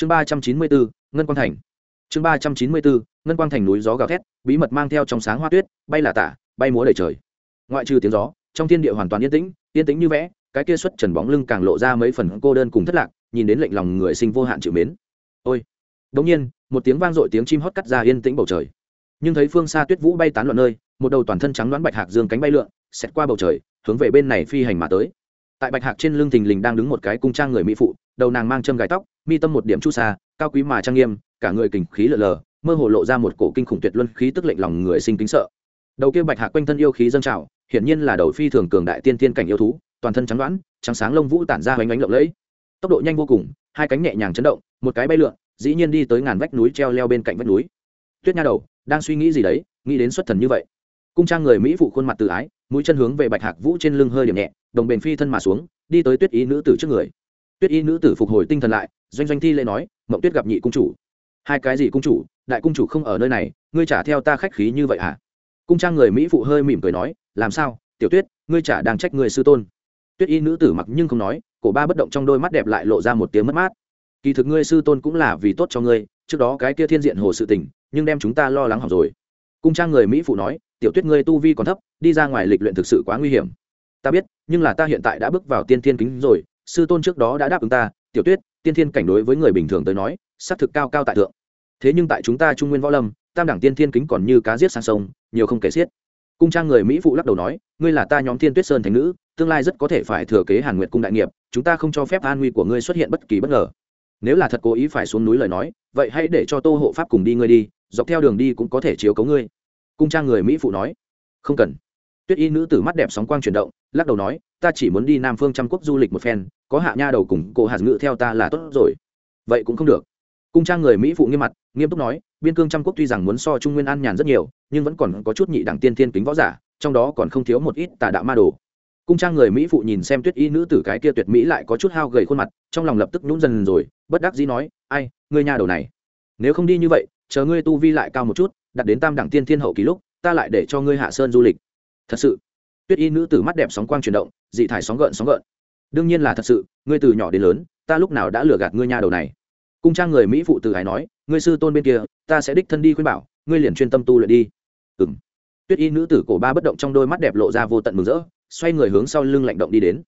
chương ba trăm chín mươi bốn, ngân quang thành. Chương ba trăm chín mươi bốn, ngân quang thành núi gió gào thét, bí mật mang theo trong sáng hoa tuyết, bay là tả, bay múa đầy trời. Ngoại trừ tiếng gió, trong thiên địa hoàn toàn yên tĩnh yên tĩnh như vẽ, cái kia xuất trần bóng lưng càng lộ ra mấy phần cô đơn cùng thất lạc, nhìn đến lệnh lòng người sinh vô hạn chịu mến. Ôi! Đống nhiên, một tiếng vang dội tiếng chim hót cắt ra yên tĩnh bầu trời. Nhưng thấy phương xa tuyết vũ bay tán loạn nơi, một đầu toàn thân trắng đoán bạch hạc dương cánh bay lượn, xẹt qua bầu trời, hướng về bên này phi hành mà tới tại bạch hạc trên lưng thình lình đang đứng một cái cung trang người mỹ phụ, đầu nàng mang châm gài tóc, mi tâm một điểm chu xa cao quý mà trang nghiêm, cả người kình khí lờ lờ, mơ hồ lộ ra một cổ kinh khủng tuyệt luân khí tức lệnh lòng người sinh kính sợ. Đầu kia bạch hạc quanh thân yêu khí dâng trào, hiển nhiên là đầu phi thường cường đại tiên tiên cảnh yêu thú, toàn thân trắng đoán, trắng sáng lông vũ tản ra hoành ánh lộng lẫy. Tốc độ nhanh vô cùng, hai cánh nhẹ nhàng chấn động, một cái bay lượn, dĩ nhiên đi tới ngàn vách núi treo leo bên cạnh vách núi. Tuyết nha đầu, đang suy nghĩ gì đấy, nghĩ đến xuất thần như vậy. Cung trang người mỹ phụ khuôn mặt tự ái, mũi chân hướng về bạch hạc vũ trên lưng hơi điểm nhẹ đồng bền phi thân mà xuống, đi tới tuyết ý nữ tử trước người. Tuyết ý nữ tử phục hồi tinh thần lại, doanh doanh thi lễ nói, mộng tuyết gặp nhị cung chủ. Hai cái gì cung chủ? Đại cung chủ không ở nơi này, ngươi trả theo ta khách khí như vậy hả? Cung trang người mỹ phụ hơi mỉm cười nói, làm sao? Tiểu tuyết, ngươi trả đang trách người sư tôn. Tuyết y nữ tử mặc nhưng không nói, cổ ba bất động trong đôi mắt đẹp lại lộ ra một tiếng mất mát. Kỳ thực ngươi sư tôn cũng là vì tốt cho ngươi, trước đó cái kia thiên diện hồ sự tình, nhưng đem chúng ta lo lắng hỏng rồi. Cung trang người mỹ phụ nói, tiểu tuyết ngươi tu vi còn thấp, đi ra ngoài lịch luyện thực sự quá nguy hiểm ta biết, nhưng là ta hiện tại đã bước vào tiên thiên kính rồi, sư tôn trước đó đã đáp ứng ta, tiểu tuyết, tiên thiên cảnh đối với người bình thường tới nói, xác thực cao cao tại thượng. Thế nhưng tại chúng ta trung nguyên võ lâm, tam đẳng tiên thiên kính còn như cá giết sang sông, nhiều không kể xiết. Cung trang người mỹ phụ lắc đầu nói, ngươi là ta nhóm thiên tuyết sơn thành nữ, tương lai rất có thể phải thừa kế hàn nguyệt cung đại nghiệp, chúng ta không cho phép an nguy của ngươi xuất hiện bất kỳ bất ngờ. Nếu là thật cố ý phải xuống núi lời nói, vậy hãy để cho tô hộ pháp cùng đi ngươi đi, dọc theo đường đi cũng có thể chiếu cấu ngươi. Cung trang người mỹ phụ nói, không cần tuyết y nữ tử mắt đẹp sóng quang chuyển động, lắc đầu nói, ta chỉ muốn đi nam phương trăm quốc du lịch một phen, có hạ nha đầu cùng cô hạt ngự theo ta là tốt rồi. Vậy cũng không được. Cung trang người mỹ phụ nghiêm mặt, nghiêm túc nói, biên cương trăm quốc tuy rằng muốn so trung nguyên an nhàn rất nhiều, nhưng vẫn còn có chút nhị đẳng tiên thiên kính võ giả, trong đó còn không thiếu một ít tà đạo ma đồ. Cung trang người mỹ phụ nhìn xem tuyết y nữ tử cái kia tuyệt mỹ lại có chút hao gầy khuôn mặt, trong lòng lập tức nhún dần rồi, bất đắc dĩ nói, ai, ngươi nhà đầu này, nếu không đi như vậy, chờ ngươi tu vi lại cao một chút, đặt đến tam đẳng tiên thiên hậu kỳ lúc, ta lại để cho ngươi hạ sơn du lịch thật sự. Tuyết y nữ tử mắt đẹp sóng quang chuyển động, dị thải sóng gợn sóng gợn. Đương nhiên là thật sự, ngươi từ nhỏ đến lớn, ta lúc nào đã lừa gạt ngươi nhà đầu này? Cung trang người mỹ phụ từ hải nói, ngươi sư tôn bên kia, ta sẽ đích thân đi khuyên bảo, ngươi liền chuyên tâm tu luyện đi. Ừng tuyết y nữ tử cổ ba bất động trong đôi mắt đẹp lộ ra vô tận mừng rỡ, xoay người hướng sau lưng lạnh động đi đến.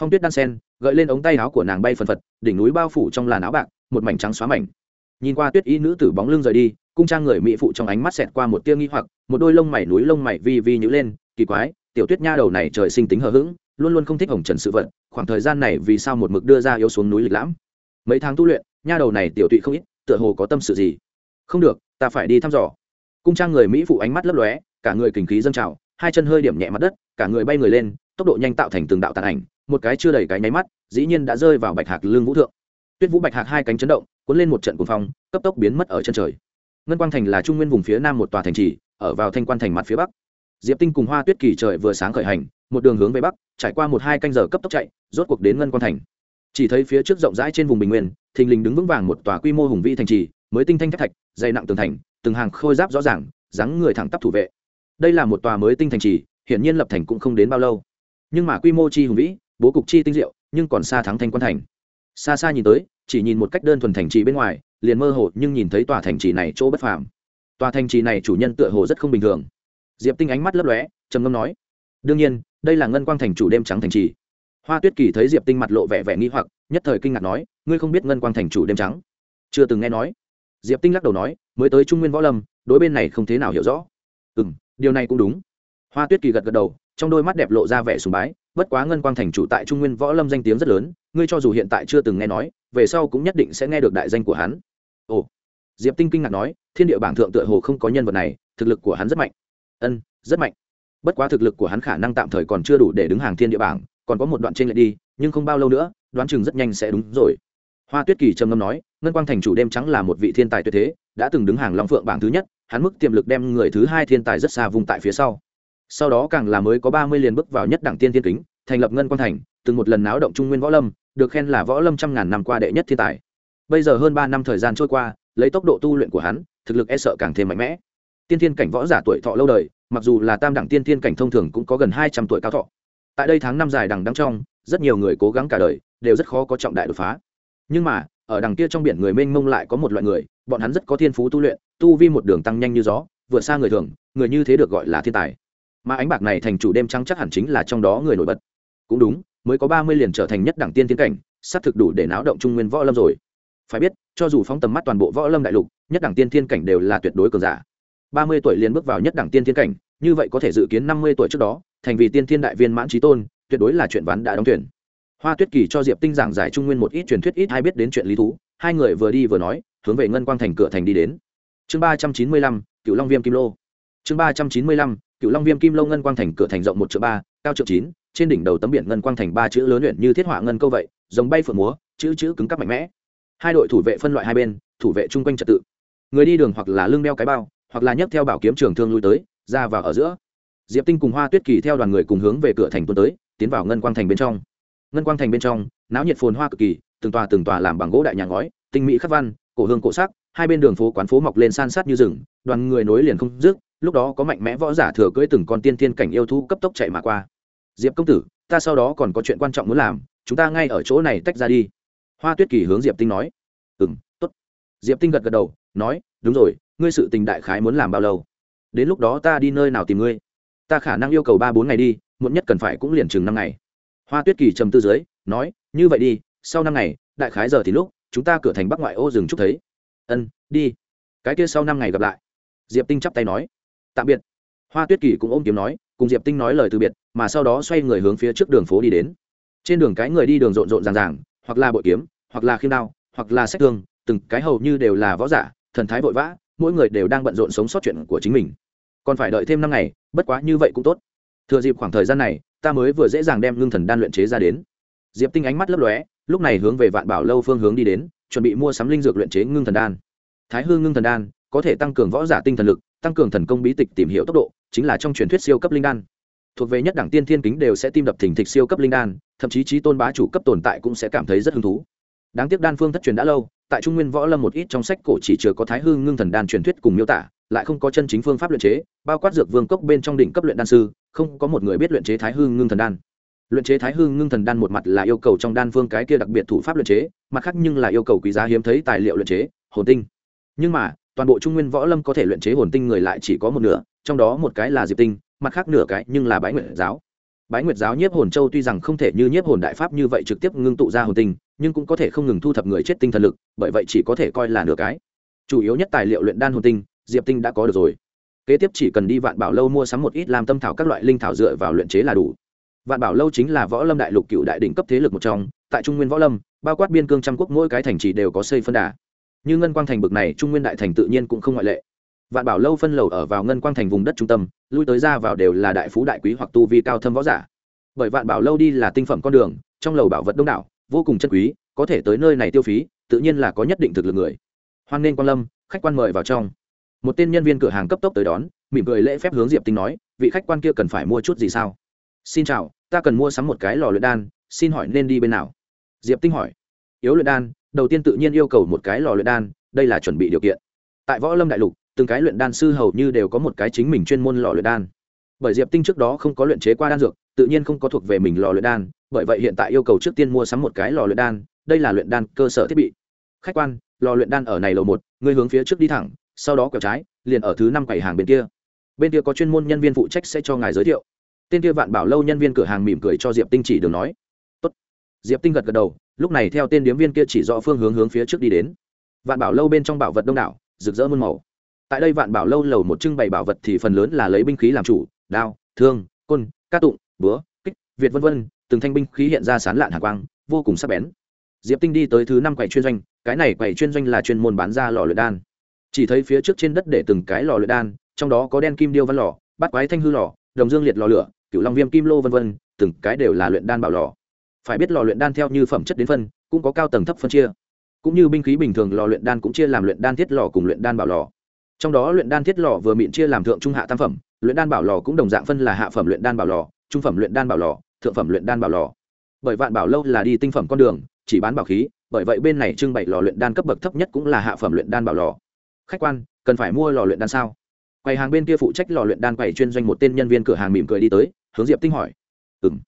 Phong tuyết đan sen, gợi lên ống tay áo của nàng bay phần phật, đỉnh núi bao phủ trong làn áo bạc, một mảnh trắng xóa mảnh. Nhìn qua tuyết y nữ tử bóng lưng rời đi, cung trang người mỹ phụ trong ánh mắt xẹt qua một tia nghi hoặc, một đôi lông mày núi lông mày vi vi nhữ lên kỳ quái, tiểu tuyết nha đầu này trời sinh tính hờ hững, luôn luôn không thích hồng trần sự vật. khoảng thời gian này vì sao một mực đưa ra yếu xuống núi lịch lãm? Mấy tháng tu luyện, nha đầu này tiểu tụy không ít, tựa hồ có tâm sự gì? Không được, ta phải đi thăm dò. Cung trang người mỹ phụ ánh mắt lấp lóe, cả người kình khí dâng trào, hai chân hơi điểm nhẹ mặt đất, cả người bay người lên, tốc độ nhanh tạo thành từng đạo tàn ảnh, một cái chưa đầy cái nháy mắt, dĩ nhiên đã rơi vào bạch hạc lương vũ thượng. Tuyết vũ bạch hạc hai cánh chấn động, cuốn lên một trận cuồng phong, cấp tốc biến mất ở chân trời. Ngân quang thành là trung nguyên vùng phía nam một tòa thành trì, ở vào thanh quan thành mặt phía bắc diệp tinh cùng hoa tuyết kỳ trời vừa sáng khởi hành, một đường hướng về bắc, trải qua một hai canh giờ cấp tốc chạy, rốt cuộc đến ngân Quan thành. Chỉ thấy phía trước rộng rãi trên vùng bình nguyên, thình lình đứng vững vàng một tòa quy mô hùng vĩ thành trì, mới tinh thanh thép thạch, dày nặng tường thành, từng hàng khôi giáp rõ ràng, dáng người thẳng tắp thủ vệ. Đây là một tòa mới tinh thành trì, hiển nhiên lập thành cũng không đến bao lâu. Nhưng mà quy mô chi hùng vĩ, bố cục chi tinh diệu, nhưng còn xa thắng thanh quan thành. Xa xa nhìn tới, chỉ nhìn một cách đơn thuần thành trì bên ngoài, liền mơ hồ nhưng nhìn thấy tòa thành trì này chỗ bất phàm. Tòa thành trì này chủ nhân tựa hồ rất không bình thường diệp tinh ánh mắt lấp lóe, trầm ngâm nói, đương nhiên, đây là ngân quang thành chủ đêm trắng thành trì. Hoa tuyết kỳ thấy diệp tinh mặt lộ vẻ vẻ nghi hoặc, nhất thời kinh ngạc nói, ngươi không biết ngân quang thành chủ đêm trắng? Chưa từng nghe nói. Diệp tinh lắc đầu nói, mới tới trung nguyên võ lâm, đối bên này không thế nào hiểu rõ. Ừ m điều này cũng đúng. Hoa tuyết kỳ gật gật đầu, trong đôi mắt đẹp lộ ra vẻ sùng bái, bất quá ngân quang thành chủ tại trung nguyên võ lâm danh tiếng rất lớn, ngươi cho dù hiện tại chưa từng nghe nói, về sau cũng nhất định sẽ nghe được đại danh của hắn. Ồ. Diệp tinh kinh ngạc nói, thiên địa bảng thượng tựa hồ không có nhân vật này, thực lực của hắn rất mạnh ân, rất mạnh. Bất quá thực lực của hắn khả năng tạm thời còn chưa đủ để đứng hàng thiên địa bảng, còn có một đoạn trên lệ đi, nhưng không bao lâu nữa, đoán chừng rất nhanh sẽ đúng rồi. Hoa tuyết kỳ trầm ngâm nói, ngân quang thành chủ đêm trắng là một vị thiên tài tuyệt thế, đã từng đứng hàng long phượng bảng thứ nhất, hắn mức tiềm lực đem người thứ hai thiên tài rất xa vùng tại phía sau. Sau đó càng là mới có ba mươi liền bước vào nhất đẳng tiên thiên kính, thành lập ngân quang thành, từng một lần náo động trung nguyên võ lâm, được khen là võ lâm trăm ngàn năm qua đệ nhất thiên tài. Bây giờ hơn ba năm thời gian trôi qua, lấy tốc độ tu luyện của hắn, thực lực e sợ càng thêm mạnh mẽ tiên thiên cảnh võ giả tuổi thọ lâu đời, mặc dù là tam đẳng tiên thiên cảnh thông thường cũng có gần hai trăm tuổi cao thọ. Tại đây tháng năm dài đằng đăng trong, rất nhiều người cố gắng cả đời, đều rất khó có trọng đại đột phá. Nhưng mà, ở đằng kia trong biển người mênh mông lại có một loại người, bọn hắn rất có thiên phú tu luyện, tu vi một đường tăng nhanh như gió, vượt xa người thường, người như thế được gọi là thiên tài. Mà ánh bạc này thành chủ đêm trắng chắc hẳn chính là trong đó người nổi bật. Cũng đúng, mới có ba mươi liền trở thành nhất đẳng tiên tiến cảnh, xác thực đủ để náo động trung nguyên võ lâm rồi. Phải biết, cho dù phóng tầm mắt toàn bộ võ lâm đại lục, nhất đẳng tiên thiên cảnh đều là tuyệt đối cường giả ba mươi tuổi liền bước vào nhất đẳng tiên thiên cảnh, như vậy có thể dự kiến năm mươi tuổi trước đó, thành vì tiên thiên đại viên mãn trí tôn, tuyệt đối là chuyện ván đã đóng tuyển hoa tuyết kỳ cho diệp tinh giảng giải trung nguyên một ít truyền thuyết ít hay biết đến chuyện lý thú, hai người vừa đi vừa nói, hướng về ngân quang thành cửa thành đi đến. Chương ba trăm chín mươi lăm cựu long viêm kim lô. Chương ba trăm chín mươi lăm cựu long viêm kim lô ngân quang thành cửa thành rộng một triệu ba, cao triệu chín, trên đỉnh đầu tấm biển ngân quang thành ba chữ lớn luyện như thiết họa ngân câu vậy giống bay phượng múa, chữ chữ cứng cắp mạnh mẽ. Hai đội thủ vệ phân loại hai bên, thủ vệ chung quanh trật tự. Người đi đường hoặc là lưng đeo cái bao hoặc là nhấc theo bảo kiếm trường thương lui tới, ra vào ở giữa. Diệp tinh cùng hoa tuyết kỳ theo đoàn người cùng hướng về cửa thành tuần tới, tiến vào ngân quang thành bên trong. Ngân quang thành bên trong, náo nhiệt phồn hoa cực kỳ, từng tòa từng tòa làm bằng gỗ đại nhà ngói, tinh mỹ khắc văn, cổ hương cổ sắc, hai bên đường phố quán phố mọc lên san sát như rừng, đoàn người nối liền không dứt, lúc đó có mạnh mẽ võ giả thừa cưỡi từng con tiên thiên cảnh yêu thú cấp tốc chạy mà qua. Diệp công tử, ta sau đó còn có chuyện quan trọng muốn làm, chúng ta ngay ở chỗ này tách ra đi. Hoa tuyết kỳ hướng diệp tinh nói. Ừ m t ố t diệp tinh gật gật đầu, nói đúng rồi, ngươi sự tình đại khái muốn làm bao lâu? Đến lúc đó ta đi nơi nào tìm ngươi? Ta khả năng yêu cầu ba bốn ngày đi, muộn nhất cần phải cũng liền chừng năm ngày. Hoa tuyết kỳ trầm tư dưới, nói, như vậy đi, sau năm ngày, đại khái giờ thì lúc, chúng ta cửa thành bắc ngoại ô rừng chúc thấy. Ân, đi. Cái kia sau năm ngày gặp lại. Diệp tinh chắp tay nói, tạm biệt. Hoa tuyết kỳ cũng ôm kiếm nói, cùng diệp tinh nói lời từ biệt, mà sau đó xoay người hướng phía trước đường phố đi đến. Trên đường cái người đi đường rộn rộn ràng ràng, hoặc là bội kiếm, hoặc là khiêm đao, hoặc là sách thương, từng cái hầu như đều là võ giả thần thái vội vã, mỗi người đều đang bận rộn sống sót chuyện của chính mình. Còn phải đợi thêm năm ngày, bất quá như vậy cũng tốt. Thừa dịp khoảng thời gian này, ta mới vừa dễ dàng đem ngưng thần đan luyện chế ra đến. Diệp tinh ánh mắt lấp lóe, lúc này hướng về vạn bảo lâu phương hướng đi đến, chuẩn bị mua sắm linh dược luyện chế ngưng thần đan. Thái hương ngưng thần đan có thể tăng cường võ giả tinh thần lực, tăng cường thần công bí tịch tìm hiểu tốc độ, chính là trong truyền thuyết siêu cấp linh đan. Thuộc về nhất đẳng tiên thiên kính đều sẽ tim đập thình thịch siêu cấp linh đan, thậm chí trí tôn bá chủ cấp tồn tại cũng sẽ cảm thấy rất hứng thú. Đáng tiếc đan phương thất truyền đã lâu tại trung nguyên võ lâm một ít trong sách cổ chỉ chưa có thái hương ngưng thần đan truyền thuyết cùng miêu tả, lại không có chân chính phương pháp luyện chế, bao quát dược vương cốc bên trong đỉnh cấp luyện đan sư, không có một người biết luyện chế thái hương ngưng thần đan. Luyện chế thái hương ngưng thần đan một mặt là yêu cầu trong đan phương cái kia đặc biệt thủ pháp luyện chế, mặt khác nhưng là yêu cầu quý giá hiếm thấy tài liệu luyện chế, hồn tinh. Nhưng mà, toàn bộ trung nguyên võ lâm có thể luyện chế hồn tinh người lại chỉ có một nửa, trong đó một cái là diệp tinh, mặt khác nửa cái nhưng là bái nguyện giáo bái nguyệt giáo nhiếp hồn châu tuy rằng không thể như nhiếp hồn đại pháp như vậy trực tiếp ngưng tụ ra hồn tinh, nhưng cũng có thể không ngừng thu thập người chết tinh thần lực, bởi vậy chỉ có thể coi là nửa cái. Chủ yếu nhất tài liệu luyện đan hồn tinh, diệp tinh đã có được rồi. Kế tiếp chỉ cần đi vạn bảo lâu mua sắm một ít làm tâm thảo các loại linh thảo dựa vào luyện chế là đủ. Vạn bảo lâu chính là võ lâm đại lục cựu đại đỉnh cấp thế lực một trong, tại trung nguyên võ lâm, bao quát biên cương trăm quốc mỗi cái thành trì đều có xây phân đà. Như ngân quang thành bực này, trung nguyên đại thành tự nhiên cũng không ngoại lệ vạn bảo lâu phân lầu ở vào ngân quang thành vùng đất trung tâm, lui tới ra vào đều là đại phú đại quý hoặc tu vi cao thâm võ giả. Bởi vạn bảo lâu đi là tinh phẩm con đường, trong lầu bảo vật đông đảo, vô cùng chân quý, có thể tới nơi này tiêu phí, tự nhiên là có nhất định thực lực người. Hoan nên quan lâm, khách quan mời vào trong. Một tên nhân viên cửa hàng cấp tốc tới đón, mỉm cười lễ phép hướng diệp tinh nói, vị khách quan kia cần phải mua chút gì sao? Xin chào, ta cần mua sắm một cái lò luyện đan, xin hỏi nên đi bên nào? Diệp tinh hỏi. Yếu luyện đan, đầu tiên tự nhiên yêu cầu một cái lò luyện đan, đây là chuẩn bị điều kiện. Tại võ lâm đại lục từng cái luyện đan sư hầu như đều có một cái chính mình chuyên môn lò luyện đan. Bởi diệp tinh trước đó không có luyện chế qua đan dược, tự nhiên không có thuộc về mình lò luyện đan, bởi vậy hiện tại yêu cầu trước tiên mua sắm một cái lò luyện đan, đây là luyện đan cơ sở thiết bị. Khách quan, lò luyện đan ở này lầu một người hướng phía trước đi thẳng, sau đó quẹo trái, liền ở thứ năm quầy hàng bên kia. Bên kia có chuyên môn nhân viên phụ trách sẽ cho ngài giới thiệu. Tên kia vạn bảo lâu nhân viên cửa hàng mỉm cười cho diệp tinh chỉ đường nói. Tốt. diệp tinh gật gật đầu, lúc này theo tên điếm viên kia chỉ rõ phương hướng hướng phía trước đi đến. Vạn bảo lâu bên trong bảo vật đông đảo, rực rỡ muôn màu tại đây vạn bảo lâu lầu một trưng bày bảo vật thì phần lớn là lấy binh khí làm chủ, đao, thương, côn, ca tụng, búa, kích, việt vân vân, từng thanh binh khí hiện ra sán lạn hạ quang, vô cùng sắc bén. Diệp tinh đi tới thứ năm quầy chuyên doanh, cái này quầy chuyên doanh là chuyên môn bán ra lò luyện đan. Chỉ thấy phía trước trên đất để từng cái lò luyện đan, trong đó có đen kim điêu văn lò bắt quái thanh hư lò, đồng dương liệt lò lửa, cửu long viêm kim lô vân vân, từng cái đều là luyện đan bảo lò. Phải biết lò luyện đan theo như phẩm chất đến phân, cũng có cao tầng thấp phân chia. Cũng như binh khí bình thường, lò luyện đan cũng chia làm luyện đan thiết lò cùng luyện đan bảo lò trong đó luyện đan thiết lò vừa miệng chia làm thượng trung hạ tam phẩm luyện đan bảo lò cũng đồng dạng phân là hạ phẩm luyện đan bảo lò trung phẩm luyện đan bảo lò thượng phẩm luyện đan bảo lò bởi vạn bảo lâu là đi tinh phẩm con đường chỉ bán bảo khí bởi vậy bên này trưng bày lò luyện đan cấp bậc thấp nhất cũng là hạ phẩm luyện đan bảo lò khách quan cần phải mua lò luyện đan sao quầy hàng bên kia phụ trách lò luyện đan quầy chuyên doanh một tên nhân viên cửa hàng mỉm cười đi tới hướng diệp tinh hỏi ừ m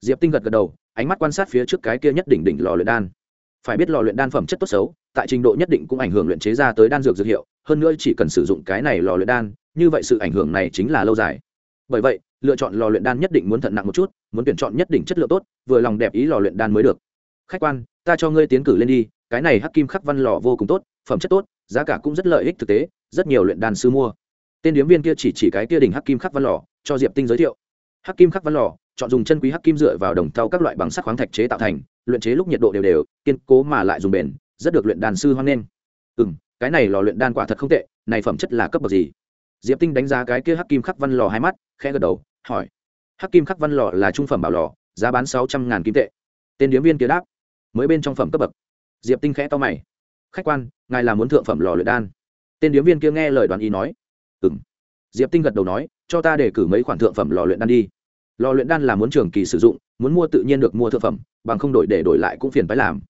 diệp tinh gật gật đầu ánh mắt quan sát phía trước cái kia nhất đỉnh đỉnh lò luyện đan phải biết lò luyện đan phẩm chất tốt xấu tại trình độ nhất định cũng ảnh hưởng luyện chế ra tới đan dược dược hiệu, hơn nữa chỉ cần sử dụng cái này lò luyện đan, như vậy sự ảnh hưởng này chính là lâu dài. Bởi vậy, lựa chọn lò luyện đan nhất định muốn thận nặng một chút, muốn tuyển chọn nhất định chất lượng tốt, vừa lòng đẹp ý lò luyện đan mới được. Khách quan, ta cho ngươi tiến cử lên đi, cái này hắc kim khắc văn lò vô cùng tốt, phẩm chất tốt, giá cả cũng rất lợi ích thực tế, rất nhiều luyện đan sư mua. Tên điếm viên kia chỉ chỉ cái kia đỉnh hắc kim khắc văn lò, cho diệp tinh giới thiệu. Hắc kim khắc văn lò, chọn dùng chân quý hắc kim dựa vào đồng thau các loại bằng sắt khoáng thạch chế tạo thành, luyện chế lúc nhiệt độ đều đều, kiên cố mà lại dùng bền rất được luyện đan sư hoan nghênh. Ừ m cái này lò luyện đan quả thật không tệ, này phẩm chất là cấp bậc gì? Diệp tinh đánh giá cái kia hắc kim khắc văn lò hai mắt, khẽ gật đầu, hỏi. Hắc kim khắc văn lò là trung phẩm bảo lò, giá bán sáu trăm ngàn kim tệ. Tên điếm viên kia đáp. Mới bên trong phẩm cấp bậc. Diệp tinh khẽ to mày. Khách quan, ngài là muốn thượng phẩm lò luyện đan. Tên điếm viên kia nghe lời đoàn ý nói. Ừ m diệp tinh gật đầu nói, cho ta để cử mấy khoản thượng phẩm lò luyện đan đi. Lò luyện đan là muốn trường kỳ sử dụng, muốn mua tự nhiên được mua thượng phẩm, bằng không đổi để đổi lại cũng phiền phải làm.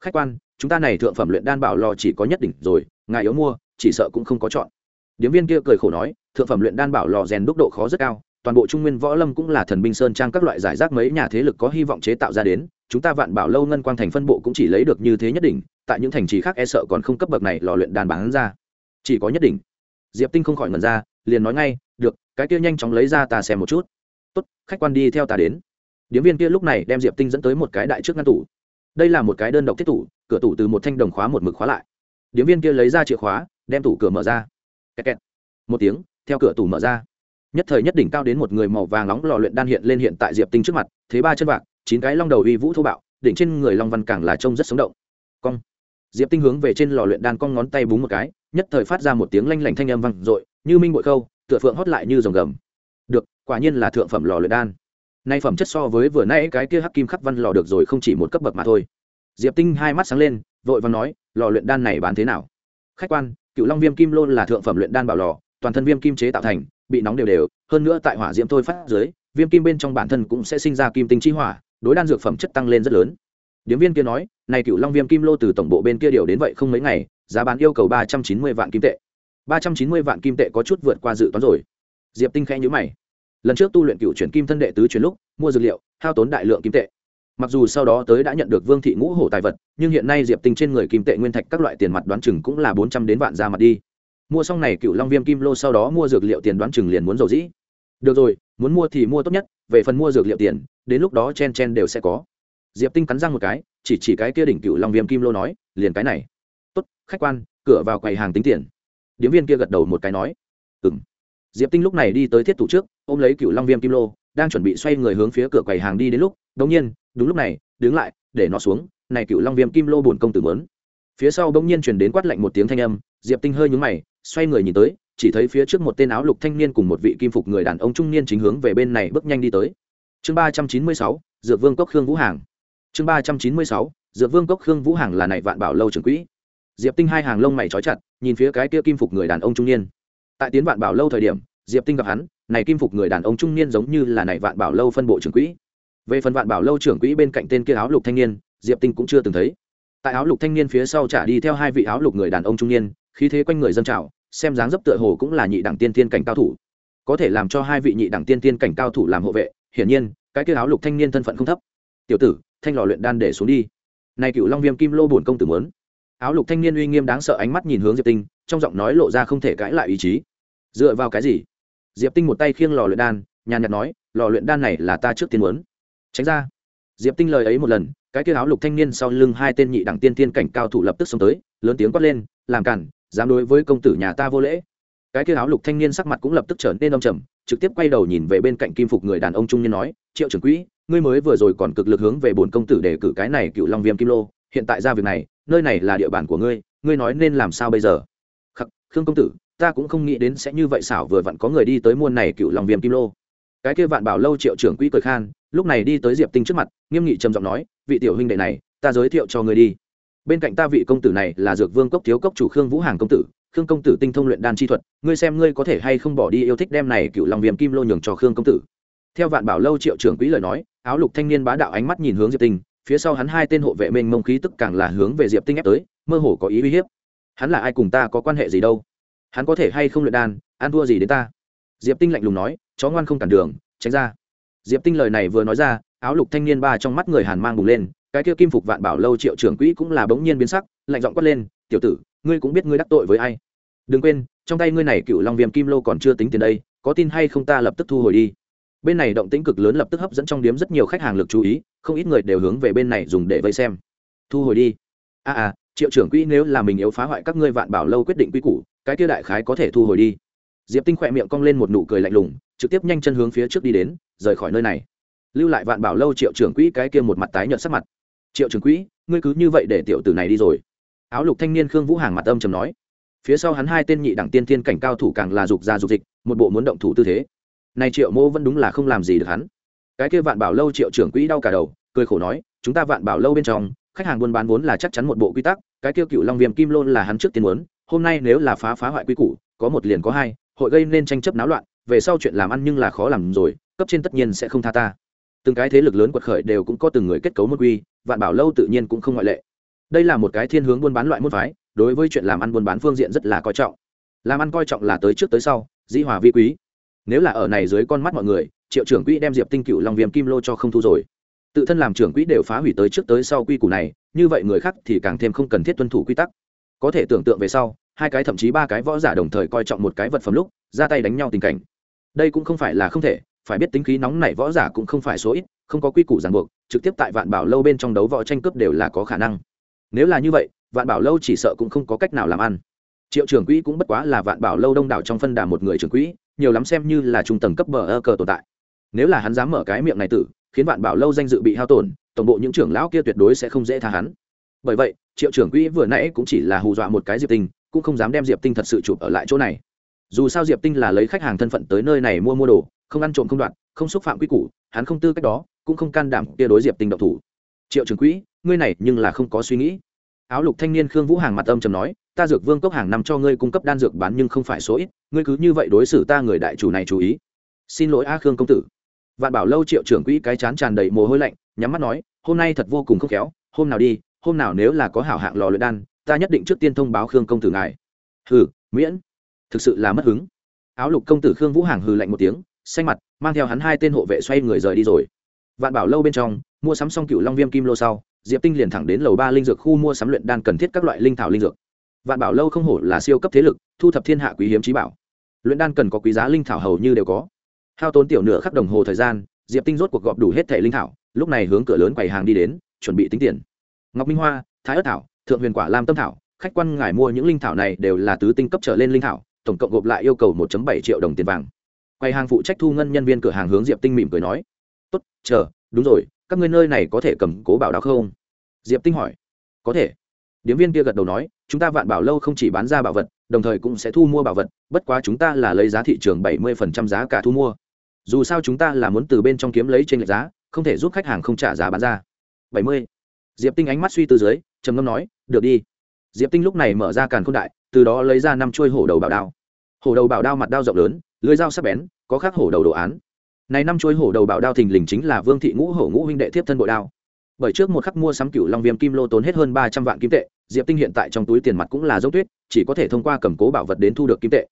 Khách quan chúng ta này thượng phẩm luyện đan bảo lò chỉ có nhất định rồi, ngài yếu mua, chỉ sợ cũng không có chọn. Điếm viên kia cười khổ nói, thượng phẩm luyện đan bảo lò rèn đúc độ khó rất cao, toàn bộ trung nguyên võ lâm cũng là thần binh sơn trang các loại giải rác mấy nhà thế lực có hy vọng chế tạo ra đến, chúng ta vạn bảo lâu ngân quang thành phân bộ cũng chỉ lấy được như thế nhất định tại những thành trì khác e sợ còn không cấp bậc này lò luyện đan bán ra. Chỉ có nhất định diệp tinh không khỏi ngần ra, liền nói ngay, được, cái kia nhanh chóng lấy ra ta xem một chút. Tốt, khách quan đi theo ta đến. Điếm viên kia lúc này đem diệp tinh dẫn tới một cái đại trước ngăn tủ đây là một cái đơn độc thiết tủ, cửa tủ từ một thanh đồng khóa một mực khóa lại. Điếm viên kia lấy ra chìa khóa, đem tủ cửa mở ra. Kẹt kẹt. một tiếng, theo cửa tủ mở ra. Nhất thời nhất đỉnh cao đến một người màu vàng nóng lò luyện đan hiện lên hiện tại diệp tinh trước mặt, thế ba chân vạc, chín cái long đầu uy vũ thô bạo, đỉnh trên người long văn càng là trông rất sống động. Cong. Diệp tinh hướng về trên lò luyện đan cong ngón tay búng một cái, nhất thời phát ra một tiếng lanh lảnh thanh âm vang dội, như minh bội khâu, tựa phượng hót lại như rồng gầm. Được, quả nhiên là thượng phẩm lò luyện đan nay phẩm chất so với vừa nãy cái kia hắc kim khắc văn lò được rồi không chỉ một cấp bậc mà thôi. Diệp tinh hai mắt sáng lên, vội và nói, lò luyện đan này bán thế nào? Khách quan, cựu long viêm kim lôn là thượng phẩm luyện đan bảo lò, toàn thân viêm kim chế tạo thành, bị nóng đều đều, hơn nữa tại hỏa diễm thôi phát dưới, viêm kim bên trong bản thân cũng sẽ sinh ra kim tinh chi hỏa, đối đan dược phẩm chất tăng lên rất lớn. Điếm viên kia nói, này cựu long viêm kim lô từ tổng bộ bên kia điều đến vậy không mấy ngày, giá bán yêu cầu ba trăm chín mươi vạn kim tệ. Ba trăm chín mươi vạn kim tệ có chút vượt qua dự toán rồi. Diệp tinh khẽ nhữ mày lần trước tu luyện cựu chuyển kim thân đệ tứ chuyển lúc, mua dược liệu, hao tốn đại lượng kim tệ. Mặc dù sau đó tới đã nhận được vương thị ngũ hổ tài vật, nhưng hiện nay diệp tinh trên người kim tệ nguyên thạch các loại tiền mặt đoán chừng cũng là bốn trăm đến vạn ra mặt đi. Mua xong này cựu long viêm kim lô sau đó mua dược liệu tiền đoán chừng liền muốn dầu dĩ. Được rồi, muốn mua thì mua tốt nhất, về phần mua dược liệu tiền, đến lúc đó chen chen đều sẽ có. Diệp tinh cắn răng một cái, chỉ chỉ cái kia đỉnh cựu long viêm kim lô nói, liền cái này. Tốt, khách quan, cửa vào quầy hàng tính tiền. Điếm viên kia gật đầu một cái nói ừng diệp tinh lúc này đi tới thiết tủ trước, ôm lấy cựu long viêm kim lô, đang chuẩn bị xoay người hướng phía cửa quầy hàng đi đến lúc, đống nhiên, đúng lúc này, đứng lại, để nó xuống, này cựu long viêm kim lô bổn công tử mớn phía sau bỗng nhiên chuyển đến quát lạnh một tiếng thanh âm, diệp tinh hơi nhúng mày, xoay người nhìn tới, chỉ thấy phía trước một tên áo lục thanh niên cùng một vị kim phục người đàn ông trung niên chính hướng về bên này bước nhanh đi tới. Chương ba trăm chín mươi sáu, dược vương cốc khương vũ hàng. Chương ba trăm chín mươi sáu, dược vương cốc khương vũ hàng là này vạn bảo lâu trưởng quỹ. Diệp tinh hai hàng lông mày trói chặt, nhìn phía cái kia kim phục người đàn ông trung niên tại tiến vạn bảo lâu thời điểm, diệp tinh gặp hắn, này kim phục người đàn ông trung niên giống như là này vạn bảo lâu phân bộ trưởng quỹ. Về phần vạn bảo lâu trưởng quỹ bên cạnh tên kia áo lục thanh niên, diệp tinh cũng chưa từng thấy. Tại áo lục thanh niên phía sau trả đi theo hai vị áo lục người đàn ông trung niên, khí thế quanh người dân trào, xem dáng dấp tựa hồ cũng là nhị đẳng tiên tiên cảnh cao thủ. Có thể làm cho hai vị nhị đẳng tiên tiên cảnh cao thủ làm hộ vệ, hiển nhiên, cái kia áo lục thanh niên thân phận không thấp. Tiểu tử, thanh lò luyện đan để xuống đi. Này cựu long viêm kim lô bổn công tử muốn. Áo lục thanh niên uy nghiêm đáng sợ ánh mắt nhìn hướng diệp tinh, trong giọng nói lộ ra không thể cãi lại ý chí dựa vào cái gì? Diệp tinh một tay khiêng lò luyện đan, nhàn nhạt nói, lò luyện đan này là ta trước tiên muốn. Tránh ra. Diệp tinh lời ấy một lần, cái kia áo lục thanh niên sau lưng hai tên nhị đẳng tiên tiên cảnh cao thủ lập tức xông tới, lớn tiếng quát lên, làm cản, dám đối với công tử nhà ta vô lễ. Cái kia áo lục thanh niên sắc mặt cũng lập tức trở nên đông trầm, trực tiếp quay đầu nhìn về bên cạnh kim phục người đàn ông trung niên nói, triệu trưởng quỹ, ngươi mới vừa rồi còn cực lực hướng về bổn công tử để cử cái này cựu long viêm kim lô, hiện tại ra việc này, nơi này là địa bàn của ngươi ngươi nói nên làm sao bây giờ? Khắc, khương công tử ta cũng không nghĩ đến sẽ như vậy xảo vừa vặn có người đi tới muôn này cựu lòng viêm kim lô. Cái kia vạn bảo lâu triệu trưởng quỹ cười khan, lúc này đi tới diệp tinh trước mặt, nghiêm nghị trầm giọng nói, vị tiểu huynh đệ này, ta giới thiệu cho người đi. Bên cạnh ta vị công tử này là dược vương cốc thiếu cốc chủ khương vũ hàng công tử, khương công tử tinh thông luyện đan chi thuật, ngươi xem ngươi có thể hay không bỏ đi yêu thích đem này cựu lòng viêm kim lô nhường cho khương công tử. Theo vạn bảo lâu triệu trưởng quỹ lời nói, áo lục thanh niên bá đạo ánh mắt nhìn hướng diệp tinh, phía sau hắn hai tên hộ vệ mênh mông khí tức càng là hướng về diệp tinh ép tới, mơ hồ có ý uy hiếp. Hắn là ai cùng ta có quan hệ gì đâu? Hắn có thể hay không luyện đan ăn thua gì đến ta? Diệp tinh lạnh lùng nói chó ngoan không cản đường tránh ra. Diệp tinh lời này vừa nói ra áo lục thanh niên ba trong mắt người hàn mang bùng lên cái kia kim phục vạn bảo lâu triệu trưởng quỹ cũng là bỗng nhiên biến sắc lạnh giọng quát lên tiểu tử ngươi cũng biết ngươi đắc tội với ai? Đừng quên trong tay ngươi này cựu long viêm kim lô còn chưa tính tiền đây có tin hay không ta lập tức thu hồi đi. Bên này động tĩnh cực lớn lập tức hấp dẫn trong điếm rất nhiều khách hàng lực chú ý không ít người đều hướng về bên này dùng để vây xem. Thu hồi đi. A à, à triệu trưởng quỹ nếu là mình yếu phá hoại các ngươi vạn bảo lâu quyết định quy củ cái kia đại khái có thể thu hồi đi. Diệp tinh khỏe miệng cong lên một nụ cười lạnh lùng, trực tiếp nhanh chân hướng phía trước đi đến, rời khỏi nơi này. Lưu lại vạn bảo lâu triệu trưởng quỹ cái kia một mặt tái nhợt sắc mặt. Triệu trưởng quỹ, ngươi cứ như vậy để tiểu tử này đi rồi. Áo lục thanh niên khương vũ hàng mặt âm trầm nói. Phía sau hắn hai tên nhị đẳng tiên thiên cảnh cao thủ càng là dục ra dục dịch, một bộ muốn động thủ tư thế. Này triệu mô vẫn đúng là không làm gì được hắn. Cái kia vạn bảo lâu triệu trưởng quỹ đau cả đầu, cười khổ nói, chúng ta vạn bảo lâu bên trong, khách hàng buôn bán vốn là chắc chắn một bộ quy tắc, cái kia cựu long viêm kim lôn là hắn trước tiên muốn hôm nay nếu là phá phá hoại quy củ, có một liền có hai, hội gây nên tranh chấp náo loạn, về sau chuyện làm ăn nhưng là khó làm rồi, cấp trên tất nhiên sẽ không tha ta. Từng cái thế lực lớn quật khởi đều cũng có từng người kết cấu môn quy, vạn bảo lâu tự nhiên cũng không ngoại lệ. Đây là một cái thiên hướng buôn bán loại môn phái, đối với chuyện làm ăn buôn bán phương diện rất là coi trọng. Làm ăn coi trọng là tới trước tới sau, dĩ hòa vi quý. Nếu là ở này dưới con mắt mọi người, triệu trưởng quỹ đem diệp tinh cựu long viêm kim lô cho không thu rồi. Tự thân làm trưởng quỹ đều phá hủy tới trước tới sau quy củ này, như vậy người khác thì càng thêm không cần thiết tuân thủ quy tắc có thể tưởng tượng về sau, hai cái thậm chí ba cái võ giả đồng thời coi trọng một cái vật phẩm lúc, ra tay đánh nhau tình cảnh. Đây cũng không phải là không thể, phải biết tính khí nóng nảy võ giả cũng không phải số ít, không có quy củ ràng buộc, trực tiếp tại vạn bảo lâu bên trong đấu võ tranh cướp đều là có khả năng. Nếu là như vậy, vạn bảo lâu chỉ sợ cũng không có cách nào làm ăn. Triệu trưởng quỹ cũng bất quá là vạn bảo lâu đông đảo trong phân đà một người trưởng quỹ, nhiều lắm xem như là trung tầng cấp bờ ơ cờ tồn tại. Nếu là hắn dám mở cái miệng này tử, khiến vạn bảo lâu danh dự bị hao tổn, tổng bộ những trưởng lão kia tuyệt đối sẽ không dễ tha hắn bởi vậy, triệu trưởng quỹ vừa nãy cũng chỉ là hù dọa một cái diệp tinh, cũng không dám đem diệp tinh thật sự chụp ở lại chỗ này. Dù sao diệp tinh là lấy khách hàng thân phận tới nơi này mua mua đồ, không ăn trộm không đoạn không xúc phạm quy củ, hắn không tư cách đó, cũng không can đảm kia đối diệp tinh độc thủ. Triệu trưởng quỹ, ngươi này nhưng là không có suy nghĩ. Áo lục thanh niên khương vũ hàng mặt âm trầm nói, ta dược vương cốc hàng năm cho ngươi cung cấp đan dược bán nhưng không phải số ít, ngươi cứ như vậy đối xử ta người đại chủ này chú ý. Xin lỗi a khương công tử. Vạn bảo lâu triệu trưởng quỹ cái chán tràn đầy mồ hôi lạnh, nhắm mắt nói, hôm nay thật vô cùng không khéo, hôm nào đi hôm nào nếu là có hảo hạng lò luyện đan, ta nhất định trước tiên thông báo khương công tử ngài. Hừ, miễn. Thực sự là mất hứng. Áo lục công tử khương vũ hàng hừ lạnh một tiếng, xanh mặt, mang theo hắn hai tên hộ vệ xoay người rời đi rồi. Vạn bảo lâu bên trong, mua sắm xong cựu long viêm kim lô sau, diệp tinh liền thẳng đến lầu ba linh dược khu mua sắm luyện đan cần thiết các loại linh thảo linh dược. Vạn bảo lâu không hổ là siêu cấp thế lực, thu thập thiên hạ quý hiếm trí bảo. Luyện đan cần có quý giá linh thảo hầu như đều có. Hao tốn tiểu nửa khắc đồng hồ thời gian, diệp tinh rốt cuộc gọp đủ hết thẻ linh thảo, lúc này hướng cửa lớn quầy hàng đi đến, chuẩn bị tính tiền ngọc minh hoa, thái ất thảo, thượng huyền quả lam tâm thảo, khách quan ngài mua những linh thảo này đều là tứ tinh cấp trở lên linh thảo, tổng cộng gộp lại yêu cầu một bảy triệu đồng tiền vàng. Quầy hàng phụ trách thu ngân nhân viên cửa hàng hướng diệp tinh mỉm cười nói, tốt, chờ, đúng rồi, các ngươi nơi này có thể cầm cố bảo đào không? Diệp tinh hỏi. Có thể. Điếm viên kia gật đầu nói, chúng ta vạn bảo lâu không chỉ bán ra bảo vật, đồng thời cũng sẽ thu mua bảo vật, bất quá chúng ta là lấy giá thị trường bảy mươi giá cả thu mua. Dù sao chúng ta là muốn từ bên trong kiếm lấy trên lệch giá, không thể giúp khách hàng không trả giá bán ra. Bảy mươi diệp tinh ánh mắt suy tư dưới, trầm ngâm nói, được đi. Diệp tinh lúc này mở ra càn k h ô n đại, từ đó lấy ra năm chuôi hổ đầu bảo đao. Hổ đầu bảo đao mặt đao rộng lớn, lưới dao sắc bén, có khác hổ đầu đồ án. Này năm chuôi hổ đầu bảo đao thình lình chính là vương thị ngũ hổ ngũ huynh đệ tiếp thân bộ đao. Bởi trước một khắc mua sắm cựu long viêm kim lô tốn hết hơn ba trăm vạn kim tệ, diệp tinh hiện tại trong túi tiền mặt cũng là dốc tuyết, chỉ có thể thông qua cầm cố bảo vật đến thu được kim tệ.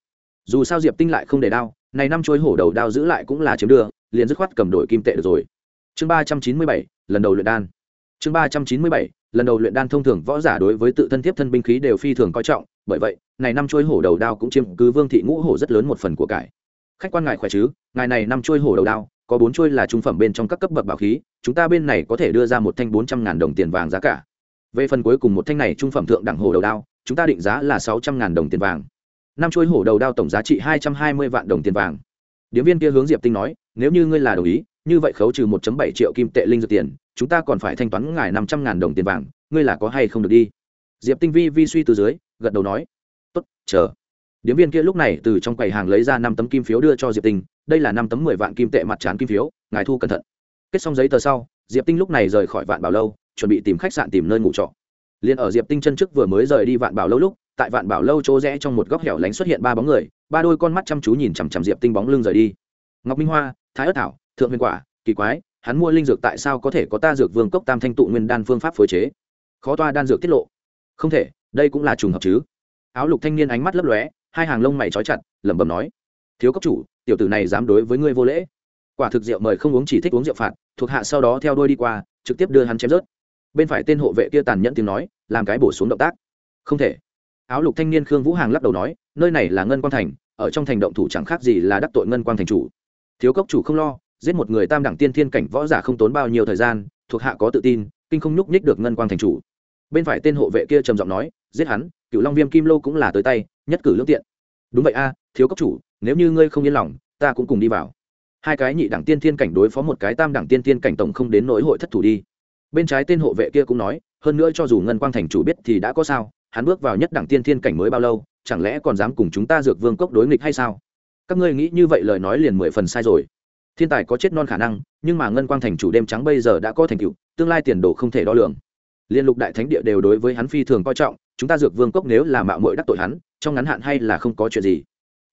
Dù sao diệp tinh lại không để đao, này năm chuôi hổ đầu đao giữ lại cũng là chiếm đưa liền dứt khoát cầm đổi kim tệ được rồi. Chương ba trăm chín mươi bảy, lần đầu luyện đan chương ba trăm chín mươi bảy, lần đầu luyện đan thông thường võ giả đối với tự thân thiếp thân binh khí đều phi thường coi trọng, bởi vậy, này năm chuôi hổ đầu đao cũng chiếm cứ vương thị ngũ hổ rất lớn một phần của cải. Khách quan ngài khỏe chứ? Ngài này năm chuôi hổ đầu đao, có bốn chuôi là trung phẩm bên trong các cấp bậc bảo khí, chúng ta bên này có thể đưa ra một thanh bốn trăm ngàn đồng tiền vàng giá cả. Về phần cuối cùng một thanh này trung phẩm thượng đẳng hổ đầu đao, chúng ta định giá là sáu trăm ngàn đồng tiền vàng. Năm chuôi hổ đầu đao tổng giá trị hai trăm hai mươi vạn đồng tiền vàng. Điếm viên kia hướng diệp tinh nói, nếu như ngươi là đồng ý, như vậy khấu trừ một bảy triệu kim tệ linh dược tiền chúng ta còn phải thanh toán ngài năm trăm ngàn đồng tiền vàng, ngươi là có hay không được đi? Diệp tinh vi vi suy từ dưới, gật đầu nói. Tốt, chờ. Điếm viên kia lúc này từ trong quầy hàng lấy ra năm tấm kim phiếu đưa cho diệp tinh. Đây là năm tấm mười vạn kim tệ mặt trán kim phiếu, ngài thu cẩn thận. Kết xong giấy tờ sau, diệp tinh lúc này rời khỏi vạn bảo lâu, chuẩn bị tìm khách sạn tìm nơi ngủ trọ. Liền ở diệp tinh chân trước vừa mới rời đi vạn bảo lâu lúc, tại vạn bảo lâu chỗ rẽ trong một góc hẻo lánh xuất hiện ba bóng người, ba đôi con mắt chăm chú nhìn chằm chằm diệp tinh bóng lưng rời đi. Ngọc minh hoa, thái ất thảo, thượng huyền quả, kỳ quái hắn mua linh dược tại sao có thể có ta dược vương cốc tam thanh tụ nguyên đan phương pháp phối chế? Khó toa đan dược tiết lộ. Không thể, đây cũng là trùng hợp chứ. Áo lục thanh niên ánh mắt lấp lóe, hai hàng lông mày trói chặt, lẩm bẩm nói, thiếu cấp chủ, tiểu tử này dám đối với ngươi vô lễ. Quả thực rượu mời không uống chỉ thích uống rượu phạt, thuộc hạ sau đó theo đuôi đi qua, trực tiếp đưa hắn chém rớt. Bên phải tên hộ vệ kia tàn nhẫn tiếng nói, làm cái bổ xuống động tác. Không thể. Áo lục thanh niên khương vũ hàng lắc đầu nói, nơi này là ngân quang thành, ở trong thành động thủ chẳng khác gì là đắc tội ngân quang thành chủ. Thiếu cốc chủ không lo giết một người tam đẳng tiên thiên cảnh võ giả không tốn bao nhiêu thời gian, thuộc hạ có tự tin, kinh không nhúc nhích được ngân quang thành chủ. Bên phải tên hộ vệ kia trầm giọng nói, giết hắn cựu long viêm kim lô cũng là tới tay, nhất cử lương tiện. Đúng vậy a, thiếu cấp chủ, nếu như ngươi không yên lòng, ta cũng cùng đi vào. Hai cái nhị đẳng tiên thiên cảnh đối phó một cái tam đẳng tiên thiên cảnh tổng không đến nỗi hội thất thủ đi. Bên trái tên hộ vệ kia cũng nói, hơn nữa cho dù ngân quang thành chủ biết thì đã có sao, hắn bước vào nhất đẳng tiên thiên cảnh mới bao lâu, chẳng lẽ còn dám cùng chúng ta dược vương cốc đối nghịch hay sao? Các ngươi nghĩ như vậy lời nói liền mười phần sai rồi thiên tài có chết non khả năng, nhưng mà ngân quang thành chủ đêm trắng bây giờ đã có thành tựu, tương lai tiền đồ không thể đo lường. Liên lục đại thánh địa đều đối với hắn phi thường coi trọng, chúng ta dược vương cốc nếu là mạo muội đắc tội hắn, trong ngắn hạn hay là không có chuyện gì.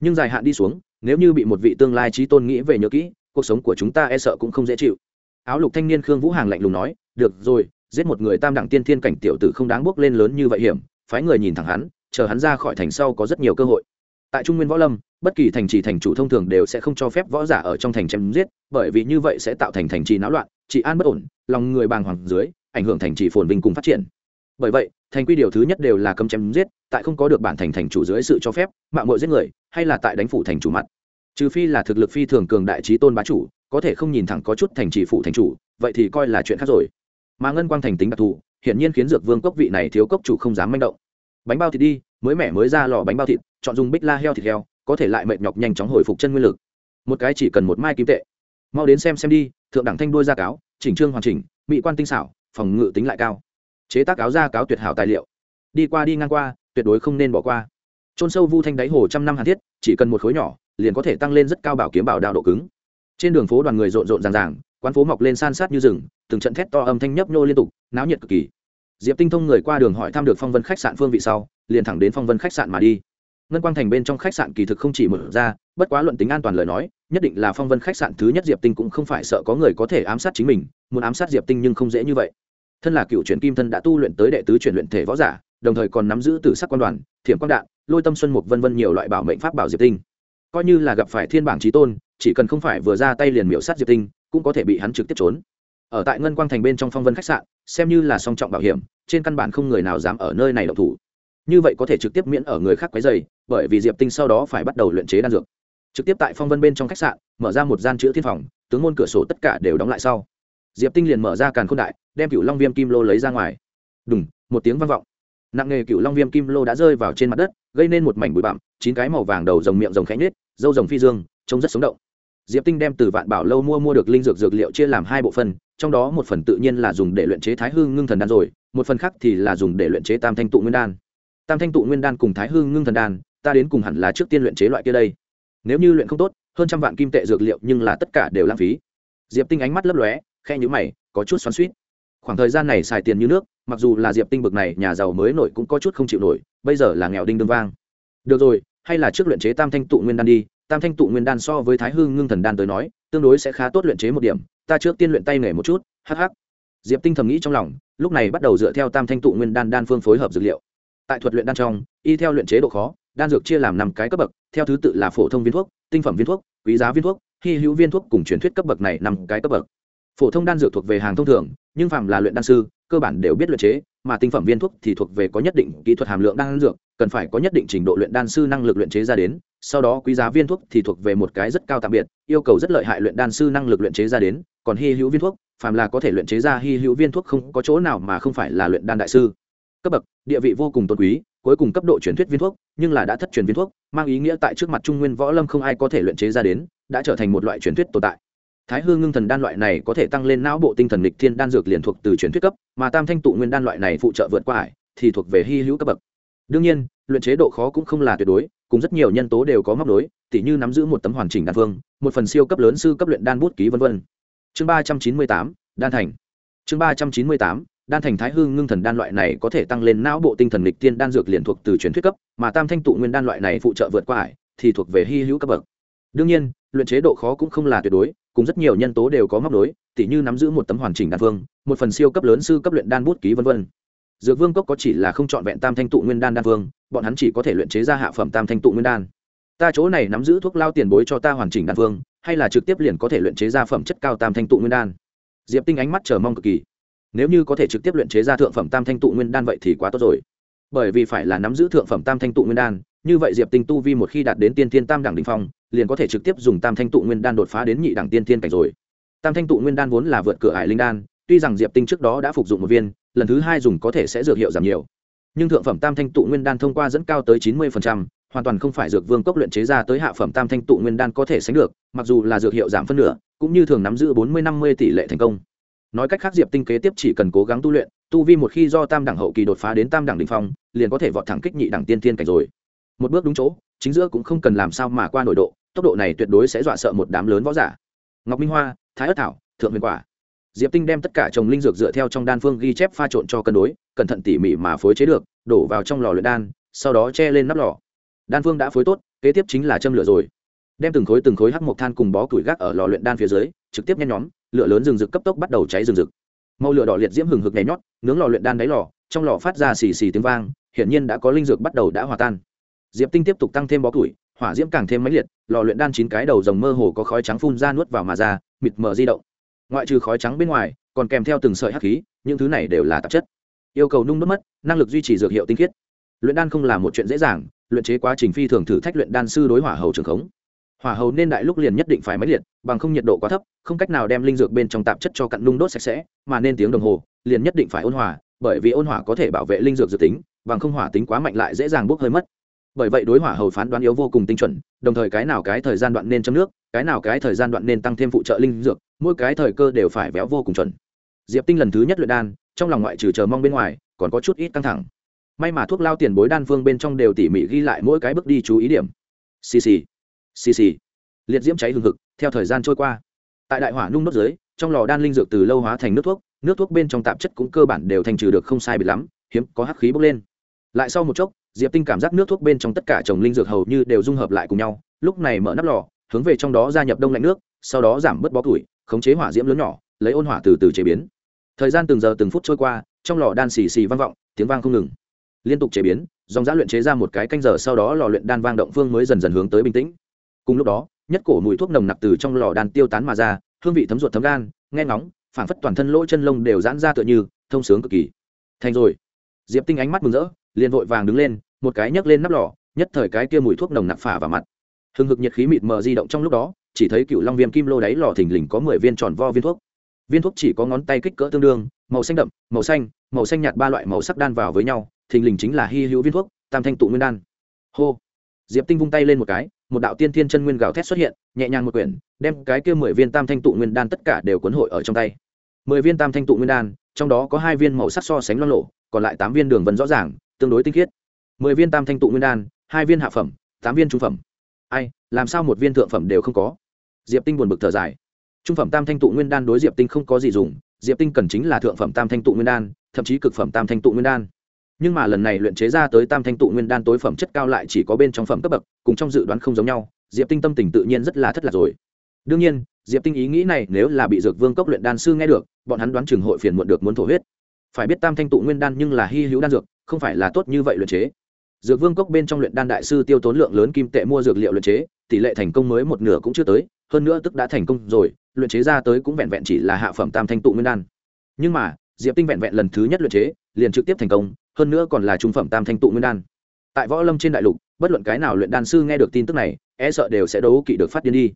Nhưng dài hạn đi xuống, nếu như bị một vị tương lai trí tôn nghĩ về nhớ kỹ, cuộc sống của chúng ta e sợ cũng không dễ chịu. Áo lục thanh niên khương vũ hàng lạnh lùng nói, được rồi, giết một người tam đẳng tiên thiên cảnh tiểu tử không đáng bước lên lớn như vậy hiểm, phái người nhìn thẳng hắn, chờ hắn ra khỏi thành sau có rất nhiều cơ hội. Tại trung nguyên võ lâm bất kỳ thành trì thành chủ thông thường đều sẽ không cho phép võ giả ở trong thành chém giết, bởi vì như vậy sẽ tạo thành thành trì náo loạn, trị an bất ổn, lòng người bàng hoàng dưới, ảnh hưởng thành trì phồn vinh cùng phát triển. Bởi vậy, thành quy điều thứ nhất đều là cấm chém giết, tại không có được bản thành thành chủ dưới sự cho phép mạng mội giết người, hay là tại đánh phủ thành chủ mặt. Trừ phi là thực lực phi thường cường đại trí tôn bá chủ, có thể không nhìn thẳng có chút thành trì phụ thành chủ, vậy thì coi là chuyện khác rồi. Mà ngân quang thành tính đặc thù, hiển nhiên khiến dược vương cốc vị này thiếu cốc chủ không dám manh động. Bánh bao thịt đi, mới mẻ mới ra lò bánh bao thịt, chọn dùng bích la heo thịt heo có thể lại mệt nhọc nhanh chóng hồi phục chân nguyên lực. Một cái chỉ cần một mai kim tệ. Mau đến xem xem đi, thượng đẳng thanh đôi ra cáo, chỉnh trương hoàn chỉnh, mỹ quan tinh xảo, phòng ngự tính lại cao. Chế tác áo da cáo tuyệt hảo tài liệu. Đi qua đi ngang qua, tuyệt đối không nên bỏ qua. Trôn sâu vu thanh đáy hồ trăm năm hàn thiết, chỉ cần một khối nhỏ, liền có thể tăng lên rất cao bảo kiếm bảo đạo độ cứng. Trên đường phố đoàn người rộn rộn ràng ràng, quán phố mọc lên san sát như rừng, từng trận thét to âm thanh nhấp nhô liên tục, náo nhiệt cực kỳ. Diệp tinh thông người qua đường hỏi thăm được phong vân khách sạn phương vị sau, liền thẳng đến phong vân khách sạn mà đi ngân quang thành bên trong khách sạn kỳ thực không chỉ mở ra, bất quá luận tính an toàn lời nói, nhất định là phong vân khách sạn thứ nhất diệp tinh cũng không phải sợ có người có thể ám sát chính mình, muốn ám sát diệp tinh nhưng không dễ như vậy. Thân là cựu truyền kim thân đã tu luyện tới đệ tứ truyền luyện thể võ giả, đồng thời còn nắm giữ tử sắc quan đoàn, thiểm quang đạn, lôi tâm xuân mục vân vân nhiều loại bảo mệnh pháp bảo diệp tinh. Coi như là gặp phải thiên bảng trí tôn, chỉ cần không phải vừa ra tay liền miễu sát diệp tinh, cũng có thể bị hắn trực tiếp trốn. Ở tại ngân quang thành bên trong phong vân khách sạn, xem như là song trọng bảo hiểm, trên căn bản không người nào dám ở nơi này độc thủ. Như vậy có thể trực tiếp miễn ở người khác quấy dày bởi vì diệp tinh sau đó phải bắt đầu luyện chế đan dược trực tiếp tại phong vân bên trong khách sạn mở ra một gian chữ thiên phòng tướng môn cửa sổ tất cả đều đóng lại sau diệp tinh liền mở ra càn k h ô n đại đem cựu long viêm kim lô lấy ra ngoài đúng một tiếng vang vọng nặng nghề cựu long viêm kim lô đã rơi vào trên mặt đất gây nên một mảnh bụi bặm chín cái màu vàng đầu rồng miệng rồng khẽ nhếch, dâu rồng phi dương trông rất sống động diệp tinh đem từ vạn bảo lâu mua mua được linh dược dược liệu chia làm hai bộ phân trong đó một phần tự nhiên là dùng để luyện chế thái hương ngưng thần đan rồi một phần khác thì là dùng để luyện chế tam thanh tụ nguyên đan tam thanh tụ nguyên đan cùng thái hương ngưng thần đan ta đến cùng hẳn là trước tiên luyện chế loại kia đây. Nếu như luyện không tốt, hơn trăm vạn kim tệ dược liệu nhưng là tất cả đều lãng phí. Diệp tinh ánh mắt lấp lóe khe nhữ mày, có chút xoắn suýt khoảng thời gian này xài tiền như nước, mặc dù là diệp tinh bực này, nhà giàu mới nổi cũng có chút không chịu nổi, bây giờ là nghèo đinh đương vang. Được rồi, hay là trước luyện chế tam thanh tụ nguyên đan đi. Tam thanh tụ nguyên đan so với thái hương ngưng thần đan tới nói, tương đối sẽ khá tốt luyện chế một điểm. Ta trước tiên luyện tay nghề một chút hh diệp tinh thầm nghĩ trong lòng, lúc này bắt đầu dựa theo tam thanh tụ nguyên đan đan phương phối hợp dược liệu. Tại thuật luyện đan trong, y theo luyện chế độ khó đan dược chia làm năm cái cấp bậc, theo thứ tự là phổ thông viên thuốc, tinh phẩm viên thuốc, quý giá viên thuốc, hy hữu viên thuốc cùng truyền thuyết cấp bậc này năm cái cấp bậc. Phổ thông đan dược thuộc về hàng thông thường, nhưng phạm là luyện đan sư, cơ bản đều biết luyện chế, mà tinh phẩm viên thuốc thì thuộc về có nhất định kỹ thuật hàm lượng đan dược, cần phải có nhất định trình độ luyện đan sư năng lực luyện chế ra đến, sau đó quý giá viên thuốc thì thuộc về một cái rất cao tạm biệt, yêu cầu rất lợi hại luyện đan sư năng lực luyện chế ra đến, còn hy hữu viên thuốc, phàm là có thể luyện chế ra hy hữu viên thuốc không có chỗ nào mà không phải là luyện đan đại sư. Cấp bậc, địa vị vô cùng tôn quý cuối cùng cấp độ truyền thuyết viên thuốc, nhưng là đã thất truyền viên thuốc, mang ý nghĩa tại trước mặt trung nguyên võ lâm không ai có thể luyện chế ra đến, đã trở thành một loại truyền thuyết tồn tại. Thái hương ngưng thần đan loại này có thể tăng lên não bộ tinh thần lịch thiên đan dược liền thuộc từ truyền thuyết cấp, mà tam thanh tụ nguyên đan loại này phụ trợ vượt qua ải, thì thuộc về hy hữu cấp bậc. Đương nhiên, luyện chế độ khó cũng không là tuyệt đối, cùng rất nhiều nhân tố đều có móc đối tỉ như nắm giữ một tấm hoàn chỉnh đan phương một phần siêu cấp lớn sư cấp luyện đan bút ký v v chương ba trăm chín mươi tám, đan thành. Chương ba trăm chín mươi tám đan thành thái hương ngưng thần đan loại này có thể tăng lên não bộ tinh thần lịch tiên đan dược liền thuộc từ truyền thuyết cấp, mà tam thanh tụ nguyên đan loại này phụ trợ vượt qua ải, thì thuộc về hy hữu cấp bậc. Đương nhiên, luyện chế độ khó cũng không là tuyệt đối, cùng rất nhiều nhân tố đều có móc đối tỉ như nắm giữ một tấm hoàn chỉnh đan phương một phần siêu cấp lớn sư cấp luyện đan bút ký v v dược vương cốc có chỉ là không c h ọ n vẹn tam thanh tụ nguyên đan đan phương bọn hắn chỉ có thể luyện chế ra hạ phẩm tam thanh tụ nguyên đan. Ta chỗ này nắm giữ thuốc lao tiền bối cho ta hoàn chỉnh đan phương hay là trực tiếp liền có thể luyện chế ra phẩm chất cao tam thanh tụ nguyên đan. Diệp tinh ánh mắt chờ mong cực kỳ nếu như có thể trực tiếp luyện chế ra thượng phẩm tam thanh tụ nguyên đan vậy thì quá tốt rồi. Bởi vì phải là nắm giữ thượng phẩm tam thanh tụ nguyên đan, như vậy diệp tinh tu vi một khi đạt đến tiên thiên tam đẳng đình phong, liền có thể trực tiếp dùng tam thanh tụ nguyên đan đột phá đến nhị đẳng tiên thiên cảnh rồi. Tam thanh tụ nguyên đan vốn là vượt cửa Hải linh đan, tuy rằng diệp tinh trước đó đã phục dụng một viên, lần thứ hai dùng có thể sẽ dược hiệu giảm nhiều. Nhưng thượng phẩm tam thanh tụ nguyên đan thông qua dẫn cao tới chín mươi hoàn toàn không phải dược vương cốc luyện chế ra tới hạ phẩm tam thanh tụ nguyên đan có thể sánh được, mặc dù là dược hiệu giảm phân nửa, cũng như thường nắm giữ bốn mươi năm mươi tỷ lệ thành công nói cách khác diệp tinh kế tiếp chỉ cần cố gắng tu luyện, tu vi một khi do tam đẳng hậu kỳ đột phá đến tam đẳng đình phong, liền có thể vọt thẳng kích nhị đẳng tiên thiên cảnh rồi. Một bước đúng chỗ, chính giữa cũng không cần làm sao mà qua nội độ, tốc độ này tuyệt đối sẽ dọa sợ một đám lớn võ giả. Ngọc minh hoa, thái ất thảo, thượng huyền quả. Diệp tinh đem tất cả trồng linh dược dựa theo trong đan phương ghi chép pha trộn cho cân đối, cẩn thận tỉ mỉ mà phối chế được, đổ vào trong lò luyện đan, sau đó che lên nắp lò. Đan phương đã phối tốt, kế tiếp chính là châm lửa rồi. Đem từng khối từng khối hắc mộc than cùng bó củi gác ở lò luyện đan phía dưới trực tiếp nhen nhóm, lửa lớn rừng rực cấp tốc bắt đầu cháy rừng rực. Màu lửa đỏ liệt diễm hừng hực nhảy nhót, nướng lò luyện đan đáy lò, trong lò phát ra xì xì tiếng vang, hiển nhiên đã có linh dược bắt đầu đã hòa tan. Diệp tinh tiếp tục tăng thêm bó củi, hỏa diễm càng thêm mãnh liệt, lò luyện đan chín cái đầu rồng mơ hồ có khói trắng phun ra nuốt vào mà ra, mịt mờ di động. Ngoại trừ khói trắng bên ngoài, còn kèm theo từng sợi hắc khí, những thứ này đều là tạp chất. Yêu cầu nung đốt mất, năng lực duy trì dược hiệu tinh khiết. Luyện đan không là một chuyện dễ dàng, luyện chế quá trình phi thường thử thách luyện đan sư đối hỏa hầu trường khống hỏa hầu nên đại lúc liền nhất định phải máy liệt, bằng không nhiệt độ quá thấp, không cách nào đem linh dược bên trong tạp chất cho cặn nung đốt sạch sẽ, mà nên tiếng đồng hồ, liền nhất định phải ôn hòa, bởi vì ôn hỏa có thể bảo vệ linh dược dự tính, bằng không hỏa tính quá mạnh lại dễ dàng bốc hơi mất. Bởi vậy đối hỏa hầu phán đoán yếu vô cùng tinh chuẩn, đồng thời cái nào cái thời gian đoạn nên châm nước, cái nào cái thời gian đoạn nên tăng thêm phụ trợ linh dược, mỗi cái thời cơ đều phải véo vô cùng chuẩn. Diệp tinh lần thứ nhất luyện đan, trong lòng ngoại trừ chờ mong bên ngoài, còn có chút ít căng thẳng. May mà thuốc lao tiền bối đan phương bên trong đều tỉ mỉ ghi lại mỗi cái bước đi chú ý điểm. Xì xì xì xì. Liệt diễm cháy hừng hực, theo thời gian trôi qua. Tại đại hỏa nung nốt dưới, trong lò đan linh dược từ lâu hóa thành nước thuốc nước thuốc bên trong tạp chất cũng cơ bản đều thành trừ được không sai bị lắm, hiếm có hắc khí bốc lên. Lại sau một chốc, diệp tinh cảm giác nước thuốc bên trong tất cả trồng linh dược hầu như đều dung hợp lại cùng nhau, lúc này mở nắp lò, hướng về trong đó gia nhập đông lạnh nước, sau đó giảm bớt bó củi, khống chế hỏa diễm lớn nhỏ, lấy ôn hỏa từ từ chế biến. Thời gian từng giờ từng phút trôi qua, trong lò đan xì xì vang vọng, tiếng vang không ngừng. Liên tục chế biến, dòng giã luyện chế ra một cái canh giờ, sau đó lò luyện đan vang động phương mới dần dần hướng tới bình tĩnh cùng lúc đó, nhất cổ mùi thuốc nồng nặc từ trong lò đan tiêu tán mà ra, hương vị thấm ruột thấm gan, nghe ngóng, phảng phất toàn thân lỗ chân lông đều giãn ra tựa như thông sướng cực kỳ. Thành rồi. Diệp tinh ánh mắt mừng rỡ, liền vội vàng đứng lên, một cái nhấc lên nắp lò, nhất thời cái kia mùi thuốc nồng nặc phả vào mặt. Hừng hực nhiệt khí mịt mờ di động trong lúc đó, chỉ thấy cựu long viêm kim lô đáy lò thình lình có mười viên tròn vo viên thuốc. Viên thuốc chỉ có ngón tay kích cỡ tương đương, màu xanh đậm, màu xanh màu xanh nhạt ba loại màu sắc đan vào với nhau, thình lình chính là hy hữu viên thuốc, tam thanh tụ nguyên đan. Hô. Diệp tinh vung tay lên một cái một đạo tiên thiên chân nguyên gào thét xuất hiện, nhẹ nhàng một quyển, đem cái kia mười viên tam thanh tụ nguyên đan tất cả đều cuốn hội ở trong tay. Mười viên tam thanh tụ nguyên đan, trong đó có hai viên màu sắc so sánh loang lộ còn lại tám viên đường vân rõ ràng, tương đối tinh khiết. Mười viên tam thanh tụ nguyên đan, hai viên hạ phẩm, tám viên trung phẩm. Ai, làm sao một viên thượng phẩm đều không có? Diệp tinh buồn bực thở dài. Trung phẩm tam thanh tụ nguyên đan đối diệp tinh không có gì dùng, diệp tinh cần chính là thượng phẩm tam thanh tụ nguyên đan, thậm chí cực phẩm tam thanh tụ nguyên đan nhưng mà lần này luyện chế ra tới tam thanh tụ nguyên đan tối phẩm chất cao lại chỉ có bên trong phẩm cấp bậc, cùng trong dự đoán không giống nhau, diệp tinh tâm tình tự nhiên rất là thất lạc rồi. Đương nhiên, diệp tinh ý nghĩ này nếu là bị dược vương cốc luyện đan sư nghe được, bọn hắn đoán chừng hội phiền muộn được muốn thổ huyết. Phải biết tam thanh tụ nguyên đan nhưng là hy hữu đan dược, không phải là tốt như vậy luyện chế. Dược vương cốc bên trong luyện đan đại sư tiêu tốn lượng lớn kim tệ mua dược liệu luyện chế, tỷ lệ thành công mới một nửa cũng chưa tới, hơn nữa tức đã thành công rồi, luyện chế ra tới cũng vẹn vẹn chỉ là hạ phẩm tam thanh tụ nguyên đan. Nhưng mà, diệp tinh vẹn vẹn lần thứ nhất luyện chế liền trực tiếp thành công, hơn nữa còn là trung phẩm tam thanh tụ nguyên đan. Tại võ lâm trên đại lục, bất luận cái nào luyện đan sư nghe được tin tức này e sợ đều sẽ đấu kỵ được phát điên đi.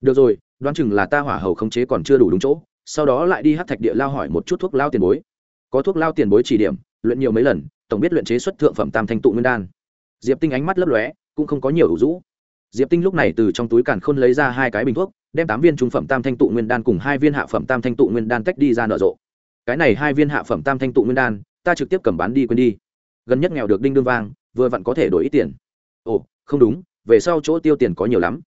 Được rồi, đoán chừng là ta hỏa hầu khống chế còn chưa đủ đúng chỗ, sau đó lại đi hát thạch địa lao hỏi một chút thuốc lao tiền bối. Có thuốc lao tiền bối chỉ điểm, luyện nhiều mấy lần, tổng biết luyện chế xuất thượng phẩm tam thanh tụ nguyên đan. Diệp tinh ánh mắt lấp lóe, cũng không có nhiều đủ rũ. Diệp tinh lúc này từ trong túi càn khôn lấy ra hai cái bình thuốc, đem tám viên trung phẩm tam thanh tụ nguyên đan cùng hai viên hạ phẩm tam thanh tụ nguyên đan tách đi ra nở rộ. Cái này hai viên hạ phẩm tam thanh tụ nguyên đan ta trực tiếp cầm bán đi quên đi. Gần nhất nghèo được đinh đương vang, vừa vặn có thể đổi ít tiền. Ồ, không đúng, về sau chỗ tiêu tiền có nhiều lắm.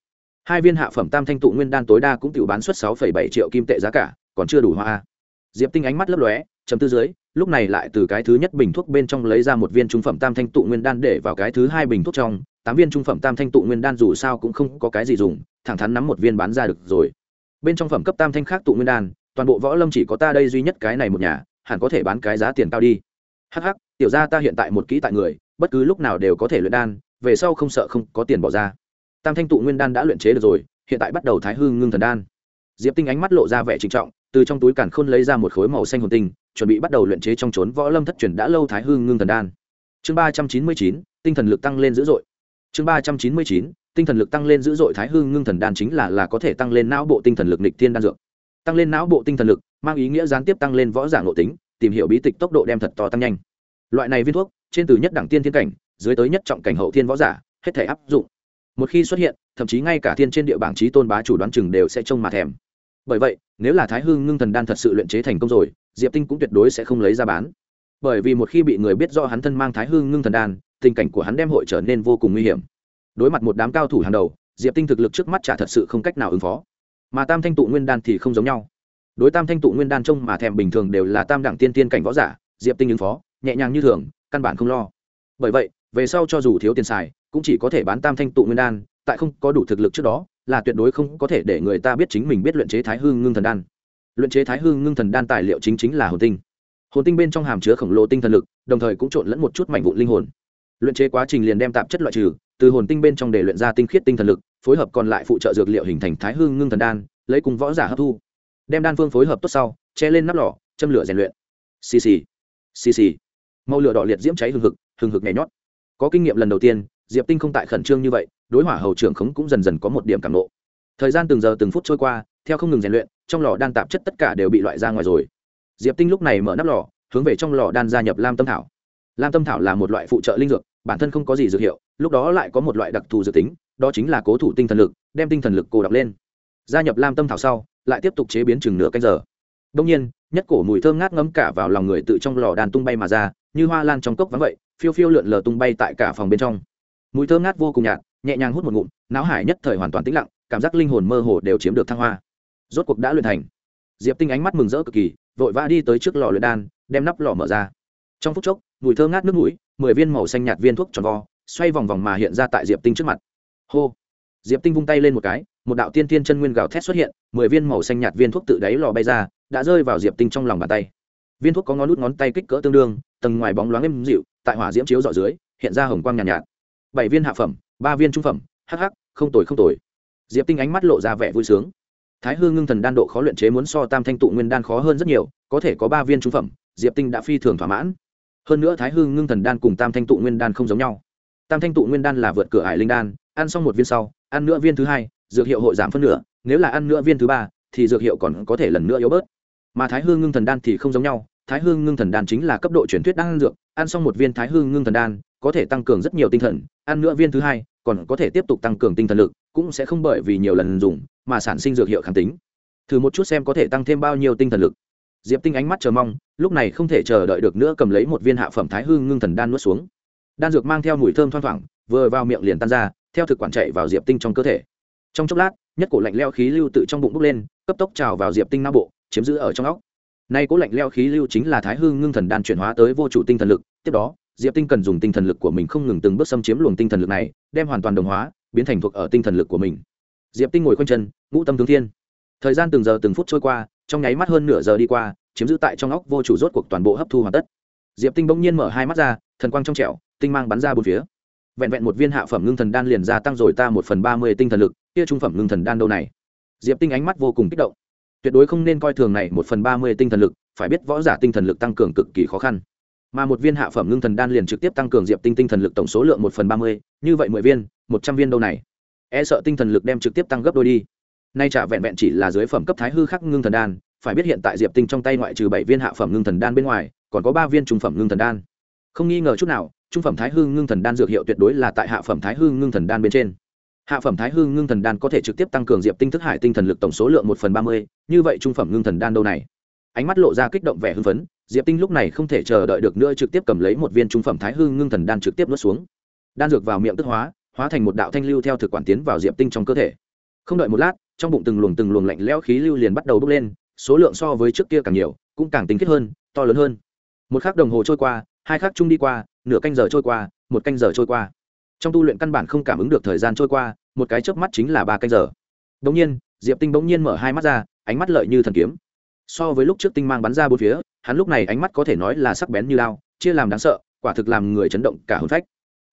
Hai viên hạ phẩm tam thanh tụ nguyên đan tối đa cũng tự bán suất sáu bảy triệu kim tệ giá cả, còn chưa đủ hoa. Diệp tinh ánh mắt lấp lóe, chấm tư dưới, lúc này lại từ cái thứ nhất bình thuốc bên trong lấy ra một viên trung phẩm tam thanh tụ nguyên đan để vào cái thứ hai bình thuốc trong. Tám viên trung phẩm tam thanh tụ nguyên đan dù sao cũng không có cái gì dùng, thẳng thắn nắm một viên bán ra được rồi. Bên trong phẩm cấp tam thanh khác tụ nguyên đan, toàn bộ võ lâm chỉ có ta đây duy nhất cái này một nhà, hẳn có thể bán cái giá tiền cao đi hắc hắc, tiểu ra ta hiện tại một kỹ tại người, bất cứ lúc nào đều có thể luyện đan, về sau không sợ không có tiền bỏ ra. Tam thanh tụ nguyên đan đã luyện chế được rồi, hiện tại bắt đầu thái hương ngưng thần đan. Diệp tinh ánh mắt lộ ra vẻ trịnh trọng, từ trong túi càn khôn lấy ra một khối màu xanh hồn tinh, chuẩn bị bắt đầu luyện chế trong trốn võ lâm thất truyền đã lâu thái hư ngưng thần đan. Chương ba trăm chín mươi chín, tinh thần lực tăng lên dữ dội. Chương ba trăm chín mươi chín, tinh thần lực tăng lên dữ dội thái hư ngưng thần đan chính là là có thể tăng lên não bộ tinh thần lực nịch thiên đan dược. Tăng lên não bộ tinh thần lực, mang ý nghĩa gián tiếp tăng lên võ giả nội tính tìm hiểu bí tịch tốc độ đem thật to tăng nhanh. Loại này viên thuốc, trên từ nhất đẳng tiên thiên cảnh, dưới tới nhất trọng cảnh hậu thiên võ giả, hết thể áp dụng. Một khi xuất hiện, thậm chí ngay cả thiên trên địa bảng trí tôn bá chủ đoán chừng đều sẽ trông mà thèm. Bởi vậy, nếu là thái hưng ngưng thần đan thật sự luyện chế thành công rồi, diệp tinh cũng tuyệt đối sẽ không lấy ra bán. Bởi vì một khi bị người biết do hắn thân mang thái hưng ngưng thần đan, tình cảnh của hắn đem hội trở nên vô cùng nguy hiểm. Đối mặt một đám cao thủ hàng đầu, diệp tinh thực lực trước mắt chả thật sự không cách nào ứng phó. Mà tam thanh tụ nguyên đan thì không giống nhau đối tam thanh tụ nguyên đan trông mà thèm bình thường đều là tam đẳng tiên tiên cảnh võ giả, diệp tinh ứng phó, nhẹ nhàng như thường, căn bản không lo. Bởi vậy, về sau cho dù thiếu tiền xài, cũng chỉ có thể bán tam thanh tụ nguyên đan, tại không có đủ thực lực trước đó, là tuyệt đối không có thể để người ta biết chính mình biết luyện chế thái hư ngưng thần đan. Luyện chế thái hư ngưng thần đan tài liệu chính chính là hồn tinh. Hồn tinh bên trong hàm chứa khổng lồ tinh thần lực, đồng thời cũng trộn lẫn một chút mảnh vụn linh hồn. Luyện chế quá trình liền đem tạp chất loại trừ, từ hồn tinh bên trong để luyện ra tinh khiết tinh thần lực, phối hợp còn lại phụ trợ dược liệu hình thành thái hư ngưng thần đan, lấy cùng võ giả hấp thu đem đan phương phối hợp tốt sau, che lên nắp lò, châm lửa rèn luyện. Xì xì xì xì. Màu lửa đỏ liệt diễm cháy hừng hực hừng hực nhảy nhót. Có kinh nghiệm lần đầu tiên, diệp tinh không tại khẩn trương như vậy, đối hỏa hầu trưởng khống cũng dần dần có một điểm cảm nộ. Thời gian từng giờ từng phút trôi qua, theo không ngừng rèn luyện, trong lò đan tạp chất tất cả đều bị loại ra ngoài rồi. Diệp tinh lúc này mở nắp lò, hướng về trong lò đan gia nhập lam tâm thảo. Lam tâm thảo là một loại phụ trợ linh dược, bản thân không có gì dược hiệu, lúc đó lại có một loại đặc thù dược tính, đó chính là cố thủ tinh thần lực, đem tinh thần lực cô đọc lên. Gia nhập lam tâm thảo sau lại tiếp tục chế biến chừng nửa canh giờ. Đông nhiên, nhất cổ mùi thơm ngát ngấm cả vào lòng người tự trong lò đàn tung bay mà ra, như hoa lan trong cốc vắng vậy, phiêu phiêu lượn lờ tung bay tại cả phòng bên trong. Mùi thơm ngát vô cùng nhạt, nhẹ nhàng hút một ngụm náo hải nhất thời hoàn toàn tĩnh lặng, cảm giác linh hồn mơ hồ đều chiếm được thăng hoa. Rốt cuộc đã luyện thành. Diệp tinh ánh mắt mừng rỡ cực kỳ, vội vã đi tới trước lò luyện đan, đem nắp lò mở ra. Trong phút chốc, mùi thơm ngát nước mũi, mười viên màu xanh nhạt viên thuốc tròn vo, xoay vòng vòng mà hiện ra tại diệp tinh trước mặt. Hô! Diệp tinh vung tay lên một cái, một đạo tiên tiên chân nguyên gào thét xuất hiện mười viên màu xanh nhạt viên thuốc tự đáy lò bay ra đã rơi vào diệp tinh trong lòng bàn tay. Viên thuốc có ngón nút ngón tay kích cỡ tương đương tầng ngoài bóng loáng êm dịu tại hỏa diễm chiếu dọ dưới hiện ra hồng quang nhàn nhạt, nhạt. Bảy viên hạ phẩm ba viên trung phẩm hh không tồi không tồi. Diệp tinh ánh mắt lộ ra vẻ vui sướng. Thái hư ngưng thần đan độ khó luyện chế muốn so tam thanh tụ nguyên đan khó hơn rất nhiều có thể có ba viên trung phẩm diệp tinh đã phi thường thỏa mãn. Hơn nữa thái hư ngưng thần đan cùng tam thanh tụ nguyên đan không giống nhau. Tam thanh tụ nguyên đan là vượt cửa hải linh đan ăn xong một viên sau ăn nữa viên thứ hai dược hiệu hội giảm phân nửa nếu là ăn nữa viên thứ ba, thì dược hiệu còn có thể lần nữa yếu bớt. Mà thái Hương ngưng thần đan thì không giống nhau, thái Hương ngưng thần đan chính là cấp độ truyền thuyết đan dược, ăn xong một viên thái Hương ngưng thần đan, có thể tăng cường rất nhiều tinh thần, ăn nữa viên thứ hai, còn có thể tiếp tục tăng cường tinh thần lực, cũng sẽ không bởi vì nhiều lần dùng mà sản sinh dược hiệu kháng tính. Thử một chút xem có thể tăng thêm bao nhiêu tinh thần lực. Diệp tinh ánh mắt chờ mong, lúc này không thể chờ đợi được nữa cầm lấy một viên hạ phẩm thái Hương ngưng thần đan nuốt xuống. Đan dược mang theo mùi thơm thoang thoảng, vừa vào miệng liền tan ra, theo thực quản chạy vào diệp tinh trong cơ thể. Trong chốc lát nhất cổ lạnh leo khí lưu tự trong bụng bốc lên, cấp tốc trào vào diệp tinh não bộ, chiếm giữ ở trong óc. Nay cố lạnh leo khí lưu chính là thái hư ngưng thần đan chuyển hóa tới vô chủ tinh thần lực, tiếp đó, diệp tinh cần dùng tinh thần lực của mình không ngừng từng bước xâm chiếm luồng tinh thần lực này, đem hoàn toàn đồng hóa, biến thành thuộc ở tinh thần lực của mình. Diệp tinh ngồi quanh chân, ngũ tâm tướng thiên. Thời gian từng giờ từng phút trôi qua, trong nháy mắt hơn nửa giờ đi qua, chiếm giữ tại trong óc vô chủ rốt cuộc toàn bộ hấp thu hoàn tất. Diệp tinh bỗng nhiên mở hai mắt ra, thần quang trong trẻo, tinh mang bắn ra bốn phía vẹn vẹn một viên hạ phẩm ngưng thần đan liền gia tăng rồi ta một phần ba mươi tinh thần lực, kia trung phẩm ngưng thần đan đâu này? Diệp tinh ánh mắt vô cùng kích động. Tuyệt đối không nên coi thường này một phần ba mươi tinh thần lực, phải biết võ giả tinh thần lực tăng cường cực kỳ khó khăn. Mà một viên hạ phẩm ngưng thần đan liền trực tiếp tăng cường diệp tinh tinh thần lực tổng số lượng một phần ba mươi, như vậy mười viên, một trăm viên đâu này? E sợ tinh thần lực đem trực tiếp tăng gấp đôi đi. Nay trả vẹn vẹn chỉ là dưới phẩm cấp thái hư khắc ngưng thần đan, phải biết hiện tại diệp tinh trong tay ngoại trừ bảy viên hạ phẩm ngưng thần đan bên ngoài, còn có ba viên trung phẩm ngưng thần đan. Không nghi ngờ chút nào trung phẩm thái hư ngưng thần đan dược hiệu tuyệt đối là tại hạ phẩm thái hư ngưng thần đan bên trên. Hạ phẩm thái hư ngưng thần đan có thể trực tiếp tăng cường diệp tinh thức hải tinh thần lực tổng số lượng một phần ba mươi, như vậy trung phẩm ngưng thần đan đâu này? Ánh mắt lộ ra kích động vẻ hưng phấn, diệp tinh lúc này không thể chờ đợi được nữa trực tiếp cầm lấy một viên trung phẩm thái hư ngưng thần đan trực tiếp nuốt xuống. Đan dược vào miệng tức hóa hóa thành một đạo thanh lưu theo thực quản tiến vào diệp tinh trong cơ thể. Không đợi một lát, trong bụng từng luồng từng luồng lạnh lẽo khí lưu liền bắt đầu bốc lên, số lượng so với trước kia càng nhiều, cũng càng tính kết hơn, to lớn hơn. Một khắc đồng hồ trôi qua hai khắc chung đi qua, nửa canh giờ trôi qua, một canh giờ trôi qua. Trong tu luyện căn bản không cảm ứng được thời gian trôi qua, một cái chớp mắt chính là ba canh giờ. Bỗng nhiên, diệp tinh bỗng nhiên mở hai mắt ra, ánh mắt lợi như thần kiếm. So với lúc trước tinh mang bắn ra bốn phía, hắn lúc này ánh mắt có thể nói là sắc bén như lao, chia làm đáng sợ, quả thực làm người chấn động cả hồn phách.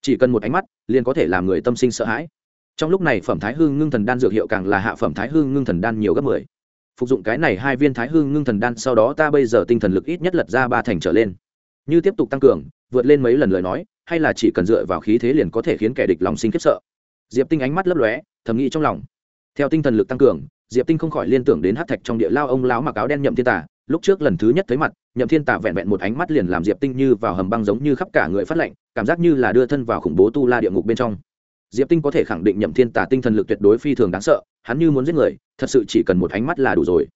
Chỉ cần một ánh mắt, liền có thể làm người tâm sinh sợ hãi. Trong lúc này phẩm thái hương ngưng thần đan dược hiệu càng là hạ phẩm thái hương ngưng thần đan nhiều gấp mười. Phục dụng cái này hai viên thái hư ngưng thần đan sau đó ta bây giờ tinh thần lực ít nhất lật ra ba thành trở lên như tiếp tục tăng cường, vượt lên mấy lần lời nói, hay là chỉ cần dựa vào khí thế liền có thể khiến kẻ địch lòng sinh khiếp sợ. Diệp tinh ánh mắt lấp lóe, thầm nghĩ trong lòng. Theo tinh thần lực tăng cường, diệp tinh không khỏi liên tưởng đến hát thạch trong địa lao ông lão mặc áo đen nhậm thiên tả lúc trước lần thứ nhất thấy mặt, nhậm thiên tả vẹn vẹn một ánh mắt liền làm diệp tinh như vào hầm băng giống như khắp cả người phát lạnh, cảm giác như là đưa thân vào khủng bố tu la địa ngục bên trong. Diệp tinh có thể khẳng định nhậm thiên tả tinh thần lực tuyệt đối phi thường đáng sợ, hắn như muốn giết người, thật sự chỉ cần một ánh mắt là đủ rồi.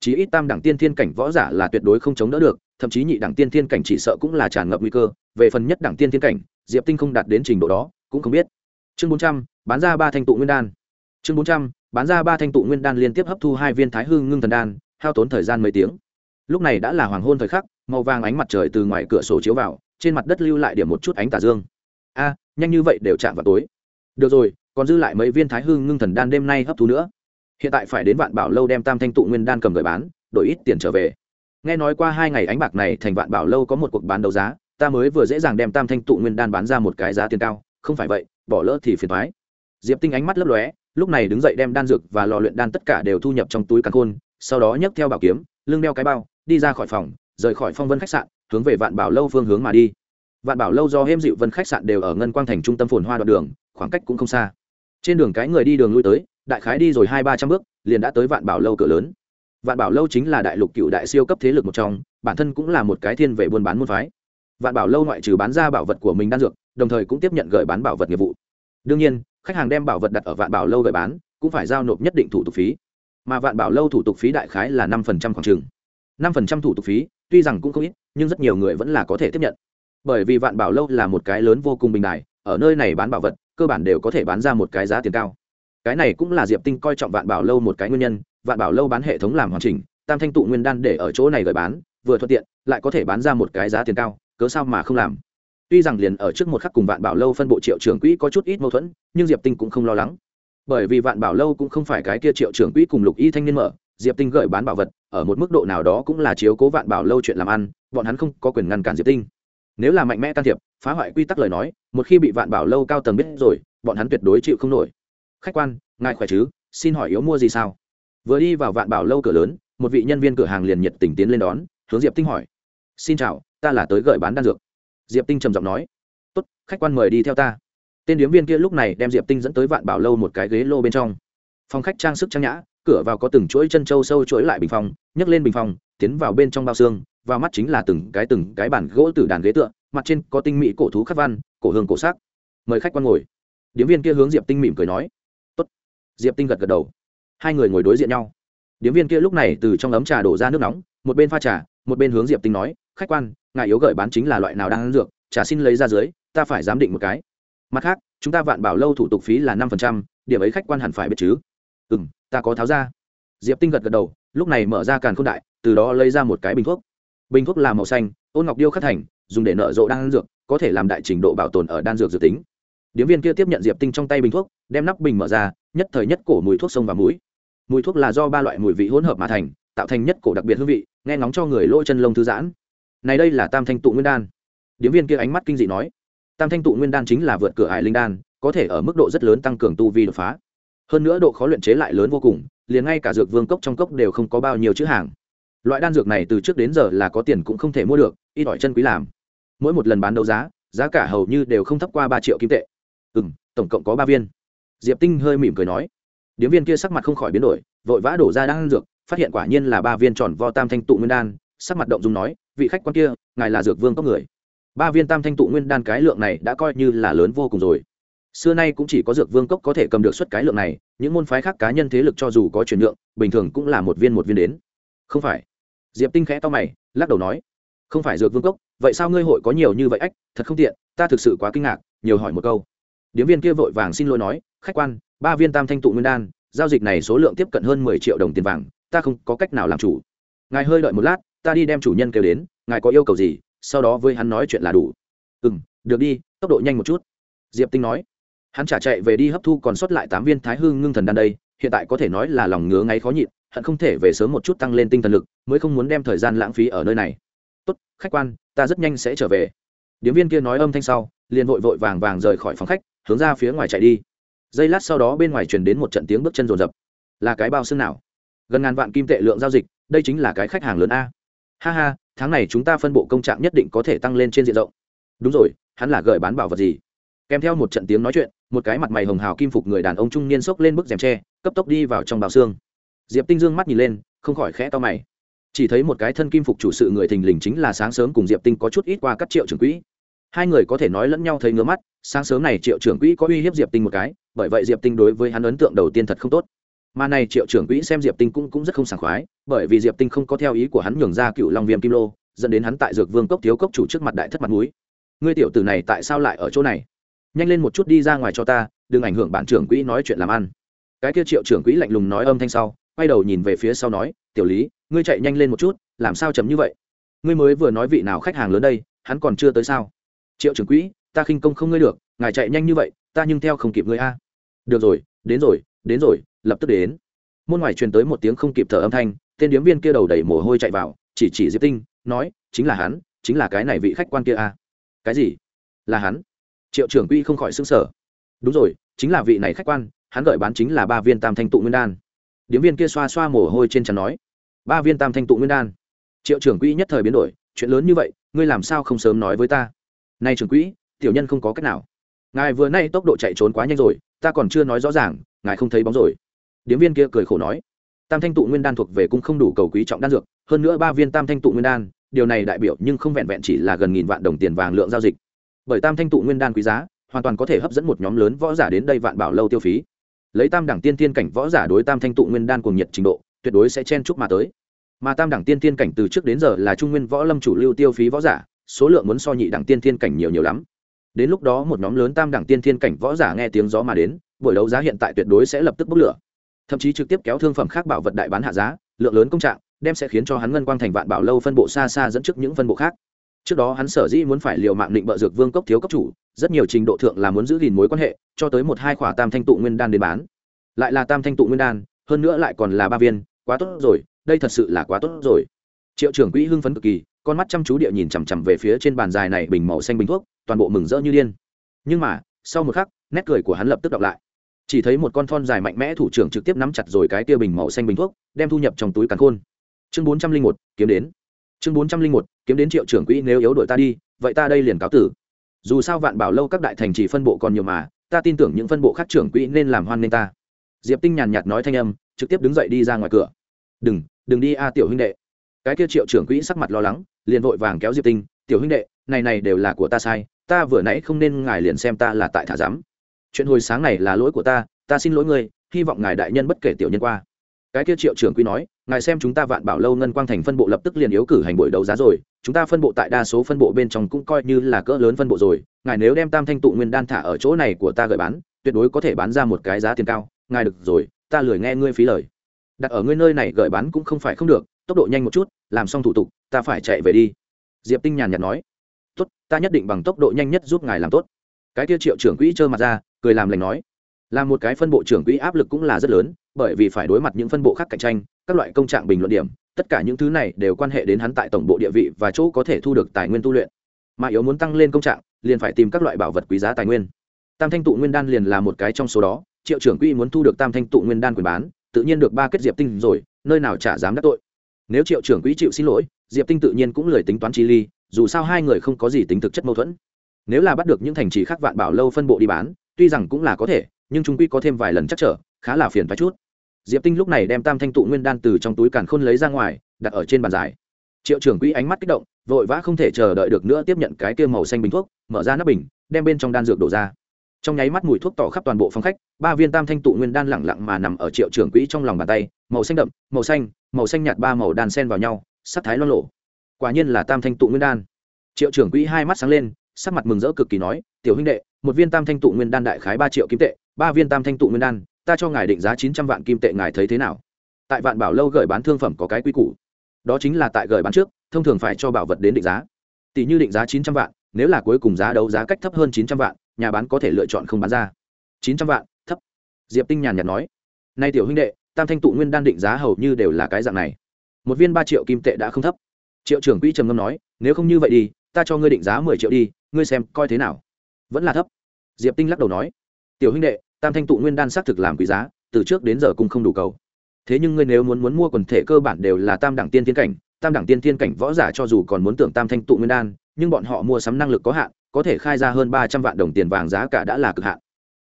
Chí ít tam đẳng tiên thiên cảnh võ giả là tuyệt đối không chống đỡ được thậm chí nhị đẳng tiên thiên cảnh chỉ sợ cũng là tràn ngập nguy cơ, về phần nhất đẳng tiên thiên cảnh, diệp tinh không đạt đến trình độ đó, cũng không biết. Chương bốn trăm, bán ra ba thanh tụ nguyên đan. Chương bốn trăm, bán ra ba thanh tụ nguyên đan liên tiếp hấp thu hai viên thái hương ngưng thần đan, hao tốn thời gian mấy tiếng. Lúc này đã là hoàng hôn thời khắc, màu vàng ánh mặt trời từ ngoài cửa sổ chiếu vào, trên mặt đất lưu lại điểm một chút ánh tà dương. A, nhanh như vậy đều chạm vào tối. Được rồi, còn dư lại mấy viên thái hương ngưng thần đan đêm nay hấp thu nữa. Hiện tại phải đến vạn bảo lâu đem tam thanh tụ nguyên đan cầm gửi bán, đổi ít tiền trở về nghe nói qua hai ngày ánh bạc này thành vạn bảo lâu có một cuộc bán đấu giá, ta mới vừa dễ dàng đem tam thanh tụ nguyên đan bán ra một cái giá tiền cao, không phải vậy, bỏ lỡ thì phiền thoái diệp tinh ánh mắt lấp lóe, lúc này đứng dậy đem đan dược và lò luyện đan tất cả đều thu nhập trong túi càn khôn, sau đó nhấc theo bảo kiếm, lưng đeo cái bao, đi ra khỏi phòng, rời khỏi phong vân khách sạn, hướng về vạn bảo lâu phương hướng mà đi. Vạn bảo lâu do hêm dịu vân khách sạn đều ở ngân quang thành trung tâm phồn hoa đoạn đường, khoảng cách cũng không xa. Trên đường cái người đi đường lui tới, đại khái đi rồi hai ba trăm bước, liền đã tới vạn bảo lâu cửa lớn vạn bảo lâu chính là đại lục cựu đại siêu cấp thế lực một trong, bản thân cũng là một cái thiên về buôn bán môn phái. Vạn bảo lâu ngoại trừ bán ra bảo vật của mình đan dược, đồng thời cũng tiếp nhận gửi bán bảo vật nghiệp vụ. Đương nhiên, khách hàng đem bảo vật đặt ở vạn bảo lâu gửi bán, cũng phải giao nộp nhất định thủ tục phí. Mà vạn bảo lâu thủ tục phí đại khái là năm phần trăm khoảng chừng. năm phần trăm thủ tục phí, tuy rằng cũng không ít, nhưng rất nhiều người vẫn là có thể tiếp nhận. Bởi vì vạn bảo lâu là một cái lớn vô cùng bình đại ở nơi này bán bảo vật, cơ bản đều có thể bán ra một cái giá tiền cao. Cái này cũng là diệp tinh coi trọng vạn bảo lâu một cái nguyên nhân vạn bảo lâu bán hệ thống làm hoàn chỉnh, tam thanh tụ nguyên đan để ở chỗ này gửi bán, vừa thuận tiện, lại có thể bán ra một cái giá tiền cao, cớ sao mà không làm? Tuy rằng liền ở trước một khắc cùng vạn bảo lâu phân bộ triệu trưởng quỹ có chút ít mâu thuẫn, nhưng diệp tinh cũng không lo lắng. Bởi vì vạn bảo lâu cũng không phải cái kia triệu trưởng quỹ cùng lục y thanh niên mở, diệp tinh gửi bán bảo vật, ở một mức độ nào đó cũng là chiếu cố vạn bảo lâu chuyện làm ăn, bọn hắn không có quyền ngăn cản diệp tinh. Nếu là mạnh mẽ can thiệp, phá hoại quy tắc lời nói, một khi bị vạn bảo lâu cao tầng biết rồi, bọn hắn tuyệt đối chịu không nổi. Khách quan, ngài khỏe chứ? Xin hỏi yếu mua gì sao? Vừa đi vào vạn bảo lâu cửa lớn, một vị nhân viên cửa hàng liền nhiệt tình tiến lên đón, hướng diệp tinh hỏi. Xin chào, ta là tới gợi bán đan dược. Diệp tinh trầm giọng nói. Tốt, khách quan mời đi theo ta. Tên điếm viên kia lúc này đem diệp tinh dẫn tới vạn bảo lâu một cái ghế lô bên trong. Phòng khách trang sức trang nhã, cửa vào có từng chuỗi chân trâu sâu chuỗi lại bình phòng nhấc lên bình phòng tiến vào bên trong bao xương, vào mắt chính là từng cái từng cái bản gỗ từ đàn ghế tựa, mặt trên có tinh mỹ cổ thú khắc văn, cổ hương cổ sắc. Mời khách quan ngồi. Điếm viên kia hướng diệp tinh mỉm cười nói. Tốt. Diệp tinh gật gật đầu hai người ngồi đối diện nhau. Điếm viên kia lúc này từ trong ấm trà đổ ra nước nóng, một bên pha trà, một bên hướng diệp tinh nói, khách quan, ngài yếu gợi bán chính là loại nào đang ăn dược, trà xin lấy ra dưới, ta phải giám định một cái. Mặt khác, chúng ta vạn bảo lâu thủ tục phí là năm phần trăm, điểm ấy khách quan hẳn phải biết chứ. Ừ m ta có tháo ra. Diệp tinh gật gật đầu, lúc này mở ra càn k h ô n đại, từ đó lấy ra một cái bình thuốc. Bình thuốc là màu xanh, ôn ngọc điêu khắc thành, dùng để nợ rộ đan dược, có thể làm đại trình độ bảo tồn ở đan dược dự tính. Điếm viên kia tiếp nhận diệp tinh trong tay bình thuốc, đem nắp bình mở ra, nhất thời nhất cổ mùi thuốc sông và mũi mùi thuốc là do ba loại mùi vị hỗn hợp mà thành, tạo thành nhất cổ đặc biệt hương vị, nghe ngóng cho người lỗ chân lông thư giãn. Này đây là tam thanh tụ nguyên đan. Điếm viên kia ánh mắt kinh dị nói, tam thanh tụ nguyên đan chính là vượt cửa hải linh đan, có thể ở mức độ rất lớn tăng cường tu vi đột phá. Hơn nữa độ khó luyện chế lại lớn vô cùng, liền ngay cả dược vương cốc trong cốc đều không có bao nhiêu chữ hàng. Loại đan dược này từ trước đến giờ là có tiền cũng không thể mua được, ít ỏi chân quý làm. Mỗi một lần bán đấu giá giá cả hầu như đều không thấp qua ba triệu kim tệ. Ừ m tổng cộng có ba viên. Diệp tinh hơi mỉm cười nói điếm viên kia sắc mặt không khỏi biến đổi, vội vã đổ ra đan dược, phát hiện quả nhiên là ba viên tròn vo tam thanh tụ nguyên đan, sắc mặt động dung nói, vị khách quan kia, ngài là dược vương cốc người. Ba viên tam thanh tụ nguyên đan cái lượng này đã coi như là lớn vô cùng rồi. Xưa nay cũng chỉ có dược vương cốc có thể cầm được suất cái lượng này, những môn phái khác cá nhân thế lực cho dù có chuyển nhượng, bình thường cũng là một viên một viên đến. Không phải. Diệp tinh khẽ to mày, lắc đầu nói, không phải dược vương cốc, vậy sao ngươi hội có nhiều như vậy ách, thật không tiện, ta thực sự quá kinh ngạc, nhiều hỏi một câu. Điếm viên kia vội vàng xin lỗi nói, khách quan ba viên tam thanh tụ nguyên đan, giao dịch này số lượng tiếp cận hơn mười triệu đồng tiền vàng, ta không có cách nào làm chủ. Ngài hơi đợi một lát, ta đi đem chủ nhân kêu đến, ngài có yêu cầu gì, sau đó với hắn nói chuyện là đủ. Ừ m được đi, tốc độ nhanh một chút. Diệp tinh nói. Hắn trả chạy về đi hấp thu còn sót lại tám viên thái hương ngưng thần đan đây, hiện tại có thể nói là lòng ngứa ngáy khó nhịn, hận không thể về sớm một chút tăng lên tinh thần lực, mới không muốn đem thời gian lãng phí ở nơi này. Tốt, khách quan, ta rất nhanh sẽ trở về. Điếm viên kia nói âm thanh sau, liền vội vội vàng vàng rời khỏi phòng khách, hướng ra phía ngoài chạy đi giây lát sau đó bên ngoài truyền đến một trận tiếng bước chân rồn rập. Là cái bao xương nào? Gần ngàn vạn kim tệ lượng giao dịch, đây chính là cái khách hàng lớn a. Ha ha, tháng này chúng ta phân bộ công trạng nhất định có thể tăng lên trên diện rộng. Đúng rồi, hắn là gợi bán bảo vật gì? Kèm theo một trận tiếng nói chuyện, một cái mặt mày hồng hào kim phục người đàn ông trung niên xốc lên bức rèm tre, cấp tốc đi vào trong bào xương. Diệp tinh dương mắt nhìn lên, không khỏi khẽ to mày. Chỉ thấy một cái thân kim phục chủ sự người thình lình chính là sáng sớm cùng diệp tinh có chút ít qua các triệu trưởng quỹ. Hai người có thể nói lẫn nhau thấy ngứa mắt, sáng sớm này triệu trưởng quỹ có uy hiếp diệp tinh một cái bởi vậy diệp tinh đối với hắn ấn tượng đầu tiên thật không tốt. Mà này triệu trưởng quỹ xem diệp tinh cũng cũng rất không sảng khoái, bởi vì diệp tinh không có theo ý của hắn nhường ra cựu long viêm kim lô, dẫn đến hắn tại dược vương cốc thiếu cốc chủ trước mặt đại thất mặt núi ngươi tiểu tử này tại sao lại ở chỗ này? Nhanh lên một chút đi ra ngoài cho ta, đừng ảnh hưởng bản trưởng quỹ nói chuyện làm ăn. Cái kia triệu trưởng quỹ lạnh lùng nói âm thanh sau, quay đầu nhìn về phía sau nói, tiểu lý, ngươi chạy nhanh lên một chút, làm sao chấm như vậy? Ngươi mới vừa nói vị nào khách hàng lớn đây, hắn còn chưa tới sao? Triệu trưởng quỹ, ta khinh công không ngươi được, ngài chạy nhanh như vậy, ta nhưng theo không kịp ngươi a được rồi, đến rồi đến rồi, lập tức đến. Môn ngoài truyền tới một tiếng không kịp thở âm thanh, tên điếm viên kia đầu đầy mồ hôi chạy vào, chỉ chỉ diệp tinh, nói, chính là hắn, chính là cái này vị khách quan kia à. Cái gì? Là hắn? Triệu trưởng quỹ không khỏi xứng sở đúng rồi, chính là vị này khách quan, hắn gợi bán chính là ba viên tam thanh tụ nguyên đan. Điếm viên kia xoa xoa mồ hôi trên trán nói, ba viên tam thanh tụ nguyên đan. Triệu trưởng quỹ nhất thời biến đổi, chuyện lớn như vậy, ngươi làm sao không sớm nói với ta? Nay trưởng quỹ, tiểu nhân không có cách nào. Ngài vừa nay tốc độ chạy trốn quá nhanh rồi ta còn chưa nói rõ ràng, ngài không thấy bóng rồi. Điếm viên kia cười khổ nói, tam thanh tụ nguyên đan thuộc về cũng không đủ cầu quý trọng đan dược, hơn nữa ba viên tam thanh tụ nguyên đan, điều này đại biểu nhưng không vẹn vẹn chỉ là gần nghìn vạn đồng tiền vàng lượng giao dịch. Bởi tam thanh tụ nguyên đan quý giá, hoàn toàn có thể hấp dẫn một nhóm lớn võ giả đến đây vạn bảo lâu tiêu phí. Lấy tam đẳng tiên tiên cảnh võ giả đối tam thanh tụ nguyên đan cùng nhiệt trình độ, tuyệt đối sẽ chen chúc mà tới. Mà tam đẳng tiên tiên cảnh từ trước đến giờ là trung nguyên võ lâm chủ lưu tiêu phí võ giả, số lượng muốn so nhị đẳng tiên tiên cảnh nhiều nhiều lắm đến lúc đó một nhóm lớn tam đẳng tiên thiên cảnh võ giả nghe tiếng gió mà đến, buổi đấu giá hiện tại tuyệt đối sẽ lập tức bốc lửa. Thậm chí trực tiếp kéo thương phẩm khác bảo vật đại bán hạ giá, lượng lớn công trạng, đem sẽ khiến cho hắn ngân quang thành vạn bảo lâu phân bộ xa xa dẫn trước những phân bộ khác. Trước đó hắn sở dĩ muốn phải liều mạng định bợ dược vương cốc thiếu cấp chủ, rất nhiều trình độ thượng là muốn giữ gìn mối quan hệ, cho tới một hai khỏa tam thanh tụ nguyên đan đến bán. Lại là tam thanh tụ nguyên đan, hơn nữa lại còn là ba viên, quá tốt rồi, đây thật sự là quá tốt rồi. Triệu trưởng quỹ hưng phấn cực kỳ, con mắt chăm chú địa nhìn chằm chằm về phía trên bàn dài này bình màu xanh bình thuốc toàn bộ mừng rỡ như điên. Nhưng mà, sau một khắc, nét cười của hắn lập tức đọc lại. Chỉ thấy một con thon dài mạnh mẽ thủ trưởng trực tiếp nắm chặt rồi cái kia bình màu xanh bình thuốc, đem thu nhập trong túi càn khôn. Chương bốn trăm linh một, kiếm đến. Chương bốn trăm linh một, kiếm đến triệu trưởng quỹ nếu yếu đội ta đi, vậy ta đây liền cáo tử. Dù sao vạn bảo lâu các đại thành chỉ phân bộ còn nhiều mà, ta tin tưởng những phân bộ khác trưởng quỹ nên làm hoan nên ta. Diệp tinh nhàn nhạt nói thanh âm, trực tiếp đứng dậy đi ra ngoài cửa. Đừng đừng đi a, tiểu huynh đệ. Cái kia triệu trưởng quỹ sắc mặt lo lắng, liền vội vàng kéo diệp tinh, tiểu huynh đệ này này đều là của ta sai, ta vừa nãy không nên ngài liền xem ta là tại thả giám chuyện hồi sáng này là lỗi của ta ta xin lỗi ngươi, hy vọng ngài đại nhân bất kể tiểu nhân qua. Cái kia triệu trưởng quy nói, ngài xem chúng ta vạn bảo lâu ngân quang thành phân bộ lập tức liền yếu cử hành buổi đấu giá rồi, chúng ta phân bộ tại đa số phân bộ bên trong cũng coi như là cỡ lớn phân bộ rồi, ngài nếu đem tam thanh tụ nguyên đan thả ở chỗ này của ta gửi bán, tuyệt đối có thể bán ra một cái giá tiền cao, ngài được rồi, ta lười nghe ngươi phí lời. Đặt ở ngươi nơi này gửi bán cũng không phải không được, tốc độ nhanh một chút, làm xong thủ tục, ta phải chạy về đi. Diệp tinh nhàn nhạt nói tốt, ta nhất định bằng tốc độ nhanh nhất giúp ngài làm tốt. Cái kia triệu trưởng quỹ trơ mặt ra, cười làm lành nói là một cái phân bộ trưởng quỹ áp lực cũng là rất lớn, bởi vì phải đối mặt những phân bộ khác cạnh tranh, các loại công trạng bình luận điểm, tất cả những thứ này đều quan hệ đến hắn tại tổng bộ địa vị và chỗ có thể thu được tài nguyên tu luyện. Mà yếu muốn tăng lên công trạng, liền phải tìm các loại bảo vật quý giá tài nguyên. Tam thanh tụ nguyên đan liền là một cái trong số đó, triệu trưởng quỹ muốn thu được tam thanh tụ nguyên đan quyền bán, tự nhiên được ba kết diệp tinh rồi, nơi nào chả dám đắc tội. Nếu triệu trưởng quỹ chịu xin lỗi, diệp tinh tự nhiên cũng lười tính toán chi ly dù sao hai người không có gì tính thực chất mâu thuẫn. Nếu là bắt được những thành trì khác vạn bảo lâu phân bộ đi bán, tuy rằng cũng là có thể, nhưng chúng quy có thêm vài lần chắc trở, khá là phiền phái chút. Diệp tinh lúc này đem tam thanh tụ nguyên đan từ trong túi càn khôn lấy ra ngoài, đặt ở trên bàn giải. triệu trưởng quỹ ánh mắt kích động, vội vã không thể chờ đợi được nữa tiếp nhận cái kia màu xanh bình thuốc, mở ra nắp bình, đem bên trong đan dược đổ ra. Trong nháy mắt mùi thuốc tỏ khắp toàn bộ phòng khách, ba viên tam thanh tụ nguyên đan lẳng lặng mà nằm ở triệu trưởng quỹ trong lòng bàn tay, màu xanh đậm, màu xanh màu xanh nhạt ba màu đan sen vào nhau, sắc thái lo lộ quả nhiên là tam thanh tụ nguyên đan. Triệu trưởng quỹ hai mắt sáng lên, sắc mặt mừng rỡ cực kỳ nói, tiểu huynh đệ, một viên tam thanh tụ nguyên đan đại khái ba triệu kim tệ, ba viên tam thanh tụ nguyên đan, ta cho ngài định giá chín trăm vạn kim tệ, ngài thấy thế nào? Tại vạn bảo lâu gửi bán thương phẩm có cái quy củ. Đó chính là tại gửi bán trước, thông thường phải cho bảo vật đến định giá. Tỷ như định giá chín trăm vạn, nếu là cuối cùng giá đấu giá cách thấp hơn chín trăm vạn, nhà bán có thể lựa chọn không bán ra. Chín trăm vạn, thấp. Diệp tinh nhàn nhạt nói nay tiểu huynh đệ, tam thanh tụ nguyên đan định giá hầu như đều là cái dạng này. Một viên ba triệu kim tệ đã không thấp triệu trưởng quỹ trầm ngâm nói, nếu không như vậy đi, ta cho ngươi định giá mười triệu đi, ngươi xem coi thế nào. Vẫn là thấp. Diệp tinh lắc đầu nói, tiểu huynh đệ, tam thanh tụ nguyên đan xác thực làm quý giá, từ trước đến giờ cũng không đủ cầu. Thế nhưng ngươi nếu muốn muốn mua quần thể cơ bản đều là tam đẳng tiên thiên cảnh, tam đẳng tiên thiên cảnh võ giả cho dù còn muốn tưởng tam thanh tụ nguyên đan, nhưng bọn họ mua sắm năng lực có hạn, có thể khai ra hơn ba trăm vạn đồng tiền vàng giá cả đã là cực hạn.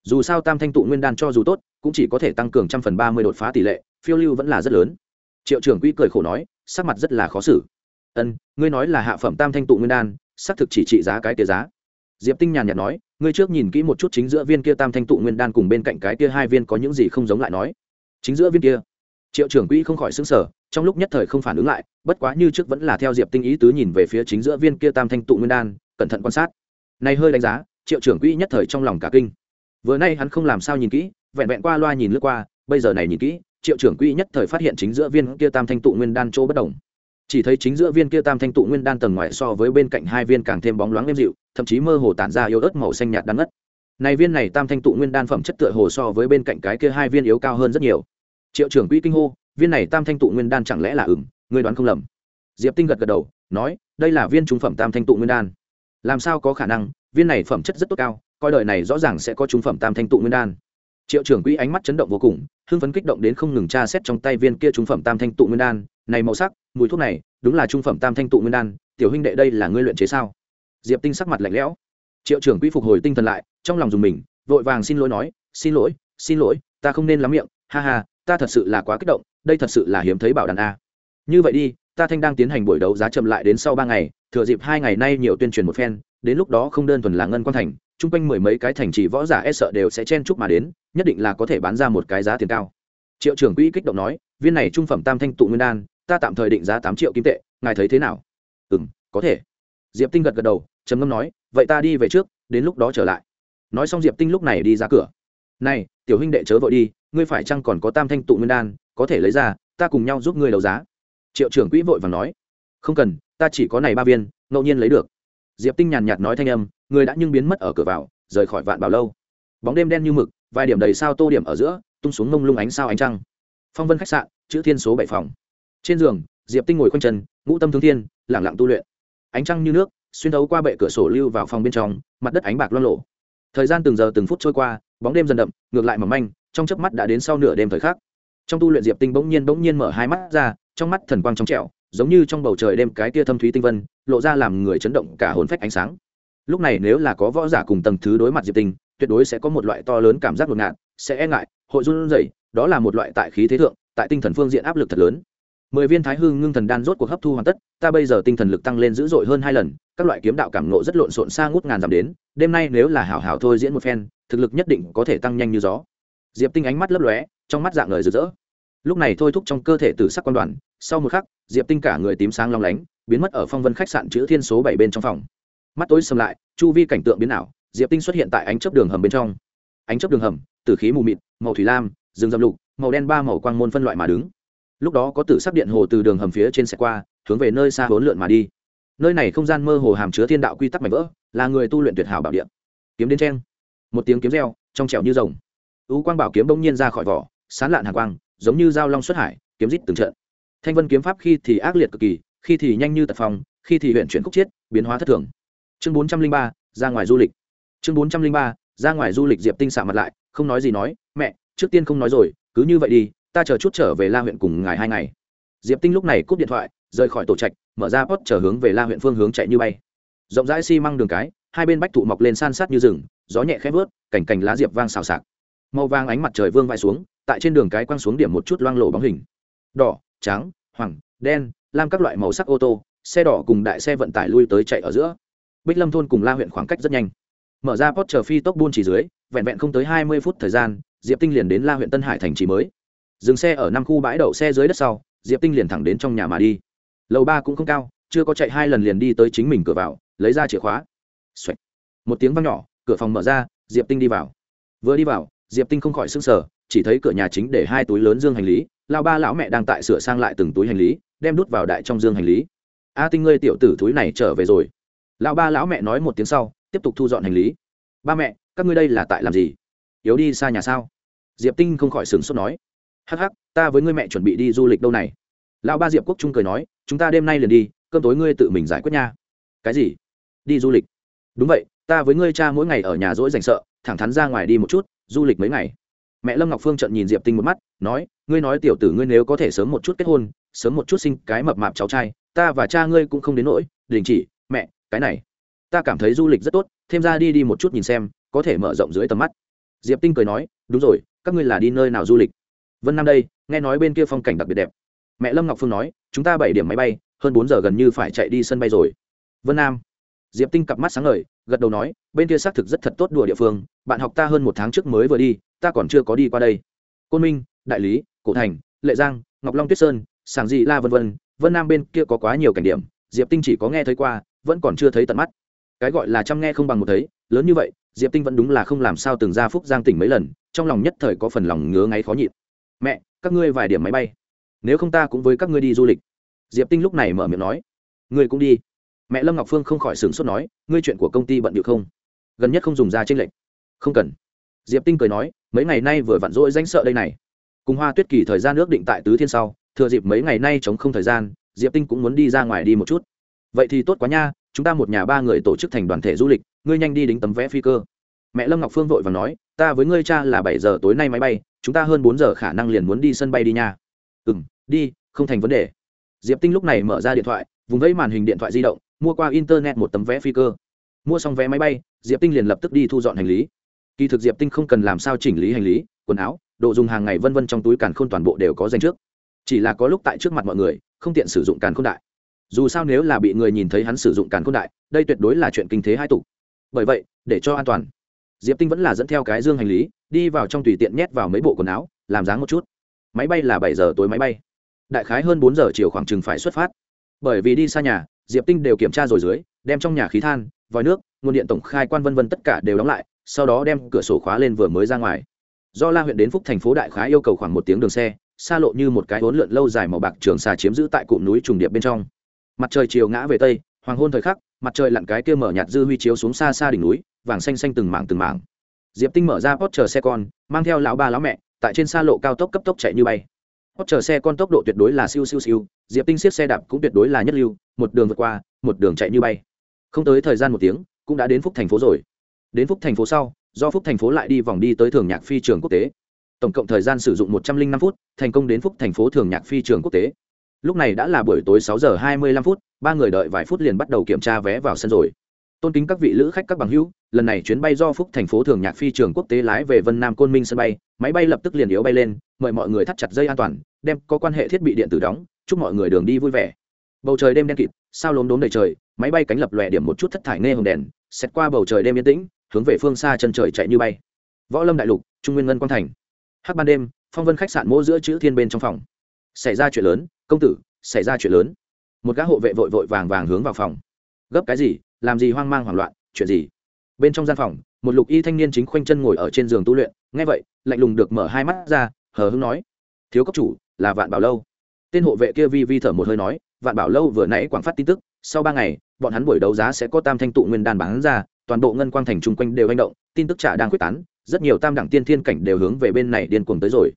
Dù sao tam thanh tụ nguyên đan cho dù tốt, cũng chỉ có thể tăng cường trăm phần ba mươi đột phá tỷ lệ, phiêu lưu vẫn là rất lớn. Triệu trưởng quỹ cười khổ nói, sắc mặt rất là khó xử ân, ngươi nói là hạ phẩm tam thanh tụ nguyên đan, xác thực chỉ trị giá cái tia giá. Diệp tinh nhàn nhạt nói, ngươi trước nhìn kỹ một chút chính giữa viên kia tam thanh tụ nguyên đan cùng bên cạnh cái kia hai viên có những gì không giống lại nói. Chính giữa viên kia? Triệu trưởng quỹ không khỏi xứng sở trong lúc nhất thời không phản ứng lại, bất quá như trước vẫn là theo diệp tinh ý tứ nhìn về phía chính giữa viên kia tam thanh tụ nguyên đan, cẩn thận quan sát. Này hơi đánh giá, triệu trưởng quỹ nhất thời trong lòng cả kinh. Vừa nay hắn không làm sao nhìn kỹ, vẹn vẹn qua loa nhìn lướt qua, bây giờ này nhìn kỹ, triệu trưởng quỹ nhất thời phát hiện chính giữa viên kia tam thanh tụ nguyên đan chỗ bất đồng chỉ thấy chính giữa viên kia tam thanh tụ nguyên đan tầng ngoài so với bên cạnh hai viên càng thêm bóng loáng êm dịu, thậm chí mơ hồ tản ra yếu ớt màu xanh nhạt đắng ngất. Này viên này tam thanh tụ nguyên đan phẩm chất tựa hồ so với bên cạnh cái kia hai viên yếu cao hơn rất nhiều. Triệu trưởng quỹ kinh hô, viên này tam thanh tụ nguyên đan chẳng lẽ là ửng ngươi đoán không lầm. Diệp tinh gật gật đầu, nói, đây là viên trung phẩm tam thanh tụ nguyên đan. Làm sao có khả năng, viên này phẩm chất rất tốt cao, coi đời này rõ ràng sẽ có trung phẩm tam thanh tụ nguyên đan. Triệu trưởng quỹ ánh mắt chấn động vô cùng, hưng phấn kích động đến không ngừng tra xét trong tay viên kia trung phẩm tam thanh tụ nguyên đan, này màu sắc mùi thuốc này, đúng là trung phẩm tam thanh tụ nguyên đan, tiểu huynh đệ đây là ngươi luyện chế sao? Diệp tinh sắc mặt lạnh lẽo. Triệu trưởng quỹ phục hồi tinh thần lại, trong lòng dùng mình, vội vàng xin lỗi nói, xin lỗi xin lỗi, ta không nên lắm miệng, ha ha, ta thật sự là quá kích động, đây thật sự là hiếm thấy bảo đàn a. Như vậy đi, ta thanh đang tiến hành buổi đấu giá chậm lại đến sau ba ngày, thừa dịp hai ngày nay nhiều tuyên truyền một phen, đến lúc đó không đơn thuần là ngân quan thành, chung quanh mười mấy cái thành trì võ giả e sợ đều sẽ chen chúc mà đến, nhất định là có thể bán ra một cái giá tiền cao. Triệu trưởng quỹ kích động nói, viên này trung phẩm tam thanh tụ nguyên đan ta tạm thời định giá tám triệu kim tệ, ngài thấy thế nào? Ừ m có thể. Diệp tinh gật gật đầu, trầm ngâm nói, vậy ta đi về trước, đến lúc đó trở lại. Nói xong diệp tinh lúc này đi ra cửa. Này, tiểu huynh đệ chớ vội đi, ngươi phải chăng còn có tam thanh tụ nguyên đan, có thể lấy ra, ta cùng nhau giúp ngươi đấu giá. Triệu trưởng quỹ vội và nói, không cần, ta chỉ có này ba viên, ngẫu nhiên lấy được. Diệp tinh nhàn nhạt nói thanh âm, người đã nhưng biến mất ở cửa vào, rời khỏi vạn bảo lâu. Bóng đêm đen như mực, vài điểm đầy sao tô điểm ở giữa, tung xuống mông lung ánh sao ánh trăng. Phong vân khách sạn, chữ thiên số bảy phòng trên giường, diệp tinh ngồi quanh chân, ngũ tâm thương thiên lẳng lặng tu luyện. Ánh trăng như nước, xuyên thấu qua bệ cửa sổ lưu vào phòng bên trong, mặt đất ánh bạc loan lộ thời gian từng giờ từng phút trôi qua, bóng đêm dần đậm, ngược lại mỏng manh, trong chớp mắt đã đến sau nửa đêm thời khắc. Trong tu luyện diệp tinh bỗng nhiên bỗng nhiên mở hai mắt ra, trong mắt thần quang trong trẻo, giống như trong bầu trời đêm cái tia thâm thúy tinh vân, lộ ra làm người chấn động cả hồn phách ánh sáng. Lúc này nếu là có võ giả cùng tầng thứ đối mặt diệp tinh, tuyệt đối sẽ có một loại to lớn cảm giác ngột ngạt, sẽ e ngại, hội run rẩy, đó là một loại tại khí thế thượng, tại tinh thần phương diện áp lực thật lớn mười viên thái hương ngưng thần đan rốt cuộc hấp thu hoàn tất, ta bây giờ tinh thần lực tăng lên dữ dội hơn hai lần, các loại kiếm đạo cảm nộ rất lộn xộn xa ngút ngàn dặm đến, đêm nay nếu là hảo hảo thôi diễn một phen, thực lực nhất định có thể tăng nhanh như gió. Diệp tinh ánh mắt lấp lóe, trong mắt dạng lời rực rỡ. Lúc này thôi thúc trong cơ thể từ sắc quan đoàn, sau một khắc, diệp tinh cả người tím sáng long lánh, biến mất ở phong vân khách sạn chữ thiên số bảy bên trong phòng. Mắt tối sầm lại, chu vi cảnh tượng biến ảo, diệp tinh xuất hiện tại ánh chớp đường hầm bên trong. Ánh chớp đường hầm, tử khí mù mịt, màu thủy lam, rừng rậm lục, màu đen ba màu quang môn phân loại mà đứng lúc đó có tử sắc điện hồ từ đường hầm phía trên xe qua, hướng về nơi xa hỗn lượn mà đi. Nơi này không gian mơ hồ hàm chứa thiên đạo quy tắc mạnh vỡ, là người tu luyện tuyệt hảo bảo điện kiếm đến trang một tiếng kiếm reo, trong trẻo như rồng. Ú quang bảo kiếm bỗng nhiên ra khỏi vỏ, sán lạn hàng quang, giống như dao long xuất hải, kiếm rít từng trận. Thanh vân kiếm pháp khi thì ác liệt cực kỳ, khi thì nhanh như tật phòng khi thì huyện chuyển khúc chiết, biến hóa thất thường. Chương bốn trăm linh ba, ra ngoài du lịch. Chương bốn trăm linh ba, ra ngoài du lịch diệp tinh xạ mặt lại, không nói gì nói, mẹ, trước tiên không nói rồi, cứ như vậy đi ta chờ chút trở về la huyện cùng ngài hai ngày. Diệp tinh lúc này cúp điện thoại, rời khỏi tổ trạch, mở ra post chờ hướng về la huyện phương hướng chạy như bay. Rộng rãi xi、si、măng đường cái, hai bên bách thụ mọc lên san sát như rừng, gió nhẹ khẽ vớt cảnh cảnh lá diệp vang xào xạc. Màu vàng ánh mặt trời vương vai xuống, tại trên đường cái quăng xuống điểm một chút loang lộ bóng hình. Đỏ, trắng, hoàng, đen, lam các loại màu sắc ô tô, xe đỏ cùng đại xe vận tải lui tới chạy ở giữa. Bích lâm thôn cùng la huyện khoảng cách rất nhanh. Mở ra post chờ phi tốc buôn chỉ dưới, vẹn vẹn không tới hai mươi phút thời gian, diệp tinh liền đến la huyện tân hải thành trì mới dừng xe ở năm khu bãi đậu xe dưới đất sau, diệp tinh liền thẳng đến trong nhà mà đi. Lầu ba cũng không cao, chưa có chạy hai lần liền đi tới chính mình cửa vào, lấy ra chìa khóa、Xoạch. một tiếng văng nhỏ, cửa phòng mở ra, diệp tinh đi vào. Vừa đi vào, diệp tinh không khỏi s ư n g sở chỉ thấy cửa nhà chính để hai túi lớn dương hành lý lao ba lão mẹ đang tại sửa sang lại từng túi hành lý, đem đút vào đại trong dương hành lý. A tinh ngươi tiểu tử túi này trở về rồi. Lão ba lão mẹ nói một tiếng sau, tiếp tục thu dọn hành lý. Ba mẹ, các ngươi đây là tại làm gì? Yếu đi xa nhà sao? Diệp tinh không khỏi sửng sốt nói hắc hắc, ta với ngươi mẹ chuẩn bị đi du lịch đâu này. Lão ba diệp quốc trung cười nói, chúng ta đêm nay liền đi, cơm tối ngươi tự mình giải quyết nha. Cái gì? Đi du lịch. Đúng vậy, ta với ngươi cha mỗi ngày ở nhà rỗi dành sợ, thẳng thắn ra ngoài đi một chút, du lịch mấy ngày. Mẹ lâm ngọc phương trận nhìn diệp tinh một mắt, nói, ngươi nói tiểu tử ngươi nếu có thể sớm một chút kết hôn, sớm một chút sinh cái mập mạp cháu trai, ta và cha ngươi cũng không đến nỗi, đình chỉ, mẹ, cái này. Ta cảm thấy du lịch rất tốt, thêm ra đi đi một chút nhìn xem, có thể mở rộng dưới tầm mắt. Diệp tinh cười nói, đúng rồi, các ngươi là đi nơi nào du lịch? Vân nam đây, nghe nói bên kia phong cảnh đặc biệt đẹp. Mẹ lâm ngọc phương nói, chúng ta bảy điểm máy bay, hơn bốn giờ gần như phải chạy đi sân bay rồi. Vân nam. Diệp tinh cặp mắt sáng ngời, gật đầu nói, bên kia xác thực rất thật tốt đùa địa phương, bạn học ta hơn một tháng trước mới vừa đi, ta còn chưa có đi qua đây. Côn minh, đại lý, cổ thành, lệ giang, ngọc long tuyết sơn, sàng dị la vân vân vân nam bên kia có quá nhiều cảnh điểm, diệp tinh chỉ có nghe thấy qua, vẫn còn chưa thấy tận mắt. Cái gọi là chăm nghe không bằng một thấy, lớn như vậy, diệp tinh vẫn đúng là không làm sao từng ra phúc giang tỉnh mấy lần, trong lòng nhất thời có phần lòng ngứa ngáy khó nhịn mẹ, các ngươi vài điểm máy bay. Nếu không ta cũng với các ngươi đi du lịch. Diệp tinh lúc này mở miệng nói. Ngươi cũng đi. Mẹ lâm ngọc phương không khỏi sửng sốt nói, ngươi chuyện của công ty bận điệu không? Gần nhất không dùng ra tranh lệch. Không cần. Diệp tinh cười nói, mấy ngày nay vừa vặn rỗi danh sợ đây này. Cùng hoa tuyết kỳ thời gian ước định tại tứ thiên sau, thừa dịp mấy ngày nay chống không thời gian, diệp tinh cũng muốn đi ra ngoài đi một chút. Vậy thì tốt quá nha, chúng ta một nhà ba người tổ chức thành đoàn thể du lịch, ngươi nhanh đi đính tấm vé phi cơ. Mẹ lâm ngọc phương vội và nói, ta với ngươi cha là bảy giờ tối nay máy bay chúng ta hơn bốn giờ khả năng liền muốn đi sân bay đi nha. Ừ m đi, không thành vấn đề. Diệp tinh lúc này mở ra điện thoại, vùng vẫy màn hình điện thoại di động, mua qua internet một tấm vé phi cơ. Mua xong vé máy bay, diệp tinh liền lập tức đi thu dọn hành lý. Kỳ thực diệp tinh không cần làm sao chỉnh lý hành lý, quần áo, đồ dùng hàng ngày vân vân trong túi càn khôn toàn bộ đều có danh trước. Chỉ là có lúc tại trước mặt mọi người, không tiện sử dụng càn khôn đại. Dù sao nếu là bị người nhìn thấy hắn sử dụng càn khôn đại, đây tuyệt đối là chuyện kinh thế hai tục. Bởi vậy, để cho an toàn. Diệp tinh vẫn là dẫn theo cái dương hành lý đi vào trong tùy tiện nhét vào mấy bộ quần áo, làm dáng một chút. Máy bay là bảy giờ tối máy bay. Đại khái hơn bốn giờ chiều khoảng chừng phải xuất phát. Bởi vì đi xa nhà, diệp tinh đều kiểm tra rồi dưới, đem trong nhà khí than, vòi nước, nguồn điện tổng khai quan vân vân tất cả đều đóng lại, sau đó đem cửa sổ khóa lên vừa mới ra ngoài. Do la huyện đến phúc thành phố đại khái yêu cầu khoảng một tiếng đường xe, xa lộ như một cái hốn lượn lâu dài màu bạc trường xà chiếm giữ tại cụm núi trùng điệp bên trong. Mặt trời chiều ngã về tây, hoàng hôn thời khắc, mặt trời lặn cái kia mở nhạt dư huy chiếu xuống xa xa đỉnh núi, vàng xanh xanh từng mảng từng mảng diệp tinh mở ra pot chờ xe con, mang theo lão ba lão mẹ, tại trên xa lộ cao tốc cấp tốc chạy như bay. Pot chờ xe con tốc độ tuyệt đối là siêu siêu siêu, diệp tinh siết xe đạp cũng tuyệt đối là nhất lưu, một đường vượt qua, một đường chạy như bay. Không tới thời gian một tiếng, cũng đã đến phúc thành phố rồi. Đến phúc thành phố sau, do phúc thành phố lại đi vòng đi tới thường nhạc phi trường quốc tế. Tổng cộng thời gian sử dụng một trăm linh năm phút, thành công đến phúc thành phố thường nhạc phi trường quốc tế. Lúc này đã là buổi tối sáu giờ hai mươi lăm phút, ba người đợi vài phút liền bắt đầu kiểm tra vé vào sân rồi tôn kính các vị lữ khách các bằng hữu, lần này chuyến bay do phúc thành phố thường nhạc phi trường quốc tế lái về vân nam côn minh sân bay, máy bay lập tức liền yếu bay lên, mời mọi người thắt chặt dây an toàn, đem có quan hệ thiết bị điện tử đóng, chúc mọi người đường đi vui vẻ. Bầu trời đêm đen kịt, sao lốm đốm đầy trời, máy bay cánh lập lòe điểm một chút thất thải nghe hồng đèn, xét qua bầu trời đêm yên tĩnh, hướng về phương xa chân trời chạy như bay. Võ lâm đại lục, trung nguyên ngân quang thành. Hắc ban đêm, phong vân khách sạn mỗ giữa chữ thiên bên trong phòng. Xảy ra chuyện lớn, công tử, xảy ra chuyện lớn. Một gã hộ vệ vội vội vàng vàng hướng vào phòng. Gấp cái gì làm gì hoang mang hoảng loạn, chuyện gì? Bên trong gian phòng, một lục y thanh niên chính khoanh chân ngồi ở trên giường tu luyện, nghe vậy, lạnh lùng được mở hai mắt ra, hờ hưng nói, thiếu cấp chủ, là vạn bảo lâu. Tên hộ vệ kia vi vi thở một hơi nói, vạn bảo lâu vừa nãy quảng phát tin tức, sau ba ngày, bọn hắn buổi đấu giá sẽ có tam thanh tụ nguyên đan bán ra, toàn bộ ngân quang thành chung quanh đều hành động, tin tức trả đang quyết tán, rất nhiều tam đẳng tiên thiên cảnh đều hướng về bên này điên cuồng tới rồi.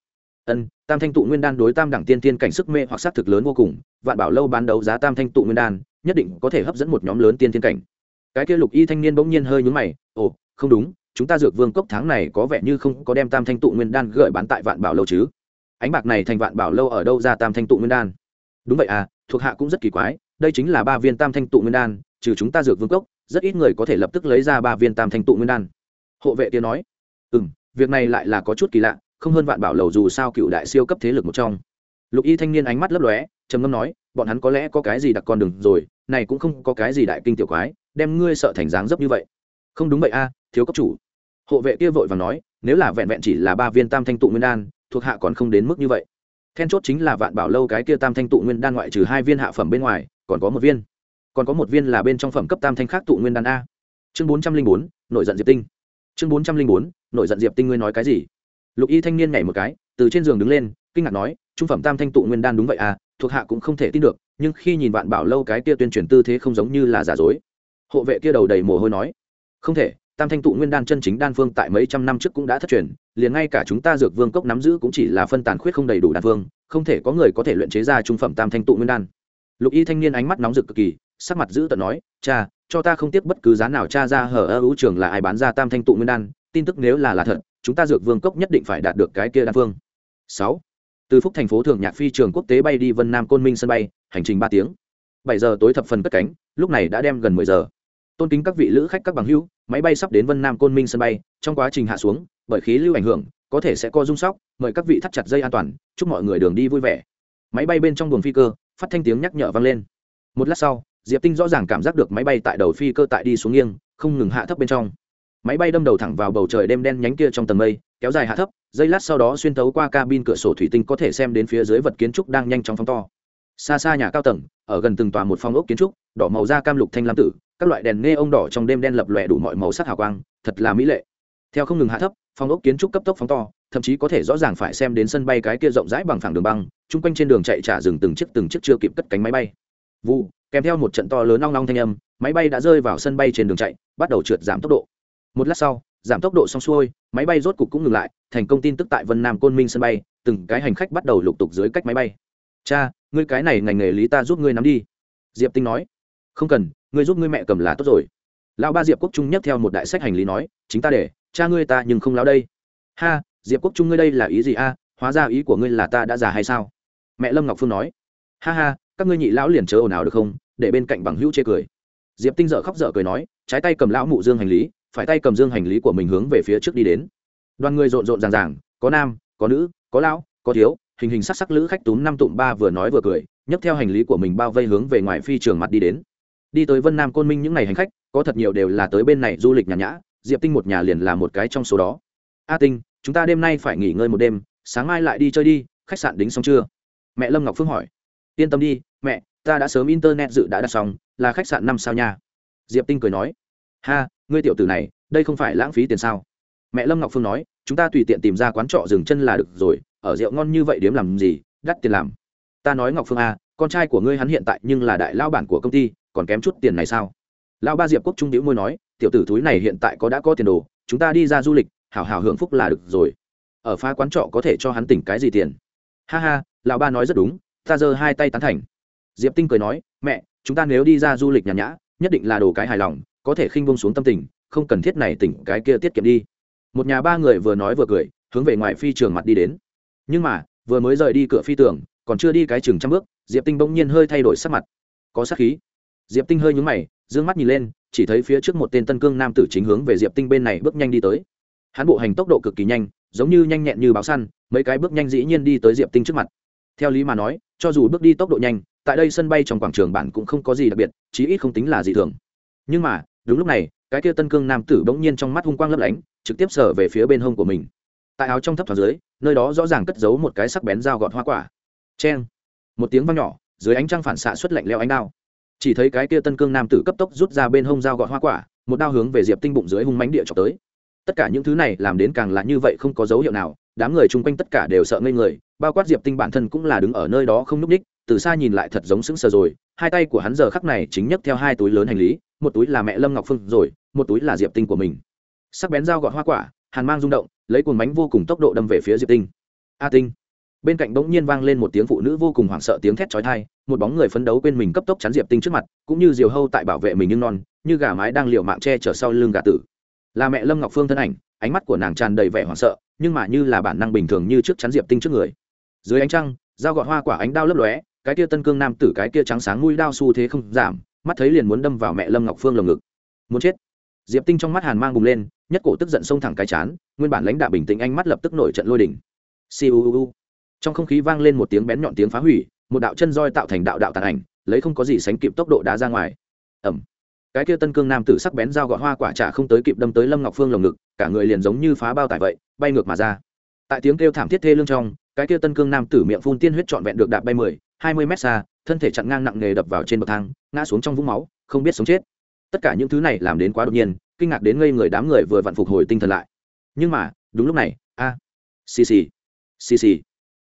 Ân, tam thanh tụ nguyên đan đối tam đẳng tiên thiên cảnh sức mê hoặc sát thực lớn vô cùng, vạn bảo lâu bán đấu giá tam thanh tụ nguyên đan, nhất định có thể hấp dẫn một nhóm lớn tiên thiên cảnh cái kia lục y thanh niên bỗng nhiên hơi nhún mày ồ không đúng chúng ta dược vương cốc tháng này có vẻ như không có đem tam thanh tụ nguyên đan gửi bán tại vạn bảo lâu chứ? Ánh bạc này thành vạn bảo lâu ở đâu ra tam thanh tụ nguyên đan? Đúng vậy à thuộc hạ cũng rất kỳ quái đây chính là ba viên tam thanh tụ nguyên đan trừ chúng ta dược vương cốc rất ít người có thể lập tức lấy ra ba viên tam thanh tụ nguyên đan. Hộ vệ kia nói. Ừ m việc này lại là có chút kỳ lạ không hơn vạn bảo lầu dù sao cựu đại siêu cấp thế lực một trong. Lục y thanh niên ánh mắt lấp lóe trầm ngâm nói bọn hắn có lẽ có cái gì đặc con đường, rồi này cũng không có cái gì đại kinh tiểu quái đem ngươi sợ thành dáng dấp như vậy. Không đúng vậy a, thiếu cấp chủ. Hộ vệ kia vội và nói, nếu là vẹn vẹn chỉ là ba viên tam thanh tụ nguyên đan, thuộc hạ còn không đến mức như vậy. Then chốt chính là vạn bảo lâu cái kia tam thanh tụ nguyên đan ngoại trừ hai viên hạ phẩm bên ngoài, còn có một viên. Còn có một viên là bên trong phẩm cấp tam thanh khác tụ nguyên đan a. Chương bốn trăm linh bốn, nội giận diệp tinh. Chương bốn trăm linh bốn, nội giận diệp tinh ngươi nói cái gì? Lục y thanh niên nhảy một cái, từ trên giường đứng lên, kinh ngạc nói, trung phẩm tam thanh tụ nguyên đan đúng vậy à thuộc hạ cũng không thể tin được, nhưng khi nhìn vạn bảo lâu cái kia tuyên truyền tư thế không giống như là giả dối hộ vệ kia đầu đầy mồ hôi nói, không thể, tam thanh tụ nguyên đan chân chính đan phương tại mấy trăm năm trước cũng đã thất truyền, liền ngay cả chúng ta dược vương cốc nắm giữ cũng chỉ là phân tàn khuyết không đầy đủ đan phương, không thể có người có thể luyện chế ra trung phẩm tam thanh tụ nguyên đan. Lục y thanh niên ánh mắt nóng rực cực kỳ, sắc mặt giữ tận nói, cha, cho ta không tiếc bất cứ giá nào, cha ra hở ơ ưu trường là ai bán ra tam thanh tụ nguyên đan, tin tức nếu là là thật, chúng ta dược vương cốc nhất định phải đạt được cái kia đan phương. Sáu, từ phúc thành phố thường nhạc phi trường quốc tế bay đi vân nam côn minh sân bay, hành trình ba tiếng. Bảy giờ tối thập phần cất cánh, lúc này đã đem gần mười giờ tôn kính các vị lữ khách các bằng hữu, máy bay sắp đến vân nam côn minh sân bay, trong quá trình hạ xuống, bởi khí lưu ảnh hưởng, có thể sẽ co rung sóc, mời các vị thắt chặt dây an toàn, chúc mọi người đường đi vui vẻ. Máy bay bên trong buồng phi cơ, phát thanh tiếng nhắc nhở vang lên. Một lát sau, diệp tinh rõ ràng cảm giác được máy bay tại đầu phi cơ tại đi xuống nghiêng, không ngừng hạ thấp bên trong. Máy bay đâm đầu thẳng vào bầu trời đêm đen nhánh kia trong tầng mây, kéo dài hạ thấp dây lát sau đó xuyên thấu qua cabin cửa sổ thủy tinh có thể xem đến phía dưới vật kiến trúc đang nhanh chóng phóng to xa xa nhà cao tầng, ở gần từng tòa một phòng ốc kiến trúc, đỏ màu da cam lục thanh lam tử, các loại đèn nghe ông đỏ trong đêm đen lập lòe đủ mọi màu sắc hào quang, thật là mỹ lệ. Theo không ngừng hạ thấp phòng ốc kiến trúc cấp tốc phóng to, thậm chí có thể rõ ràng phải xem đến sân bay cái kia rộng rãi bằng phẳng đường băng, chung quanh trên đường chạy trả dừng từng chiếc từng chiếc chưa kịp cất cánh máy bay. Vụ kèm theo một trận to lớn long long thanh âm, máy bay đã rơi vào sân bay trên đường chạy, bắt đầu trượt giảm tốc độ. Một lát sau, giảm tốc độ xong xuôi, máy bay rốt cục cũng ngừng lại, thành công tin tức tại vân nam côn minh sân bay, từng cái hành khách bắt đầu lục tục dưới cách máy bay cha, ngươi cái này ngành nghề lý ta giúp ngươi nắm đi. Diệp tinh nói. Không cần, ngươi giúp ngươi mẹ cầm là tốt rồi. Lão ba diệp quốc trung nhắc theo một đại sách hành lý nói, chính ta để, cha ngươi ta nhưng không lão đây. Ha, diệp quốc trung ngươi đây là ý gì a? Hóa ra ý của ngươi là ta đã già hay sao? Mẹ lâm ngọc phương nói. Ha ha, các ngươi nhị lão liền chớ ồn ào được không? Để bên cạnh bằng hữu chê cười. Diệp tinh dở khóc dở cười nói, trái tay cầm lão mụ dương hành lý, phải tay cầm dương hành lý của mình hướng về phía trước đi đến. Đoàn người rộn rộn ràng ràng, có nam, có nữ, có lão, có thiếu hình hình sắc sắc lữ khách túm năm tụm ba vừa nói vừa cười, nhấc theo hành lý của mình bao vây hướng về ngoài phi trường mặt đi đến. Đi tới vân nam côn minh những ngày hành khách, có thật nhiều đều là tới bên này du lịch nhàn nhã, diệp tinh một nhà liền là một cái trong số đó. A tinh, chúng ta đêm nay phải nghỉ ngơi một đêm, sáng mai lại đi chơi đi, khách sạn đính xong chưa? Mẹ lâm ngọc phương hỏi. Yên tâm đi, mẹ, ta đã sớm internet dự đã đặt xong, là khách sạn năm sao nha? Diệp tinh cười nói. Ha, ngươi tiểu tử này, đây không phải lãng phí tiền sao? Mẹ lâm ngọc phương nói. Chúng ta tùy tiện tìm ra quán trọ dừng chân là được rồi ở rượu ngon như vậy điếm làm gì, đắt tiền làm. Ta nói ngọc phương a, con trai của ngươi hắn hiện tại nhưng là đại lao bản của công ty, còn kém chút tiền này sao? Lao ba diệp quốc trung đĩu môi nói, tiểu tử thúi này hiện tại có đã có tiền đồ, chúng ta đi ra du lịch, hảo hảo hưởng phúc là được rồi. Ở pha quán trọ có thể cho hắn tỉnh cái gì tiền? Ha ha, lão ba nói rất đúng, ta giơ hai tay tán thành. Diệp tinh cười nói, mẹ, chúng ta nếu đi ra du lịch nhàn nhã, nhất định là đồ cái hài lòng, có thể khinh bông xuống tâm tình, không cần thiết này tỉnh cái kia tiết kiệm đi. Một nhà ba người vừa nói vừa cười, hướng về ngoài phi trường mặt đi đến nhưng mà, vừa mới rời đi cửa phi tường, còn chưa đi cái chừng trăm bước, diệp tinh bỗng nhiên hơi thay đổi sắc mặt. Có sắc khí. Diệp tinh hơi nhúng mày d ư ơ n g mắt nhìn lên, chỉ thấy phía trước một tên tân cương nam tử chính hướng về diệp tinh bên này bước nhanh đi tới. Hắn bộ hành tốc độ cực kỳ nhanh, giống như nhanh nhẹn như báo săn, mấy cái bước nhanh dĩ nhiên đi tới diệp tinh trước mặt. Theo lý mà nói, cho dù bước đi tốc độ nhanh, tại đây sân bay trong quảng trường bản cũng không có gì đặc biệt, chí ít không tính là gì thường. Nhưng mà, đúng lúc này, cái kia tân cương nam tử bỗng nhiên trong mắt hung quang lấp lánh, trực tiếp sở về phía bên hông của mình tại áo trong thấp thoáng dưới, nơi đó rõ ràng cất giấu một cái sắc bén dao gọt hoa quả. Cheng. Một tiếng vang nhỏ, dưới ánh trăng phản xạ xuất lạnh leo ánh đao. Chỉ thấy cái kia tân cương nam tử cấp tốc rút ra bên hông dao gọt hoa quả, một đao hướng về diệp tinh bụng dưới hung mánh địa trọc tới. Tất cả những thứ này làm đến càng là như vậy không có dấu hiệu nào, đám người chung quanh tất cả đều sợ ngây người, bao quát diệp tinh bản thân cũng là đứng ở nơi đó không n ú c ních, từ xa nhìn lại thật giống sững sờ rồi, hai tay của hắn giờ khắc này chính nhấc theo hai túi lớn hành lý, một túi là mẹ lâm ngọc phương rồi, một túi là diệp tinh của mình. Sắc bén dao gọt hoa quả hàn mang rung động, lấy cồn bánh vô cùng tốc độ đâm về phía diệp tinh. A tinh! Bên cạnh bỗng nhiên vang lên một tiếng phụ nữ vô cùng hoảng sợ tiếng thét chói tai, một bóng người phấn đấu quên mình cấp tốc chắn diệp tinh trước mặt, cũng như diều hâu tại bảo vệ mình nhưng non, như gà mái đang liều mạng che chở sau lưng gà tử. Là mẹ lâm ngọc phương thân ảnh, ánh mắt của nàng tràn đầy vẻ hoảng sợ, nhưng mà như là bản năng bình thường như trước chắn diệp tinh trước người. Dưới ánh trăng, dao gọt hoa quả ánh đao lấp lóe, cái kia tân cương nam tử cái kia trắng sáng mũi đao xu thế không giảm, mắt thấy liền muốn đâm vào mẹ lâm ngọc phương lồng ngực. Muốn chết! Diệp tinh trong mắt hàn mang bùng lên nhất cổ tức giận xông thẳng cái chán, nguyên bản lãnh đạo bình tĩnh ánh mắt lập tức nổi trận lôi đỉnh siêu trong không khí vang lên một tiếng bén nhọn tiếng phá hủy, một đạo chân roi tạo thành đạo đạo tàn ảnh, lấy không có gì sánh kịp tốc độ đá ra ngoài. Ẩm cái kia tân cương nam tử sắc bén dao gọt hoa quả trả không tới kịp đâm tới lâm ngọc phương lồng ngực, cả người liền giống như phá bao tải vậy, bay ngược mà ra. Tại tiếng kêu thảm thiết thê lương trong, cái kia tân cương nam tử miệng phun tiên huyết trọn vẹn được đạp bay mười, hai mươi mét xa, thân thể chặn ngang nặng nề đập vào trên bậc thang, ngã xuống trong vũng máu, không biết sống chết. Tất cả những thứ này làm đến quá đột nhiên kinh ngạc đến ngây người đám người vừa vặn phục hồi tinh thần lại. Nhưng mà, đúng lúc này, a, xì xì xì xì.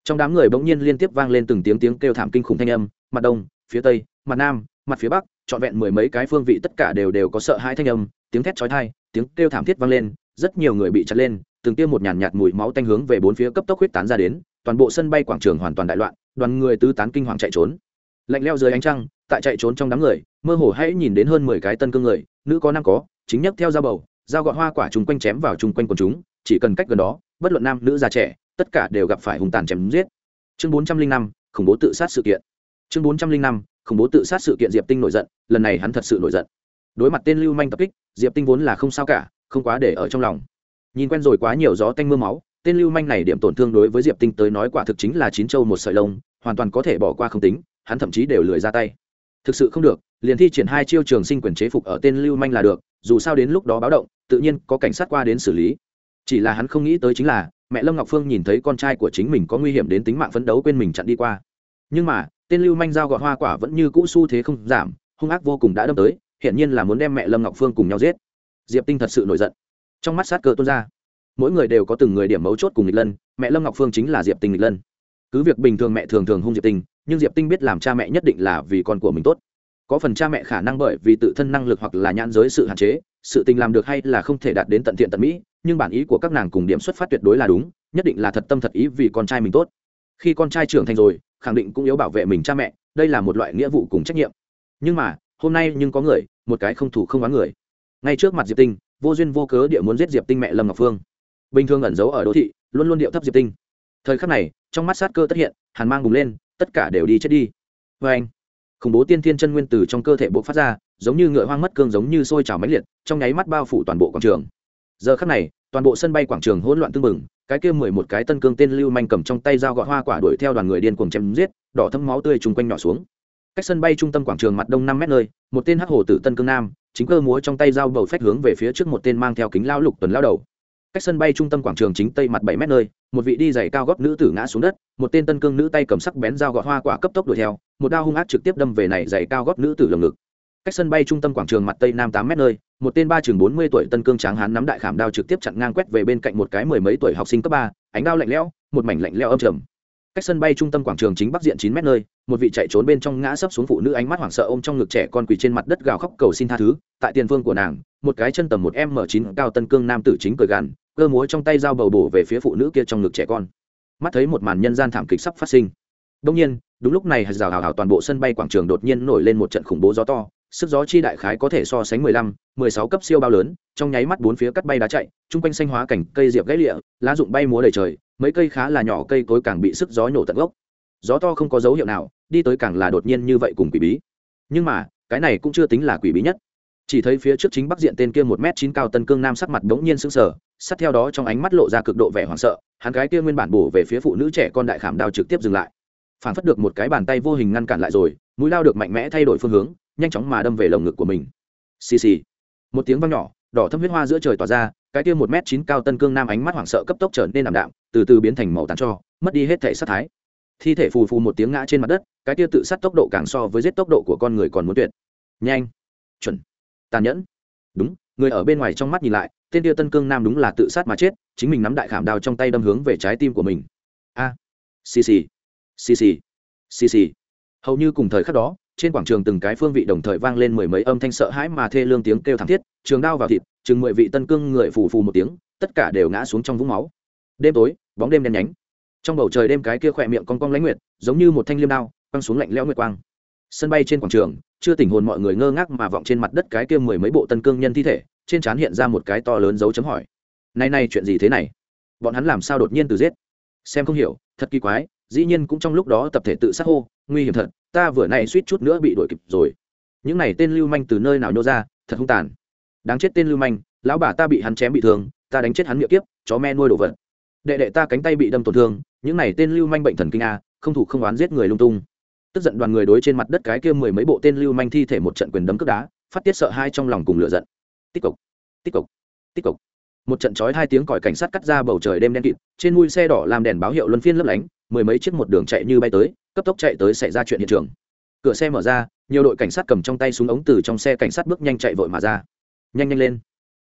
Trong đám người bỗng nhiên liên tiếp vang lên từng tiếng tiếng kêu thảm kinh khủng thanh âm, mặt đông, phía tây, mặt nam, mặt phía bắc, trọn vẹn mười mấy cái phương vị tất cả đều đều có sợ hai thanh âm, tiếng thét chói tai, tiếng kêu thảm thiết vang lên, rất nhiều người bị chặt lên, từng tiêm một nhàn nhạt mùi máu tanh hướng về bốn phía cấp tốc huyết tán ra đến, toàn bộ sân bay quảng trường hoàn toàn đại loạn, đoàn người tứ tán kinh hoàng chạy trốn. Lạnh leo dưới ánh trăng, tại chạy trốn trong đám người, mơ hồ hãy nhìn đến hơn mười cái tân cương người, nữ có năm có chính nhất theo dao bầu, dao gọt hoa quả chung quanh chém vào chung quanh quần chúng, chỉ cần cách gần đó, bất luận nam nữ già trẻ, tất cả đều gặp phải hung tàn chém giết. Chương bốn trăm linh năm, khủng bố tự sát sự kiện. Chương bốn trăm linh năm, khủng bố tự sát sự kiện diệp tinh nổi giận, lần này hắn thật sự nổi giận. Đối mặt tên lưu manh tập kích, diệp tinh vốn là không sao cả, không quá để ở trong lòng. Nhìn quen rồi quá nhiều gió tanh m ư a máu, tên lưu manh này điểm tổn thương đối với diệp tinh tới nói quả thực chính là chín châu một sợi lông, hoàn toàn có thể bỏ qua không tính, hắn thậm chí đều lười ra tay thực sự không được, liền thi triển hai chiêu trường sinh quyền chế phục ở tên lưu manh là được, dù sao đến lúc đó báo động, tự nhiên có cảnh sát qua đến xử lý. Chỉ là hắn không nghĩ tới chính là, mẹ lâm ngọc phương nhìn thấy con trai của chính mình có nguy hiểm đến tính mạng phấn đấu quên mình chặn đi qua. Nhưng mà, tên lưu manh dao gọt hoa quả vẫn như cũ xu thế không giảm, hung ác vô cùng đã đâm tới, hiển nhiên là muốn đem mẹ lâm ngọc phương cùng nhau giết. Diệp tinh thật sự nổi giận. Trong mắt sát cơ tuôn ra. Mỗi người đều có từng người điểm mấu chốt cùng nghịch lân, mẹ lâm ngọc phương chính là diệp tinh nghịch lân. Cứ việc bình thường mẹ thường thường hung diệp tinh nhưng diệp tinh biết làm cha mẹ nhất định là vì con của mình tốt. Có phần cha mẹ khả năng bởi vì tự thân năng lực hoặc là nhãn giới sự hạn chế, sự tình làm được hay là không thể đạt đến tận thiện tận mỹ, nhưng bản ý của các nàng cùng điểm xuất phát tuyệt đối là đúng, nhất định là thật tâm thật ý vì con trai mình tốt. Khi con trai trưởng thành rồi, khẳng định cũng yếu bảo vệ mình cha mẹ, đây là một loại nghĩa vụ cùng trách nhiệm. Nhưng mà, hôm nay nhưng có người, một cái không thủ không oán người. Ngay trước mặt diệp tinh, vô duyên vô cớ địa muốn giết diệp tinh mẹ lâm ngọc phương. Bình thường ẩn giấu ở đô thị, luôn luôn điệu thấp diệp tinh. Thời khắc này, trong mắt sát cơ tất hiện, hàn mang bùng lên tất cả đều đi chết đi. Vê anh, khủng bố tiên thiên chân nguyên từ trong cơ thể bộ phát ra, giống như ngựa hoang mất cương giống như sôi trào máy liệt, trong nháy mắt bao phủ toàn bộ quảng trường. Giờ khắc này, toàn bộ sân bay quảng trường hỗn loạn tưng bừng, cái kia mười một cái tân cương tên lưu manh cầm trong tay dao gọt hoa quả đuổi theo đoàn người điên cuồng chém giết, đỏ thấm máu tươi chung quanh nhỏ xuống. Cách sân bay trung tâm quảng trường mặt đông năm mét nơi, một tên hắc hồ tử tân cương nam, chính cơ múa trong tay dao bầu phách hướng về phía trước một tên mang theo kính lao lục tuần lao đầu cách sân bay trung tâm quảng trường chính tây mặt bảy mét nơi, một vị đi giày cao gót nữ tử ngã xuống đất, một tên tân cương nữ tay cầm sắc bén dao gọt hoa quả cấp tốc đuổi theo, một đao hung ác trực tiếp đâm về này giày cao gót nữ tử lồng ngực. Cách sân bay trung tâm quảng trường mặt tây nam tám mét nơi, một tên ba chừng bốn mươi tuổi tân cương tráng hán nắm đại khảm đao trực tiếp chặn ngang quét về bên cạnh một cái mười mấy tuổi học sinh cấp ba, ánh đao lạnh lẽo, một mảnh lạnh lẽo âm trầm cách sân bay trung tâm quảng trường chính bắc diện chín mét nơi, một vị chạy trốn bên trong ngã sấp xuống phụ nữ ánh mắt hoảng sợ ôm trong ngực trẻ con quỳ trên mặt đất gào khóc cầu xin tha thứ. Tại tiền phương của nàng, một cái chân tầm một m chín cao tân cương nam tử chính cười gằn, cơ múa trong tay dao bầu bổ về phía phụ nữ kia trong ngực trẻ con. Mắt thấy một màn nhân gian thảm kịch sắp phát sinh. Đông nhiên, đúng lúc này rào hào hào toàn bộ sân bay quảng trường đột nhiên nổi lên một trận khủng bố gió to. Sức gió chi đại khái có thể so sánh mười lăm, mười sáu cấp siêu bao lớn, trong nháy mắt bốn phía cắt bay đá chạy trung quanh xanh hóa cảnh cây diệp gãy lịa, lá rụng bay múa đầy trời mấy cây khá là nhỏ, cây cối càng bị sức gió nhổ tận gốc. Gió to không có dấu hiệu nào, đi tới càng là đột nhiên như vậy cùng quỷ bí. Nhưng mà, cái này cũng chưa tính là quỷ bí nhất. Chỉ thấy phía trước chính bắc diện tên kia một m chín cao tân cương nam sắc mặt đống nhiên sững sờ, sát theo đó trong ánh mắt lộ ra cực độ vẻ hoảng sợ, hắn cái kia nguyên bản bổ về phía phụ nữ trẻ con đại khảm đao trực tiếp dừng lại. Phản phất được một cái bàn tay vô hình ngăn cản lại rồi, mũi lao được mạnh mẽ thay đổi phương hướng, nhanh chóng mà đâm về lồng ngực của mình. Xì xì. Một tiếng vang nhỏ, đỏ thâm huyết hoa giữa trời tỏa ra cái kia một m chín cao tân cương nam ánh mắt hoảng sợ cấp tốc trở nên ảm đạm, từ từ biến thành màu tàn cho, mất đi hết thể sát thái. Thi thể phù phù một tiếng ngã trên mặt đất, cái kia tự sát tốc độ càng so với giết tốc độ của con người còn muốn tuyệt. Nhanh. Chuẩn. Tàn nhẫn. Đúng, người ở bên ngoài trong mắt nhìn lại, tên kia tân cương nam đúng là tự sát mà chết, chính mình nắm đại khảm đao trong tay đâm hướng về trái tim của mình. A. Xì xì. Xì xì. Xì xì. Hầu như cùng thời khắc đó trên quảng trường từng cái phương vị đồng thời vang lên mười mấy âm thanh sợ hãi mà thê lương tiếng kêu thảm thiết, trường đao vào thịt, chừng mười vị tân cương người phù phù một tiếng, tất cả đều ngã xuống trong vũng máu. Đêm tối, bóng đêm đen nhánh. Trong bầu trời đêm cái kia khỏe miệng con cong lãnh nguyệt, giống như một thanh liêm đao, quăng xuống lạnh lẽo nguyệt quang. Sân bay trên quảng trường, chưa tỉnh hồn mọi người ngơ ngác mà vọng trên mặt đất cái kia mười mấy bộ tân cương nhân thi thể, trên trán hiện ra một cái to lớn dấu chấm hỏi. Nay nay chuyện gì thế này? Bọn hắn làm sao đột nhiên từ giết? Xem không hiểu, thật kỳ quái dĩ nhiên cũng trong lúc đó tập thể tự sát hô, nguy hiểm thật, ta vừa nay suýt chút nữa bị đuổi kịp rồi. Những này tên lưu manh từ nơi nào nhô ra, thật hung tàn. Đáng chết tên lưu manh, lão bà ta bị hắn chém bị thương, ta đánh chết hắn miệng kiếp, chó me nuôi đồ vật. Đệ đệ ta cánh tay bị đâm tổn thương, những này tên lưu manh bệnh thần kinh a, không thủ không oán giết người lung tung. Tức giận đoàn người đối trên mặt đất cái kia mười mấy bộ tên lưu manh thi thể một trận quyền đấm cướp đá, phát tiết sợ hai trong lòng cùng lửa giận. Tích cực tích cực tích cực một trận chói hai tiếng còi cảnh sát cắt ra bầu trời đêm đen kịt, trên mũi xe đỏ làm đèn báo hiệu luân phiên lấp lánh mười mấy chiếc một đường chạy như bay tới, cấp tốc chạy tới xảy ra chuyện hiện trường. Cửa xe mở ra, nhiều đội cảnh sát cầm trong tay súng ống từ trong xe cảnh sát bước nhanh chạy vội mà ra. Nhanh nhanh lên.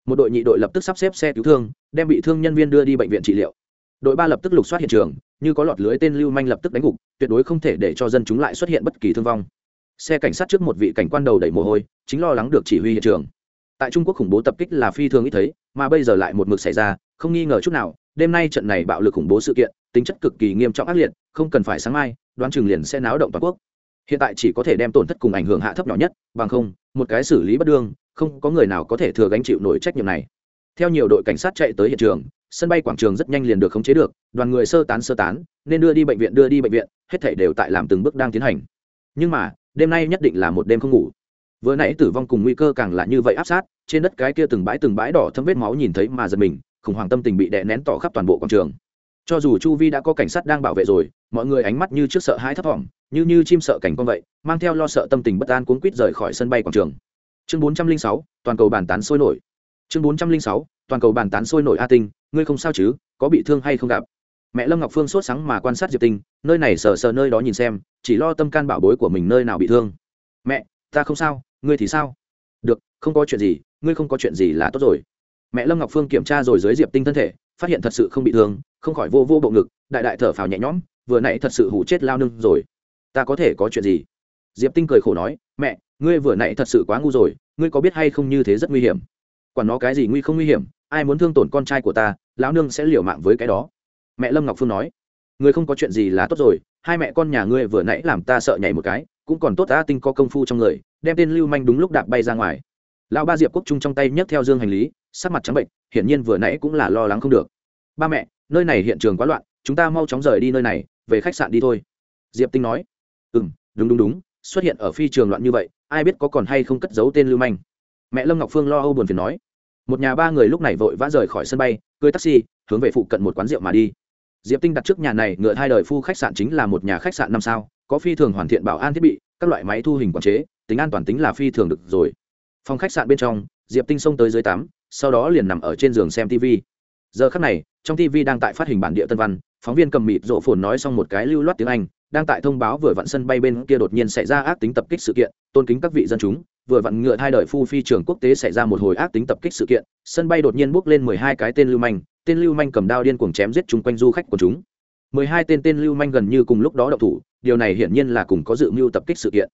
Một đội nhị đội lập tức sắp xếp xe cứu thương, đem bị thương nhân viên đưa đi bệnh viện trị liệu. Đội ba lập tức lục soát hiện trường, như có lọt lưới tên lưu manh lập tức đánh gục, tuyệt đối không thể để cho dân chúng lại xuất hiện bất kỳ thương vong. Xe cảnh sát trước một vị cảnh quan đầu đẩy mồ hôi, chính lo lắng được chỉ huy hiện trường. Tại trung quốc khủng bố tập kích là phi thường ít thấy, mà bây giờ lại một mực xảy ra, không nghi ngờ chút nào đêm nay trận này bạo lực khủng bố sự kiện, tính chất cực kỳ nghiêm trọng ác liệt, không cần phải sáng mai, đoán chừng liền sẽ náo động toàn quốc. Hiện tại chỉ có thể đem tổn thất cùng ảnh hưởng hạ thấp nhỏ nhất, bằng không, một cái xử lý bất đương, không có người nào có thể thừa gánh chịu nổi trách nhiệm này. Theo nhiều đội cảnh sát chạy tới hiện trường, sân bay quảng trường rất nhanh liền được khống chế được, đoàn người sơ tán sơ tán, nên đưa đi bệnh viện đưa đi bệnh viện, hết thảy đều tại làm từng bước đang tiến hành. Nhưng mà, đêm nay nhất định là một đêm không ngủ. Vừa nãy tử vong cùng nguy cơ càng là như vậy áp sát, trên đất cái kia từng bãi từng bãi đỏ thấm vết máu nhìn thấy mà giật mình khủng hoảng tâm tình bị đè nén tỏ khắp toàn bộ quảng trường. Cho dù chu vi đã có cảnh sát đang bảo vệ rồi, mọi người ánh mắt như trước sợ hãi thấp thỏm, như như chim sợ cảnh con vậy, mang theo lo sợ tâm tình bất an cuốn quýt rời khỏi sân bay quảng trường. Chương bốn trăm linh sáu, toàn cầu bàn tán sôi nổi. Chương bốn trăm linh sáu, toàn cầu bàn tán sôi nổi a tinh, ngươi không sao chứ, có bị thương hay không gặp? Mẹ lâm ngọc phương sốt sáng mà quan sát diệp tinh, nơi này sờ sờ nơi đó nhìn xem, chỉ lo tâm can bảo bối của mình nơi nào bị thương. Mẹ, ta không sao, ngươi thì sao? Được, không có chuyện gì, ngươi không có chuyện gì là tốt rồi mẹ lâm ngọc phương kiểm tra rồi dưới diệp tinh thân thể, phát hiện thật sự không bị thương, không khỏi vô vô bộ ngực, đại đại thở phào nhẹ nhõm, vừa nãy thật sự hủ chết lao nương rồi. Ta có thể có chuyện gì? Diệp tinh cười khổ nói, mẹ, ngươi vừa nãy thật sự quá ngu rồi, ngươi có biết hay không như thế rất nguy hiểm? Quản nó cái gì nguy không nguy hiểm, ai muốn thương tổn con trai của ta, lão nương sẽ liều mạng với cái đó. Mẹ lâm ngọc phương nói, ngươi không có chuyện gì là tốt rồi, hai mẹ con nhà ngươi vừa nãy làm ta sợ nhảy một cái, cũng còn tốt ta tinh có công phu trong người, đem tên lưu manh đúng lúc đạp bay ra ngoài. Lão ba diệp quốc trung trong tay nhấc theo dương hành lý sắc mặt trắng bệnh, hiển nhiên vừa nãy cũng là lo lắng không được. Ba mẹ, nơi này hiện trường quá loạn, chúng ta mau chóng rời đi nơi này, về khách sạn đi thôi. Diệp tinh nói. Ừ m đúng đúng đúng, xuất hiện ở phi trường loạn như vậy, ai biết có còn hay không cất giấu tên lưu manh. Mẹ lâm ngọc phương lo âu buồn phiền nói. Một nhà ba người lúc này vội vã rời khỏi sân bay, cưới taxi, hướng về phụ cận một quán rượu mà đi. Diệp tinh đặt trước nhà này, ngựa hai đời phu khách sạn chính là một nhà khách sạn năm sao, có phi thường hoàn thiện bảo an thiết bị, các loại máy thu hình quản chế, tính an toàn tính là phi thường được rồi. Phòng khách sạn bên trong diệp tinh xông tới dưới tắm sau đó liền nằm ở trên giường xem tv giờ khắc này, trong tv đang tại phát hình bản địa tân văn, phóng viên cầm mịt rộ phồn nói xong một cái lưu loát tiếng anh, đang tại thông báo vừa vặn sân bay bên kia đột nhiên xảy ra ác tính tập kích sự kiện, tôn kính các vị dân chúng, vừa vặn ngựa hai đời phu phi trường quốc tế xảy ra một hồi ác tính tập kích sự kiện, sân bay đột nhiên bốc lên mười hai cái tên lưu manh, tên lưu manh cầm đao điên cuồng chém giết chung quanh du khách của chúng. Mười hai tên tên lưu manh gần như cùng lúc đó đậu thủ, điều này hiển nhiên là cùng có dự mưu tập kích sự kiện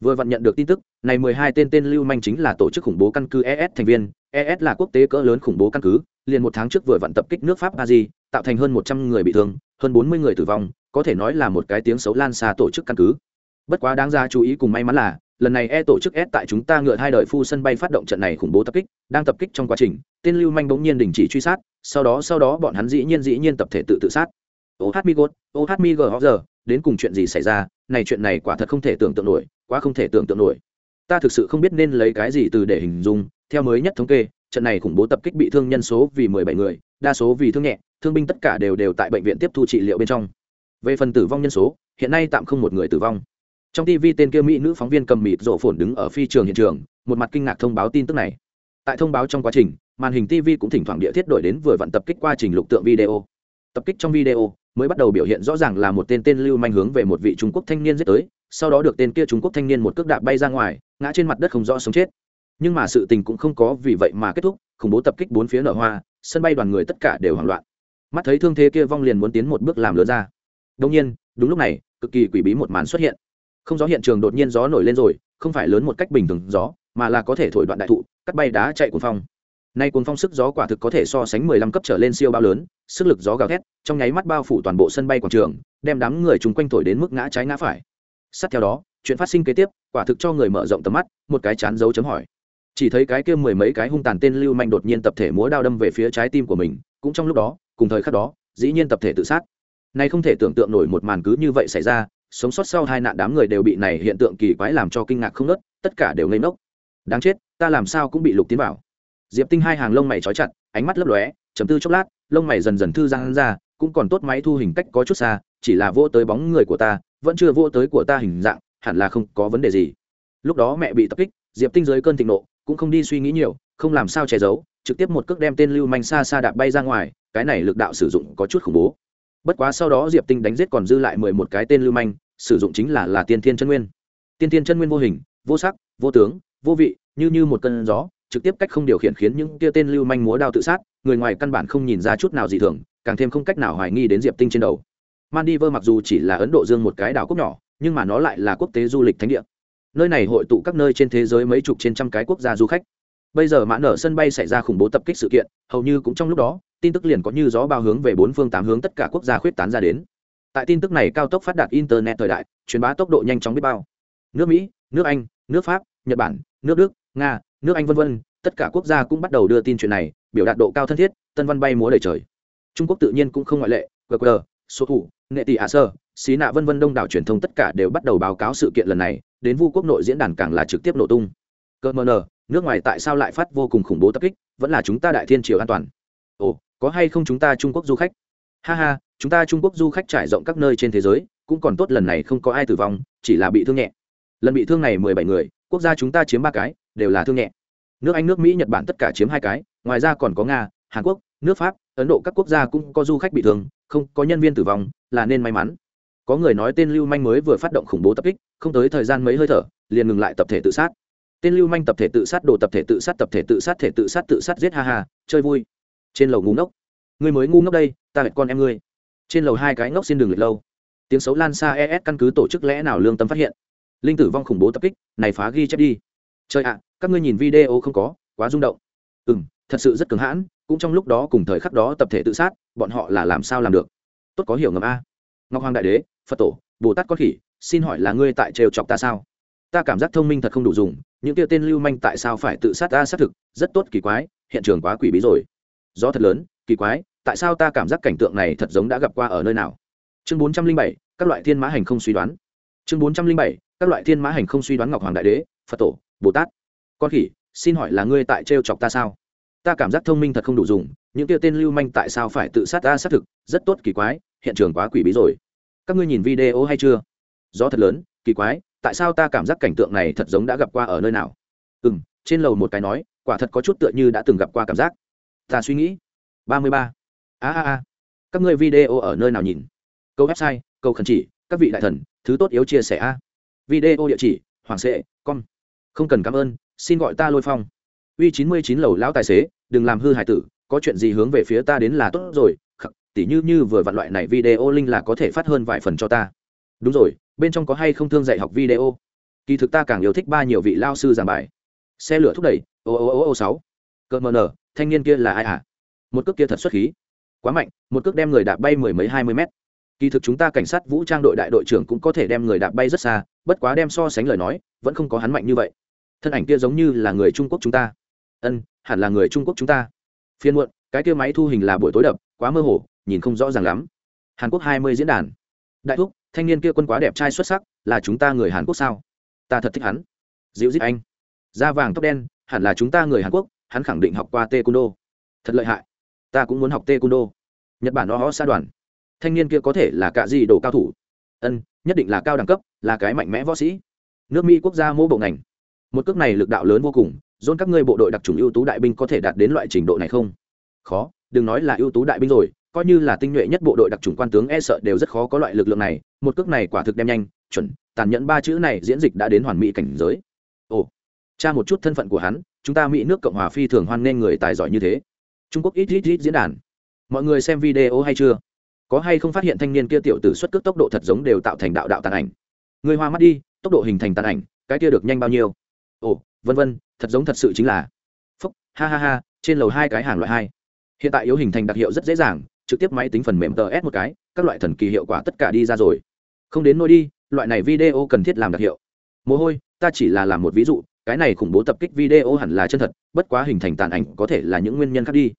vừa vặn nhận được tin tức, này mười hai tên tên lưu manh chính là tổ chức khủng bố căn cứ es thành viên. Es là quốc tế cỡ lớn khủng bố căn cứ, liền một tháng trước vừa vặn tập kích nước pháp paris, tạo thành hơn một trăm người bị thương, hơn bốn mươi người tử vong, có thể nói là một cái tiếng xấu lan xa tổ chức căn cứ. Bất quá đáng ra chú ý cùng may mắn là, lần này e tổ chức s tại chúng ta ngựa hai đời phu sân bay phát động trận này khủng bố tập kích, đang tập kích trong quá trình, tên lưu manh bỗng nhiên đình chỉ truy sát, sau đó sau đó bọn hắn dĩ nhiên dĩ nhiên tập thể tự tự sát. Ô hát mi gốt ô hát mi gờ đến cùng chuyện gì xảy ra, này chuyện này quả thật không thể tưởng tượng nổi quá không thể tưởng tượng nổi. Ta thực sự không biết nên lấy cái gì từ để hình dung, theo mới nhất thống kê, trận này khủng bố tập kích bị thương nhân số vì mười bảy người, đa số vì thương nhẹ, thương binh tất cả đều đều tại bệnh viện tiếp thu trị liệu bên trong. Về phần tử vong nhân số, hiện nay tạm không một người tử vong. Trong tv tên kia mỹ nữ phóng viên cầm mịt rổ phồn đứng ở phi trường hiện trường, một mặt kinh ngạc thông báo tin tức này. Tại thông báo trong quá trình, màn hình tv cũng thỉnh thoảng địa thiết đổi đến vừa vặn tập kích quá trình lục tượng video. Tập kích trong video mới bắt đầu biểu hiện rõ ràng là một tên tên lưu manh hướng về một vị trung quốc thanh niên giết tới, sau đó được tên kia trung quốc thanh niên một cước đạp bay ra ngoài, ngã trên mặt đất không rõ sống chết. Nhưng mà sự tình cũng không có vì vậy mà kết thúc, khủng bố tập kích bốn phía nở hoa, sân bay đoàn người tất cả đều hoảng loạn. Mắt thấy thương thế kia vong liền muốn tiến một bước làm lớn ra. Đông nhiên, đúng lúc này, cực kỳ quỷ bí một màn xuất hiện. Không gió hiện trường đột nhiên gió nổi lên rồi, không phải lớn một cách bình thường gió, mà là có thể thổi đoạn đại thụ, cắt bay đá chạy cuồng phong nay cuốn phong sức gió quả thực có thể so sánh mười lăm cấp trở lên siêu bao lớn, sức lực gió gào thét, trong nháy mắt bao phủ toàn bộ sân bay quảng trường, đem đám người chung quanh thổi đến mức ngã trái ngã phải. Sát theo đó, chuyện phát sinh kế tiếp, quả thực cho người mở rộng tầm mắt, một cái chán dấu chấm hỏi. Chỉ thấy cái kia mười mấy cái hung tàn tên lưu manh đột nhiên tập thể múa đao đâm về phía trái tim của mình, cũng trong lúc đó, cùng thời khắc đó, dĩ nhiên tập thể tự sát. Nay không thể tưởng tượng nổi một màn cứ như vậy xảy ra, sống sót sau hai nạn đám người đều bị này hiện tượng kỳ quái làm cho kinh ngạc không nớt tất cả đều ngây ngốc. Đáng chết, ta làm sao cũng bị lục tiến vào diệp tinh hai hàng lông mày trói chặt, ánh mắt lấp lóe chấm tư chốc lát, lông mày dần dần thư giãn ra, cũng còn tốt máy thu hình cách có chút xa, chỉ là vô tới bóng người của ta, vẫn chưa vô tới của ta hình dạng, hẳn là không có vấn đề gì. Lúc đó mẹ bị tập kích, diệp tinh dưới cơn thịnh nộ, cũng không đi suy nghĩ nhiều, không làm sao che giấu, trực tiếp một cước đem tên lưu manh xa xa đạp bay ra ngoài, cái này lực đạo sử dụng có chút khủng bố. Bất quá sau đó diệp tinh đánh giết còn dư lại mười một cái tên lưu manh, sử dụng chính là là tiên thiên chân nguyên. Tiên thiên chân nguyên vô hình, vô sắc, vô tướng, vô vị, như như một cơn gió trực tiếp cách không điều khiển khiến những kia tên lưu manh múa đao tự sát, người ngoài căn bản không nhìn ra chút nào gì thường, càng thêm không cách nào hoài nghi đến diệp tinh trên đầu. Maldives mặc dù chỉ là ấn độ dương một cái đảo quốc nhỏ, nhưng mà nó lại là quốc tế du lịch thánh địa. Nơi này hội tụ các nơi trên thế giới mấy chục trên trăm cái quốc gia du khách. Bây giờ mãn ở sân bay xảy ra khủng bố tập kích sự kiện, hầu như cũng trong lúc đó, tin tức liền có như gió bao hướng về bốn phương tám hướng tất cả quốc gia khuyết tán ra đến. Tại tin tức này cao tốc phát đạt internet thời đại, truyền bá tốc độ nhanh chóng biết bao. Nước mỹ, nước anh, nước pháp, nhật bản, nước đức, nga nước anh vân vân, tất cả quốc gia cũng bắt đầu đưa tin chuyện này biểu đạt độ cao thân thiết tân văn bay múa đầy trời. Trung quốc tự nhiên cũng không ngoại lệ qr số thủ nghệ tỷ ạ sơ xí nạ vân vân đông đảo truyền thông tất cả đều bắt đầu báo cáo sự kiện lần này đến vu quốc nội diễn đàn càng là trực tiếp nổ tung. Cơ mờ nờ nước ngoài tại sao lại phát vô cùng khủng bố tập kích vẫn là chúng ta đại thiên triều an toàn. Ồ có hay không chúng ta trung quốc du khách? Ha ha chúng ta trung quốc du khách trải rộng các nơi trên thế giới cũng còn tốt lần này không có ai tử vong chỉ là bị thương nhẹ. Lần bị thương này mười bảy người quốc gia chúng ta chiếm ba cái đều là thương nhẹ. Nước anh, nước mỹ, nhật bản tất cả chiếm hai cái, ngoài ra còn có nga, hàn quốc, nước pháp, ấn độ các quốc gia cũng có du khách bị thương, không có nhân viên tử vong, là nên may mắn. Có người nói tên lưu manh mới vừa phát động khủng bố tập kích, không tới thời gian mấy hơi thở, liền ngừng lại tập thể tự sát. Tên lưu manh tập thể tự sát đồ tập thể tự sát, tập thể tự sát, thể tự sát tự sát, giết ha ha, chơi vui. Trên lầu ngu ngốc. Người mới ngu ngốc đây, ta lệch con em ngươi. Trên lầu hai cái ngốc xin đường lệch lâu. Tiếng xấu lan xa es căn cứ tổ chức lẽ nào lương tâm phát hiện. Linh tử vong khủng bố tập kích, này phá ghi chép đi. Chơi ạ các ngươi nhìn video không có, quá rung động. Ừ m thật sự rất cứng hãn, cũng trong lúc đó cùng thời khắc đó tập thể tự sát, bọn họ là làm sao làm được? Tốt có hiểu ngầm a. Ngọc hoàng đại đế, phật tổ, bồ tát con khỉ, xin hỏi là ngươi tại trêu chọc ta sao? Ta cảm giác thông minh thật không đủ dùng, những kia tên lưu manh tại sao phải tự sát ta xác thực, rất tốt, kỳ quái, hiện trường quá quỷ bí rồi. Gió thật lớn, kỳ quái, tại sao ta cảm giác cảnh tượng này thật giống đã gặp qua ở nơi nào? Chương bốn trăm linh bảy, các loại thiên mã hành không suy đoán. Chương bốn trăm linh bảy, các loại thiên mã hành không suy đoán ngọc hoàng đại đế, phật tổ, bồ tát con khỉ, xin hỏi là ngươi tại trêu chọc ta sao? Ta cảm giác thông minh thật không đủ dùng, những kia tên lưu manh tại sao phải tự sát ta xác thực, rất tốt, kỳ quái, hiện trường quá quỷ bí rồi. Các ngươi nhìn video hay chưa? Gió thật lớn, kỳ quái, tại sao ta cảm giác cảnh tượng này thật giống đã gặp qua ở nơi nào? Ừ m trên lầu một cái nói, quả thật có chút tựa như đã từng gặp qua cảm giác. Ta suy nghĩ. Ba mươi ba. A a a. Các ngươi video ở nơi nào nhìn? Câu website, câu khẩn chỉ, các vị đại thần, thứ tốt yếu chia sẻ a. Video địa chỉ hoàng sệ con không cần cảm ơn xin gọi ta lôi phong. Uy chín mươi chín lầu lão tài xế, đừng làm hư hải tử, có chuyện gì hướng về phía ta đến là tốt rồi, khắc, tỉ như như vừa vặn loại này video link là có thể phát hơn vài phần cho ta. Đúng rồi, bên trong có hay không thương dạy học video? Kỳ thực ta càng yêu thích ba nhiều vị lao sư giảng bài. Xe lửa thúc đẩy, ô ô ô ô sáu. Cợt mờ nở, thanh niên kia là ai à một cước kia thật xuất khí. Quá mạnh, một cước đem người đạp bay mười mấy hai mươi mét. Kỳ thực chúng ta cảnh sát vũ trang đội đại đội trưởng cũng có thể đem người đạp bay rất xa, bất quá đem so sánh lời nói, vẫn không có hắn mạnh như vậy thân ảnh kia giống như là người trung quốc chúng ta. Ân, hẳn là người trung quốc chúng ta. Phiên muộn, cái kia máy thu hình là buổi tối đập, quá mơ hồ, nhìn không rõ ràng lắm. Hàn quốc hai mươi diễn đàn. Đại thúc, thanh niên kia quân quá đẹp trai xuất sắc, là chúng ta người hàn quốc sao? Ta thật thích hắn. Dịu dít anh. Da vàng tóc đen, hẳn là chúng ta người hàn quốc, hắn khẳng định học qua taekwondo. Thật lợi hại. Ta cũng muốn học taekwondo. Nhật bản đó xa đoàn. Thanh niên kia có thể là cạ gì đồ cao thủ? Ân, nhất định là cao đẳng cấp, là cái mạnh mẽ võ sĩ. Nước mỹ quốc gia mô bộ ngành một cước này lực đạo lớn vô cùng dôn các ngươi bộ đội đặc trùng ưu tú đại binh có thể đạt đến loại trình độ này không? Khó, đừng nói là ưu tú đại binh rồi, coi như là tinh nhuệ nhất bộ đội đặc trùng quan tướng e sợ đều rất khó có loại lực lượng này, một cước này quả thực đem nhanh, chuẩn, tàn nhẫn ba chữ này diễn dịch đã đến hoàn mỹ cảnh giới. Ồ cha một chút thân phận của hắn, chúng ta mỹ nước cộng hòa phi thường hoan nghênh người tài giỏi như thế. Trung quốc ít ít ít diễn đàn. Mọi người xem video hay chưa? Có hay không phát hiện thanh niên kia tiểu tử xuất cước tốc độ thật giống đều tạo thành đạo đạo tàn ảnh? Người hoa mắt đi, tốc độ hình thành tàn ảnh, cái kia được nhanh bao nhiêu? Ồ, vân vân, thật giống thật sự chính là. Phúc, ha ha ha, trên lầu hai cái hàng loại hai. Hiện tại yếu hình thành đặc hiệu rất dễ dàng, trực tiếp máy tính phần mềm tờ s một cái, các loại thần kỳ hiệu quả tất cả đi ra rồi. Không đến nôi đi, loại này video cần thiết làm đặc hiệu. Mồ hôi, ta chỉ là làm một ví dụ, cái này khủng bố tập kích video hẳn là chân thật, bất quá hình thành tàn ảnh có thể là những nguyên nhân khác đi.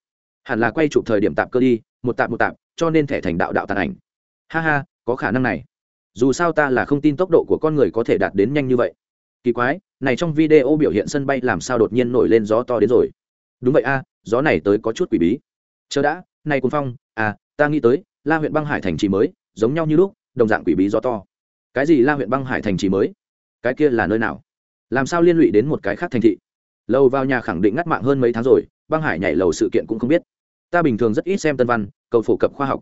Hẳn là quay chụp thời điểm tạm cơ đi, một tạm một tạm, cho nên thẻ thành đạo đạo tàn ảnh. Ha ha, có khả năng này. Dù sao ta là không tin tốc độ của con người có thể đạt đến nhanh như vậy kỳ quái, này trong video biểu hiện sân bay làm sao đột nhiên nổi lên gió to đến rồi? Đúng vậy a, gió này tới có chút quỷ bí. Chờ đã, này cùng phong à ta nghĩ tới, la huyện băng hải thành trì mới, giống nhau như lúc, đồng dạng quỷ bí gió to. Cái gì la huyện băng hải thành trì mới? Cái kia là nơi nào? Làm sao liên lụy đến một cái khác thành thị? Lâu vào nhà khẳng định ngắt mạng hơn mấy tháng rồi, băng hải nhảy lầu sự kiện cũng không biết. Ta bình thường rất ít xem tân văn, cầu phổ cập khoa học.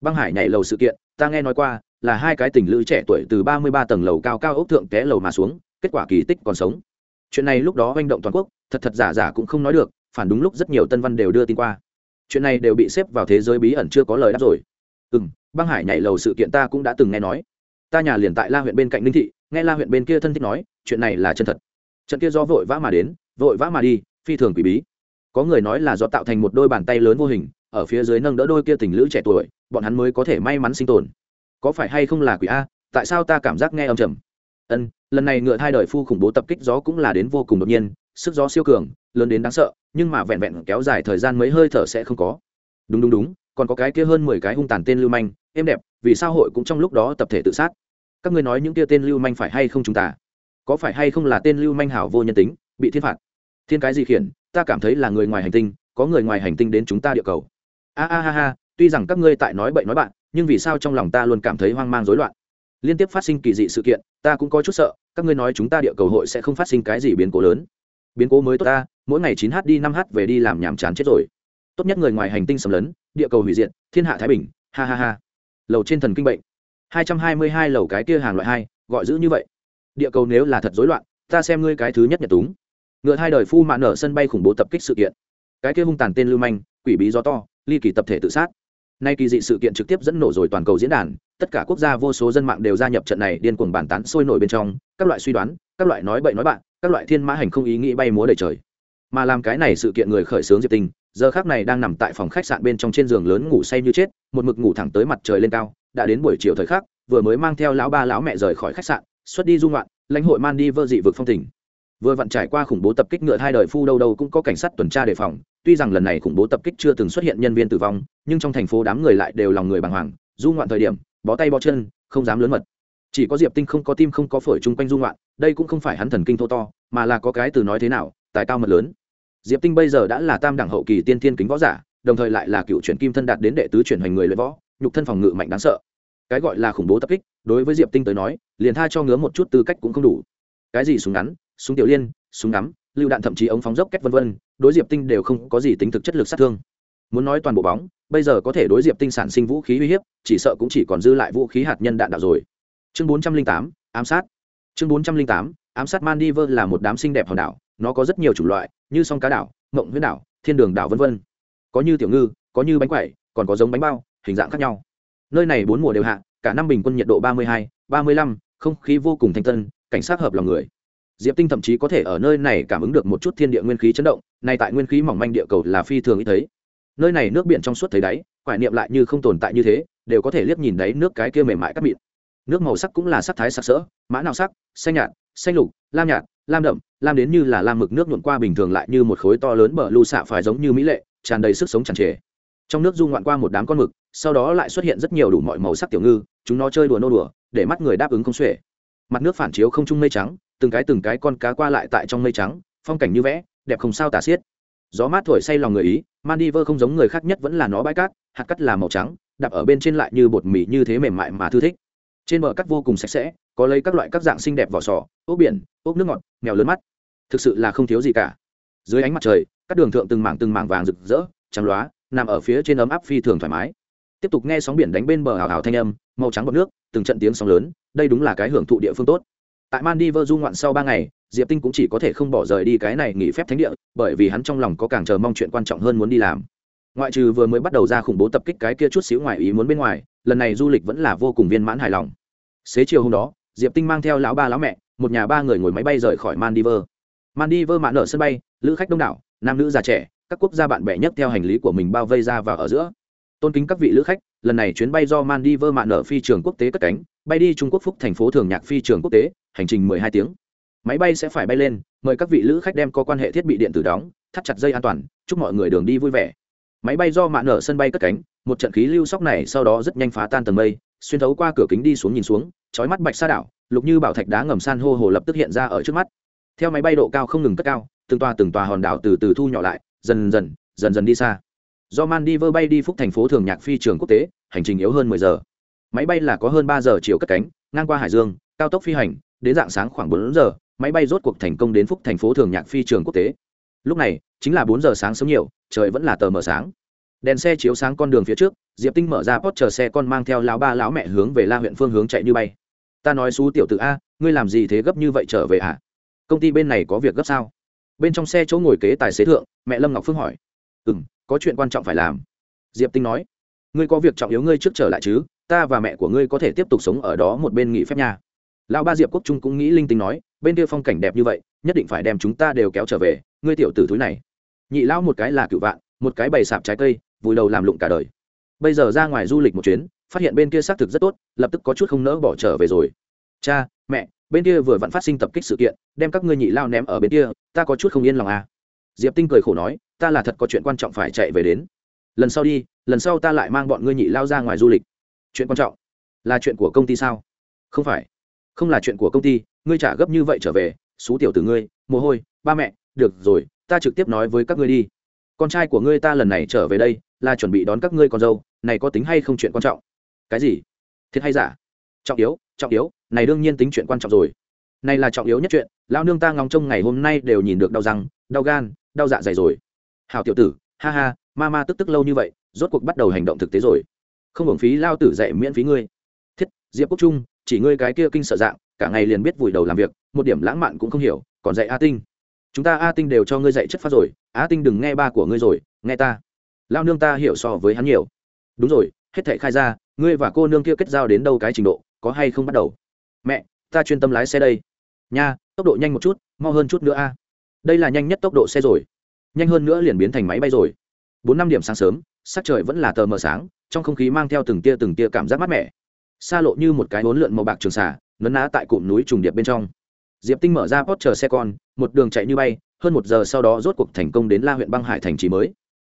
Băng hải nhảy lầu sự kiện, ta nghe nói qua, là hai cái tình lữ trẻ tuổi từ ba mươi ba tầng lầu cao cao ốc thượng té lầu mà xuống kết quả kỳ tích còn sống. Chuyện này lúc đó manh động toàn quốc, thật thật giả giả cũng không nói được, phản đúng lúc rất nhiều tân văn đều đưa tin qua. Chuyện này đều bị xếp vào thế giới bí ẩn chưa có lời đáp rồi. Ừ m băng hải nhảy lầu sự kiện ta cũng đã từng nghe nói. Ta nhà liền tại la huyện bên cạnh ninh thị, nghe la huyện bên kia thân thích nói, chuyện này là chân thật. Trận kia do vội vã mà đến, vội vã mà đi, phi thường quỷ bí. Có người nói là do tạo thành một đôi bàn tay lớn vô hình, ở phía dưới nâng đỡ đôi kia tình lữ trẻ tuổi, bọn hắn mới có thể may mắn sinh tồn. Có phải hay không là quỷ a, tại sao ta cảm giác nghe âm trầm? Ân, lần này ngựa hai đời phu khủng bố tập kích gió cũng là đến vô cùng đột nhiên, sức gió siêu cường, lớn đến đáng sợ, nhưng mà vẹn vẹn kéo dài thời gian mấy hơi thở sẽ không có. Đúng đúng đúng, còn có cái kia hơn mười cái hung tàn tên lưu manh, êm đẹp, vì sao hội cũng trong lúc đó tập thể tự sát? Các ngươi nói những kia tên lưu manh phải hay không chúng ta? Có phải hay không là tên lưu manh hảo vô nhân tính, bị thiên phạt? Thiên cái gì khiển, ta cảm thấy là người ngoài hành tinh, có người ngoài hành tinh đến chúng ta địa cầu. A a ha ha, tuy rằng các ngươi tại nói bậy nói bạn, nhưng vì sao trong lòng ta luôn cảm thấy hoang mang rối loạn? Liên tiếp phát sinh kỳ dị sự kiện, ta cũng có chút sợ, các ngươi nói chúng ta địa cầu hội sẽ không phát sinh cái gì biến cố lớn. Biến cố mới tốt ta, mỗi ngày chín h đi năm h về đi làm nhàm chán chết rồi. Tốt nhất người ngoài hành tinh xâm lấn, địa cầu hủy diệt, thiên hạ thái bình, ha ha ha. Lầu trên thần kinh bệnh. Hai trăm hai mươi hai lầu cái kia hàng loại hai, gọi giữ như vậy. Địa cầu nếu là thật rối loạn, ta xem ngươi cái thứ nhất nhật túng. Ngựa hai đời phu mạn ở sân bay khủng bố tập kích sự kiện. Cái kia hung tàn tên lưu manh, quỷ bí gió to, ly kỳ tập thể tự sát. Nay kỳ dị sự kiện trực tiếp dẫn nổ rồi toàn cầu diễn đàn tất cả quốc gia vô số dân mạng đều gia nhập trận này điên cuồng bàn tán sôi nổi bên trong, các loại suy đoán, các loại nói bậy nói bạn, các loại thiên mã hành không ý nghĩ bay múa đầy trời. Mà làm cái này sự kiện người khởi xướng diệp tình, giờ khác này đang nằm tại phòng khách sạn bên trong trên giường lớn ngủ say như chết, một mực ngủ thẳng tới mặt trời lên cao, đã đến buổi chiều thời khắc, vừa mới mang theo lão ba lão mẹ rời khỏi khách sạn, xuất đi dung loạn lãnh hội man đi vơ dị vực phong tỉnh vừa vặn trải qua khủng bố tập kích ngựa hai đời phu đâu đâu cũng có cảnh sát tuần tra đề phòng, tuy rằng lần này khủng bố tập kích chưa từng xuất hiện nhân viên tử vong, nhưng trong thành phố đám người lại đều lòng người bàng hoàng, du ngoạn thời điểm bó tay bó chân không dám lớn mật. Chỉ có diệp tinh không có tim không có phổi chung quanh dung loạn, đây cũng không phải hắn thần kinh thô to mà là có cái từ nói thế nào tài cao mật lớn. Diệp tinh bây giờ đã là tam đẳng hậu kỳ tiên thiên kính võ giả đồng thời lại là cựu chuyển kim thân đạt đến đệ tứ chuyển hoành người luyện võ nhục thân phòng ngự mạnh đáng sợ. Cái gọi là khủng bố tập kích đối với diệp tinh tới nói liền tha cho ngứa một chút tư cách cũng không đủ. Cái gì súng ngắn súng tiểu liên súng ngắm lựu đạn thậm chí ống phóng dốc cách vân vân đối diệp tinh đều không có gì tính thực chất lực sát thương muốn nói toàn bộ bóng, bây giờ có thể đối diệp tinh sản sinh vũ khí uy hiếp, chỉ sợ cũng chỉ còn dư lại vũ khí hạt nhân đạn đạo rồi. Chương bốn trăm linh tám, ám sát. Chương bốn trăm linh tám, ám sát maldives là một đám xinh đẹp hòn đảo, nó có rất nhiều chủng loại, như song cá đảo, mộng huyết đảo, thiên đường đảo vân vân. Có như tiểu ngư, có như bánh quẩy, còn có giống bánh bao, hình dạng khác nhau. Nơi này bốn mùa đều hạ, cả năm bình quân nhiệt độ ba mươi hai, ba mươi lăm, không khí vô cùng thanh tân, cảnh sát hợp lòng người. Diệp tinh thậm chí có thể ở nơi này cảm ứng được một chút thiên địa nguyên khí chấn động này tại nguyên khí mỏng manh địa cầu là phi thường ý thấy nơi này nước biển trong suốt thấy đáy, quải niệm lại như không tồn tại như thế, đều có thể liếc nhìn đáy nước cái kia mềm mại cắt mịn. Nước màu sắc cũng là sắc thái sắc sỡ, mã nào sắc, xanh nhạt, xanh lục, lam nhạt, lam đậm, lam đến như là lam mực nước nhuộn qua bình thường lại như một khối to lớn bờ lưu xạ phải giống như mỹ lệ, tràn đầy sức sống tràn trề. Trong nước du ngoạn qua một đám con mực, sau đó lại xuất hiện rất nhiều đủ mọi màu sắc tiểu ngư, chúng nó chơi đùa nô đùa, để mắt người đáp ứng không xuể. Mặt nước phản chiếu không trung mây trắng, từng cái từng cái con cá qua lại tại trong mây trắng, phong cảnh như vẽ, đẹp không sao tả xiết gió mát thổi say lòng người ý mandiver không giống người khác nhất vẫn là nó bãi cát, hạt cắt là màu trắng, đạp ở bên trên lại như bột mì như thế mềm mại mà thư thích. Trên bờ cát vô cùng sạch sẽ, có lấy các loại các dạng xinh đẹp vỏ sò, ốc biển, ốc nước ngọt, mèo lớn mắt. Thực sự là không thiếu gì cả. Dưới ánh mặt trời, các đường thượng từng mảng từng mảng vàng rực rỡ, trắng loá, nằm ở phía trên ấm áp phi thường thoải mái. Tiếp tục nghe sóng biển đánh bên bờ hào hào thanh âm, màu trắng bọt nước, từng trận tiếng sóng lớn, đây đúng là cái hưởng thụ địa phương tốt tại maldives du ngoạn sau ba ngày, diệp tinh cũng chỉ có thể không bỏ rời đi cái này nghỉ phép thánh địa, bởi vì hắn trong lòng có càng chờ mong chuyện quan trọng hơn muốn đi làm. Ngoại trừ vừa mới bắt đầu ra khủng bố tập kích cái kia chút xíu ngoài ý muốn bên ngoài, lần này du lịch vẫn là vô cùng viên mãn hài lòng. Xế chiều hôm đó, diệp tinh mang theo lão ba lão mẹ, một nhà ba người ngồi máy bay rời khỏi maldives. Maldives mạn ở sân bay, lữ khách đông đảo, nam nữ già trẻ, các quốc gia bạn bè nhất theo hành lý của mình bao vây ra và ở giữa. Tôn kính các vị lữ khách, lần này chuyến bay do maldives mạn ở phi trường quốc tế cất cánh, bay đi trung quốc phúc thành phố thường nhạc phi trường quốc tế hành trình 12 tiếng. Máy bay sẽ phải bay lên, mời các vị lữ khách đem có quan hệ thiết bị điện tử đóng, thắt chặt dây an toàn, chúc mọi người đường đi vui vẻ. Máy bay do mạn ở sân bay cất cánh, một trận khí lưu sóc này sau đó rất nhanh phá tan tầng mây, xuyên thấu qua cửa kính đi xuống nhìn xuống, chói mắt bạch sa đảo, lục như bảo thạch đá ngầm san hô hồ lập tức hiện ra ở trước mắt. Theo máy bay độ cao không ngừng cất cao, từng tòa từng tòa hòn đảo từ từ thu nhỏ lại, dần dần dần dần đi xa. Do man đi vơ bay đi phúc thành phố thường nhạc phi trường quốc tế, hành trình yếu hơn mười giờ. Máy bay là có hơn ba giờ chiều cất cánh, ngang qua hải dương, cao tốc phi hành đến dạng sáng khoảng bốn giờ, máy bay rốt cuộc thành công đến phúc thành phố thường nhạc phi trường quốc tế. Lúc này, chính là bốn giờ sáng sớm nhiều, trời vẫn là tờ mờ sáng. Đèn xe chiếu sáng con đường phía trước, diệp tinh mở ra pot chờ xe con mang theo lão ba lão mẹ hướng về la huyện phương hướng chạy như bay. Ta nói xú tiểu t a, ngươi làm gì thế gấp như vậy trở về à công ty bên này có việc gấp sao? Bên trong xe chỗ ngồi kế tài xế thượng, mẹ lâm ngọc phương hỏi. Ừ m có chuyện quan trọng phải làm. Diệp tinh nói. Ngươi có việc trọng yếu ngươi trước trở lại chứ, ta và mẹ của ngươi có thể tiếp tục sống ở đó một bên nghỉ phép nhà lão ba diệp quốc trung cũng nghĩ linh tinh nói, bên kia phong cảnh đẹp như vậy, nhất định phải đem chúng ta đều kéo trở về, ngươi tiểu tử thúi này. Nhị lão một cái là cựu vạn, một cái bày sạp trái cây, vùi đầu làm lụng cả đời. Bây giờ ra ngoài du lịch một chuyến, phát hiện bên kia xác thực rất tốt, lập tức có chút không nỡ bỏ trở về rồi. Cha, mẹ, bên kia vừa vặn phát sinh tập kích sự kiện, đem các ngươi nhị lao ném ở bên kia, ta có chút không yên lòng à. Diệp tinh cười khổ nói, ta là thật có chuyện quan trọng phải chạy về đến. Lần sau đi, lần sau ta lại mang bọn ngươi nhị lao ra ngoài du lịch. Chuyện quan trọng là chuyện của công ty sao? Không phải không là chuyện của công ty, ngươi trả gấp như vậy trở về, xú tiểu từ ngươi, mồ hôi, ba mẹ, được rồi, ta trực tiếp nói với các ngươi đi. Con trai của ngươi ta lần này trở về đây, là chuẩn bị đón các ngươi con dâu, này có tính hay không chuyện quan trọng? Cái gì? Thiệt hay giả? Trọng yếu trọng yếu, này đương nhiên tính chuyện quan trọng rồi. Này là trọng yếu nhất chuyện lao nương ta ngóng trông ngày hôm nay đều nhìn được đau răng, đau gan, đau dạ dày rồi. Hào tiểu tử, ha ha, ma ma tức tức lâu như vậy, rốt cuộc bắt đầu hành động thực tế rồi. Không hưởng phí lao tử dạy miễn phí ngươi. Thiết, diệp quốc trung chỉ ngươi cái kia kinh sợ dạng, cả ngày liền biết vùi đầu làm việc, một điểm lãng mạn cũng không hiểu, còn dạy a tinh. Chúng ta a tinh đều cho ngươi dạy chất phát rồi, a tinh đừng nghe ba của ngươi rồi, nghe ta. Lao nương ta hiểu so với hắn nhiều. Đúng rồi, hết thệ khai ra, ngươi và cô nương kia kết giao đến đâu cái trình độ, có hay không bắt đầu? Mẹ, ta chuyên tâm lái xe đây. Nha, tốc độ nhanh một chút, mau hơn chút nữa a. Đây là nhanh nhất tốc độ xe rồi. Nhanh hơn nữa liền biến thành máy bay rồi. Bốn năm điểm sáng sớm, sắc trời vẫn là tờ mờ sáng, trong không khí mang theo từng tia từng tia cảm giác mát mẻ xa lộ như một cái hốn lượn màu bạc trường xả nấn ná tại cụm núi trùng điệp bên trong. Diệp tinh mở ra pot chờ xe con, một đường chạy như bay, hơn một giờ sau đó rốt cuộc thành công đến la huyện băng hải thành trì mới.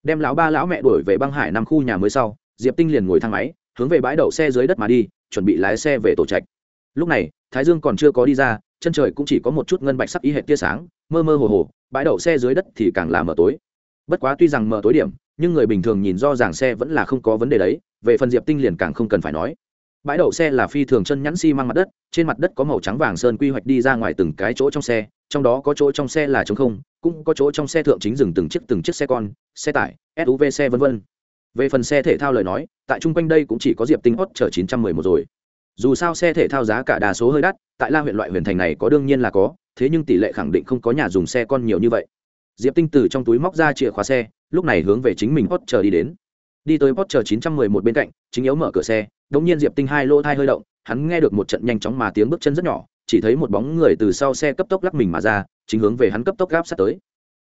Đem lão ba lão mẹ đuổi về băng hải năm khu nhà mới sau, diệp tinh liền ngồi thang máy, hướng về bãi đậu xe dưới đất mà đi, chuẩn bị lái xe về tổ trạch. Lúc này, thái dương còn chưa có đi ra, chân trời cũng chỉ có một chút ngân bạch sắc ý hệ tia sáng, mơ mơ hồ hồ, bãi đậu xe dưới đất thì càng là mờ tối. Bất quá tuy rằng mờ tối điểm, nhưng người bình thường nhìn do ràng xe vẫn là không có vấn đề đấy, về phần diệp tinh liền càng không cần phải nói bãi đậu xe là phi thường chân nhẵn xi、si、măng mặt đất, trên mặt đất có màu trắng vàng sơn quy hoạch đi ra ngoài từng cái chỗ trong xe, trong đó có chỗ trong xe là t không, cũng có chỗ trong xe thượng chính dừng từng chiếc từng chiếc xe con, xe tải suv xe v v về phần xe thể thao lời nói, tại chung quanh đây cũng chỉ có diệp tinh hot chở chín trăm mười một rồi. Dù sao xe thể thao giá cả đa số hơi đắt, tại la huyện loại huyện thành này có đương nhiên là có, thế nhưng tỷ lệ khẳng định không có nhà dùng xe con nhiều như vậy. Diệp tinh từ trong túi móc ra chìa khóa xe, lúc này hướng về chính mình hot chờ đi đến. Đi tới hot chờ chín trăm mười một bên cạnh, chính yếu mở cửa xe đống nhiên diệp tinh hai lô thai hơi động, hắn nghe được một trận nhanh chóng mà tiếng bước chân rất nhỏ, chỉ thấy một bóng người từ sau xe cấp tốc lắc mình mà ra, chính hướng về hắn cấp tốc gáp sát tới.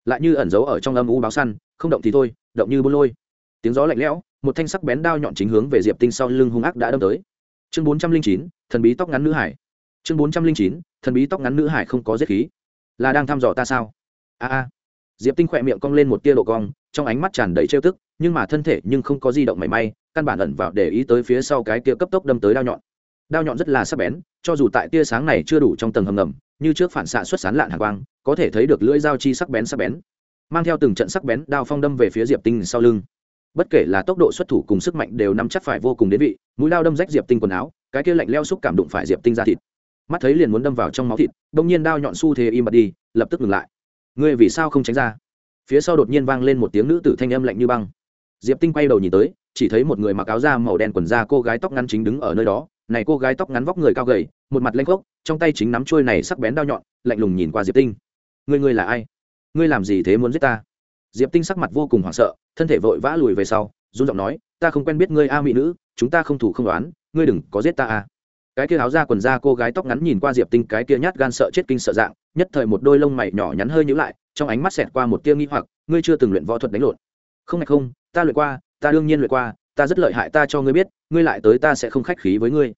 Lại như ẩn giấu ở trong âm u báo săn, không động thì thôi, động như bô lôi. Tiếng gió lạnh lẽo, một thanh sắc bén đao nhọn chính hướng về diệp tinh sau lưng hung ác đã đâm tới. Chương bốn trăm linh chín, thần bí tóc ngắn nữ hải. Chương bốn trăm linh chín, thần bí tóc ngắn nữ hải không có giết khí. Là đang thăm dò ta sao? A a. Diệp tinh khỏe miệng cong lên một tia độ cong, trong ánh mắt tràn đầy trêu tức, nhưng mà thân thể nhưng không có di động mảy may căn bản ẩn vào để ý tới phía sau cái tia cấp tốc đâm tới đao nhọn. Đao nhọn rất là sắc bén, cho dù tại tia sáng này chưa đủ trong tầng hầm ngầm, như trước phản xạ xuất sán lạn hàng quang, có thể thấy được lưỡi dao chi sắc bén sắc bén, mang theo từng trận sắc bén đao phong đâm về phía diệp tinh sau lưng. Bất kể là tốc độ xuất thủ cùng sức mạnh đều nắm chắc phải vô cùng đến vị, mũi đao đâm rách diệp tinh quần áo, cái kia lạnh leo xúc cảm đụng phải diệp tinh ra thịt. Mắt thấy liền muốn đâm vào trong máu thịt đông nhiên đao nhọn xu thế im bật đi, lập tức ngừng lại. Ngươi vì sao không tránh ra? Phía sau đột nhiên vang lên một tiếng nữ tử thanh âm lạnh như băng. Diệp tinh quay đầu nhìn tới chỉ thấy một người mặc áo da màu đen quần da cô gái tóc ngắn chính đứng ở nơi đó. Này cô gái tóc ngắn vóc người cao gầy, một mặt lanh gốc trong tay chính nắm trôi này sắc bén đao nhọn, lạnh lùng nhìn qua diệp tinh. Ngươi ngươi là ai? Ngươi làm gì thế muốn giết ta? Diệp tinh sắc mặt vô cùng hoảng sợ, thân thể vội vã lùi về sau, run giọng nói, ta không quen biết ngươi, a mỹ nữ, chúng ta không thủ không đoán, ngươi đừng có giết ta, a. Cái kia áo da quần da cô gái tóc ngắn nhìn qua diệp tinh, cái kia nhát gan sợ chết kinh sợ dạng, nhất thời một đôi lông mày nhỏ nhắn hơi nhữ lại, trong ánh mắt xẹt qua một tia nghi hoặc, ngươi chưa từng luyện võ thuật đánh lộn. Không hay không, ta luyện qua ta đương nhiên luyện qua, ta rất lợi hại, ta cho ngươi biết, ngươi lại tới ta sẽ không khách khí với ngươi.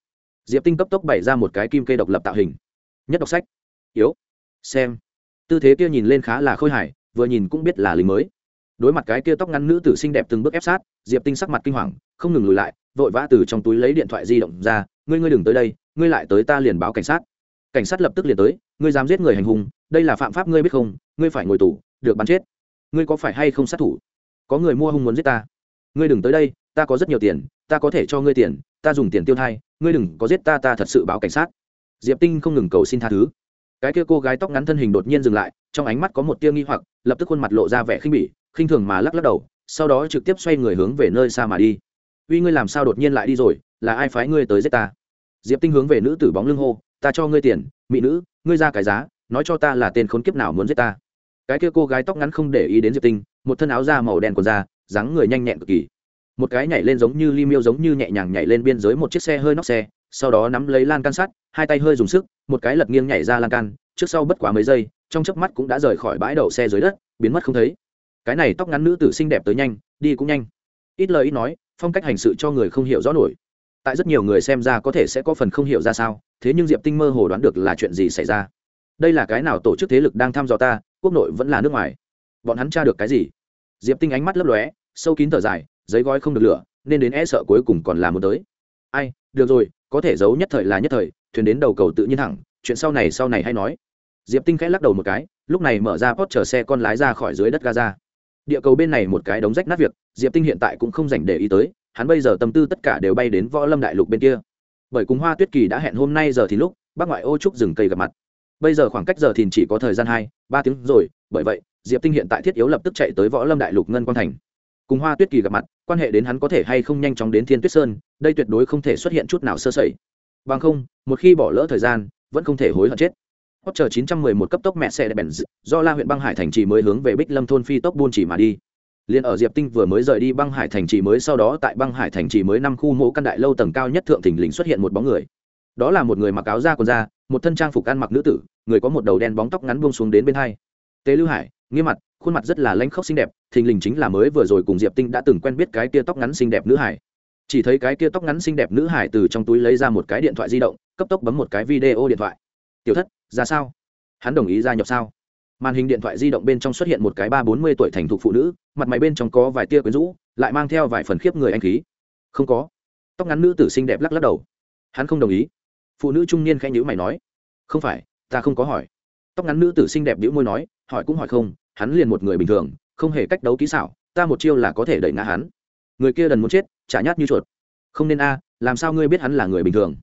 Diệp tinh cấp tốc bày ra một cái kim kê độc lập tạo hình. Nhất đọc sách. Yếu. Xem. Tư thế kia nhìn lên khá là khôi hài, vừa nhìn cũng biết là lính mới. Đối mặt cái kia tóc ngắn nữ tử xinh đẹp từng bước ép sát, diệp tinh sắc mặt kinh hoàng, không ngừng lùi lại, vội vã từ trong túi lấy điện thoại di động ra, ngươi ngươi đừng tới đây, ngươi lại tới ta liền báo cảnh sát. Cảnh sát lập tức liền tới, ngươi dám giết người hành hung, đây là phạm pháp ngươi biết không, ngươi phải ngồi tù, được bắn chết. Ngươi có phải hay không sát thủ? Có người mua hung muốn giết ta ngươi đừng tới đây, ta có rất nhiều tiền, ta có thể cho ngươi tiền, ta dùng tiền tiêu thai, ngươi đừng có giết ta ta thật sự báo cảnh sát. Diệp tinh không ngừng cầu xin tha thứ. Cái kia cô gái tóc ngắn thân hình đột nhiên dừng lại, trong ánh mắt có một tia nghi hoặc, lập tức khuôn mặt lộ ra vẻ khinh bỉ, khinh thường mà lắc lắc đầu, sau đó trực tiếp xoay người hướng về nơi xa mà đi. Uy, ngươi làm sao đột nhiên lại đi rồi, là ai phái ngươi tới giết ta? Diệp tinh hướng về nữ tử bóng lưng hô, ta cho ngươi tiền, mỹ nữ, ngươi ra cái giá, nói cho ta là tên khốn kiếp nào muốn giết ta. Cái kia cô gái tóc ngắn không để ý đến diệp tinh, một thân áo da màu đen còn da dáng người nhanh nhẹn cực kỳ. Một cái nhảy lên giống như li miêu giống như nhẹ nhàng nhảy lên biên giới một chiếc xe hơi nóc xe, sau đó nắm lấy lan can sắt, hai tay hơi dùng sức, một cái lật nghiêng nhảy ra lan can, trước sau bất quá mấy giây, trong chớp mắt cũng đã rời khỏi bãi đậu xe dưới đất, biến mất không thấy. Cái này tóc ngắn nữ tử xinh đẹp tới nhanh, đi cũng nhanh. Ít lời ít nói, phong cách hành sự cho người không hiểu rõ nổi. Tại rất nhiều người xem ra có thể sẽ có phần không hiểu ra sao, thế nhưng diệp tinh mơ hồ đoán được là chuyện gì xảy ra. Đây là cái nào tổ chức thế lực đang thăm dò ta, quốc nội vẫn là nước ngoài. Bọn hắn tra được cái gì? Diệp tinh ánh mắt lấp lóe, sâu kín thở dài, giấy gói không được lửa, nên đến e sợ cuối cùng còn là muốn tới. Ai, được rồi, có thể giấu nhất thời là nhất thời, thuyền đến đầu cầu tự nhiên thẳng, chuyện sau này sau này hay nói. Diệp tinh khẽ lắc đầu một cái, lúc này mở ra pot chở xe con lái ra khỏi dưới đất gaza địa cầu bên này một cái đống rách nát việc, diệp tinh hiện tại cũng không dành để ý tới, hắn bây giờ tâm tư tất cả đều bay đến võ lâm đại lục bên kia. Bởi cùng hoa tuyết kỳ đã hẹn hôm nay giờ thì lúc, bác ngoại ô trúc rừng cây gặp mặt. Bây giờ khoảng cách giờ thì chỉ có thời gian hai, ba tiếng rồi, bởi vậy diệp tinh hiện tại thiết yếu lập tức chạy tới võ lâm đại lục ngân quang thành cùng hoa tuyết kỳ gặp mặt quan hệ đến hắn có thể hay không nhanh chóng đến thiên tuyết sơn đây tuyệt đối không thể xuất hiện chút nào sơ sẩy bằng không một khi bỏ lỡ thời gian vẫn không thể hối hận chết Hot chờ 911 cấp tốc mẹ xe bèn do La huyện băng hải thành trì mới hướng về Bích Lâm thôn phi tốc buôn chỉ mà đi. Liên ở Diệp Tinh vừa mới rời đi băng hải thành trì mới sau đó tại băng hải thành trì mới năm khu mộ căn đại lâu tầng cao nhất thượng thình lình xuất hiện một bóng người. Đó là một người mặc áo da quần da, một thân trang phục ăn mặc nữ tử, người có một đầu đen bóng tóc ngắn buông xuống đến bên hai. Tế Lưu Hải, nghiêm mặt, khuôn mặt rất là lãnh khóc xinh đẹp, thình lình chính là mới vừa rồi cùng Diệp Tinh đã từng quen biết cái kia tóc ngắn xinh đẹp nữ hải. Chỉ thấy cái kia tóc ngắn xinh đẹp nữ hải từ trong túi lấy ra một cái điện thoại di động, cấp tốc bấm một cái video điện thoại. "Tiểu thất, ra sao?" hắn đồng ý gia nhập sao màn hình điện thoại di động bên trong xuất hiện một cái ba bốn mươi tuổi thành thục phụ nữ mặt mày bên trong có vài tia quyến rũ lại mang theo vài phần khiếp người anh khí không có tóc ngắn nữ tử xinh đẹp lắc lắc đầu hắn không đồng ý phụ nữ trung niên khẽ nhữ mày nói không phải ta không có hỏi tóc ngắn nữ tử xinh đẹp đĩu môi nói, hỏi cũng hỏi không, hắn liền một người bình thường, không hề cách đấu kỹ xảo, ta một chiêu là có thể đẩy ngã hắn. Người kia đần muốn chết, chả nhát như chuột. Không nên a, làm sao ngươi biết hắn là người bình thường?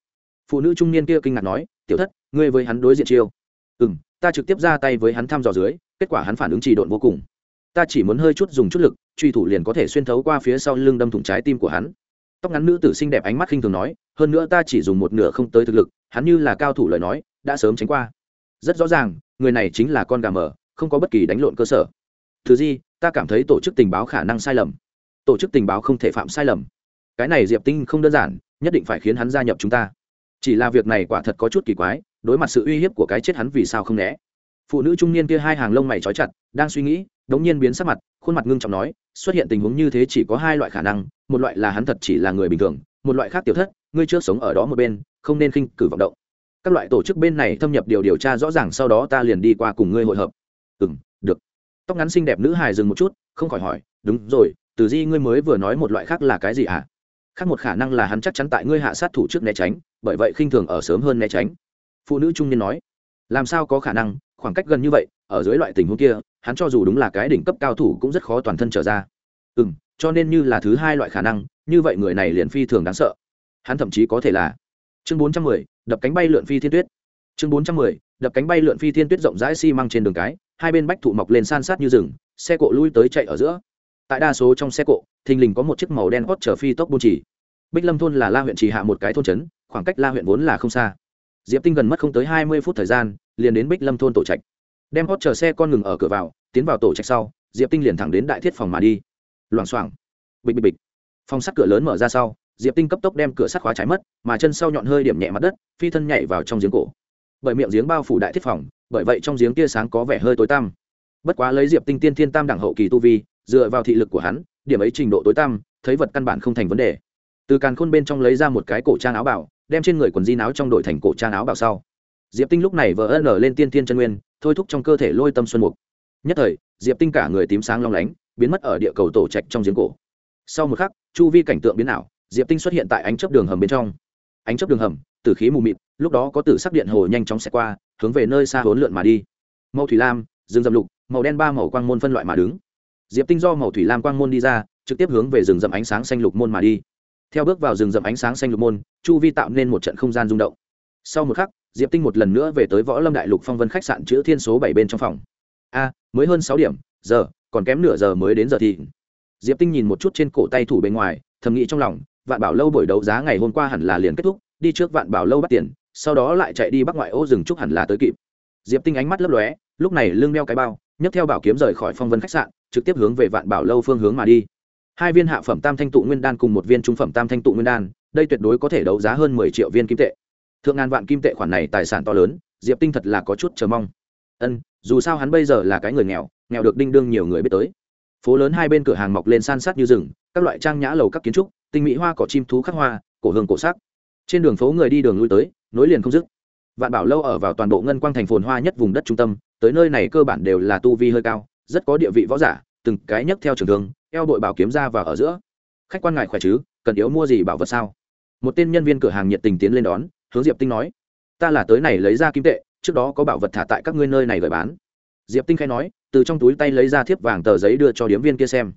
Phụ nữ trung niên kia kinh ngạc nói, tiểu thất, ngươi với hắn đối diện chiêu. Ừ m ta trực tiếp ra tay với hắn thăm dò dưới, kết quả hắn phản ứng trì độn vô cùng. Ta chỉ muốn hơi chút dùng chút lực, truy thủ liền có thể xuyên thấu qua phía sau lưng đâm thủng trái tim của hắn. Tóc ngắn nữ tử xinh đẹp ánh mắt khinh thường nói, hơn nữa ta chỉ dùng một nửa không tới thực lực, hắn như là cao thủ lời nói, đã sớm tránh qua rất rõ ràng, người này chính là con gà mờ, không có bất kỳ đánh lộn cơ sở. Thứ gì, ta cảm thấy tổ chức tình báo khả năng sai lầm. Tổ chức tình báo không thể phạm sai lầm. Cái này diệp tinh không đơn giản, nhất định phải khiến hắn gia nhập chúng ta. Chỉ là việc này quả thật có chút kỳ quái, đối mặt sự uy hiếp của cái chết hắn vì sao không né? Phụ nữ trung niên kia hai hàng lông mày trói chặt, đang suy nghĩ, đống nhiên biến sắc mặt, khuôn mặt ngưng trọng nói, xuất hiện tình huống như thế chỉ có hai loại khả năng, một loại là hắn thật chỉ là người bình thường, một loại khác tiểu thất, ngươi trước sống ở đó một bên, không nên khinh cử vọng động các loại tổ chức bên này thâm nhập điều điều tra rõ ràng, sau đó ta liền đi qua cùng ngươi hội hợp. Ừ m được. Tóc ngắn xinh đẹp nữ hài dừng một chút, không khỏi hỏi, đúng rồi, từ di ngươi mới vừa nói một loại khác là cái gì ạ? À? khác một khả năng là hắn chắc chắn tại ngươi hạ sát thủ trước né tránh, bởi vậy khinh thường ở sớm hơn né tránh. Phụ nữ trung niên nói, làm sao có khả năng? Khoảng cách gần như vậy, ở dưới loại tình huống kia, hắn cho dù đúng là cái đỉnh cấp cao thủ cũng rất khó toàn thân trở ra. Ừ m cho nên như là thứ hai loại khả năng, như vậy người này liền phi thường đáng sợ. Hắn thậm chí có thể là, chương bốn trăm mười đập cánh bay lượn phi thiên tuyết. Chương bốn trăm mười, đập cánh bay lượn phi thiên tuyết rộng rãi xi、si、măng trên đường cái, hai bên bách thụ mọc lên san sát như rừng, xe cộ lui tới chạy ở giữa. Tại đa số trong xe cộ, thình lình có một chiếc màu đen hót chở phi tốc buôn chỉ. Bích lâm thôn là la huyện trì hạ một cái thôn trấn, khoảng cách la huyện vốn là không xa. Diệp tinh gần mất không tới hai mươi phút thời gian, liền đến bích lâm thôn tổ trạch. Đem hót chở xe con ngừng ở cửa vào, tiến vào tổ trạch sau, diệp tinh liền thẳng đến đại thiết phòng mà đi. Loảng xoảng. Bịch bịch bịch. Phòng sắt cửa lớn mở ra sau diệp tinh cấp tốc đem cửa sắt khóa trái mất mà chân sau nhọn hơi điểm nhẹ mặt đất phi thân nhảy vào trong giếng cổ bởi miệng giếng bao phủ đại thiết phòng bởi vậy trong giếng tia sáng có vẻ hơi tối tăm bất quá lấy diệp tinh tiên thiên tam đẳng hậu kỳ tu vi dựa vào thị lực của hắn điểm ấy trình độ tối tăm thấy vật căn bản không thành vấn đề từ càn khôn bên trong lấy ra một cái cổ trang áo bảo đem trên người quần di áo trong đội thành cổ trang áo bảo sau diệp tinh lúc này vỡ ân lên tiên thiên chân nguyên thôi thúc trong cơ thể lôi tâm xuân mục nhất thời diệp tinh cả người tím sáng long lánh biến mất ở địa cầu tổ trạch trong giếng cổ sau một khắc chu vi cảnh tượng biến ảo diệp tinh xuất hiện tại ánh chấp đường hầm bên trong. Ánh chấp đường hầm, tử khí mù mịt, lúc đó có tử sắc điện hồ nhanh chóng xẹt qua, hướng về nơi xa hốn lượn mà đi. Màu thủy lam, rừng rậm lục, màu đen ba màu quang môn phân loại mà đứng. Diệp tinh do màu thủy lam quang môn đi ra, trực tiếp hướng về rừng rậm ánh sáng xanh lục môn mà đi. Theo bước vào rừng rậm ánh sáng xanh lục môn, chu vi tạo nên một trận không gian rung động. Sau một khắc, diệp tinh một lần nữa về tới võ lâm đại lục phong vân khách sạn chữ thiên số bảy bên trong phòng. A, mới hơn sáu điểm, giờ, còn kém nửa giờ mới đến giờ thì. Diệp tinh nhìn một chút trên cổ tay thủ bên ngoài, thầm nghĩ trong lòng vạn bảo lâu buổi đấu giá ngày hôm qua hẳn là liền kết thúc, đi trước vạn bảo lâu bắt tiền, sau đó lại chạy đi bắc ngoại ô rừng trúc hẳn là tới kịp. Diệp tinh ánh mắt lấp lóe, lúc này lưng đeo cái bao, nhấc theo bảo kiếm rời khỏi phong vân khách sạn, trực tiếp hướng về vạn bảo lâu phương hướng mà đi. Hai viên hạ phẩm tam thanh tụ nguyên đan cùng một viên trung phẩm tam thanh tụ nguyên đan, đây tuyệt đối có thể đấu giá hơn mười triệu viên kim tệ. Thượng ngàn vạn kim tệ khoản này tài sản to lớn, diệp tinh thật là có chút chờ mong. Ân, dù sao hắn bây giờ là cái người nghèo nghèo được đinh đương nhiều người biết tới. Phố lớn hai bên cửa hàng mọc lên san sát như rừng, các loại trang nhã lầu các kiến trúc tinh mỹ hoa cỏ chim thú khắc hoa, cổ hương cổ sắc. Trên đường phố người đi đường lui tới, nối liền không dứt. Vạn bảo lâu ở vào toàn bộ ngân quang thành phồn hoa nhất vùng đất trung tâm, tới nơi này cơ bản đều là tu vi hơi cao, rất có địa vị võ giả, từng cái nhấc theo trường thương, eo đội bảo kiếm ra và ở giữa. Khách quan ngại khỏe chứ, cần yếu mua gì bảo vật sao? Một tên nhân viên cửa hàng nhiệt tình tiến lên đón, hướng diệp tinh nói. Ta là tới này lấy ra kim tệ, trước đó có bảo vật thả tại các ngươi nơi này gửi bán. Diệp tinh khai nói, từ trong túi tay lấy ra thiếp vàng tờ giấy đưa cho điếm viên kia xem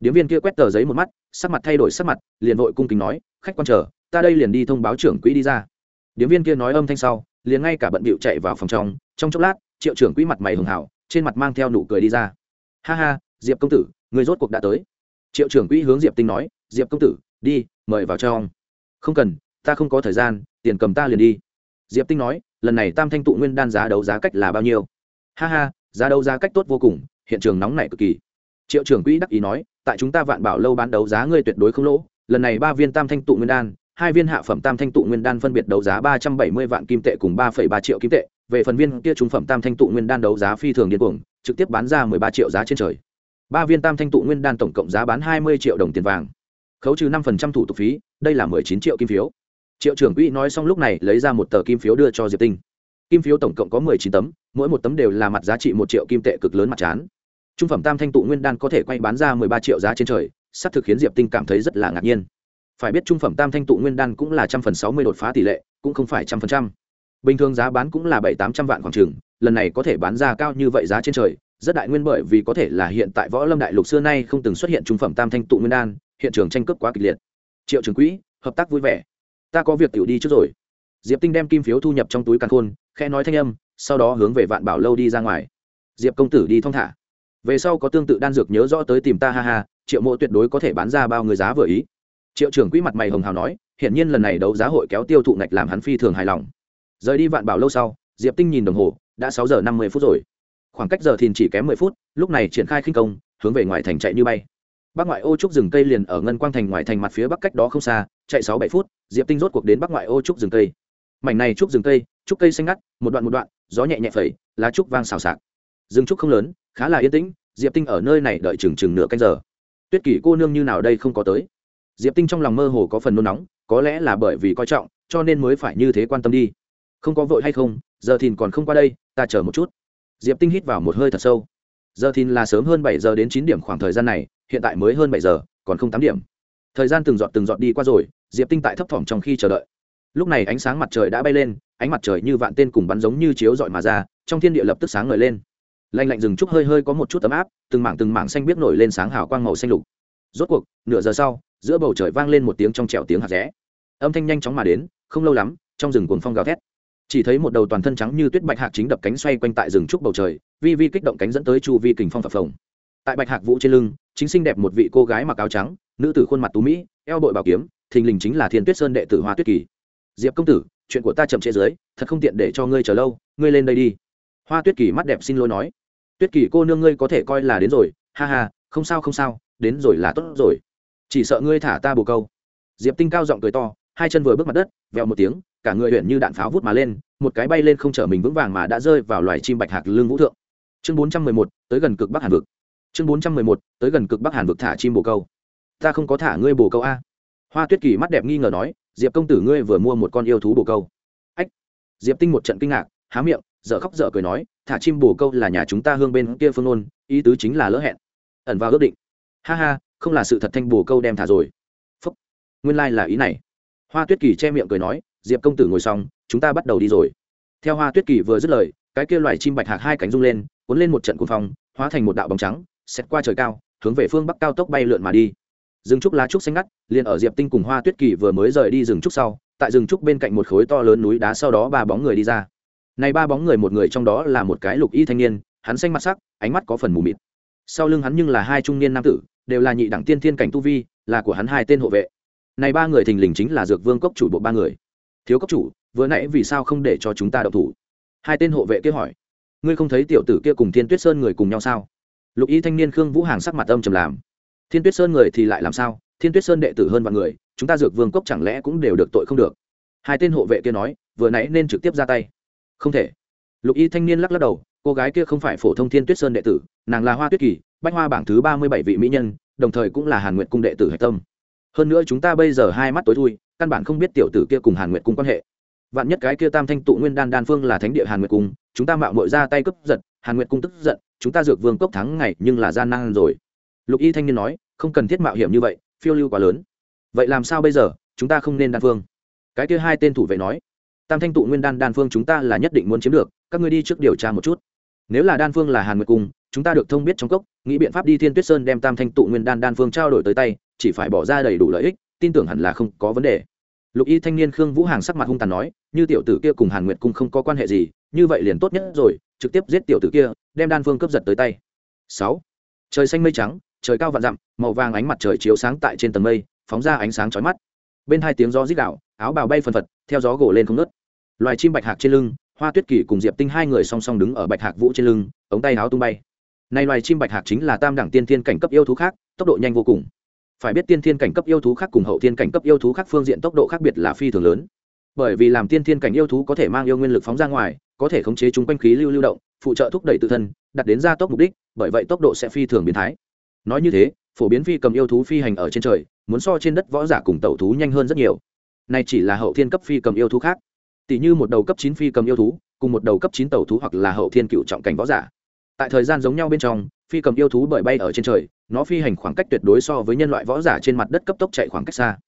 điếm viên kia quét tờ giấy một mắt, sắc mặt thay đổi sắc mặt, liền vội cung kính nói, khách quan chờ, ta đây liền đi thông báo trưởng quỹ đi ra. Điếm viên kia nói âm thanh sau, liền ngay cả bận bịu chạy vào phòng trong trong chốc lát, triệu trưởng quỹ mặt mày hường hảo, trên mặt mang theo nụ cười đi ra. Ha ha, diệp công tử, người rốt cuộc đã tới. Triệu trưởng quỹ hướng diệp tinh nói, diệp công tử, đi, mời vào trong. Không cần, ta không có thời gian, tiền cầm ta liền đi. Diệp tinh nói, lần này tam thanh tụ nguyên đan giá đấu giá cách là bao nhiêu? Ha ha, giá đấu giá cách tốt vô cùng, hiện trường nóng nảy cực kỳ. Triệu trưởng quỹ đắc ý nói tại chúng ta vạn bảo lâu bán đấu giá ngươi tuyệt đối không lỗ, lần này ba viên tam thanh tụ nguyên đan, hai viên hạ phẩm tam thanh tụ nguyên đan phân biệt đấu giá ba trăm bảy mươi vạn kim tệ cùng ba phẩy ba triệu kim tệ, về phần viên kia trung phẩm tam thanh tụ nguyên đan đấu giá phi thường điên cuồng, trực tiếp bán ra mười ba triệu giá trên trời. Ba viên tam thanh tụ nguyên đan tổng cộng giá bán hai mươi triệu đồng tiền vàng, khấu trừ năm phần trăm thủ tục phí, đây là mười chín triệu kim phiếu. Triệu trưởng quỹ nói xong lúc này lấy ra một tờ kim phiếu đưa cho diệp tinh. Kim phiếu tổng cộng có mười chín tấm, mỗi một tấm đều là mặt giá trị một triệu kim tệ cực lớn mặt chán trung phẩm tam thanh tụ nguyên đan có thể quay bán ra mười ba triệu giá trên trời sắp thực khiến diệp tinh cảm thấy rất là ngạc nhiên. Phải biết trung phẩm tam thanh tụ nguyên đan cũng là trăm phần sáu mươi đột phá tỷ lệ, cũng không phải trăm phần trăm. Bình thường giá bán cũng là bảy, tám trăm vạn khoảng trường lần này có thể bán ra cao như vậy giá trên trời, rất đại nguyên bởi vì có thể là hiện tại võ lâm đại lục xưa nay không từng xuất hiện trung phẩm tam thanh tụ nguyên đan, hiện trường tranh cướp quá kịch liệt. Triệu trường quỹ, hợp tác vui vẻ. Ta có việc tiểu đi trước rồi. Diệp tinh đem kim phiếu thu nhập trong túi càn khôn khe nói thanh âm, sau đó hướng về vạn bảo lâu đi ra ngoài. Diệp công tử đi thong thả về sau có tương tự đan dược nhớ rõ tới tìm ta, ha ha, triệu mộ tuyệt đối có thể bán ra bao người giá vừa ý. Triệu trưởng quỹ mặt mày hồng hào nói, hiển nhiên lần này đấu giá hội kéo tiêu thụ ngạch làm hắn phi thường hài lòng. Rời đi vạn bảo lâu sau, diệp tinh nhìn đồng hồ, đã sáu giờ năm mươi phút rồi. Khoảng cách giờ thìn chỉ kém mười phút, lúc này triển khai khinh công, hướng về ngoài thành chạy như bay. Bắc ngoại ô trúc rừng cây liền ở ngân quang thành ngoài thành mặt phía bắc cách đó không xa, chạy sáu bảy phút, diệp tinh rốt cuộc đến bắc ngoại ô trúc rừng cây. Mảnh này trúc rừng cây, trúc cây xanh ngắt, một đoạn một đoạn, gió nhẹ nhẹ phẩy, lá trúc vang xào xạc. Rừng trúc không lớn khá là yên tĩnh, diệp tinh ở nơi này đợi chừng chừng nửa canh giờ. Tuyết kỷ cô nương như nào đây không có tới. Diệp tinh trong lòng mơ hồ có phần nôn nóng, có lẽ là bởi vì coi trọng, cho nên mới phải như thế quan tâm đi. Không có vội hay không, giờ thìn còn không qua đây, ta chờ một chút. Diệp tinh hít vào một hơi thật sâu. Giờ thìn là sớm hơn bảy giờ đến chín điểm khoảng thời gian này, hiện tại mới hơn bảy giờ, còn không tám điểm. Thời gian từng giọt từng giọt đi qua rồi, diệp tinh tại thấp thỏm trong khi chờ đợi. Lúc này ánh sáng mặt trời đã bay lên, ánh mặt trời như vạn tên cùng bắn giống như chiếu dọi mà ra, trong thiên địa lập tức sáng ngời lên lạnh lạnh rừng trúc hơi hơi có một chút ấm áp, từng mảng từng mảng xanh biết nổi lên sáng hào quang màu xanh lục. Rốt cuộc, nửa giờ sau, giữa bầu trời vang lên một tiếng trong trẻo tiếng hạt rẽ. Âm thanh nhanh chóng mà đến, không lâu lắm, trong rừng cuồng phong gào thét. Chỉ thấy một đầu toàn thân trắng như tuyết bạch hạc chính đập cánh xoay quanh tại rừng trúc bầu trời, vi vi kích động cánh dẫn tới chu vi kình phong phập phồng. Tại bạch hạc vũ trên lưng, chính xinh đẹp một vị cô gái mặc áo trắng, nữ tử khuôn mặt tú mỹ, eo bội bảo kiếm, thình lình chính là thiên tuyết sơn đệ tử hoa tuyết kỳ. Diệp công tử, chuyện của ta chậm trễ dưới, thật không tiện để cho ngươi chờ lâu, ngươi lên đây đi. Hoa tuyết kỳ mắt đẹp xin lỗi nói tuyết kỳ cô nương ngươi có thể coi là đến rồi, ha ha, không sao không sao, đến rồi là tốt rồi. Chỉ sợ ngươi thả ta bồ câu. Diệp tinh cao giọng cười to, hai chân vừa bước mặt đất, vèo một tiếng, cả người huyện như đạn pháo vút mà lên, một cái bay lên không chở mình vững vàng mà đã rơi vào loài chim bạch hạc lương vũ thượng. Chương bốn trăm mười một, tới gần cực bắc hàn vực. Chương bốn trăm mười một, tới gần cực bắc hàn vực thả chim bồ câu. Ta không có thả ngươi bồ câu a. Hoa tuyết kỳ mắt đẹp nghi ngờ nói, diệp công tử ngươi vừa mua một con yêu thú bồ câu. Ách! Diệp tinh một trận kinh ngạc, há miệng dở khóc dở cười nói, thả chim bồ câu là nhà chúng ta hương bên kia phương ôn ý tứ chính là lỡ hẹn. Ẩn vào ước định. Ha ha, không là sự thật thanh bồ câu đem thả rồi. Phúc. Nguyên lai、like、là ý này. Hoa tuyết kỳ che miệng cười nói, diệp công tử ngồi xong, chúng ta bắt đầu đi rồi. Theo hoa tuyết kỳ vừa dứt lời, cái kia loài chim bạch hạc hai cánh rung lên, cuốn lên một trận cuồng phong, hóa thành một đạo bóng trắng xét qua trời cao, hướng về phương bắc cao tốc bay lượn mà đi. Rừng trúc lá trúc xanh ngắt, liền ở diệp tinh cùng hoa tuyết kỳ vừa mới rời đi rừng trúc sau, tại rừng trúc bên cạnh một khối to lớn núi đá sau đó ba bóng người đi ra này ba bóng người một người trong đó là một cái lục y thanh niên, hắn xanh mặt sắc, ánh mắt có phần mù mịt. Sau lưng hắn nhưng là hai trung niên nam tử, đều là nhị đẳng tiên thiên cảnh tu vi, là của hắn hai tên hộ vệ. Này ba người thình lình chính là dược vương cốc chủ bộ ba người. Thiếu cốc chủ, vừa nãy vì sao không để cho chúng ta đậu thủ? Hai tên hộ vệ kia hỏi. Ngươi không thấy tiểu tử kia cùng thiên tuyết sơn người cùng nhau sao? Lục y thanh niên khương vũ hàng sắc mặt âm trầm làm. Thiên tuyết sơn người thì lại làm sao? Thiên tuyết sơn đệ tử hơn vạn người, chúng ta dược vương cốc chẳng lẽ cũng đều được tội không được? Hai tên hộ vệ kia nói, vừa nãy nên trực tiếp ra tay không thể. Lục y thanh niên lắc lắc đầu, cô gái kia không phải phổ thông thiên tuyết sơn đệ tử, nàng là hoa tuyết kỳ, bách hoa bảng thứ ba mươi bảy vị mỹ nhân, đồng thời cũng là hàn nguyện cung đệ tử hạch tâm. Hơn nữa chúng ta bây giờ hai mắt tối thui, căn bản không biết tiểu tử kia cùng hàn nguyệt cung quan hệ. Vạn nhất cái kia tam thanh tụ nguyên đan đan phương là thánh địa hàn nguyệt cung, chúng ta mạo mội ra tay cướp giật, hàn nguyệt cung tức giận, chúng ta dược vương cốc thắng ngày nhưng là gian nan rồi. Lục y thanh niên nói, không cần thiết mạo hiểm như vậy, phiêu lưu quá lớn. Vậy làm sao bây giờ, chúng ta không nên đan phương? Cái kia hai tên thủ vệ nói tam thanh tụ nguyên đan đan phương chúng ta là nhất định muốn chiếm được, các ngươi đi trước điều tra một chút. Nếu là đan phương là hàn nguyệt cung, chúng ta được thông biết trong cốc, nghĩ biện pháp đi thiên tuyết sơn đem tam thanh tụ nguyên đan đan phương trao đổi tới tay, chỉ phải bỏ ra đầy đủ lợi ích, tin tưởng hẳn là không có vấn đề. Lục y thanh niên khương vũ hàng sắc mặt hung tàn nói, như tiểu tử kia cùng hàn nguyệt cung không có quan hệ gì, như vậy liền tốt nhất rồi, trực tiếp giết tiểu tử kia, đem đan phương cướp giật tới tay. Sáu. Trời xanh mây trắng, trời cao vạn dặm, màu vàng ánh mặt trời chiếu sáng tại trên tầng mây, phóng ra ánh sáng chói mắt. Bên hai tiếng gió rít đạo áo bào bay phần phật, theo gió gỗ lên không nớt loài chim bạch hạc trên lưng, hoa tuyết kỳ cùng diệp tinh hai người song song đứng ở bạch hạc vũ trên lưng, ống tay áo tung bay. Này loài chim bạch hạc chính là tam đẳng tiên thiên cảnh cấp yêu thú khác, tốc độ nhanh vô cùng. Phải biết tiên thiên cảnh cấp yêu thú khác cùng hậu thiên cảnh cấp yêu thú khác phương diện tốc độ khác biệt là phi thường lớn. Bởi vì làm tiên thiên cảnh yêu thú có thể mang yêu nguyên lực phóng ra ngoài, có thể khống chế chúng quanh khí lưu lưu động, phụ trợ thúc đẩy tự thân đặt đến gia tốc mục đích, bởi vậy tốc độ sẽ phi thường biến thái. Nói như thế, phổ biến phi cầm yêu thú phi hành ở trên trời, muốn so trên đất võ giả cùng tẩu thú nhanh hơn rất nhiều. Này chỉ là hậu thiên cấp phi cầm yêu thú khác tỷ như một đầu cấp chín phi cầm yêu thú, cùng một đầu cấp chín tẩu thú hoặc là hậu thiên cựu trọng cảnh võ giả. Tại thời gian giống nhau bên trong, phi cầm yêu thú bởi bay ở trên trời, nó phi hành khoảng cách tuyệt đối so với nhân loại võ giả trên mặt đất cấp tốc chạy khoảng cách xa.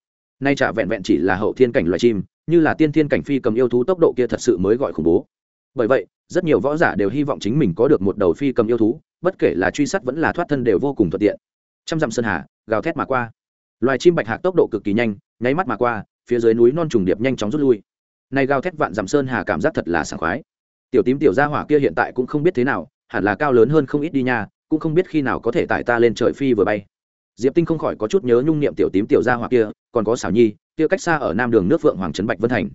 Nay chả vẹn vẹn chỉ là hậu thiên cảnh loài chim, như là tiên thiên cảnh phi cầm yêu thú tốc độ kia thật sự mới gọi khủng bố. Bởi vậy, rất nhiều võ giả đều hy vọng chính mình có được một đầu phi cầm yêu thú, bất kể là truy sát vẫn là thoát thân đều vô cùng thuận tiện. Trăm dặm sơn hà, gào thét mà qua. Loài chim bạch hạc tốc độ cực kỳ nhanh, nháy mắt mà qua, phía dưới núi non trùng điệp nhanh chóng rút lui nay gào thét vạn dặm sơn hà cảm giác thật là sảng khoái. Tiểu tím tiểu gia hỏa kia hiện tại cũng không biết thế nào, hẳn là cao lớn hơn không ít đi nha, cũng không biết khi nào có thể tải ta lên trời phi vừa bay. Diệp tinh không khỏi có chút nhớ nhung niệm tiểu tím tiểu gia hỏa kia, còn có xảo nhi, kia cách xa ở nam đường nước vượng hoàng trấn bạch vân thành.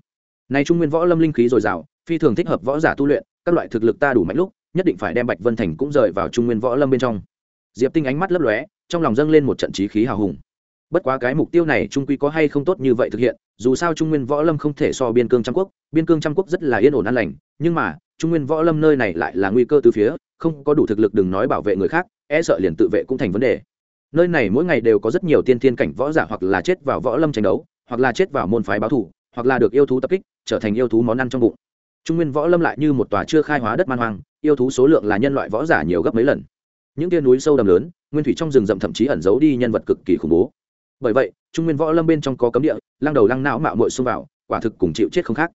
Nay trung nguyên võ lâm linh khí dồi dào, phi thường thích hợp võ giả tu luyện, các loại thực lực ta đủ mạnh lúc, nhất định phải đem bạch vân thành cũng rời vào trung nguyên võ lâm bên trong. Diệp tinh ánh mắt lấp lóe, trong lòng dâng lên một trận trí khí hào hùng. Bất quá cái mục tiêu này trung quy có hay không tốt như vậy thực hiện dù sao trung nguyên võ lâm không thể so biên cương trăm quốc, biên cương trăm quốc rất là yên ổn an lành, nhưng mà, trung nguyên võ lâm nơi này lại là nguy cơ từ phía, không có đủ thực lực đừng nói bảo vệ người khác e sợ liền tự vệ cũng thành vấn đề. Nơi này mỗi ngày đều có rất nhiều tiên tiên cảnh võ giả hoặc là chết vào võ lâm tranh đấu, hoặc là chết vào môn phái báo thủ, hoặc là được yêu thú tập kích, trở thành yêu thú món ăn trong bụng. Trung nguyên võ lâm lại như một tòa chưa khai hóa đất man hoang, yêu thú số lượng là nhân loại võ giả nhiều gấp mấy lần. Những tia núi sâu đầm lớn, nguyên thủy trong rừng rậm thậm chí ẩn giấu đi nhân vật cực kỳ khủng bố bởi vậy, trung nguyên võ lâm bên trong có cấm địa, lăng đầu lăng não mạo mội xông vào, quả thực cùng chịu chết không khác.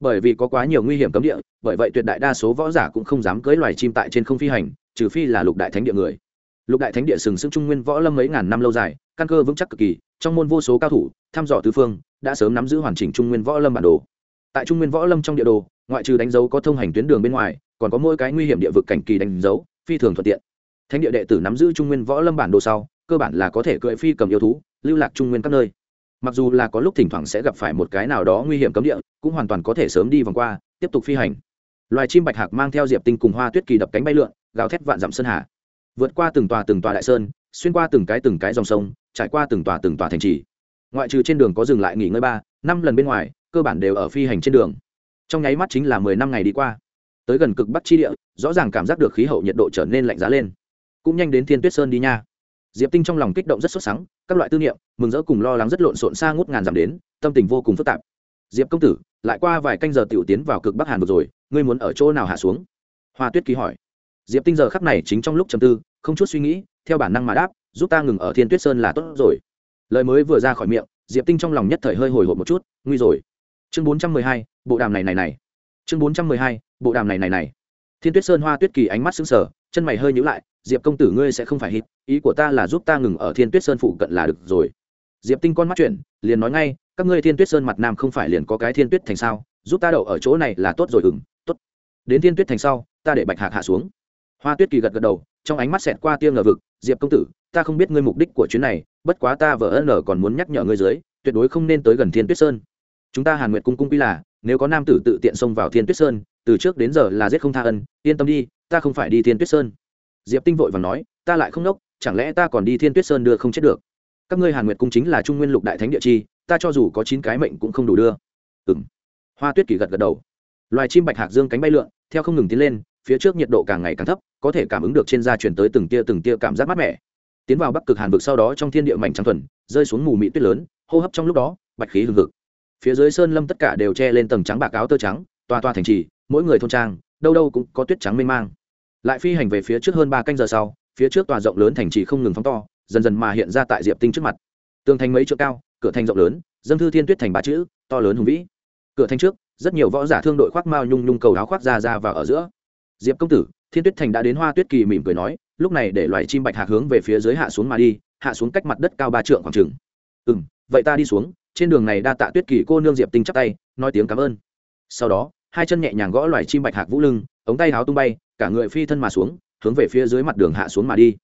Bởi vì có quá nhiều nguy hiểm cấm địa, bởi vậy tuyệt đại đa số võ giả cũng không dám cưới loài chim tại trên không phi hành, trừ phi là lục đại thánh địa người. Lục đại thánh địa sừng sững trung nguyên võ lâm mấy ngàn năm lâu dài, căn cơ vững chắc cực kỳ, trong môn vô số cao thủ, thăm dò tứ phương, đã sớm nắm giữ hoàn chỉnh trung nguyên võ lâm bản đồ. Tại trung nguyên võ lâm trong địa đồ, ngoại trừ đánh dấu có thông hành tuyến đường bên ngoài, còn có mỗi cái nguy hiểm địa vực cảnh kỳ đánh dấu, phi thường thuận tiện. Thánh địa đệ tử nắm giữ trung nguyên võ lâm bản đồ sau, cơ bản là có thể cưỡi phi cầm yêu thú lưu lạc trung nguyên các nơi. Mặc dù là có lúc thỉnh thoảng sẽ gặp phải một cái nào đó nguy hiểm cấm địa, cũng hoàn toàn có thể sớm đi vòng qua, tiếp tục phi hành. Loài chim bạch hạc mang theo diệp tinh cùng hoa tuyết kỳ đập cánh bay lượn, gào thét vạn dặm sơn hà. Vượt qua từng tòa từng tòa đại sơn, xuyên qua từng cái từng cái dòng sông, trải qua từng tòa từng tòa thành trì. Ngoại trừ trên đường có dừng lại nghỉ ngơi ba, năm lần bên ngoài, cơ bản đều ở phi hành trên đường. Trong nháy mắt chính là mười năm ngày đi qua. Tới gần cực bắc chi địa, rõ ràng cảm giác được khí hậu nhiệt độ trở nên lạnh giá lên. Cũng nhanh đến thiên tuyết sơn đi nha diệp tinh trong lòng kích động rất sốt sắng, các loại tư niệm, mừng rỡ cùng lo lắng rất lộn xộn xa ngút ngàn giảm đến, tâm tình vô cùng phức tạp. Diệp công tử, lại qua vài canh giờ tiểu tiến vào cực bắc hàn vực rồi, ngươi muốn ở chỗ nào hạ xuống? Hoa tuyết ký hỏi. Diệp tinh giờ khắc này chính trong lúc trầm tư, không chút suy nghĩ, theo bản năng mà đáp, giúp ta ngừng ở thiên tuyết sơn là tốt rồi. Lời mới vừa ra khỏi miệng, diệp tinh trong lòng nhất thời hơi hồi hộp một chút, nguy rồi. Chương bốn trăm mười hai, bộ đàm này này này. Chương bốn trăm mười hai, bộ đàm này này này. Thiên tuyết sơn hoa tuyết kỳ ánh mắt xứng sở chân mày hơi nhíu lại, diệp công tử ngươi sẽ không phải hít, ý của ta là giúp ta ngừng ở thiên tuyết sơn phụ cận là được rồi. Diệp tinh con mắt chuyển, liền nói ngay, các ngươi thiên tuyết sơn mặt nam không phải liền có cái thiên tuyết thành sao? Giúp ta đậu ở chỗ này là tốt rồi ừng tốt. Đến thiên tuyết thành sau, ta để bạch hạc hạ xuống. Hoa tuyết kỳ gật gật đầu, trong ánh mắt xẹt qua tia ngờ vực, diệp công tử, ta không biết ngươi mục đích của chuyến này, bất quá ta vợ ân còn muốn nhắc nhở ngươi dưới, tuyệt đối không nên tới gần thiên tuyết sơn. Chúng ta hàn nguyệt cung cung quy là, nếu có nam tử tự tiện xông vào thiên tuyết sơn, từ trước đến giờ là giết không tha ân, yên tâm đi ta không phải đi thiên tuyết sơn. Diệp tinh vội và nói, ta lại không nốc, chẳng lẽ ta còn đi thiên tuyết sơn đưa không chết được? Các ngươi hàn nguyệt cung chính là trung nguyên lục đại thánh địa chi, ta cho dù có chín cái mệnh cũng không đủ đưa. Ừng hoa tuyết kỳ gật gật đầu. Loài chim bạch hạc dương cánh bay lượn, theo không ngừng tiến lên, phía trước nhiệt độ càng ngày càng thấp, có thể cảm ứng được trên da chuyển tới từng tia từng tia cảm giác mát mẻ. Tiến vào bắc cực hàn vực sau đó trong thiên địa mảnh trắng thuần, rơi xuống mù mị tuyết lớn, hô hấp trong lúc đó, bạch khí hừng hực. Phía dưới sơn lâm tất cả đều che lên tầng trắng bạc áo tơ trắng, toa toa thành trì, mỗi người thôn trang đâu đâu cũng có tuyết trắng mênh mang. Lại phi hành về phía trước hơn ba canh giờ sau, phía trước tòa rộng lớn thành trì không ngừng phóng to, dần dần mà hiện ra tại diệp tinh trước mặt. Tường thành mấy chỗ cao, cửa thành rộng lớn, dâng thư thiên tuyết thành ba chữ, to lớn hùng vĩ. Cửa thành trước, rất nhiều võ giả thương đội khoác mao nhung nhung cầu áo khoác ra ra vào ở giữa. Diệp công tử, thiên tuyết thành đã đến hoa tuyết kỳ mỉm cười nói, lúc này để loài chim bạch hạc hướng về phía dưới hạ xuống mà đi, hạ xuống cách mặt đất cao ba trượng khoảng trừng ừ vậy ta đi xuống, trên đường này đa tạ tuyết kỳ cô nương diệp tinh chắp tay, nói tiếng cảm ơn. Sau đó hai chân nhẹ nhàng gõ loài chim bạch hạc vũ lưng, ống tay háo tung bay, cả người phi thân mà xuống, hướng về phía dưới mặt đường hạ xuống mà đi.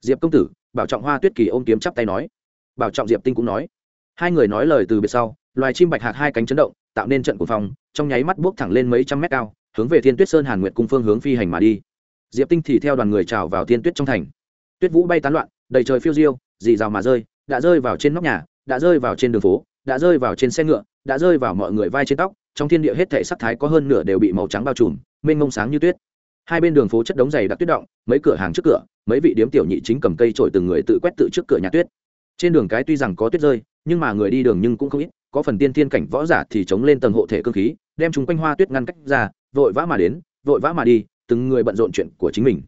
Diệp công tử, bảo trọng hoa tuyết kỳ ôm kiếm chắp tay nói. Bảo trọng diệp tinh cũng nói. Hai người nói lời từ biệt sau, loài chim bạch hạc hai cánh chấn động, tạo nên trận của phòng trong nháy mắt buốc thẳng lên mấy trăm mét cao, hướng về thiên tuyết sơn hàn nguyệt cung phương hướng phi hành mà đi. Diệp tinh thì theo đoàn người trào vào thiên tuyết trong thành. Tuyết vũ bay tán loạn, đầy trời phiêu diêu, dì rào mà rơi, đã rơi vào trên nóc nhà, đã rơi vào trên đường phố đã rơi vào trên xe ngựa, đã rơi vào mọi người vai trên tóc, trong thiên địa hết thể sắc thái có hơn nửa đều bị màu trắng bao trùm, mênh mông sáng như tuyết. Hai bên đường phố chất đống dày đặc tuyết động, mấy cửa hàng trước cửa, mấy vị điếm tiểu nhị chính cầm cây trổi từng người tự quét tự trước cửa nhà tuyết. Trên đường cái tuy rằng có tuyết rơi, nhưng mà người đi đường nhưng cũng không ít, có phần tiên tiên cảnh võ giả thì chống lên tầng hộ thể cơ khí, đem chúng quanh hoa tuyết ngăn cách ra, vội vã mà đến, vội vã mà đi, từng người bận rộn chuyện của chính mình.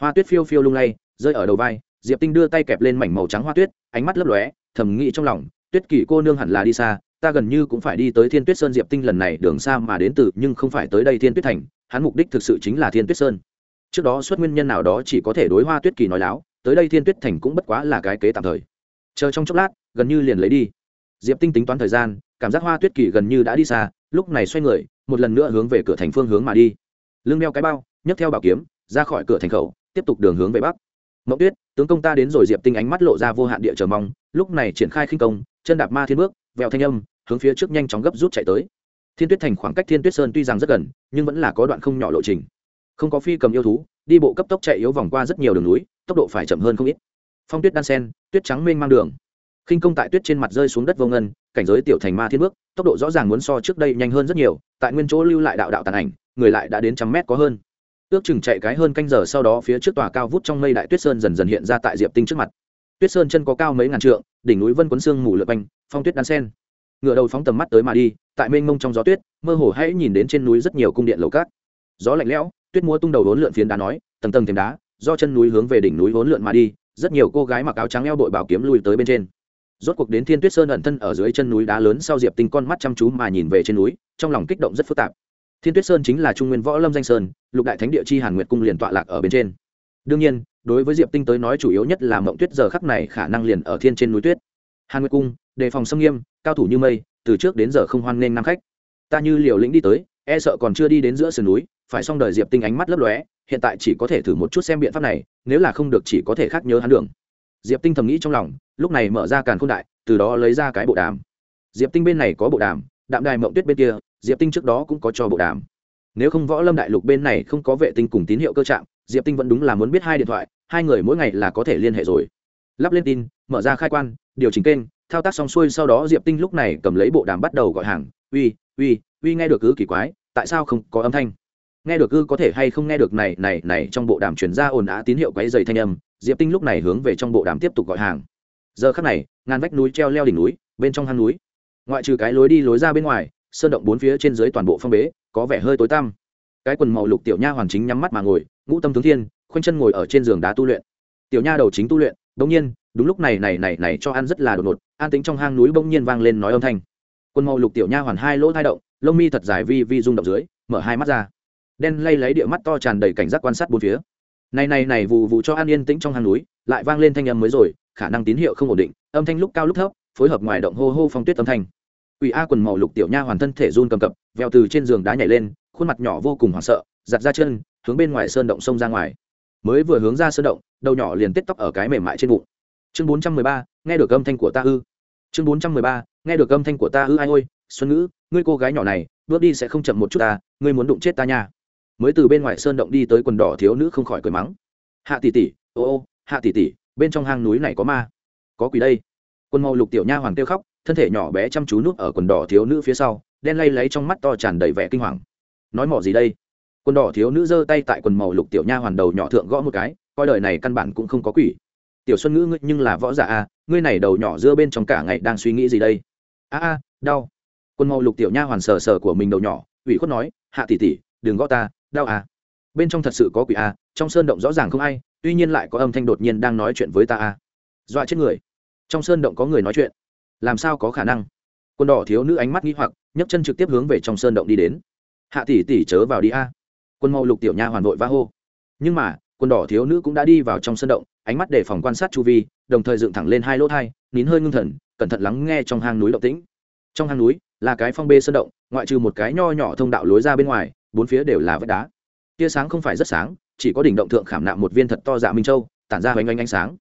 Hoa tuyết phiêu phiêu lung lay, rơi ở đầu vai, diệp tinh đưa tay kẹp lên mảnh màu trắng hoa tuyết, ánh mắt lấp lóe, thầm nghĩ trong lòng tuyết kỳ cô nương hẳn là đi xa, ta gần như cũng phải đi tới thiên tuyết sơn diệp tinh lần này đường xa mà đến từ, nhưng không phải tới đây thiên tuyết thành, hắn mục đích thực sự chính là thiên tuyết sơn. Trước đó xuất nguyên nhân nào đó chỉ có thể đối hoa tuyết kỳ nói láo, tới đây thiên tuyết thành cũng bất quá là cái kế tạm thời. Chờ trong chốc lát, gần như liền lấy đi. Diệp tinh tính toán thời gian, cảm giác hoa tuyết kỳ gần như đã đi xa, lúc này xoay người, một lần nữa hướng về cửa thành phương hướng mà đi. Lưng đeo cái bao, nhấc theo bảo kiếm, ra khỏi cửa thành khẩu, tiếp tục đường hướng về bắc. Mậu tuyết, tướng công ta đến rồi, diệp tinh ánh mắt lộ ra vô hạn địa chờ mong, lúc này triển khai khinh công chân đạp ma thiên bước, vẹo thanh âm, hướng phía trước nhanh chóng gấp rút chạy tới. Thiên tuyết thành khoảng cách thiên tuyết sơn tuy rằng rất gần, nhưng vẫn là có đoạn không nhỏ lộ trình. Không có phi cầm yêu thú, đi bộ cấp tốc chạy yếu vòng qua rất nhiều đường núi, tốc độ phải chậm hơn không ít. Phong tuyết đan sen, tuyết trắng mênh mang đường. Khinh công tại tuyết trên mặt rơi xuống đất vô ngân, cảnh giới tiểu thành ma thiên bước, tốc độ rõ ràng muốn so trước đây nhanh hơn rất nhiều, tại nguyên chỗ lưu lại đạo đạo tàn ảnh, người lại đã đến trăm mét có hơn. Ước chừng chạy cái hơn canh giờ sau đó phía trước tòa cao vút trong mây đại tuyết sơn dần dần hiện ra tại diệp tinh trước mặt tuyết sơn chân có cao mấy ngàn trượng, đỉnh núi vân quấn sương mù lượt banh phong tuyết đan sen. Ngựa đầu phóng tầm mắt tới mà đi, tại mênh mông trong gió tuyết, mơ hồ hãy nhìn đến trên núi rất nhiều cung điện lầu cát. Gió lạnh lẽo, tuyết múa tung đầu vốn lượn phiến đá nói, tầng tầng thềm đá, do chân núi hướng về đỉnh núi vốn lượn mà đi, rất nhiều cô gái mặc áo trắng eo đội bảo kiếm lui tới bên trên. Rốt cuộc đến thiên tuyết sơn ẩn thân ở dưới chân núi đá lớn sau diệp tinh con mắt chăm chú mà nhìn về trên núi, trong lòng kích động rất phức tạp. Thiên tuyết sơn chính là trung nguyên võ lâm danh sơn, lục đại thánh địa chi hàn nguyệt cung liền tọa lạc ở bên trên đương nhiên, đối với diệp tinh tới nói chủ yếu nhất là mộng tuyết giờ khắc này khả năng liền ở thiên trên núi tuyết. Hàn nguyệt cung, đề phòng xâm nghiêm, cao thủ như mây, từ trước đến giờ không hoan nghênh nam khách. Ta như liều lĩnh đi tới e sợ còn chưa đi đến giữa sườn núi, phải xong đời diệp tinh ánh mắt lấp lóe, hiện tại chỉ có thể thử một chút xem biện pháp này, nếu là không được chỉ có thể khác nhớ hắn đường. Diệp tinh thầm nghĩ trong lòng, lúc này mở ra càn k h ô n đại, từ đó lấy ra cái bộ đàm. Diệp tinh bên này có bộ đàm, đạm đài mộng tuyết bên kia, diệp tinh trước đó cũng có cho bộ đàm. Nếu không võ lâm đại lục bên này không có vệ tinh cùng tín hiệu cơ trạng diệp tinh vẫn đúng là muốn biết hai điện thoại, hai người mỗi ngày là có thể liên hệ rồi. Lắp lên tin, mở ra khai quan, điều chỉnh kênh, thao tác xong xuôi sau đó diệp tinh lúc này cầm lấy bộ đàm bắt đầu gọi hàng. Uy uy uy, nghe được cứ kỳ quái, tại sao không có âm thanh? Nghe được ư, có thể hay không nghe được này này này, trong bộ đàm truyền ra ồn á tín hiệu quáy dày thanh âm, diệp tinh lúc này hướng về trong bộ đàm tiếp tục gọi hàng. Giờ khắc này, ngàn vách núi treo leo đỉnh núi, bên trong hang núi. Ngoại trừ cái lối đi lối ra bên ngoài, sơn động bốn phía trên dưới toàn bộ phong bế, có vẻ hơi tối tăm. Cái quần màu lục tiểu nha hoàn chính nhắm mắt mà ngồi ngũ tâm tướng thiên khoanh chân ngồi ở trên giường đá tu luyện. Tiểu nha đầu chính tu luyện bỗng nhiên đúng lúc này này này này cho ăn rất là đột ngột an tính trong hang núi bỗng nhiên vang lên nói âm thanh. Quân màu lục tiểu nha hoàn hai lỗ thai động lông mi thật dài vi vi rung động dưới mở hai mắt ra. Đen lay lấy địa mắt to tràn đầy cảnh giác quan sát bốn phía. Này này này vụ vụ cho an yên tĩnh trong hang núi lại vang lên thanh âm mới rồi khả năng tín hiệu không ổn định âm thanh lúc cao lúc thấp phối hợp ngoài động hô hô phong tuyết âm thanh. Quỷ A quần màu lục tiểu nha hoàn thân thể run cầm cập, vèo từ trên giường đá nhảy lên, khuôn mặt nhỏ vô cùng hoảng sợ, giặt ra chân, hướng bên ngoài sơn động sông ra ngoài. Mới vừa hướng ra sơn động, đầu nhỏ liền tết tóc ở cái mềm mại trên bụng. Chương 413, nghe được âm thanh của ta ư? Chương 413, nghe được âm thanh của ta ư ai ôi, Xuân Ngữ, ngươi cô gái nhỏ này, bước đi sẽ không chậm một chút ta, ngươi muốn đụng chết ta nha mới từ bên ngoài sơn động đi tới quần đỏ thiếu nữ không khỏi cười mắng hạ tỷ tỷ ô ô hạ tỷ tỷ bên trong hang núi này có ma có quỷ đây quân màu lục tiểu nha hoàng kêu khóc thân thể nhỏ bé chăm chú núp ở quần đỏ thiếu nữ phía sau đen lay lấy trong mắt to tràn đầy vẻ kinh hoàng nói mỏ gì đây quần đỏ thiếu nữ giơ tay tại quần màu lục tiểu nha hoàn đầu nhỏ thượng gõ một cái, coi đời này căn bản cũng không có quỷ. Tiểu xuân ngữ, ngươi nhưng là võ giả a ngươi này đầu nhỏ dưa bên trong cả ngày đang suy nghĩ gì đây? A a, đau. Quân màu lục tiểu nha hoàn sờ sờ của mình đầu nhỏ, ủy khuất nói, hạ tỷ tỷ, đừng gõ ta, đau à. Bên trong thật sự có quỷ a trong sơn động rõ ràng không ai, tuy nhiên lại có âm thanh đột nhiên đang nói chuyện với ta a dọa chết người. Trong sơn động có người nói chuyện. Làm sao có khả năng? Quân đỏ thiếu nữ ánh mắt nghĩ hoặc, nhấc chân trực tiếp hướng về trong sơn động đi đến. Hạ tỷ tỷ chớ vào đi a quân màu lục tiểu nha hoàn vội va hô. Nhưng mà, quân đỏ thiếu nữ cũng đã đi vào trong sân động, ánh mắt để phòng quan sát chu vi, đồng thời dựng thẳng lên hai lỗ thai, nín hơi ngưng thần, cẩn thận lắng nghe trong hang núi động tĩnh. Trong hang núi, là cái phong bê sơn động, ngoại trừ một cái nho nhỏ thông đạo lối ra bên ngoài, bốn phía đều là vách đá. Tia sáng không phải rất sáng, chỉ có đỉnh động thượng khảm nạm một viên thật to dạ minh châu, tản ra hoành oanh ánh sáng.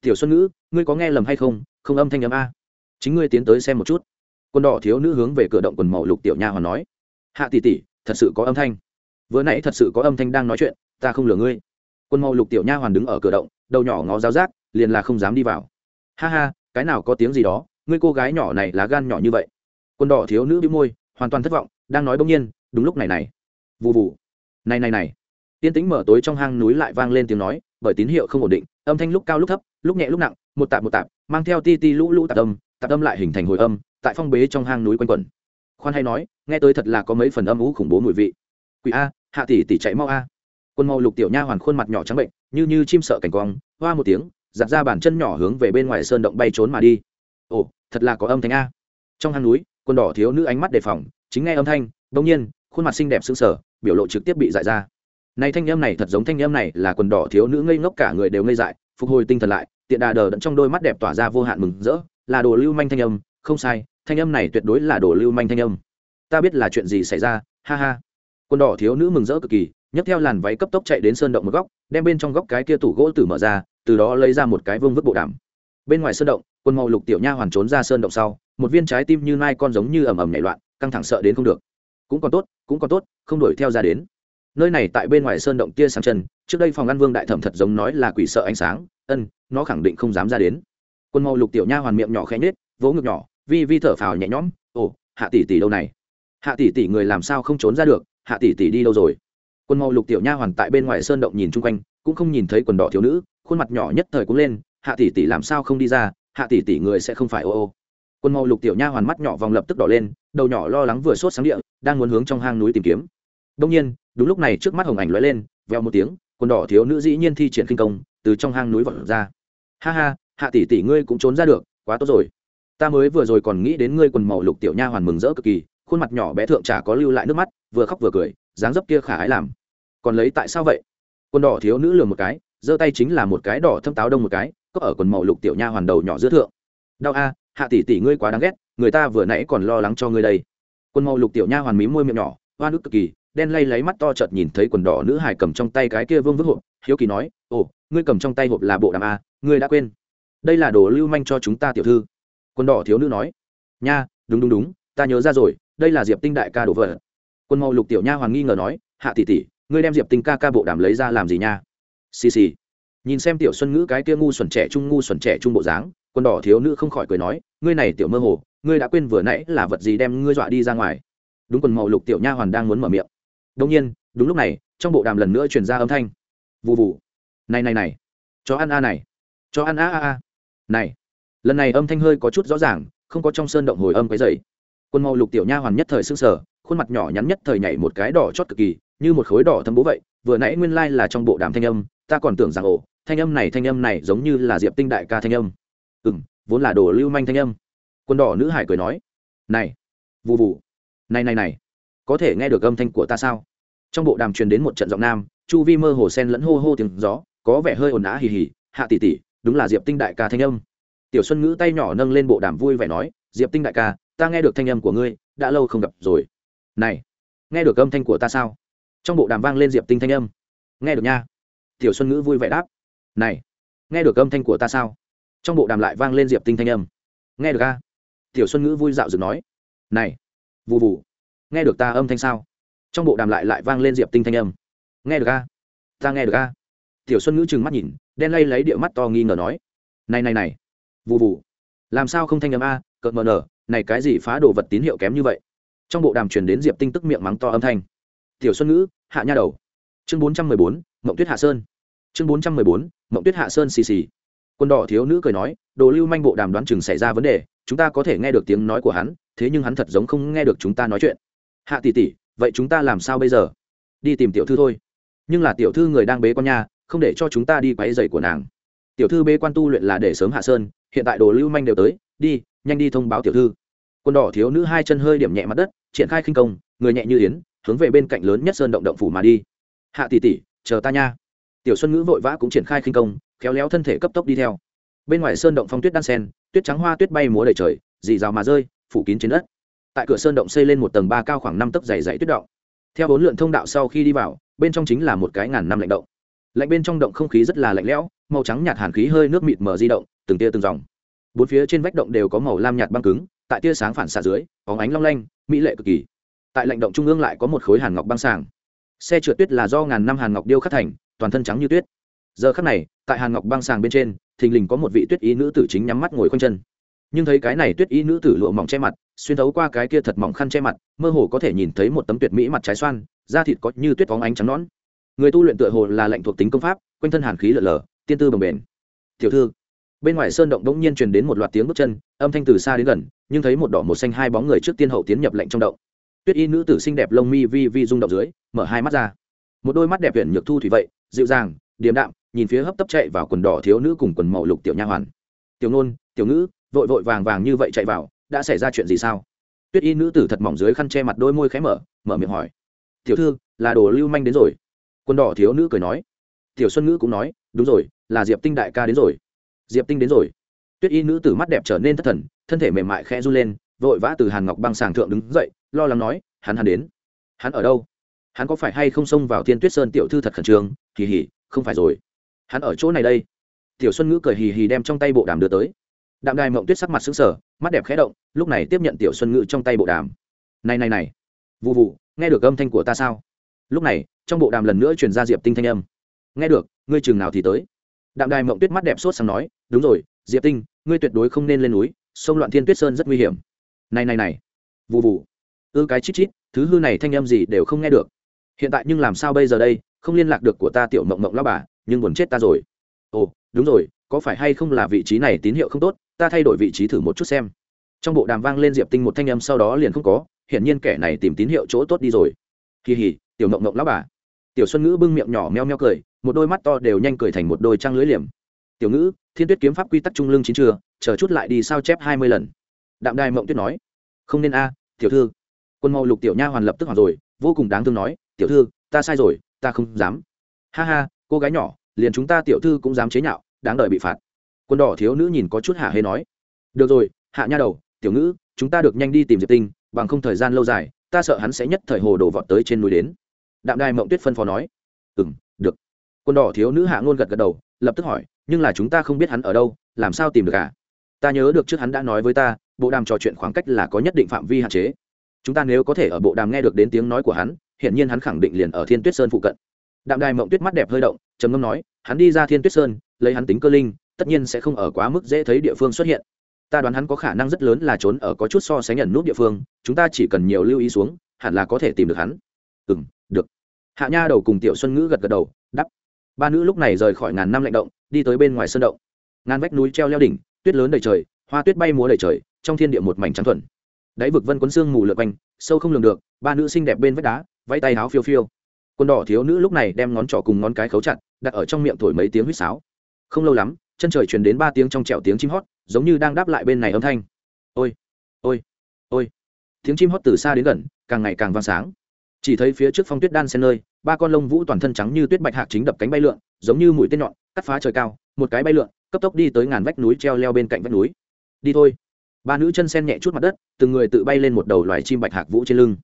Tiểu xuân ngữ, ngươi có nghe lầm hay không? Không âm thanh ấm a. Chính ngươi tiến tới xem một chút. Quân đỏ thiếu nữ hướng về cửa động quần màu lục tiểu nha hoàn nói. Hạ tỷ tỷ, thật sự có âm thanh vừa nãy thật sự có âm thanh đang nói chuyện, ta không lừa ngươi. Quân màu lục tiểu nha hoàn đứng ở cửa động, đầu nhỏ ngó giáo giác, liền là không dám đi vào. Ha ha, cái nào có tiếng gì đó, ngươi cô gái nhỏ này lá gan nhỏ như vậy. Quân đỏ thiếu nữ bĩu môi, hoàn toàn thất vọng, đang nói bỗng nhiên, đúng lúc này này. Vụ vụ này này này. Tiên tĩnh mở tối trong hang núi lại vang lên tiếng nói, bởi tín hiệu không ổn định, âm thanh lúc cao lúc thấp, lúc nhẹ lúc nặng, một tạp một tạp, mang theo ti ti lũ lũ tạp âm tạp âm lại hình thành hồi âm, tại phong bế trong hang núi quanh quẩn. Khoan hay nói, nghe tới thật là có mấy phần âm ú khủng bố mùi vị. Quỷ a hạ tỷ tỷ chạy mau a. Quân màu lục tiểu nha hoàn khuôn mặt nhỏ trắng bệnh, như như chim sợ cảnh quang, hoa một tiếng, giặt ra bàn chân nhỏ hướng về bên ngoài sơn động bay trốn mà đi. Ồ, thật là có âm thanh a. Trong hang núi, quân đỏ thiếu nữ ánh mắt đề phòng, chính nghe âm thanh đông nhiên, khuôn mặt xinh đẹp sững sờ, biểu lộ trực tiếp bị dại ra. Này thanh âm này thật giống thanh âm này là quần đỏ thiếu nữ ngây ngốc cả người đều ngây dại, phục hồi tinh thần lại, tiện đà đờ đẫn trong đôi mắt đẹp tỏa ra vô hạn mừng rỡ, là đồ lưu manh thanh âm, không sai, thanh âm này tuyệt đối là đồ lưu manh thanh âm. Ta biết là chuyện gì xảy ra, ha ha quần đỏ thiếu nữ mừng rỡ cực kỳ, nhấc theo làn váy cấp tốc chạy đến sơn động một góc, đem bên trong góc cái kia tủ gỗ tử mở ra, từ đó lấy ra một cái vương vức bộ đàm. Bên ngoài sơn động, quân màu lục tiểu nha hoàn trốn ra sơn động sau, một viên trái tim như nai con giống như ầm ầm nhảy loạn, căng thẳng sợ đến không được. Cũng còn tốt, cũng còn tốt, không đuổi theo ra đến. Nơi này tại bên ngoài sơn động tia sáng chân, trước đây phòng ăn vương đại thẩm thật giống nói là quỷ sợ ánh sáng, ân, nó khẳng định không dám ra đến. Quân màu lục tiểu nha hoàn miệng nhỏ khẽ nhết vỗ ngực nhỏ, vi vi thở phào nhẹ nhõm, ồ, hạ tỷ tỷ đâu này? Hạ tỷ tỷ người làm sao không trốn ra được? Hạ tỷ tỷ đi đâu rồi? Quân màu lục tiểu nha hoàn tại bên ngoài sơn động nhìn chung quanh, cũng không nhìn thấy quần đỏ thiếu nữ, khuôn mặt nhỏ nhất thời cũng lên, hạ tỷ tỷ làm sao không đi ra? Hạ tỷ tỷ người sẽ không phải ô ô. Quân màu lục tiểu nha hoàn mắt nhỏ vòng lập tức đỏ lên, đầu nhỏ lo lắng vừa sốt sáng địa, đang muốn hướng trong hang núi tìm kiếm. Đông nhiên, đúng lúc này trước mắt hồng ảnh lóe lên veo một tiếng, quần đỏ thiếu nữ dĩ nhiên thi triển kinh công, từ trong hang núi vọt ra. Ha ha, hạ tỷ tỷ ngươi cũng trốn ra được, quá tốt rồi. Ta mới vừa rồi còn nghĩ đến ngươi quần màu lục tiểu nha hoàn mừng rỡ cực kỳ, khuôn mặt nhỏ bé thượng trà có lưu lại nước mắt vừa khóc vừa cười, dáng dấp kia khả ái làm. Còn lấy tại sao vậy? Quần đỏ thiếu nữ lừa một cái, giơ tay chính là một cái đỏ thâm táo đông một cái, cốc ở quần màu lục tiểu nha hoàn đầu nhỏ giữa thượng. Đau a, hạ tỷ tỷ ngươi quá đáng ghét, người ta vừa nãy còn lo lắng cho ngươi đây. Quần màu lục tiểu nha hoàn mí môi miệng nhỏ hoa nước cực kỳ, đen lay lấy mắt to chợt nhìn thấy quần đỏ nữ hài cầm trong tay cái kia vương vức hộp, hiếu kỳ nói, ồ, ngươi cầm trong tay hộp là bộ đàm a, ngươi đã quên. Đây là đồ lưu manh cho chúng ta tiểu thư. Quần đỏ thiếu nữ nói, nha, đúng đúng đúng, ta nhớ ra rồi, đây là diệp tinh đại ca đồ vợ quân màu lục tiểu nha hoàn nghi ngờ nói, hạ tỷ tỷ, ngươi đem diệp tinh ca ca bộ đàm lấy ra làm gì nha? Xì xì. Nhìn xem tiểu xuân ngữ cái kia ngu xuẩn trẻ trung, ngu xuẩn trẻ trung bộ dáng, quân đỏ thiếu nữ không khỏi cười nói, ngươi này tiểu mơ hồ, ngươi đã quên vừa nãy là vật gì đem ngươi dọa đi ra ngoài? Đúng quần màu lục tiểu nha hoàn đang muốn mở miệng. Đông nhiên, đúng lúc này, trong bộ đàm lần nữa truyền ra âm thanh. Vụ vụ này này này. Cho ăn a này. Cho ăn a a a. Này. Lần này âm thanh hơi có chút rõ ràng, không có trong sơn động hồi âm cái dày quân màu lục tiểu nha hoàn nhất thời s ư n g sở khuôn mặt nhỏ nhắn nhất thời nhảy một cái đỏ chót cực kỳ, như một khối đỏ thâm bố vậy, vừa nãy nguyên lai、like、là trong bộ đàm thanh âm, ta còn tưởng rằng, ồ, thanh âm này, thanh âm này giống như là diệp tinh đại ca thanh âm. Ừ m vốn là đồ lưu manh thanh âm. Quân đỏ nữ hải cười nói, này vụ vụ này này này, có thể nghe được âm thanh của ta sao? Trong bộ đàm truyền đến một trận giọng nam, chu vi mơ hồ sen lẫn hô hô tiếng gió, có vẻ hơi ồn á hì hì, hạ tỷ tỷ, đúng là diệp tinh đại ca thanh âm. Tiểu xuân ngữ tay nhỏ nâng lên bộ đàm vui vẻ nói, diệp tinh đại ca, ta nghe được thanh âm của ngươi, đã lâu không gặp rồi này, nghe được âm thanh của ta sao? Trong bộ đàm vang lên diệp tinh thanh âm. Nghe được nha. Tiểu xuân ngữ vui vẻ đáp. Này, nghe được âm thanh của ta sao? Trong bộ đàm lại vang lên diệp tinh thanh âm. Nghe được a? Tiểu xuân ngữ vui dạo dựng nói. Này vụ vụ nghe được ta âm thanh sao? Trong bộ đàm lại lại vang lên diệp tinh thanh âm. Nghe được a? Ta nghe được a. Tiểu xuân ngữ trừng mắt nhìn, đen lay lấy địa mắt to nghi ngờ nói. Này này này vụ vụ làm sao không thanh âm a? Cợt mờ nở, này cái gì phá đồ vật tín hiệu kém như vậy? Trong bộ đàm truyền đến diệp tinh tức miệng mắng to âm thanh tiểu xuân ngữ hạ nha đầu chương bốn trăm mười bốn mộng tuyết hạ sơn chương bốn trăm mười bốn mộng tuyết hạ sơn xì xì quân đỏ thiếu nữ cười nói đồ lưu manh bộ đàm đoán chừng xảy ra vấn đề chúng ta có thể nghe được tiếng nói của hắn thế nhưng hắn thật giống không nghe được chúng ta nói chuyện hạ tỷ tỷ vậy chúng ta làm sao bây giờ đi tìm tiểu thư thôi nhưng là tiểu thư người đang bế con nha không để cho chúng ta đi quáy dày của nàng tiểu thư bế quan tu luyện là để sớm hạ sơn hiện tại đồ lưu manh đều tới đi nhanh đi thông báo tiểu thư quân đỏ thiếu nữ hai chân hơi điểm nhẹ mặt đất triển khai khinh công, người nhẹ như yến, hướng về bên cạnh lớn nhất sơn động động phủ mà đi. Hạ tỷ tỷ, chờ ta nha. Tiểu xuân ngữ vội vã cũng triển khai khinh công, khéo léo thân thể cấp tốc đi theo. Bên ngoài sơn động phong tuyết đan sen, tuyết trắng hoa tuyết bay múa đầy trời, dì rào mà rơi, phủ kín trên đất. Tại cửa sơn động xây lên một tầng ba cao khoảng năm tấc dày dày tuyết động. Theo bốn lượn thông đạo sau khi đi vào, bên trong chính là một cái ngàn năm lạnh động. Lạnh bên trong động không khí rất là lạnh lẽo, màu trắng nhạt hàn khí hơi nước mịt mờ di động, từng tia từng dòng. Bốn phía trên vách động đều có màu lam nhạt băng cứng tại tia sáng phản xạ dưới có ánh long lanh, mỹ lệ cực kỳ. Tại lạnh động trung ương lại có một khối hàn ngọc băng sàng. Xe trượt tuyết là do ngàn năm hàn ngọc điêu khắc thành, toàn thân trắng như tuyết. Giờ khắc này, tại hàn ngọc băng sàng bên trên, thình lình có một vị tuyết ý nữ tử chính nhắm mắt ngồi khoanh chân. Nhưng thấy cái này tuyết ý nữ tử lụa mỏng che mặt, xuyên thấu qua cái kia thật mỏng khăn che mặt, mơ hồ có thể nhìn thấy một tấm tuyệt mỹ mặt trái xoan, da thịt có như tuyết phóng ánh trắng nón người tu luyện tựa hồ là lệnh thuộc tính công pháp, quanh thân hàn khí lở lở, tiên tư bồng bền tiểu thư. Bên ngoài sơn động đống nhiên truyền đến một loạt tiếng bước chân, âm thanh từ xa đến gần nhưng thấy một đỏ một xanh hai bóng người trước tiên hậu tiến nhập lệnh trong động. Tuyết y nữ tử xinh đẹp lông mi vi vi rung động dưới, mở hai mắt ra. Một đôi mắt đẹp huyện nhược thu thủy vậy, dịu dàng, điềm đạm, nhìn phía hấp tấp chạy vào quần đỏ thiếu nữ cùng quần màu lục tiểu nha hoàn. Tiểu nôn, tiểu ngữ, vội vội vàng vàng như vậy chạy vào, đã xảy ra chuyện gì sao? Tuyết y nữ tử thật mỏng dưới khăn che mặt đôi môi khé mở mở miệng hỏi. Tiểu thư, là đồ lưu manh đến rồi. Quần đỏ thiếu nữ cười nói. Tiểu xuân ngữ cũng nói, đúng rồi, là diệp tinh đại ca đến rồi. Diệp tinh đến rồi. Tuyết y nữ tử mắt đẹp trở nên thất thần thân thể mềm mại khẽ run lên, vội vã từ hàn ngọc băng sàng thượng đứng dậy, lo lắng nói, hắn hắn đến. Hắn ở đâu? Hắn có phải hay không xông vào thiên tuyết sơn tiểu thư thật khẩn trương? Kỳ hỉ không phải rồi. Hắn ở chỗ này đây. Tiểu xuân ngữ cười hì hì đem trong tay bộ đàm đưa tới. Đạm đài mộng tuyết sắc mặt xứng sở mắt đẹp khẽ động, lúc này tiếp nhận tiểu xuân ngữ trong tay bộ đàm. Này này này. Vụ vụ nghe được âm thanh của ta sao? Lúc này, trong bộ đàm lần nữa truyền ra diệp tinh thanh âm. Nghe được, ngươi chừng nào thì tới? Đạm đài mộng tuyết mắt đẹp sốt sáng nói, đúng rồi, diệp tinh, ngươi tuyệt đối không nên lên núi sông loạn thiên tuyết sơn rất nguy hiểm. Này này này. Vụ vụ ư cái chít chít, thứ hư này thanh âm gì đều không nghe được. Hiện tại nhưng làm sao bây giờ đây? Không liên lạc được của ta tiểu mộng mộng lao bà, nhưng buồn chết ta rồi. Ồ, đúng rồi, có phải hay không là vị trí này tín hiệu không tốt? Ta thay đổi vị trí thử một chút xem. Trong bộ đàm vang lên diệp tinh một thanh âm sau đó liền không có, hiển nhiên kẻ này tìm tín hiệu chỗ tốt đi rồi. Kỳ hỉ, tiểu mộng mộng lao bà. Tiểu xuân ngữ bưng miệng nhỏ meo meo cười, một đôi mắt to đều nhanh cười thành một đôi trăng lưới liềm. Tiểu ngữ, thiên tuyết kiếm pháp quy tắc trung lương chín chưa chờ chút lại đi sao chép hai mươi lần. Đạm đài mộng tuyết nói không nên a tiểu thư. Quân màu lục tiểu nha hoàn lập tức hỏi rồi vô cùng đáng thương nói tiểu thư ta sai rồi ta không dám. Ha ha cô gái nhỏ liền chúng ta tiểu thư cũng dám chế nhạo đáng đợi bị phạt. Quân đỏ thiếu nữ nhìn có chút hạ hê nói được rồi hạ nha đầu tiểu nữ, chúng ta được nhanh đi tìm diệp tinh bằng không thời gian lâu dài ta sợ hắn sẽ nhất thời hồ đồ vọt tới trên núi đến. Đạm đài mộng tuyết phân phó nói ừ m được. Quân đỏ thiếu nữ hạ ngôn gật gật đầu lập tức hỏi nhưng là chúng ta không biết hắn ở đâu làm sao tìm được cả ta nhớ được trước hắn đã nói với ta, bộ đàm trò chuyện khoảng cách là có nhất định phạm vi hạn chế. Chúng ta nếu có thể ở bộ đàm nghe được đến tiếng nói của hắn hiện nhiên hắn khẳng định liền ở thiên tuyết sơn phụ cận. Đạm đài mộng tuyết mắt đẹp hơi động, trầm ngâm nói, hắn đi ra thiên tuyết sơn, lấy hắn tính cơ linh, tất nhiên sẽ không ở quá mức dễ thấy địa phương xuất hiện. Ta đoán hắn có khả năng rất lớn là trốn ở có chút so sánh nhận nút địa phương, chúng ta chỉ cần nhiều lưu ý xuống, hẳn là có thể tìm được hắn. Ừ m được. Hạ nha đầu cùng tiểu xuân ngữ gật gật đầu đắp ba nữ lúc này rời khỏi ngàn năm lạnh động, đi tới bên ngoài sơn động. Ngàn vách núi treo leo đỉnh tuyết lớn đầy trời, hoa tuyết bay múa đầy trời, trong thiên địa một mảnh trắng thuần. Đáy vực vân quấn xương mù lượt quanh, sâu không lường được, ba nữ xinh đẹp bên vách đá, vẫy tay áo phiêu phiêu. Quần đỏ thiếu nữ lúc này đem ngón trỏ cùng ngón cái khấu chặt, đặt ở trong miệng thổi mấy tiếng huýt sáo. Không lâu lắm, chân trời truyền đến ba tiếng trong trẻo tiếng chim hót, giống như đang đáp lại bên này âm thanh. Ôi ôi ôi. Tiếng chim hót từ xa đến gần, càng ngày càng vang sáng. Chỉ thấy phía trước phong tuyết đan xen nơi, ba con lông vũ toàn thân trắng như tuyết bạch hạc chính đập cánh bay lượn, giống như mũi tên nhọn, cắt phá trời cao, một cái bay lượn cấp tốc đi tới ngàn vách núi treo leo bên cạnh vách núi. Đi thôi. Ba nữ chân sen nhẹ chút mặt đất, từng người tự bay lên một đầu loài chim bạch hạc vũ trên lưng.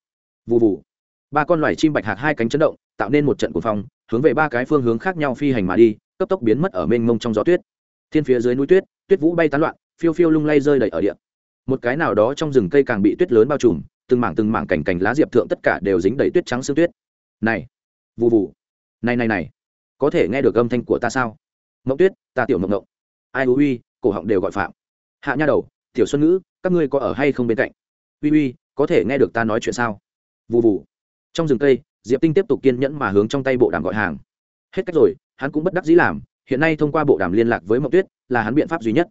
Vụ vụ ba con loài chim bạch hạc hai cánh chấn động, tạo nên một trận cuồng phong, hướng về ba cái phương hướng khác nhau phi hành mà đi, cấp tốc biến mất ở mênh mông trong gió tuyết. Thiên phía dưới núi tuyết tuyết vũ bay tán loạn, phiêu phiêu lung lay rơi đầy ở địa. Một cái nào đó trong rừng cây càng bị tuyết lớn bao trùm, từng mảng từng mảng cảnh cảnh lá diệp thượng tất cả đều dính đầy tuyết trắng sương tuyết. Này. Vụ vụ này này này. Có thể nghe được âm thanh của ta sao? Mộng tuyết, ta tiểu mộng mộng ai uy, cổ họng đều gọi phạm. Hạ nha đầu, tiểu xuân ngữ, các ngươi có ở hay không bên cạnh? Uy uy, có thể nghe được ta nói chuyện sao? Vụ vụ trong rừng cây diệp tinh tiếp tục kiên nhẫn mà hướng trong tay bộ đàm gọi hàng. Hết cách rồi, hắn cũng bất đắc dĩ làm, hiện nay thông qua bộ đàm liên lạc với mậu tuyết, là hắn biện pháp duy nhất.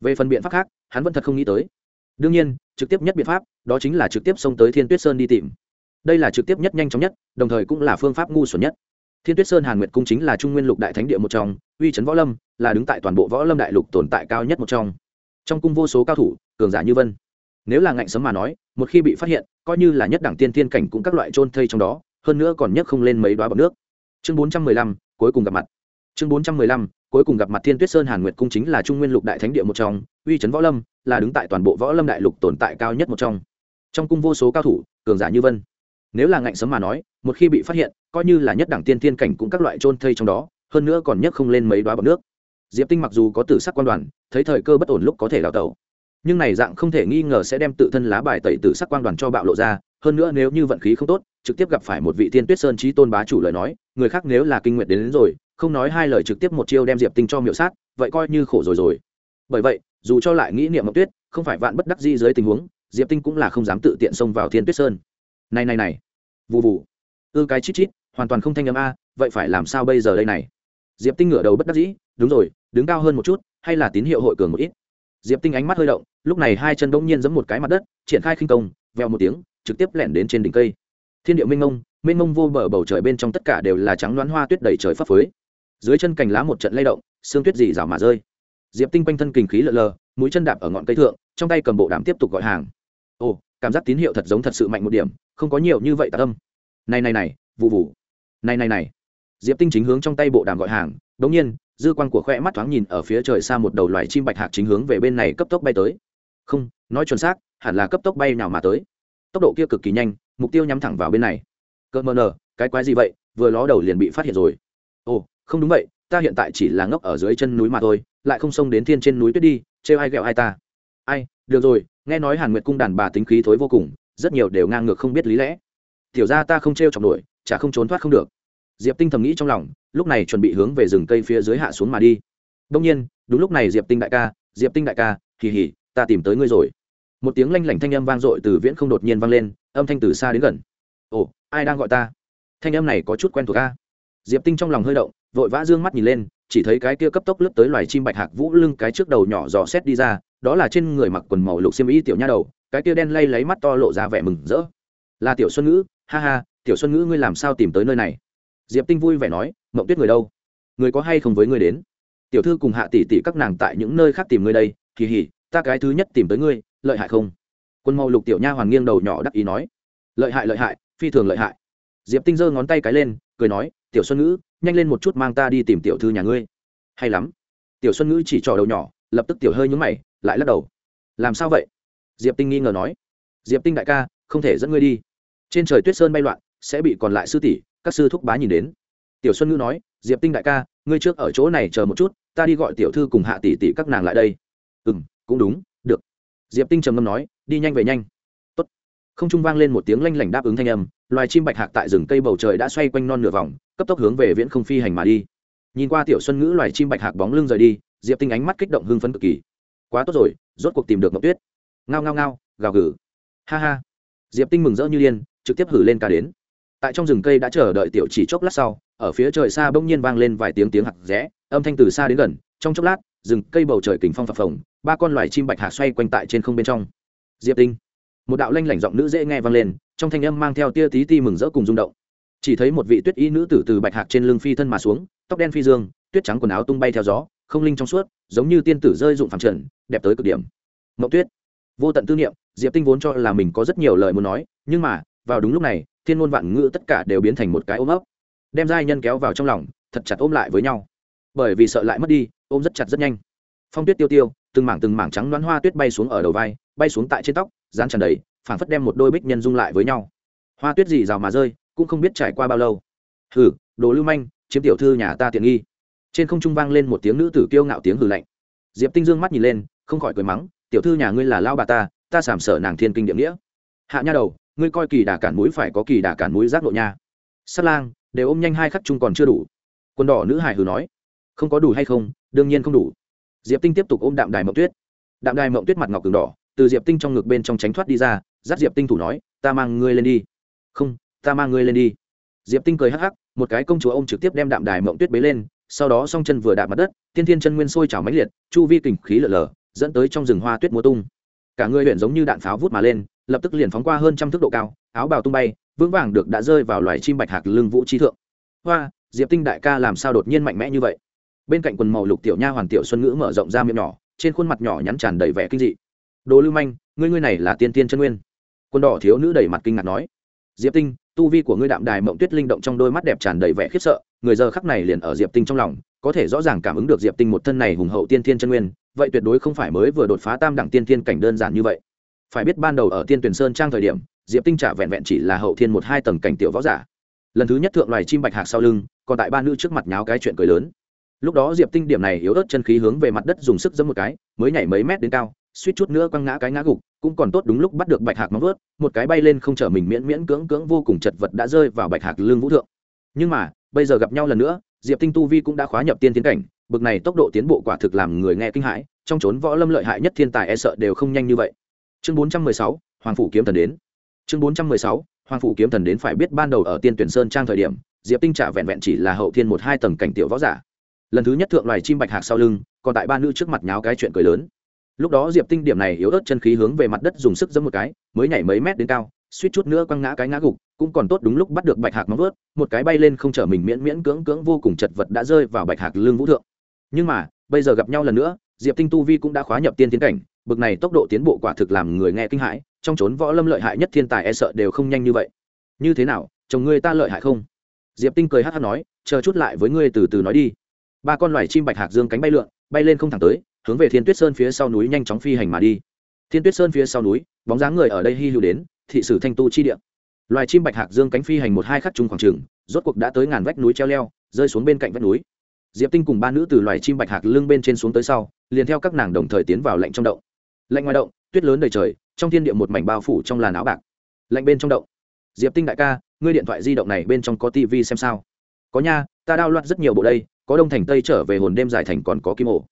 Về phần biện pháp khác, hắn vẫn thật không nghĩ tới. Đương nhiên, trực tiếp nhất biện pháp, đó chính là trực tiếp xông tới thiên tuyết sơn đi tìm. Đây là trực tiếp nhất nhanh chóng nhất, đồng thời cũng là phương pháp ngu xuẩn nhất thiên tuyết sơn hàn nguyệt cung chính là trung nguyên lục đại thánh địa một trong, uy trấn võ lâm, là đứng tại toàn bộ võ lâm đại lục tồn tại cao nhất một trong. Trong cung vô số cao thủ, cường giả như vân. Nếu là ngạnh sấm mà nói, một khi bị phát hiện, coi như là nhất đẳng tiên tiên cảnh cũng các loại trôn thây trong đó, hơn nữa còn nhất không lên mấy đoá bọc nước. Chương bốn trăm mười lăm, cuối cùng gặp mặt. Chương bốn trăm mười lăm, cuối cùng gặp mặt thiên tuyết sơn hàn nguyệt cung chính là trung nguyên lục đại thánh địa một trong, uy trấn võ lâm, là đứng tại toàn bộ võ lâm đại lục tồn tại cao nhất một trong. Trong cung vô số cao thủ, cường giả như vân. Nếu là ngạnh sấm mà nói, một khi bị phát hiện coi như là nhất đẳng tiên tiên cảnh cũng các loại trôn thây trong đó hơn nữa còn nhất không lên mấy đoá bọc nước. Diệp tinh mặc dù có tử sắc quan đoàn thấy thời cơ bất ổn lúc có thể đào tẩu. Nhưng này dạng không thể nghi ngờ sẽ đem tự thân lá bài tẩy tử sắc quan đoàn cho bạo lộ ra hơn nữa nếu như vận khí không tốt trực tiếp gặp phải một vị tiên tuyết sơn trí tôn bá chủ lời nói người khác nếu là kinh nguyện đến, đến rồi không nói hai lời trực tiếp một chiêu đem diệp tinh cho miệu sát vậy coi như khổ rồi rồi. Bởi vậy dù cho lại nghĩ niệm mộng tuyết không phải vạn bất đắc di dưới tình huống diệp tinh cũng là không dám tự tiện xông vào thiên tuyết sơn. Này này này. Vụ vụ ư cái chít chít, hoàn toàn không thanh âm a, vậy phải làm sao bây giờ đây này? Diệp tinh ngửa đầu bất đắc dĩ, đúng rồi, đứng cao hơn một chút, hay là tín hiệu hội cường một ít? Diệp tinh ánh mắt hơi động, lúc này hai chân bỗng nhiên giẫm một cái mặt đất, triển khai khinh công, vèo một tiếng, trực tiếp lẻn đến trên đỉnh cây. Thiên địa minh ngông minh ngông vô bờ, bầu trời bên trong tất cả đều là trắng đoán hoa tuyết đầy trời phấp phới. Dưới chân cành lá một trận lay động xương tuyết dì rào mà rơi. Diệp tinh quanh thân kinh khí lờ lờ, mũi chân đạp ở ngọn cây thượng, trong tay cầm bộ đàm tiếp tục gọi hàng. Ồ, cảm giác tín hiệu thật giống thật sự mạnh một điểm, không có nhiều như vậy tạ tâm này này này, vụ vụ. Này này này. Diệp tinh chính hướng trong tay bộ đàm gọi hàng, đống nhiên, dư quan của khoe mắt thoáng nhìn ở phía trời xa một đầu loài chim bạch hạc chính hướng về bên này cấp tốc bay tới. Không, nói chuẩn xác, hẳn là cấp tốc bay nào mà tới. Tốc độ kia cực kỳ nhanh, mục tiêu nhắm thẳng vào bên này. Cỡ mờ nờ, cái quái gì vậy? Vừa ló đầu liền bị phát hiện rồi. Ồ, không đúng vậy, ta hiện tại chỉ là ngốc ở dưới chân núi mà thôi, lại không xông đến thiên trên núi tuyết đi, trêu ai ghẹo ai ta. Ai, được rồi, nghe nói hàn nguyệt cung đàn bà tính khí thối vô cùng, rất nhiều đều ngang ngược không biết lý lẽ tiểu ra ta không t r e o chọc nổi, chả không trốn thoát không được. Diệp tinh thầm nghĩ trong lòng, lúc này chuẩn bị hướng về rừng cây phía dưới hạ xuống mà đi. Đông nhiên, đúng lúc này diệp tinh đại ca, diệp tinh đại ca kỳ hì, ta tìm tới ngươi rồi. Một tiếng lanh lảnh thanh âm vang dội từ viễn không đột nhiên vang lên, âm thanh từ xa đến gần. Ồ, ai đang gọi ta? Thanh âm này có chút quen thuộc ca diệp tinh trong lòng hơi động, vội vã d ư ơ n g mắt nhìn lên, chỉ thấy cái kia cấp tốc lướt tới loài chim bạch hạc vũ lưng cái trước đầu nhỏ dò xét đi ra, đó là trên người mặc quần màu lục xiêm y tiểu nha đầu, cái kia đen lay lấy mắt to lộ ra vẻ mừng rỡ. Là tiểu xuân ngữ ha ha, tiểu xuân ngữ ngươi làm sao tìm tới nơi này? Diệp tinh vui vẻ nói, mộng tuyết người đâu? Người có hay không với ngươi đến? Tiểu thư cùng hạ tỷ tỷ các nàng tại những nơi khác tìm ngươi đây, kỳ hỉ, ta cái thứ nhất tìm tới ngươi, lợi hại không? Quân màu lục tiểu nha hoàn nghiêng đầu nhỏ đắc ý nói, lợi hại lợi hại, phi thường lợi hại. Diệp tinh giơ ngón tay cái lên, cười nói, tiểu xuân ngữ, nhanh lên một chút mang ta đi tìm tiểu thư nhà ngươi. Hay lắm. Tiểu xuân ngữ chỉ trò đầu nhỏ, lập tức tiểu hơi nhúng mày, lại lắc đầu. Làm sao vậy? Diệp tinh nghi ngờ nói. Diệp tinh đại ca, không thể dẫn ngươi đi trên trời tuyết sơn bay loạn, sẽ bị còn lại sư tỷ, các sư thúc bá nhìn đến. Tiểu xuân ngữ nói, diệp tinh đại ca, ngươi trước ở chỗ này chờ một chút, ta đi gọi tiểu thư cùng hạ tỷ tỷ các nàng lại đây. Ừ m cũng đúng, được. Diệp tinh trầm ngâm nói, đi nhanh về nhanh. Tốt. không trung vang lên một tiếng lanh lảnh đáp ứng thanh âm, loài chim bạch hạc tại rừng cây bầu trời đã xoay quanh non nửa vòng, cấp tốc hướng về viễn không phi hành mà đi. Nhìn qua tiểu xuân ngữ loài chim bạch hạc bóng lưng rời đi, diệp tinh ánh mắt kích động hưng phấn cực kỳ. Quá tốt rồi, rốt cuộc tìm được ngọc tuyết. Ngao ngao ngao, gào gừ. Ha ha. Diệp tinh mừng rỡ như liên trực tiếp hử lên ca đến. Tại trong rừng cây đã chờ đợi tiểu chỉ chốc lát sau, ở phía trời xa bỗng nhiên vang lên vài tiếng tiếng hạc rẽ, âm thanh từ xa đến gần, trong chốc lát, rừng cây bầu trời kính phong phập phồng, ba con loài chim bạch hạc xoay quanh tại trên không bên trong. Diệp tinh. Một đạo lanh lảnh giọng nữ dễ nghe vang lên, trong thanh âm mang theo tia tí ti mừng rỡ cùng rung động. Chỉ thấy một vị tuyết y nữ tử từ bạch hạc trên lưng phi thân mà xuống, tóc đen phi dương, tuyết trắng quần áo tung bay theo gió, không linh trong suốt, giống như tiên tử rơi dụng phẳng trần, đẹp tới cực điểm. Mậu tuyết. Vô tận tư niệm, diệp tinh vốn cho là mình có rất nhiều lời muốn nói, nhưng mà vào đúng lúc này, thiên ngôn vạn ngữ tất cả đều biến thành một cái ôm ấp. Đem giai nhân kéo vào trong lòng, thật chặt ôm lại với nhau. Bởi vì sợ lại mất đi, ôm rất chặt rất nhanh. Phong tuyết tiêu tiêu, từng mảng từng mảng trắng đoán hoa tuyết bay xuống ở đầu vai, bay xuống tại trên tóc, dán tràn đầy, phảng phất đem một đôi bích nhân dung lại với nhau. Hoa tuyết gì rào mà rơi, cũng không biết trải qua bao lâu. Hừ, đồ lưu manh, chiếm tiểu thư nhà ta tiện nghi. Trên không trung vang lên một tiếng nữ tử kiêu ngạo tiếng hừ lạnh. Diệp tinh dương mắt nhìn lên, không khỏi cười mắng, tiểu thư nhà ngươi là lao bà ta ta sảm sở nàng thiên kinh địa nghĩa. Hạ nha đầu ngươi coi kỳ đà cản mũi phải có kỳ đà cản mũi giác lộ nha. Sắt lang, đều ôm nhanh hai khắc chung còn chưa đủ. Quân đỏ nữ hải hừ nói, không có đủ hay không, đương nhiên không đủ. Diệp tinh tiếp tục ôm đạm đài mộng tuyết. Đạm đài mộng tuyết mặt ngọc cường đỏ, từ diệp tinh trong ngực bên trong tránh thoát đi ra, dắt diệp tinh thủ nói, ta mang ngươi lên đi. Không, ta mang ngươi lên đi. Diệp tinh cười hắc hắc, một cái công chúa ô m trực tiếp đem đạm đài mộng tuyết bế lên, sau đó song chân vừa đạp mặt đất, tiên thiên chân nguyên sôi trào mãnh liệt, chu vi kình khí lở lở, dẫn tới trong rừng hoa tuyết mùa tung. Cả người huyện giống như đạn pháo vút mà lên lập tức liền phóng qua hơn trăm thước độ cao, áo bào tung bay, vững vàng được đã rơi vào loài chim bạch hạc lưng vũ trí thượng. Hoa, diệp tinh đại ca làm sao đột nhiên mạnh mẽ như vậy? Bên cạnh quần màu lục tiểu nha hoàn tiểu xuân ngữ mở rộng ra miệng nhỏ, trên khuôn mặt nhỏ nhắn tràn đầy vẻ kinh dị. Đồ lưu manh, ngươi ngươi này là tiên tiên chân nguyên. Quân đỏ thiếu nữ đầy mặt kinh ngạc nói. Diệp tinh, tu vi của ngươi đạm đài mộng tuyết linh động trong đôi mắt đẹp tràn đầy vẻ khiếp sợ, người giờ khắc này liền ở diệp tinh trong lòng, có thể rõ ràng cảm ứng được diệp tinh một thân này hùng hậu tiên thiên chân nguyên, vậy tuyệt đối không phải mới vừa đột phá tam đẳng tiên thiên cảnh đơn giản như vậy phải biết ban đầu ở tiên tuyển sơn trang thời điểm, diệp tinh trả vẹn vẹn chỉ là hậu thiên một hai tầng cảnh tiểu võ giả. Lần thứ nhất thượng loài chim bạch hạc sau lưng, còn tại ba nữ trước mặt nháo cái chuyện cười lớn. Lúc đó diệp tinh điểm này yếu ớt chân khí hướng về mặt đất dùng sức giấm một cái, mới nhảy mấy mét đến cao, suýt chút nữa quăng ngã cái ngã gục, cũng còn tốt đúng lúc bắt được bạch hạc móng vớt một cái bay lên không chở mình miễn miễn cưỡng cưỡng vô cùng chật vật đã rơi vào bạch hạc lương vũ thượng. Nhưng mà, bây giờ gặp nhau lần nữa, diệp tinh tu vi cũng đã khóa nhập tiên tiến cảnh, bực này tốc độ tiến bộ quả thực làm người nghe kinh hãi, trong trốn võ lâm lợi hại nhất thiên tài e sợ đều không nhanh như vậy chương bốn trăm mười sáu, hoàng phủ kiếm thần đến. Chương bốn trăm mười sáu, hoàng phủ kiếm thần đến phải biết ban đầu ở tiên tuyển sơn trang thời điểm, diệp tinh trả vẹn vẹn chỉ là hậu thiên một hai tầng cảnh tiểu võ giả. Lần thứ nhất thượng loài chim bạch hạc sau lưng, còn tại ba nữ trước mặt nháo cái chuyện cười lớn. Lúc đó diệp tinh điểm này yếu ớt chân khí hướng về mặt đất dùng sức giấm một cái, mới nhảy mấy mét đến cao, suýt chút nữa quăng ngã cái ngã gục, cũng còn tốt đúng lúc bắt được bạch hạc móng vớt một cái bay lên không chở mình miễn miễn cưỡng cưỡng vô cùng chật vật đã rơi vào bạch hạc lương vũ thượng. Nhưng mà, bây giờ gặp nhau lần nữa, diệp tinh tu vi cũng đã khóa nhập tiên tiến cảnh bực này tốc độ tiến bộ quả thực làm người nghe kinh hãi, trong trốn võ lâm lợi hại nhất thiên tài e sợ đều không nhanh như vậy. Như thế nào, chồng ngươi ta lợi hại không? Diệp tinh cười hát hát nói, chờ chút lại với ngươi từ từ nói đi. Ba con loài chim bạch hạc dương cánh bay lượn, bay lên không thẳng tới, hướng về thiên tuyết sơn phía sau núi nhanh chóng phi hành mà đi. Thiên tuyết sơn phía sau núi, bóng dáng người ở đây hy lưu đến, thị sử thanh tu chi địa. Loài chim bạch hạc dương cánh phi hành một hai khắc chung khoảng trường rốt cuộc đã tới ngàn vách núi treo leo, rơi xuống bên cạnh vách núi. Diệp tinh cùng ba nữ từ loài chim bạch hạc lưng bên trên xuống tới sau, liền theo các nàng đồng thời tiến vào lạnh trong động lạnh ngoài động, tuyết lớn đầy trời, trong thiên địa một mảnh bao phủ trong làn áo bạc. Lạnh bên trong động. Diệp tinh đại ca, ngươi điện thoại di động này bên trong có tivi xem sao? Có nha, ta đao loạt rất nhiều bộ đây, có đông thành tây trở về hồn đêm dài thành còn có kim ổ.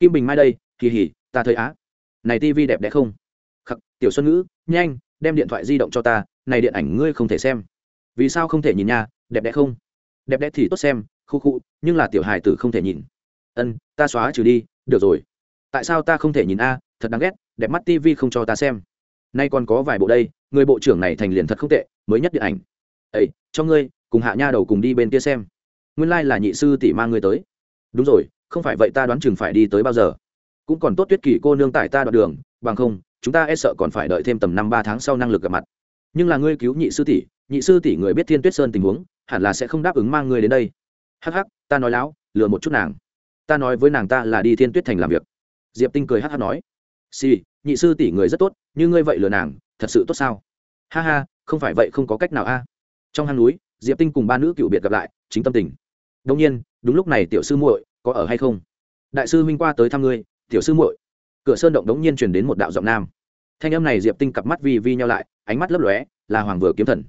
Kim bình mai đây, kỳ hỉ, ta thấy á. Này tivi đẹp đẽ không? Khắc, tiểu xuân ngữ, nhanh, đem điện thoại di động cho ta, này điện ảnh ngươi không thể xem. Vì sao không thể nhìn nha, đẹp đẽ không? Đẹp đẽ thì tốt xem, khu khu, nhưng là tiểu hài tử không thể nhìn. Ân, ta xóa trừ đi, được rồi. Tại sao ta không thể nhìn a, thật đáng ghét đẹp mắt TV không cho ta xem. Nay còn có vài bộ đây, người bộ trưởng này thành liền thật không tệ, mới nhất điện ảnh. Ây cho ngươi, cùng hạ nha đầu cùng đi bên kia xem. Nguyên lai、like、là nhị sư tỷ mang ngươi tới. Đúng rồi, không phải vậy ta đoán chừng phải đi tới bao giờ. Cũng còn tốt tuyết kỷ cô nương tại ta đoạn đường, bằng không, chúng ta e sợ còn phải đợi thêm tầm năm ba tháng sau năng lực gặp mặt. Nhưng là ngươi cứu nhị sư tỷ, nhị sư tỷ người biết thiên tuyết sơn tình huống, hẳn là sẽ không đáp ứng mang ngươi đến đây. Hắc hắc, ta nói láo, lừa một chút nàng. Ta nói với nàng ta là đi thiên tuyết thành làm việc. Diệp tinh cười hắc hắc nói xì、sì, nhị sư tỷ người rất tốt như ngươi vậy lừa nàng thật sự tốt sao? Ha ha không phải vậy không có cách nào a. Trong hang núi diệp tinh cùng ba nữ cựu biệt gặp lại chính tâm tình. Đông nhiên đúng lúc này tiểu sư muội có ở hay không? Đại sư huynh qua tới thăm ngươi tiểu sư muội. Cửa sơn động đống nhiên truyền đến một đạo giọng nam. Thanh âm này diệp tinh cặp mắt vi vi nhau lại ánh mắt lấp lóe là hoàng vừa kiếm thần.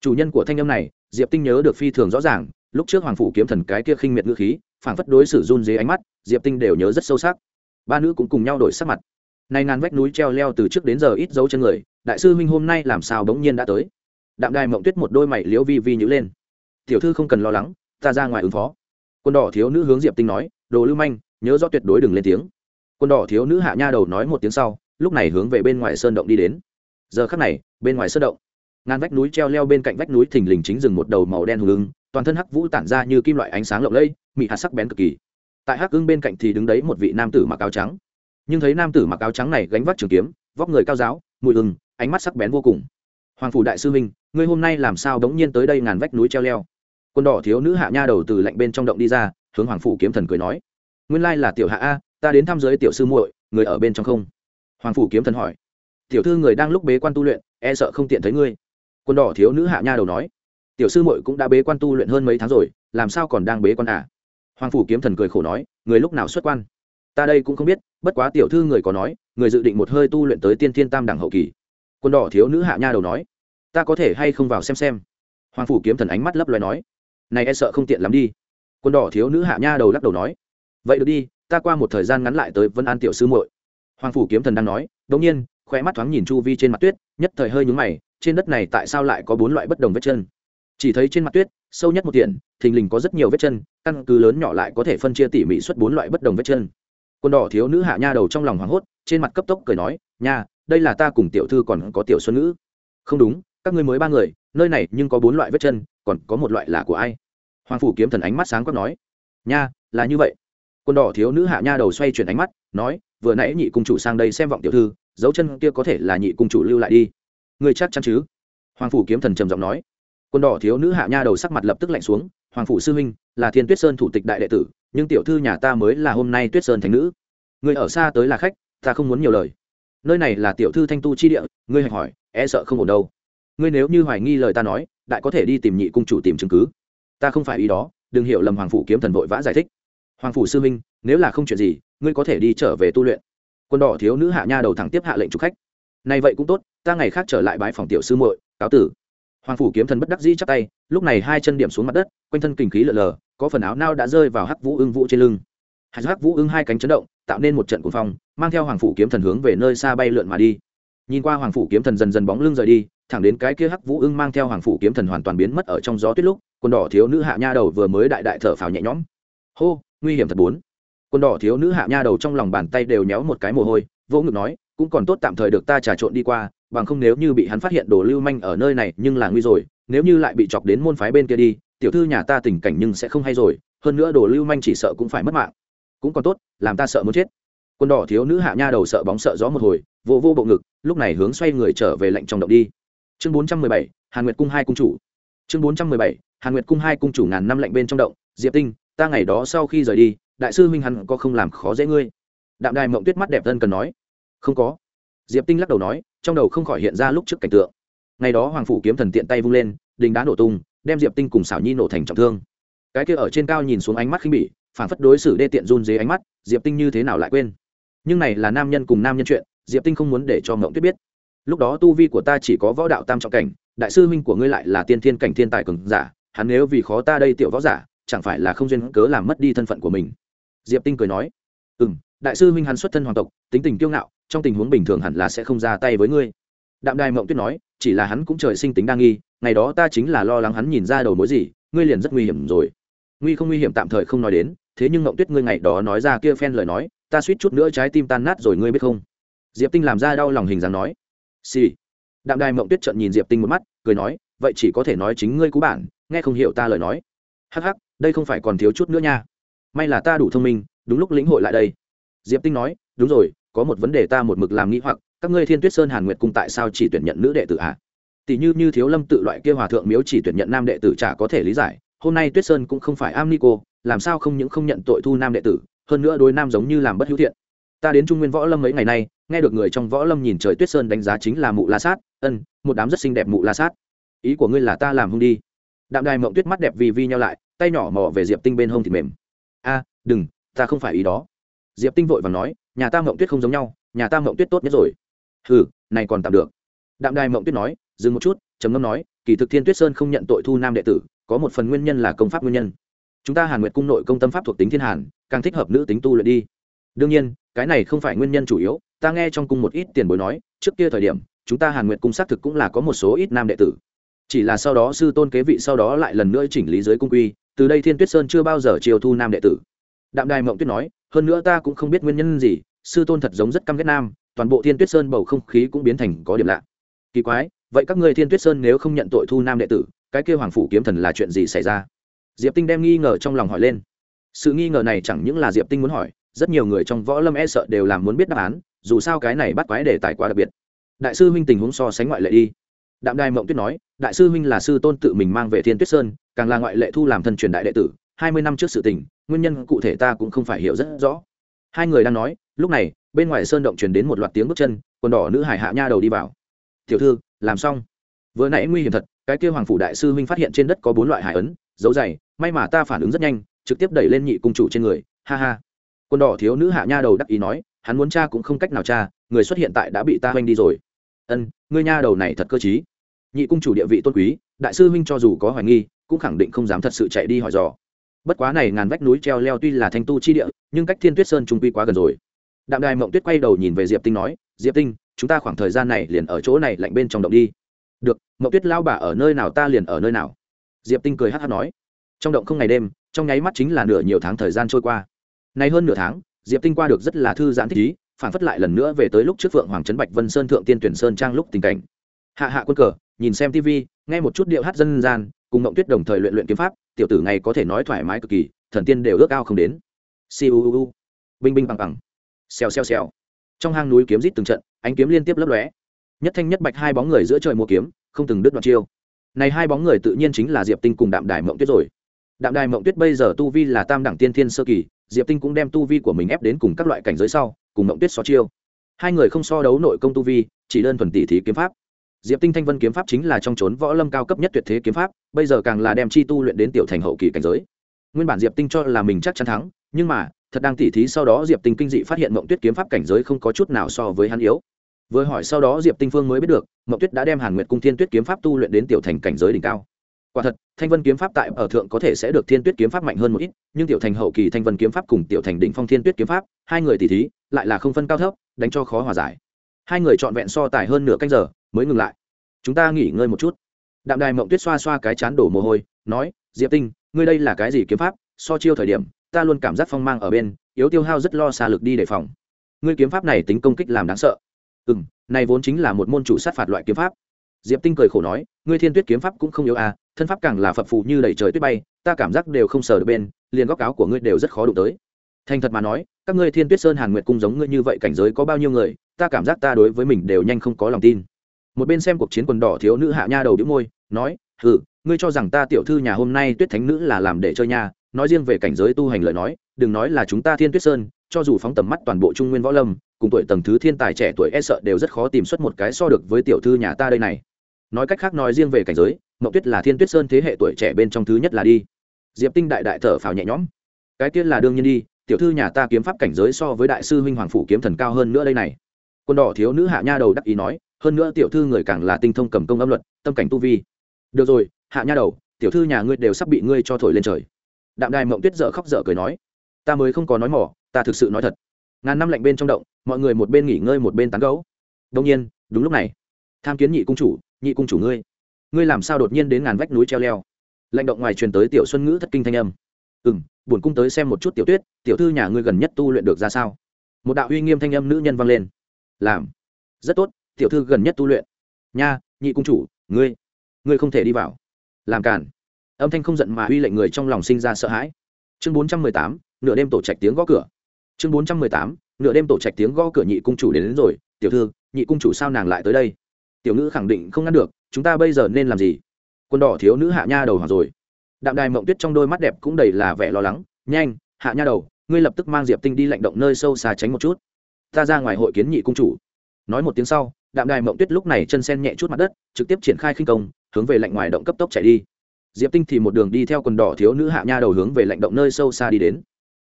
Chủ nhân của thanh âm này diệp tinh nhớ được phi thường rõ ràng lúc trước hoàng phủ kiếm thần cái kia khinh miệt ngữ khí phảng phất đối xử run dưới ánh mắt diệp tinh đều nhớ rất sâu sắc. Ba nữ cũng cùng nhau đổi sắc mặt nay ngàn vách núi treo leo từ trước đến giờ ít dấu chân người, đại sư huynh hôm nay làm sao bỗng nhiên đã tới? Đạm đài mộng tuyết một đôi mày liễu vi vi nhữ lên. Tiểu thư không cần lo lắng, ta ra ngoài ứng phó. Quân đỏ thiếu nữ hướng diệp tinh nói, đồ lưu manh, nhớ rõ tuyệt đối đừng lên tiếng. Quân đỏ thiếu nữ hạ nha đầu nói một tiếng sau, lúc này hướng về bên ngoài sơn động đi đến. Giờ khắc này, bên ngoài sơn động, ngàn vách núi treo leo bên cạnh vách núi thình lình chính rừng một đầu màu đen hùng ưng, toàn thân hắc vũ tản ra như kim loại ánh sáng lộng lẫy, mị hạt sắc bén cực kỳ. Tại hắc ưng bên cạnh thì đứng đấy một vị nam tử mặc áo trắng nhưng thấy nam tử mặc áo trắng này gánh vác trường kiếm, vóc người cao giáo, mùi ưng ánh mắt sắc bén vô cùng. Hoàng phủ đại sư minh ngươi hôm nay làm sao đống nhiên tới đây ngàn vách núi treo leo? Quân đỏ thiếu nữ hạ nha đầu từ lạnh bên trong động đi ra, hướng hoàng phủ kiếm thần cười nói. Nguyên lai là tiểu hạ a, ta đến thăm giới tiểu sư muội, người ở bên trong không? Hoàng phủ kiếm thần hỏi. Tiểu thư người đang lúc bế quan tu luyện e sợ không tiện thấy ngươi. Quân đỏ thiếu nữ hạ nha đầu nói. Tiểu sư muội cũng đã bế quan tu luyện hơn mấy tháng rồi, làm sao còn đang bế quan à? Hoàng phủ kiếm thần cười khổ nói, người lúc nào xuất quan? Ta đây cũng không biết bất quá tiểu thư người có nói người dự định một hơi tu luyện tới tiên thiên tam đẳng hậu kỳ. Quân đỏ thiếu nữ hạ nha đầu nói ta có thể hay không vào xem xem? Hoàng phủ kiếm thần ánh mắt lấp loài nói này e sợ không tiện lắm đi. Quân đỏ thiếu nữ hạ nha đầu lắc đầu nói vậy được đi ta qua một thời gian ngắn lại tới vân an tiểu sư muội. Hoàng phủ kiếm thần đang nói đống nhiên khoe mắt thoáng nhìn chu vi trên mặt tuyết nhất thời hơi nhúng mày trên đất này tại sao lại có bốn loại bất đồng vết chân? Chỉ thấy trên mặt tuyết sâu nhất một tiện, thình lình có rất nhiều vết chân căn cứ lớn nhỏ lại có thể phân chia tỉ mỉ xuất bốn loại bất đồng vết chân quần đỏ thiếu nữ hạ nha đầu trong lòng hoảng hốt, trên mặt cấp tốc cười nói, nha, đây là ta cùng tiểu thư còn có tiểu xuân nữ. Không đúng, các ngươi mới ba người, nơi này nhưng có bốn loại vết chân, còn có một loại là của ai? Hoàng phủ kiếm thần ánh mắt sáng quắc nói. Nha, là như vậy. Quân đỏ thiếu nữ hạ nha đầu xoay chuyển ánh mắt, nói, vừa nãy nhị cung chủ sang đây xem vọng tiểu thư, dấu chân kia có thể là nhị cung chủ lưu lại đi. Người chắc chắn chứ? Hoàng phủ kiếm thần trầm giọng nói. Quân đỏ thiếu nữ hạ nha đầu sắc mặt lập tức lạnh xuống, hoàng phủ sư huynh, là thiên tuyết sơn thủ tịch đại đệ tử nhưng tiểu thư nhà ta mới là hôm nay tuyết sơn thành nữ. Người ở xa tới là khách, ta không muốn nhiều lời. Nơi này là tiểu thư thanh tu chi địa, ngươi hạch hỏi e sợ không ổn đâu. Ngươi nếu như hoài nghi lời ta nói, đại có thể đi tìm nhị cung chủ tìm chứng cứ. Ta không phải ý đó, đừng hiểu lầm hoàng phủ kiếm thần vội vã giải thích. Hoàng phủ sư minh nếu là không chuyện gì, ngươi có thể đi trở về tu luyện. Quân đỏ thiếu nữ hạ nha đầu thẳng tiếp hạ lệnh chụp khách. Này vậy cũng tốt, ta ngày khác trở lại bãi phòng tiểu sư muội, cáo tử hoàng phủ kiếm thần bất đắc dĩ chắc tay, lúc này hai chân điểm xuống mặt đất, quanh thân kinh khí lờ lờ, có phần áo nao đã rơi vào hắc vũ ưng vũ trên lưng. Hắc vũ ưng hai cánh chấn động, tạo nên một trận cuồng phong, mang theo hoàng phủ kiếm thần hướng về nơi xa bay lượn mà đi. Nhìn qua hoàng phủ kiếm thần dần dần bóng lưng rời đi, thẳng đến cái kia hắc vũ ưng mang theo hoàng phủ kiếm thần hoàn toàn biến mất ở trong gió tuyết lúc, quần đỏ thiếu nữ hạ nha đầu vừa mới đại đại thở phào nhẹ nhõm. Hô, nguy hiểm thật bốn. Quần đỏ thiếu nữ hạ nha đầu trong lòng bàn tay đều nhéo một cái mồ hôi, vỗ ngực nói, cũng còn tốt tạm thời được ta trà trộn đi qua bằng không nếu như bị hắn phát hiện đồ lưu manh ở nơi này nhưng là nguy rồi, nếu như lại bị chọc đến môn phái bên kia đi, tiểu thư nhà ta tình cảnh nhưng sẽ không hay rồi, hơn nữa đồ lưu manh chỉ sợ cũng phải mất mạng. Cũng còn tốt, làm ta sợ muốn chết. Quân đỏ thiếu nữ hạ nha đầu sợ bóng sợ gió một hồi, vô vô bộ ngực, lúc này hướng xoay người trở về lệnh trong động đi. Chương bốn trăm mười bảy, hàn nguyệt cung hai cung chủ. Chương bốn trăm mười bảy, hàn nguyệt cung hai cung chủ ngàn năm lệnh bên trong động. Diệp tinh, ta ngày đó sau khi rời đi, đại sư huynh hắn có không làm khó dễ ngươi? Đạm đài mộng tuyết mắt đẹp thân cần nói. Không có. Diệp tinh lắc đầu nói trong đầu không khỏi hiện ra lúc trước cảnh tượng. Ngày đó hoàng phủ kiếm thần tiện tay vung lên, đình đá nổ tung, đem diệp tinh cùng xảo nhi nổ thành trọng thương. Cái kia ở trên cao nhìn xuống ánh mắt khinh bỉ, phản phất đối xử đê tiện run dế ánh mắt, diệp tinh như thế nào lại quên? Nhưng này là nam nhân cùng nam nhân chuyện, diệp tinh không muốn để cho mộng tuyết biết. Lúc đó tu vi của ta chỉ có võ đạo tam trọng cảnh, đại sư huynh của ngươi lại là tiên thiên cảnh thiên tài cường giả, hắn nếu vì khó ta đây tiểu võ giả, chẳng phải là không duyên cớ làm mất đi thân phận của mình? Diệp tinh cười nói ừ m đại sư huynh hắn xuất thân hoàng tộc, tính tình kiêu ngạo trong tình huống bình thường hẳn là sẽ không ra tay với ngươi. Đạm đài mộng tuyết nói, chỉ là hắn cũng trời sinh tính đa nghi, ngày đó ta chính là lo lắng hắn nhìn ra đầu mối gì, ngươi liền rất nguy hiểm rồi. Nguy không nguy hiểm tạm thời không nói đến, thế nhưng mộng tuyết ngươi ngày đó nói ra kia phen lời nói, ta suýt chút nữa trái tim tan nát rồi ngươi biết không? Diệp tinh làm ra đau lòng hình dáng nói. Xì、sì. đạm đài mộng tuyết trợn nhìn diệp tinh một mắt, cười nói, vậy chỉ có thể nói chính ngươi cú bản, nghe không hiểu ta lời nói. Hắc hắc, đây không phải còn thiếu chút nữa nha. May là ta đủ thông minh, đúng lúc lĩnh hội lại đây. Diệp tinh nói, đúng rồi có một vấn đề ta một mực làm nghĩ hoặc, các ngươi thiên tuyết sơn hàn nguyệt cung tại sao chỉ tuyển nhận nữ đệ tử ạ à? tỷ như như thiếu lâm tự loại kia hòa thượng miếu chỉ tuyển nhận nam đệ tử chả có thể lý giải, hôm nay tuyết sơn cũng không phải am ni cô làm sao không những không nhận tội thu nam đệ tử, hơn nữa đối nam giống như làm bất hữu thiện. Ta đến trung nguyên võ lâm mấy ngày nay, nghe được người trong võ lâm nhìn trời tuyết sơn đánh giá chính là mụ la sát, ân, một đám rất xinh đẹp mụ la sát. Ý của ngươi là ta làm hung đi. Đạm đài mộng tuyết mắt đẹp vì vi nhau lại, tay nhỏ mò về diệp tinh bên hông thịt mềm. A, đừng, ta không phải ý đó. Diệp tinh vội và nói nhà ta mộng tuyết không giống nhau, nhà ta mộng tuyết tốt nhất rồi. Ừ này còn tạm được. Đạm đài mộng tuyết nói, dừng một chút, trầm ngâm nói, kỳ thực thiên tuyết sơn không nhận tội thu nam đệ tử, có một phần nguyên nhân là công pháp nguyên nhân. Chúng ta hàn nguyệt cung nội công tâm pháp thuộc tính thiên hàn, càng thích hợp nữ tính tu luyện đi. Đương nhiên, cái này không phải nguyên nhân chủ yếu, ta nghe trong cung một ít tiền bối nói, trước kia thời điểm, chúng ta hàn nguyệt cung xác thực cũng là có một số ít nam đệ tử. Chỉ là sau đó sư tôn kế vị sau đó lại lần nữa chỉnh lý giới cung quy, từ đây thiên tuyết sơn chưa bao giờ chiều thu nam đệ tử. Đạm đài mộng tuyết nói hơn nữa ta cũng không biết nguyên nhân gì, sư tôn thật giống rất căm ghét nam, toàn bộ thiên tuyết sơn bầu không khí cũng biến thành có điểm lạ. Kỳ quái, vậy các người thiên tuyết sơn nếu không nhận tội thu nam đệ tử, cái kêu hoàng phủ kiếm thần là chuyện gì xảy ra? Diệp tinh đem nghi ngờ trong lòng hỏi lên. Sự nghi ngờ này chẳng những là diệp tinh muốn hỏi, rất nhiều người trong võ lâm e sợ đều làm muốn biết đáp án, dù sao cái này bắt quái đề tài quá đặc biệt. Đại sư huynh tình huống so sánh ngoại lệ đi. Đạm đài mộng tuyết nói, đại sư huynh là sư tôn tự mình mang về thiên tuyết sơn, càng là ngoại lệ thu làm thân truyền đại đệ tử, hai mươi năm trước sự tình nguyên nhân cụ thể ta cũng không phải hiểu rất rõ. Hai người đang nói, lúc này, bên ngoài sơn động truyền đến một loạt tiếng bước chân, quần đỏ nữ hải hạ nha đầu đi vào. Tiểu thư, làm xong. Vừa nãy nguy hiểm thật, cái kêu hoàng phủ đại sư huynh phát hiện trên đất có bốn loại hải ấn, dấu dày, may mà ta phản ứng rất nhanh, trực tiếp đẩy lên nhị cung chủ trên người, ha ha. Quần đỏ thiếu nữ hạ nha đầu đắc ý nói, hắn muốn cha cũng không cách nào cha, người xuất hiện tại đã bị ta oanh đi rồi. Ân, ngươi nha đầu này thật cơ chí nhị cung chủ địa vị tôn quý, đại sư huynh cho dù có hoài nghi, cũng khẳng định không dám thật sự chạy đi hỏi dò bất quá này ngàn vách núi treo leo tuy là thanh tu chi địa, nhưng cách thiên tuyết sơn trung quy quá gần rồi. Đạm đài mộng tuyết quay đầu nhìn về diệp tinh nói, diệp tinh, chúng ta khoảng thời gian này liền ở chỗ này lạnh bên trong động đi. Được, mộng tuyết lao bà ở nơi nào ta liền ở nơi nào. Diệp tinh cười hát hát nói. Trong động không ngày đêm, trong nháy mắt chính là nửa nhiều tháng thời gian trôi qua. Nay hơn nửa tháng, diệp tinh qua được rất là thư giãn thích ý, phản phất lại lần nữa về tới lúc trước phượng hoàng trấn bạch vân sơn thượng tiên tuyển sơn trang lúc tình cảnh hạ hạ quân cờ, nhìn xem tv nghe một chút điệu hát dân gian, cùng ngộng tuyết đồng thời luyện luyện kiếm pháp, tiểu tử này có thể nói thoải mái cực kỳ, thần tiên đều ước ao không đến. Siêu binh binh bằng bằng. Xèo xèo xèo. Trong hang núi kiếm rít từng trận, ánh kiếm liên tiếp lấp lóe. Nhất thanh nhất bạch hai bóng người giữa trời mua kiếm, không từng đứt đoạn chiêu. Này hai bóng người tự nhiên chính là diệp tinh cùng đạm đài mộng tuyết rồi. Đạm đài mộng tuyết bây giờ tu vi là tam đẳng tiên thiên sơ kỳ, diệp tinh cũng đem tu vi của mình ép đến cùng các loại cảnh giới sau, cùng mộng tuyết so chiêu. Hai người không so đấu nội công tu vi, chỉ đơn thuần tỷ thí kiếm pháp diệp tinh thanh vân kiếm pháp chính là trong trốn võ lâm cao cấp nhất tuyệt thế kiếm pháp, bây giờ càng là đem chi tu luyện đến tiểu thành hậu kỳ cảnh giới. Nguyên bản diệp tinh cho là mình chắc chắn thắng, nhưng mà, thật đang tỉ thí sau đó diệp tinh kinh dị phát hiện mộng tuyết kiếm pháp cảnh giới không có chút nào so với hắn yếu. Vừa hỏi sau đó diệp tinh phương mới biết được, mộng tuyết đã đem hàn nguyệt cung thiên tuyết kiếm pháp tu luyện đến tiểu thành cảnh giới đỉnh cao. Quả thật, thanh vân kiếm pháp tại ở thượng có thể sẽ được thiên tuyết kiếm pháp mạnh hơn một ít, nhưng tiểu thành hậu kỳ thanh vân kiếm pháp cùng tiểu thành đỉnh phong thiên tuyết kiếm pháp, hai người tỉ thí, lại là không phân cao thấp, đánh cho khó hòa giải. Hai người trọn vẹn so tài hơn nửa canh giờ mới ngừng lại. Chúng ta nghỉ ngơi một chút. Đạm đài mộng tuyết xoa xoa cái chán đổ mồ hôi, nói, diệp tinh, ngươi đây là cái gì kiếm pháp? So chiêu thời điểm, ta luôn cảm giác phong mang ở bên, yếu tiêu hao rất lo xa lực đi đề phòng. Ngươi kiếm pháp này tính công kích làm đáng sợ. Ừ m này vốn chính là một môn chủ sát phạt loại kiếm pháp. Diệp tinh cười khổ nói, ngươi thiên tuyết kiếm pháp cũng không yếu à thân pháp càng là phập phù như đầy trời tuyết bay, ta cảm giác đều không sờ được bên, liền góc áo của ngươi đều rất khó đụng tới. Thành thật mà nói, các ngươi thiên tuyết sơn hàn nguyệt cung giống ngươi như vậy cảnh giới có bao nhiêu người, ta cảm giác ta đối với mình đều nhanh không có lòng tin một bên xem cuộc chiến quần đỏ thiếu nữ hạ nha đầu đĩu môi, nói, hừ, ngươi cho rằng ta tiểu thư nhà hôm nay tuyết thánh nữ là làm để chơi nha, nói riêng về cảnh giới tu hành lời nói, đừng nói là chúng ta thiên tuyết sơn, cho dù phóng tầm mắt toàn bộ trung nguyên võ lâm, cùng tuổi tầng thứ thiên tài trẻ tuổi e sợ đều rất khó tìm xuất một cái so được với tiểu thư nhà ta đây này. Nói cách khác nói riêng về cảnh giới, mậu tuyết là thiên tuyết sơn thế hệ tuổi trẻ bên trong thứ nhất là đi. Diệp tinh đại đại thở phào nhẹ nhõm. Cái tiên là đương nhiên đi, tiểu thư nhà ta kiếm pháp cảnh giới so với đại sư huynh hoàng phủ kiếm thần cao hơn nữa đây này. Quân đỏ thiếu nữ hạ nha đầu đắc ý nói hơn nữa tiểu thư người càng là tinh thông cầm công âm luật, tâm cảnh tu vi. Được rồi, hạ nha đầu, tiểu thư nhà ngươi đều sắp bị ngươi cho thổi lên trời. Đạm đài mộng tuyết dở khóc dở cười nói, ta mới không có nói mỏ, ta thực sự nói thật. Ngàn năm lạnh bên trong động, mọi người một bên nghỉ ngơi một bên tán gấu đông nhiên, đúng lúc này, tham kiến nhị cung chủ, nhị cung chủ ngươi. Ngươi làm sao đột nhiên đến ngàn vách núi treo leo? Lạnh động ngoài truyền tới tiểu xuân ngữ thất kinh thanh âm. Ừ m buồn cung tới xem một chút tiểu tuyết, tiểu thư nhà ngươi gần nhất tu luyện được ra sao? Một đạo uy nghiêm thanh âm nữ nhân vang lên. Làm, rất tốt tiểu thư gần nhất tu luyện. Nha nhị cung chủ ngươi ngươi không thể đi vào. Làm cản âm thanh không giận mà uy lệnh người trong lòng sinh ra sợ hãi. Chương bốn trăm mười tám nửa đêm tổ trạch tiếng gõ cửa. Chương bốn trăm mười tám nửa đêm tổ trạch tiếng gõ cửa nhị cung chủ đến, đến rồi. Tiểu thư nhị cung chủ sao nàng lại tới đây? Tiểu nữ khẳng định không ngăn được chúng ta bây giờ nên làm gì? Quân đỏ thiếu nữ hạ nha đầu hoặc rồi. Đạm đài mộng tuyết trong đôi mắt đẹp cũng đầy là vẻ lo lắng. Nhanh hạ nha đầu ngươi lập tức mang diệp tinh đi lạnh động nơi sâu xa tránh một chút. Ta ra ngoài hội kiến nhị cung chủ. Nói một tiếng sau đạm đài mộng tuyết lúc này chân sen nhẹ chút mặt đất, trực tiếp triển khai khinh công, hướng về lạnh ngoài động cấp tốc chạy đi. Diệp tinh thì một đường đi theo quần đỏ thiếu nữ hạ nha đầu hướng về lạnh động nơi sâu xa đi đến.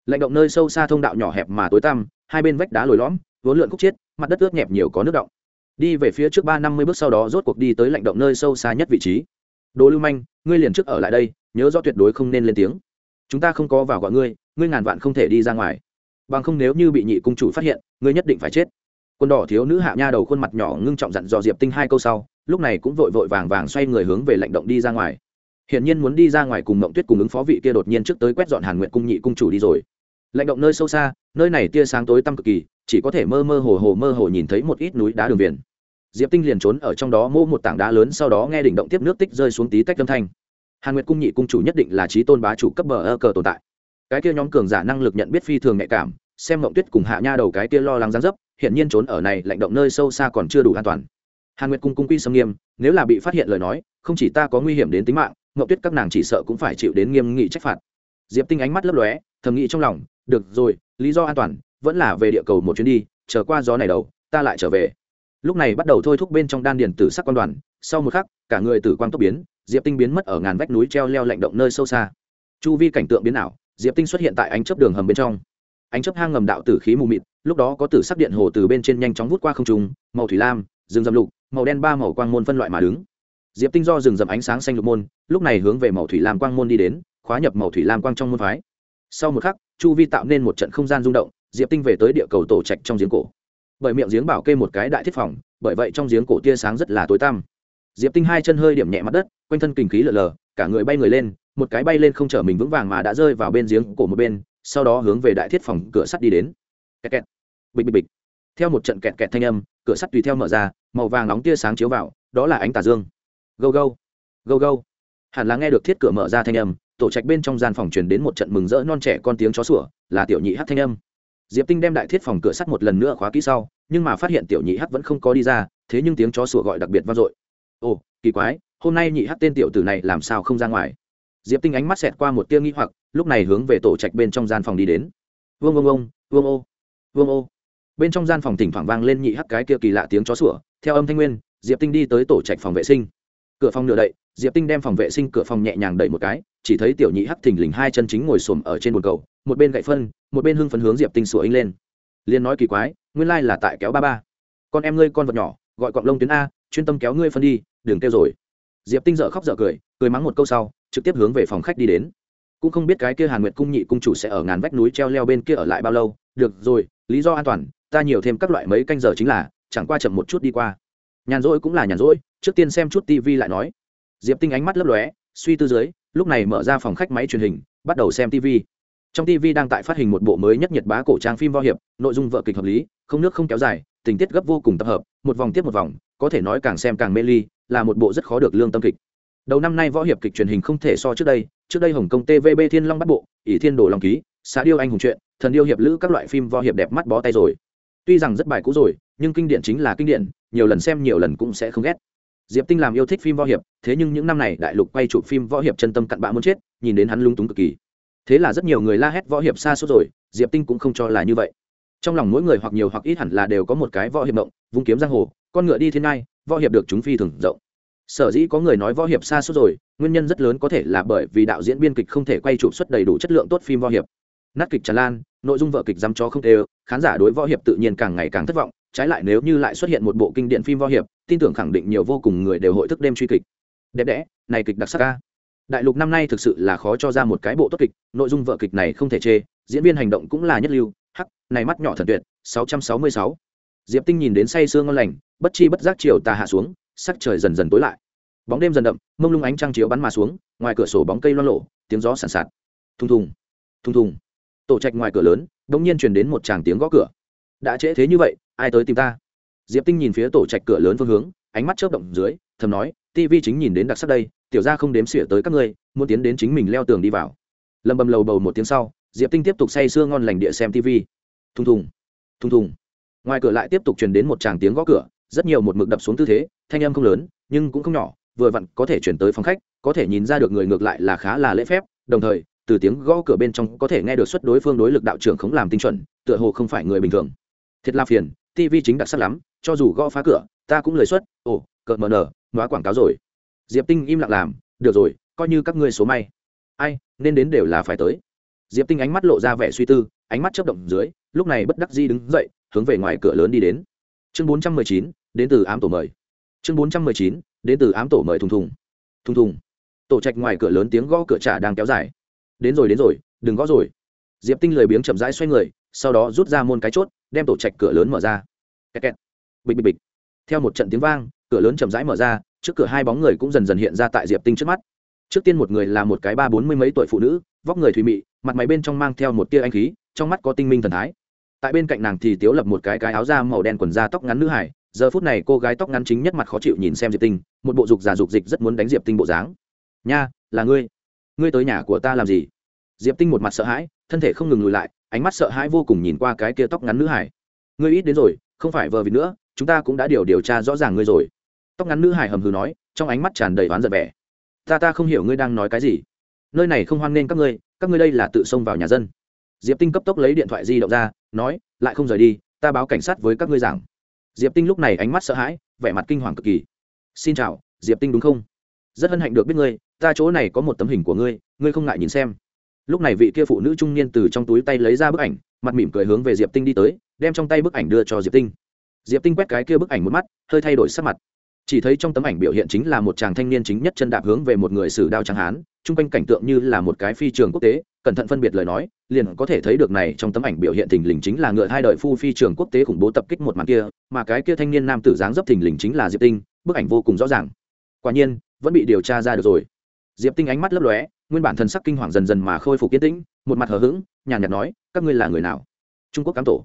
Lạnh động nơi sâu xa thông đạo nhỏ hẹp mà tối tăm, hai bên vách đá lồi lõm, vốn lượn khúc chiết, mặt đất ướt nhẹp nhiều có nước động. Đi về phía trước ba năm mươi bước sau đó rốt cuộc đi tới lạnh động nơi sâu xa nhất vị trí. Đồ lưu manh, ngươi liền trước ở lại đây, nhớ rõ tuyệt đối không nên lên tiếng. Chúng ta không có vào gọi ngươi ngươi ngàn vạn không thể đi ra ngoài. Bằng không nếu như bị nhị cung chủ phát hiện, ngươi nhất định phải chết quân đỏ thiếu nữ hạ nha đầu khuôn mặt nhỏ ngưng trọng dặn dò diệp tinh hai câu sau, lúc này cũng vội vội vàng vàng xoay người hướng về lạnh động đi ra ngoài. Hiển nhiên muốn đi ra ngoài cùng mộng tuyết cùng ứng phó vị kia đột nhiên trước tới quét dọn hàn nguyện cung nhị cung chủ đi rồi. Lạnh động nơi sâu xa, nơi này tia sáng tối tăm cực kỳ, chỉ có thể mơ mơ hồ hồ mơ hồ nhìn thấy một ít núi đá đường viền. Diệp tinh liền trốn ở trong đó mô một tảng đá lớn sau đó nghe đỉnh động tiếp nước tích rơi xuống tí tách âm thanh. Hàn nguyệt cung nhị cung chủ nhất định là trí tôn bá chủ cấp bờ ơ cờ tồn tại. Cái kia nhóm cường giả năng lực nhận biết phi thường nhạy cảm, xem mộng tuyết cùng hạ nha đầu cái kia lo lắng gián dấp hiện nhiên trốn ở này lạnh động nơi sâu xa còn chưa đủ an toàn. Hàn nguyệt cung cung quy sâm nghiêm, nếu là bị phát hiện lời nói, không chỉ ta có nguy hiểm đến tính mạng ngậu tuyết các nàng chỉ sợ cũng phải chịu đến nghiêm nghị trách phạt. Diệp tinh ánh mắt lấp lóe, thầm nghĩ trong lòng, được rồi, lý do an toàn, vẫn là về địa cầu một chuyến đi, chờ qua gió này đầu, ta lại trở về. Lúc này bắt đầu thôi thúc bên trong đan điền tử sắc quan đoàn, sau một khắc, cả người tử quang tốc biến, diệp tinh biến mất ở ngàn vách núi treo leo lạnh động nơi sâu xa. Chu vi cảnh tượng biến ảo, diệp tinh xuất hiện tại ánh chấp đường hầm bên trong. Ánh chấp hang ngầm đạo tử khí mù mịt lúc đó có tử sắc điện hồ từ bên trên nhanh chóng vút qua không trung, màu thủy lam, rừng rậm lục, màu đen ba màu quang môn phân loại mà đứng. Diệp tinh do rừng rậm ánh sáng xanh lục môn, lúc này hướng về màu thủy lam quang môn đi đến, khóa nhập màu thủy lam quang trong môn phái. Sau một khắc, chu vi tạo nên một trận không gian rung động, diệp tinh về tới địa cầu tổ trạch trong giếng cổ. Bởi miệng giếng bảo kê một cái đại thiết phòng, bởi vậy trong giếng cổ tia sáng rất là tối tăm. Diệp tinh hai chân hơi điểm nhẹ mặt đất, quanh thân kinh khí lờ lờ, cả người bay người lên, một cái bay lên không chở mình vững vàng mà đã rơi vào bên giếng cổ một bên, sau đó hướng về đại thiết phòng cửa sắt đi đến kẹt kẹt. Bịch bịch bịch. Theo một trận kẹt kẹt thanh âm, cửa sắt tùy theo mở ra, màu vàng nóng tia sáng chiếu vào, đó là ánh tà dương. Gâu gâu. Gâu gâu. Hẳn là nghe được thiết cửa mở ra thanh âm, tổ trạch bên trong gian phòng truyền đến một trận mừng rỡ non trẻ con tiếng chó sủa, là tiểu nhị hát thanh âm. Diệp tinh đem đại thiết phòng cửa sắt một lần nữa khóa kỹ sau, nhưng mà phát hiện tiểu nhị hát vẫn không có đi ra, thế nhưng tiếng chó sủa gọi đặc biệt vang dội. Ồ, kỳ quái, hôm nay nhị hát tên tiểu tử này làm sao không ra ngoài? Diệp tinh ánh mắt xẹt qua một tia nghi hoặc, lúc này hướng về tổ trạch bên trong gian phòng đi đến. Vương ông ông vương ô vương ô. Bên trong gian phòng thỉnh thoảng vang lên nhị hắc cái kia kỳ lạ tiếng chó sủa, theo âm thanh nguyên, diệp tinh đi tới tổ trạch phòng vệ sinh. Cửa phòng nửa đậy, diệp tinh đem phòng vệ sinh cửa phòng nhẹ nhàng đẩy một cái, chỉ thấy tiểu nhị hắc thình lình hai chân chính ngồi xổm ở trên bồn cầu, một bên gậy phân, một bên hưng phấn hướng diệp tinh sủa anh lên. Liên nói kỳ quái, nguyên lai là tại kéo ba ba. Con em ngươi con vật nhỏ, gọi cọng lông tuyến a, chuyên tâm kéo ngươi phân đi, đừng kêu rồi. Diệp tinh dở khóc dở cười cười mắng một câu sau, trực tiếp hướng về phòng khách đi đến. Cũng không biết cái kia hàn nguyệt cung nhị cung chủ sẽ ở ngàn vách núi treo leo bên kia ở lại bao lâu, được rồi lý do an toàn, ta nhiều thêm các loại mấy canh giờ chính là, chẳng qua chậm một chút đi qua. Nhàn rỗi cũng là nhàn rỗi, trước tiên xem chút tv lại nói. Diệp tinh ánh mắt lấp lóe, suy tư dưới, lúc này mở ra phòng khách máy truyền hình, bắt đầu xem tv trong tv đang tại phát hình một bộ mới nhất nhật bá cổ trang phim võ hiệp, nội dung vợ kịch hợp lý, không nước không kéo dài, tình tiết gấp vô cùng tập hợp, một vòng tiếp một vòng, có thể nói càng xem càng mê ly, là một bộ rất khó được lương tâm kịch. Đầu năm nay võ hiệp kịch truyền hình không thể so trước đây trước đây hồng kông tvb thiên long bắt bộ, ỷ thiên đồ long ký xã điêu anh hùng truyện thần điêu hiệp lữ các loại phim võ hiệp đẹp mắt bó tay rồi. Tuy rằng rất bài cũ rồi, nhưng kinh điển chính là kinh điển, nhiều lần xem nhiều lần cũng sẽ không ghét. Diệp tinh làm yêu thích phim võ hiệp, thế nhưng những năm này đại lục quay chụp phim võ hiệp chân tâm cặn bã muốn chết, nhìn đến hắn lung túng cực kỳ. Thế là rất nhiều người la hét võ hiệp xa suốt rồi, diệp tinh cũng không cho là như vậy. Trong lòng mỗi người hoặc nhiều hoặc ít hẳn là đều có một cái võ hiệp động vung kiếm giang hồ, con ngựa đi thiên ngai võ hiệp được chúng phi thường rộng. Sở dĩ có người nói võ hiệp xa suốt rồi, nguyên nhân rất lớn có thể là bởi vì đạo diễn biên kịch không thể quay chụp xuất đầy đủ chất lượng tốt phim võ hiệp nát kịch tràn lan, nội dung vợ kịch dăm cho không đều khán giả đối võ hiệp tự nhiên càng ngày càng thất vọng, trái lại nếu như lại xuất hiện một bộ kinh điển phim võ hiệp, tin tưởng khẳng định nhiều vô cùng người đều hội thức đêm truy kịch. Đẹp đẽ, này kịch đặc sắc ca. Đại lục năm nay thực sự là khó cho ra một cái bộ tốt kịch, nội dung vợ kịch này không thể chê, diễn viên hành động cũng là nhất lưu, hắc, này mắt nhỏ thần tuyệt 666. diệp tinh nhìn đến say sương ngon lành, bất chi bất giác chiều tà hạ xuống, sắc trời dần dần tối lại. Bóng đêm dần đậm, mông lung ánh trăng chiếu bắn mà xuống, ngoài cửa sổ bóng cây loan lộ tiếng gió sàn sạt. Thùng thùng thùng thùng tổ trạch ngoài cửa lớn đ ỗ n g nhiên truyền đến một tràng tiếng gõ cửa. Đã trễ thế như vậy, ai tới tìm ta? Diệp tinh nhìn phía tổ trạch cửa lớn phương hướng, ánh mắt chớp động dưới, thầm nói tivi chính nhìn đến đặc sắc đây, tiểu ra không đếm xỉa tới các ngươi, muốn tiến đến chính mình leo tường đi vào. Lầm bầm lầu bầu một tiếng sau, diệp tinh tiếp tục say sưa ngon lành địa xem tv thùng thùng thùng thùng. Ngoài cửa lại tiếp tục truyền đến một tràng tiếng gõ cửa, rất nhiều một mực đập xuống tư thế, thanh âm không lớn, nhưng cũng không nhỏ, vừa vặn có thể chuyển tới phòng khách, có thể nhìn ra được người ngược lại là khá là lễ phép, đồng thời từ tiếng gõ cửa bên trong có thể nghe được suất đối phương đối lực đạo trưởng không làm tinh chuẩn, tựa hồ không phải người bình thường. Thiệt là phiền, tv chính đặc sắc lắm, cho dù gõ phá cửa, ta cũng lời xuất, ồ, cợt mờ nở, nói quảng cáo rồi. Diệp tinh im lặng làm, được rồi, coi như các ngươi số may. Ai, nên đến đều là phải tới. Diệp tinh ánh mắt lộ ra vẻ suy tư, ánh mắt chớp động dưới, lúc này bất đắc di đứng dậy, hướng về ngoài cửa lớn đi đến. Chương bốn trăm mười chín, đến từ ám tổ mời. Chương bốn trăm mười chín, đến từ ám tổ mời thùng thùng. Thùng thùng. Tổ trạch ngoài cửa lớn tiếng gõ cửa trả đang kéo dài đến rồi đến rồi, đừng gõ rồi. Diệp tinh lười biếng chậm rãi xoay người, sau đó rút ra môn cái chốt, đem tổ trạch cửa lớn mở ra. Kẹt kẹt. bịch bịch bịch. Theo một trận tiếng vang, cửa lớn chậm rãi mở ra, trước cửa hai bóng người cũng dần dần hiện ra tại diệp tinh trước mắt. Trước tiên một người là một cái ba bốn mươi mấy tuổi phụ nữ, vóc người thùy mị, mặt máy bên trong mang theo một tia anh khí, trong mắt có tinh minh thần thái. Tại bên cạnh nàng thì tiếu lập một cái cái áo da màu đen quần da tóc ngắn nữ hải, giờ phút này cô gái tóc ngắn chính nhất mặt khó chịu nhìn xem diệp tinh, một bộ dục giả dục dịch rất muốn đánh diệp tinh bộ dáng. Nha, là ngươi ngươi tới nhà của ta làm gì? Diệp tinh một mặt sợ hãi, thân thể không ngừng lùi lại, ánh mắt sợ hãi vô cùng nhìn qua cái kia tóc ngắn nữ hải. Ngươi ít đến rồi, không phải vờ vịt nữa, chúng ta cũng đã điều điều tra rõ ràng ngươi rồi. Tóc ngắn nữ hải hầm hừ nói, trong ánh mắt tràn đầy oán giận vẻ. Ta ta không hiểu ngươi đang nói cái gì. Nơi này không hoan nghênh các ngươi các ngươi đây là tự xông vào nhà dân. Diệp tinh cấp tốc lấy điện thoại di động ra, nói, lại không rời đi, ta báo cảnh sát với các ngươi rằng. Diệp tinh lúc này ánh mắt sợ hãi, vẻ mặt kinh hoàng cực kỳ. Xin chào, diệp tinh đúng không? Rất hân hạnh được biết ngươi ta chỗ này có một tấm hình của ngươi ngươi không ngại nhìn xem. Lúc này vị kia phụ nữ trung niên từ trong túi tay lấy ra bức ảnh, mặt mỉm cười hướng về diệp tinh đi tới, đem trong tay bức ảnh đưa cho diệp tinh. Diệp tinh quét cái kia bức ảnh một mắt, hơi thay đổi sắc mặt. Chỉ thấy trong tấm ảnh biểu hiện chính là một chàng thanh niên chính nhất chân đạp hướng về một người sử đao tráng hán chung quanh cảnh tượng như là một cái phi trường quốc tế, cẩn thận phân biệt lời nói, liền có thể thấy được này trong tấm ảnh biểu hiện thình lình chính là ngựa hai đời phu phi trường quốc tế khủng bố tập kích một màn kia, mà cái kia thanh niên nam tử dáng dấp thình lình chính là diệp tinh, bức ảnh vô cùng rõ ràng. Quả nhiên, vẫn bị điều tra ra được rồi diệp tinh ánh mắt lấp lóe, nguyên bản thần sắc kinh hoàng dần dần mà khôi phục yên tĩnh, một mặt hờ hững, nhàn nhạt nói, các ngươi là người nào? Trung quốc cám tổ.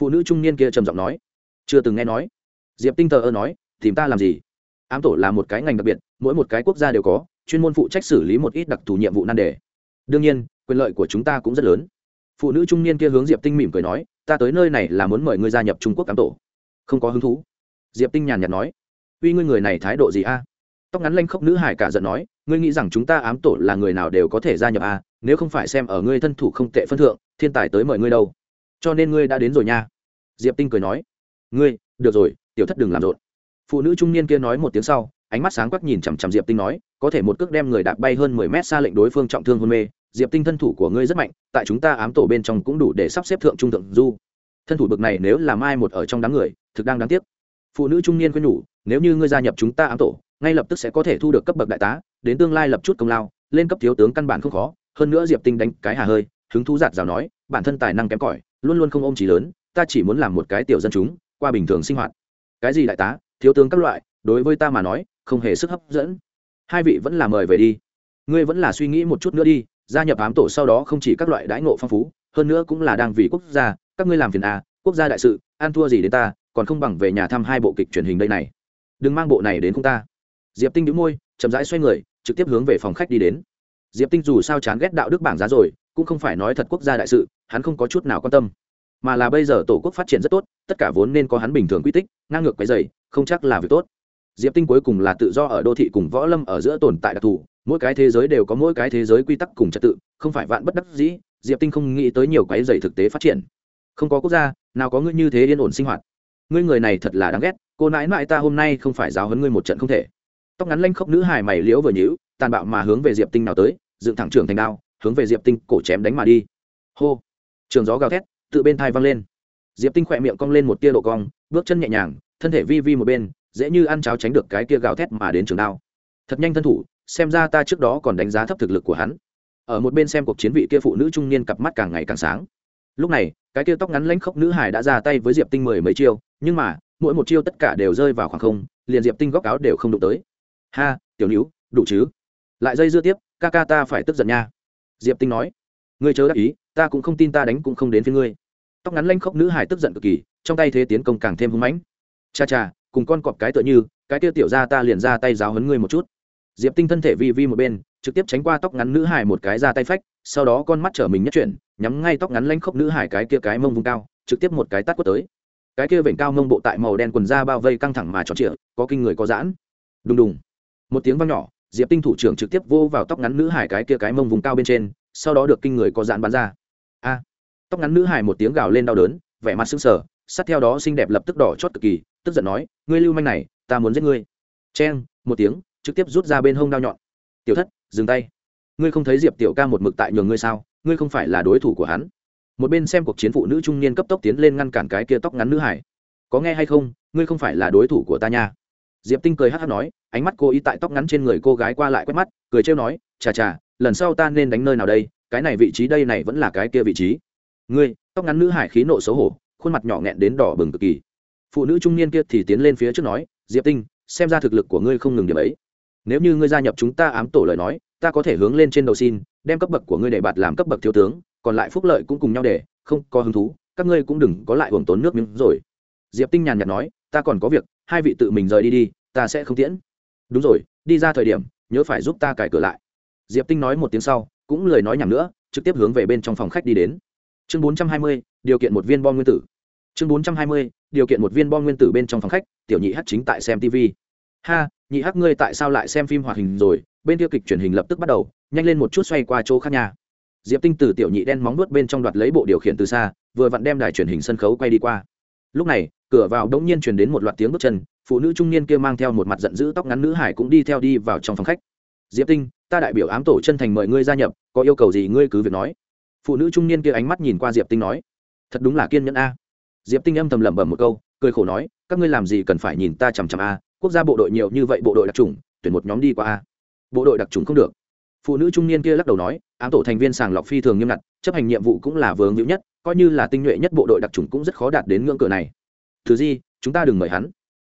Phụ nữ trung niên kia trầm giọng nói. Chưa từng nghe nói. Diệp tinh thờ ơ nói, tìm ta làm gì? Ám tổ là một cái ngành đặc biệt, mỗi một cái quốc gia đều có, chuyên môn phụ trách xử lý một ít đặc thù nhiệm vụ nan đề. Đương nhiên, quyền lợi của chúng ta cũng rất lớn. Phụ nữ trung niên kia hướng diệp tinh mỉm cười nói, ta tới nơi này là muốn mời ngươi gia nhập trung quốc cám tổ. Không có hứng thú. Diệp tinh nhàn nhạt nói. Uy ngươi người này thái độ gì a? Tóc ngắn lanh khóc nữ hải cả giận nói ngươi nghĩ rằng chúng ta ám tổ là người nào đều có thể gia nhập à? nếu không phải xem ở ngươi thân thủ không tệ phân thượng, thiên tài tới mời ngươi đâu. Cho nên ngươi đã đến rồi nha. Diệp tinh cười nói. Ngươi, được rồi, tiểu thất đừng làm rộn. Phụ nữ trung niên kia nói một tiếng sau, ánh mắt sáng quắc nhìn chằm chằm diệp tinh nói, có thể một cước đem người đạp bay hơn mười mét xa lệnh đối phương trọng thương hôn mê. Diệp tinh thân thủ của ngươi rất mạnh, tại chúng ta ám tổ bên trong cũng đủ để sắp xếp thượng trung thượng du. Thân thủ bực này nếu làm ai một ở trong đám người, thực đang đáng tiếc. Phụ nữ trung niên khuyên nhủ, nếu như ngươi gia nhập chúng ta ám tổ, ngay lập tức sẽ có thể thu được cấp bậc đại tá đến tương lai lập chút công lao, lên cấp thiếu tướng căn bản không khó, hơn nữa diệp tinh đánh cái hà hơi, hứng thú giạt rào nói, bản thân tài năng kém cỏi, luôn luôn không ôm trí lớn, ta chỉ muốn làm một cái tiểu dân chúng, qua bình thường sinh hoạt. Cái gì đại tá, thiếu tướng các loại, đối với ta mà nói, không hề sức hấp dẫn. Hai vị vẫn là mời về đi. Ngươi vẫn là suy nghĩ một chút nữa đi, gia nhập ám tổ sau đó không chỉ các loại đãi ngộ phong phú, hơn nữa cũng là đang vì quốc gia, các ngươi làm phiền à quốc gia đại sự an thua gì đến ta, còn không bằng về nhà thăm hai bộ kịch truyền hình đây này. Đừng mang bộ này đến không ta. Diệp tinh đĩu môi, chậm rãi xoay người trực tiếp hướng về phòng khách đi đến. Diệp tinh dù sao chán ghét đạo đức bảng giá rồi, cũng không phải nói thật quốc gia đại sự, hắn không có chút nào quan tâm. Mà là bây giờ tổ quốc phát triển rất tốt, tất cả vốn nên có hắn bình thường quy tích, ngang ngược cái dày không chắc là việc tốt. Diệp tinh cuối cùng là tự do ở đô thị cùng võ lâm ở giữa tồn tại đặc thù, mỗi cái thế giới đều có mỗi cái thế giới quy tắc cùng trật tự, không phải vạn bất đắc dĩ, diệp tinh không nghĩ tới nhiều cái dày thực tế phát triển. Không có quốc gia, nào có ngươi như thế yên ổn sinh hoạt. Ngươi người này thật là đáng ghét, cô nãi nãi ta hôm nay không phải giáo hấn ngươi một trận không thể tóc ngắn lanh khóc nữ hài mày liễu vừa nhíu, tàn bạo mà hướng về diệp tinh nào tới, dựng thẳng trường thành đao, hướng về diệp tinh cổ chém đánh mà đi. Hô! Trường gió gào thét, tự bên thai văng lên. Diệp tinh khỏe miệng cong lên một tia độ cong, bước chân nhẹ nhàng, thân thể vi vi một bên, dễ như ăn cháo tránh được cái tia gào thét mà đến trường đao. Thật nhanh thân thủ, xem ra ta trước đó còn đánh giá thấp thực lực của hắn. Ở một bên xem cuộc chiến vị kia phụ nữ trung niên cặp mắt càng ngày càng sáng. Lúc này, cái tia tóc ngắn lãnh khốc nữ hải đã ra tay với diệp tinh mười mấy chiêu, nhưng mà, mỗi một chiêu tất cả đều rơi vào khoảng không, liền diệp tinh góc áo đều không đụng tới ha, tiểu nữ, đủ chứ? Lại dây dưa tiếp, ca ca ta phải tức giận nha. Diệp tinh nói. Ngươi chớ đắc ý, ta cũng không tin ta đánh cũng không đến phía ngươi. Tóc ngắn lanh khóc nữ hải tức giận cực kỳ, trong tay thế tiến công càng thêm hưng mãnh. Cha cha, cùng con cọp cái tựa như, cái tiêu tiểu ra ta liền ra tay giáo hấn ngươi một chút. Diệp tinh thân thể vi vi một bên, trực tiếp tránh qua tóc ngắn nữ hải một cái ra tay phách, sau đó con mắt trở mình nhất chuyển, nhắm ngay tóc ngắn lanh khóc nữ hải cái kia cái mông vùng cao, trực tiếp một cái tắt quất tới. Cái kia vểnh cao mông bộ tại màu đen quần da bao vây căng thẳng mà tròn trịa, có kinh người có giãn. Đùng đùng một tiếng vang nhỏ, diệp tinh thủ trưởng trực tiếp vô vào tóc ngắn nữ hải cái kia cái mông vùng cao bên trên, sau đó được kinh người có dạn bắn ra. A! Tóc ngắn nữ hải một tiếng gào lên đau đớn, vẻ mặt sưng sờ, sát theo đó xinh đẹp lập tức đỏ chót cực kỳ, tức giận nói, ngươi lưu manh này, ta muốn giết ngươi. Cheng, một tiếng, trực tiếp rút ra bên hông đao nhọn. Tiểu thất, dừng tay. Ngươi không thấy diệp tiểu ca một mực tại nhường ngươi sao? Ngươi không phải là đối thủ của hắn. Một bên xem cuộc chiến phụ nữ trung niên cấp tốc tiến lên ngăn cản cái kia tóc ngắn nữ hải. Có nghe hay không? Ngươi không phải là đối thủ của ta nha. Diệp tinh cười hát hát nói ánh mắt cô ý tại tóc ngắn trên người cô gái qua lại quét mắt, cười trêu nói, chà chà, lần sau ta nên đánh nơi nào đây? Cái này vị trí đây này vẫn là cái kia vị trí. Ngươi? Tóc ngắn nữ hải khí nộ xấu hổ, khuôn mặt nhỏ nghẹn đến đỏ bừng cực kỳ. Phụ nữ trung niên kia thì tiến lên phía trước nói, diệp tinh, xem ra thực lực của ngươi không ngừng điểm ấy. Nếu như ngươi gia nhập chúng ta ám tổ lời nói, ta có thể hướng lên trên đầu xin, đem cấp bậc của ngươi để bạt làm cấp bậc thiếu tướng, còn lại phúc lợi cũng cùng nhau để, không có hứng thú, các ngươi cũng đừng có lại hưởng tốn nước miếng rồi. Diệp tinh nhàn nhạt nói, ta còn có việc, hai vị tự mình rời đi đi, ta sẽ không tiễn đúng rồi, đi ra thời điểm, nhớ phải giúp ta cài cửa lại. Diệp tinh nói một tiếng sau, cũng lời nói nhảm nữa, trực tiếp hướng về bên trong phòng khách đi đến. Chương bốn trăm hai mươi, điều kiện một viên bom nguyên tử. Chương bốn trăm hai mươi, điều kiện một viên bom nguyên tử bên trong phòng khách, tiểu nhị hát chính tại xem tv ha, nhị hắc ngươi tại sao lại xem phim hoạt hình rồi? Bên tiêu kịch truyền hình lập tức bắt đầu, nhanh lên một chút xoay qua chỗ khác nhà diệp tinh từ tiểu nhị đen móng nuốt bên trong đoạt lấy bộ điều khiển từ xa, vừa vặn đem đài truyền hình sân khấu quay đi qua lúc này, cửa vào đống nhiên truyền đến một loạt tiếng bước chân, phụ nữ trung niên kia mang theo một mặt giận dữ tóc ngắn nữ hải cũng đi theo đi vào trong phòng khách. Diệp tinh, ta đại biểu ám tổ chân thành mời ngươi gia nhập, có yêu cầu gì ngươi cứ việc nói. Phụ nữ trung niên kia ánh mắt nhìn qua diệp tinh nói. Thật đúng là kiên nhẫn a. Diệp tinh âm thầm lẩm bẩm một câu, cười khổ nói, các ngươi làm gì cần phải nhìn ta chằm chằm a? Quốc gia bộ đội nhiều như vậy, bộ đội đặc trùng tuyển một nhóm đi qua a? Bộ đội đặc trùng không được. Phụ nữ trung niên kia lắc đầu nói, ám tổ thành viên sàng lọc phi thường nghiêm ngặt, chấp hành nhiệm vụ cũng là vướng hữu nhất coi như là tinh nhuệ nhất bộ đội đặc trùng cũng rất khó đạt đến ngưỡng cửa này. Thứ gì chúng ta đừng mời hắn.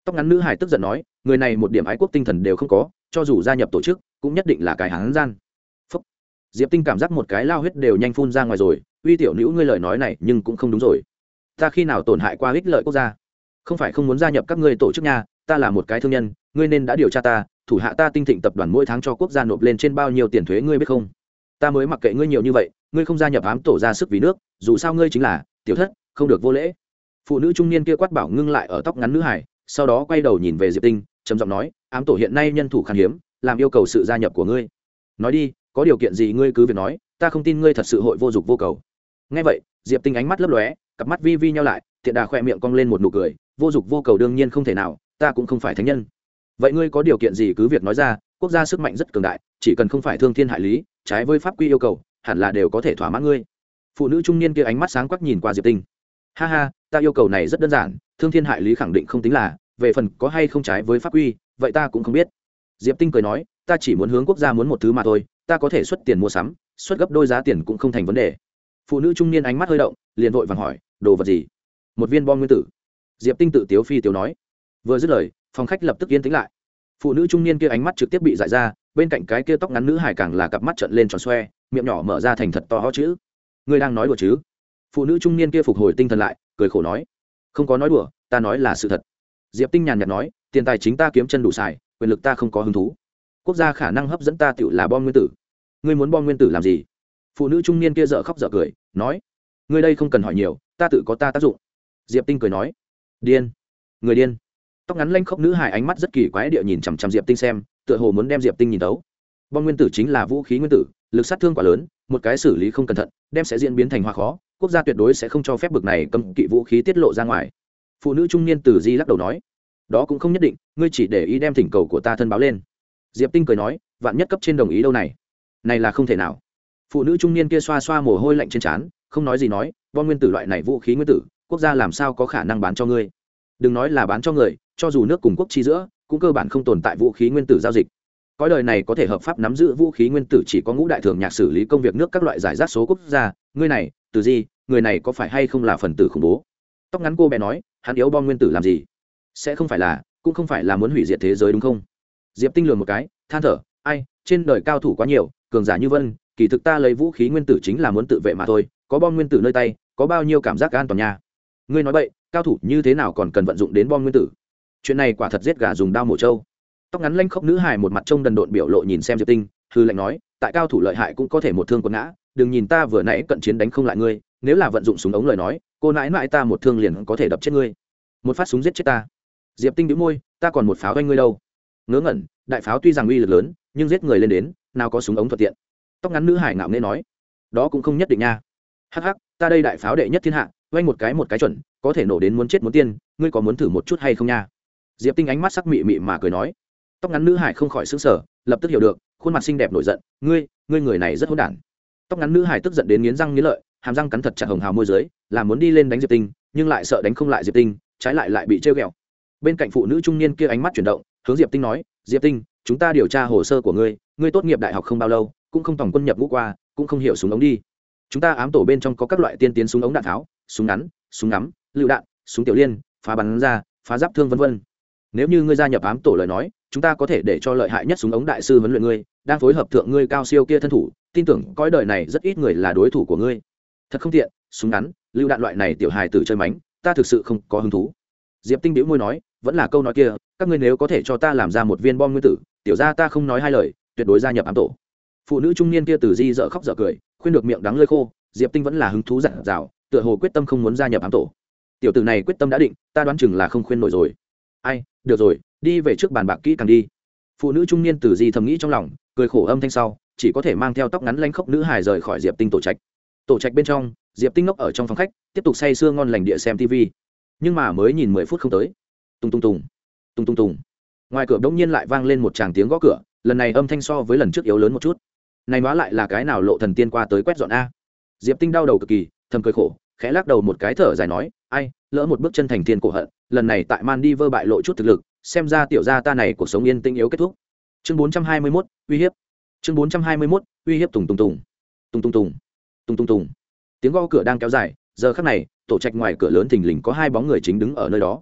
Tóc ngắn nữ hải tức giận nói, người này một điểm ái quốc tinh thần đều không có, cho dù gia nhập tổ chức, cũng nhất định là cái hắn gian. Phúc. diệp tinh cảm giác một cái lao huyết đều nhanh phun ra ngoài rồi, uy tiểu nữ, ngươi lời nói này nhưng cũng không đúng rồi. Ta khi nào tổn hại qua ích lợi quốc gia? Không phải không muốn gia nhập các ngươi tổ chức nhà ta là một cái thương nhân, ngươi nên đã điều tra ta, thủ hạ ta tinh thịnh tập đoàn mỗi tháng cho quốc gia nộp lên trên bao nhiêu tiền thuế ngươi biết không? Ta mới mặc kệ ngươi nhiều như vậy, ngươi không gia nhập ám tổ ra sức vì nước, dù sao ngươi chính là, tiểu thất, không được vô lễ. Phụ nữ trung niên kia quát bảo ngưng lại ở tóc ngắn nữ hải, sau đó quay đầu nhìn về diệp tinh, trầm giọng nói, ám tổ hiện nay nhân thủ khan hiếm, làm yêu cầu sự gia nhập của ngươi. Nói đi, có điều kiện gì ngươi cứ việc nói, ta không tin ngươi thật sự hội vô dụng vô cầu. Ngay vậy, diệp tinh ánh mắt lấp lóe, cặp mắt vi vi nhau lại, thiện đà khoe miệng cong lên một nụ cười, vô dụng vô cầu đương nhiên không thể nào, ta cũng không phải thánh nhân. Vậy ngươi có điều kiện gì cứ việc nói ra quốc gia sức mạnh rất cường đại, chỉ cần không phải thương thiên hại lý, trái với pháp quy yêu cầu, hẳn là đều có thể thỏa mãn ngươi. Phụ nữ trung niên kia ánh mắt sáng quắc nhìn qua diệp tinh. Ha ha, ta yêu cầu này rất đơn giản, thương thiên hại lý khẳng định không tính là, về phần có hay không trái với pháp quy, vậy ta cũng không biết. Diệp tinh cười nói, ta chỉ muốn hướng quốc gia muốn một thứ mà thôi, ta có thể xuất tiền mua sắm, xuất gấp đôi giá tiền cũng không thành vấn đề. Phụ nữ trung niên ánh mắt hơi động, liền vội vàng hỏi, đồ vật gì? Một viên bom nguyên tử. Diệp tinh tự tiếu phi tiếu nói. Vừa dứt lời, phòng khách lập tức yên tĩnh lại phụ nữ trung niên kia ánh mắt trực tiếp bị dại ra, bên cạnh cái kia tóc ngắn nữ hải càng là cặp mắt trận lên tròn xoe, miệng nhỏ mở ra thành thật to ho chữ. Ngươi đang nói đùa chứ? Phụ nữ trung niên kia phục hồi tinh thần lại, cười khổ nói. Không có nói đùa, ta nói là sự thật. Diệp tinh nhàn nhạt nói, tiền tài chính ta kiếm chân đủ xài, quyền lực ta không có hứng thú. Quốc gia khả năng hấp dẫn ta tựu là bom nguyên tử. Ngươi muốn bom nguyên tử làm gì? Phụ nữ trung niên kia dợ khóc dợ cười, nói. Ngươi đây không cần hỏi nhiều, ta tự có ta tác dụng. Diệp tinh cười nói. Điên. Người điên tóc ngắn lanh khóc nữ hài ánh mắt rất kỳ quái địa nhìn chằm chằm diệp tinh xem, tựa hồ muốn đem diệp tinh nhìn tấu. Bom nguyên tử chính là vũ khí nguyên tử, lực sát thương quá lớn, một cái xử lý không cẩn thận, đem sẽ diễn biến thành hoa khó, quốc gia tuyệt đối sẽ không cho phép bực này cấm kỵ vũ khí tiết lộ ra ngoài. Phụ nữ trung niên từ di lắc đầu nói, đó cũng không nhất định, ngươi chỉ để ý đem thỉnh cầu của ta thân báo lên. Diệp tinh cười nói, vạn nhất cấp trên đồng ý đâu này? Này là không thể nào. Phụ nữ trung niên kia xoa xoa mồ hôi lạnh trên trán, không nói gì nói, bom nguyên tử loại này vũ khí nguyên tử, quốc gia làm sao có khả năng bán cho ngươi? Đừng nói là bán cho người cho dù nước cùng quốc chi giữa, cũng cơ bản không tồn tại vũ khí nguyên tử giao dịch. Cõi đời này có thể hợp pháp nắm giữ vũ khí nguyên tử chỉ có ngũ đại thường nhạc xử lý công việc nước các loại giải rác số quốc gia. Ngươi này, từ gì người này có phải hay không là phần tử khủng bố? Tóc ngắn cô bé nói, hắn yếu bom nguyên tử làm gì? Sẽ không phải là, cũng không phải là muốn hủy diệt thế giới đúng không? Diệp tinh lường một cái, than thở, ai, trên đời cao thủ quá nhiều, cường giả như vân, kỳ thực ta lấy vũ khí nguyên tử chính là muốn tự vệ mà thôi, có bom nguyên tử nơi tay, có bao nhiêu cảm giác an toàn nha? Ngươi nói vậy cao thủ như thế nào còn cần vận dụng đến bom nguyên tử? Chuyện này quả thật giết gà dùng đao mổ trâu. Tóc ngắn lanh khóc nữ hài một mặt trông đần độn biểu lộ nhìn xem diệp tinh, hư lệnh nói, tại cao thủ lợi hại cũng có thể một thương quân ngã, đừng nhìn ta vừa nãy cận chiến đánh không lại ngươi, nếu là vận dụng súng ống lời nói, cô nãi nãi ta một thương liền có thể đập chết ngươi. Một phát súng giết chết ta. Diệp tinh đĩu môi, ta còn một pháo anh ngươi đâu. Ngớ ngẩn, đại pháo tuy rằng uy lực lớn, nhưng giết người lên đến, nào có súng ống thuận tiện. Tóc ngắn nữ hải ngạo nghễ nói, đó cũng không nhất định nha. Hắc hắc, ta đây đại pháo đệ nhất thiên hạ oanh một cái một cái chuẩn, có thể nổ đến muốn chết muốn tiên, ngươi có muốn thử một chút hay không nha? Diệp tinh ánh mắt sắc mị mị mà cười nói. Tóc ngắn nữ hải không khỏi xứng sở lập tức hiểu được, khuôn mặt xinh đẹp nổi giận, ngươi ngươi người này rất hỗn đản. Tóc ngắn nữ hải tức giận đến nghiến răng nghiến lợi, hàm răng cắn thật chặt hồng hào môi dưới, là muốn đi lên đánh diệp tinh, nhưng lại sợ đánh không lại diệp tinh, trái lại lại bị trêu ghẹo. Bên cạnh phụ nữ trung niên kia ánh mắt chuyển động, hướng diệp tinh nói, diệp tinh, chúng ta điều tra hồ sơ của ngươi ngươi tốt nghiệp đại học không bao lâu, cũng không tổng quân nhập ngũ qua, cũng không hiểu súng ống đi. Chúng ta ám tổ bên trong có các loại tiên tiến súng ống đạn tháo, súng ngắn, súng ngắm, lựu đạn, súng tiểu liên, phá bắn ra, phá giáp thương vân vân nếu như ngươi gia nhập ám tổ lời nói, chúng ta có thể để cho lợi hại nhất súng ống đại sư huấn luyện ngươi, đang phối hợp thượng ngươi cao siêu kia thân thủ, tin tưởng cõi đời này rất ít người là đối thủ của ngươi. Thật không tiện, súng ngắn, lưu đạn loại này tiểu hài tử chơi mánh, ta thực sự không có hứng thú. Diệp tinh đĩu môi nói, vẫn là câu nói kia, các ngươi nếu có thể cho ta làm ra một viên bom nguyên tử, tiểu ra ta không nói hai lời, tuyệt đối gia nhập ám tổ. Phụ nữ trung niên kia từ di dợ khóc dở cười, khuyên được miệng đắng lơi khô, diệp tinh vẫn là hứng thú dặn dào, tựa hồ quyết tâm không muốn gia nhập ám tổ. Tiểu tử này quyết tâm đã định, ta đoán chừng là không khuyên nổi rồi ai, được rồi, đi về trước bàn bạc kỹ càng đi. Phụ nữ trung niên từ di thầm nghĩ trong lòng, cười khổ âm thanh sau, chỉ có thể mang theo tóc ngắn lanh khốc nữ hài rời khỏi diệp tinh tổ trạch. Tổ trạch bên trong, diệp tinh ngốc ở trong phòng khách, tiếp tục say sưa ngon lành địa xem tv nhưng mà mới nhìn mười phút không tới. Tung tung tùng. Tung tung tùng. Ngoài cửa đông nhiên lại vang lên một tràng tiếng gõ cửa, lần này âm thanh so với lần trước yếu lớn một chút. Này nói lại là cái nào lộ thần tiên qua tới quét dọn a? Diệp tinh đau đầu cực kỳ, thầm cười khổ, khẽ lắc đầu một cái thở dài nói, ai lỡ một bước chân thành thiên cổ hận lần này tại man đi vơ bại lộ chút thực lực xem ra tiểu gia ta này cuộc sống yên tĩnh yếu kết thúc. Chương bốn trăm hai mươi 421, uy hiếp. Chương bốn trăm hai mươi 421, uy hiếp tùng tùng tùng. Tùng tùng tùng. Tùng tùng tùng. Tiếng gõ cửa đang kéo dài giờ khắc này tổ trạch ngoài cửa lớn thình lình có hai bóng người chính đứng ở nơi đó.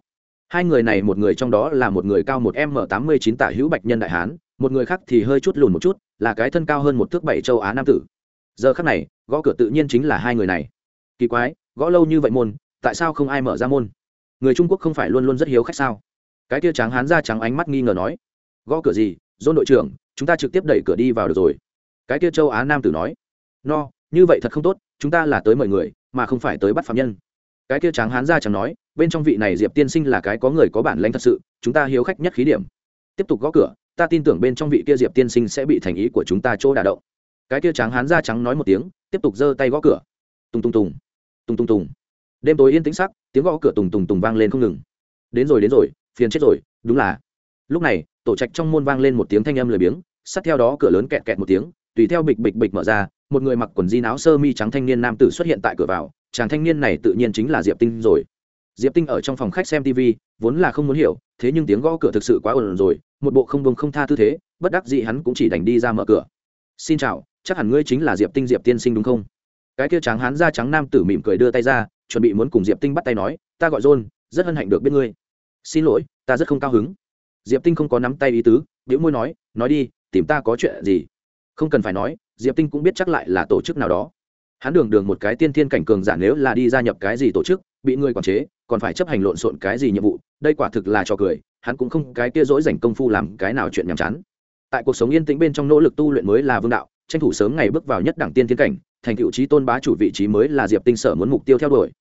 Hai người này một người trong đó là một người cao một m tám mươi chín tả hữu bạch nhân đại hán một người khác thì hơi chút lùn một chút là cái thân cao hơn một thước bảy châu á nam tử. Giờ khắc này gõ cửa tự nhiên chính là hai người này. Kỳ quái gõ lâu như vậy môn tại sao không ai mở ra môn? Người trung quốc không phải luôn luôn rất hiếu khách sao? Cái tia Tráng hán ra trắng ánh mắt nghi ngờ nói. Gõ cửa gì dôn đội trưởng, chúng ta trực tiếp đẩy cửa đi vào được rồi. Cái tia châu á nam tử nói. No, như vậy thật không tốt, chúng ta là tới mời người, mà không phải tới bắt phạm nhân. Cái tia Tráng hán ra chẳng nói, bên trong vị này diệp tiên sinh là cái có người có bản lãnh thật sự, chúng ta hiếu khách nhất khí điểm. Tiếp tục gõ cửa, ta tin tưởng bên trong vị kia diệp tiên sinh sẽ bị thành ý của chúng ta chỗ đả động. Cái kia Tráng hán da trắng nói một tiếng, tiếp tục giơ tay gõ cửa. Tùng tùng tùng. Tùng tùng tùng đêm tối yên tĩnh sắc, tiếng gõ cửa tùng tùng tùng vang lên không ngừng. Đến rồi đến rồi, phiền chết rồi, đúng là. Lúc này, tổ trạch trong môn vang lên một tiếng thanh âm lười biếng, sát theo đó cửa lớn kẹt kẹt một tiếng, tùy theo bịch bịch bịch mở ra, một người mặc quần di áo sơ mi trắng thanh niên nam tử xuất hiện tại cửa vào, chàng thanh niên này tự nhiên chính là diệp tinh rồi. Diệp tinh ở trong phòng khách xem tv vốn là không muốn hiểu, thế nhưng tiếng gõ cửa thực sự quá ồn rồi, một bộ không bông không tha tư thế, bất đắc dĩ hắn cũng chỉ đành đi ra mở cửa. Xin chào, chắc hẳn ngươi chính là diệp tinh diệp tiên sinh đúng không? Cái kia trắng hắn da trắng nam tử mỉm cười đưa tay ra chuẩn bị muốn cùng diệp tinh bắt tay nói, ta gọi john, rất hân hạnh được biết ngươi. Xin lỗi, ta rất không cao hứng. Diệp tinh không có nắm tay ý tứ điệu môi nói nói đi, tìm ta có chuyện gì? Không cần phải nói, diệp tinh cũng biết chắc lại là tổ chức nào đó. Hắn đường đường một cái tiên thiên cảnh cường giả nếu là đi gia nhập cái gì tổ chức, bị người quản chế, còn phải chấp hành lộn xộn cái gì nhiệm vụ, đây quả thực là trò cười, hắn cũng không cái kia dỗi dành công phu làm cái nào chuyện nhàm chán. Tại cuộc sống yên tĩnh bên trong nỗ lực tu luyện mới là vương đạo, tranh thủ sớm ngày bước vào nhất đẳng tiên thiên cảnh thành cựu trí tôn bá chủ vị trí mới là diệp tinh sở muốn mục tiêu theo đuổi.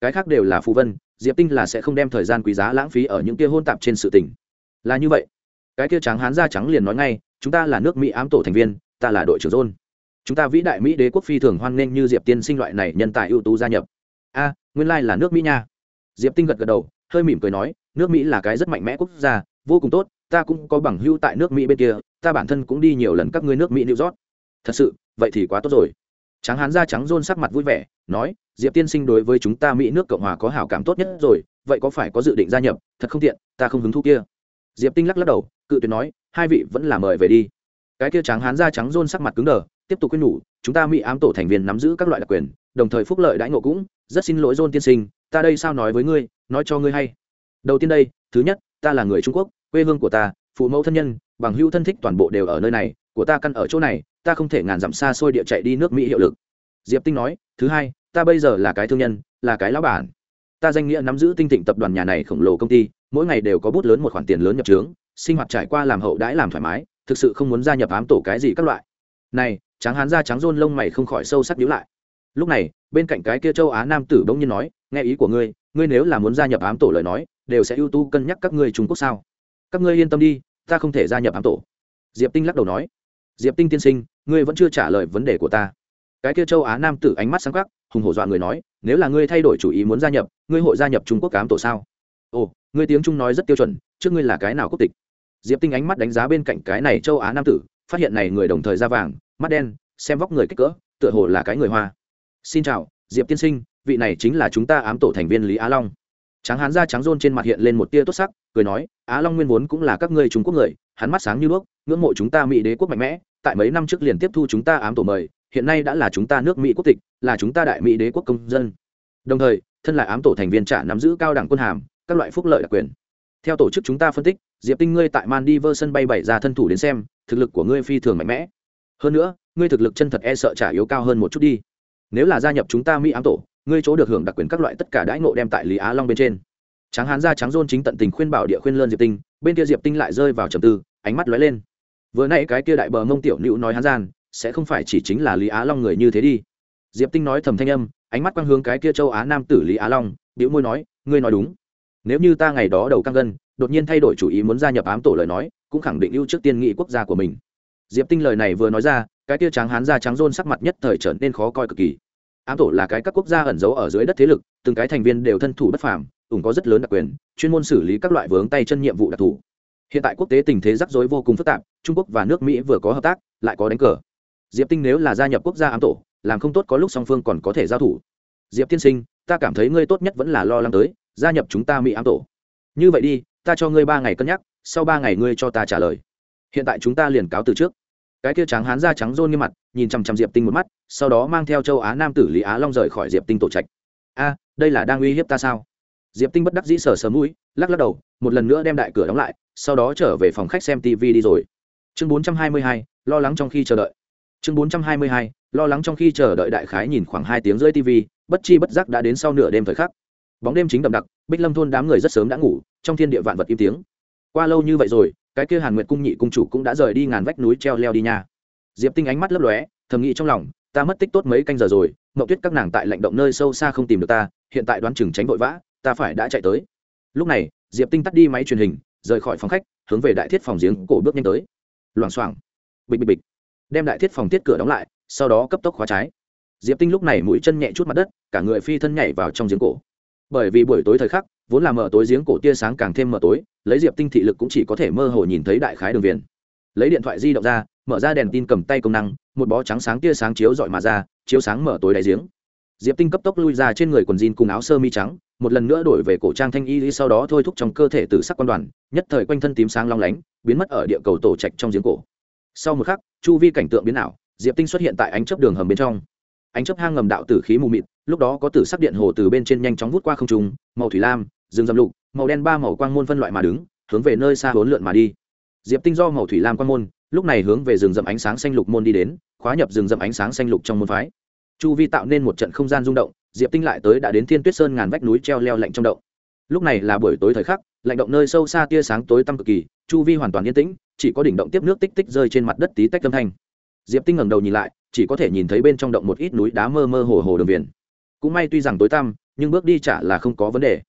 Cái khác đều là phù vân, diệp tinh là sẽ không đem thời gian quý giá lãng phí ở những kia hôn tạp trên sự tình. Là như vậy. Cái kia trắng hán da trắng liền nói ngay, chúng ta là nước mỹ ám tổ thành viên, ta là đội trưởng rôn chúng ta vĩ đại mỹ đế quốc phi thường hoan nghênh như diệp tiên sinh loại này nhân tài ưu tú gia nhập. A, nguyên lai là nước mỹ nha. Diệp tinh gật gật đầu, hơi mỉm cười nói, nước mỹ là cái rất mạnh mẽ quốc gia, vô cùng tốt, ta cũng có bằng hưu tại nước mỹ bên kia, ta bản thân cũng đi nhiều lần các ngươi nước mỹ new york. Thật sự, vậy thì quá tốt rồi tráng hán da trắng rôn sắc mặt vui vẻ, nói, diệp tiên sinh đối với chúng ta mỹ nước cộng hòa có hảo cảm tốt nhất rồi, vậy có phải có dự định gia nhập? Thật không tiện, ta không hứng thú kia. Diệp tinh lắc lắc đầu, cự tuyệt nói, hai vị vẫn là mời về đi. Cái kia tráng hán da trắng rôn sắc mặt cứng đờ, tiếp tục quyết nhủ, chúng ta mỹ ám tổ thành viên nắm giữ các loại đặc quyền, đồng thời phúc lợi đãi ngộ cũng, rất xin lỗi rôn tiên sinh, ta đây sao nói với ngươi, nói cho ngươi hay. Đầu tiên đây, thứ nhất, ta là người trung quốc, quê hương của ta, phụ mẫu thân nhân, bằng hữu thân thích toàn bộ đều ở nơi này, của ta căn ở chỗ này ta không thể ngàn dặm xa xôi địa chạy đi nước mỹ hiệu lực. Diệp tinh nói, thứ hai, ta bây giờ là cái thương nhân, là cái lão bản. Ta danh nghĩa nắm giữ tinh thịnh tập đoàn nhà này khổng lồ công ty, mỗi ngày đều có bút lớn một khoản tiền lớn nhập trướng, sinh hoạt trải qua làm hậu đãi làm thoải mái, thực sự không muốn gia nhập ám tổ cái gì các loại. Này, tráng hán da trắng rôn lông mày không khỏi sâu sắc nhíu lại. Lúc này, bên cạnh cái kia châu á nam tử bỗng nhiên nói, nghe ý của ngươi ngươi nếu là muốn gia nhập ám tổ lời nói, đều sẽ ưu tú cân nhắc các ngươi trung quốc sao? Các ngươi yên tâm đi, ta không thể gia nhập ám tổ. Diệp tinh lắc đầu nói. Diệp tinh tiên sinh ngươi vẫn chưa trả lời vấn đề của ta. Cái kia châu á nam tử ánh mắt sáng khắc, hùng hổ dọa người nói, nếu là ngươi thay đổi chủ ý muốn gia nhập, ngươi hội gia nhập trung quốc cám tổ sao? Ồ, ngươi tiếng trung nói rất tiêu chuẩn, trước ngươi là cái nào quốc tịch? Diệp tinh ánh mắt đánh giá bên cạnh cái này châu á nam tử, phát hiện này người đồng thời da vàng, mắt đen, xem vóc người kích cỡ, tựa hồ là cái người hoa. Xin chào, diệp tiên sinh, vị này chính là chúng ta ám tổ thành viên lý á long tráng hán da trắng rôn trên mặt hiện lên một tia tốt sắc, cười nói, á long nguyên vốn cũng là các ngươi trung quốc người, hắn mắt sáng như đuốc, ngưỡng mộ chúng ta mỹ đế quốc mạnh mẽ, tại mấy năm trước liền tiếp thu chúng ta ám tổ mời, hiện nay đã là chúng ta nước mỹ quốc tịch, là chúng ta đại mỹ đế quốc công dân. Đồng thời, thân là ám tổ thành viên trả nắm giữ cao đẳng quân hàm, các loại phúc lợi đặc quyền. Theo tổ chức chúng ta phân tích, diệp tinh ngươi tại maldives sân bay bảy ra thân thủ đến xem, thực lực của ngươi phi thường mạnh mẽ. Hơn nữa, ngươi thực lực chân thật e sợ trả yếu cao hơn một chút đi. Nếu là gia nhập chúng ta mỹ ám tổ ngươi chỗ được hưởng đặc quyền các loại tất cả đãi ngộ đem tại lý á long bên trên. Tráng hán ra trắng rôn chính tận tình khuyên bảo địa khuyên lơn diệp tinh, bên kia diệp tinh lại rơi vào trầm tư, ánh mắt lóe lên. Vừa nãy cái kia đại bờ mông tiểu nữ nói hán gian, sẽ không phải chỉ chính là lý á long người như thế đi. Diệp tinh nói thầm thanh âm, ánh mắt quang hướng cái kia châu á nam tử lý á long biểu môi nói, ngươi nói đúng. Nếu như ta ngày đó đầu căng gân, đột nhiên thay đổi chủ ý muốn gia nhập ám tổ lời nói, cũng khẳng định ưu trước tiên nghị quốc gia của mình. Diệp tinh lời này vừa nói ra, cái tia Tráng hán da trắng rôn sắc mặt nhất thời trở nên khó coi cực kỳ ám tổ là cái các quốc gia ẩn giấu ở dưới đất thế lực, từng cái thành viên đều thân thủ bất phàm, ủng có rất lớn đặc quyền, chuyên môn xử lý các loại vướng tay chân nhiệm vụ đặc thù. Hiện tại quốc tế tình thế rắc rối vô cùng phức tạp, trung quốc và nước mỹ vừa có hợp tác, lại có đánh cờ. Diệp tinh nếu là gia nhập quốc gia ám tổ, làm không tốt có lúc song phương còn có thể giao thủ. Diệp tiên sinh, ta cảm thấy ngươi tốt nhất vẫn là lo lắng tới, gia nhập chúng ta mỹ ám tổ. Như vậy đi, ta cho ngươi ba ngày cân nhắc, sau ba ngày ngươi cho ta trả lời. Hiện tại chúng ta liền cáo từ trước cái kia trắng hán da trắng rôn như mặt, nhìn chằm chằm diệp tinh một mắt, sau đó mang theo châu á nam tử lý á long rời khỏi diệp tinh tổ trạch. A, đây là đang uy hiếp ta sao? Diệp tinh bất đắc dĩ sờ sờ mũi, lắc lắc đầu, một lần nữa đem đại cửa đóng lại, sau đó trở về phòng khách xem tv đi rồi. Chương bốn trăm hai mươi hai, lo lắng trong khi chờ đợi. Chương bốn trăm hai mươi hai, lo lắng trong khi chờ đợi đại khái nhìn khoảng hai tiếng rưỡi tv bất chi bất giác đã đến sau nửa đêm thời khắc. Bóng đêm chính đậm đặc, bích lâm thôn đám người rất sớm đã ngủ, trong thiên địa vạn vật im tiếng. Qua lâu như vậy rồi cái kia hàn nguyệt cung nhị cung chủ cũng đã rời đi ngàn vách núi treo leo đi nha. Diệp tinh ánh mắt lấp lóe, thầm nghĩ trong lòng, ta mất tích tốt mấy canh giờ rồi, mậu tuyết các nàng tại lạnh động nơi sâu xa không tìm được ta, hiện tại đoán chừng tránh vội vã, ta phải đã chạy tới. Lúc này, diệp tinh tắt đi máy truyền hình, rời khỏi phòng khách, hướng về đại thiết phòng giếng cổ bước nhanh tới. Loảng xoảng, bịch bịch bịch, đem đại thiết phòng tiết cửa đóng lại, sau đó cấp tốc khóa trái. Diệp tinh lúc này mũi chân nhẹ chút mặt đất, cả người phi thân nhảy vào trong giếng cổ. Bởi vì buổi tối thời khắc, vốn là mở tối giếng cổ tia sáng càng thêm mở tối lấy diệp tinh thị lực cũng chỉ có thể mơ hồ nhìn thấy đại khái đường viền. Lấy điện thoại di động ra, mở ra đèn tin cầm tay công năng, một bó trắng sáng tia sáng chiếu dọi mà ra, chiếu sáng mở tối đáy giếng. Diệp tinh cấp tốc lui ra trên người quần jean cùng áo sơ mi trắng, một lần nữa đổi về cổ trang thanh y sau đó thôi thúc trong cơ thể từ sắc quan đoàn, nhất thời quanh thân tím sáng long lánh, biến mất ở địa cầu tổ trạch trong giếng cổ. Sau một khắc, chu vi cảnh tượng biến ảo, diệp tinh xuất hiện tại ánh chấp đường hầm bên trong. Ánh chấp hang ngầm đạo tử khí mù mịt, lúc đó có tử sắc điện hồ từ bên trên nhanh chóng vút qua không trung, màu thủy lam, rừng rậm lục màu đen ba màu quang môn phân loại mà đứng, hướng về nơi xa hốn lượn mà đi. Diệp tinh do màu thủy lam quang môn, lúc này hướng về rừng rậm ánh sáng xanh lục môn đi đến, khóa nhập rừng rậm ánh sáng xanh lục trong môn phái. Chu vi tạo nên một trận không gian rung động, diệp tinh lại tới đã đến thiên tuyết sơn ngàn vách núi treo leo lạnh trong động. Lúc này là buổi tối thời khắc, lạnh động nơi sâu xa tia sáng tối tăm cực kỳ, chu vi hoàn toàn yên tĩnh, chỉ có đỉnh động tiếp nước tích tích rơi trên mặt đất tí tách âm thanh. Diệp tinh ngẩng đầu nhìn lại, chỉ có thể nhìn thấy bên trong động một ít núi đá mơ mơ hồ hồ đường viền. Cũng may tuy rằng tối tăm, nhưng bước đi chả là không có vấn đề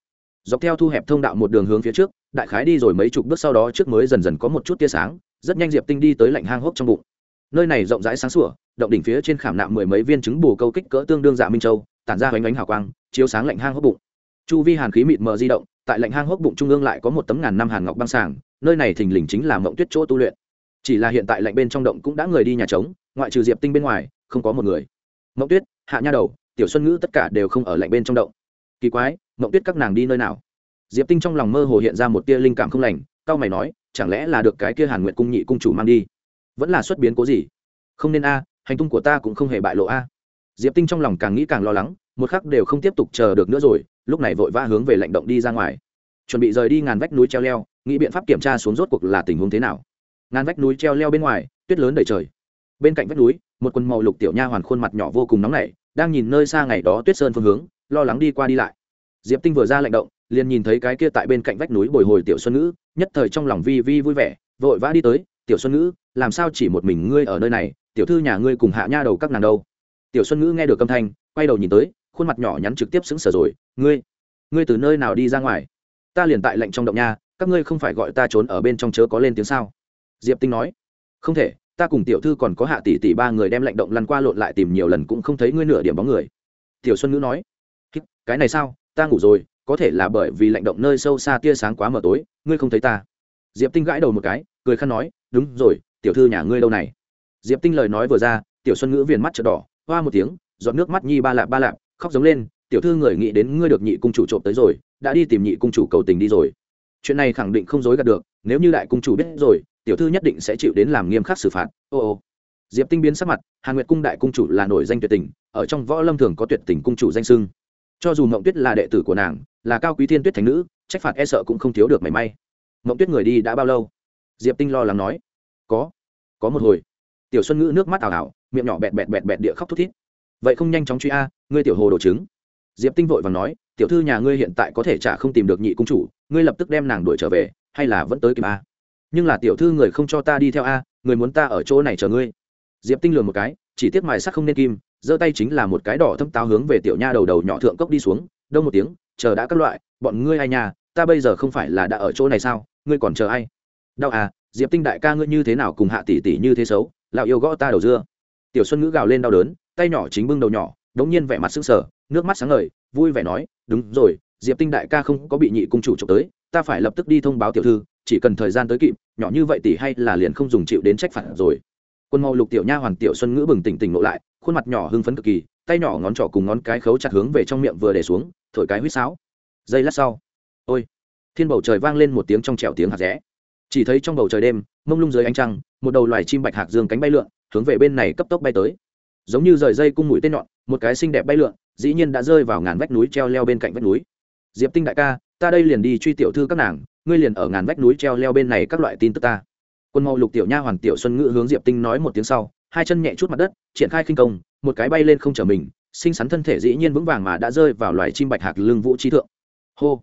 dọc theo thu hẹp thông đạo một đường hướng phía trước, đại khái đi rồi mấy chục bước sau đó trước mới dần dần có một chút tia sáng, rất nhanh diệp tinh đi tới lạnh hang hốc trong bụng. Nơi này rộng rãi sáng sủa, động đỉnh phía trên khảm nạm mười mấy viên trứng bù câu kích cỡ tương đương dạ minh châu, tản ra hoành ánh hào quang, chiếu sáng lạnh hang hốc bụng. Chu vi hàn khí mịt mờ di động, tại lạnh hang hốc bụng trung ương lại có một tấm ngàn năm hàn ngọc băng sàng, nơi này thình lình chính là mộng tuyết chỗ tu luyện. Chỉ là hiện tại lạnh bên trong động cũng đã người đi nhà trống, ngoại trừ diệp tinh bên ngoài, không có một người. Mộng tuyết, hạ nha đầu, tiểu xuân ngữ tất cả đều không ở lạnh bên trong động kỳ quái, mộng tuyết các nàng đi nơi nào? Diệp tinh trong lòng mơ hồ hiện ra một tia linh cảm không lành cao mày nói, chẳng lẽ là được cái kia hàn nguyện cung nhị cung chủ mang đi? Vẫn là xuất biến cố gì? Không nên a, hành tung của ta cũng không hề bại lộ a. Diệp tinh trong lòng càng nghĩ càng lo lắng, một khắc đều không tiếp tục chờ được nữa rồi, lúc này vội vã hướng về lạnh động đi ra ngoài. Chuẩn bị rời đi ngàn vách núi treo leo, nghĩ biện pháp kiểm tra xuống rốt cuộc là tình huống thế nào. Ngàn vách núi treo leo bên ngoài, tuyết lớn đầy trời. Bên cạnh vách núi, một quần màu lục tiểu nha hoàn khuôn mặt nhỏ vô cùng nóng nảy, đang nhìn nơi xa ngày đó tuyết sơn phương hướng lo lắng đi qua đi lại. Diệp tinh vừa ra lệnh động, liền nhìn thấy cái kia tại bên cạnh vách núi bồi hồi tiểu xuân ngữ, nhất thời trong lòng vi vi vui vẻ, vội vã đi tới, tiểu xuân ngữ, làm sao chỉ một mình ngươi ở nơi này? Tiểu thư nhà ngươi cùng hạ nha đầu các nàng đâu? Tiểu xuân ngữ nghe được âm thanh, quay đầu nhìn tới, khuôn mặt nhỏ nhắn trực tiếp sững sờ rồi, ngươi ngươi từ nơi nào đi ra ngoài? Ta liền tại lệnh trong động nha, các ngươi không phải gọi ta trốn ở bên trong chớ có lên tiếng sao? Diệp tinh nói, không thể, ta cùng tiểu thư còn có hạ tỷ tỷ ba người đem lệnh động lăn qua lộn lại tìm nhiều lần cũng không thấy ngươi nửa điểm bóng người. Tiểu xuân ngữ nói cái này sao? Ta ngủ rồi, có thể là bởi vì lạnh động nơi sâu xa tia sáng quá mờ tối, ngươi không thấy ta. Diệp tinh gãi đầu một cái, cười khăn nói, đúng rồi, tiểu thư nhà ngươi đâu này? Diệp tinh lời nói vừa ra, tiểu xuân ngữ viền mắt chợt đỏ, hoa một tiếng, giọt nước mắt nhi ba lạp ba lạp, khóc giống lên, tiểu thư người nghĩ đến ngươi được nhị cung chủ trộm tới rồi, đã đi tìm nhị cung chủ cầu tình đi rồi. Chuyện này khẳng định không dối gạt được, nếu như đại cung chủ biết rồi, tiểu thư nhất định sẽ chịu đến làm nghiêm khắc xử phạt. Ô ô. Diệp tinh biến sắc mặt, hàn nguyệt cung đại cung chủ là nổi danh tuyệt tình, ở trong võ lâm thường có tuyệt tình cung chủ danh sưng cho dù mộng tuyết là đệ tử của nàng, là cao quý thiên tuyết thành nữ, trách phạt e sợ cũng không thiếu được mảy may. Mộng tuyết người đi đã bao lâu? Diệp tinh lo lắng nói. Có. Có một hồi. Tiểu xuân ngữ nước mắt ảo ảo, miệng nhỏ bẹt bẹt bẹt bẹt địa khóc thút thít. Vậy không nhanh chóng truy a, ngươi tiểu hồ đồ trứng. Diệp tinh vội và nói, tiểu thư nhà ngươi hiện tại có thể chả không tìm được nhị cung chủ, ngươi lập tức đem nàng đuổi trở về, hay là vẫn tới kịp a? Nhưng là tiểu thư người không cho ta đi theo a, người muốn ta ở chỗ này chờ ngươi. Diệp tinh lừa một cái, chỉ tiếc mài sắc không nên kim giơ tay chính là một cái đỏ thâm táo hướng về tiểu nha đầu đầu nhỏ thượng cốc đi xuống, đông một tiếng, chờ đã các loại, bọn ngươi ai nhà ta bây giờ không phải là đã ở chỗ này sao, ngươi còn chờ ai? Đau à diệp tinh đại ca ngươi như thế nào cùng hạ tỷ tỷ như thế xấu, lão yêu gõ ta đầu dưa. Tiểu xuân ngữ gào lên đau đớn, tay nhỏ chính bưng đầu nhỏ, đống nhiên vẻ mặt sững sờ, nước mắt sáng ngời, vui vẻ nói, đúng rồi, diệp tinh đại ca không có bị nhị cung chủ trộm tới, ta phải lập tức đi thông báo tiểu thư, chỉ cần thời gian tới kịp, nhỏ như vậy tỷ hay là liền không dùng chịu đến trách phạt rồi. Quân màu lục tiểu nha hoàn tiểu xuân ngữ bừng tỉnh tỉnh ngộ lại khuôn mặt nhỏ hưng phấn cực kỳ, tay nhỏ ngón trỏ cùng ngón cái khấu chặt hướng về trong miệng vừa để xuống, thổi cái huýt sáo. Giây lát sau, ôi, thiên bầu trời vang lên một tiếng trong trẻo tiếng hạt rẽ. Chỉ thấy trong bầu trời đêm, mông lung dưới ánh trăng, một đầu loài chim bạch hạc dương cánh bay lượn, hướng về bên này cấp tốc bay tới. Giống như rời dây cung mũi tên nhọn, một cái xinh đẹp bay lượn, dĩ nhiên đã rơi vào ngàn vách núi treo leo bên cạnh vách núi. Diệp tinh đại ca, ta đây liền đi truy tiểu thư các nàng, ngươi liền ở ngàn vách núi treo leo bên này các loại tin tức ta. Quân màu lục tiểu nha hoàn tiểu xuân ngữ hướng diệp tinh nói một tiếng sau hai chân nhẹ chút mặt đất, triển khai khinh công, một cái bay lên không trở mình, xinh xắn thân thể dĩ nhiên vững vàng mà đã rơi vào loài chim bạch hạc lưng vũ trí thượng. Hô!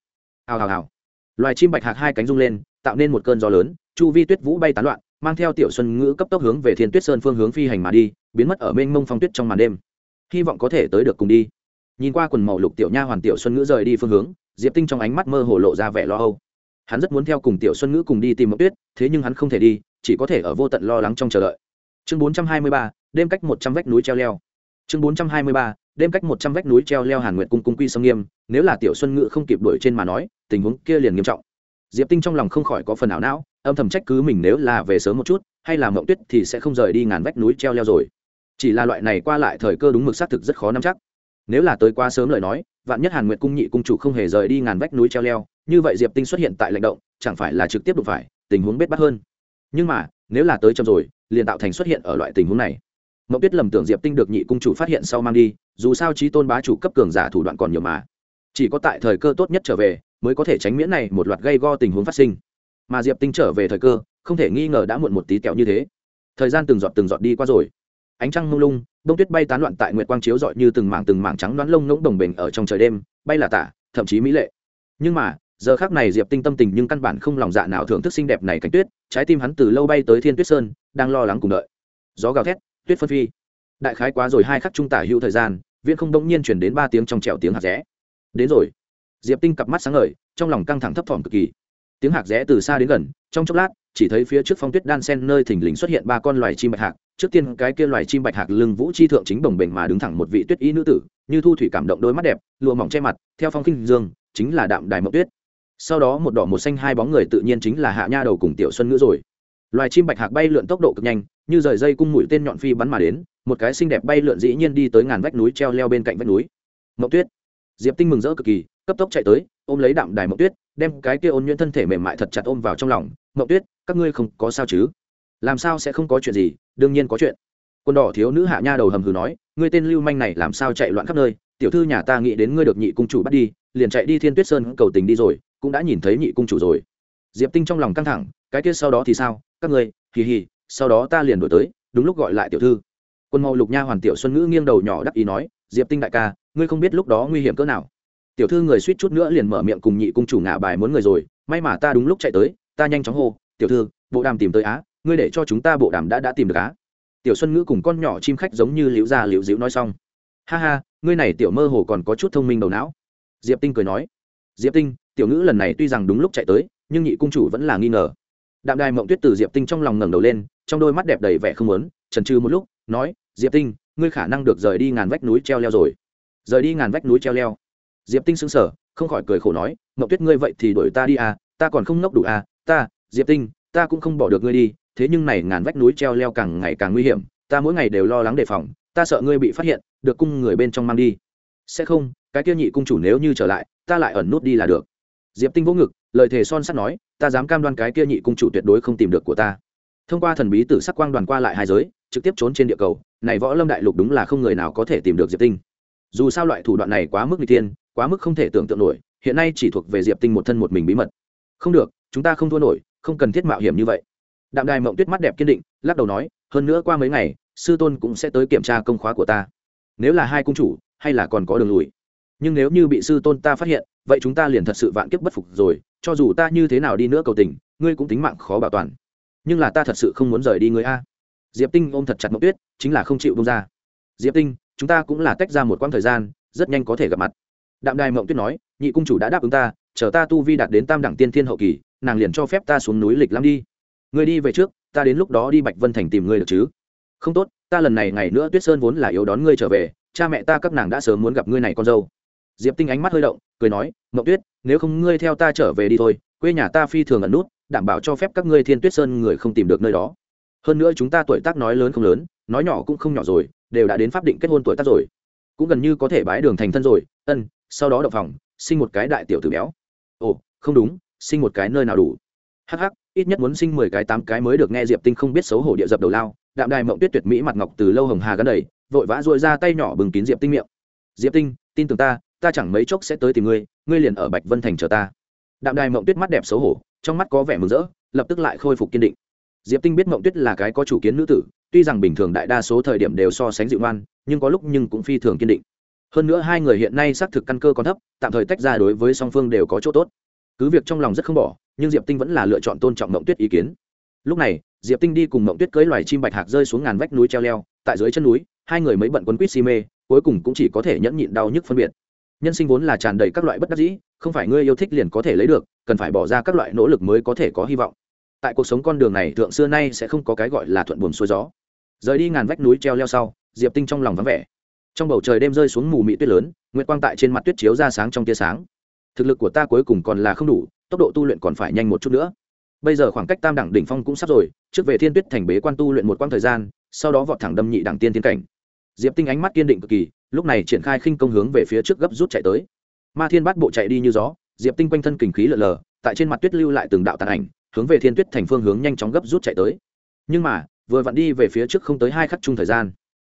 Hào hào hào! Loài chim bạch hạc hai cánh rung lên, tạo nên một cơn gió lớn, chu vi tuyết vũ bay tán loạn, mang theo tiểu xuân ngữ cấp tốc hướng về thiên tuyết sơn phương hướng phi hành mà đi, biến mất ở mênh mông phong tuyết trong màn đêm. Hy vọng có thể tới được cùng đi. Nhìn qua quần màu lục tiểu nha hoàn tiểu xuân ngữ rời đi phương hướng, diệp tinh trong ánh mắt mơ hồ lộ ra vẻ lo âu. Hắn rất muốn theo cùng tiểu xuân ngữ cùng đi tìm mộng tuyết, thế nhưng hắn không thể đi, chỉ có thể ở vô tận lo lắng trong chờ đợi chương 423, đêm cách một trăm vách núi treo leo. Chương 423, đêm cách một trăm vách núi treo leo hàn nguyệt cung cung quy sông nghiêm nếu là tiểu xuân ngự không kịp đuổi trên mà nói tình huống kia liền nghiêm trọng. Diệp tinh trong lòng không khỏi có phần ảo não âm thầm trách cứ mình nếu là về sớm một chút hay là mộng tuyết thì sẽ không rời đi ngàn vách núi treo leo rồi. Chỉ là loại này qua lại thời cơ đúng mực xác thực rất khó nắm chắc. Nếu là tới quá sớm lời nói vạn nhất hàn nguyệt cung nhị cung chủ không hề rời đi ngàn vách núi treo leo như vậy diệp tinh xuất hiện tại lệnh động chẳng phải là trực tiếp đụng phải tình huống bết bắt hơn. Nhưng mà nếu là tới chậm rồi liền tạo thành xuất hiện ở loại tình huống này. Mộng tuyết lầm tưởng diệp tinh được nhị cung chủ phát hiện sau mang đi, dù sao trí tôn bá chủ cấp cường giả thủ đoạn còn nhiều mà. Chỉ có tại thời cơ tốt nhất trở về, mới có thể tránh miễn này một loạt gây go tình huống phát sinh. Mà diệp tinh trở về thời cơ, không thể nghi ngờ đã muộn một tí kẹo như thế. Thời gian từng giọt từng giọt đi qua rồi. Ánh trăng mông lung bông tuyết bay tán loạn tại nguyệt quang chiếu dọi như từng mảng từng mảng trắng đoán lông ngỗng đồng bình ở trong trời đêm, bay là tả, thậm chí mỹ lệ. Nhưng mà giờ khác này diệp tinh tâm tình nhưng căn bản không lòng dạ nào thưởng thức xinh đẹp này cánh tuyết, trái tim hắn từ lâu bay tới thiên tuyết sơn, đang lo lắng cùng đợi. Gió gào thét, tuyết phân phi. Đại khái quá rồi, hai khắc trung tả hữu thời gian, viễn không bỗng nhiên chuyển đến ba tiếng trong trèo tiếng hạt rẽ. Đến rồi. Diệp tinh cặp mắt sáng ngời, trong lòng căng thẳng thấp thỏm cực kỳ. Tiếng hạc rẽ từ xa đến gần, trong chốc lát, chỉ thấy phía trước phong tuyết đan sen nơi thình lình xuất hiện ba con loài chim bạch hạc. Trước tiên, cái kia loài chim bạch hạc lưng vũ chi thượng chính bồng bềnh mà đứng thẳng một vị tuyết y nữ tử, như thu thủy cảm động đôi mắt đẹp, lụa mỏng che mặt, theo phong kinh dương, chính là đạm đài mộng tuyết sau đó một đỏ một xanh hai bóng người tự nhiên chính là hạ nha đầu cùng tiểu xuân ngữ rồi. Loài chim bạch hạc bay lượn tốc độ cực nhanh, như rời dây cung mũi tên nhọn phi bắn mà đến, một cái xinh đẹp bay lượn dĩ nhiên đi tới ngàn vách núi treo leo bên cạnh vách núi. Mậu tuyết. Diệp tinh mừng rỡ cực kỳ, cấp tốc chạy tới, ôm lấy đạm đài mậu tuyết, đem cái kia ôn nhuyễn thân thể mềm mại thật chặt ôm vào trong lòng. Mậu tuyết, các ngươi không có sao chứ? Làm sao sẽ không có chuyện gì? Đương nhiên có chuyện. Quân đỏ thiếu nữ hạ nha đầu hầm hừ nói, ngươi tên lưu manh này làm sao chạy loạn khắp nơi? Tiểu thư nhà ta nghĩ đến ngươi được nhị cung chủ bắt đi, liền chạy đi thiên tuyết sơn cầu tình đi rồi cũng đã nhìn thấy nhị cung chủ rồi. Diệp tinh trong lòng căng thẳng, cái kia sau đó thì sao? Các ngươi, hì hì, sau đó ta liền đổi tới, đúng lúc gọi lại tiểu thư. Quân màu lục nha hoàn tiểu xuân ngữ nghiêng đầu nhỏ đắc ý nói, diệp tinh đại ca, ngươi không biết lúc đó nguy hiểm cỡ nào. Tiểu thư người suýt chút nữa liền mở miệng cùng nhị cung chủ ngả bài muốn người rồi, may mà ta đúng lúc chạy tới, ta nhanh chóng hô, tiểu thư, bộ đàm tìm tới á, ngươi để cho chúng ta bộ đàm đã đã tìm được á. Tiểu xuân ngữ cùng con nhỏ chim khách giống như liễu gia liễu diễu nói xong. Ha ha, ngươi này tiểu mơ hồ còn có chút thông minh đầu não. Diệp tinh cười nói. Diệp tinh tiểu ngữ lần này tuy rằng đúng lúc chạy tới, nhưng nhị cung chủ vẫn là nghi ngờ. Đạm đài mộng tuyết từ diệp tinh trong lòng ngẩng đầu lên, trong đôi mắt đẹp đầy vẻ không lớn trần trừ một lúc, nói, diệp tinh, ngươi khả năng được rời đi ngàn vách núi treo leo rồi. Rời đi ngàn vách núi treo leo? Diệp tinh sững sờ, không khỏi cười khổ nói, mộng tuyết ngươi vậy thì đuổi ta đi à ta còn không nốc đủ à ta, diệp tinh, ta cũng không bỏ được ngươi đi, thế nhưng này ngàn vách núi treo leo càng ngày càng nguy hiểm, ta mỗi ngày đều lo lắng đề phòng, ta sợ ngươi bị phát hiện, được cung người bên trong mang đi. Sẽ không, cái kia nhị cung chủ nếu như trở lại, ta lại ẩn nút đi là được diệp tinh vỗ ngực, lời thề son sắt nói, ta dám cam đoan cái kia nhị cung chủ tuyệt đối không tìm được của ta. Thông qua thần bí tử sắc quang đoàn qua lại hai giới, trực tiếp trốn trên địa cầu, này võ lâm đại lục đúng là không người nào có thể tìm được diệp tinh. Dù sao loại thủ đoạn này quá mức n g tiên quá mức không thể tưởng tượng nổi, hiện nay chỉ thuộc về diệp tinh một thân một mình bí mật. Không được, chúng ta không thua nổi, không cần thiết mạo hiểm như vậy. Đạm đài mộng tuyết mắt đẹp kiên định, lắc đầu nói, hơn nữa qua mấy ngày, sư tôn cũng sẽ tới kiểm tra công khóa của ta. Nếu là hai cung chủ, hay là còn có đường lùi nhưng nếu như bị sư tôn ta phát hiện, vậy chúng ta liền thật sự vạn kiếp bất phục rồi, cho dù ta như thế nào đi nữa cầu tình, ngươi cũng tính mạng khó bảo toàn. Nhưng là ta thật sự không muốn rời đi ngươi a. Diệp tinh ôm thật chặt mộng tuyết, chính là không chịu bông ra. Diệp tinh, chúng ta cũng là tách ra một quãng thời gian, rất nhanh có thể gặp mặt. Đạm đài mộng tuyết nói, nhị cung chủ đã đáp ứng ta, chờ ta tu vi đạt đến tam đẳng tiên thiên hậu kỳ, nàng liền cho phép ta xuống núi lịch lắm đi. Ngươi đi về trước, ta đến lúc đó đi bạch vân thành tìm ngươi được chứ? Không tốt, ta lần này ngày nữa tuyết sơn vốn là yếu đón ngươi trở về, cha mẹ ta các nàng đã sớm muốn gặp ngươi này con dâu diệp tinh ánh mắt hơi động, cười nói mậu tuyết, nếu không ngươi theo ta trở về đi thôi, quê nhà ta phi thường ẩn nút, đảm bảo cho phép các ngươi thiên tuyết sơn người không tìm được nơi đó. Hơn nữa chúng ta tuổi tác nói lớn không lớn, nói nhỏ cũng không nhỏ rồi, đều đã đến pháp định kết hôn tuổi tác rồi. Cũng gần như có thể bái đường thành thân rồi, ân, sau đó đậu phòng, sinh một cái đại tiểu tử béo. Ồ, không đúng, sinh một cái nơi nào đủ? Hắc hắc, ít nhất muốn sinh mười cái tám cái mới được nghe diệp tinh không biết xấu hổ địa dập đầu lao. Đạm đài mộng tuyết tuyệt mỹ mặt ngọc từ lâu hồng hà gắn đầy, vội vã dội ra tay nhỏ bừng kín diệp tinh miệng. Diệp tinh, tin tưởng ta ta chẳng mấy chốc sẽ tới tìm ngươi ngươi liền ở bạch vân thành chờ ta. Đạm đài mộng tuyết mắt đẹp xấu hổ, trong mắt có vẻ mừng rỡ, lập tức lại khôi phục kiên định. Diệp tinh biết mộng tuyết là cái có chủ kiến nữ tử, tuy rằng bình thường đại đa số thời điểm đều so sánh dịu ngoan, nhưng có lúc nhưng cũng phi thường kiên định. Hơn nữa hai người hiện nay xác thực căn cơ còn thấp, tạm thời tách ra đối với song phương đều có chỗ tốt. Cứ việc trong lòng rất không bỏ, nhưng diệp tinh vẫn là lựa chọn tôn trọng mộng tuyết ý kiến. Lúc này, diệp tinh đi cùng mộng tuyết cưới loài chim bạch hạc rơi xuống ngàn vách núi treo leo, tại dưới chân núi, hai người mới bận quấn quýt si mê, cuối cùng cũng chỉ có thể nhẫn nhịn đau nhức phân biệt nhân sinh vốn là tràn đầy các loại bất đắc dĩ, không phải ngươi yêu thích liền có thể lấy được, cần phải bỏ ra các loại nỗ lực mới có thể có hy vọng. Tại cuộc sống con đường này, thượng xưa nay sẽ không có cái gọi là thuận buồm xuôi gió. Rời đi ngàn vách núi treo leo sau, diệp tinh trong lòng vắng vẻ. Trong bầu trời đêm rơi xuống mù mị tuyết lớn, nguyệt quang tại trên mặt tuyết chiếu ra sáng trong tia sáng. Thực lực của ta cuối cùng còn là không đủ, tốc độ tu luyện còn phải nhanh một chút nữa. Bây giờ khoảng cách tam đẳng đỉnh phong cũng sắp rồi, trước về thiên tuyết thành bế quan tu luyện một quãng thời gian, sau đó vọt thẳng đâm nhị đẳng tiên tiến cảnh diệp tinh ánh mắt kiên định cực kỳ lúc này triển khai khinh công hướng về phía trước gấp rút chạy tới. Ma thiên bắt bộ chạy đi như gió diệp tinh quanh thân kình khí lờ lờ tại trên mặt tuyết lưu lại từng đạo tàn ảnh hướng về thiên tuyết thành phương hướng nhanh chóng gấp rút chạy tới. Nhưng mà vừa vặn đi về phía trước không tới hai khắc chung thời gian.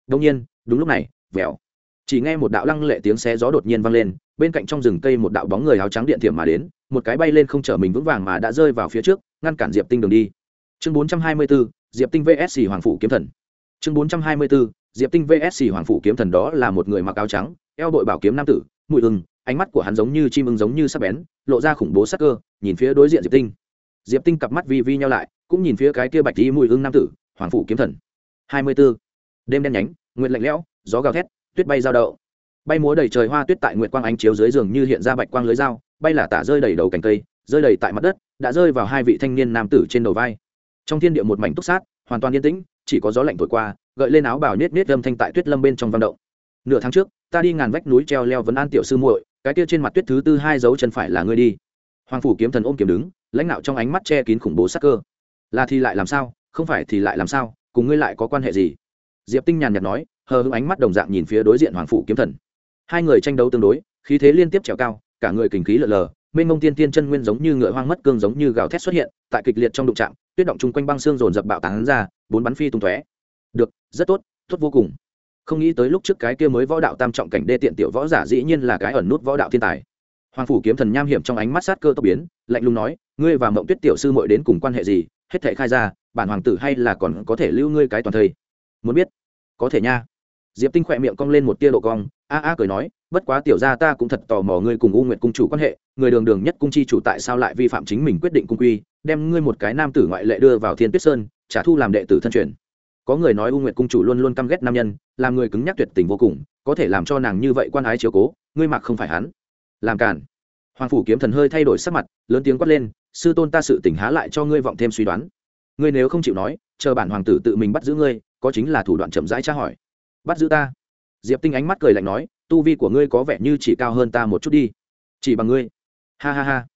Đông nhiên đúng lúc này vèo. Chỉ nghe một đạo lăng lệ tiếng xé gió đột nhiên vang lên bên cạnh trong rừng cây một đạo bóng người áo trắng điện thiểm mà đến một cái bay lên không chở mình vững vàng mà đã rơi vào phía trước ngăn cản diệp tinh đường đi. Chương 424, diệp tinh vs hoàng phủ kiếm thần. Chương 424, diệp tinh vs hoàng phủ kiếm thần đó là một người mặc áo trắng, eo đội bảo kiếm nam tử mùi ưng ánh mắt của hắn giống như chim ưng giống như sắc bén, lộ ra khủng bố sắc cơ, nhìn phía đối diện diệp tinh. Diệp tinh cặp mắt vi vi nhau lại, cũng nhìn phía cái kia bạch tí mùi ưng nam tử, hoàng phủ kiếm thần. Hai mươi 24. đêm đen nhánh nguyện lạnh lẽo, gió gào thét, tuyết bay giao đậu. Bay múa đầy trời hoa tuyết tại nguyệt quang ánh chiếu dưới giường như hiện ra bạch quang lưới dao, bay là tả rơi đầy đầu cành cây, rơi đầy tại mặt đất, đã rơi vào hai vị thanh niên nam tử trên đầu vai. Trong thiên địa một mảnh túc sát, hoàn toàn yên tĩnh, chỉ có gió lạnh thổi qua gợi lên áo bào nết nết âm thanh tại tuyết lâm bên trong văn động. Nửa tháng trước, ta đi ngàn vách núi treo leo vấn an tiểu sư muội, cái kia trên mặt tuyết thứ tư hai dấu chân phải là ngươi đi. Hoàng phủ kiếm thần ôm kiếm đứng, lãnh đạo trong ánh mắt che kín khủng bố sắc cơ. Là thì lại làm sao, không phải thì lại làm sao, cùng ngươi lại có quan hệ gì? Diệp tinh nhàn nhạt nói, hờ hững ánh mắt đồng dạng nhìn phía đối diện hoàng phủ kiếm thần. Hai người tranh đấu tương đối, khí thế liên tiếp trèo cao, cả người kình khí lờ lờ, mênh mông tiên tiên chân nguyên giống như ngựa hoang mất cương giống như gào thét xuất hiện, tại kịch liệt trong đụng trạm tuyết động chung quanh băng xương dồn dập bạo tán ra, bốn bắn phi tung tóe được, rất tốt tốt vô cùng. Không nghĩ tới lúc trước cái kia mới võ đạo tam trọng cảnh đê tiện tiểu võ giả dĩ nhiên là cái ẩn nút võ đạo thiên tài. Hoàng phủ kiếm thần nham hiểm trong ánh mắt sát cơ tốc biến, lạnh lùng nói, ngươi và mộng tuyết tiểu sư muội đến cùng quan hệ gì? Hết thể khai ra, bản hoàng tử hay là còn có thể lưu ngươi cái toàn thây? Muốn biết. Có thể nha. Diệp tinh khỏe miệng cong lên một tia độ cong, a a cười nói, bất quá tiểu gia ta cũng thật tò mò ngươi cùng u nguyệt cung chủ quan hệ, người đường đường nhất cung chi chủ tại sao lại vi phạm chính mình quyết định cung quy, đem ngươi một cái nam tử ngoại lệ đưa vào thiên tuyết sơn, trả thu làm đệ tử thân truyền có người nói u nguyệt cung chủ luôn luôn căm ghét nam nhân, làm người cứng nhắc tuyệt tình vô cùng, có thể làm cho nàng như vậy quan ái chiếu cố, ngươi mặc không phải hắn. Làm cản hoàng phủ kiếm thần hơi thay đổi sắc mặt, lớn tiếng quát lên, sư tôn ta sự tỉnh há lại cho ngươi vọng thêm suy đoán. Ngươi nếu không chịu nói, chờ bản hoàng tử tự mình bắt giữ ngươi, có chính là thủ đoạn chậm rãi tra hỏi. Bắt giữ ta? Diệp tinh ánh mắt cười lạnh nói, tu vi của ngươi có vẻ như chỉ cao hơn ta một chút đi. Chỉ bằng ngươi. Ha ha ha.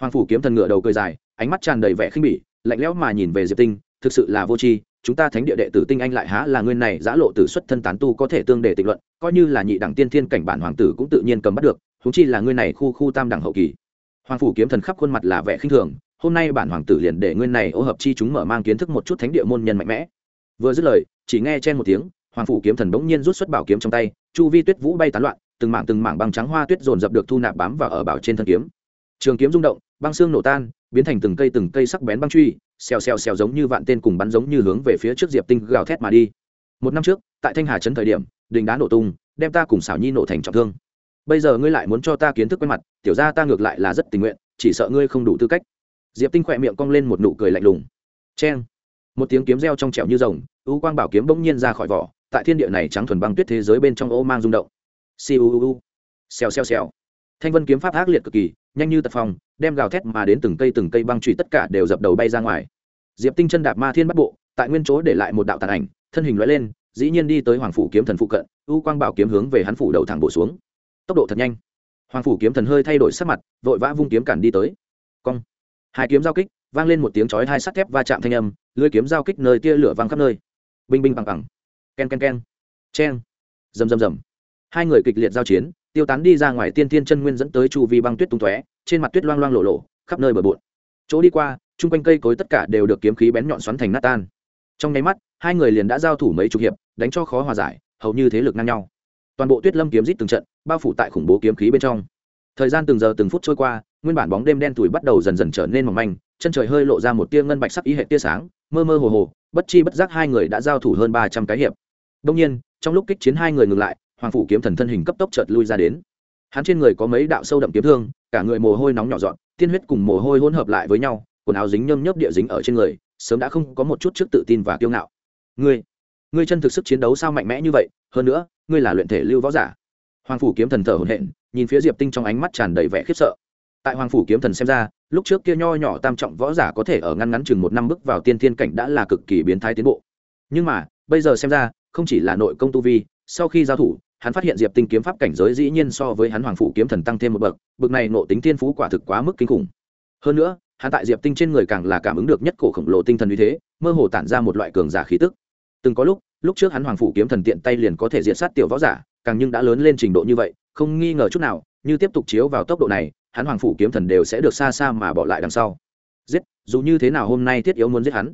Hoàng phủ kiếm thần ngựa đầu cười dài, ánh mắt tràn đầy vẻ khinh bỉ, lạnh lẽo mà nhìn về diệp tinh, thực sự là vô tri chúng ta thánh địa đệ tử tinh anh lại há là nguyên này giã lộ tử xuất thân tán tu có thể tương đề tịch luận, coi như là nhị đẳng tiên thiên cảnh bản hoàng tử cũng tự nhiên cầm bắt được húng chi là nguyên này khu khu tam đẳng hậu kỳ. Hoàng phủ kiếm thần khắp khuôn mặt là vẻ khinh thường, hôm nay bản hoàng tử liền để nguyên này ô hợp chi chúng mở mang kiến thức một chút thánh địa môn nhân mạnh mẽ. Vừa dứt lời, chỉ nghe chen một tiếng, hoàng phủ kiếm thần bỗng nhiên rút xuất bảo kiếm trong tay, chu vi tuyết vũ bay tán loạn, từng mảng từng mảng băng trắng hoa tuyết dồn dập được thu nạp bám vào ở bảo trên thân kiếm. Trường kiếm rung động, băng xương nổ tan, biến thành từng cây từng cây sắc bén băng truy xèo xèo xèo giống như vạn tên cùng bắn giống như hướng về phía trước diệp tinh gào thét mà đi. Một năm trước, tại thanh hà trấn thời điểm, đình đá nổ tung, đem ta cùng xảo nhi nổ thành trọng thương. Bây giờ ngươi lại muốn cho ta kiến thức quen mặt, tiểu ra ta ngược lại là rất tình nguyện, chỉ sợ ngươi không đủ tư cách. Diệp tinh khỏe miệng cong lên một nụ cười lạnh lùng. Cheng. Một tiếng kiếm reo trong trẻo như rồng, u quang bảo kiếm bỗng nhiên ra khỏi vỏ, tại thiên địa này trắng thuần băng tuyết thế giới bên trong ô mang rung động. Siêu xèo xèo xèo thanh vân kiếm pháp ác liệt cực kỳ, nhanh như tật phong, đem gào thét mà đến từng cây từng cây băng trụy tất cả đều dập đầu bay ra ngoài. Diệp tinh chân đạp ma thiên bắt bộ, tại nguyên chỗ để lại một đạo tàn ảnh, thân hình loại lên, dĩ nhiên đi tới hoàng phủ kiếm thần phụ cận, u quang bảo kiếm hướng về hắn phủ đầu thẳng bổ xuống. Tốc độ thật nhanh. Hoàng phủ kiếm thần hơi thay đổi sắc mặt, vội vã vung kiếm cản đi tới. Cong. Hai kiếm giao kích, vang lên một tiếng chói hai sắt thép va chạm thanh âm, lưới kiếm giao kích nơi tia lửa văng khắp nơi. Binh binh bằng bằng. Ken ken ken. Cheng. Rầm rầm rầm hai người kịch liệt giao chiến, tiêu tán đi ra ngoài tiên tiên chân nguyên dẫn tới chu vi băng tuyết tung tóe, trên mặt tuyết loang loang lộ lộ khắp nơi bờ bộn. Chỗ đi qua, chung quanh cây cối tất cả đều được kiếm khí bén nhọn xoắn thành nát tan. Trong nháy mắt, hai người liền đã giao thủ mấy chục hiệp, đánh cho khó hòa giải, hầu như thế lực ngang nhau. Toàn bộ tuyết lâm kiếm rít từng trận, bao phủ tại khủng bố kiếm khí bên trong. Thời gian từng giờ từng phút trôi qua, nguyên bản bóng đêm đen tủi bắt đầu dần dần trở nên mỏng manh, chân trời hơi lộ ra một tia ngân bạch sắc ý hệ tia sáng, mơ mơ hồ hồ, bất chi bất giác hai người đã giao thủ hơn ba trăm cái hiệp. Đông nhiên, trong lúc kích chiến hai người ngừng lại hoàng phủ kiếm thần thân hình cấp tốc chợt lui ra đến. Hắn trên người có mấy đạo sâu đậm kiếm thương, cả người mồ hôi nóng nhỏ dọn, tiên huyết cùng mồ hôi hỗn hợp lại với nhau, quần áo dính nhơm nhớp địa dính ở trên người, sớm đã không có một chút trước tự tin và kiêu ngạo. Ngươi ngươi chân thực sức chiến đấu sao mạnh mẽ như vậy? Hơn nữa, ngươi là luyện thể lưu võ giả. Hoàng phủ kiếm thần thở hổn hển, nhìn phía diệp tinh trong ánh mắt tràn đầy vẻ khiếp sợ. Tại hoàng phủ kiếm thần xem ra, lúc trước kia nho nhỏ tam trọng võ giả có thể ở ngăn ngắn chừng một năm bước vào tiên thiên cảnh đã là cực kỳ biến thái tiến bộ. Nhưng mà, bây giờ xem ra, không chỉ là nội công tu vi, sau khi giao thủ hắn phát hiện diệp tinh kiếm pháp cảnh giới dĩ nhiên so với hắn hoàng phủ kiếm thần tăng thêm một bậc bậc này nộ tính thiên phú quả thực quá mức kinh khủng. Hơn nữa, hắn tại diệp tinh trên người càng là cảm ứng được nhất cổ khổng lồ tinh thần uy thế, mơ hồ tản ra một loại cường giả khí tức. Từng có lúc lúc trước hắn hoàng phủ kiếm thần tiện tay liền có thể diện sát tiểu võ giả, càng nhưng đã lớn lên trình độ như vậy, không nghi ngờ chút nào, như tiếp tục chiếu vào tốc độ này, hắn hoàng phủ kiếm thần đều sẽ được xa xa mà bỏ lại đằng sau. Giết, dù như thế nào hôm nay thiết yếu muốn giết hắn.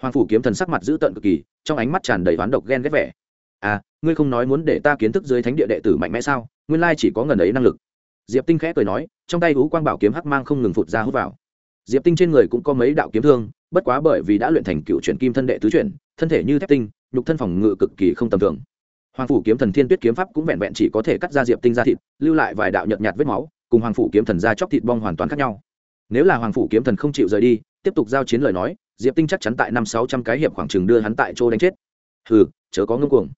Hoàng phủ kiếm thần sắc mặt dữ tợn cực kỳ, trong ánh mắt tràn đầy oán độc ghen ghét vẻ à ngươi không nói muốn để ta kiến thức dưới thánh địa đệ tử mạnh mẽ sao? Nguyên lai chỉ có ngần ấy năng lực. Diệp tinh khẽ cười nói, trong tay hú quang bảo kiếm hắc mang không ngừng phụt ra hút vào. Diệp tinh trên người cũng có mấy đạo kiếm thương, bất quá bởi vì đã luyện thành cựu chuyển kim thân đệ tứ chuyển, thân thể như thép tinh, nhục thân phòng ngự cực kỳ không tầm thường. Hoàng phủ kiếm thần thiên tuyết kiếm pháp cũng vẹn vẹn chỉ có thể cắt ra diệp tinh ra thịt, lưu lại vài đạo nhợt nhạt vết máu, cùng hoàng phủ kiếm thần ra chóc thịt bong hoàn toàn khác nhau. Nếu là hoàng phủ kiếm thần không chịu rời đi, tiếp tục giao chiến lời nói, diệp tinh chắc chắn tại năm sáu trăm cái hiệp khoảng chừng đưa hắn tại chỗ đánh chết. Hừ, chớ có ngưng cuồng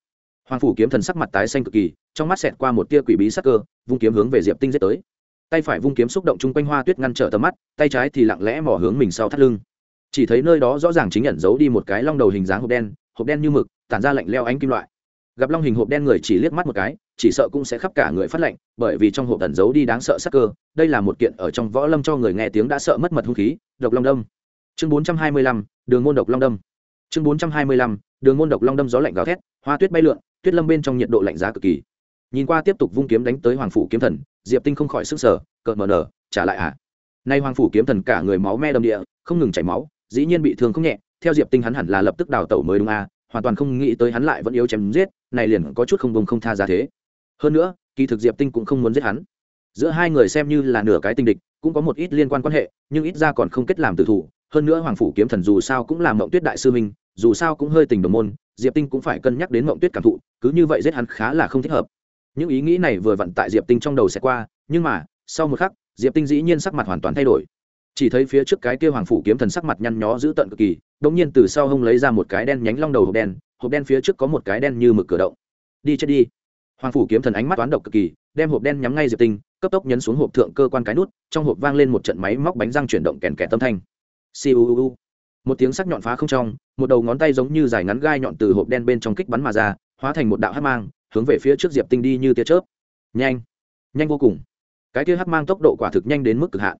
hoàng phủ kiếm thần sắc mặt tái xanh cực kỳ, trong mắt xẹt qua một tia quỷ bí sắc cơ, vung kiếm hướng về diệp tinh giết tới. Tay phải vung kiếm xúc động chung quanh hoa tuyết ngăn trở tầm mắt, tay trái thì lặng lẽ mò hướng mình sau thắt lưng. Chỉ thấy nơi đó rõ ràng chính nhận giấu đi một cái long đầu hình dáng hộp đen hộp đen như mực, tản ra lạnh leo ánh kim loại. Gặp long hình hộp đen người chỉ liếc mắt một cái, chỉ sợ cũng sẽ khắp cả người phát lạnh, bởi vì trong hộp tẩn giấu đi đáng sợ sắc cơ, đây là một kiện ở trong võ lâm cho người nghe tiếng đã sợ mất mật hung khí, độc long đâm. Chương bốn trăm hai mươi lăm, đường môn độc long đâm. Chương bốn trăm hai mươi lăm, đường môn độc long đâm gió lạnh gào thét, hoa tuyết bay lượn tuyết lâm bên trong nhiệt độ lạnh giá cực kỳ. Nhìn qua tiếp tục vung kiếm đánh tới hoàng phủ kiếm thần, diệp tinh không khỏi sức sở cợt mờ nở, trả lại à? Nay hoàng phủ kiếm thần cả người máu me đầm địa, không ngừng chảy máu, dĩ nhiên bị thương không nhẹ, theo diệp tinh hắn hẳn là lập tức đào tẩu mới đúng à hoàn toàn không nghĩ tới hắn lại vẫn yếu chém giết, này liền có chút không bông không tha ra thế. Hơn nữa, kỳ thực diệp tinh cũng không muốn giết hắn. Giữa hai người xem như là nửa cái tình địch, cũng có một ít liên quan quan hệ, nhưng ít ra còn không kết làm tử thủ. Hơn nữa hoàng phủ kiếm thần dù sao cũng là mộng tuyết đại sư minh, dù sao cũng hơi tình đồng môn diệp tinh cũng phải cân nhắc đến mộng tuyết cảm thụ, cứ như vậy giết hắn khá là không thích hợp. Những ý nghĩ này vừa vặn tại diệp tinh trong đầu sẽ qua, nhưng mà, sau một khắc, diệp tinh dĩ nhiên sắc mặt hoàn toàn thay đổi. Chỉ thấy phía trước cái kia hoàng phủ kiếm thần sắc mặt nhăn nhó giữ tận cực kỳ đống nhiên từ sau hông lấy ra một cái đen nhánh long đầu hộp đen hộp đen phía trước có một cái đen như mực cửa động. Đi chết đi. Hoàng phủ kiếm thần ánh mắt toán độc cực kỳ, đem hộp đen nhắm ngay diệp tinh, cấp tốc nhấn xuống hộp thượng cơ quan cái nút, trong hộp vang lên một trận máy móc bánh răng chuyển động kèn kẻ tâm thanh. Siêu một tiếng sắc nhọn phá không trong, một đầu ngón tay giống như dài ngắn gai nhọn từ hộp đen bên trong kích bắn mà ra, hóa thành một đạo hắc mang, hướng về phía trước diệp tinh đi như tia chớp. Nhanh nhanh vô cùng. Cái kia hắc mang tốc độ quả thực nhanh đến mức cực hạn.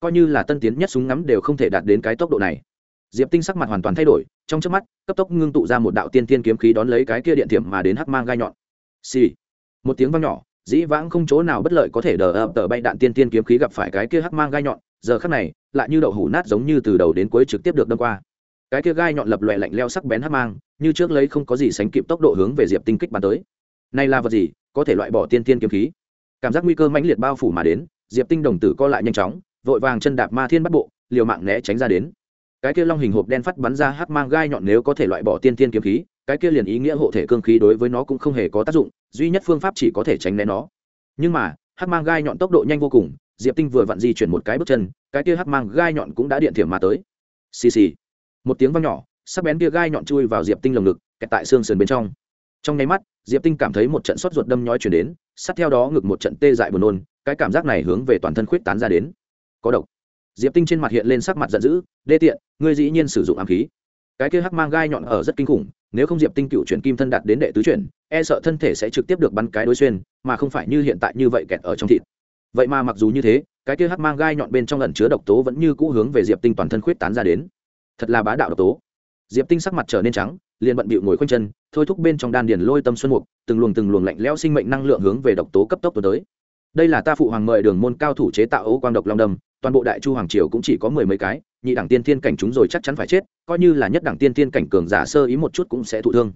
Coi như là tân tiến nhất súng ngắm đều không thể đạt đến cái tốc độ này. Diệp tinh sắc mặt hoàn toàn thay đổi, trong trước mắt, cấp tốc ngưng tụ ra một đạo tiên tiên kiếm khí đón lấy cái kia điện thiểm mà đến hắc mang gai nhọn. Xì、sì. một tiếng vang nhỏ, dĩ vãng không chỗ nào bất lợi có thể đờ ập tờ bay đạn tiên tiên kiếm khí gặp phải cái kia hắc mang gai nhọn. Giờ khắc này lại như đậu hủ nát giống như từ đầu đến cuối trực tiếp được đâm qua. Cái kia gai nhọn lập lòe lạnh leo sắc bén hắc mang, như trước lấy không có gì sánh kịp tốc độ hướng về diệp tinh kích bắn tới. Này là vật gì? Có thể loại bỏ tiên tiên kiếm khí. Cảm giác nguy cơ mãnh liệt bao phủ mà đến, diệp tinh đồng tử co lại nhanh chóng, vội vàng chân đạp ma thiên bắt bộ, liều mạng né tránh ra đến. Cái kia long hình hộp đen phát bắn ra hắc mang gai nhọn nếu có thể loại bỏ tiên tiên kiếm khí, cái kia liền ý nghĩa hộ thể cương khí đối với nó cũng không hề có tác dụng, duy nhất phương pháp chỉ có thể tránh né nó. Nhưng mà, hắc mang gai nhọn tốc độ nhanh vô cùng diệp tinh vừa vặn di chuyển một cái bước chân, cái kia hắc mang gai nhọn cũng đã điện thiểm mà tới. Xì xì. Một tiếng vang nhỏ, sắc bén kia gai nhọn chui vào diệp tinh lồng ngực, kẹt tại xương sườn bên trong. Trong nháy mắt, diệp tinh cảm thấy một trận sốt ruột đâm nhói chuyển đến, sát theo đó ngực một trận tê dại buồn nôn, cái cảm giác này hướng về toàn thân khuyết tán ra đến. Có độc. Diệp tinh trên mặt hiện lên sắc mặt giận dữ, đê tiện, ngươi dĩ nhiên sử dụng ám khí. Cái kia hắc mang gai nhọn ở rất kinh khủng, nếu không diệp tinh cựu chuyển kim thân đạt đến đệ tứ chuyển e sợ thân thể sẽ trực tiếp được bắn cái đối xuyên, mà không phải như hiện tại như vậy kẹt ở trong thịt vậy mà mặc dù như thế, cái kia hắc mang gai nhọn bên trong ẩn chứa độc tố vẫn như cũ hướng về diệp tinh toàn thân khuyết tán ra đến. Thật là bá đạo độc tố. Diệp tinh sắc mặt trở nên trắng, liền bận bịu ngồi khoanh chân, thôi thúc bên trong đan điền lôi tâm xuân mục, từng luồng từng luồng lạnh lẽo sinh mệnh năng lượng hướng về độc tố cấp tốc tới. Đây là ta phụ hoàng mời đường môn cao thủ chế tạo ấu quang độc long đâm, toàn bộ đại chu hoàng triều cũng chỉ có mười mấy cái, nhị đẳng tiên thiên cảnh chúng rồi chắc chắn phải chết, coi như là nhất đẳng tiên thiên cảnh cường giả sơ ý một chút cũng sẽ thụ thương.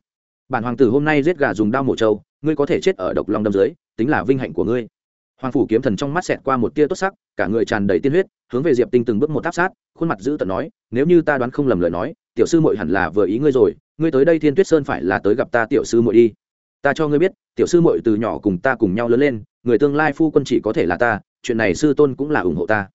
Bản hoàng tử hôm nay giết gà dùng đao mổ trâu, ngươi có thể chết ở độc long đâm dưới, tính là vinh hạnh của ngươi hoàng phủ kiếm thần trong mắt xẹt qua một tia tốt sắc, cả người tràn đầy tiên huyết, hướng về diệp tinh từng bước một áp sát, khuôn mặt giữ tận nói, nếu như ta đoán không lầm lời nói, tiểu sư muội hẳn là vừa ý ngươi rồi, ngươi tới đây thiên tuyết sơn phải là tới gặp ta tiểu sư muội đi. Ta cho ngươi biết, tiểu sư muội từ nhỏ cùng ta cùng nhau lớn lên, người tương lai phu quân chỉ có thể là ta, chuyện này sư tôn cũng là ủng hộ ta.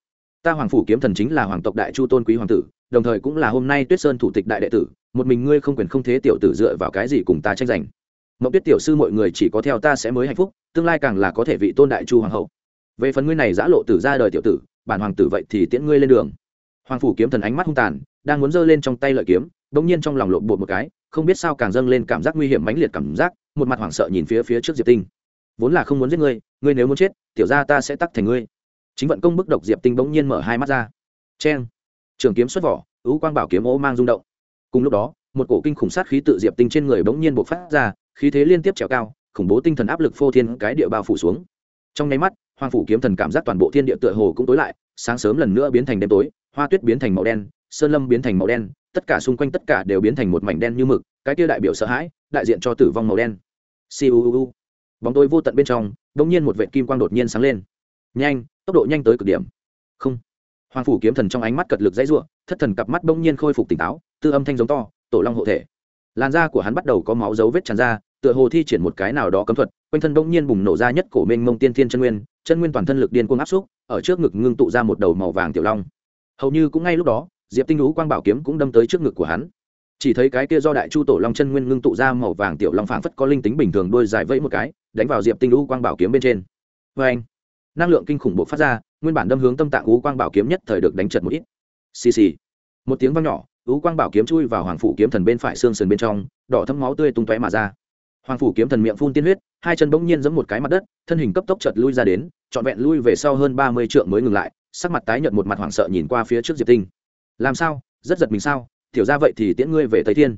Ta hoàng phủ kiếm thần chính là hoàng tộc đại chu tôn quý hoàng tử, đồng thời cũng là hôm nay tuyết sơn thủ tịch đại đệ tử, một mình ngươi không quyền không thế tiểu tử dựa vào cái gì cùng ta tranh giành mộng tuyết tiểu sư mọi người chỉ có theo ta sẽ mới hạnh phúc, tương lai càng là có thể vị tôn đại chu hoàng hậu. Về phần ngươi này giã lộ tử ra đời tiểu tử, bản hoàng tử vậy thì tiễn ngươi lên đường. Hoàng phủ kiếm thần ánh mắt hung tàn, đang muốn giơ lên trong tay lợi kiếm, bỗng nhiên trong lòng lộn bột một cái, không biết sao càng dâng lên cảm giác nguy hiểm mãnh liệt cảm giác, một mặt hoảng sợ nhìn phía phía trước diệp tinh. Vốn là không muốn giết ngươi ngươi nếu muốn chết, tiểu ra ta sẽ tắc thành ngươi. Chính vận công bức độc diệp tinh bỗng nhiên mở hai mắt ra. Cheng! Trường kiếm xuất vỏ ứ quang bảo kiếm ô mang rung động. Cùng lúc đó, một cổ kinh khủng sát khí tự diệp tinh trên người bỗng nhiên bộc phát ra khí thế liên tiếp trèo cao, khủng bố tinh thần áp lực phô thiên cái địa bao phủ xuống. Trong nháy mắt hoàng phủ kiếm thần cảm giác toàn bộ thiên địa tựa hồ cũng tối lại, sáng sớm lần nữa biến thành đêm tối, hoa tuyết biến thành màu đen, sơn lâm biến thành màu đen, tất cả xung quanh tất cả đều biến thành một mảnh đen như mực, cái kia đại biểu sợ hãi, đại diện cho tử vong màu đen. Siêu bóng tối vô tận bên trong đ nhiên một vệ kim quang đột nhiên sáng lên. Nhanh, tốc độ nhanh tới cực điểm. Không. Hoàng phủ kiếm thần trong ánh mắt cật lực dãy ruộng thất thần cặp mắt bỗng nhiên khôi phục tỉnh táo, tư âm thanh giống to, tổ long hộ thể làn da của hắn bắt đầu có máu dấu vết tràn ra, tựa hồ thi triển một cái nào đó cấm thuật, quanh thân bỗng nhiên bùng nổ ra nhất cổ mênh mông tiên thiên chân nguyên chân nguyên toàn thân lực điên cuồng áp xúc, ở trước ngực ngưng tụ ra một đầu màu vàng tiểu long. Hầu như cũng ngay lúc đó, diệp tinh lũ quang bảo kiếm cũng đâm tới trước ngực của hắn. Chỉ thấy cái kia do đại chu tổ long chân nguyên ngưng tụ ra màu vàng tiểu long phảng phất có linh tính bình thường đôi dài vẫy một cái, đánh vào diệp tinh lũ quang bảo kiếm bên trên. Vê anh năng lượng kinh khủng bộ phát ra, nguyên bản đâm hướng tâm tạng ú quang bảo kiếm nhất thời được đánh trật một ít. Xì xì! Một tiếng vang nhỏ ú quang bảo kiếm chui vào hoàng phủ kiếm thần bên phải xương sườn bên trong, đỏ thấm máu tươi tung tóe mà ra. Hoàng phủ kiếm thần miệng phun tiên huyết, hai chân bỗng nhiên giẫm một cái mặt đất, thân hình cấp tốc chợt lui ra đến, trọn vẹn lui về sau hơn ba mươi trượng mới ngừng lại, sắc mặt tái nhợt một mặt hoảng sợ nhìn qua phía trước diệp tinh. Làm sao? Rất giật mình sao? Tiểu ra vậy thì tiễn ngươi về tây thiên.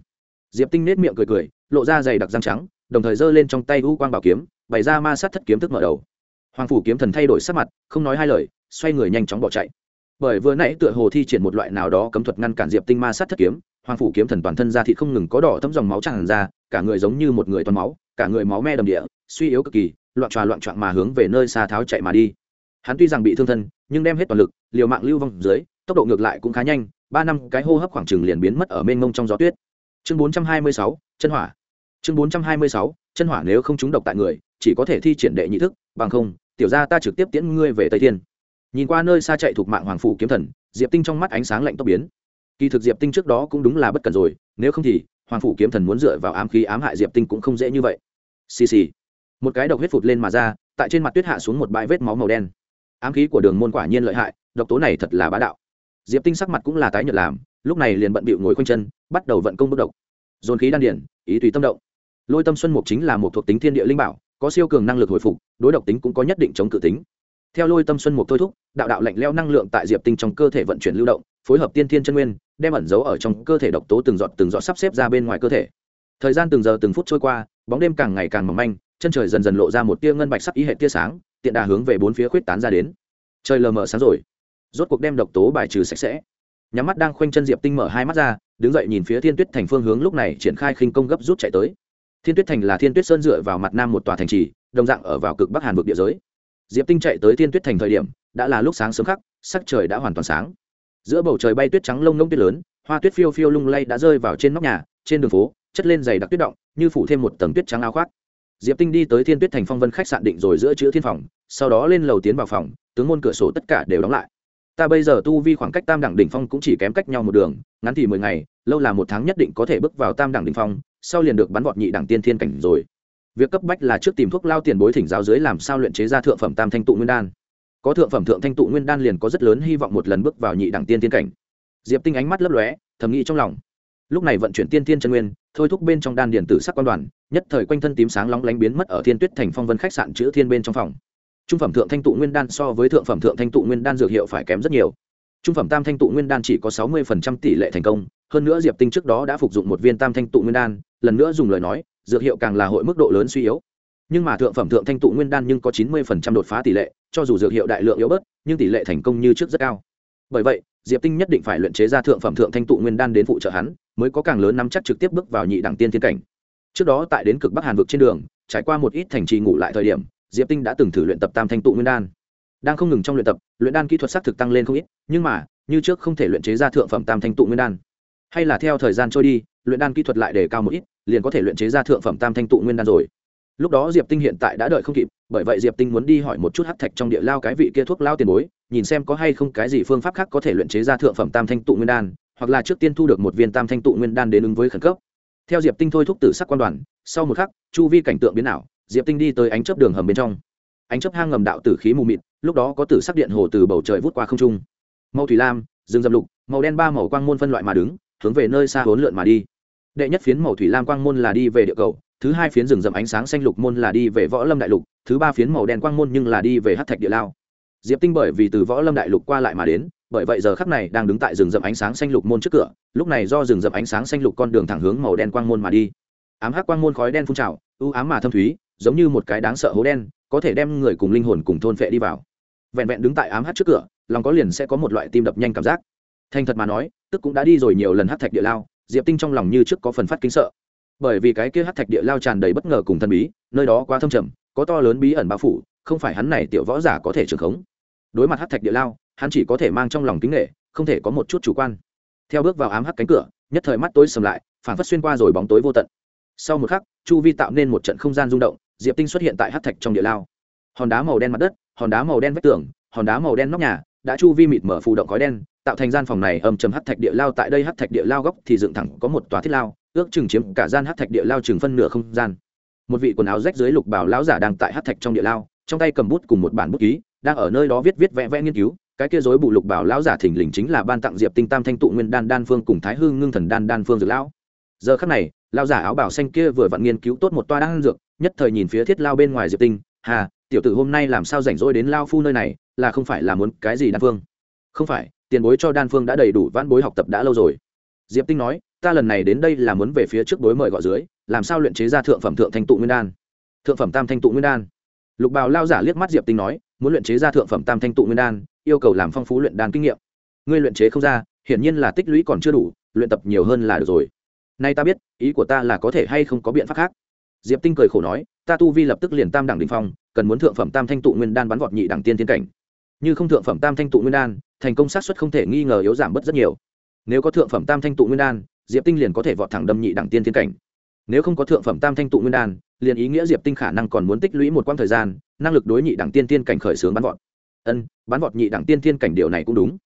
Diệp tinh nết miệng cười cười, lộ ra dày đặc răng trắng, đồng thời giơ lên trong tay u quang bảo kiếm, bày ra ma sát thất kiếm thức mở đầu. Hoàng phủ kiếm thần thay đổi sắc mặt, không nói hai lời, xoay người nhanh chóng bỏ chạy bởi vừa nãy tựa hồ thi triển một loại nào đó cấm thuật ngăn cản diệp tinh ma sát thất kiếm, hoàng phủ kiếm thần toàn thân ra thị không ngừng có đỏ thấm dòng máu tràn ra, cả người giống như một người toàn máu, cả người máu me đầm địa, suy yếu cực kỳ, loạn tròa loạn trọn mà hướng về nơi xa tháo chạy mà đi. Hắn tuy rằng bị thương thân, nhưng đem hết toàn lực, liều mạng lưu vong dưới, tốc độ ngược lại cũng khá nhanh, ba năm cái hô hấp khoảng chừng liền biến mất ở mênh mông trong gió tuyết. Chương bốn trăm hai mươi sáu, chân hỏa. Chương bốn trăm hai mươi sáu, chân hỏa nếu không trúng độc tại người, chỉ có thể thi triển đệ nhị thức, bằng không, tiểu ra ta trực tiếp tiễn ngươi về tây thiên nhìn qua nơi xa chạy thuộc mạng hoàng phủ kiếm thần, diệp tinh trong mắt ánh sáng lạnh tốc biến. Kỳ thực diệp tinh trước đó cũng đúng là bất cần rồi, nếu không thì, hoàng phủ kiếm thần muốn dựa vào ám khí ám hại diệp tinh cũng không dễ như vậy. Xì xì. Một cái độc huyết phụt lên mà ra, tại trên mặt tuyết hạ xuống một bãi vết máu màu đen. Ám khí của đường môn quả nhiên lợi hại, độc tố này thật là bá đạo. Diệp tinh sắc mặt cũng là tái nhợt làm, lúc này liền bận bịu ngồi khoanh chân, bắt đầu vận công bước độc. Dồn khí đan điển, ý tùy tâm động. Lôi tâm xuân mục chính là một thuộc tính thiên địa linh bảo, có siêu cường năng lực hồi phục, đối độc tính cũng có nhất định chống cự tính theo lôi tâm xuân mục thôi thúc, đạo đạo lạnh leo năng lượng tại diệp tinh trong cơ thể vận chuyển lưu động, phối hợp tiên thiên chân nguyên, đem ẩn giấu ở trong cơ thể độc tố từng giọt từng giọt sắp xếp ra bên ngoài cơ thể. Thời gian từng giờ từng phút trôi qua, bóng đêm càng ngày càng mỏng manh, chân trời dần dần lộ ra một tia ngân bạch sắc ý hệ tia sáng, tiện đà hướng về bốn phía khuyết tán ra đến. Trời lờ mờ sáng rồi. Rốt cuộc đem độc tố bài trừ sạch sẽ. Nhắm mắt đang khoanh chân diệp tinh mở hai mắt ra, đứng dậy nhìn phía thiên tuyết thành phương hướng lúc này triển khai khinh công gấp rút chạy tới. Thiên tuyết thành là thiên tuyết sơn dựa vào mặt nam một tòa thành trì, đồng dạng ở vào cực bắc hàn vực địa giới diệp tinh chạy tới thiên tuyết thành thời điểm, đã là lúc sáng sớm khắc, sắc trời đã hoàn toàn sáng. Giữa bầu trời bay tuyết trắng lông lông tuyết lớn, hoa tuyết phiêu phiêu lung lay đã rơi vào trên nóc nhà, trên đường phố, chất lên dày đặc tuyết động, như phủ thêm một tầng tuyết trắng áo khoác. Diệp tinh đi tới thiên tuyết thành phong vân khách sạn định rồi giữa chữ thiên phòng, sau đó lên lầu tiến vào phòng, tướng môn cửa sổ tất cả đều đóng lại. Ta bây giờ tu vi khoảng cách tam đẳng đỉnh phong cũng chỉ kém cách nhau một đường, ngắn thì mười ngày, lâu là một tháng nhất định có thể bước vào tam đẳng đỉnh phong, sau liền được bắn vọt nhị đẳng tiên thiên cảnh rồi việc cấp bách là trước tìm thuốc lao tiền bối thỉnh giáo dưới làm sao luyện chế ra thượng phẩm tam thanh tụ nguyên đan. Có thượng phẩm thượng thanh tụ nguyên đan liền có rất lớn hy vọng một lần bước vào nhị đẳng tiên thiên cảnh. Diệp tinh ánh mắt lấp lóe, thầm nghĩ trong lòng. Lúc này vận chuyển tiên thiên chân nguyên, thôi thúc bên trong đan điện tử sắc quan đoàn, nhất thời quanh thân tím sáng lóng lánh biến mất ở thiên tuyết thành phong vân khách sạn chữ thiên bên trong phòng. Trung phẩm thượng thanh tụ nguyên đan so với thượng phẩm thượng thanh tụ nguyên đan dược hiệu phải kém rất nhiều. Trung phẩm tam thanh tụ nguyên đan chỉ có sáu mươi tỷ lệ thành công, hơn nữa diệp tinh trước đó đã phục dụng một viên tam thanh tụ nguyên đan, lần nữa dùng lời nói dược hiệu càng là hội mức độ lớn suy yếu. Nhưng mà thượng phẩm thượng thanh tụ nguyên đan nhưng có chín mươi đột phá tỷ lệ, cho dù dược hiệu đại lượng yếu bớt, nhưng tỷ lệ thành công như trước rất cao. Bởi vậy, diệp tinh nhất định phải luyện chế ra thượng phẩm thượng thanh tụ nguyên đan đến phụ trợ hắn, mới có càng lớn nắm chắc trực tiếp bước vào nhị đẳng tiên thiên cảnh. Trước đó tại đến cực bắc hàn vực trên đường, trải qua một ít thành trì ngủ lại thời điểm, diệp tinh đã từng thử luyện tập tam thanh tụ nguyên đan. Đang không ngừng trong luyện tập, luyện đan kỹ thuật xác thực tăng lên không ít, nhưng mà, như trước không thể luyện chế ra thượng phẩm tam thanh tụ nguyên đan. Hay là theo thời gian trôi đi, luyện đan kỹ thuật lại đề cao một ít liền có thể luyện chế ra thượng phẩm tam thanh tụ nguyên đan rồi. Lúc đó diệp tinh hiện tại đã đợi không kịp, bởi vậy diệp tinh muốn đi hỏi một chút hắc thạch trong địa lao cái vị kia thuốc lao tiền bối, nhìn xem có hay không cái gì phương pháp khác có thể luyện chế ra thượng phẩm tam thanh tụ nguyên đan, hoặc là trước tiên thu được một viên tam thanh tụ nguyên đan đến ứng với khẩn cấp. Theo diệp tinh thôi thúc tử sắc quan đoàn, sau một khắc, chu vi cảnh tượng biến ảo, diệp tinh đi tới ánh chớp đường hầm bên trong. Ánh chớp hang ngầm đạo tử khí mù mịt, lúc đó có tử sắc điện hồ từ bầu trời vút qua không trung. Màu thủy lam, rừng dầm lục, màu đen ba màu quang môn phân loại mà đứng, hướng về nơi xa hốn lượn mà đi đệ nhất phiến màu thủy lam quang môn là đi về địa cầu, thứ hai phiến rừng rậm ánh sáng xanh lục môn là đi về võ lâm đại lục, thứ ba phiến màu đen quang môn nhưng là đi về hát thạch địa lao. Diệp tinh bởi vì từ võ lâm đại lục qua lại mà đến, bởi vậy giờ khắc này đang đứng tại rừng rậm ánh sáng xanh lục môn trước cửa, lúc này do rừng rậm ánh sáng xanh lục con đường thẳng hướng màu đen quang môn mà đi. Ám hắc quang môn khói đen phun trào, ưu ám mà thâm thúy, giống như một cái đáng sợ hố đen, có thể đem người cùng linh hồn cùng thôn phệ đi vào. Vẹn vẹn đứng tại ám hắc trước cửa, lòng có liền sẽ có một loại tim đập nhanh cảm giác. Thành thật mà nói, tức cũng đã đi rồi nhiều lần hát thạch địa lao diệp tinh trong lòng như trước có phần phát kính sợ. Bởi vì cái kia hát thạch địa lao tràn đầy bất ngờ cùng thần bí, nơi đó quá thâm trầm, có to lớn bí ẩn bao phủ, không phải hắn này tiểu võ giả có thể trường khống. Đối mặt hát thạch địa lao, hắn chỉ có thể mang trong lòng kính nghệ, không thể có một chút chủ quan. Theo bước vào ám hắc cánh cửa, nhất thời mắt tối sầm lại phản phất xuyên qua rồi bóng tối vô tận. Sau một khắc, chu vi tạo nên một trận không gian rung động, diệp tinh xuất hiện tại hát thạch trong địa lao. Hòn đá màu đen mặt đất, hòn đá màu đen vách tường, hòn đá màu đen nóc nhà, đã chu vi mịt mở phù động khói đen tạo thành gian phòng này âm trầm hát thạch địa lao, tại đây hát thạch địa lao góc thì dựng thẳng có một tòa thiết lao, ước chừng chiếm cả gian hát thạch địa lao chừng phân nửa không gian. Một vị quần áo rách dưới lục bảo lão giả đang tại hát thạch trong địa lao, trong tay cầm bút cùng một bản bút ký, đang ở nơi đó viết viết vẽ vẽ nghiên cứu. Cái kia rối bụ lục bảo lão giả thỉnh lình chính là ban tặng diệp tinh tam thanh tụ nguyên đan đan phương cùng thái hương ngưng thần đan đan phương dược lão. Giờ khắc này, lão giả áo bảo xanh kia vừa vặn nghiên cứu tốt một toa đan dược, nhất thời nhìn phía thiết lao bên ngoài diệp tinh, hà, tiểu tử hôm nay làm sao rảnh rỗi đến lao phu nơi này, là không phải là muốn cái gì đan phương? Không phải tiền bối cho đan phương đã đầy đủ vãn bối học tập đã lâu rồi. Diệp tinh nói, ta lần này đến đây là muốn về phía trước bối mời gọi dưới, làm sao luyện chế ra thượng phẩm thượng thanh tụ nguyên đan? Thượng phẩm tam thanh tụ nguyên đan. Lục bào lao giả liếc mắt diệp tinh nói, muốn luyện chế ra thượng phẩm tam thanh tụ nguyên đan, yêu cầu làm phong phú luyện đan kinh nghiệm. Ngươi luyện chế không ra, hiển nhiên là tích lũy còn chưa đủ, luyện tập nhiều hơn là được rồi. Nay ta biết, ý của ta là có thể hay không có biện pháp khác. Diệp tinh cười khổ nói, ta tu vi lập tức liền tam đẳng đình phong, cần muốn thượng phẩm tam thanh tụ nguyên đan bắn vọt nhị đẳng tiên tiến cảnh. Như không thượng phẩm tam thanh tụ nguyên đan thành công sát xuất không thể nghi ngờ yếu giảm bớt rất nhiều. Nếu có thượng phẩm tam thanh tụ nguyên đan, diệp tinh liền có thể vọt thẳng đâm nhị đẳng tiên thiên cảnh. Nếu không có thượng phẩm tam thanh tụ nguyên đan, liền ý nghĩa diệp tinh khả năng còn muốn tích lũy một quãng thời gian, năng lực đối nhị đẳng tiên tiên cảnh khởi xướng bắn vọt. Ân, bắn vọt nhị đẳng tiên tiên cảnh điều này cũng đúng.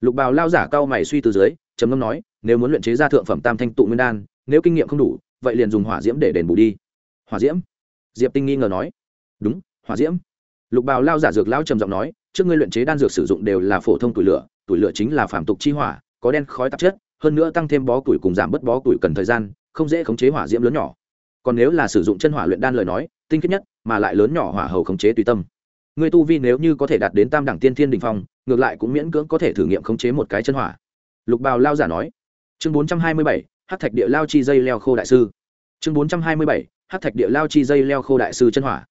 Lục bào lao giả cao mày suy từ dưới, trầm ngâm nói, nếu muốn luyện chế ra thượng phẩm tam thanh tụ nguyên đan, nếu kinh nghiệm không đủ, vậy liền dùng hỏa diễm để đền bù đi. Hỏa diễm? Diệp tinh nghi ngờ nói. Đúng, hỏa diễm. Lục bào lao giả dược lao trầm giọng nói trước ngươi luyện chế đan dược sử dụng đều là phổ thông tuổi lửa tuổi lửa chính là phạm tục chi hỏa, có đen khói tạp chất, hơn nữa tăng thêm bó tuổi cùng giảm bớt bó tuổi cần thời gian, không dễ khống chế hỏa diễm lớn nhỏ. Còn nếu là sử dụng chân hỏa luyện đan lời nói, tinh khiết nhất, mà lại lớn nhỏ hỏa hầu khống chế tùy tâm. Người tu vi nếu như có thể đạt đến tam đẳng tiên thiên đình phong, ngược lại cũng miễn cưỡng có thể thử nghiệm khống chế một cái chân hỏa. Lục bào lao giả nói. Chương bốn trăm hai mươi bảy hát thạch địa lao chi dây leo khô đại sư. Chương bốn trăm hai mươi bảy hát thạch địa lao chi dây leo khô đại sư chân hỏa.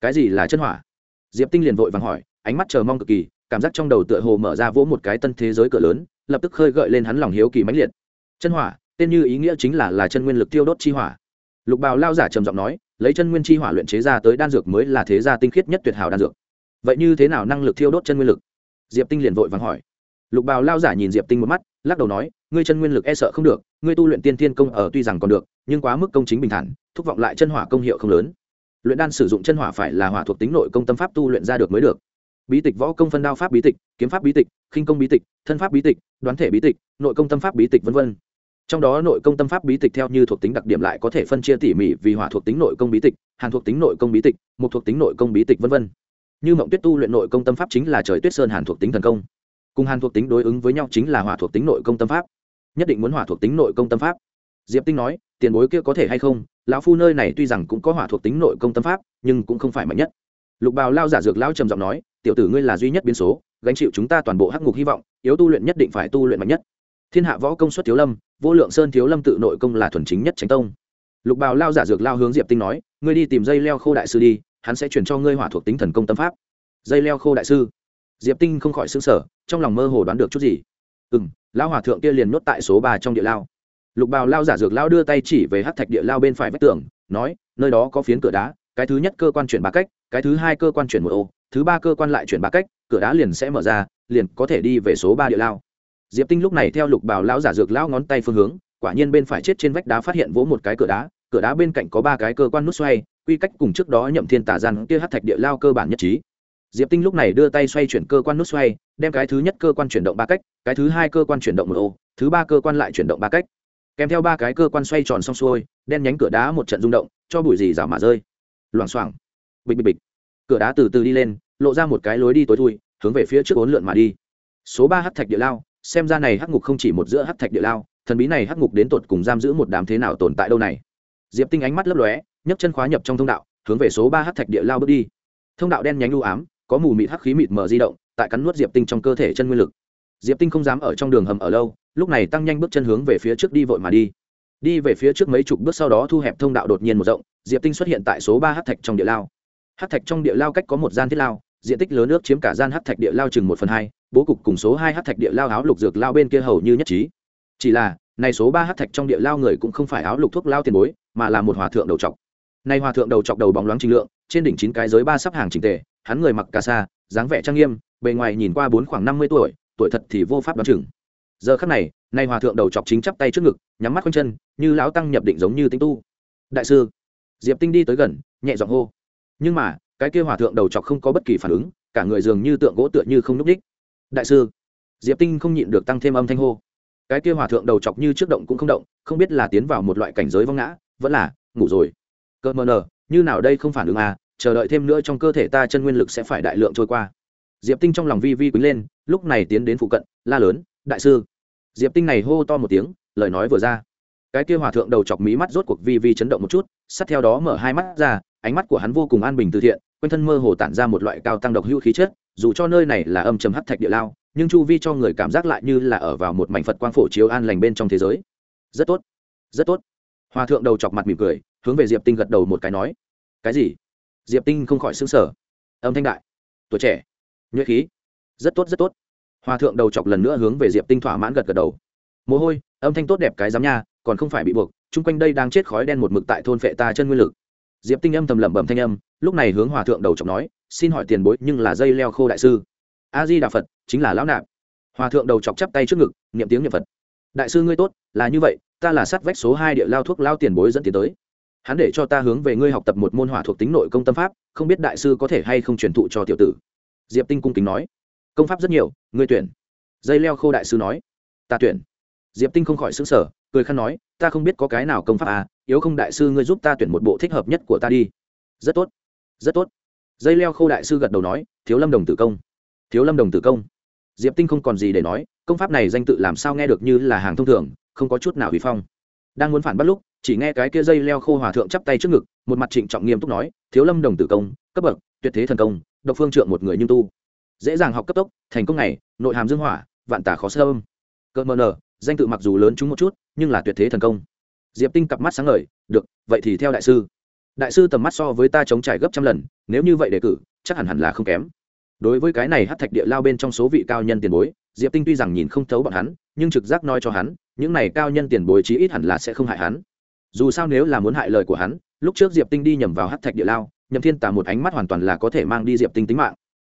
Cái gì là chân hỏa? Diệp tinh liền vội vàng hỏi ánh mắt chờ mong cực kỳ, cảm giác trong đầu tựa hồ mở ra vỗ một cái tân thế giới cửa lớn, lập tức khơi gợi lên hắn lòng hiếu kỳ mãnh liệt. Chân hỏa, tên như ý nghĩa chính là là chân nguyên lực tiêu đốt chi hỏa. Lục bào lao giả trầm giọng nói, lấy chân nguyên chi hỏa luyện chế ra tới đan dược mới là thế gia tinh khiết nhất tuyệt hảo đan dược. Vậy như thế nào năng lực thiêu đốt chân nguyên lực? Diệp tinh liền vội vàng hỏi. Lục bào lao giả nhìn diệp tinh một mắt, lắc đầu nói, ngươi chân nguyên lực e sợ không được, ngươi tu luyện tiên thiên công ở tuy rằng còn được, nhưng quá mức công chính bình thản, thúc vọng lại chân hỏa công hiệu không lớn. Luyện đan sử dụng chân hỏa phải là hỏa thuộc tính nội công tâm pháp tu luyện ra được mới được bí tịch võ công phân đao pháp bí tịch, kiếm pháp bí tịch, khinh công bí tịch, thân pháp bí tịch, đoán thể bí tịch, nội công tâm pháp bí tịch v v trong đó nội công tâm pháp bí tịch theo như thuộc tính đặc điểm lại có thể phân chia tỉ mỉ vì hỏa thuộc tính nội công bí tịch, hàn thuộc tính nội công bí tịch một thuộc tính nội công bí tịch v v như mộng tuyết tu luyện nội công tâm pháp chính là trời tuyết sơn hàn thuộc tính thần công. Cùng hàn thuộc tính đối ứng với nhau chính là hỏa thuộc tính nội công tâm pháp. Nhất định muốn hỏa thuộc tính nội công tâm pháp. Diệp tinh nói, tiền bối kia có thể hay không? Lão phu nơi này tuy rằng cũng có hỏa thuộc tính nội công tâm pháp, nhưng cũng không phải mạnh nhất. Lục bào lao giả dược lao trầm giọng nói tiểu tử ngươi là duy nhất biến số, gánh chịu chúng ta toàn bộ hắc ngục hy vọng, yếu tu luyện nhất định phải tu luyện mạnh nhất. Thiên hạ võ công suất thiếu lâm, vô lượng sơn thiếu lâm tự nội công là thuần chính nhất tránh tông. Lục bào lao giả dược lao hướng diệp tinh nói, ngươi đi tìm dây leo khô đại sư đi, hắn sẽ chuyển cho ngươi hỏa thuộc tính thần công tâm pháp. Dây leo khô đại sư? Diệp tinh không khỏi xứng sở trong lòng mơ hồ đoán được chút gì. Ừ m lao hòa thượng kia liền nuốt tại số ba trong địa lao. Lục bào lao giả dược lao đưa tay chỉ về hát thạch địa lao bên phải vách tường, nói, nơi đó có phiến cửa đá, cái thứ nhất cơ quan chuyển ba cách, cái thứ hai cơ quan chuyển một ô thứ ba cơ quan lại chuyển ba cách, cửa đá liền sẽ mở ra, liền có thể đi về số ba địa lao. Diệp tinh lúc này theo lục bảo lão giả dược lão ngón tay phương hướng, quả nhiên bên phải chết trên vách đá phát hiện vỗ một cái cửa đá cửa đá bên cạnh có ba cái cơ quan nút xoay, quy cách cùng trước đó nhậm thiên tả gian kia hát thạch địa lao cơ bản nhất trí. Diệp tinh lúc này đưa tay xoay chuyển cơ quan nút xoay, đem cái thứ nhất cơ quan chuyển động ba cách, cái thứ hai cơ quan chuyển động một ô, thứ ba cơ quan lại chuyển động ba cách. Kèm theo ba cái cơ quan xoay tròn xong xuôi, đen nhánh cửa đá một trận rung động, cho bụi gì rào mà rơi. Loảng xoảng. Bịch bịch bịch cửa đá từ từ đi lên, lộ ra một cái lối đi tối thui, hướng về phía trước bốn lượn mà đi. Số ba hát thạch địa lao, xem ra này hắc ngục không chỉ một giữa hắc thạch địa lao, thần bí này hắc ngục đến tột cùng giam giữ một đám thế nào tồn tại đâu này? Diệp tinh ánh mắt lấp lóe, nhấc chân khóa nhập trong thông đạo, hướng về số ba hắc thạch địa lao bước đi. Thông đạo đen nhánh u ám, có mù mịt hắc khí mịt mờ di động, tại cắn nuốt diệp tinh trong cơ thể chân nguyên lực. Diệp tinh không dám ở trong đường hầm ở lâu, lúc này tăng nhanh bước chân hướng về phía trước đi vội mà đi. Đi về phía trước mấy chục bước sau đó thu hẹp thông đạo đột nhiên một rộng, diệp tinh xuất hiện tại số ba hát thạch trong địa lao hát thạch trong địa lao cách có một gian thiết lao, diện tích lớn nước chiếm cả gian hát thạch địa lao chừng một phần hai, bố cục cùng số hai hát thạch địa lao áo lục dược lao bên kia hầu như nhất trí. Chỉ là, này số ba hát thạch trong địa lao người cũng không phải áo lục thuốc lao tiền bối, mà là một hòa thượng đầu trọc. Nay hòa thượng đầu trọc đầu bóng loáng trình lượng, trên đỉnh chín cái giới ba sắp hàng trình tề, hắn người mặc cà sa, dáng vẻ trang nghiêm, bề ngoài nhìn qua bốn khoảng năm mươi tuổi tuổi thật thì vô pháp đoán chừng. Giờ khắc này nay hòa thượng đầu chọc chính chắp tay trước ngực, nhắm mắt quanh chân, như lão tăng nhập định giống như tinh tu. Đại sư, diệp tinh đi tới gần, nhẹ giọng hô nhưng mà, cái kia hòa thượng đầu chọc không có bất kỳ phản ứng, cả người dường như tượng gỗ tựa như không núp đích. Đại sư, diệp tinh không nhịn được tăng thêm âm thanh hô. Cái kia hòa thượng đầu chọc như trước động cũng không động, không biết là tiến vào một loại cảnh giới vong ngã, vẫn là ngủ rồi. Cơ mờ nờ, như nào đây không phản ứng à chờ đợi thêm nữa trong cơ thể ta chân nguyên lực sẽ phải đại lượng trôi qua. Diệp tinh trong lòng vi vi quýnh lên, lúc này tiến đến phụ cận, la lớn, đại sư. Diệp tinh này hô to một tiếng, lời nói vừa ra. Cái kia hòa thượng đầu chọc mí mắt rốt cuộc vi vi chấn động một chút sát theo đó mở hai mắt ra ánh mắt của hắn vô cùng an bình từ thiện, quanh thân mơ hồ tản ra một loại cao tăng độc hữu khí chất, dù cho nơi này là âm trầm hắc thạch địa lao, nhưng chu vi cho người cảm giác lại như là ở vào một mảnh phật quang phổ chiếu an lành bên trong thế giới. Rất tốt rất tốt. Hòa thượng đầu chọc mặt mỉm cười, hướng về diệp tinh gật đầu một cái nói, cái gì? Diệp tinh không khỏi xứng sở âm thanh đại, tuổi trẻ, nhuệ khí. Rất tốt rất tốt. Hòa thượng đầu chọc lần nữa hướng về diệp tinh thỏa mãn gật gật đầu. Mồ hôi, âm thanh tốt đẹp cái giám nha, còn không phải bị buộc, chung quanh đây đang chết khói đen một mực tại thôn phệ ta chân nguyên lực diệp tinh âm thầm lẩm bẩm thanh âm, lúc này hướng hòa thượng đầu chọc nói, xin hỏi tiền bối, nhưng là dây leo khô đại sư. A di đà phật, chính là lão nạp. Hòa thượng đầu chọc chắp tay trước ngực, niệm tiếng niệm phật. Đại sư ngươi tốt, là như vậy, ta là sát vách số hai địa lao thuốc lao tiền bối dẫn tiến tới. Hắn để cho ta hướng về ngươi học tập một môn hỏa thuộc tính nội công tâm pháp, không biết đại sư có thể hay không truyền thụ cho tiểu tử. Diệp tinh cung kính nói. Công pháp rất nhiều, ngươi tuyển. Dây leo khô đại sư nói. Ta tuyển. Diệp tinh không khỏi xứng sở cười khăn nói, ta không biết có cái nào công pháp à yếu không đại sư ngươi giúp ta tuyển một bộ thích hợp nhất của ta đi. Rất tốt rất tốt. Dây leo khô đại sư gật đầu nói thiếu lâm đồng tử công. Thiếu lâm đồng tử công. Diệp tinh không còn gì để nói công pháp này danh tự làm sao nghe được như là hàng thông thường không có chút nào hủy phong. Đang muốn phản bắt lúc chỉ nghe cái kia dây leo khô hòa thượng chắp tay trước ngực một mặt trịnh trọng nghiêm túc nói thiếu lâm đồng tử công cấp bậc tuyệt thế thần công độc phương trượng một người nhưng tu. Dễ dàng học cấp tốc thành công này nội hàm dương hỏa vạn tả khó sơ âm. Cơ mờ nở, danh tự mặc dù lớn chúng một chút nhưng là tuyệt thế thần công diệp tinh cặp mắt sáng ngời, được, vậy thì theo đại sư. Đại sư tầm mắt so với ta chống trải gấp trăm lần, nếu như vậy đề cử, chắc hẳn hẳn là không kém. Đối với cái này hát thạch địa lao bên trong số vị cao nhân tiền bối, diệp tinh tuy rằng nhìn không thấu bọn hắn, nhưng trực giác nói cho hắn, những này cao nhân tiền bối chí ít hẳn là sẽ không hại hắn. Dù sao nếu là muốn hại lời của hắn, lúc trước diệp tinh đi nhầm vào hát thạch địa lao nhầm thiên tả một ánh mắt hoàn toàn là có thể mang đi diệp tinh tính mạng.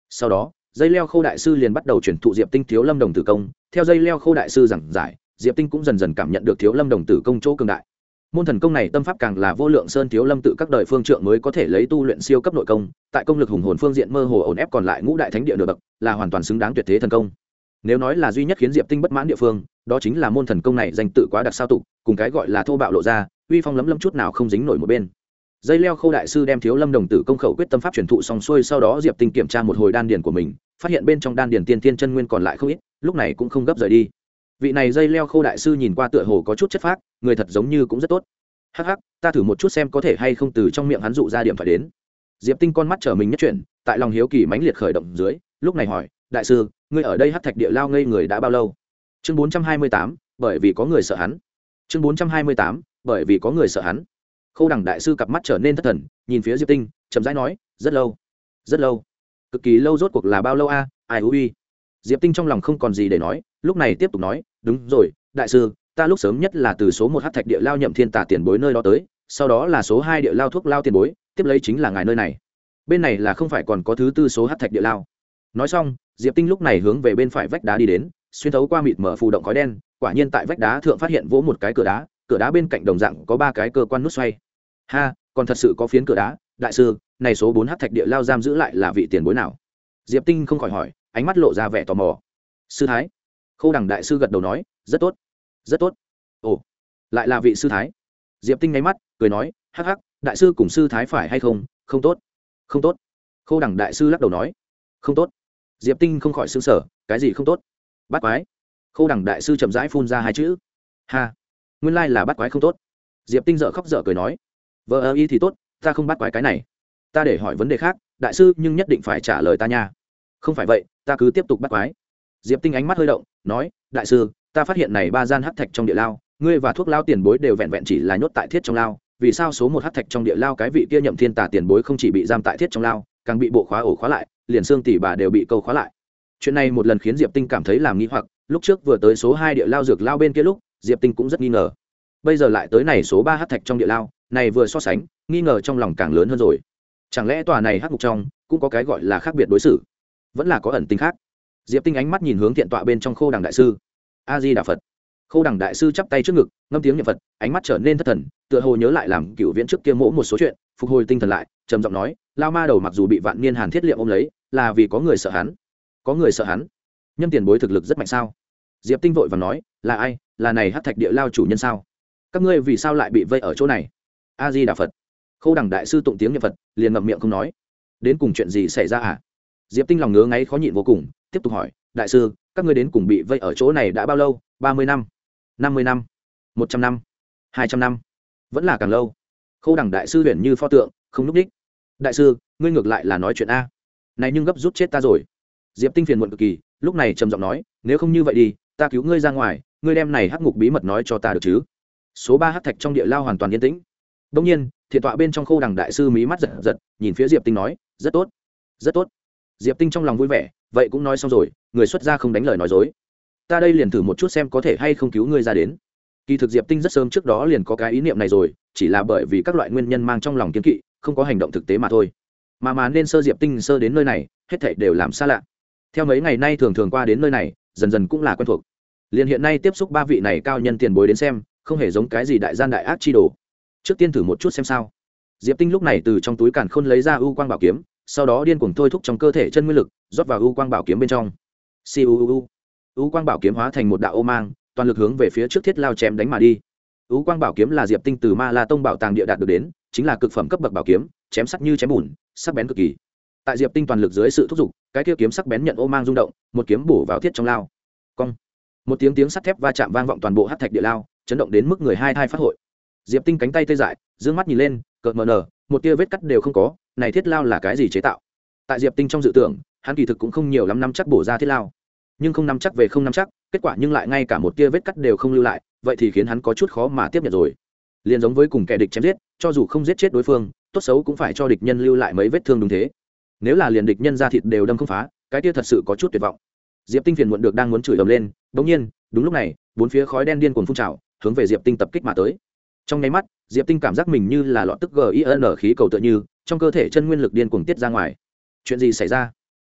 Sau đó, dây leo khô đại sư liền bắt đầu chuyển thụ diệp tinh thiếu lâm đồng tử công. Theo dây leo khô đại sư giảng giải, diệp tinh cũng dần dần cảm nhận được thiếu lâm đồng tử công chỗ cường đại môn thần công này tâm pháp càng là vô lượng sơn thiếu lâm tự các đời phương trượng mới có thể lấy tu luyện siêu cấp nội công, tại công lực hùng hồn phương diện mơ hồ ổn ép còn lại ngũ đại thánh địa nửa bậc, là hoàn toàn xứng đáng tuyệt thế thần công. Nếu nói là duy nhất khiến diệp tinh bất mãn địa phương, đó chính là môn thần công này danh tự quá đặc sao tục, cùng cái gọi là thô bạo lộ ra, uy phong lấm lấm chút nào không dính nổi một bên. Dây leo khâu đại sư đem thiếu lâm đồng tử công khẩu quyết tâm pháp truyền thụ xong xuôi sau đó diệp tinh kiểm tra một hồi đan điền của mình, phát hiện bên trong đan điền tiên tiên chân nguyên còn lại không ít, lúc này cũng không gấp rời đi vị này dây leo khô đại sư nhìn qua tựa hồ có chút chất phác, người thật giống như cũng rất tốt. Hắc hắc, ta thử một chút xem có thể hay không từ trong miệng hắn dụ ra điểm phải đến. Diệp tinh con mắt trở mình nhất chuyển, tại lòng hiếu kỳ mãnh liệt khởi động dưới, lúc này hỏi, đại sư, ngươi ở đây hát thạch địa lao ngây người đã bao lâu? Chương bốn trăm hai mươi tám, bởi vì có người sợ hắn. Chương bốn trăm hai mươi tám, bởi vì có người sợ hắn. Khâu đẳng đại sư cặp mắt trở nên thất thần, nhìn phía diệp tinh, chậm rãi nói, rất lâu rất lâu. Cực kỳ lâu rốt cuộc là bao lâu a? Ai ui diệp tinh trong lòng không còn gì để nói, lúc này tiếp tục nói, đúng rồi, đại sư, ta lúc sớm nhất là từ số một hát thạch địa lao nhậm thiên tả tiền bối nơi đó tới, sau đó là số hai địa lao thuốc lao tiền bối, tiếp lấy chính là ngài nơi này. Bên này là không phải còn có thứ tư số hát thạch địa lao. Nói xong, diệp tinh lúc này hướng về bên phải vách đá đi đến, xuyên thấu qua mịt mở phù động khói đen, quả nhiên tại vách đá thượng phát hiện vỗ một cái cửa đá cửa đá bên cạnh đồng dạng có ba cái cơ quan nút xoay. Ha, còn thật sự có phiến cửa đá, đại sư, này số bốn hát thạch địa lao giam giữ lại là vị tiền bối nào? Diệp tinh không khỏi hỏi ánh mắt lộ ra vẻ tò mò. Sư thái. Khâu đằng đại sư gật đầu nói, rất tốt rất tốt. Ồ, lại là vị sư thái. Diệp tinh nháy mắt, cười nói, hắc hắc, đại sư cùng sư thái phải hay không? Không tốt không tốt. Khâu đằng đại sư lắc đầu nói, không tốt. Diệp tinh không khỏi xứng sở cái gì không tốt? Bắt quái. Khâu đằng đại sư chậm rãi phun ra hai chữ, ha, nguyên lai là bắt quái không tốt. Diệp tinh dợ khóc dở cười nói, vợ ơ y thì tốt, ta không bắt quái cái này. Ta để hỏi vấn đề khác, đại sư nhưng nhất định phải trả lời ta nha không phải vậy, ta cứ tiếp tục bắt quái. Diệp tinh ánh mắt hơi động, nói, đại sư, ta phát hiện này ba gian hắc thạch trong địa lao, ngươi và thuốc lao tiền bối đều vẹn vẹn chỉ là nhốt tại thiết trong lao, vì sao số một hắc thạch trong địa lao cái vị kia nhậm thiên tà tiền bối không chỉ bị giam tại thiết trong lao, càng bị bộ khóa ổ khóa lại, liền xương tỷ bà đều bị câu khóa lại. Chuyện này một lần khiến diệp tinh cảm thấy làm nghi hoặc, lúc trước vừa tới số hai địa lao dược lao bên kia lúc, diệp tinh cũng rất nghi ngờ. Bây giờ lại tới này số ba hắc thạch trong địa lao, này vừa so sánh, nghi ngờ trong lòng càng lớn hơn rồi. Chẳng lẽ tòa này hắc mục trong cũng có cái gọi là khác biệt đối xử? Vẫn là có ẩn tính khác. Diệp tinh ánh mắt nhìn hướng thiện tọa bên trong khô đằng đại sư. A di đà phật. Khô đằng đại sư chắp tay trước ngực, ngâm tiếng nhật phật, ánh mắt trở nên thất thần, tựa hồ nhớ lại làm cựu viễn trước kia mỗ một số chuyện, phục hồi tinh thần lại, trầm giọng nói, lao ma đầu mặc dù bị vạn niên hàn thiết liệm ôm lấy, là vì có người sợ hắn. Có người sợ hắn? Nhân tiền bối thực lực rất mạnh sao? Diệp tinh vội và nói, là ai? Là này hát thạch địa lao chủ nhân sao? Các ngươi vì sao lại bị vây ở chỗ này? A di đà phật. Khâu đằng đại sư tụng tiếng nhật phật, liền ngậm miệng không nói. Đến cùng chuyện gì xảy ra à? Diệp tinh lòng ngứa ngáy khó nhịn vô cùng, tiếp tục hỏi, đại sư, các ngươi đến cùng bị vây ở chỗ này đã bao lâu? Ba mươi năm năm mươi năm, một trăm năm, hai trăm năm? Vẫn là càng lâu. Khô đẳng đại sư huyền như pho tượng, không núp đích. Đại sư, ngươi ngược lại là nói chuyện a. Này nhưng gấp rút chết ta rồi. Diệp tinh phiền muộn cực kỳ, lúc này trầm giọng nói, nếu không như vậy đi, ta cứu ngươi ra ngoài, ngươi đem này hắc ngục bí mật nói cho ta được chứ? Số ba hắc thạch trong địa lao hoàn toàn yên tĩnh. Đông nhiên, thiện tọa bên trong khô đằng đại sư mí mắt giật giật, nhìn phía diệp tinh nói, rất tốt rất tốt diệp tinh trong lòng vui vẻ, vậy cũng nói xong rồi, người xuất gia không đánh lời nói dối. Ta đây liền thử một chút xem có thể hay không cứu ngươi ra đến. Kỳ thực diệp tinh rất sớm trước đó liền có cái ý niệm này rồi, chỉ là bởi vì các loại nguyên nhân mang trong lòng kiến kỵ, không có hành động thực tế mà thôi. Mà mà nên sơ diệp tinh sơ đến nơi này, hết thảy đều làm xa lạ. Theo mấy ngày nay thường thường qua đến nơi này, dần dần cũng là quen thuộc. Liền hiện nay tiếp xúc ba vị này cao nhân tiền bối đến xem, không hề giống cái gì đại gian đại ác chi đồ. Trước tiên thử một chút xem sao. Diệp tinh lúc này từ trong túi càn khôn lấy ra u quang bảo kiếm sau đó điên cuồng thôi thúc trong cơ thể chân nguyên lực, rót vào u quang bảo kiếm bên trong. Siêu u quang bảo kiếm hóa thành một đạo ô mang, toàn lực hướng về phía trước thiết lao chém đánh mà đi. U quang bảo kiếm là diệp tinh từ ma la tông bảo tàng địa đạt được đến, chính là cực phẩm cấp bậc bảo kiếm, chém sắc như chém bùn, sắc bén cực kỳ. Tại diệp tinh toàn lực dưới sự thúc giục, cái kia kiếm sắc bén nhận ô mang rung động, một kiếm bổ vào thiết trong lao. Cong. Một tiếng tiếng sắt thép va chạm vang vọng toàn bộ hát thạch địa lao, chấn động đến mức người hai thai phát hội. Diệp tinh cánh tay tê dại d ư ơ n g mắt nhìn lên, cợt mờ nở, một tia vết cắt đều không có này thiết lao là cái gì chế tạo? Tại diệp tinh trong dự tưởng, hắn kỳ thực cũng không nhiều lắm năm chắc bổ ra thiết lao. Nhưng không nắm chắc về không nắm chắc, kết quả nhưng lại ngay cả một tia vết cắt đều không lưu lại, vậy thì khiến hắn có chút khó mà tiếp nhận rồi. Liền giống với cùng kẻ địch chém giết, cho dù không giết chết đối phương, tốt xấu cũng phải cho địch nhân lưu lại mấy vết thương đúng thế. Nếu là liền địch nhân ra thịt đều đâm không phá, cái tia thật sự có chút tuyệt vọng. Diệp tinh phiền muộn được đang muốn chửi ầm lên, bỗng nhiên, đúng lúc này, bốn phía khói đen điên cuồng phun trào, hướng về diệp tinh tập kích mà tới. Trong nháy mắt, diệp tinh cảm giác mình như là lọt tức gin khí cầu tựa như trong cơ thể chân nguyên lực điên cuồng tiết ra ngoài. Chuyện gì xảy ra?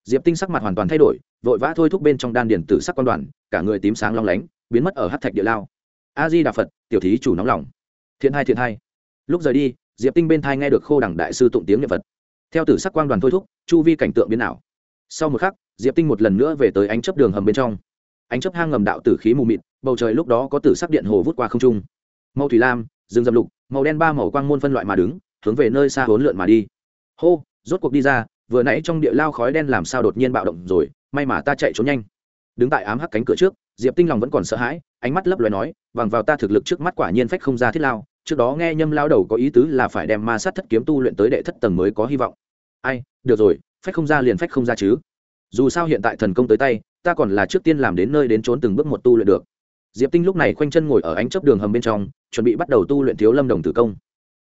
Diệp tinh sắc mặt hoàn toàn thay đổi, vội vã thôi thúc bên trong đan điền tử sắc quan đoàn, cả người tím sáng long lánh, biến mất ở hát thạch địa lao. A di đà phật tiểu thí chủ nóng lòng. Thiện hai thiện hai. Lúc rời đi, diệp tinh bên thai nghe được khô đẳng đại sư tụng tiếng niệm phật. Theo tử sắc quang đoàn thôi thúc, chu vi cảnh tượng biến ảo. Sau một khắc, diệp tinh một lần nữa về tới ánh chấp đường hầm bên trong. Ánh chấp hang ngầm đạo tử khí mù mịt, bầu trời lúc đó có tử sắc điện hồ vút qua không trung. Màu thủy lam, rừng dầm lục, màu đen ba màu quang môn phân loại mà đứng hướng về nơi xa hốn lượn mà đi. Hô, rốt cuộc đi ra, vừa nãy trong địa lao khói đen làm sao đột nhiên bạo động rồi, may mà ta chạy trốn nhanh. Đứng tại ám hắc cánh cửa trước, diệp tinh lòng vẫn còn sợ hãi, ánh mắt lấp loài nói bằng vào ta thực lực trước mắt quả nhiên phách không ra thiết lao, trước đó nghe nhâm lao đầu có ý tứ là phải đem ma sát thất kiếm tu luyện tới đệ thất tầng mới có hy vọng. Ai, được rồi, phách không ra liền phách không ra chứ. Dù sao hiện tại thần công tới tay, ta còn là trước tiên làm đến nơi đến trốn từng bước một tu luyện được. Diệp tinh lúc này khoanh chân ngồi ở ánh chấp đường hầm bên trong, chuẩn bị bắt đầu tu luyện thiếu lâm đồng tử công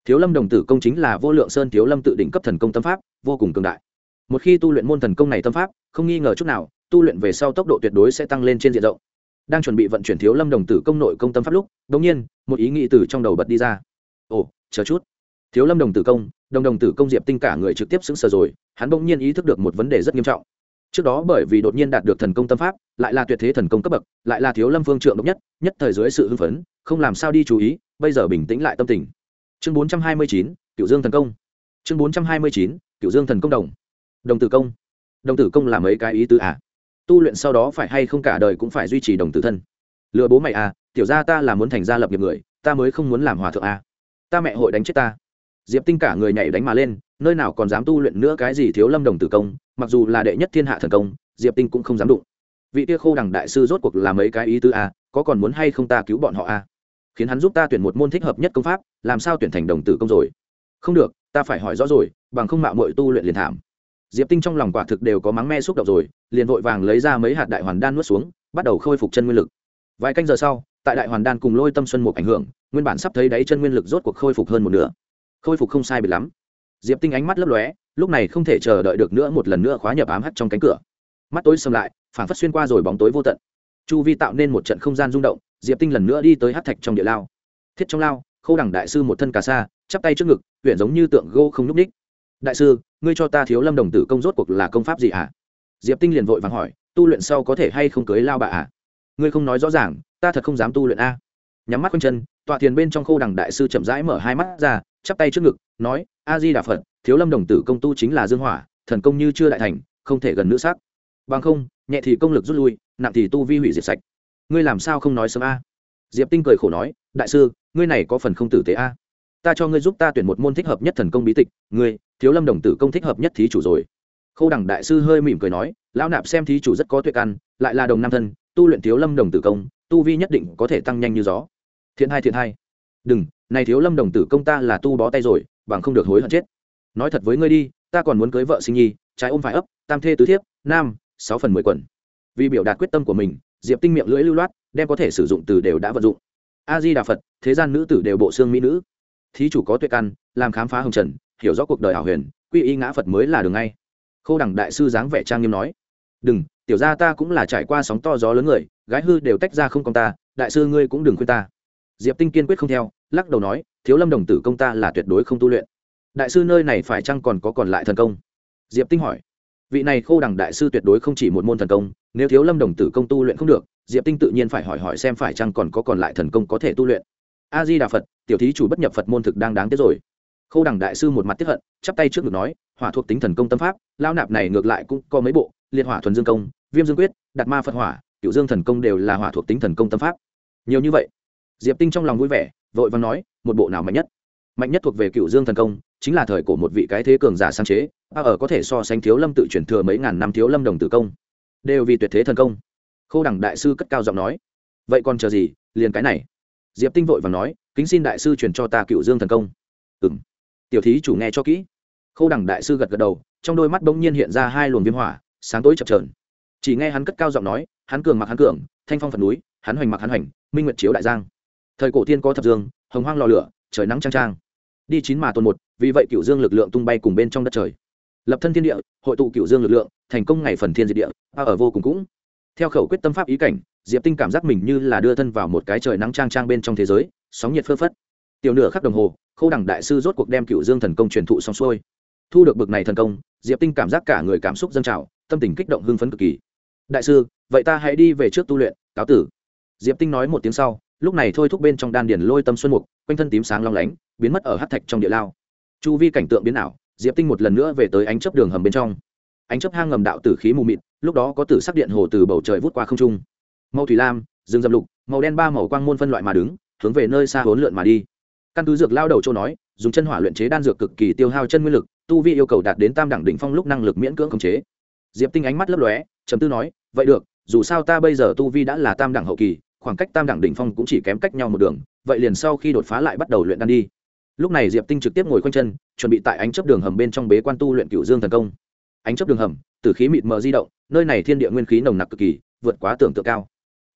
thiếu lâm đồng tử công chính là vô lượng sơn thiếu lâm tự đỉnh cấp thần công tâm pháp, vô cùng cường đại. Một khi tu luyện môn thần công này tâm pháp, không nghi ngờ chút nào, tu luyện về sau tốc độ tuyệt đối sẽ tăng lên trên diện rộng. Đang chuẩn bị vận chuyển thiếu lâm đồng tử công nội công tâm pháp lúc đ ỗ n g nhiên, một ý nghĩ từ trong đầu bật đi ra. Ồ, chờ chút. Thiếu lâm đồng tử công, đồng đồng tử công diệp tinh cả người trực tiếp xứng sờ rồi, hắn bỗng nhiên ý thức được một vấn đề rất nghiêm trọng. Trước đó bởi vì đột nhiên đạt được thần công tâm pháp, lại là tuyệt thế thần công cấp bậc, lại là thiếu lâm phương trượng độc nhất nhất thời dưới sự hưng phấn, không làm sao đi chú ý, bây giờ bình tĩnh lại tâm tình chương bốn trăm hai mươi chín cựu dương thần công. Chương bốn trăm hai mươi chín cựu dương thần công đồng. Đồng tử công. Đồng tử công là mấy cái ý tứ à? Tu luyện sau đó phải hay không cả đời cũng phải duy trì đồng tử thân? Lừa bố mày à tiểu ra ta là muốn thành gia lập nghiệp người, ta mới không muốn làm hòa thượng à. Ta mẹ hội đánh chết ta. Diệp tinh cả người nhảy đánh mà lên, nơi nào còn dám tu luyện nữa cái gì thiếu lâm đồng tử công, mặc dù là đệ nhất thiên hạ thần công, diệp tinh cũng không dám đụng. Vị tia khô đằng đại sư rốt cuộc là mấy cái ý tứ à có còn muốn hay không ta cứu bọn họ à? Khiến hắn giúp ta tuyển một môn thích hợp nhất công pháp làm sao tuyển thành đồng tử công rồi? Không được, ta phải hỏi rõ rồi, bằng không mạo mội tu luyện liền thảm. Diệp tinh trong lòng quả thực đều có mắng me xúc động rồi, liền vội vàng lấy ra mấy hạt đại hoàn đan nuốt xuống, bắt đầu khôi phục chân nguyên lực. Vài canh giờ sau, tại đại hoàn đan cùng lôi tâm xuân một ảnh hưởng, nguyên bản sắp thấy đáy chân nguyên lực rốt cuộc khôi phục hơn một nửa. Khôi phục không sai biệt lắm. Diệp tinh ánh mắt lấp lóe, lúc này không thể chờ đợi được nữa một lần nữa khóa nhập ám hắt trong cánh cửa. Mắt tối xâm lại phản phất xuyên qua rồi bóng tối vô tận. Chu vi tạo nên một trận không gian rung động, diệp tinh lần nữa đi tới hát thạch trong địa lao. Thiết trong lao khâu đẳng đại sư một thân cà sa, chắp tay trước ngực, huyện giống như tượng gô không n ú c ních đại sư, ngươi cho ta thiếu lâm đồng tử công rốt cuộc là công pháp gì hả diệp tinh liền vội vàng hỏi, tu luyện sau có thể hay không cưới lao bà à ngươi không nói rõ ràng, ta thật không dám tu luyện a. Nhắm mắt quanh chân, tọa thiền bên trong khâu đằng đại sư chậm rãi mở hai mắt ra, chắp tay trước ngực, nói a di đà phật, thiếu lâm đồng tử công tu chính là dương hỏa, thần công như chưa đại thành, không thể gần nữ sắc. Bằng không, nhẹ thì công lực rút lui, nặng thì tu vi hủy diệt sạch. Ngươi làm sao không nói sớm a? Diệp tinh cười khổ nói đại sư, ngươi này có phần không tử tế a? Ta cho ngươi giúp ta tuyển một môn thích hợp nhất thần công bí tịch, ngươi, thiếu lâm đồng tử công thích hợp nhất thí chủ rồi. Khâu đẳng đại sư hơi mỉm cười nói, lão nạp xem thí chủ rất có tuệ căn, lại là đồng nam thân, tu luyện thiếu lâm đồng tử công, tu vi nhất định có thể tăng nhanh như gió. Thiện hai thiện hai. Đừng, này thiếu lâm đồng tử công ta là tu bó tay rồi, bằng không được hối hận chết. Nói thật với ngươi đi, ta còn muốn cưới vợ sinh nhi, trái ôm phải ấp, tam thê tứ thiếp, nam, sáu phần mười quần. Vì biểu đạt quyết tâm của mình, diệp tinh miệng lưỡi lưu loát, đem có thể sử dụng từ đều đã vận dụng a di đà phật, thế gian nữ tử đều bộ xương mỹ nữ. Thí chủ có tuệ căn, làm khám phá hồng trần, hiểu rõ cuộc đời hảo huyền, quy y ngã phật mới là đường ngay. Khâu đẳng đại sư dáng vẻ trang nghiêm nói, đừng, tiểu ra ta cũng là trải qua sóng to gió lớn người, gái hư đều tách ra không công ta, đại sư ngươi cũng đừng khuyên ta. Diệp tinh kiên quyết không theo, lắc đầu nói, thiếu lâm đồng tử công ta là tuyệt đối không tu luyện. Đại sư nơi này phải chăng còn có còn lại thần công? Diệp tinh hỏi vị này khô đẳng đại sư tuyệt đối không chỉ một môn thần công, nếu thiếu lâm đồng tử công tu luyện không được, diệp tinh tự nhiên phải hỏi hỏi xem phải chăng còn có còn lại thần công có thể tu luyện. A di đà phật, tiểu thí chủ bất nhập phật môn thực đang đáng tiếc rồi. Khâu đẳng đại sư một mặt tiếp hận, chắp tay trước ngực nói, hỏa thuộc tính thần công tâm pháp, lao nạp này ngược lại cũng có mấy bộ, liệt hỏa thuần dương công, viêm dương quyết, đạt ma phật hỏa cựu dương thần công đều là hỏa thuộc tính thần công tâm pháp. Nhiều như vậy, diệp tinh trong lòng vui vẻ, vội vàng nói, một bộ nào mạnh nhất? Mạnh nhất thuộc về cựu dương thần công, chính là thời của một vị cái thế cường giả sáng chế a ở có thể so sánh thiếu lâm tự chuyển thừa mấy ngàn năm thiếu lâm đồng tử công. Đều vì tuyệt thế thần công. Khâu đẳng đại sư cất cao giọng nói. Vậy còn chờ gì? Liền cái này. Diệp tinh vội và nói, kính xin đại sư truyền cho ta cựu dương thần công. Ừ m tiểu thí chủ nghe cho kỹ. Khâu đẳng đại sư gật gật đầu, trong đôi mắt bỗng nhiên hiện ra hai luồng viêm hỏa, sáng tối chập trờn chỉ nghe hắn cất cao giọng nói, hắn cường mặc hắn cường, thanh phong phật núi, hắn hoành mặc hắn hoành, minh nguyệt chiếu đại giang. Thời cổ tiên có thập dương, hồng hoang lò lửa, trời nắng trang trang đi chín mà tuần một, vì vậy cựu dương lực lượng tung bay cùng bên trong đất trời lập thân thiên địa, hội tụ cựu dương lực lượng, thành công ngày phần thiên diệt địa a ở vô cùng cũng. Theo khẩu quyết tâm pháp ý cảnh, diệp tinh cảm giác mình như là đưa thân vào một cái trời nắng trang trang bên trong thế giới, sóng nhiệt phơ phất. Tiểu nửa khắc đồng hồ, khâu đẳng đại sư rốt cuộc đem cựu dương thần công truyền thụ xong xuôi. Thu được bực này thần công, diệp tinh cảm giác cả người cảm xúc dâng trào, tâm tình kích động hưng phấn cực kỳ. Đại sư, vậy ta hãy đi về trước tu luyện, cáo tử. Diệp tinh nói một tiếng sau, lúc này thôi thúc bên trong đan điền lôi tâm xuân mục, quanh thân tím sáng long lánh, biến mất ở hát thạch trong địa lao. Chu vi cảnh tượng biến ảo diệp tinh một lần nữa về tới ánh chấp đường hầm bên trong. Ánh chấp hang ngầm đạo tử khí mù mịt, lúc đó có tử sắc điện hồ từ bầu trời vút qua không trung. Màu thủy lam, rừng dầm lục, màu đen ba màu quang môn phân loại mà đứng, hướng về nơi xa hốn lượn mà đi. Căn cứ dược lao đầu châu nói, dùng chân hỏa luyện chế đan dược cực kỳ tiêu hao chân nguyên lực, tu vi yêu cầu đạt đến tam đẳng đỉnh phong lúc năng lực miễn cưỡng khống chế. Diệp tinh ánh mắt lấp lóe chấm tư nói, vậy được, dù sao ta bây giờ tu vi đã là tam đẳng hậu kỳ, khoảng cách tam đẳng đỉnh phong cũng chỉ kém cách nhau một đường, vậy liền sau khi đột phá lại bắt đầu luyện đan đi lúc này diệp tinh trực tiếp ngồi quanh chân, chuẩn bị tại ánh chấp đường hầm bên trong bế quan tu luyện cựu dương thần công. Ánh chấp đường hầm từ khí mịt mờ di động, nơi này thiên địa nguyên khí nồng nặc cực kỳ, vượt quá tưởng tượng cao.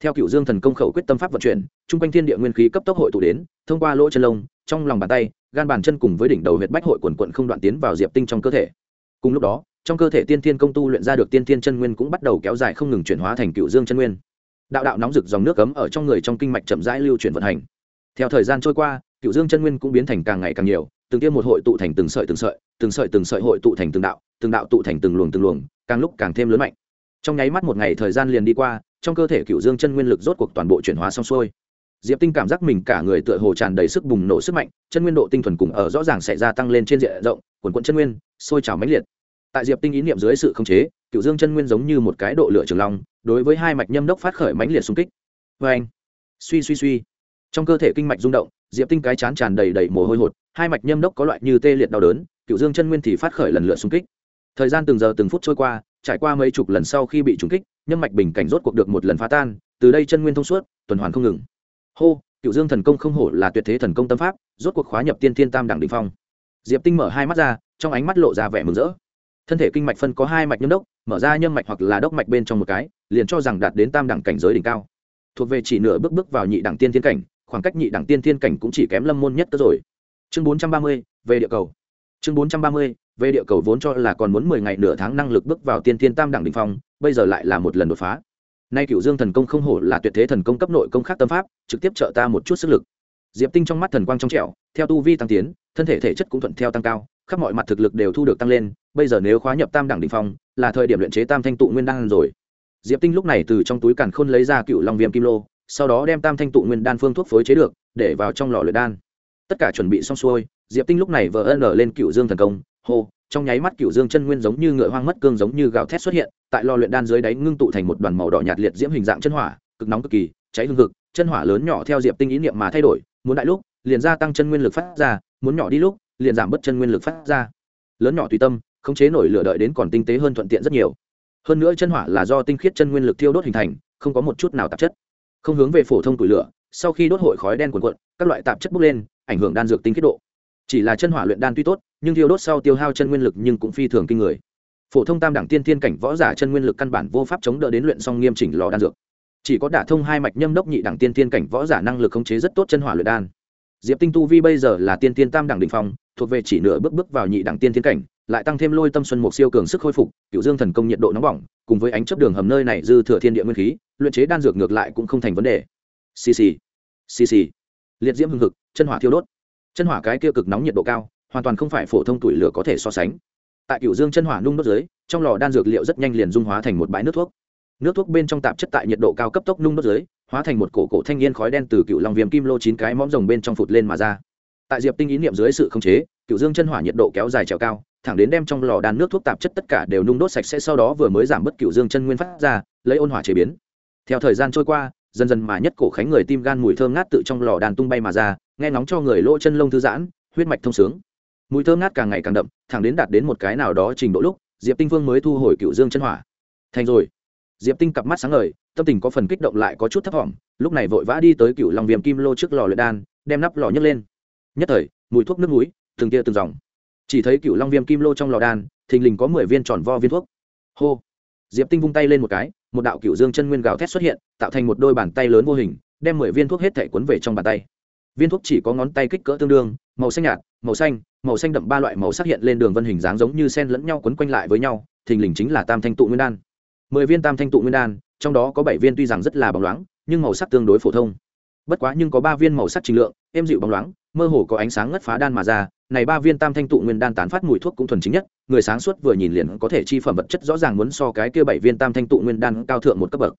Theo cựu dương thần công khẩu quyết tâm pháp vận chuyển, chung quanh thiên địa nguyên khí cấp tốc hội tụ đến, thông qua lỗ chân lông, trong lòng bàn tay, gan bàn chân cùng với đỉnh đầu huyệt bách hội quần quận không đoạn tiến vào diệp tinh trong cơ thể. Cùng lúc đó, trong cơ thể tiên thiên công tu luyện ra được tiên thiên chân nguyên cũng bắt đầu kéo dài không ngừng chuyển hóa thành cựu dương chân nguyên. Đạo đạo nóng rực dòng nước cấm ở trong người trong kinh mạch chậm rãi lưu chuyển vận hành. Theo thời gian trôi qua cựu dương chân nguyên cũng biến thành càng ngày càng nhiều, từng tiêm một hội tụ thành từng sợi từng sợi từng sợi từng sợi hội tụ thành từng đạo từng đạo tụ thành từng luồng từng luồng, càng lúc càng thêm lớn mạnh. Trong nháy mắt một ngày thời gian liền đi qua, trong cơ thể cựu dương chân nguyên lực rốt cuộc toàn bộ chuyển hóa xong xuôi. Diệp tinh cảm giác mình cả người tựa hồ tràn đầy sức bùng nổ sức mạnh, chân nguyên độ tinh thuần cùng ở rõ ràng sẽ gia tăng lên trên diện rộng, quần quận chân nguyên, sôi trào mãnh liệt. Tại diệp tinh ý niệm dưới sự khống chế cựu dương chân nguyên giống như một cái độ lửa trường long, đối với hai mạch nhâm đốc phát khởi mãnh liệt xung kích. Vê anh suy suy suy trong cơ thể kinh mạch rung động, diệp tinh cái chán tràn đầy đầy mồ hôi hột, hai mạch nhâm đốc có loại như tê liệt đau đớn cựu dương chân nguyên thì phát khởi lần lượt xung kích. Thời gian từng giờ từng phút trôi qua, trải qua mấy chục lần sau khi bị trúng kích nhâm mạch bình cảnh rốt cuộc được một lần phá tan, từ đây chân nguyên thông suốt, tuần hoàn không ngừng. Hô cựu dương thần công không hổ là tuyệt thế thần công tâm pháp, rốt cuộc khóa nhập tiên thiên tam đẳng đình phong. Diệp tinh mở hai mắt ra, trong ánh mắt lộ ra vẻ mừng rỡ. Thân thể kinh mạch phân có hai mạch nhâm đốc, mở ra nhâm mạch hoặc là đốc mạch bên trong một cái, liền cho rằng đạt đến tam đẳng cảnh giới đỉnh cao. Thuộc về chỉ nửa bước bước vào nhị đẳng tiên thiên cảnh khoảng cách nhị đẳng tiên thiên cảnh cũng chỉ kém lâm môn nhất cơ rồi. Chương bốn trăm ba mươi, về địa cầu. Chương bốn trăm ba mươi, về địa cầu vốn cho là còn muốn mười ngày nửa tháng năng lực bước vào tiên thiên tam đẳng đ ỉ n h phong, bây giờ lại là một lần đột phá. Nay cựu dương thần công không hổ là tuyệt thế thần công cấp nội công khác tâm pháp, trực tiếp trợ ta một chút sức lực. Diệp tinh trong mắt thần quang trong trẻo, theo tu vi tăng tiến, thân thể thể chất cũng thuận theo tăng cao, khắp mọi mặt thực lực đều thu được tăng lên, bây giờ nếu khóa nhập tam đẳng đ ỉ n h phong, là thời điểm luyện chế tam thanh tụ nguyên đan rồi. Diệp tinh lúc này từ trong túi càn khôn lấy ra cựu long viêm kim lô sau đó đem tam thanh tụ nguyên đan phương thuốc phối chế được, để vào trong lò luyện đan. Tất cả chuẩn bị xong xuôi, diệp tinh lúc này vờ ân lên cựu dương thần công, hô, trong nháy mắt cựu dương chân nguyên giống như ngựa hoang mất cương giống như gạo thét xuất hiện, tại lò luyện đan dưới đáy ngưng tụ thành một đoàn màu đỏ nhạt liệt diễm hình dạng chân hỏa, cực nóng cực kỳ, cháy hương cực chân hỏa lớn nhỏ theo diệp tinh ý niệm mà thay đổi, muốn đại lúc, liền gia tăng chân nguyên lực phát ra, muốn nhỏ đi lúc, liền giảm bớt chân nguyên lực phát ra. Lớn nhỏ tùy tâm, khống chế nổi lửa đợi đến còn tinh tế hơn thuận tiện rất nhiều. Hơn nữa chân hỏa là do tinh khiết chân nguyên lực thiêu đốt hình thành, không có một chút nào tạp chất không hướng về phổ thông tủi lửa, sau khi đốt hội khói đen cuồn cuộn, các loại tạp chất bốc lên, ảnh hưởng đan dược tinh khiết độ. Chỉ là chân hỏa luyện đan tuy tốt, nhưng thiêu đốt sau tiêu hao chân nguyên lực nhưng cũng phi thường kinh người. Phổ thông tam đẳng tiên thiên cảnh võ giả chân nguyên lực căn bản vô pháp chống đỡ đến luyện xong nghiêm chỉnh lò đan dược. Chỉ có đả thông hai mạch nhâm đốc nhị đẳng tiên thiên cảnh võ giả năng lực khống chế rất tốt chân hỏa luyện đan. Diệp tinh tu vi bây giờ là tiên tiên tam đẳng đình phong, thuộc về chỉ nửa bước bước vào nhị đẳng tiên thiên cảnh lại tăng thêm lôi tâm xuân một siêu cường sức khôi phục, cựu dương thần công nhiệt độ nóng bỏng, cùng với ánh chấp đường hầm nơi này dư thừa thiên địa nguyên khí, luyện chế đan dược ngược lại cũng không thành vấn đề. Xì xì xì xì. Liệt diễm hưng hực, chân hỏa thiêu đốt. Chân hỏa cái kia cực nóng nhiệt độ cao, hoàn toàn không phải phổ thông tuổi lửa có thể so sánh. Tại cựu dương chân hỏa nung đốt dưới, trong lò đan dược liệu rất nhanh liền dung hóa thành một bãi nước thuốc. Nước thuốc bên trong tạp chất tại nhiệt độ cao cấp tốc nung đốt dưới, hóa thành một cổ cổ thanh niên khói đen từ cựu lòng viêm kim lô chín cái mõm rồng bên trong phụt lên mà ra. Tại diệp tinh ý niệm dưới sự khống chế, cựu dương chân hỏa nhiệt độ kéo dài trèo cao thẳng đến đem trong lò đan nước thuốc tạp chất tất cả đều nung đốt sạch sẽ sau đó vừa mới giảm bớt cựu dương chân nguyên phát ra, lấy ôn hỏa chế biến. Theo thời gian trôi qua, dần dần mà nhất cổ khánh người tim gan mùi thơm ngát tự trong lò đan tung bay mà ra, nghe nóng cho người lỗ chân lông thư giãn, huyết mạch thông sướng. Mùi thơm ngát càng ngày càng đậm, thẳng đến đạt đến một cái nào đó trình độ lúc, diệp tinh vương mới thu hồi cựu dương chân hỏa. Thành rồi. Diệp tinh cặp mắt sáng ngời, tâm tình có phần kích động lại có chút thấp thỏm, lúc này vội vã đi tới cựu lòng viêm kim lô trước lò luyện đan, đem nắp lò nhấc lên. Nhất thời, mùi thuốc nước núi từng tia từng dòng chỉ thấy cựu long viêm kim lô trong lò đan, thình lình có mười viên tròn vo viên thuốc. Hô! Diệp tinh vung tay lên một cái, một đạo cựu dương chân nguyên gào thét xuất hiện, tạo thành một đôi bàn tay lớn vô hình, đem mười viên thuốc hết thể cuốn về trong bàn tay. Viên thuốc chỉ có ngón tay kích cỡ tương đương, màu xanh nhạt, màu xanh màu xanh đậm ba loại màu sắc hiện lên đường vân hình dáng giống như sen lẫn nhau quấn quanh lại với nhau, thình lình chính là tam thanh tụ nguyên đan. Mười viên tam thanh tụ nguyên đan, trong đó có bảy viên tuy rằng rất là bóng loáng, nhưng màu sắc tương đối phổ thông. Bất quá nhưng có ba viên màu sắc trình lượng, êm dịu bóng loáng mơ hồ có ánh sáng ngất phá đan mà ra, này ba viên tam thanh tụ nguyên đan tán phát mùi thuốc cũng thuần chính nhất, người sáng suốt vừa nhìn liền có thể chi phẩm vật chất rõ ràng muốn so cái kia bảy viên tam thanh tụ nguyên đan cao thượng một cấp bậc.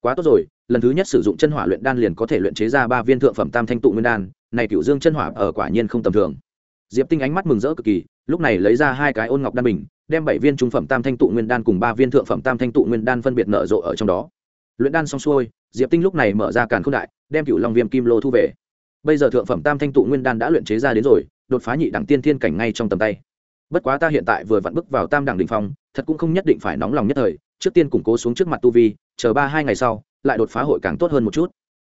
Quá tốt rồi, lần thứ nhất sử dụng chân hỏa luyện đan liền có thể luyện chế ra ba viên thượng phẩm tam thanh tụ nguyên đan, này cựu dương chân hỏa ở quả nhiên không tầm thường. Diệp tinh ánh mắt mừng rỡ cực kỳ, lúc này lấy ra hai cái ôn ngọc đan bình, đem bảy viên trung phẩm tam thanh tụ nguyên đan cùng ba viên thượng phẩm tam thanh tụ nguyên đan phân biệt nở rộ ở trong đó. Luyện đan xong xuôi, diệp tinh lúc này mở ra càn khôn đại, đem cựu long viêm kim lô thu về bây giờ thượng phẩm tam thanh tụ nguyên đan đã luyện chế ra đến rồi, đột phá nhị đẳng tiên thiên cảnh ngay trong tầm tay. Bất quá ta hiện tại vừa vặn bước vào tam đẳng đ ỉ n h phong, thật cũng không nhất định phải nóng lòng nhất thời, trước tiên củng cố xuống trước mặt tu vi, chờ ba hai ngày sau, lại đột phá hội càng tốt hơn một chút.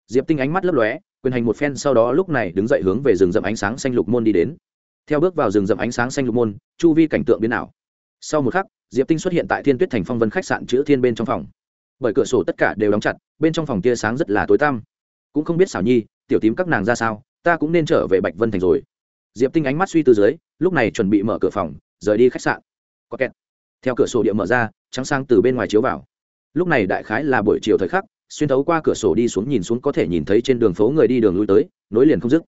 Diệp tinh ánh mắt lấp lóe, quyền hành một phen sau đó lúc này đứng dậy hướng về rừng rậm ánh sáng xanh lục môn đi đến. Theo bước vào rừng rậm ánh sáng xanh lục môn, chu vi cảnh tượng biến ảo. Sau một khắc, diệp tinh xuất hiện tại thiên tuyết thành phong vân khách sạn chữ thiên bên trong phòng. Bởi cửa sổ tất cả đều đóng chặt, bên trong phòng tia sáng rất là tối tăm. Cũng không biết xảo nhi tiểu tím các nàng ra sao? Ta cũng nên trở về bạch vân thành rồi. Diệp tinh ánh mắt suy tư dưới, lúc này chuẩn bị mở cửa phòng, rời đi khách sạn. Có kẹt. Theo cửa sổ địa mở ra, trắng sang từ bên ngoài chiếu vào. Lúc này đại khái là buổi chiều thời khắc, xuyên thấu qua cửa sổ đi xuống nhìn xuống có thể nhìn thấy trên đường phố người đi đường lui tới, nối liền không dứt.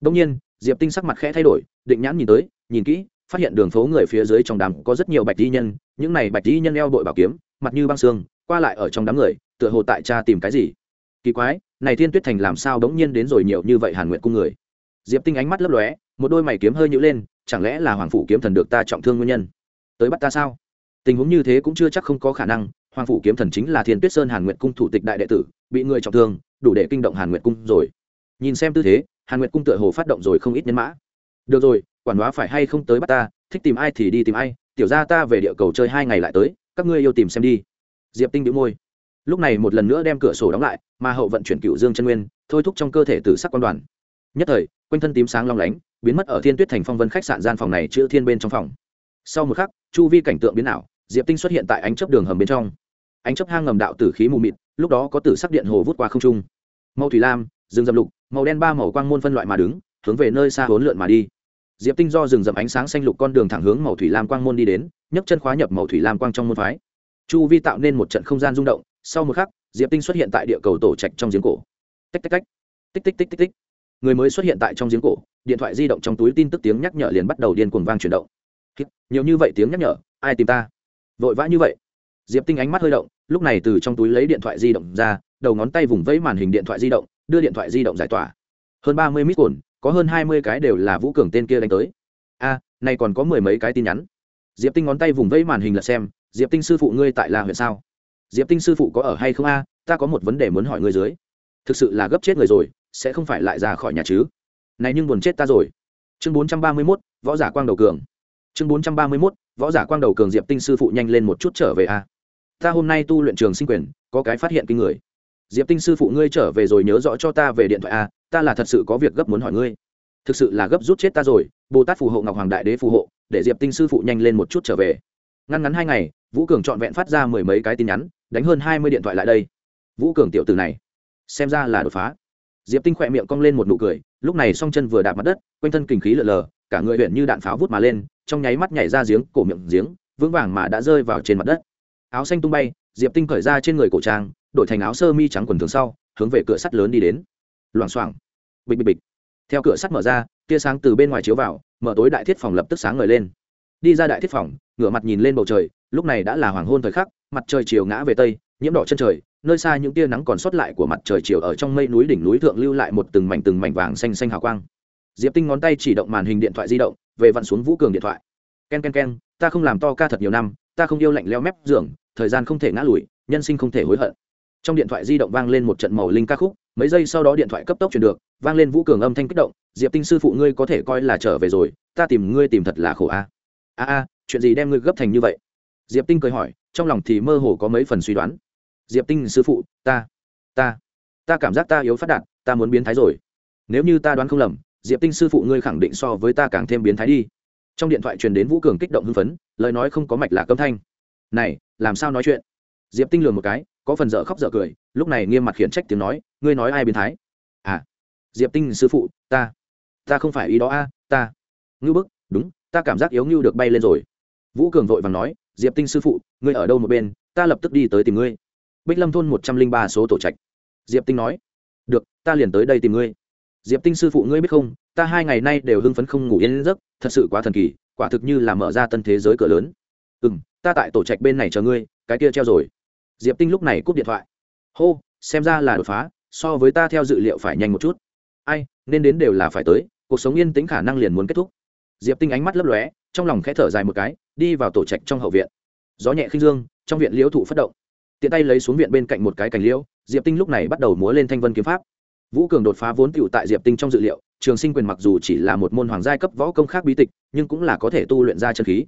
Đông nhiên, diệp tinh sắc mặt khẽ thay đổi, định nhãn nhìn tới, nhìn kỹ, phát hiện đường phố người phía dưới trong đám có rất nhiều bạch di nhân, những này bạch di nhân eo đội bảo kiếm, mặt như băng xương, qua lại ở trong đám người, tựa hồ tại cha tìm cái gì kỳ quái, này thiên tuyết thành làm sao bỗng nhiên đến rồi nhiều như vậy hàn nguyện cung người? Diệp tinh ánh mắt lấp lóe, một đôi mày kiếm hơi nhữ lên, chẳng lẽ là hoàng phủ kiếm thần được ta trọng thương nguyên nhân? Tới bắt ta sao? Tình huống như thế cũng chưa chắc không có khả năng, hoàng phủ kiếm thần chính là thiên tuyết sơn hàn nguyện cung thủ tịch đại đệ tử, bị người trọng thương, đủ để kinh động hàn nguyện cung rồi. Nhìn xem tư thế, hàn nguyện cung tựa hồ phát động rồi không ít nhân mã. Được rồi, quản hóa phải hay không tới bắt ta, thích tìm ai thì đi tìm ai, tiểu ra ta về địa cầu chơi hai ngày lại tới, các ngươi yêu tìm xem đi. Diệp tinh đĩu môi lúc này một lần nữa đem cửa sổ đóng lại, mà hậu vận chuyển cựu dương chân nguyên, thôi thúc trong cơ thể từ sắc quan đoàn. Nhất thời, quanh thân tím sáng long lánh, biến mất ở thiên tuyết thành phong vân khách sạn gian phòng này chữ thiên bên trong phòng. Sau một khắc, chu vi cảnh tượng biến ảo, diệp tinh xuất hiện tại ánh chấp đường hầm bên trong. Ánh chấp hang ngầm đạo tử khí mù mịt, lúc đó có tử sắc điện hồ vút qua không trung. Màu thủy lam, rừng rậm lục, màu đen ba màu quang môn phân loại mà đứng, hướng về nơi xa hốn lượn mà đi. Diệp tinh do rừng rậm ánh sáng xanh lục con đường thẳng hướng màu thủy lam quang môn đi đến, nhấc chân khóa nhập màu thủy lam quang trong môn phái. Chu vi tạo nên một trận không gian rung động sau một khắc, diệp tinh xuất hiện tại địa cầu tổ trạch trong giếng cổ. Tách tách tách. Tích tích tích tích tích. Người mới xuất hiện tại trong giếng cổ, điện thoại di động trong túi tin tức tiếng nhắc nhở liền bắt đầu điên cuồng vang chuyển động. Nhiều như vậy tiếng nhắc nhở, ai tìm ta? Vội vã như vậy. Diệp tinh ánh mắt hơi động, lúc này từ trong túi lấy điện thoại di động ra, đầu ngón tay vùng vẫy màn hình điện thoại di động, đưa điện thoại di động giải tỏa. Hơn ba mươi mít cồn có hơn hai mươi cái đều là vũ cường tên kia đánh tới. A này còn có mười mấy cái tin nhắn. Diệp tinh ngón tay vùng vẫy màn hình là xem, diệp tinh sư phụ ngươi tại là huyện sao? Diệp tinh sư phụ có ở hay không a? Ta có một vấn đề muốn hỏi ngươi dưới. Thực sự là gấp chết người rồi, sẽ không phải lại ra khỏi nhà chứ? Này nhưng buồn chết ta rồi. Chương bốn trăm ba mươi mốt, võ giả quang đầu cường. Chương bốn trăm ba mươi mốt, võ giả quang đầu cường diệp tinh sư phụ nhanh lên một chút trở về a. Ta hôm nay tu luyện trường sinh quyền, có cái phát hiện kinh người. Diệp tinh sư phụ ngươi trở về rồi nhớ rõ cho ta về điện thoại a, ta là thật sự có việc gấp muốn hỏi ngươi. Thực sự là gấp rút chết ta rồi, bồ tát phù hộ, ngọc hoàng đại đế phù hộ, để diệp tinh sư phụ nhanh lên một chút trở về. Ngăn ngắn hai ngày, vũ cường trọn vẹn phát ra mười mấy cái tin nhắn đánh hơn hai mươi điện thoại lại đây. Vũ cường tiểu từ này, xem ra là đột phá. Diệp tinh khỏe miệng cong lên một nụ cười, lúc này song chân vừa đạp mặt đất, quanh thân kinh khí lở lờ, cả người huyện như đạn pháo vút mà lên, trong nháy mắt nhảy ra giếng, cổ miệng giếng, vững vàng mà đã rơi vào trên mặt đất. Áo xanh tung bay, diệp tinh cởi ra trên người cổ trang, đổi thành áo sơ mi trắng quần thường sau, hướng về cửa sắt lớn đi đến. Loảng xoảng, bịch bịch bịch. Theo cửa sắt mở ra, tia sáng từ bên ngoài chiếu vào, mở tối đại thiết phòng lập tức sáng ngời lên. Đi ra đại thiết phòng, ngửa mặt nhìn lên bầu trời lúc này đã là hoàng hôn thời khắc, mặt trời chiều ngã về tây, nhiễm đỏ chân trời, nơi xa những tia nắng còn sót lại của mặt trời chiều ở trong mây núi đỉnh núi thượng lưu lại một từng mảnh từng mảnh vàng xanh xanh hào quang. Diệp tinh ngón tay chỉ động màn hình điện thoại di động, về vặn xuống vũ cường điện thoại. Ken ken ken, ta không làm to ca thật nhiều năm, ta không yêu lạnh leo mép giường, thời gian không thể ngã lùi, nhân sinh không thể hối hận. Trong điện thoại di động vang lên một trận màu linh ca khúc, mấy giây sau đó điện thoại cấp tốc chuyển được, vang lên vũ cường âm thanh kích động, diệp tinh sư phụ ngươi có thể coi là trở về rồi, ta tìm ngươi tìm thật là khổ a. A a, chuyện gì đem ngươi gấp thành như vậy? Diệp tinh cười hỏi, trong lòng thì mơ hồ có mấy phần suy đoán. Diệp tinh, sư phụ, ta ta ta cảm giác ta yếu phát đạt, ta muốn biến thái rồi. Nếu như ta đoán không lầm, diệp tinh, sư phụ ngươi khẳng định so với ta càng thêm biến thái đi. Trong điện thoại truyền đến vũ cường kích động hưng phấn, lời nói không có mạch là câm thanh. Này, làm sao nói chuyện? Diệp tinh lừa một cái, có phần dở khóc dở cười, lúc này nghiêm mặt khiển trách tiếng nói, ngươi nói ai biến thái? À diệp tinh, sư phụ, ta ta không phải ý đó a, ta. Ngưu bức, đúng, ta cảm giác yếu ngưu được bay lên rồi. Vũ cường vội vàng nói diệp tinh sư phụ, ngươi ở đâu một bên, ta lập tức đi tới tìm ngươi. Bích lâm thôn một trăm linh ba số tổ trạch. Diệp tinh nói, được, ta liền tới đây tìm ngươi. Diệp tinh sư phụ, ngươi biết không, ta hai ngày nay đều hưng phấn không ngủ yên giấc, thật sự quá thần kỳ, quả thực như là mở ra tân thế giới cửa lớn. Ừ m ta tại tổ trạch bên này chờ ngươi, cái kia treo rồi. Diệp tinh lúc này cúp điện thoại. Hô, xem ra là đột phá, so với ta theo dự liệu phải nhanh một chút. Ai, nên đến đều là phải tới, cuộc sống yên tĩnh khả năng liền muốn kết thúc diệp tinh ánh mắt lấp lóe, trong lòng khẽ thở dài một cái, đi vào tổ trạch trong hậu viện. Gió nhẹ khinh dương, trong viện liễu thụ phát động. Tiện tay lấy xuống viện bên cạnh một cái cành liễu, diệp tinh lúc này bắt đầu múa lên thanh vân kiếm pháp. Vũ cường đột phá vốn tựu tại diệp tinh trong dự liệu, trường sinh quyền mặc dù chỉ là một môn hoàng giai cấp võ công khác bí tịch, nhưng cũng là có thể tu luyện ra chân khí.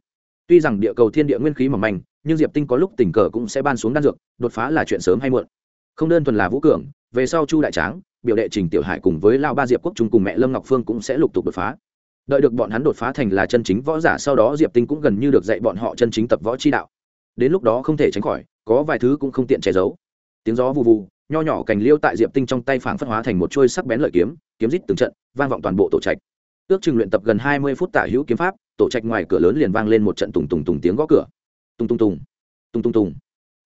Tuy rằng địa cầu thiên địa nguyên khí mỏng manh, nhưng diệp tinh có lúc tình cờ cũng sẽ ban xuống đan dược, đột phá là chuyện sớm hay muộn. Không đơn thuần là vũ cường, về sau chu đại tráng, biểu đệ trình tiểu hải cùng với lao ba diệp quốc trung cùng mẹ lâm ngọc phương cũng sẽ lục tục đột phá đợi được bọn hắn đột phá thành là chân chính võ giả, sau đó diệp tinh cũng gần như được dạy bọn họ chân chính tập võ chi đạo. Đến lúc đó không thể tránh khỏi, có vài thứ cũng không tiện che giấu. Tiếng gió vù vù, nho nhỏ cành liêu tại diệp tinh trong tay phảng phất hóa thành một chuôi sắc bén lợi kiếm kiếm rít từng trận, vang vọng toàn bộ tổ trạch. Ước chừng luyện tập gần hai mươi phút tả hữu kiếm pháp, tổ trạch ngoài cửa lớn liền vang lên một trận tùng tùng tùng tiếng gõ cửa. Tùng tùng tùng tùng tùng tùng.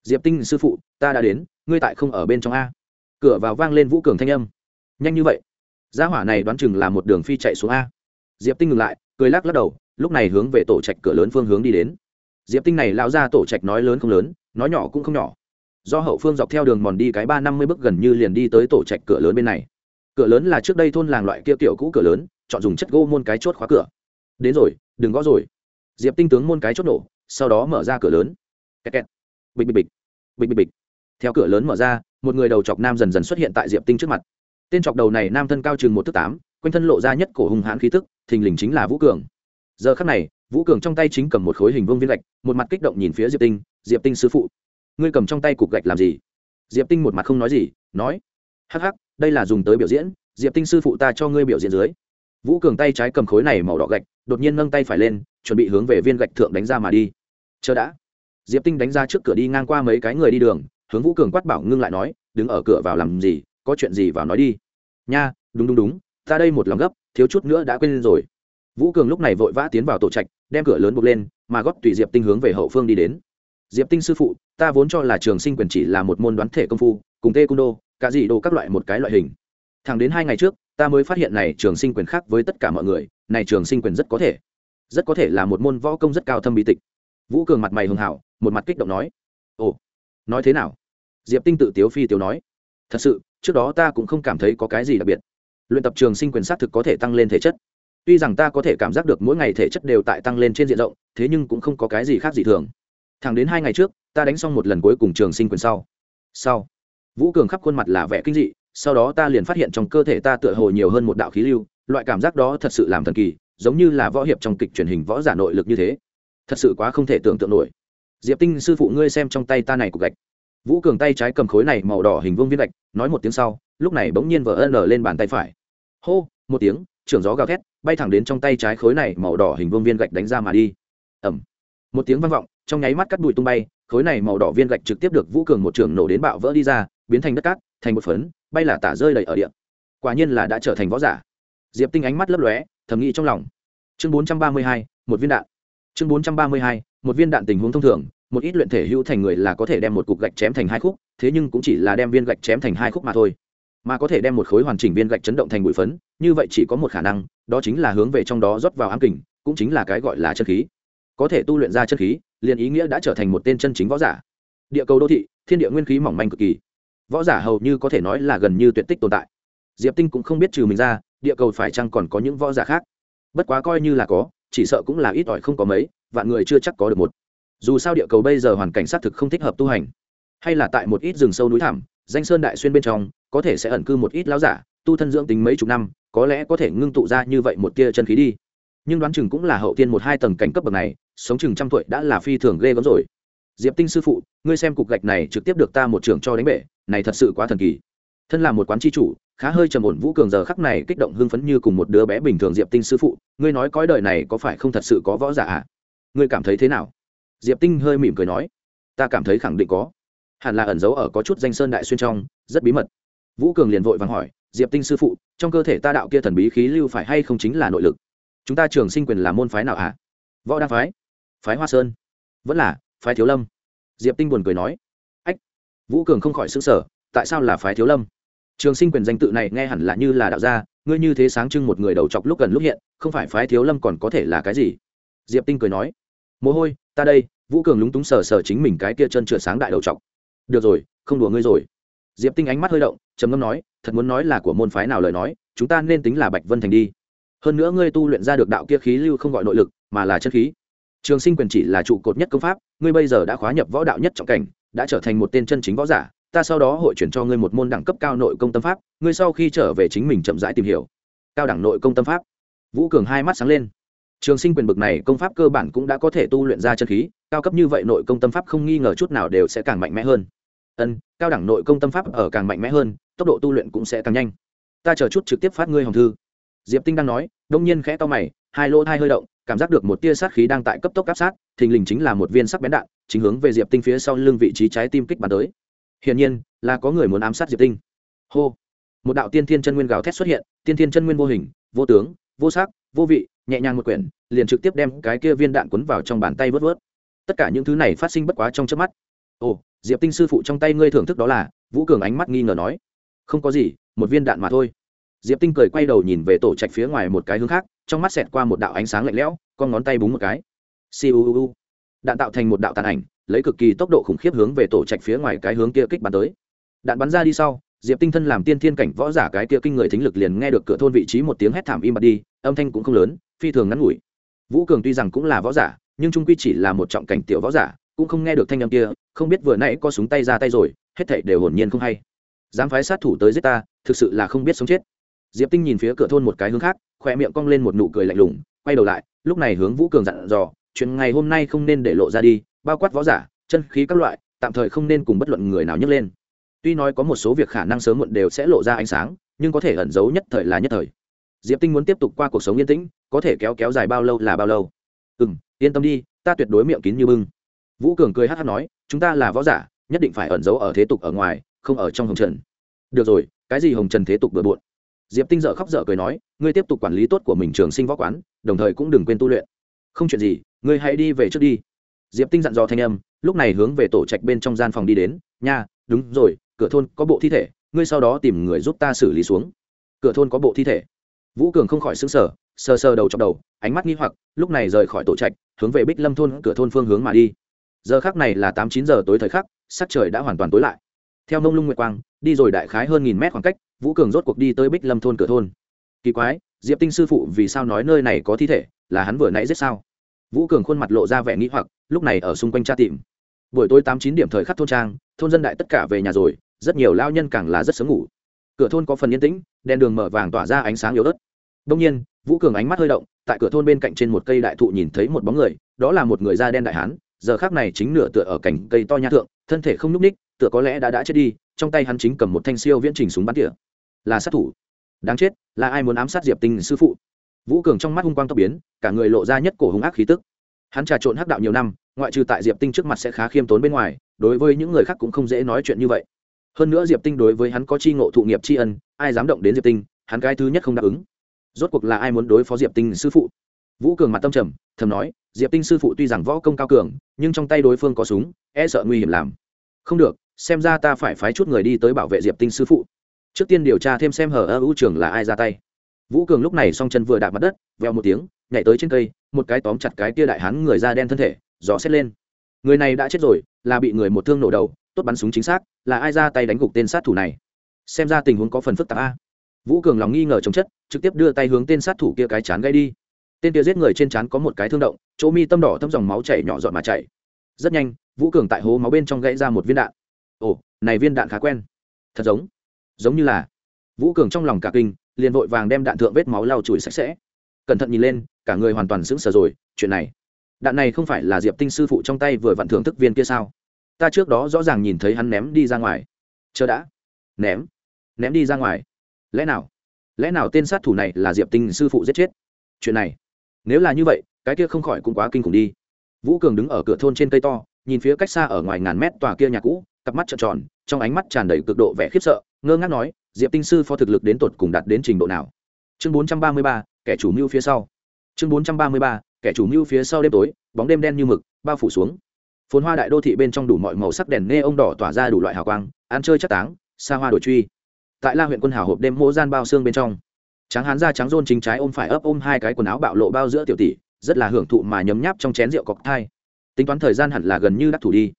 Diệp tinh sư phụ, ta đã đến, ngươi tại không ở bên trong a. Cửa vào vang lên vũ cường thanh âm. Nhanh như vậy? Gia hỏa này đoán chừng là một đường phi chạy xuống a diệp tinh ngừng lại, cười lắc lắc đầu, lúc này hướng về tổ trạch cửa lớn phương hướng đi đến. Diệp tinh này lao ra tổ trạch nói lớn không lớn, nói nhỏ cũng không nhỏ. Do hậu phương dọc theo đường mòn đi cái ba năm mươi bước gần như liền đi tới tổ trạch cửa lớn bên này. Cửa lớn là trước đây thôn làng loại kia kiểu cũ cửa lớn, chọn dùng chất gỗ môn cái chốt khóa cửa. Đến rồi, đừng gõ rồi. Diệp tinh tướng môn cái chốt nổ, sau đó mở ra cửa lớn. Kẹt kẹt. bịch bịch bịch. Bịch bịch bịch. Theo cửa lớn mở ra, một người đầu chọc nam dần dần xuất hiện tại diệp tinh trước mặt. Tên chọc đầu này nam thân cao chừng một thước tám quanh thân lộ ra nhất cổ hùng hãn khí tức, thình lình chính là vũ cường. Giờ khắc này, vũ cường trong tay chính cầm một khối hình vương viên gạch, một mặt kích động nhìn phía diệp tinh diệp tinh sư phụ, ngươi cầm trong tay cục gạch làm gì? Diệp tinh một mặt không nói gì, nói, hắc hắc, đây là dùng tới biểu diễn, diệp tinh sư phụ ta cho ngươi biểu diễn dưới. Vũ cường tay trái cầm khối này màu đỏ gạch, đột nhiên nâng tay phải lên, chuẩn bị hướng về viên gạch thượng đánh ra mà đi. Chờ đã. Diệp tinh đánh ra trước cửa đi ngang qua mấy cái người đi đường, hướng vũ cường quát bảo ngưng lại nói, đứng ở cửa vào làm gì, có chuyện gì vào nói đi. Nha, đúng đúng đúng ta đây một lòng gấp, thiếu chút nữa đã quên rồi. Vũ cường lúc này vội vã tiến vào tổ trạch, đem cửa lớn buộc lên, mà góp tùy diệp tinh hướng về hậu phương đi đến. Diệp tinh sư phụ, ta vốn cho là trường sinh quyền chỉ là một môn đoán thể công phu, cùng tê cung đô, cả dị đồ các loại một cái loại hình. Thẳng đến hai ngày trước, ta mới phát hiện này trường sinh quyền khác với tất cả mọi người, này trường sinh quyền rất có thể, rất có thể là một môn võ công rất cao thâm bí tịch. Vũ cường mặt mày hưng hảo, một mặt kích động nói, ồ, nói thế nào? Diệp tinh tự tiếu phi tiếu nói, thật sự, trước đó ta cũng không cảm thấy có cái gì đặc biệt luyện tập trường sinh quyền sát thực có thể tăng lên thể chất. Tuy rằng ta có thể cảm giác được mỗi ngày thể chất đều tại tăng lên trên diện rộng, thế nhưng cũng không có cái gì khác gì thường. Thẳng đến hai ngày trước, ta đánh xong một lần cuối cùng trường sinh quyền sau. Sau, vũ cường khắp khuôn mặt là vẻ kinh dị, sau đó ta liền phát hiện trong cơ thể ta tựa hồ nhiều hơn một đạo khí lưu, loại cảm giác đó thật sự làm thần kỳ, giống như là võ hiệp trong kịch truyền hình võ giả nội lực như thế. Thật sự quá không thể tưởng tượng nổi. Diệp tinh sư phụ ngươi xem trong tay ta này cục gạch vũ cường tay trái cầm khối này màu đỏ hình vuông viên gạch, nói một tiếng sau, lúc này bỗng nhiên vỡ ân lên bàn tay phải. Hô, một tiếng, trưởng gió gào thét, bay thẳng đến trong tay trái khối này màu đỏ hình vuông viên gạch đánh ra mà đi. Ẩm một tiếng vang vọng, trong nháy mắt cắt bụi tung bay, khối này màu đỏ viên gạch trực tiếp được vũ cường một trường nổ đến bạo vỡ đi ra, biến thành đất cát, thành một phấn, bay là tả rơi đầy ở địa. Quả nhiên là đã trở thành võ giả. Diệp tinh ánh mắt lấp lóe, thầm nghĩ trong lòng. Chương bốn trăm ba mươi hai, một viên đạn. Chương bốn trăm ba mươi hai, một viên đạn tình huống thông thường một ít luyện thể hữu thành người là có thể đem một cục gạch chém thành hai khúc, thế nhưng cũng chỉ là đem viên gạch chém thành hai khúc mà thôi. Mà có thể đem một khối hoàn chỉnh viên gạch chấn động thành bụi phấn, như vậy chỉ có một khả năng, đó chính là hướng về trong đó rót vào ám kình, cũng chính là cái gọi là chân khí. Có thể tu luyện ra chân khí, liền ý nghĩa đã trở thành một tên chân chính võ giả. Địa cầu đô thị, thiên địa nguyên khí mỏng manh cực kỳ. Võ giả hầu như có thể nói là gần như tuyệt tích tồn tại. Diệp tinh cũng không biết trừ mình ra, địa cầu phải chăng còn có những võ giả khác. Bất quá coi như là có, chỉ sợ cũng là ít ỏi không có mấy, vạn người chưa chắc có được một dù sao địa cầu bây giờ hoàn cảnh xác thực không thích hợp tu hành. Hay là tại một ít rừng sâu núi thẳm, danh sơn đại xuyên bên trong, có thể sẽ ẩn cư một ít láo giả, tu thân dưỡng tính mấy chục năm, có lẽ có thể ngưng tụ ra như vậy một tia chân khí đi. Nhưng đoán chừng cũng là hậu tiên một hai tầng cảnh cấp bậc này, sống chừng trăm tuổi đã là phi thường ghê gớm rồi. Diệp tinh sư phụ, ngươi xem cục gạch này trực tiếp được ta một trường cho đánh bể, này thật sự quá thần kỳ. Thân là một quán tri chủ, khá hơi trầm ổn vũ cường giờ khắc này kích động hưng phấn như cùng một đứa bé bình thường diệp tinh sư phụ, ngươi nói cõi đời này có phải không thật sự có võ giả ạ à? ngươi cảm thấy thế nào? Diệp tinh hơi mỉm cười nói, ta cảm thấy khẳng định có. Hẳn là ẩn giấu ở có chút danh sơn đại xuyên trong, rất bí mật. Vũ cường liền vội vàng hỏi, diệp tinh sư phụ, trong cơ thể ta đạo kia thần bí khí lưu phải hay không chính là nội lực? Chúng ta trường sinh quyền là môn phái nào ạ à? võ đa phái. Phái hoa sơn. Vẫn là, phái thiếu lâm. Diệp tinh buồn cười nói, ách. Vũ cường không khỏi xứng sở tại sao là phái thiếu lâm? Trường sinh quyền danh tự này nghe hẳn là như là đạo gia, ngươi như thế sáng trưng một người đầu chọc lúc gần lúc hiện, không phải phái thiếu lâm còn có thể là cái gì? Diệp tinh cười nói, mồ hôi ta đây, vũ cường lúng túng sờ sờ chính mình cái kia chân trượt sáng đại đầu chọc được rồi, không đùa ngươi rồi. Diệp tinh ánh mắt hơi động, trầm ngâm nói, thật muốn nói là của môn phái nào lời nói, chúng ta nên tính là bạch vân thành đi. Hơn nữa ngươi tu luyện ra được đạo kia khí lưu không gọi nội lực, mà là chân khí. Trường sinh quyền chỉ là trụ cột nhất công pháp, ngươi bây giờ đã khóa nhập võ đạo nhất trọng cảnh, đã trở thành một tên chân chính võ giả, ta sau đó hội chuyển cho ngươi một môn đẳng cấp cao nội công tâm pháp, ngươi sau khi trở về chính mình chậm rãi tìm hiểu. Cao đẳng nội công tâm pháp. Vũ cường hai mắt sáng lên trường sinh quyền bực này công pháp cơ bản cũng đã có thể tu luyện ra chân khí, cao cấp như vậy nội công tâm pháp không nghi ngờ chút nào đều sẽ càng mạnh mẽ hơn. Ân, cao đẳng nội công tâm pháp ở càng mạnh mẽ hơn, tốc độ tu luyện cũng sẽ càng nhanh. Ta chờ chút trực tiếp phát ngươi hồng thư. Diệp tinh đang nói, đông nhiên khẽ to mày, hai lỗ thai hơi động, cảm giác được một tia sát khí đang tại cấp tốc áp sát, thình lình chính là một viên sắc bén đạn, chính hướng về diệp tinh phía sau lưng vị trí trái tim kích bắn tới. Hiển nhiên, là có người muốn ám sát diệp tinh. Hô! Một đạo tiên thiên chân nguyên gào thét xuất hiện, tiên thiên chân nguyên vô hình, vô tướng, vô sắc, vô vị nhẹ nhàng một quyển, liền trực tiếp đem cái kia viên đạn quấn vào trong bàn tay vớt vớt. Tất cả những thứ này phát sinh bất quá trong chớp mắt. Ồ, diệp tinh sư phụ trong tay ngươi thưởng thức đó là, vũ cường ánh mắt nghi ngờ nói. Không có gì, một viên đạn mà thôi. Diệp tinh cười quay đầu nhìn về tổ trạch phía ngoài một cái hướng khác, trong mắt xẹt qua một đạo ánh sáng lạnh lẽo, con ngón tay búng một cái. Siêu đạn tạo thành một đạo tàn ảnh, lấy cực kỳ tốc độ khủng khiếp hướng về tổ trạch phía ngoài cái hướng kia kích bắn tới. Đạn bắn ra đi sau, diệp tinh thân làm tiên thiên cảnh võ giả cái kia kinh người thính lực liền nghe được cửa thôn vị trí một tiếng hét thảm im bặt đi, âm thanh cũng không lớn phi thường ngắn ngủi. Vũ cường tuy rằng cũng là võ giả, nhưng trung quy chỉ là một trọng cảnh tiểu võ giả, cũng không nghe được thanh âm kia, không biết vừa nãy có súng tay ra tay rồi, hết thảy đều hồn nhiên không hay. Dám phái sát thủ tới giết ta, thực sự là không biết sống chết. Diệp tinh nhìn phía cửa thôn một cái hướng khác khoe miệng cong lên một nụ cười lạnh lùng, quay đầu lại, lúc này hướng vũ cường dặn dò, chuyện ngày hôm nay không nên để lộ ra đi, bao quát võ giả, chân khí các loại, tạm thời không nên cùng bất luận người nào nhấc lên. Tuy nói có một số việc khả năng sớm muộn đều sẽ lộ ra ánh sáng, nhưng có thể ẩn giấu nhất thời là nhất thời diệp tinh muốn tiếp tục qua cuộc sống yên tĩnh, có thể kéo kéo dài bao lâu là bao lâu. Ừ m yên tâm đi, ta tuyệt đối miệng kín như bưng. Vũ cường cười hát hát nói, chúng ta là võ giả, nhất định phải ẩn giấu ở thế tục ở ngoài, không ở trong hồng trần. Được rồi, cái gì hồng trần thế tục bừa bộn? Diệp tinh dợ khóc dở cười nói, ngươi tiếp tục quản lý tốt của mình trường sinh võ quán, đồng thời cũng đừng quên tu luyện. Không chuyện gì, ngươi hãy đi về trước đi. Diệp tinh dặn dò thanh âm, lúc này hướng về tổ trạch bên trong gian phòng đi đến, nha, đúng rồi, cửa thôn có bộ thi thể, ngươi sau đó tìm người giúp ta xử lý xuống. Cửa thôn có bộ thi thể vũ cường không khỏi xứng sở sờ sờ đầu chọc đầu, ánh mắt nghi hoặc, lúc này rời khỏi tổ trạch, hướng về bích lâm thôn, cửa thôn phương hướng mà đi. Giờ khác này là tám chín giờ tối thời khắc, sắc trời đã hoàn toàn tối lại. Theo nông lung nguyệt quang, đi rồi đại khái hơn nghìn mét khoảng cách, vũ cường rốt cuộc đi tới bích lâm thôn, cửa thôn. Kỳ quái, diệp tinh sư phụ vì sao nói nơi này có thi thể, là hắn vừa nãy giết sao? Vũ cường khuôn mặt lộ ra vẻ nghĩ hoặc, lúc này ở xung quanh tra tìm. Buổi tối tám chín điểm thời khắc thôn trang, thôn dân đại tất cả về nhà rồi, rất nhiều lao nhân càng là rất sớm ngủ cửa thôn có phần yên tĩnh, đèn đường mở vàng tỏa ra ánh sáng yếu ớt. Đông nhiên, vũ cường ánh mắt hơi động, tại cửa thôn bên cạnh trên một cây đại thụ nhìn thấy một bóng người, đó là một người da đen đại hán, giờ khác này chính nửa tựa ở cành cây to nha thượng, thân thể không n ú c ních tựa có lẽ đã đã chết đi, trong tay hắn chính cầm một thanh siêu viễn trình súng bắn tỉa. Là sát thủ. Đáng chết, là ai muốn ám sát diệp tinh sư phụ? Vũ cường trong mắt hung quang tốc biến, cả người lộ ra nhất cổ hung ác khí tức. Hắn trà trộn hắc đạo nhiều năm, ngoại trừ tại diệp tinh trước mặt sẽ khá khiêm tốn bên ngoài, đối với những người khác cũng không dễ nói chuyện như vậy hơn nữa diệp tinh đối với hắn có chi ngộ thụ nghiệp tri ân, ai dám động đến diệp tinh, hắn cái thứ nhất không đáp ứng. Rốt cuộc là ai muốn đối phó diệp tinh sư phụ? Vũ cường mặt tâm trầm, thầm nói, diệp tinh sư phụ tuy rằng võ công cao cường, nhưng trong tay đối phương có súng e sợ nguy hiểm làm. Không được, xem ra ta phải phái chút người đi tới bảo vệ diệp tinh sư phụ. Trước tiên điều tra thêm xem hở ơ ưu trường là ai ra tay. Vũ cường lúc này song chân vừa đạp mặt đất, veo một tiếng, nhảy tới trên cây, một cái tóm chặt cái tia đại hán người da đen thân thể, gió xét lên. Người này đã chết rồi, là bị người một thương nổ đầu tốt bắn súng chính xác, là ai ra tay đánh gục tên sát thủ này? Xem ra tình huống có phần phức tạp a. Vũ cường lòng nghi ngờ chống chất, trực tiếp đưa tay hướng tên sát thủ kia cái chán gây đi. Tên kia giết người trên chán có một cái thương động, chỗ mi tâm đỏ thâm dòng máu chảy nhỏ giọt mà chảy. Rất nhanh, vũ cường tại hố máu bên trong gãy ra một viên đạn. Ồ, này viên đạn khá quen. Thật giống giống như là. Vũ cường trong lòng cả kinh, liền vội vàng đem đạn thượng vết máu lau chùi sạch sẽ. Cẩn thận nhìn lên, cả người hoàn toàn sững sờ rồi, chuyện này. Đạn này không phải là diệp tinh sư phụ trong tay vừa vặn thưởng thức viên kia sao? Ta trước đó rõ ràng nhìn thấy hắn ném đi ra ngoài. Chờ đã. Ném. Ném đi ra ngoài. Lẽ nào? Lẽ nào tên sát thủ này là diệp tinh sư phụ giết chết? Chuyện này. Nếu là như vậy, cái kia không khỏi cũng quá kinh khủng đi. Vũ cường đứng ở cửa thôn trên cây to, nhìn phía cách xa ở ngoài ngàn mét tòa kia nhà cũ, cặp mắt trợn tròn, trong ánh mắt tràn đầy cực độ vẻ khiếp sợ, ngơ ngác nói, diệp tinh sư phó thực lực đến tột cùng đạt đến trình độ nào? Chương bốn trăm ba mươi ba, kẻ chủ mưu phía sau. Chương bốn trăm ba mươi ba, kẻ chủ mưu phía sau đêm tối, bóng đêm đen như mực, bao phủ xuống phồn hoa đại đô thị bên trong đủ mọi màu sắc đèn nghe ông đỏ tỏa ra đủ loại hào quang, ăn chơi chắc táng, xa hoa đổi truy. Tại la huyện quân hào hộp đêm mỗ gian bao xương bên trong. Tráng hán da trắng rôn chính trái ôm phải ấp ôm hai cái quần áo bạo lộ bao giữa tiểu tỷ, rất là hưởng thụ mà nhấm nháp trong chén rượu cọc thai. Tính toán thời gian hẳn là gần như đắc thủ đi.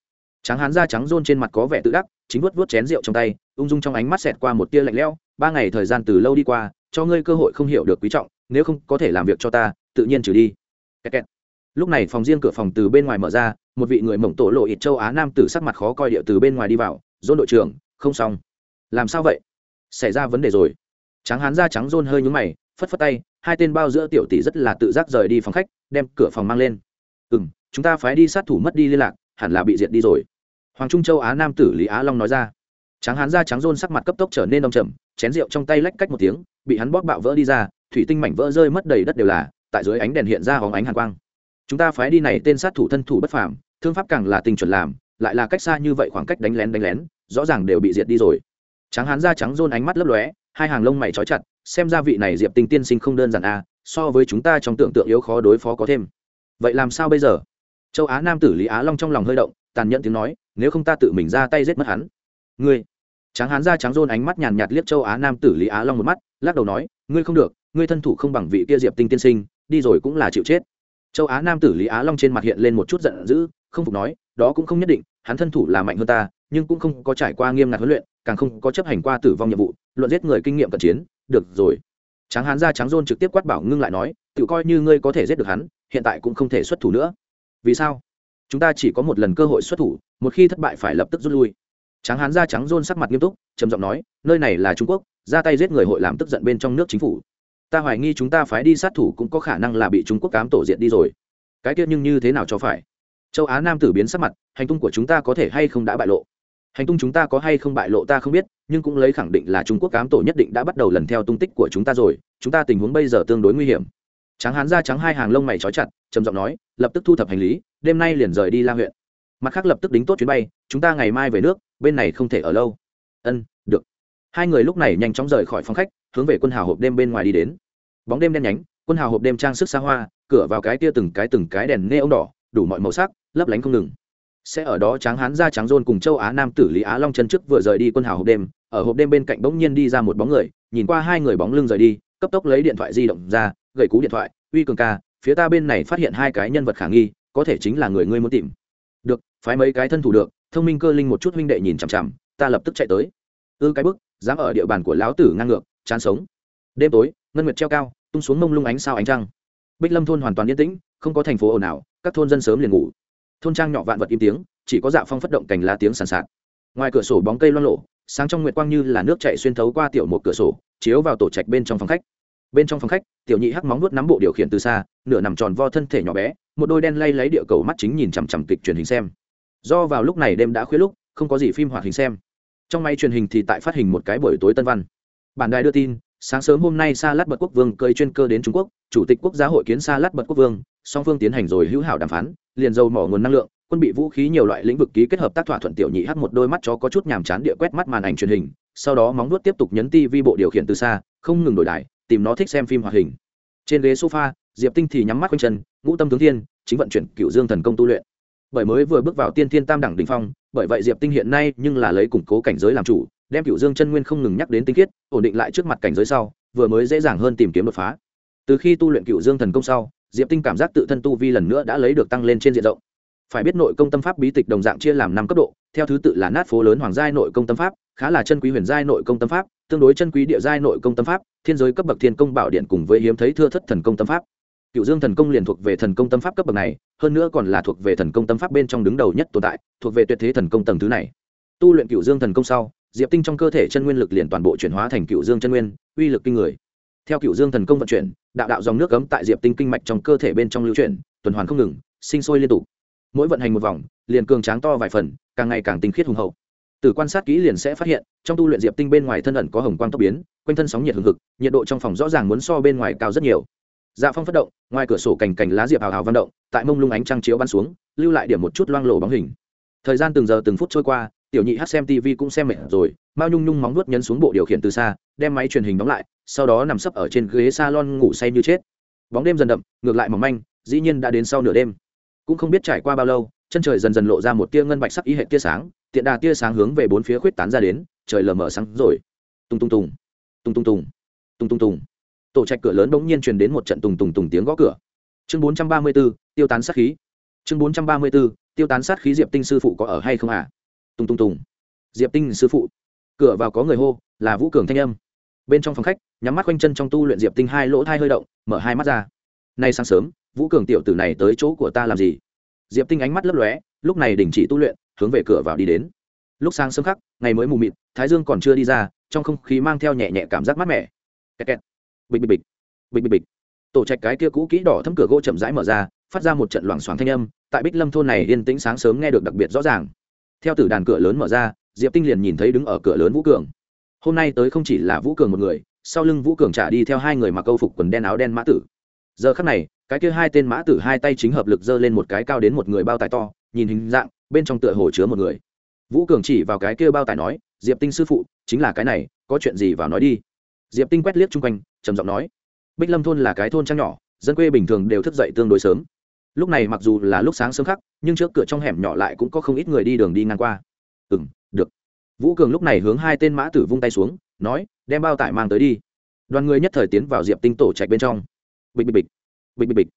Tráng hán da trắng rôn trên mặt có vẻ tự đắc, chính vuốt vuốt chén rượu trong tay, ung dung trong ánh mắt xẹt qua một tia lạnh lẽo, ba ngày thời gian từ lâu đi qua, cho ngươi cơ hội không hiểu được quý trọng, nếu không có thể làm việc cho ta, tự nhiên trừ đi. Kẹt kẹt lúc này phòng riêng cửa phòng từ bên ngoài mở ra, một vị người mộng tổ lộ ít châu á nam tử sắc mặt khó coi địa từ bên ngoài đi vào, dôn đội trưởng, không xong. Làm sao vậy? Xảy ra vấn đề rồi. Tráng hán da trắng rôn hơi nhúng mày, phất phất tay, hai tên bao giữa tiểu tỷ rất là tự giác rời đi phòng khách, đem cửa phòng mang lên. Ừ m chúng ta phải đi sát thủ mất đi liên lạc, hẳn là bị diệt đi rồi. Hoàng trung châu á nam tử lý á long nói ra. Tráng hán da trắng rôn sắc mặt cấp tốc trở nên đông trầm, chén rượu trong tay lách cách một tiếng, bị hắn bóp bạo vỡ đi ra, thủy tinh mảnh vỡ rơi mất đầy đất đều là, tại dưới ánh đèn hiện ra hóng ánh hàn quang chúng ta phái đi này tên sát thủ thân thủ bất phàm thương pháp càng là tình chuẩn làm lại là cách xa như vậy khoảng cách đánh lén đánh lén rõ ràng đều bị diệt đi rồi. Tráng hán da trắng rôn ánh mắt lấp lóe hai hàng lông mày trói chặt xem ra vị này diệp tinh tiên sinh không đơn giản a à, so với chúng ta trong tưởng tượng yếu khó đối phó có thêm. Vậy làm sao bây giờ? Châu á nam tử lý á long trong lòng hơi động tàn nhẫn tiếng nói nếu không ta tự mình ra tay giết mất hắn. Ngươi! Tráng hán da trắng rôn ánh mắt nhàn nhạt liếc châu á nam tử lý á long một mắt lắc đầu nói ngươi không được ngươi thân thủ không bằng vị kia diệp tinh tiên sinh đi rồi cũng là chịu chết châu á nam tử lý á long trên mặt hiện lên một chút giận dữ, không phục nói, đó cũng không nhất định, hắn thân thủ là mạnh hơn ta, nhưng cũng không có trải qua nghiêm ngặt huấn luyện, càng không có chấp hành qua tử vong nhiệm vụ, luận giết người kinh nghiệm cận chiến, được rồi. Tráng hán ra tráng rôn trực tiếp quát bảo ngưng lại nói, tự coi như ngươi có thể giết được hắn, hiện tại cũng không thể xuất thủ nữa. Vì sao? Chúng ta chỉ có một lần cơ hội xuất thủ, một khi thất bại phải lập tức rút lui. Tráng hán da trắng rôn sắc mặt nghiêm túc, trầm giọng nói, nơi này là trung quốc, ra tay giết người hội làm tức giận bên trong nước chính phủ ta hoài nghi chúng ta phái đi sát thủ cũng có khả năng là bị trung quốc cám tổ diện đi rồi. Cái kia nhưng như thế nào cho phải? Châu á nam tử biến sắc mặt, hành tung của chúng ta có thể hay không đã bại lộ? Hành tung chúng ta có hay không bại lộ ta không biết, nhưng cũng lấy khẳng định là trung quốc cám tổ nhất định đã bắt đầu lần theo tung tích của chúng ta rồi, chúng ta tình huống bây giờ tương đối nguy hiểm. Tráng hán ra trắng hai hàng lông mày trói chặt, trầm giọng nói, lập tức thu thập hành lý, đêm nay liền rời đi la huyện. Mặt khác lập tức đính tốt chuyến bay, chúng ta ngày mai về nước, bên này không thể ở lâu. Ân, được. Hai người lúc này nhanh chóng rời khỏi phòng khách, hướng về quân hào hộp đêm bên ngoài đi đến bóng đêm đen nhánh, quân hào hộp đêm trang sức xa hoa, cửa vào cái tia từng cái từng cái đèn nê ông đỏ, đủ mọi màu sắc, lấp lánh không ngừng. Sẽ ở đó tráng hán ra trắng rôn cùng châu á nam tử lý á long chân trước vừa rời đi quân hào hộp đêm, ở hộp đêm bên cạnh bỗng nhiên đi ra một bóng người, nhìn qua hai người bóng lưng rời đi, cấp tốc lấy điện thoại di động ra, gậy cú điện thoại, uy cường ca, phía ta bên này phát hiện hai cái nhân vật khả nghi, có thể chính là người ngươi muốn tìm. Được, phái mấy cái thân thủ được. Thông minh cơ linh một chút huynh đệ nhìn chằm chằm, ta lập tức chạy tới. Ư cái bức, dám ở địa bàn của lão tử ngang ngược, chán sống. Đêm tối ngân nguyệt treo cao, tung xuống mông lung ánh sao ánh trăng. Bích lâm thôn hoàn toàn yên tĩnh, không có thành phố ồn ào, các thôn dân sớm liền ngủ. Thôn trang nhỏ vạn vật im tiếng, chỉ có dạ phong phất động cành lá tiếng sàn sạt. Ngoài cửa sổ bóng cây loan lộ sáng trong nguyệt quang như là nước chạy xuyên thấu qua tiểu một cửa sổ, chiếu vào tổ trạch bên trong phòng khách. Bên trong phòng khách, tiểu nhị hắc móng nuốt nắm bộ điều khiển từ xa, nửa nằm tròn vo thân thể nhỏ bé, một đôi đen lay lấy địa cầu mắt chính nhìn chằm chằm kịch truyền hình xem. Do vào lúc này đêm đã khuya lúc, không có gì phim hoạt hình xem. Trong máy truyền hình thì tại phát hình một cái buổi tối tân văn. Bản đài đưa tin sáng sớm hôm nay sa lát bật quốc vương cơi chuyên cơ đến trung quốc, chủ tịch quốc gia hội kiến sa lát bật quốc vương, song phương tiến hành rồi hữu hảo đàm phán, liền dầu mỏ nguồn năng lượng, quân bị vũ khí nhiều loại lĩnh vực ký kết hợp tác thỏa thuận tiểu nhị h một đôi mắt chó có chút nhàm chán địa quét mắt màn ảnh truyền hình, sau đó móng nuốt tiếp tục nhấn ti vi bộ điều khiển từ xa, không ngừng đổi đài, tìm nó thích xem phim hoạt hình. Trên ghế sofa, diệp tinh thì nhắm mắt quanh chân, ngũ tâm tướng thiên, chính vận chuyển cựu dương thần công tu luyện. Bởi mới vừa bước vào tiên thiên tam đẳng đình phong, bởi vậy diệp tinh hiện nay nhưng là lấy củng cố cảnh giới làm chủ đem cựu dương chân nguyên không ngừng nhắc đến tinh khiết, ổn định lại trước mặt cảnh giới sau, vừa mới dễ dàng hơn tìm kiếm đột phá. Từ khi tu luyện cựu dương thần công sau, diệp tinh cảm giác tự thân tu vi lần nữa đã lấy được tăng lên trên diện rộng. Phải biết nội công tâm pháp bí tịch đồng dạng chia làm năm cấp độ, theo thứ tự là nát phố lớn hoàng giai nội công tâm pháp, khá là chân quý huyền giai nội công tâm pháp, tương đối chân quý địa giai nội công tâm pháp, thiên giới cấp bậc thiên công bảo điện cùng với hiếm thấy thưa thất thần công tâm pháp. Cựu dương thần công liền thuộc về thần công tâm pháp cấp bậc này, hơn nữa còn là thuộc về thần công tâm pháp bên trong đứng đầu nhất tồn tại, thuộc về tuyệt thế thần công tầng thứ này. Tu luyện cựu dương thần công sau diệp tinh trong cơ thể chân nguyên lực liền toàn bộ chuyển hóa thành cựu dương chân nguyên, uy lực kinh người. Theo cựu dương thần công vận chuyển, đạo đạo dòng nước cấm tại diệp tinh kinh mạch trong cơ thể bên trong lưu chuyển, tuần hoàn không ngừng, sinh sôi liên tục. Mỗi vận hành một vòng, liền cường tráng to vài phần, càng ngày càng tinh khiết hùng hậu. Từ quan sát kỹ liền sẽ phát hiện, trong tu luyện diệp tinh bên ngoài thân ẩn có hồng quang tốc biến, quanh thân sóng nhiệt hừng hực, nhiệt độ trong phòng rõ ràng muốn so bên ngoài cao rất nhiều. Dạ phong phát động, ngoài cửa sổ cành cành lá diệp hào hào văn động, tại mông lung ánh trăng chiếu bắn xuống, lưu lại điểm một chút loang lổ bóng hình. Thời gian từng giờ từng phút trôi qua tiểu nhị hát xem tv cũng xem mệt rồi, mao nhung nhung móng nuốt nhấn xuống bộ điều khiển từ xa, đem máy truyền hình đóng lại, sau đó nằm sấp ở trên ghế salon ngủ say như chết. Bóng đêm dần đậm, ngược lại mỏng manh, dĩ nhiên đã đến sau nửa đêm. Cũng không biết trải qua bao lâu, chân trời dần dần lộ ra một tia ngân bạch sắc ý hệ tia sáng, tiện đà tia sáng hướng về bốn phía khuyết tán ra đến, trời lờ mờ sáng rồi. Tung tung tùng tung tung tùng tung tung tùng tổ trạch cửa lớn bỗng nhiên truyền đến một trận tùng tùng tùng tiếng gõ cửa. Chương bốn trăm ba mươi b ố tiêu tán sát khí. Chương bốn trăm ba mươi b ố tiêu tán sát khí diệp tinh sư phụ có ở hay không à tùng tùng tùng. Diệp tinh sư phụ. Cửa vào có người hô, là vũ cường thanh âm. Bên trong phòng khách, nhắm mắt quanh chân trong tu luyện diệp tinh hai lỗ thai hơi động, mở hai mắt ra. Nay sáng sớm, vũ cường tiểu tử này tới chỗ của ta làm gì? Diệp tinh ánh mắt lấp lóe, lúc này đình chỉ tu luyện, hướng về cửa vào đi đến. Lúc sáng sớm khắc, ngày mới mù mịt, thái dương còn chưa đi ra, trong không khí mang theo nhẹ nhẹ cảm giác mát mẻ. Kẹt kẹt. Bịch bịch bịch. Bịch bịch bịch. Tổ trạch cái kia cũ kỹ đỏ thấm cửa gỗ chậm rãi mở ra, phát ra một trận loảng xoáng thanh âm, tại bích lâm thôn này yên tĩnh sáng sớm nghe được đặc biệt rõ ràng theo tử đàn cửa lớn mở ra, diệp tinh liền nhìn thấy đứng ở cửa lớn vũ cường. Hôm nay tới không chỉ là vũ cường một người, sau lưng vũ cường trả đi theo hai người mặc câu phục quần đen áo đen mã tử. Giờ khắc này, cái kia hai tên mã tử hai tay chính hợp lực giơ lên một cái cao đến một người bao tải to, nhìn hình dạng, bên trong tựa hồ chứa một người. Vũ cường chỉ vào cái kia bao tải nói, diệp tinh sư phụ, chính là cái này, có chuyện gì vào nói đi. Diệp tinh quét liếc chung quanh, trầm giọng nói, bích lâm thôn là cái thôn trang nhỏ, dân quê bình thường đều thức dậy tương đối sớm lúc này mặc dù là lúc sáng sớm khắc, nhưng trước cửa trong hẻm nhỏ lại cũng có không ít người đi đường đi ngang qua. Ừ m được. Vũ cường lúc này hướng hai tên mã tử vung tay xuống, nói, đem bao tải mang tới đi. Đoàn người nhất thời tiến vào diệp tinh tổ trạch bên trong. Bịch bịch bịch. Bịch bịch bịch.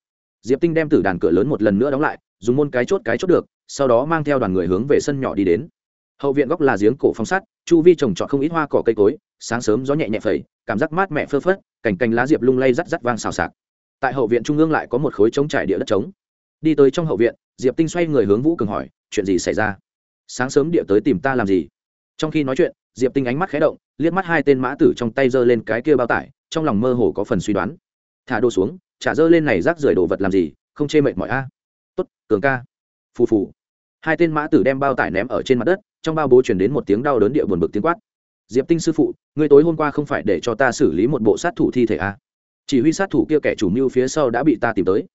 Diệp tinh đem tử đàn cửa lớn một lần nữa đóng lại, dùng môn cái chốt cái chốt được, sau đó mang theo đoàn người hướng về sân nhỏ đi đến. Hậu viện góc là giếng cổ phong sắt, chu vi trồng trọt không ít hoa cỏ cây cối, sáng sớm gió nhẹ nhẹ phẩy, cảm giác mát mẻ phơ phất, cành cành lá diệp lung lay rắt rắt vang xào xạc. Tại hậu viện trung ương lại có một khối trống trải địa đất trống đi tới trong hậu viện, diệp tinh xoay người hướng vũ cường hỏi, chuyện gì xảy ra? Sáng sớm địa tới tìm ta làm gì? Trong khi nói chuyện, diệp tinh ánh mắt khé động, liếc mắt hai tên mã tử trong tay giơ lên cái kia bao tải, trong lòng mơ hồ có phần suy đoán. Thả đồ xuống trả dơ lên này rác rưởi đồ vật làm gì, không chê mệt mỏi a. Tốt, cường ca. Phù phù. Hai tên mã tử đem bao tải ném ở trên mặt đất, trong bao bố chuyển đến một tiếng đau đớn địa buồn bực tiếng quát. Diệp tinh sư phụ người tối hôm qua không phải để cho ta xử lý một bộ sát thủ thi thể a chỉ huy sát thủ kia kẻ chủ mưu phía sau đã bị ta tìm tới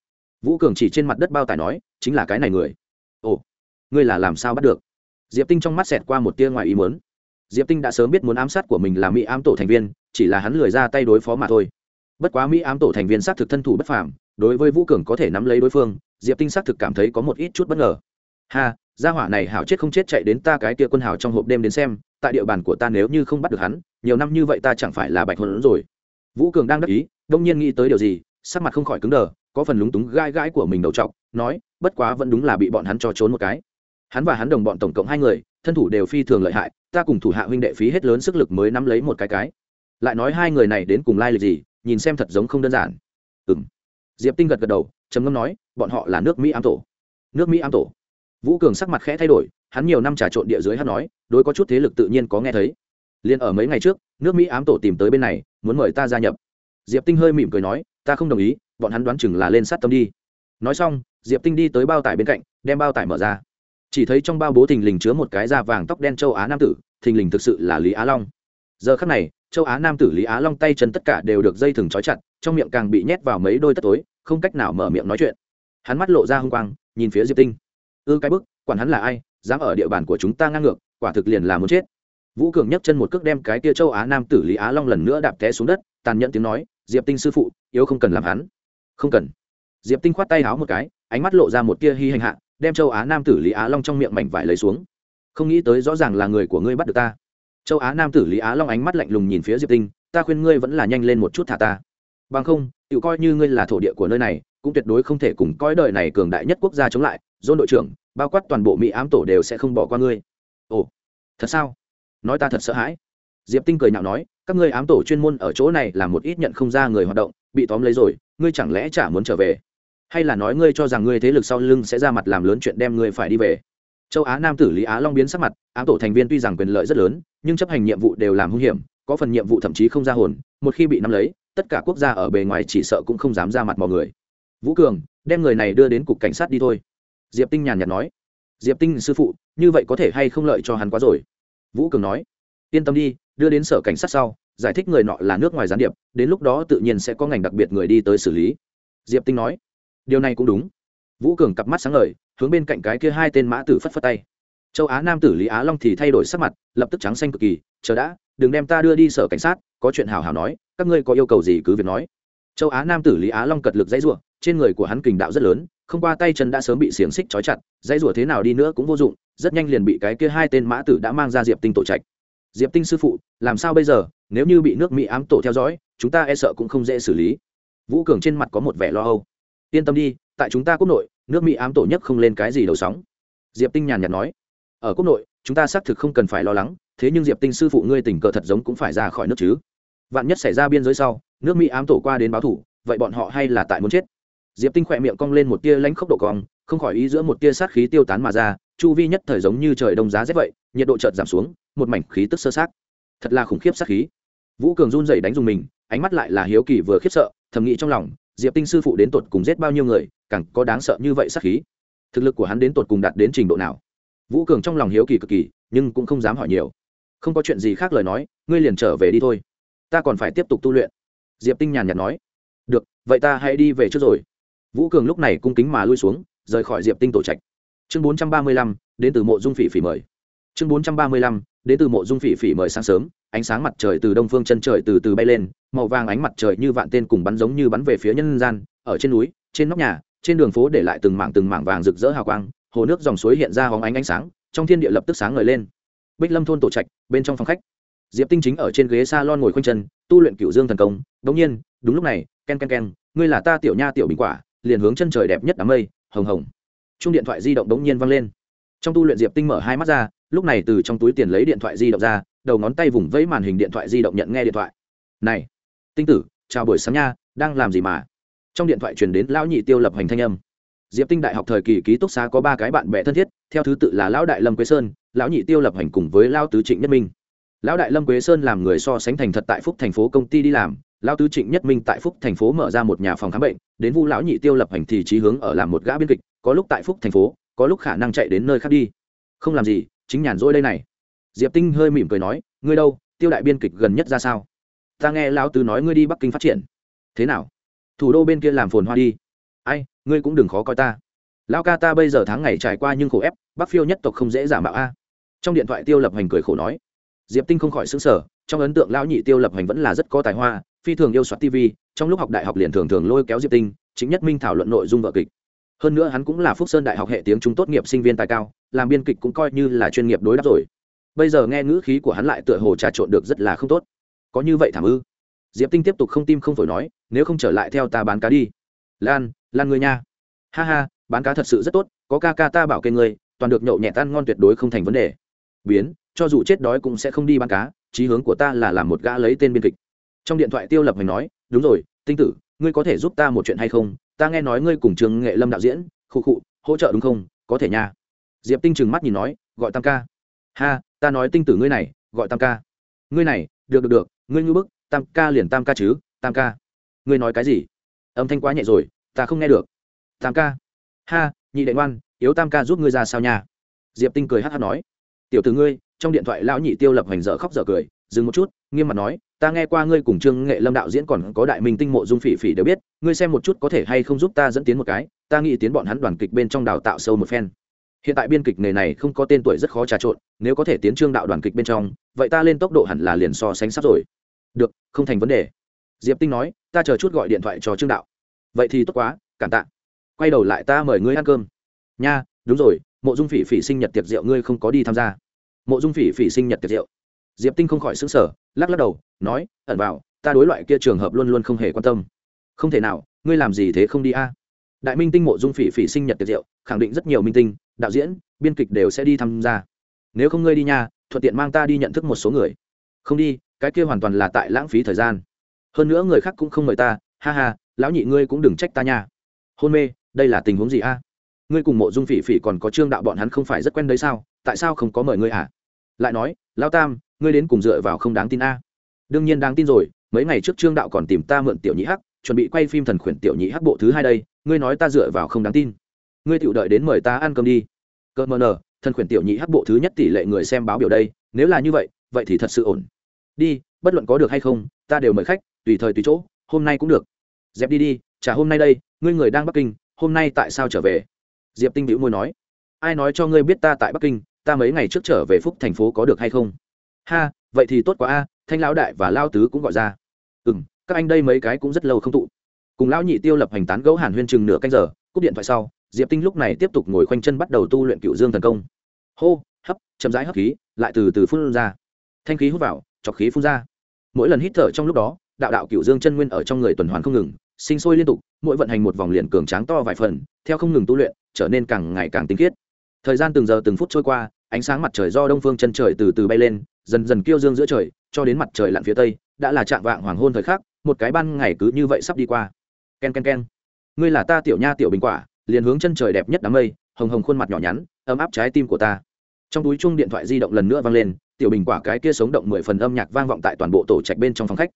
vũ cường chỉ trên mặt đất bao tải nói, chính là cái này người. Ồ, ngươi là làm sao bắt được? Diệp tinh trong mắt xẹt qua một tia ngoài ý muốn. Diệp tinh đã sớm biết muốn ám sát của mình là mỹ ám tổ thành viên, chỉ là hắn lười ra tay đối phó mà thôi. Bất quá mỹ ám tổ thành viên xác thực thân thủ bất phàm, đối với vũ cường có thể nắm lấy đối phương, diệp tinh xác thực cảm thấy có một ít chút bất ngờ. Ha, gia hỏa này hảo chết không chết chạy đến ta cái kia quân hào trong hộp đêm đến xem, tại địa bàn của ta nếu như không bắt được hắn, nhiều năm như vậy ta chẳng phải là bạch hồn rồi. Vũ cường đang đắc ý, đông nhiên nghĩ tới điều gì, sắc mặt không khỏi cứng đờ có phần lúng túng gai gãi của mình đầu trọc, nói, bất quá vẫn đúng là bị bọn hắn cho trốn một cái. Hắn và hắn đồng bọn tổng cộng hai người, thân thủ đều phi thường lợi hại, ta cùng thủ hạ huynh đệ phí hết lớn sức lực mới nắm lấy một cái cái. Lại nói hai người này đến cùng lai lịch gì, nhìn xem thật giống không đơn giản. Ừ m diệp tinh gật gật đầu, trầm ngâm nói, bọn họ là nước mỹ ám tổ. Nước mỹ ám tổ? Vũ cường sắc mặt khẽ thay đổi, hắn nhiều năm trà trộn địa dưới hắn nói, đối có chút thế lực tự nhiên có nghe thấy. Liền ở mấy ngày trước, nước mỹ ám tổ tìm tới bên này, muốn mời ta gia nhập. Diệp tinh hơi mỉm cười nói, ta không đồng ý bọn hắn đoán chừng là lên sát tâm đi. Nói xong, diệp tinh đi tới bao tải bên cạnh, đem bao tải mở ra. Chỉ thấy trong bao bố thình lình chứa một cái da vàng tóc đen châu á nam tử, thình lình thực sự là lý á long. Giờ khắc này, châu á nam tử lý á long tay chân tất cả đều được dây thừng trói chặt, trong miệng càng bị nhét vào mấy đôi tất tối, không cách nào mở miệng nói chuyện. Hắn mắt lộ ra h ư n g quang, nhìn phía diệp tinh. Ư, cái bức, quản hắn là ai, dám ở địa bàn của chúng ta ngang ngược, quả thực liền là muốn chết. Vũ cường nhấc chân một cước đem cái tia châu á nam tử lý á long lần nữa đạp té xuống đất, tàn nhẫn tiếng nói, diệp tinh sư phụ, yếu không cần làm hắn không cần. Diệp tinh khoát tay háo một cái, ánh mắt lộ ra một tia hy hành hạ, đem châu á nam tử lý á long trong miệng mảnh vải lấy xuống. Không nghĩ tới rõ ràng là người của ngươi bắt được ta. Châu á nam tử lý á long ánh mắt lạnh lùng nhìn phía diệp tinh, ta khuyên ngươi vẫn là nhanh lên một chút thả ta. Bằng không tự coi như ngươi là thổ địa của nơi này, cũng tuyệt đối không thể cùng coi đời này cường đại nhất quốc gia chống lại. Dôn đội trưởng, bao quát toàn bộ mỹ ám tổ đều sẽ không bỏ qua ngươi. Ồ, thật sao? Nói ta thật sợ hãi. Diệp tinh cười nhạo nói, các ngươi ám tổ chuyên môn ở chỗ này là một ít nhận không ra người hoạt động bị tóm lấy rồi, ngươi chẳng lẽ chả muốn trở về? Hay là nói ngươi cho rằng ngươi thế lực sau lưng sẽ ra mặt làm lớn chuyện đem ngươi phải đi về? Châu á nam tử lý á long biến sắc mặt, ám tổ thành viên tuy rằng quyền lợi rất lớn, nhưng chấp hành nhiệm vụ đều làm hung hiểm, có phần nhiệm vụ thậm chí không ra hồn, một khi bị nắm lấy, tất cả quốc gia ở bề ngoài chỉ sợ cũng không dám ra mặt mọi người. Vũ cường, đem người này đưa đến cục cảnh sát đi thôi. Diệp tinh nhàn nhạt nói. Diệp tinh sư phụ, như vậy có thể hay không lợi cho hắn quá rồi? Vũ cường nói. Yên tâm đi, đưa đến sở cảnh sát sau giải thích người nọ là nước ngoài gián điệp, đến lúc đó tự nhiên sẽ có ngành đặc biệt người đi tới xử lý. Diệp tinh nói, điều này cũng đúng. Vũ cường cặp mắt sáng ngời, hướng bên cạnh cái kia hai tên mã tử phất phất tay. Châu á nam tử lý á long thì thay đổi sắc mặt, lập tức trắng xanh cực kỳ, chờ đã, đừng đem ta đưa đi sở cảnh sát, có chuyện hào hào nói, các ngươi có yêu cầu gì cứ việc nói. Châu á nam tử lý á long cật lực dãy rủa, trên người của hắn kình đạo rất lớn, không qua tay chân đã sớm bị xiềng xích trói chặt, dãy rủa thế nào đi nữa cũng vô dụng, rất nhanh liền bị cái kia hai tên mã tử đã mang ra diệp tinh tổ trạch. Diệp tinh sư phụ, làm sao bây giờ? Nếu như bị nước mỹ ám tổ theo dõi, chúng ta e sợ cũng không dễ xử lý. Vũ cường trên mặt có một vẻ lo âu. Yên tâm đi, tại chúng ta quốc nội, nước mỹ ám tổ nhất không lên cái gì đầu sóng. Diệp tinh nhàn nhạt nói. Ở quốc nội, chúng ta xác thực không cần phải lo lắng, thế nhưng diệp tinh sư phụ ngươi tình cờ thật giống cũng phải ra khỏi nước chứ. Vạn nhất xảy ra biên giới sau, nước mỹ ám tổ qua đến báo thủ, vậy bọn họ hay là tại muốn chết? Diệp tinh khỏe miệng cong lên một tia lãnh khốc độ cong, không khỏi ý giữa một tia sát khí tiêu tán mà ra, chu vi nhất thời giống như trời đông giá rét vậy, nhiệt độ chợt giảm xuống, một mảnh khí tức sơ sát thật là khủng khiếp sát khí vũ cường run dậy đánh dùng mình, ánh mắt lại là hiếu kỳ vừa khiếp sợ, thầm nghĩ trong lòng, diệp tinh sư phụ đến tột cùng giết bao nhiêu người, càng có đáng sợ như vậy sắc khí. Thực lực của hắn đến tột cùng đạt đến trình độ nào? Vũ cường trong lòng hiếu kỳ cực kỳ, nhưng cũng không dám hỏi nhiều. Không có chuyện gì khác lời nói, ngươi liền trở về đi thôi. Ta còn phải tiếp tục tu luyện. Diệp tinh nhàn nhạt nói. Được, vậy ta hãy đi về trước rồi. Vũ cường lúc này cung kính mà lui xuống, rời khỏi diệp tinh tổ trạch. Chương bốn trăm ba mươi lăm, đến từ mộ dung phỉ phỉ mời. Chương bốn trăm ba mươi lăm đến từ mộ dung phỉ phỉ mời sáng sớm, ánh sáng mặt trời từ đông phương chân trời từ từ bay lên, màu vàng ánh mặt trời như vạn tên cùng bắn giống như bắn về phía nhân gian, ở trên núi, trên nóc nhà, trên đường phố để lại từng mảng từng mảng vàng rực rỡ hào quang, hồ nước dòng suối hiện ra hóng ánh ánh sáng, trong thiên địa lập tức sáng ngời lên. Bích lâm thôn tổ trạch, bên trong phòng khách. Diệp tinh chính ở trên ghế s a lon ngồi khoanh chân, tu luyện cựu dương thần công. Đống nhiên, đúng lúc này, ken ken ken, ngươi là ta tiểu nha tiểu bình quả, liền hướng chân trời đẹp nhất đám mây, hồng hồng. Chung điện thoại di động đống nhiên văng lên. Trong tu luyện diệp tinh mở hai mắt ra lúc này từ trong túi tiền lấy điện thoại di động ra, đầu ngón tay vùng vẫy màn hình điện thoại di động nhận nghe điện thoại. Này, tinh tử, chào buổi sáng nha, đang làm gì mà? Trong điện thoại truyền đến lão nhị tiêu lập hành thanh âm. Diệp tinh đại học thời kỳ ký túc xá có ba cái bạn bè thân thiết, theo thứ tự là lão đại lâm quế sơn, lão nhị tiêu lập hành cùng với lão tứ trịnh nhất minh. Lão đại lâm quế sơn làm người so sánh thành thật tại phúc thành phố công ty đi làm, lão tứ trịnh nhất minh tại phúc thành phố mở ra một nhà phòng khám bệnh, đến vu lão nhị tiêu lập hành thì trí hướng ở làm một gã biên kịch, có lúc tại phúc thành phố, có lúc khả năng chạy đến nơi khác đi. Không làm gì chính nhàn rỗi đây này. Diệp tinh hơi mỉm cười nói, ngươi đâu, tiêu đại biên kịch gần nhất ra sao? Ta nghe lão tứ nói ngươi đi bắc kinh phát triển. Thế nào? Thủ đô bên kia làm phồn hoa đi. Ai, ngươi cũng đừng khó coi ta. Lão ca ta bây giờ tháng ngày trải qua nhưng khổ ép, bắc phiêu nhất tộc không dễ giả mạo a. Trong điện thoại tiêu lập hành cười khổ nói. Diệp tinh không khỏi xứng sở trong ấn tượng lão nhị tiêu lập hành vẫn là rất có tài hoa, phi thường yêu soát tv trong lúc học đại học liền thường thường lôi kéo diệp tinh, chính nhất minh thảo luận nội dung vợ kịch hơn nữa hắn cũng là phúc sơn đại học hệ tiếng trung tốt nghiệp sinh viên tài cao, làm biên kịch cũng coi như là chuyên nghiệp đối đáp rồi. Bây giờ nghe ngữ khí của hắn lại tựa hồ trà trộn được rất là không tốt. Có như vậy thảm ư? Diệp tinh tiếp tục không tim không phổi nói, nếu không trở lại theo ta bán cá đi. Lan lan người nha. Ha ha, bán cá thật sự rất tốt, có ca ca ta bảo kê ngươi, toàn được nhậu nhẹ tan ngon tuyệt đối không thành vấn đề. Biến, cho dù chết đói cũng sẽ không đi bán cá, chí hướng của ta là làm một gã lấy tên biên kịch. Trong điện thoại tiêu lập mình nói, đúng rồi, tinh tử, ngươi có thể giúp ta một chuyện hay không? Ta nghe nói ngươi cùng trường nghệ lâm đạo diễn, khụ khụ, hỗ trợ đúng không? Có thể nha. Diệp tinh trừng mắt nhìn nói, gọi tam ca. Ha, ta nói tinh tử ngươi này, gọi tam ca. Ngươi này, được được được, ngươi ngư bức, tam ca liền tam ca chứ, tam ca. Ngươi nói cái gì? Âm thanh quá nhẹ rồi, ta không nghe được. Tam ca. Ha, nhị đệ ngoan, yếu tam ca giúp ngươi ra sao nha? Diệp tinh cười hát hát nói. Tiểu từ ngươi, trong điện thoại lão nhị tiêu lập hành dở khóc dở cười, dừng một chút, nghiêm mặt nói ta nghe qua ngươi cùng trương nghệ lâm đạo diễn còn có đại minh tinh mộ dung phỉ phỉ đều biết, ngươi xem một chút có thể hay không giúp ta dẫn tiến một cái, ta nghĩ tiến bọn hắn đoàn kịch bên trong đào tạo sâu một phen. Hiện tại biên kịch nghề này không có tên tuổi rất khó trà trộn, nếu có thể tiến trương đạo đoàn kịch bên trong, vậy ta lên tốc độ hẳn là liền so sánh sắp rồi. Được, không thành vấn đề. Diệp tinh nói, ta chờ chút gọi điện thoại cho trương đạo. Vậy thì tốt quá, cảm tạ. Quay đầu lại ta mời ngươi ăn cơm. Nha, đúng rồi, mộ dung phỉ phỉ sinh nhật tiệc rượu ngươi không có đi tham gia. Mộ dung phỉ phỉ sinh nhật tiệc rượu. Diệp tinh không khỏi xứng sở lắc lắc đầu, nói, ẩn vào, ta đối loại kia trường hợp luôn luôn không hề quan tâm. Không thể nào, ngươi làm gì thế không đi a? Đại minh tinh mộ dung phỉ phỉ sinh nhật tiệc rượu, khẳng định rất nhiều minh tinh, đạo diễn, biên kịch đều sẽ đi tham gia. Nếu không ngươi đi nha, thuận tiện mang ta đi nhận thức một số người. Không đi, cái kia hoàn toàn là tại lãng phí thời gian. Hơn nữa người khác cũng không mời ta, ha ha, lão nhị ngươi cũng đừng trách ta nha. Hôn mê, đây là tình huống gì a? Ngươi cùng mộ dung phỉ phỉ còn có trương đạo bọn hắn không phải rất quen đấy sao? Tại sao không có mời ngươi à? Lại nói lao tam ngươi đến cùng dựa vào không đáng tin a. Đương nhiên đáng tin rồi, mấy ngày trước trương đạo còn tìm ta mượn tiểu nhị hắc, chuẩn bị quay phim thần khuyển tiểu nhị hắc bộ thứ hai đây, ngươi nói ta dựa vào không đáng tin. Ngươi tự đợi đến mời ta ăn cơm đi. Cơn mờ nờ, thần khuyển tiểu nhị hắc bộ thứ nhất tỷ lệ người xem báo biểu đây, nếu là như vậy vậy thì thật sự ổn. Đi, bất luận có được hay không, ta đều mời khách, tùy thời tùy chỗ, hôm nay cũng được. Dẹp đi đi, chả hôm nay đây, ngươi người đang bắc kinh, hôm nay tại sao trở về? Diệp tinh bĩu môi nói. Ai nói cho ngươi biết ta tại bắc kinh, ta mấy ngày trước trở về phúc thành phố có được hay không? Ha, vậy thì tốt quá a, thanh lão đại và lao tứ cũng gọi ra. Ừ m các anh đây mấy cái cũng rất lâu không tụ. Cùng lão nhị tiêu lập hành tán gấu hàn huyên chừng nửa canh giờ, cúp điện thoại sau, diệp tinh lúc này tiếp tục ngồi khoanh chân bắt đầu tu luyện cựu dương thần công. Hô, hấp, chậm rãi hấp khí, lại từ từ phun ra. Thanh khí hút vào, chọc khí phun ra. Mỗi lần hít thở trong lúc đó, đạo đạo cựu dương chân nguyên ở trong người tuần hoàn không ngừng, sinh sôi liên tục, mỗi vận hành một vòng liền cường tráng to vài phần, theo không ngừng tu luyện, trở nên càng ngày càng tinh khiết. Thời gian từng giờ từng phút trôi qua, ánh sáng mặt trời do đông phương chân trời từ từ bay lên dần dần kiêu dương giữa trời, cho đến mặt trời lặn phía tây, đã là trạng vạng hoàng hôn thời khắc, một cái ban ngày cứ như vậy sắp đi qua. K e n k e n k e n ngươi là ta tiểu nha tiểu bình quả, liền hướng chân trời đẹp nhất đám mây, hồng hồng khuôn mặt nhỏ nhắn, ấm áp trái tim của ta. Trong túi chung điện thoại di động lần nữa vang lên, tiểu bình quả cái kia sống động mười phần âm nhạc vang vọng tại toàn bộ tổ trạch bên trong phòng khách.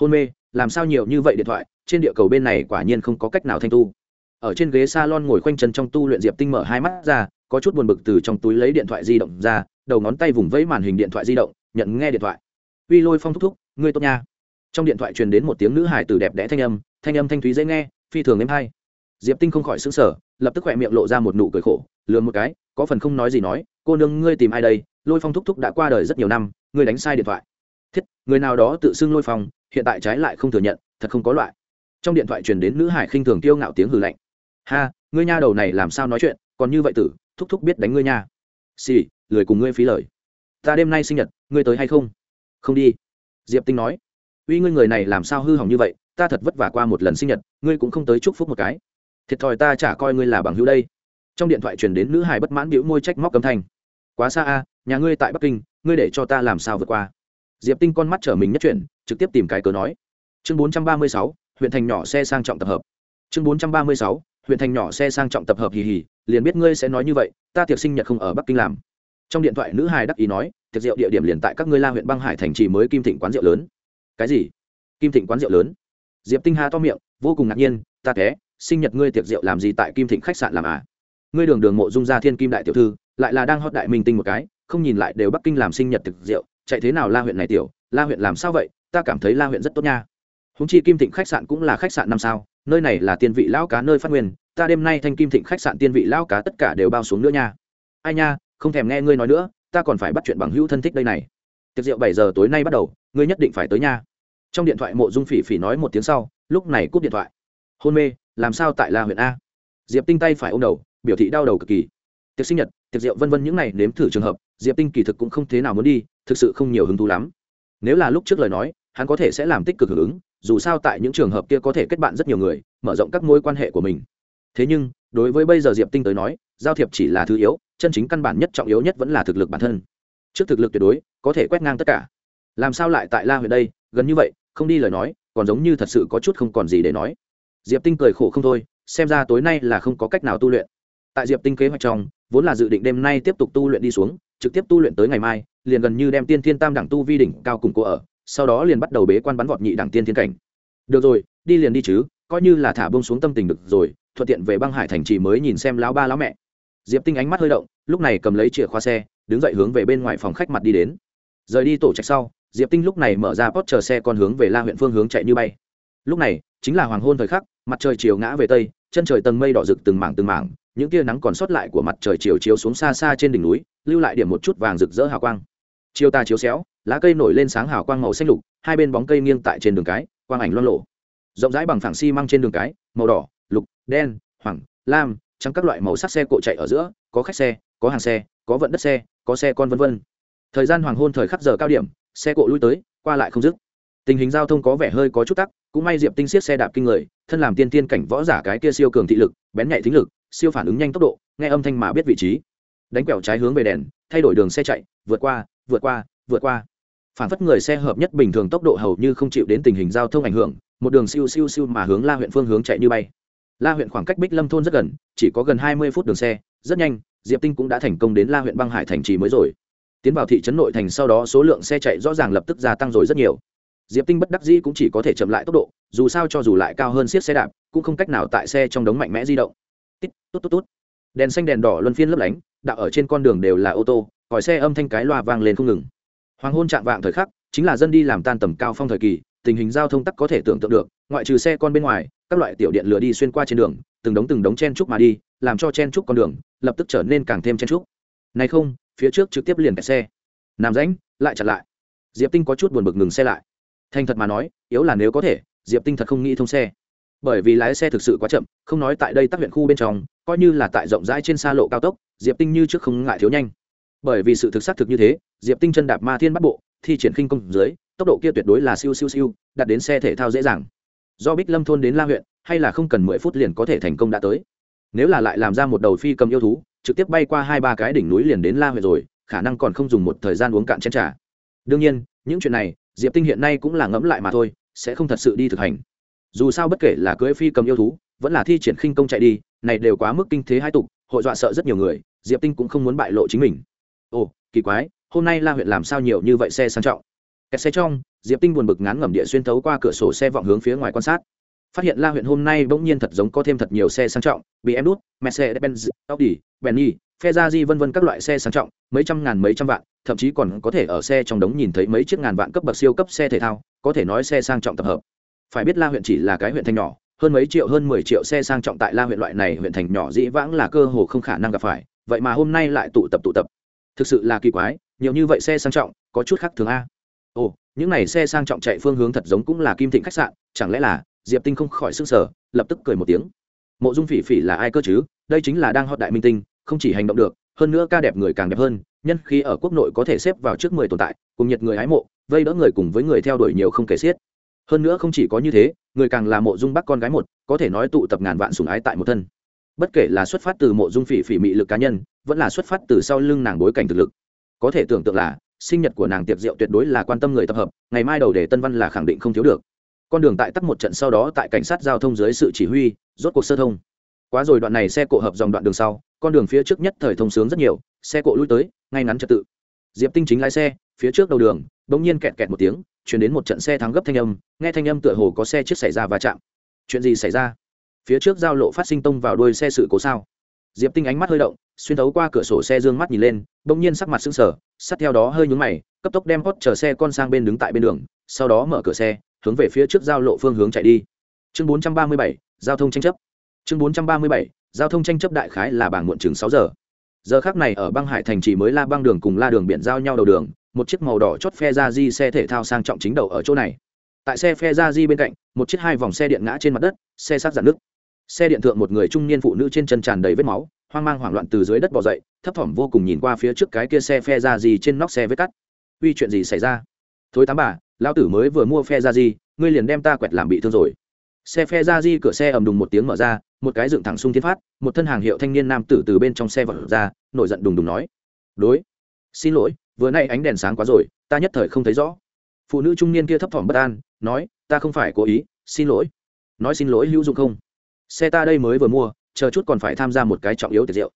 Hôn mê, làm sao nhiều như vậy điện thoại, trên địa cầu bên này quả nhiên không có cách nào thanh tu. Ở trên ghế salon ngồi khoanh chân trong tu luyện diệp tinh mở hai mắt ra, có chút buồn bực từ trong túi lấy điện thoại di động ra đầu ngón tay vùng vẫy màn hình điện thoại di động, nhận nghe điện thoại. Uy lôi phong thúc thúc, ngươi tốt nha. Trong điện thoại truyền đến một tiếng nữ hải từ đẹp đẽ thanh âm thanh âm thanh thúy dễ nghe, phi thường êm hay. Diệp tinh không khỏi xứng sở lập tức khỏe miệng lộ ra một nụ cười khổ lừa một cái, có phần không nói gì nói, cô nương, ngươi tìm ai đây? Lôi phong thúc thúc đã qua đời rất nhiều năm, ngươi đánh sai điện thoại. Thiết, người nào đó tự xưng lôi phong, hiện tại trái lại không thừa nhận, thật không có loại. Trong điện thoại truyền đến nữ hải khinh thường tiêu ngạo tiếng hừ lạnh. Ha, ngươi nha, đầu này làm sao nói chuyện, còn như vậy tử, thúc thúc biết đánh ngươi nha. Xì lười cùng ngươi phí lời. Ta đêm nay sinh nhật, ngươi tới hay không? Không đi. Diệp tinh nói. Uy ngươi người này làm sao hư hỏng như vậy, ta thật vất vả qua một lần sinh nhật, ngươi cũng không tới chúc phúc một cái. Thiệt thòi ta chả coi ngươi là bằng hữu đây. Trong điện thoại truyền đến nữ hài bất mãn biểu môi trách móc cấm thanh. Quá xa a, nhà ngươi tại bắc kinh, ngươi để cho ta làm sao vượt qua? Diệp tinh con mắt trở mình nhất chuyển, trực tiếp tìm cái cớ nói. Chương bốn trăm ba mươi sáu, huyện thành nhỏ xe sang trọng tập hợp. Chương bốn trăm ba mươi sáu, huyện thành nhỏ xe sang trọng tập hợp hì hì, liền biết ngươi sẽ nói như vậy, ta tiệc sinh nhật không ở bắc kinh làm trong điện thoại nữ hài đắc ý nói, tiệc rượu địa điểm liền tại các ngươi la huyện băng hải thành trì mới kim thịnh quán rượu lớn. Cái gì? Kim thịnh quán rượu lớn? Diệp tinh hà to miệng, vô cùng ngạc nhiên, ta thế, sinh nhật ngươi tiệc rượu làm gì tại kim thịnh khách sạn làm à? Ngươi đường đường mộ dung gia thiên kim đại tiểu thư, lại là đang hót đại minh tinh một cái, không nhìn lại đều bắc kinh làm sinh nhật tiệc rượu, chạy thế nào la huyện này tiểu? La huyện làm sao vậy? Ta cảm thấy la huyện rất tốt nha. Húng chi kim thịnh khách sạn cũng là khách sạn năm sao, nơi này là tiên vị lão cá nơi phát nguyên, ta đêm nay thanh kim thịnh khách sạn tiên vị lão cá tất cả đều bao xuống nữa nha. Ai nha không thèm nghe ngươi nói nữa, ta còn phải bắt chuyện bằng hữu thân thích đây này. Tiệc rượu bảy giờ tối nay bắt đầu, ngươi nhất định phải tới nha. Trong điện thoại mộ dung phỉ phỉ nói một tiếng sau, lúc này cúp điện thoại. Hôn mê, làm sao tại la huyện a? Diệp tinh tay phải ô m đầu, biểu thị đau đầu cực kỳ. Tiệc sinh nhật, tiệc rượu vân vân những này nếm thử trường hợp, diệp tinh kỳ thực cũng không thế nào muốn đi, thực sự không nhiều hứng thú lắm. Nếu là lúc trước lời nói, hắn có thể sẽ làm tích cực hưởng ứng, dù sao tại những trường hợp kia có thể kết bạn rất nhiều người, mở rộng các mối quan hệ của mình. Thế nhưng, đối với bây giờ diệp tinh tới nói, giao thiệp chỉ là thứ yếu chân chính căn bản nhất trọng yếu nhất vẫn là thực lực bản thân. Trước thực lực tuyệt đối, có thể quét ngang tất cả. Làm sao lại tại la huyện đây? Gần như vậy, không đi lời nói, còn giống như thật sự có chút không còn gì để nói. Diệp tinh cười khổ không thôi, xem ra tối nay là không có cách nào tu luyện. Tại diệp tinh kế hoạch trong, vốn là dự định đêm nay tiếp tục tu luyện đi xuống, trực tiếp tu luyện tới ngày mai, liền gần như đem tiên thiên tam đẳng tu vi đỉnh cao cùng cô ở, sau đó liền bắt đầu bế quan bắn vọt nhị đẳng tiên thiên cảnh. Được rồi, đi liền đi chứ, coi như là thả bông xuống tâm tình được rồi, thuận tiện về băng hải thành trì mới nhìn xem lão ba lão mẹ diệp tinh ánh mắt hơi động, lúc này cầm lấy chìa khóa xe, đứng dậy hướng về bên ngoài phòng khách mặt đi đến. Rời đi tổ trạch sau, diệp tinh lúc này mở ra pot chờ xe con hướng về la huyện phương hướng chạy như bay. Lúc này, chính là hoàng hôn thời khắc, mặt trời chiều ngã về tây, chân trời tầng mây đỏ rực từng mảng từng mảng, những tia nắng còn sót lại của mặt trời chiều chiếu xuống xa xa trên đỉnh núi, lưu lại điểm một chút vàng rực rỡ hào quang. Chiều ta chiếu xéo, lá cây nổi lên sáng hào quang màu xanh lục, hai bên bóng cây nghiêng tại trên đường cái, quang ảnh loan lộ rộng rãi bằng phẳng xi măng trên đường cái, màu đỏ, lục, đen, hoàng, lam trắng các loại màu sắc xe cộ chạy ở giữa, có khách xe, có hàng xe, có vận đất xe, có xe con vân vân. Thời gian hoàng hôn thời khắc giờ cao điểm, xe cộ lui tới, qua lại không dứt. Tình hình giao thông có vẻ hơi có chút tắc, cũng may diệp tinh siết xe đạp kinh người, thân làm tiên tiên cảnh võ giả cái kia siêu cường thị lực, bén nhạy thính lực, siêu phản ứng nhanh tốc độ, nghe âm thanh mà biết vị trí. Đánh quẹo trái hướng về đèn, thay đổi đường xe chạy, vượt qua vượt qua vượt qua. Phản phất người xe hợp nhất bình thường tốc độ hầu như không chịu đến tình hình giao thông ảnh hưởng, một đường siêu siêu siêu mà hướng la huyện phương hướng chạy như bay la huyện khoảng cách bích lâm thôn rất gần, chỉ có gần hai mươi phút đường xe, rất nhanh, diệp tinh cũng đã thành công đến la huyện băng hải thành trì mới rồi. Tiến vào thị trấn nội thành sau đó số lượng xe chạy rõ ràng lập tức gia tăng rồi rất nhiều. Diệp tinh bất đắc dĩ cũng chỉ có thể chậm lại tốc độ, dù sao cho dù lại cao hơn siết xe đạp, cũng không cách nào tại xe trong đống mạnh mẽ di động. Tít tốt tốt tốt đèn xanh, đèn đỏ luân phiên lấp lánh, đạo ở trên con đường đều là ô tô, còi xe âm thanh cái loa vang lên không ngừng. Hoàng hôn chạm vạng thời khắc, chính là dân đi làm tan tầm cao phong thời kỳ tình hình giao thông tắc có thể tưởng tượng được, ngoại trừ xe con bên ngoài, các loại tiểu điện lửa đi xuyên qua trên đường, từng đống từng đống chen trúc mà đi, làm cho chen trúc con đường, lập tức trở nên càng thêm chen trúc. Này không, phía trước trực tiếp liền kẹt xe. Nằm rãnh, lại chặn lại. Diệp tinh có chút buồn bực ngừng xe lại. Thành thật mà nói, yếu là nếu có thể, diệp tinh thật không nghĩ thông xe. Bởi vì lái xe thực sự quá chậm, không nói tại đây tắc huyện khu bên trong, coi như là tại rộng rãi trên xa lộ cao tốc, diệp tinh như trước không ngại thiếu nhanh. Bởi vì sự thực xác thực như thế, diệp tinh chân đạp ma thiên bắt bộ, thi triển khinh công dưới tốc độ kia tuyệt đối là siêu siêu siêu đặt đến xe thể thao dễ dàng. Do bích lâm thôn đến la huyện, hay là không cần mười phút liền có thể thành công đã tới. Nếu là lại làm ra một đầu phi cầm yêu thú, trực tiếp bay qua hai ba cái đỉnh núi liền đến la huyện rồi, khả năng còn không dùng một thời gian uống cạn chén trà. Đương nhiên, những chuyện này, diệp tinh hiện nay cũng là ngẫm lại mà thôi, sẽ không thật sự đi thực hành. Dù sao bất kể là cưỡi phi cầm yêu thú, vẫn là thi triển khinh công chạy đi, này đều quá mức kinh thế hai tục, hội dọa sợ rất nhiều người, diệp tinh cũng không muốn bại lộ chính mình. Ồ, kỳ quái, hôm nay la huyện làm sao nhiều như vậy xe sang trọng? Kẹt xe trong diệp tinh buồn bực ngán ngẩm địa xuyên thấu qua cửa sổ xe vọng hướng phía ngoài quan sát phát hiện la huyện hôm nay bỗng nhiên thật giống có thêm thật nhiều xe sang trọng bm đút mercedes benz audi benny Ferrari vân vân các loại xe sang trọng, mấy trăm ngàn mấy trăm vạn, thậm chí còn có thể ở xe trong đống nhìn thấy mấy chiếc ngàn vạn cấp bậc siêu cấp xe thể thao, có thể nói xe sang trọng tập hợp. Phải biết La huyện chỉ là cái huyện thành nhỏ, hơn mấy triệu hơn mười triệu xe sang trọng tại La huyện loại này huyện thành nhỏ dĩ vãng là cơ hồ không khả năng gặp phải, vậy mà hôm nay lại tụ tập tụ tập. Thực sự là kỳ quái, nhiều như vậy xe sang trọng, có chút khác thường a. Ồ, những này xe sang trọng chạy phương hướng thật giống cũng là Kim Thịnh khách sạn, chẳng lẽ là Diệp Tinh không khỏi sửng sở, lập tức cười một tiếng. Mộ Dung Phỉ Phỉ là ai cơ chứ? Đây chính là đang hot đại minh tinh, không chỉ hành động được hơn nữa ca đẹp người càng đẹp hơn nhân khi ở quốc nội có thể xếp vào trước mười tồn tại cùng nhiệt người hái mộ vây đỡ người cùng với người theo đuổi nhiều không kể xiết hơn nữa không chỉ có như thế người càng là mộ dung bắc con gái một có thể nói tụ tập ngàn vạn sùng ái tại một thân bất kể là xuất phát từ mộ dung phỉ phỉ mị lực cá nhân vẫn là xuất phát từ sau lưng nàng bối cảnh thực lực có thể tưởng tượng là sinh nhật của nàng tiệc rượu tuyệt đối là quan tâm người tập hợp, ngày mai đầu để tân văn là khẳng định không thiếu được. Con đường tại tắc một trận sau đó tại cảnh sát giao thông dưới sự chỉ huy, rốt cuộc sơ thông. Quá rồi đoạn này xe cộ hợp dòng đoạn đường sau, con đường phía trước nhất thời thông sướng rất nhiều, xe cộ lui tới, ngay ngắn trật tự. Diệp tinh chính lái xe, phía trước đầu đường, bỗng nhiên kẹt kẹt một tiếng, chuyển đến một trận xe thắng gấp thanh âm, nghe thanh âm tựa hồ có xe chiếc xảy ra va chạm. Chuyện gì xảy ra? Phía trước giao lộ phát sinh tông vào đuôi xe sự cố sao? Diệp tinh ánh mắt hơi động xuyên thấu qua cửa sổ xe dương mắt nhìn lên bỗng nhiên sắc mặt sững sờ sát theo đó hơi nhúng mày cấp tốc đem hót chờ xe con sang bên đứng tại bên đường sau đó mở cửa xe hướng về phía trước giao lộ phương hướng chạy đi. Chương 437, giao thông tranh chấp. Chương 437, giao thông tranh chấp đại khái là bảng muộn chừng sáu giờ. Giờ khác này ở băng hải thành chỉ mới la băng đường cùng la đường biển giao nhau đầu đường một chiếc màu đỏ chót phe ra di xe thể thao sang trọng chính đầu ở chỗ này. Tại xe phe ra di bên cạnh một chiếc hai vòng xe điện ngã trên mặt đất xe sát giặt nước. Xe điện thượng một người trung niên phụ nữ trên chân tràn đầy vết máu hoang mang hoảng loạn từ dưới đất bỏ dậy thấp thỏm vô cùng nhìn qua phía trước cái kia xe phe ra gì trên nóc xe vết cắt. Uy chuyện gì xảy ra? Thối tám bà lão tử mới vừa mua phe ra gì, ngươi liền đem ta quẹt làm bị thương rồi. Xe phe ra di cửa xe ầm đùng một tiếng mở ra một cái dựng thẳng sung thiên phát một thân hàng hiệu thanh niên nam tử từ bên trong xe vật ra nổi giận đùng đùng nói. Đối xin lỗi vừa nay ánh đèn sáng quá rồi ta nhất thời không thấy rõ. Phụ nữ trung niên kia thấp thỏm bất an nói ta không phải cố ý xin lỗi. Nói xin lỗi hữu dụng không? Xe ta đây mới vừa mua chờ chút còn phải tham gia một cái trọng yếu tiệc rượu.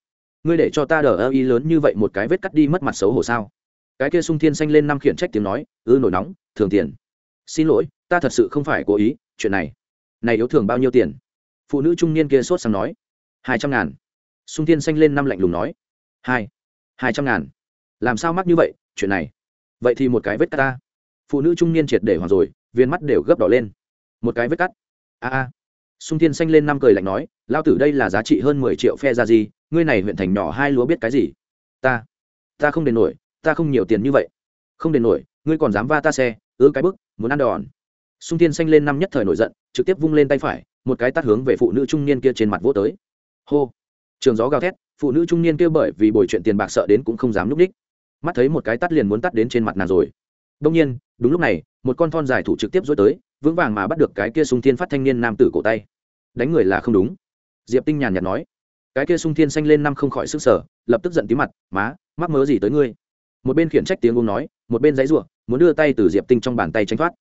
Ngươi để cho ta đờ ơ y lớn như vậy một cái vết cắt đi mất mặt xấu hổ sao? Cái kia sung thiên xanh lên năm khiển trách tiếng nói, ư, nổi nóng, thường tiền. Xin lỗi, ta thật sự không phải cố ý, chuyện này. Này yếu thường bao nhiêu tiền? Phụ nữ trung niên kia sốt sang nói. Hai trăm ngàn. Sung thiên xanh lên năm lạnh lùng nói. Hai. Hai trăm ngàn. Làm sao mắc như vậy, chuyện này? Vậy thì một cái vết cắt ta. Phụ nữ trung niên triệt để hoàng rồi, viên mắt đều gấp đỏ lên. Một cái vết cắt. A a sung thiên xanh lên năm cười lạnh nói lao tử đây là giá trị hơn mười triệu phe ra gì ngươi này huyện thành nhỏ hai lúa biết cái gì? Ta ta không đền nổi, ta không nhiều tiền như vậy. Không đền nổi, ngươi còn dám va ta xe ư cái bức, muốn ăn đòn. Sung thiên xanh lên năm nhất thời nổi giận, trực tiếp vung lên tay phải, một cái tắt hướng về phụ nữ trung niên kia trên mặt vỗ tới. Hô! Trường gió gào thét, phụ nữ trung niên kia bởi vì bồi chuyện tiền bạc sợ đến cũng không dám núp đích. Mắt thấy một cái tắt liền muốn tắt đến trên mặt nàng rồi. Đông nhiên, đúng lúc này, một con thon dài thủ trực tiếp dối tới vững vàng mà bắt được cái kia sung thiên phát thanh niên nam tử cổ tay. Đánh người là không đúng. Diệp tinh nhàn nhạt nói. Cái kia sung thiên xanh lên năm không khỏi sức sở, lập tức giận tí mặt, má, mắc mớ gì tới ngươi? Một bên khiển trách tiếng ông nói, một bên giấy ruộng muốn đưa tay từ diệp tinh trong bàn tay tránh thoát.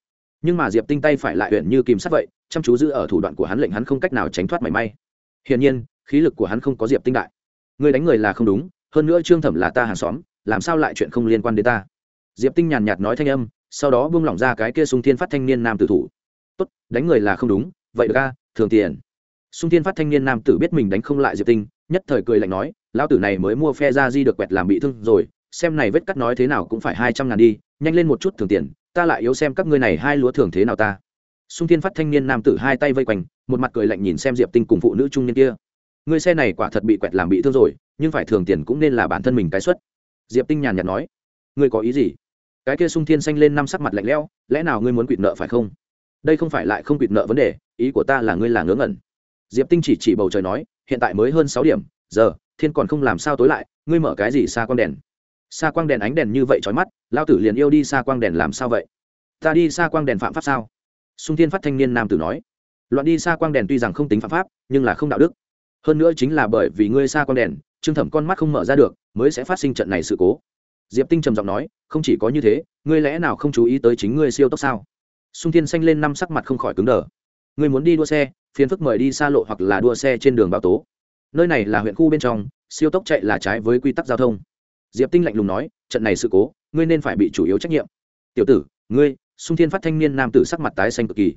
Nhưng mà diệp tinh tay phải lại huyện như kìm sắt vậy, chăm chú giữ ở thủ đoạn của hắn lệnh hắn không cách nào tránh thoát mảy may. Hiển nhiên, khí lực của hắn không có diệp tinh đại. Người đánh người là không đúng, hơn nữa trương thẩm là ta hàng xóm, làm sao lại chuyện không liên quan đến ta? Diệp tinh nhàn nhạt nói thanh âm sau đó buông lỏng ra cái kia sung thiên phát thanh niên nam tử thủ. Tốt, đánh người là không đúng, vậy được ca thường tiền. Sung thiên phát thanh niên nam tử biết mình đánh không lại diệp tinh, nhất thời cười lạnh nói, lão tử này mới mua phe ra di được quẹt làm bị thương rồi, xem này vết cắt nói thế nào cũng phải hai trăm ngàn đi, nhanh lên một chút thường tiền, ta lại yếu xem các ngươi này hai lúa thường thế nào ta. Sung thiên phát thanh niên nam tử hai tay vây quanh, một mặt cười lạnh nhìn xem diệp tinh cùng phụ nữ trung niên kia. Người xe này quả thật bị quẹt làm bị thương rồi, nhưng phải thường tiền cũng nên là bản thân mình cái xuất diệp tinh nhàn nhạt nói. Ngươi có ý gì? Cái kia sung thiên xanh lên năm sắc mặt lạnh lẽo, lẽ nào ngươi muốn quỵt nợ phải không? Đây không phải lại không quỵt nợ vấn đề, ý của ta là ngươi là ngớ ngẩn. Diệp tinh chỉ chỉ bầu trời nói, hiện tại mới hơn sáu điểm, giờ, thiên còn không làm sao tối lại, ngươi mở cái gì xa quang đèn? Xa quang đèn ánh đèn như vậy trói mắt lao tử liền yêu đi xa quang đèn làm sao vậy? Ta đi xa quang đèn phạm pháp sao? Sung thiên phát thanh niên nam tử nói. Loạn đi xa quang đèn tuy rằng không tính phạm pháp, nhưng là không đạo đức. Hơn nữa chính là bởi vì ngươi xa quang đèn, trương thẩm con mắt không mở ra được, mới sẽ phát sinh trận này sự cố diệp tinh trầm giọng nói, không chỉ có như thế, ngươi lẽ nào không chú ý tới chính ngươi siêu tốc sao? Sung thiên xanh lên năm sắc mặt không khỏi cứng đờ. Ngươi muốn đi đua xe, phiền phức mời đi xa lộ hoặc là đua xe trên đường bao tố. Nơi này là huyện khu bên trong, siêu tốc chạy là trái với quy tắc giao thông. Diệp tinh lạnh lùng nói, trận này sự cố, ngươi nên phải bị chủ yếu trách nhiệm. Tiểu tử, ngươi, sung thiên phát thanh niên nam tử sắc mặt tái xanh cực kỳ.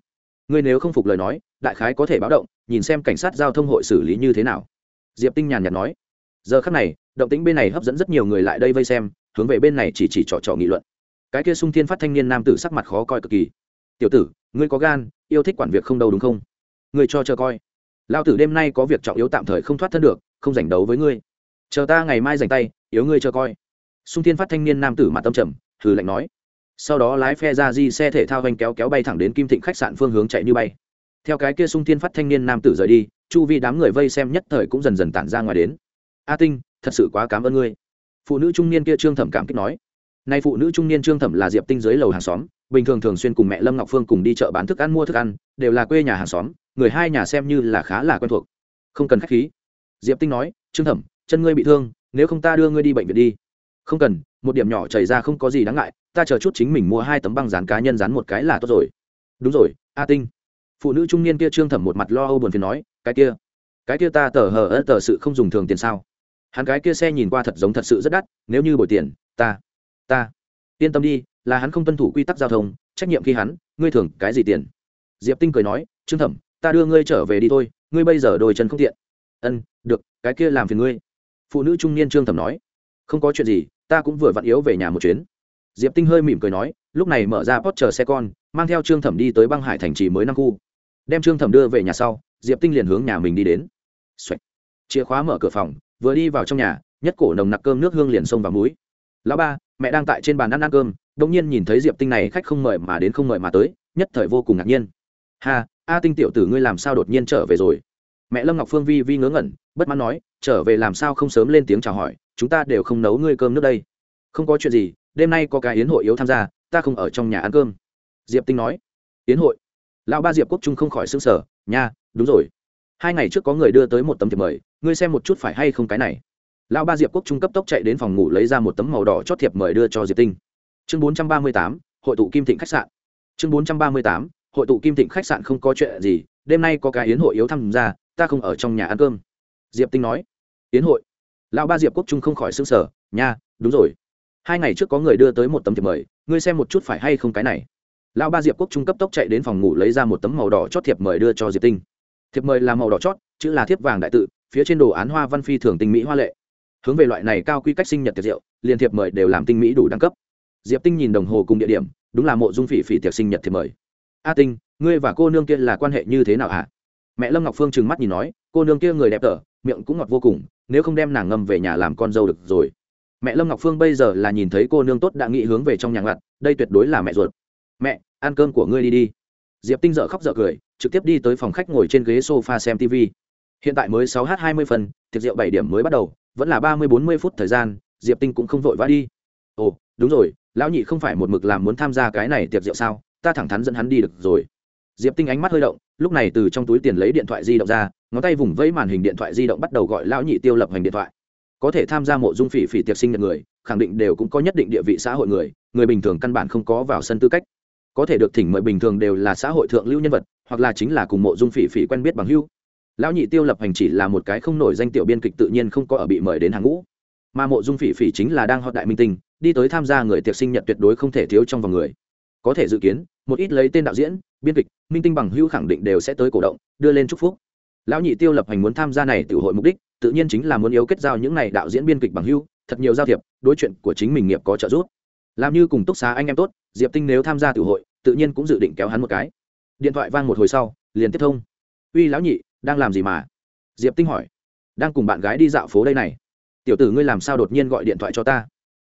Ngươi nếu không phục lời nói, đại khái có thể báo động, nhìn xem cảnh sát giao thông hội xử lý như thế nào. Diệp tinh nhàn nhạt nói. Giờ khắc này, động tĩnh bên này hấp dẫn rất nhiều người lại đây vây xem hướng về bên này chỉ chỉ trò trò nghị luận. Cái kia sung thiên phát thanh niên nam tử sắc mặt khó coi cực kỳ. Tiểu tử, ngươi có gan, yêu thích quản việc không đâu đúng không? Ngươi cho chờ coi. Lao tử đêm nay có việc trọng yếu tạm thời không thoát thân được, không giành đấu với ngươi. Chờ ta ngày mai giành tay, yếu ngươi chờ coi. Sung thiên phát thanh niên nam tử mặt tâm trầm thử lạnh nói. Sau đó lái phe ra di xe thể thao vanh kéo kéo bay thẳng đến kim thịnh khách sạn phương hướng chạy như bay. Theo cái kia sung thiên phát thanh niên nam tử rời đi, chu vi đám người vây xem nhất thời cũng dần dần tản ra ngoài đến. A tinh, thật sự quá cảm ơn ngươi phụ nữ trung niên kia trương thẩm cảm kích nói, nay phụ nữ trung niên trương thẩm là diệp tinh dưới lầu hàng xóm, bình thường thường xuyên cùng mẹ lâm ngọc phương cùng đi chợ bán thức ăn mua thức ăn, đều là quê nhà hàng xóm, người hai nhà xem như là khá là quen thuộc. Không cần khách khí. Diệp tinh nói, trương thẩm, chân ngươi bị thương, nếu không ta đưa ngươi đi bệnh viện đi. Không cần, một điểm nhỏ chảy ra không có gì đáng ngại, ta chờ chút chính mình mua hai tấm băng dán cá nhân dán một cái là tốt rồi. Đúng rồi, a tinh. Phụ nữ trung niên kia trương thẩm một mặt lo âu buồn phiền nói, cái kia cái kia ta tờ hờ ớt tờ sự không dùng thường tiền sao? Hắn cái kia xe nhìn qua thật giống thật sự rất đắt, nếu như bồi tiền, ta ta, yên tâm đi, là hắn không tuân thủ quy tắc giao thông, trách nhiệm khi hắn, ngươi thường cái gì tiền? Diệp tinh cười nói, trương thẩm, ta đưa ngươi trở về đi thôi, ngươi bây giờ đôi chân không tiện. Ân, được, cái kia làm phiền ngươi. Phụ nữ trung niên trương thẩm nói, không có chuyện gì, ta cũng vừa vặn yếu về nhà một chuyến. Diệp tinh hơi mỉm cười nói, lúc này mở ra pot chờ xe con, mang theo trương thẩm đi tới băng hải thành trì mới năm khu. Đem trương thẩm đưa về nhà sau, diệp tinh liền hướng nhà mình đi đến、Xoạch. chìa khóa mở cửa phòng vừa đi vào trong nhà, nhất cổ nồng nặc cơm nước hương liền xông vào mũi. Lão ba, mẹ đang tại trên bàn ăn ăn cơm. Đông nhiên nhìn thấy diệp tinh này khách không mời mà đến không mời mà tới, nhất thời vô cùng ngạc nhiên. Ha, a tinh tiểu tử ngươi làm sao đột nhiên trở về rồi? Mẹ lâm ngọc phương vi vi ngớ ngẩn, bất mãn nói, trở về làm sao không sớm lên tiếng chào hỏi, chúng ta đều không nấu ngươi cơm nước đây. Không có chuyện gì, đêm nay có cái yến hội yếu tham gia, ta không ở trong nhà ăn cơm. Diệp tinh nói. Yến hội? Lão ba diệp quốc trung không khỏi xứng sở nha, đúng rồi. Hai ngày trước có người đưa tới một tấm thiệp mời ngươi xem một chút phải hay không cái này. Lão ba diệp quốc trung cấp tốc chạy đến phòng ngủ lấy ra một tấm màu đỏ chót thiệp mời đưa cho diệp tinh. Chương bốn trăm ba mươi tám, hội tụ kim thịnh khách sạn. Chương bốn trăm ba mươi tám, hội tụ kim thịnh khách sạn không có chuyện gì, đêm nay có cái yến hội yếu tham gia ta không ở trong nhà ăn cơm. Diệp tinh nói. Yến hội? Lão ba diệp quốc trung không khỏi xứng sở nha, đúng rồi. Hai ngày trước có người đưa tới một tấm thiệp mời, ngươi xem một chút phải hay không cái này. Lão ba diệp quốc trung cấp tốc chạy đến phòng ngủ lấy ra một tấm màu đỏ chót thiệp mời đưa cho diệp tinh. Thiệp mời là màu đỏ chót, chữ là thiếp vàng đại tự phía trên đồ án hoa văn phi thường tinh mỹ hoa lệ. Hướng về loại này cao quy cách sinh nhật tiệc rượu, liên thiệp mời đều làm tinh mỹ đủ đẳng cấp. Diệp tinh nhìn đồng hồ cùng địa điểm, đúng là mộ dung phỉ phỉ tiệc sinh nhật thiệp mời. A tinh, ngươi và cô nương kia là quan hệ như thế nào hả? Mẹ lâm ngọc phương trừng mắt nhìn nói, cô nương kia người đẹp tở, miệng cũng ngọt vô cùng, nếu không đem nàng ngâm về nhà làm con dâu được rồi. Mẹ lâm ngọc phương bây giờ là nhìn thấy cô nương tốt đã nghĩ hướng về trong nhà ngặt đây tuyệt đối là mẹ ruột. Mẹ, ăn cơm của ngươi đi đi. Diệp tinh dợ khóc dợ cười, trực tiếp đi tới phòng khách ngồi trên ghế sofa xem tv hiện tại mới sáu h hai mươi phần, tiệc rượu bảy điểm mới bắt đầu, vẫn là ba mươi bốn mươi phút thời gian, diệp tinh cũng không vội vã đi. Ồ, đúng rồi, lão nhị không phải một mực làm muốn tham gia cái này tiệc rượu sao? Ta thẳng thắn dẫn hắn đi được rồi. Diệp tinh ánh mắt hơi động, lúc này từ trong túi tiền lấy điện thoại di động ra, ngón tay vùng vẫy màn hình điện thoại di động bắt đầu gọi lão nhị tiêu lập hành điện thoại. Có thể tham gia mộ dung phỉ phỉ tiệc sinh nhật người, khẳng định đều cũng có nhất định địa vị xã hội người người bình thường căn bản không có vào sân tư cách. Có thể được thỉnh mời bình thường đều là xã hội thượng lưu nhân vật, hoặc là chính là cùng mộ dung phỉ phỉ quen biết bằng hưu lão nhị tiêu lập hành chỉ là một cái không nổi danh tiểu biên kịch tự nhiên không có ở bị mời đến hàng ngũ. Mà mộ dung phỉ phỉ chính là đang họ đại minh tinh, đi tới tham gia người tiệc sinh nhật tuyệt đối không thể thiếu trong vòng người. Có thể dự kiến, một ít lấy tên đạo diễn, biên kịch, minh tinh bằng hưu khẳng định đều sẽ tới cổ động, đưa lên chúc phúc. Lão nhị tiêu lập hành muốn tham gia này tự hội mục đích, tự nhiên chính là muốn yếu kết giao những này đạo diễn biên kịch bằng hưu thật nhiều giao thiệp, đối chuyện của chính mình nghiệp có trợ giúp. Làm như cùng túc xá anh em tốt, diệp tinh nếu tham gia tự hội, tự nhiên cũng dự định kéo hắn một cái. Điện thoại vang một hồi sau, liền tiếp thông. Uy, lão nhị đang làm gì mà? Diệp tinh hỏi. Đang cùng bạn gái đi dạo phố đây này. Tiểu tử ngươi làm sao đột nhiên gọi điện thoại cho ta?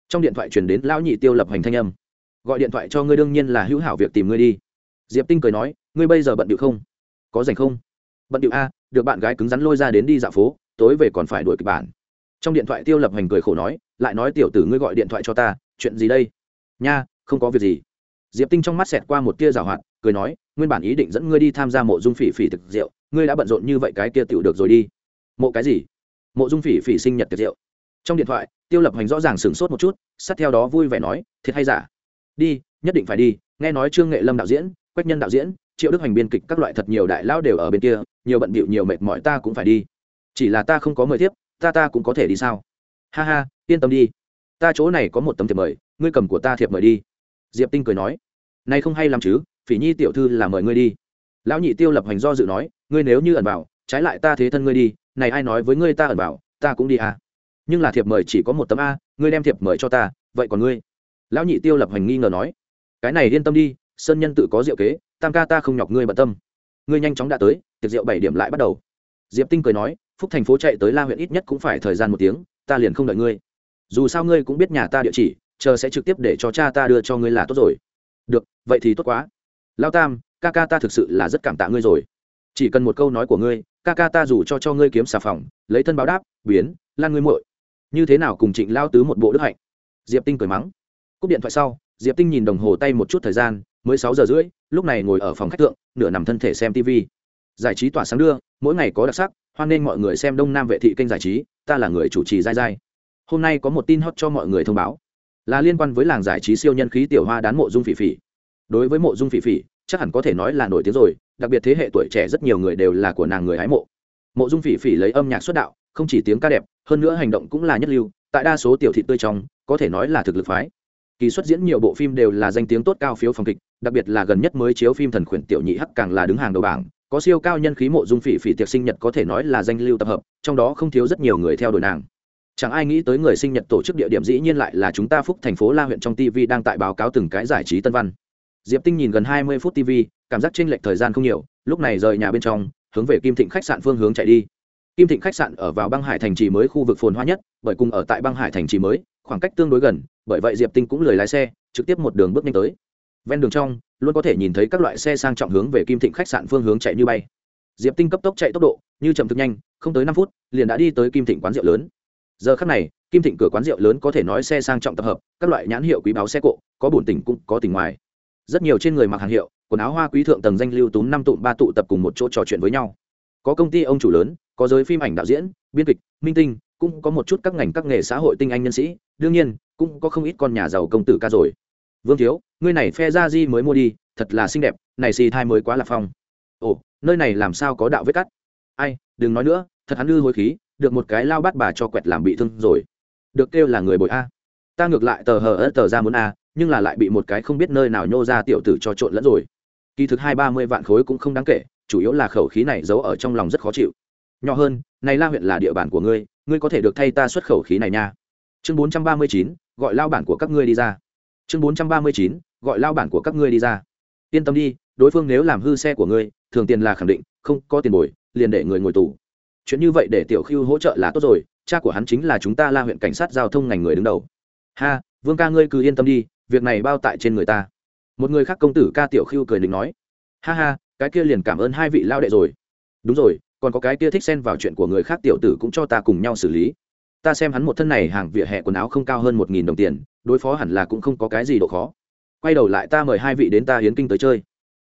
Trong điện thoại chuyển đến lão nhị tiêu lập hành thanh âm. Gọi điện thoại cho ngươi đương nhiên là hữu hảo việc tìm ngươi đi. Diệp tinh cười nói, ngươi bây giờ bận điệu không? Có rảnh không? Bận điệu a, được bạn gái cứng rắn lôi ra đến đi dạo phố, tối về còn phải đuổi kịch bản trong điện thoại tiêu lập hành cười khổ nói, lại nói tiểu tử ngươi gọi điện thoại cho ta, chuyện gì đây? Nha, không có việc gì. Diệp tinh trong mắt xẹt qua một tia rào hoạt, cười nói, nguyên bản ý định dẫn ngươi đi tham gia mộ dung phỉ phỉ thực rượu ngươi đã bận rộn như vậy cái kia tựu được rồi đi. Mộ cái gì? Mộ dung phỉ phỉ sinh nhật tiệc rượu. Trong điện thoại, tiêu lập hành rõ ràng sửng sốt một chút, sát theo đó vui vẻ nói, thiệt hay giả? Đi, nhất định phải đi, nghe nói trương nghệ lâm đạo diễn, quách nhân đạo diễn, triệu đức hành biên kịch các loại thật nhiều đại lao đều ở bên kia, nhiều bận bịu, nhiều mệt mỏi, ta cũng phải đi. Chỉ là ta không có mời tiếp, ta ta cũng có thể đi sao? Ha ha, yên tâm đi. Ta chỗ này có một tấm thiệp mời, ngươi cầm của ta thiệp mời đi. Diệp tinh cười nói. Này không hay làm chứ, phỉ nhi tiểu thư là mời ngươi đi. Lão nhị tiêu lập hành do dự nói ngươi nếu như ẩn bảo trái lại ta thế thân ngươi đi, này ai nói với ngươi ta ẩn bảo ta cũng đi à. Nhưng là thiệp mời chỉ có một tấm a, ngươi đem thiệp mời cho ta, vậy còn ngươi? Lão nhị tiêu lập hành nghi ngờ nói. Cái này yên tâm đi, sơn nhân tự có diệu kế, tam ca ta không nhọc ngươi bận tâm. Ngươi nhanh chóng đã tới, tiệc rượu bảy điểm lại bắt đầu. Diệp tinh cười nói, phúc thành phố chạy tới la huyện ít nhất cũng phải thời gian một tiếng, ta liền không đợi ngươi. Dù sao ngươi cũng biết nhà ta địa chỉ, chờ sẽ trực tiếp để cho cha ta đưa cho ngươi là tốt rồi. Được, vậy thì tốt quá. Lao tam, ca ca ta thực sự là rất cảm tạ ngươi rồi chỉ cần một câu nói của ngươi, ca ca ta dù cho cho ngươi kiếm xà phòng, lấy thân báo đáp, biến, lan ngươi muội. Như thế nào cùng trịnh lao tứ một bộ đức hạnh? Diệp tinh cười mắng. Cúp điện thoại sau, diệp tinh nhìn đồng hồ tay một chút thời gian, mới sáu giờ rưỡi, lúc này ngồi ở phòng khách thượng, nửa nằm thân thể xem tv giải trí tỏa sáng đưa, mỗi ngày có đặc sắc, hoan nên mọi người xem đông nam vệ thị kênh giải trí, ta là người chủ trì dai dai hôm nay có một tin hot cho mọi người thông báo. Là liên quan với làng giải trí siêu nhân khí tiểu hoa đán mộ dung phỉ phỉ. Đối với mộ dung phỉ phỉ, chắc hẳn có thể nói là nổi tiếng rồi đặc biệt thế hệ tuổi trẻ rất nhiều người đều là của nàng người hái mộ. Mộ dung phỉ phỉ lấy âm nhạc xuất đạo, không chỉ tiếng ca đẹp, hơn nữa hành động cũng là nhất lưu, tại đa số tiểu thị tươi trong, có thể nói là thực lực phái. Kỳ xuất diễn nhiều bộ phim đều là danh tiếng tốt cao phiếu phòng kịch, đặc biệt là gần nhất mới chiếu phim thần khuyển tiểu nhị hắc càng là đứng hàng đầu bảng, có siêu cao nhân khí mộ dung phỉ phỉ tiệc sinh nhật có thể nói là danh lưu tập hợp, trong đó không thiếu rất nhiều người theo đuổi nàng. Chẳng ai nghĩ tới người sinh nhật tổ chức địa điểm dĩ nhiên lại là chúng ta phúc thành phố la huyện trong tv đang tại báo cáo từng cái giải trí tân văn. Diệp tinh nhìn gần hai mươi phút tv cảm giác chênh lệch thời gian không nhiều, lúc này rời nhà bên trong, hướng về kim thịnh khách sạn phương hướng chạy đi. Kim thịnh khách sạn ở vào băng hải thành trì mới khu vực phồn hoa nhất, bởi cùng ở tại băng hải thành trì mới, khoảng cách tương đối gần, bởi vậy diệp tinh cũng lười lái xe, trực tiếp một đường bước nhanh tới. Ven đường trong, luôn có thể nhìn thấy các loại xe sang trọng hướng về kim thịnh khách sạn phương hướng chạy như bay. Diệp tinh cấp tốc chạy tốc độ, như chậm thực nhanh, không tới năm phút, liền đã đi tới kim thịnh quán rượu lớn. Giờ khắc này, kim thịnh cửa quán rượu lớn có thể nói xe sang trọng tập hợp, các loại nhãn hiệu quý báo xe cộ, có bổn tỉnh cũng có tỉnh ngoài. Rất nhiều trên người mặc hàng hiệu quần áo hoa quý thượng tầng danh lưu túm năm tụm ba tụ tập cùng một chỗ trò chuyện với nhau. Có công ty ông chủ lớn, có giới phim ảnh đạo diễn, biên kịch, minh tinh, cũng có một chút các ngành các nghề xã hội tinh anh nhân sĩ, đương nhiên, cũng có không ít con nhà giàu công tử ca rồi. Vương thiếu, ngươi này phe ra di mới mua đi, thật là xinh đẹp, này xì thai mới quá là phong. Ồ, nơi này làm sao có đạo vết cắt? Ai, đừng nói nữa, thật hắn ư hối khí, được một cái lao bắt bà cho quẹt làm bị thương rồi. Được kêu là người bội a. Ta ngược lại tờ hờ ớt tờ ra muốn a, nhưng là lại bị một cái không biết nơi nào nhô ra tiểu tử cho trộn lẫn rồi kỳ thực hai ba mươi vạn khối cũng không đáng kể, chủ yếu là khẩu khí này giấu ở trong lòng rất khó chịu. Nhỏ hơn, này la huyện là địa bàn của ngươi ngươi có thể được thay ta xuất khẩu khí này nha. Chương bốn trăm ba mươi chín, gọi lao bản của các ngươi đi ra. Chương bốn trăm ba mươi chín, gọi lao bản của các ngươi đi ra. Yên tâm đi, đối phương nếu làm hư xe của ngươi, thường tiền là khẳng định, không có tiền bồi, liền để người ngồi tù. Chuyện như vậy để tiểu khiêu hỗ trợ là tốt rồi, cha của hắn chính là chúng ta la huyện cảnh sát giao thông ngành người đứng đầu. Ha, vương ca ngươi cứ yên tâm đi, việc này bao tại trên người ta một người khác công tử ca tiểu khiêu cười định nói, ha ha, cái kia liền cảm ơn hai vị lao đệ rồi. Đúng rồi, còn có cái kia thích xen vào chuyện của người khác tiểu tử cũng cho ta cùng nhau xử lý. Ta xem hắn một thân này hàng vỉa hè quần áo không cao hơn một nghìn đồng tiền, đối phó hẳn là cũng không có cái gì độ khó. Quay đầu lại ta mời hai vị đến ta hiến kinh tới chơi.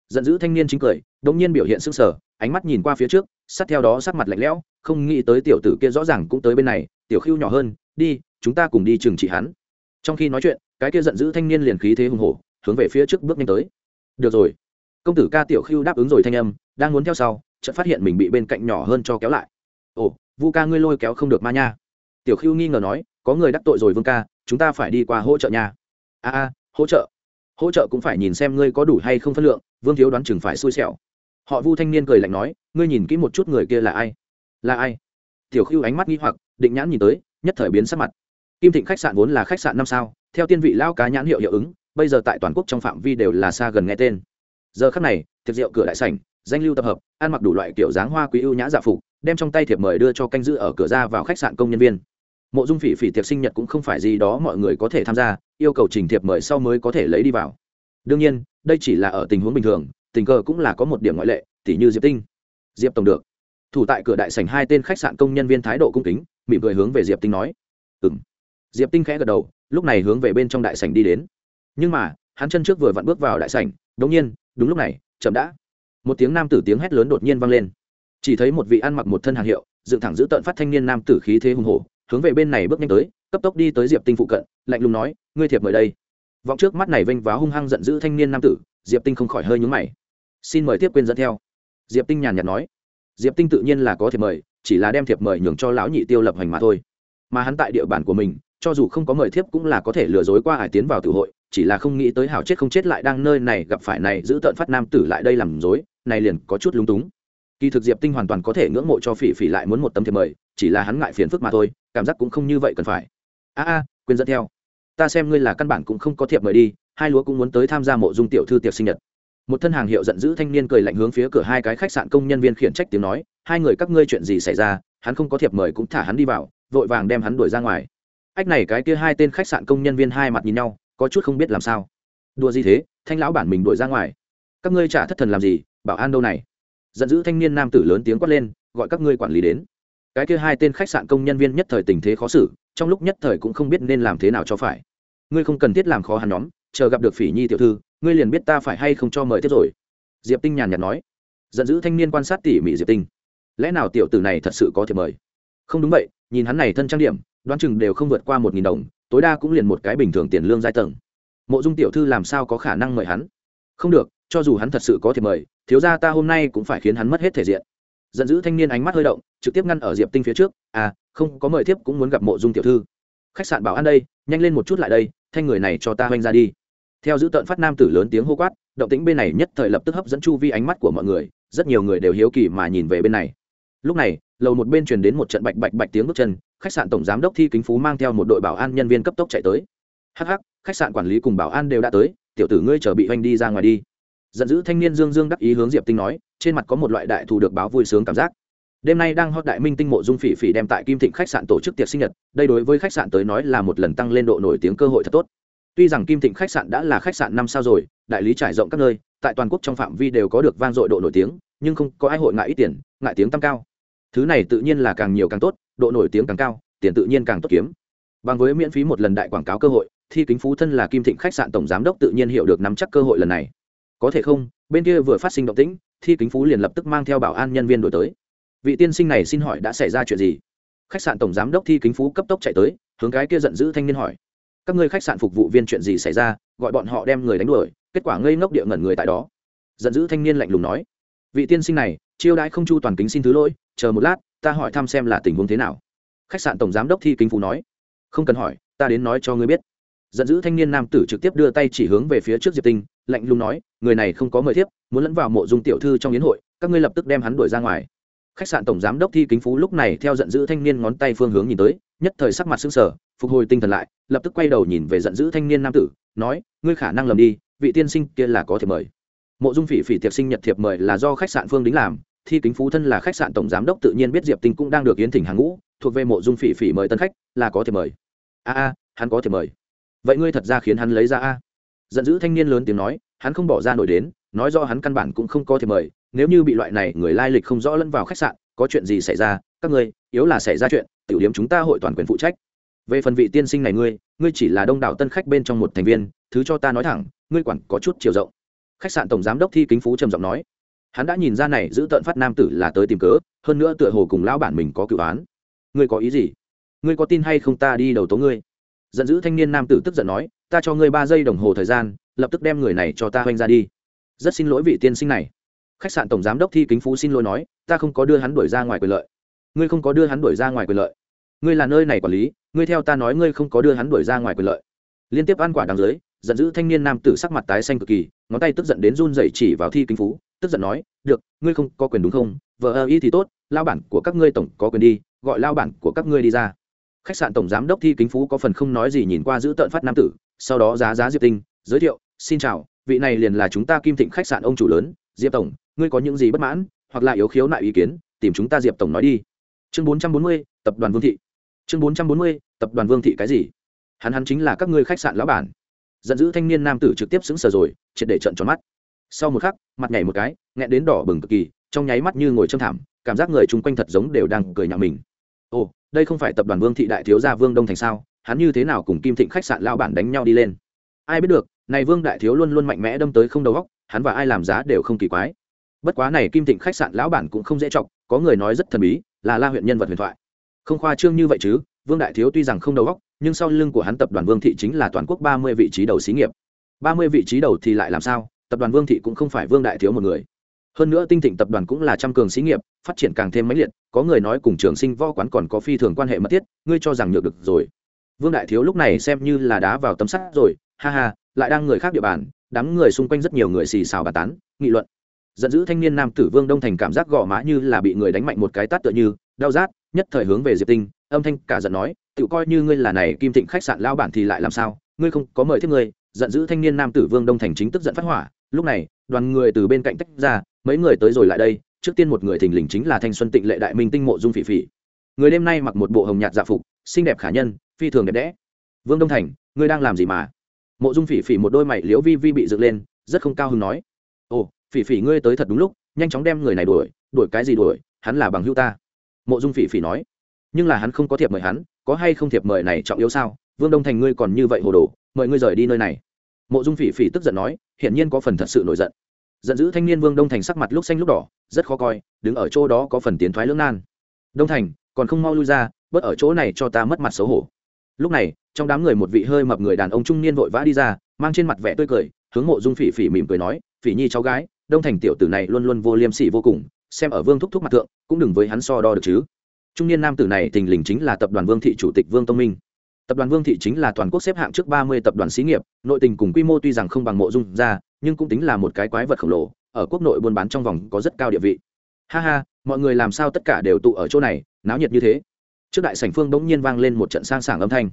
Giận dữ thanh niên chính cười đông nhiên biểu hiện sưng sở ánh mắt nhìn qua phía trước, sát theo đó sắc mặt lạnh lẽo, không nghĩ tới tiểu tử kia rõ ràng cũng tới bên này, tiểu khiêu nhỏ hơn, đi, chúng ta cùng đi trừng trị hắn. Trong khi nói chuyện, cái kia giận dữ thanh niên liền khí thế hùng hổ hướng về phía trước bước nhanh tới. Được rồi. Công tử ca tiểu khưu đáp ứng rồi thanh âm, đang muốn theo sau, chợt phát hiện mình bị bên cạnh nhỏ hơn cho kéo lại. Ồ, vu ca ngươi lôi kéo không được ma nha. Tiểu khưu nghi ngờ nói, có người đắc tội rồi vương ca, chúng ta phải đi qua hỗ trợ nhà a a, hỗ trợ. Hỗ trợ cũng phải nhìn xem ngươi có đủ hay không phân lượng, vương thiếu đoán chừng phải xui xẻo. Họ vu thanh niên cười lạnh nói, ngươi nhìn kỹ một chút người kia là ai. Là ai? Tiểu khưu ánh mắt nghi hoặc, định nhãn nhìn tới, nhất thời biến sắc mặt. Kim thịnh khách sạn vốn là khách sạn năm sao, theo tiên vị lao cá nhãn hiệu hiệu ứng bây giờ tại toàn quốc trong phạm vi đều là xa gần nghe tên. Giờ khắc này, tiệc rượu cửa đại sảnh, danh lưu tập hợp, ăn mặc đủ loại kiểu dáng hoa quý ưu nhã dạ phục, đem trong tay thiệp mời đưa cho canh giữ ở cửa ra vào khách sạn công nhân viên. Mộ dung phỉ phỉ tiệc sinh nhật cũng không phải gì đó mọi người có thể tham gia, yêu cầu trình thiệp mời sau mới có thể lấy đi vào. Đương nhiên, đây chỉ là ở tình huống bình thường, tình cờ cũng là có một điểm ngoại lệ, tỉ như diệp tinh. Diệp tổng được. Thủ tại cửa đại sảnh hai tên khách sạn công nhân viên thái độ cung kính, mỉm cười hướng về diệp tinh nói. Ừng diệp tinh khẽ gật đầu, lúc này hướng về bên trong đại sảnh đi đến nhưng mà, hắn chân trước vừa vặn bước vào đại sảnh, đống nhiên, đúng lúc này, chậm đã. Một tiếng nam tử tiếng hét lớn đột nhiên vang lên. Chỉ thấy một vị ăn mặc một thân hàng hiệu, dựng thẳng giữ tợn phát thanh niên nam tử khí thế hùng hổ, hướng về bên này bước nhanh tới, cấp tốc đi tới diệp tinh phụ cận, lạnh lùng nói, ngươi thiệp mời đây. Vọng trước mắt này vênh váo hung hăng giận dữ thanh niên nam tử, diệp tinh không khỏi hơi nhúng mày. Xin mời tiếp quên dẫn theo. Diệp tinh nhàn nhạt nói. Diệp tinh tự nhiên là có thiệp mời, chỉ là đem thiệp mời nhường cho lão nhị tiêu lập hành mà thôi. Mà hắn tại địa bàn của mình cho dù không có mời thiếp cũng là có thể lừa dối qua hải tiến vào tử hội, chỉ là không nghĩ tới hảo chết không chết lại đang nơi này gặp phải này giữ tợn phát nam tử lại đây làm dối, này liền có chút lúng túng. Kỳ thực diệp tinh hoàn toàn có thể ngưỡng mộ cho phỉ phỉ lại muốn một tấm thiệp mời, chỉ là hắn ngại phiền phức mà thôi, cảm giác cũng không như vậy cần phải. A a, quên dẫn theo. Ta xem ngươi là căn bản cũng không có thiệp mời đi, hai lúa cũng muốn tới tham gia mộ dung tiểu thư tiệc sinh nhật. Một thân hàng hiệu giận dữ thanh niên cười lạnh hướng phía cửa hai cái khách sạn công nhân viên khiển trách tiếng nói, hai người các ngươi chuyện gì xảy ra, hắn không có thiệp mời cũng thả hắn đi vào, vội vàng đem hắn đuổi ra ngoài ách này cái kia hai tên khách sạn công nhân viên hai mặt nhìn nhau, có chút không biết làm sao. Đùa gì thế, thanh lão bản mình đuổi ra ngoài. Các ngươi trả thất thần làm gì, bảo an đâu này? Giận dữ thanh niên nam tử lớn tiếng quát lên, gọi các ngươi quản lý đến. Cái kia hai tên khách sạn công nhân viên nhất thời tình thế khó xử, trong lúc nhất thời cũng không biết nên làm thế nào cho phải. Ngươi không cần thiết làm khó hắn nhóm, chờ gặp được phỉ nhi tiểu thư, ngươi liền biết ta phải hay không cho mời tiếp rồi. Diệp tinh nhàn nhạt nói. Giận dữ thanh niên quan sát tỉ mỉ diệp tinh. Lẽ nào tiểu tử này thật sự có thể mời? Không đúng vậy, nhìn hắn này thân trang điểm đoán chừng đều không vượt qua một nghìn đồng, tối đa cũng liền một cái bình thường tiền lương giai tầng. Mộ dung tiểu thư làm sao có khả năng mời hắn? Không được, cho dù hắn thật sự có thể mời, thiếu gia ta hôm nay cũng phải khiến hắn mất hết thể diện. Giận dữ thanh niên ánh mắt hơi động, trực tiếp ngăn ở diệp tinh phía trước à không, có mời thiếp cũng muốn gặp mộ dung tiểu thư. Khách sạn bảo ăn đây, nhanh lên một chút lại đây, thanh người này cho ta hoanh ra đi. Theo giữ tợn phát nam tử lớn tiếng hô quát, động tĩnh bên này nhất thời lập tức hấp dẫn chu vi ánh mắt của mọi người, rất nhiều người đều hiếu kỳ mà nhìn về bên này lúc này, lầu một bên truyền đến một trận bạch bạch bạch tiếng bước chân, khách sạn tổng giám đốc thi kính phú mang theo một đội bảo an nhân viên cấp tốc chạy tới. Hh khách sạn quản lý cùng bảo an đều đã tới, tiểu tử ngươi chờ bị oanh đi ra ngoài đi. Giận dữ thanh niên dương dương đắc ý hướng diệp tinh nói, trên mặt có một loại đại thù được báo vui sướng cảm giác. Đêm nay đang hot đại minh tinh mộ dung phỉ phỉ đem tại kim thịnh khách sạn tổ chức tiệc sinh nhật, đây đối với khách sạn tới nói là một lần tăng lên độ nổi tiếng cơ hội thật tốt. Tuy rằng kim thịnh khách sạn đã là khách sạn năm sao rồi, đại lý trải rộng các nơi, tại toàn quốc trong phạm vi đều có được vang dội độ nổi tiếng, nhưng không có ai hội ngại ít tiền, ngại tiếng tăng cao thứ này tự nhiên là càng nhiều càng tốt, độ nổi tiếng càng cao, tiền tự nhiên càng tốt kiếm. Bằng với miễn phí một lần đại quảng cáo cơ hội, thi kính phú thân là kim thịnh khách sạn tổng giám đốc tự nhiên hiểu được nắm chắc cơ hội lần này. Có thể không, bên kia vừa phát sinh động tĩnh, thi kính phú liền lập tức mang theo bảo an nhân viên đổi tới. Vị tiên sinh này xin hỏi đã xảy ra chuyện gì? Khách sạn tổng giám đốc thi kính phú cấp tốc chạy tới, hướng cái kia giận dữ thanh niên hỏi. Các ngươi khách sạn phục vụ viên chuyện gì xảy ra, gọi bọn họ đem người đánh đuổi, kết quả ngây ngốc địa ngẩn người tại đó. Giận dữ thanh niên lạnh lùng nói vị tiên sinh này, chiêu đãi không chu toàn kính xin thứ lỗi, chờ một lát, ta hỏi thăm xem là tình huống thế nào. Khách sạn tổng giám đốc thi kính phú nói. Không cần hỏi, ta đến nói cho ngươi biết. Giận dữ thanh niên nam tử trực tiếp đưa tay chỉ hướng về phía trước diệp tinh, lạnh lùng nói, người này không có mời thiếp, muốn lẫn vào mộ dung tiểu thư trong yến hội, các ngươi lập tức đem hắn đuổi ra ngoài. Khách sạn tổng giám đốc thi kính phú lúc này theo giận dữ thanh niên ngón tay phương hướng nhìn tới, nhất thời sắc mặt sững sờ, phục hồi tinh thần lại, lập tức quay đầu nhìn về giận dữ thanh niên nam tử, nói, ngươi khả năng lầm đi, vị tiên sinh kia là có thể mời mộ dung phỉ phỉ tiệc sinh nhật thiệp mời là do khách sạn phương đính làm, thi kính phú thân là khách sạn tổng giám đốc tự nhiên biết diệp tinh cũng đang được yến thỉnh hàng ngũ, thuộc về mộ dung phỉ phỉ mời tân khách, là có thể mời. A a, hắn có thể mời. Vậy ngươi thật ra khiến hắn lấy ra a? Giận dữ thanh niên lớn tiếng nói, hắn không bỏ ra nổi đến, nói do hắn căn bản cũng không có thể mời, nếu như bị loại này người lai lịch không rõ lẫn vào khách sạn, có chuyện gì xảy ra, các ngươi, yếu là xảy ra chuyện, tiểu điểm chúng ta hội toàn quyền phụ trách. Về phần vị tiên sinh này ngươi ngươi chỉ là đông đảo tân khách bên trong một thành viên, thứ cho ta nói thẳng, ngươi quản có chút chiều rộng khách sạn tổng giám đốc thi kính phú trầm giọng nói. Hắn đã nhìn ra này giữ tận phát nam tử là tới tìm cớ, hơn nữa tựa hồ cùng lão bản mình có cựu án. Ngươi có ý gì? Ngươi có tin hay không ta đi đầu tố ngươi? Giận dữ thanh niên nam tử tức giận nói, ta cho ngươi ba giây đồng hồ thời gian, lập tức đem người này cho ta hoanh ra đi. Rất xin lỗi vị tiên sinh này. Khách sạn tổng giám đốc thi kính phú xin lỗi nói, ta không có đưa hắn đuổi ra ngoài quyền lợi. Ngươi không có đưa hắn đuổi ra ngoài quyền lợi. Ngươi là nơi này quản lý, ngươi theo ta nói ngươi không có đưa hắn đuổi ra ngoài quyền lợi. Liên tiếp ăn quả đằng dưới giận dữ thanh niên nam tử sắc mặt tái xanh cực kỳ, ngón tay tức giận đến run dậy chỉ vào thi kính phú, tức giận nói, được, ngươi không có quyền đúng không? Vợ ơ y thì tốt, lao bản của các ngươi tổng có quyền đi, gọi lao bản của các ngươi đi ra. Khách sạn tổng giám đốc thi kính phú có phần không nói gì nhìn qua giữ tợn phát nam tử, sau đó giá giá diệp tinh, giới thiệu, xin chào, vị này liền là chúng ta kim thịnh khách sạn ông chủ lớn, diệp tổng, ngươi có những gì bất mãn, hoặc là yếu khiếu nại ý kiến, tìm chúng ta diệp tổng nói đi. Chương bốn trăm bốn mươi, tập đoàn vương thị. Chương bốn trăm bốn mươi, tập đoàn vương thị cái gì? Hắn hắn chính là các ngươi khách sạn lão bản giận dữ thanh niên nam tử trực tiếp xứng sờ rồi, triệt để trận tròn mắt. Sau một khắc, mặt nhảy một cái, nghẹn đến đỏ bừng cực kỳ, trong nháy mắt như ngồi trong thảm, cảm giác người chung quanh thật giống đều đang cười nhạo mình. Ồ, đây không phải tập đoàn vương thị đại thiếu gia vương đông thành sao? Hắn như thế nào cùng kim thịnh khách sạn lao bản đánh nhau đi lên? Ai biết được, này vương đại thiếu luôn luôn mạnh mẽ đâm tới không đầu góc hắn và ai làm giá đều không kỳ quái. Bất quá này kim thịnh khách sạn lão bản cũng không dễ chọc, có người nói rất thần bí, là la huyện nhân vật huyền thoại. Không khoa trương như vậy chứ, vương đại thiếu tuy rằng không đầu góc nhưng sau lưng của hắn tập đoàn vương thị chính là toàn quốc ba mươi vị trí đầu xí nghiệp. ba mươi vị trí đầu thì lại làm sao? Tập đoàn vương thị cũng không phải vương đại thiếu một người. Hơn nữa tinh thịnh tập đoàn cũng là trăm cường xí nghiệp, phát triển càng thêm mãnh liệt, có người nói cùng trường sinh võ quán còn có phi thường quan hệ mật thiết, ngươi cho rằng nhược được rồi. Vương đại thiếu lúc này xem như là đá vào tấm sắt rồi, ha ha, lại đang người khác địa bàn, đám người xung quanh rất nhiều người xì xào bàn tán, nghị luận. Giận dữ thanh niên nam tử vương đông thành cảm giác gò má như là bị người đánh mạnh một cái tát tựa như, đau rát, nhất thời hướng về diệp tinh, âm thanh cả giận nói tự coi như ngươi là này kim thịnh khách sạn lao bản thì lại làm sao? Ngươi không có mời thiết ngươi, giận dữ thanh niên nam tử vương đông thành chính tức giận phát hỏa. Lúc này, đoàn người từ bên cạnh tách ra, mấy người tới rồi lại đây. Trước tiên một người thình lình chính là thanh xuân tịnh lệ đại minh tinh mộ dung phỉ phỉ. Người đêm nay mặc một bộ hồng nhạt dạ phục, xinh đẹp khả nhân, phi thường đẹp đẽ. Vương đông thành, ngươi đang làm gì mà? Mộ dung phỉ phỉ một đôi mày liễu vi vi bị dựng lên, rất không cao hứng nói. Ồ, phỉ phỉ ngươi tới thật đúng lúc, nhanh chóng đem người này đuổi. Đuổi cái gì đuổi? Hắn là bằng hữu ta. Mộ dung phỉ phỉ nói nhưng là hắn không có thiệp mời hắn, có hay không thiệp mời này trọng yếu sao? Vương đông thành ngươi còn như vậy hồ đồ, mời ngươi rời đi nơi này. Mộ dung phỉ phỉ tức giận nói, hiển nhiên có phần thật sự nổi giận. Giận dữ thanh niên vương đông thành sắc mặt lúc xanh lúc đỏ, rất khó coi, đứng ở chỗ đó có phần tiến thoái lưỡng nan. Đông thành, còn không mau lui ra, bớt ở chỗ này cho ta mất mặt xấu hổ. Lúc này, trong đám người một vị hơi mập người đàn ông trung niên vội vã đi ra, mang trên mặt vẻ tươi cười, hướng mộ dung phỉ phỉ mỉm cười nói, phỉ nhi cháu gái, đông thành tiểu tử này luôn luôn vô liêm sỉ vô cùng, xem ở vương thúc thúc mặt thượng, cũng đừng với hắn so đo được chứ trung niên nam tử này thình lình chính là tập đoàn vương thị chủ tịch vương tông minh. Tập đoàn vương thị chính là toàn quốc xếp hạng trước ba mươi tập đoàn xí nghiệp, nội tình cùng quy mô tuy rằng không bằng mộ dung ra, nhưng cũng tính là một cái quái vật khổng lồ, ở quốc nội buôn bán trong vòng có rất cao địa vị. Ha ha, mọi người làm sao tất cả đều tụ ở chỗ này, náo nhiệt như thế? Trước đại sảnh phương bỗng nhiên vang lên một trận sang sảng âm thanh.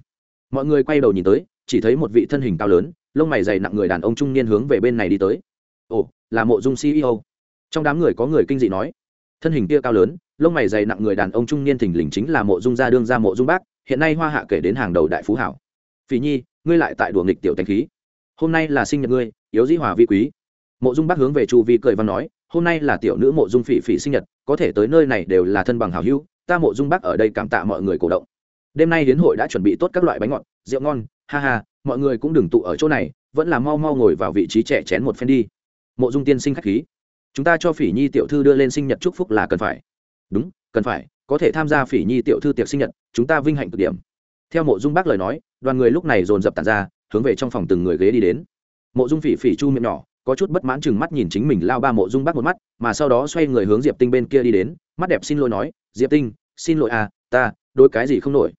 Mọi người quay đầu nhìn tới, chỉ thấy một vị thân hình cao lớn, lông mày dày nặng người đàn ông trung niên hướng về bên này đi tới. Ồ, là mộ dung ceo trong đám người có người kinh dị nói thân hình kia cao lớn, lông mày dày nặng người đàn ông trung niên thình lình chính là mộ dung gia đương gia mộ dung bác, hiện nay hoa hạ kể đến hàng đầu đại phú hảo. Phỉ nhi, ngươi lại tại đùa nghịch tiểu thanh khí. Hôm nay là sinh nhật ngươi, yếu dĩ hòa vi quý. Mộ dung bác hướng về chu vi cười văn nói, hôm nay là tiểu nữ mộ dung phỉ phỉ sinh nhật, có thể tới nơi này đều là thân bằng hảo hữu, ta mộ dung bác ở đây cảm tạ mọi người cổ động. Đêm nay hiến hội đã chuẩn bị tốt các loại bánh ngọt, rượu ngon, ha ha, mọi người cũng đừng tụ ở chỗ này, vẫn là mau mau ngồi vào vị trí trẻ chén một phen đi. Mộ dung tiên sinh khách khí chúng ta cho phỉ nhi tiểu thư đưa lên sinh nhật chúc phúc là cần phải. Đúng, cần phải, có thể tham gia phỉ nhi tiểu thư tiệc sinh nhật, chúng ta vinh hạnh cực điểm. Theo mộ dung bác lời nói, đoàn người lúc này dồn dập tàn ra, hướng về trong phòng từng người ghế đi đến. Mộ dung phỉ phỉ chu miệng nhỏ, có chút bất mãn chừng mắt nhìn chính mình lao ba mộ dung bác một mắt, mà sau đó xoay người hướng diệp tinh bên kia đi đến, mắt đẹp xin lỗi nói, diệp tinh, xin lỗi à ta, đôi cái gì không nổi.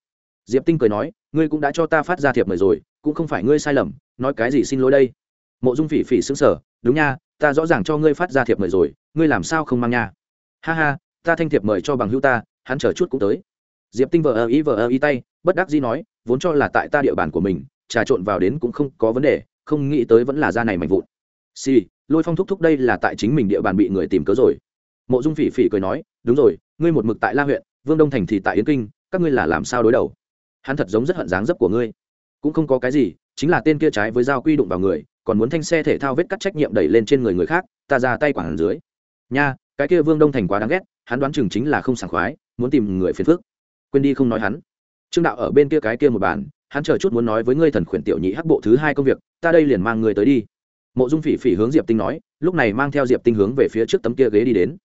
Diệp tinh cười nói, ngươi cũng đã cho ta phát ra thiệp mời rồi, cũng không phải ngươi sai lầm, nói cái gì xin lỗi đây? Mộ dung phỉ phỉ xứng sở đúng nha ta rõ ràng cho ngươi phát ra thiệp mời rồi ngươi làm sao không mang nha? Ha ha ta thanh thiệp mời cho bằng hữu ta hắn chờ chút cũng tới. Diệp tinh vờ ơ ý vờ ơ ý tay bất đắc dĩ nói vốn cho là tại ta địa bàn của mình trà trộn vào đến cũng không có vấn đề không nghĩ tới vẫn là da này mạnh vụn. Xì、sì, lôi phong thúc thúc đây là tại chính mình địa bàn bị người tìm cớ rồi. Mộ dung phỉ phỉ cười nói đúng rồi ngươi một mực tại la huyện vương đông thành thì tại yến kinh các ngươi là làm sao đối đầu? Hắn thật giống rất hận dáng dấp của ngươi. Cũng không có cái gì chính là tên kia trái với dao quy đụng vào người, còn muốn thanh xe thể thao vết cắt trách nhiệm đẩy lên trên người người khác, ta ra tay quản dưới. Nha, cái kia vương đông thành quá đáng ghét, hắn đoán chừng chính là không sảng khoái, muốn tìm người phiền phức. Quên đi không nói hắn. Trương đạo ở bên kia cái kia một bàn, hắn chờ chút muốn nói với ngươi thần khuyển tiểu nhị hắc bộ thứ hai công việc, ta đây liền mang người tới đi. Mộ dung phỉ phỉ hướng diệp tinh nói, lúc này mang theo diệp tinh hướng về phía trước tấm kia ghế đi đến.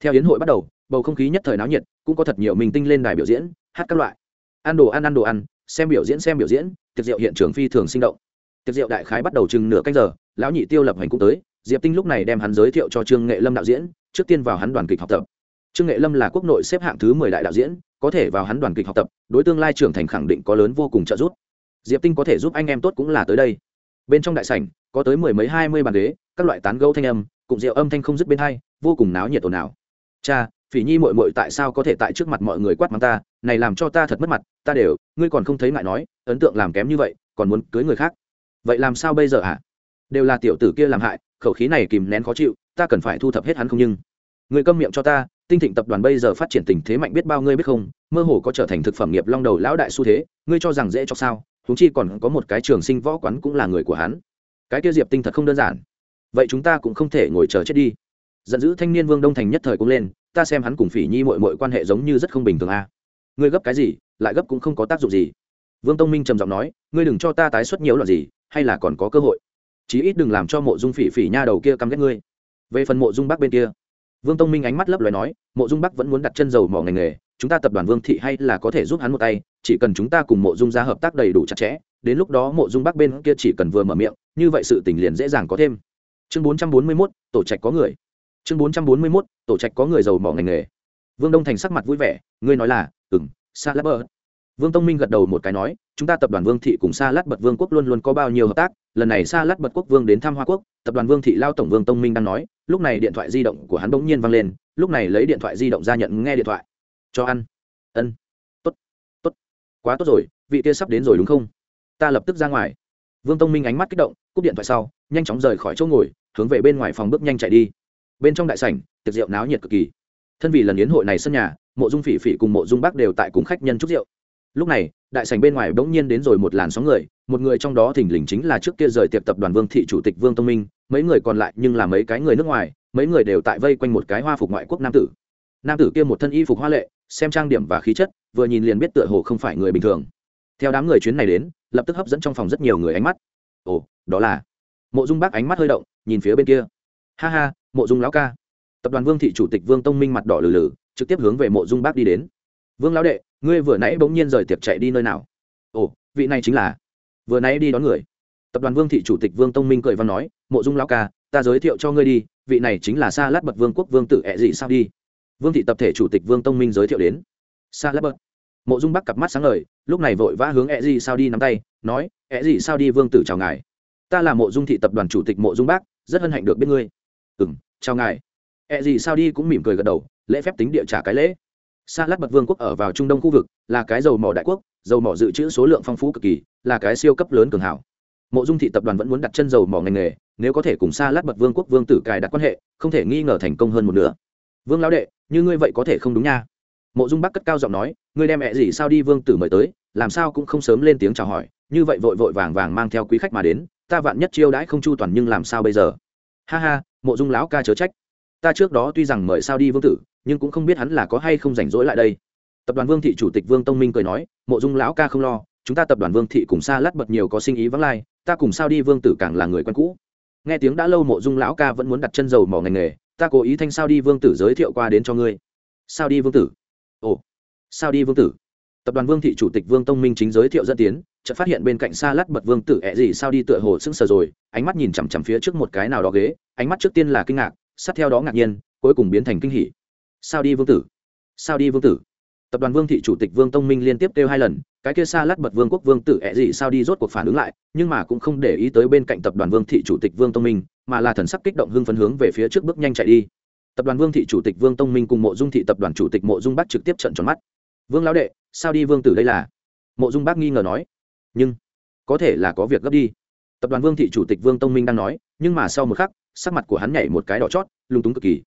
Theo hiến hội bắt đầu, bầu không khí nhất thời náo nhiệt, cũng có thật nhiều mình tinh lên đài biểu diễn, hát các loại. Ăn đồ ăn ăn đồ ăn xem biểu diễn, xem biểu diễn, tiệc rượu hiện trường phi thường sinh động. Tiệc rượu đại khái bắt đầu chừng nửa canh giờ, lão nhị tiêu lập hành cũng tới, diệp tinh lúc này đem hắn giới thiệu cho trương nghệ lâm đạo diễn, trước tiên vào hắn đoàn kịch học tập. Trương nghệ lâm là quốc nội xếp hạng thứ mười đại đạo diễn, có thể vào hắn đoàn kịch học tập, đối tương lai trưởng thành khẳng định có lớn vô cùng trợ giúp. Diệp tinh có thể giúp anh em tốt cũng là tới đây. Bên trong đại sảnh, có tới mười mấy, hai mươi bàn ghế, các loại tán gẫu thanh âm, cùng rượu âm thanh không dứt bên hai, vô cùng náo nhiệt ồn ào. Cha phỉ nhi mội mội tại sao có thể tại trước mặt mọi người quát mắng ta, này làm cho ta thật mất mặt, ta đều, ngươi còn không thấy ngại nói, ấn tượng làm kém như vậy, còn muốn cưới người khác. Vậy làm sao bây giờ hả? Đều là tiểu tử kia làm hại, khẩu khí này kìm nén khó chịu, ta cần phải thu thập hết hắn không nhưng. Người câm miệng cho ta, tinh thịnh tập đoàn bây giờ phát triển tình thế mạnh biết bao ngươi biết không, mơ hồ có trở thành thực phẩm nghiệp long đầu lão đại xu thế, ngươi cho rằng dễ cho sao chúng chi còn có một cái trường sinh võ quán cũng là người của hắn. Cái kia diệp tinh thật không đơn giản. Vậy chúng ta cũng không thể ngồi chờ chết đi. Giận dữ thanh niên vương đông thành nhất thời cũng lên ta xem hắn cùng phỉ nhi mội mội quan hệ giống như rất không bình thường a à. ngươi gấp cái gì, lại gấp cũng không có tác dụng gì. Vương tông minh trầm giọng nói, ngươi đừng cho ta tái xuất nhiều loạn gì, hay là còn có cơ hội. Chí ít đừng làm cho mộ dung phỉ phỉ nha đầu kia căm ghét ngươi. Về phần mộ dung bắc bên kia, vương tông minh ánh mắt lấp loài nói, mộ dung bắc vẫn muốn đặt chân dầu mỏ ngành nghề, chúng ta tập đoàn vương thị hay là có thể giúp hắn một tay, chỉ cần chúng ta cùng mộ dung ra hợp tác đầy đủ chặt chẽ, đến lúc đó mộ dung bắc bên kia chỉ cần vừa mở miệng, như vậy sự tình liền dễ dàng có thêm. Chương bốn trăm bốn mươi mốt, tổ trạch có người. Chương bốn trăm bốn mươi mốt tổ trạch có người giàu mỏ ngành nghề. Vương đông thành sắc mặt vui vẻ, ngươi nói là ừng Sa lắp bờ. Vương tông minh gật đầu một cái nói, chúng ta tập đoàn vương thị cùng Sa lát bật vương quốc luôn luôn có bao nhiêu hợp tác, lần này Sa lát bật quốc vương đến thăm hoa quốc, tập đoàn vương thị lao tổng vương tông minh đang nói, lúc này điện thoại di động của hắn bỗng nhiên vang lên, lúc này lấy điện thoại di động ra nhận nghe điện thoại. Cho ăn. Ân. Tốt. Tốt. Quá tốt rồi, vị kia sắp đến rồi đúng không? Ta lập tức ra ngoài. Vương tông minh ánh mắt kích động, cúp điện thoại sau, nhanh chóng rời khỏi chỗ ngồi, hướng về bên ngoài phòng bước nhanh chạy đi bên trong đại sảnh, tiệc rượu náo nhiệt cực kỳ. Thân vì lần yến hội này sân nhà, mộ dung phỉ phỉ cùng mộ dung bắc đều tại cùng khách nhân chúc rượu. Lúc này, đại sảnh bên ngoài bỗng nhiên đến rồi một làn sóng người, một người trong đó thình lình chính là trước kia rời tiệc tập đoàn vương thị chủ tịch vương tông minh, mấy người còn lại nhưng là mấy cái người nước ngoài, mấy người đều tại vây quanh một cái hoa phục ngoại quốc nam tử. Nam tử kia một thân y phục hoa lệ, xem trang điểm và khí chất, vừa nhìn liền biết tựa hồ không phải người bình thường. Theo đám người chuyến này đến, lập tức hấp dẫn trong phòng rất nhiều người ánh mắt. Ồ, đó là. Mộ dung bác ánh mắt hơi động, nhìn phía bên kia ha ha, mộ dung lão ca. Tập đoàn vương thị chủ tịch vương tông minh mặt đỏ lử lử trực tiếp hướng về mộ dung bác đi đến. Vương lão đệ, ngươi vừa nãy bỗng nhiên rời tiệc chạy đi nơi nào? Ồ, vị này chính là. Vừa nãy đi đón người. Tập đoàn vương thị chủ tịch vương tông minh cười văn nói, mộ dung lão ca, ta giới thiệu cho ngươi đi, vị này chính là sa lát bật vương quốc vương tử ẹ dị sao đi. Vương thị tập thể chủ tịch vương tông minh giới thiệu đến. Sa lát bật. Mộ dung bắc cặp mắt sáng ngời, lúc này vội vã hướng ẹ dị sao đi nắm tay, nói, ẹ dị sao đi vương tử chào ngài. Ta là mộ dung thị tập đoàn chủ tịch mộ dung bác, rất hân hạnh được biết ngươi ừ m chào ngài. Ẹ、e、gì sao đi cũng mỉm cười gật đầu, lễ phép tính địa trả cái lễ. Sa lát bật vương quốc ở vào trung đông khu vực, là cái dầu mỏ đại quốc, dầu mỏ dự trữ số lượng phong phú cực kỳ, là cái siêu cấp lớn cường hảo. Mộ dung thị tập đoàn vẫn muốn đặt chân dầu mỏ ngành nghề, nếu có thể cùng Sa lát bật vương quốc vương tử cài đặt quan hệ, không thể nghi ngờ thành công hơn một nửa. Vương lão đệ, như ngươi vậy có thể không đúng nha. Mộ dung bắc cất cao giọng nói, ngươi đem mẹ gì sao đi vương tử mời tới, làm sao cũng không sớm lên tiếng chào hỏi, như vậy vội vội vàng vàng mang theo quý khách mà đến, ta vạn nhất chiêu đãi không chu toàn nhưng làm sao bây giờ? Ha ha, mộ dung lão ca chớ trách. Ta trước đó tuy rằng mời sao đi vương tử, nhưng cũng không biết hắn là có hay không rảnh rỗi lại đây. Tập đoàn vương thị chủ tịch vương tông minh cười nói, mộ dung lão ca không lo, chúng ta tập đoàn vương thị cùng xa lát bật nhiều có sinh ý vắng lai, ta cùng sao đi vương tử càng là người quen cũ. Nghe tiếng đã lâu mộ dung lão ca vẫn muốn đặt chân dầu mỏ ngành nghề, ta cố ý thanh sao đi vương tử giới thiệu qua đến cho ngươi. Sao đi vương tử? Ồ, sao đi vương tử? Tập đoàn vương thị chủ tịch vương tông minh chính giới thiệu dẫn tiến, chợt phát hiện bên cạnh xa lát bật vương tử ẹ gì sao đi tựa hồ sững sờ rồi ánh mắt nhìn chằm chằm phía trước một cái nào đó ghế, ánh mắt trước tiên là kinh ngạc, sát theo đó ngạc nhiên, cuối cùng biến thành kinh hỉ. Sao đi vương tử? Sao đi vương tử? Tập đoàn vương thị chủ tịch vương tông minh liên tiếp kêu hai lần, cái kia xa lát bật vương quốc vương tử ẹ gì sao đi rốt cuộc phản ứng lại, nhưng mà cũng không để ý tới bên cạnh tập đoàn vương thị chủ tịch vương tông minh, mà là thần sắc kích động hưng phấn hướng về phía trước bước nhanh chạy đi. Tập đoàn vương thị chủ tịch vương tông minh cùng mộ dung thị tập đoàn chủ tịch mộ dung bắc trực tiếp trận tròn mắt. Vương lão đệ, sao đi vương tử đây là? Mộ dung bắc nghi ngờ nói. Nhưng, có thể là có việc gấp đi tập đoàn vương thị chủ tịch vương tông minh đang nói, nhưng mà sau một khắc, sắc mặt của hắn nhảy một cái đỏ chót lung túng cực kỳ.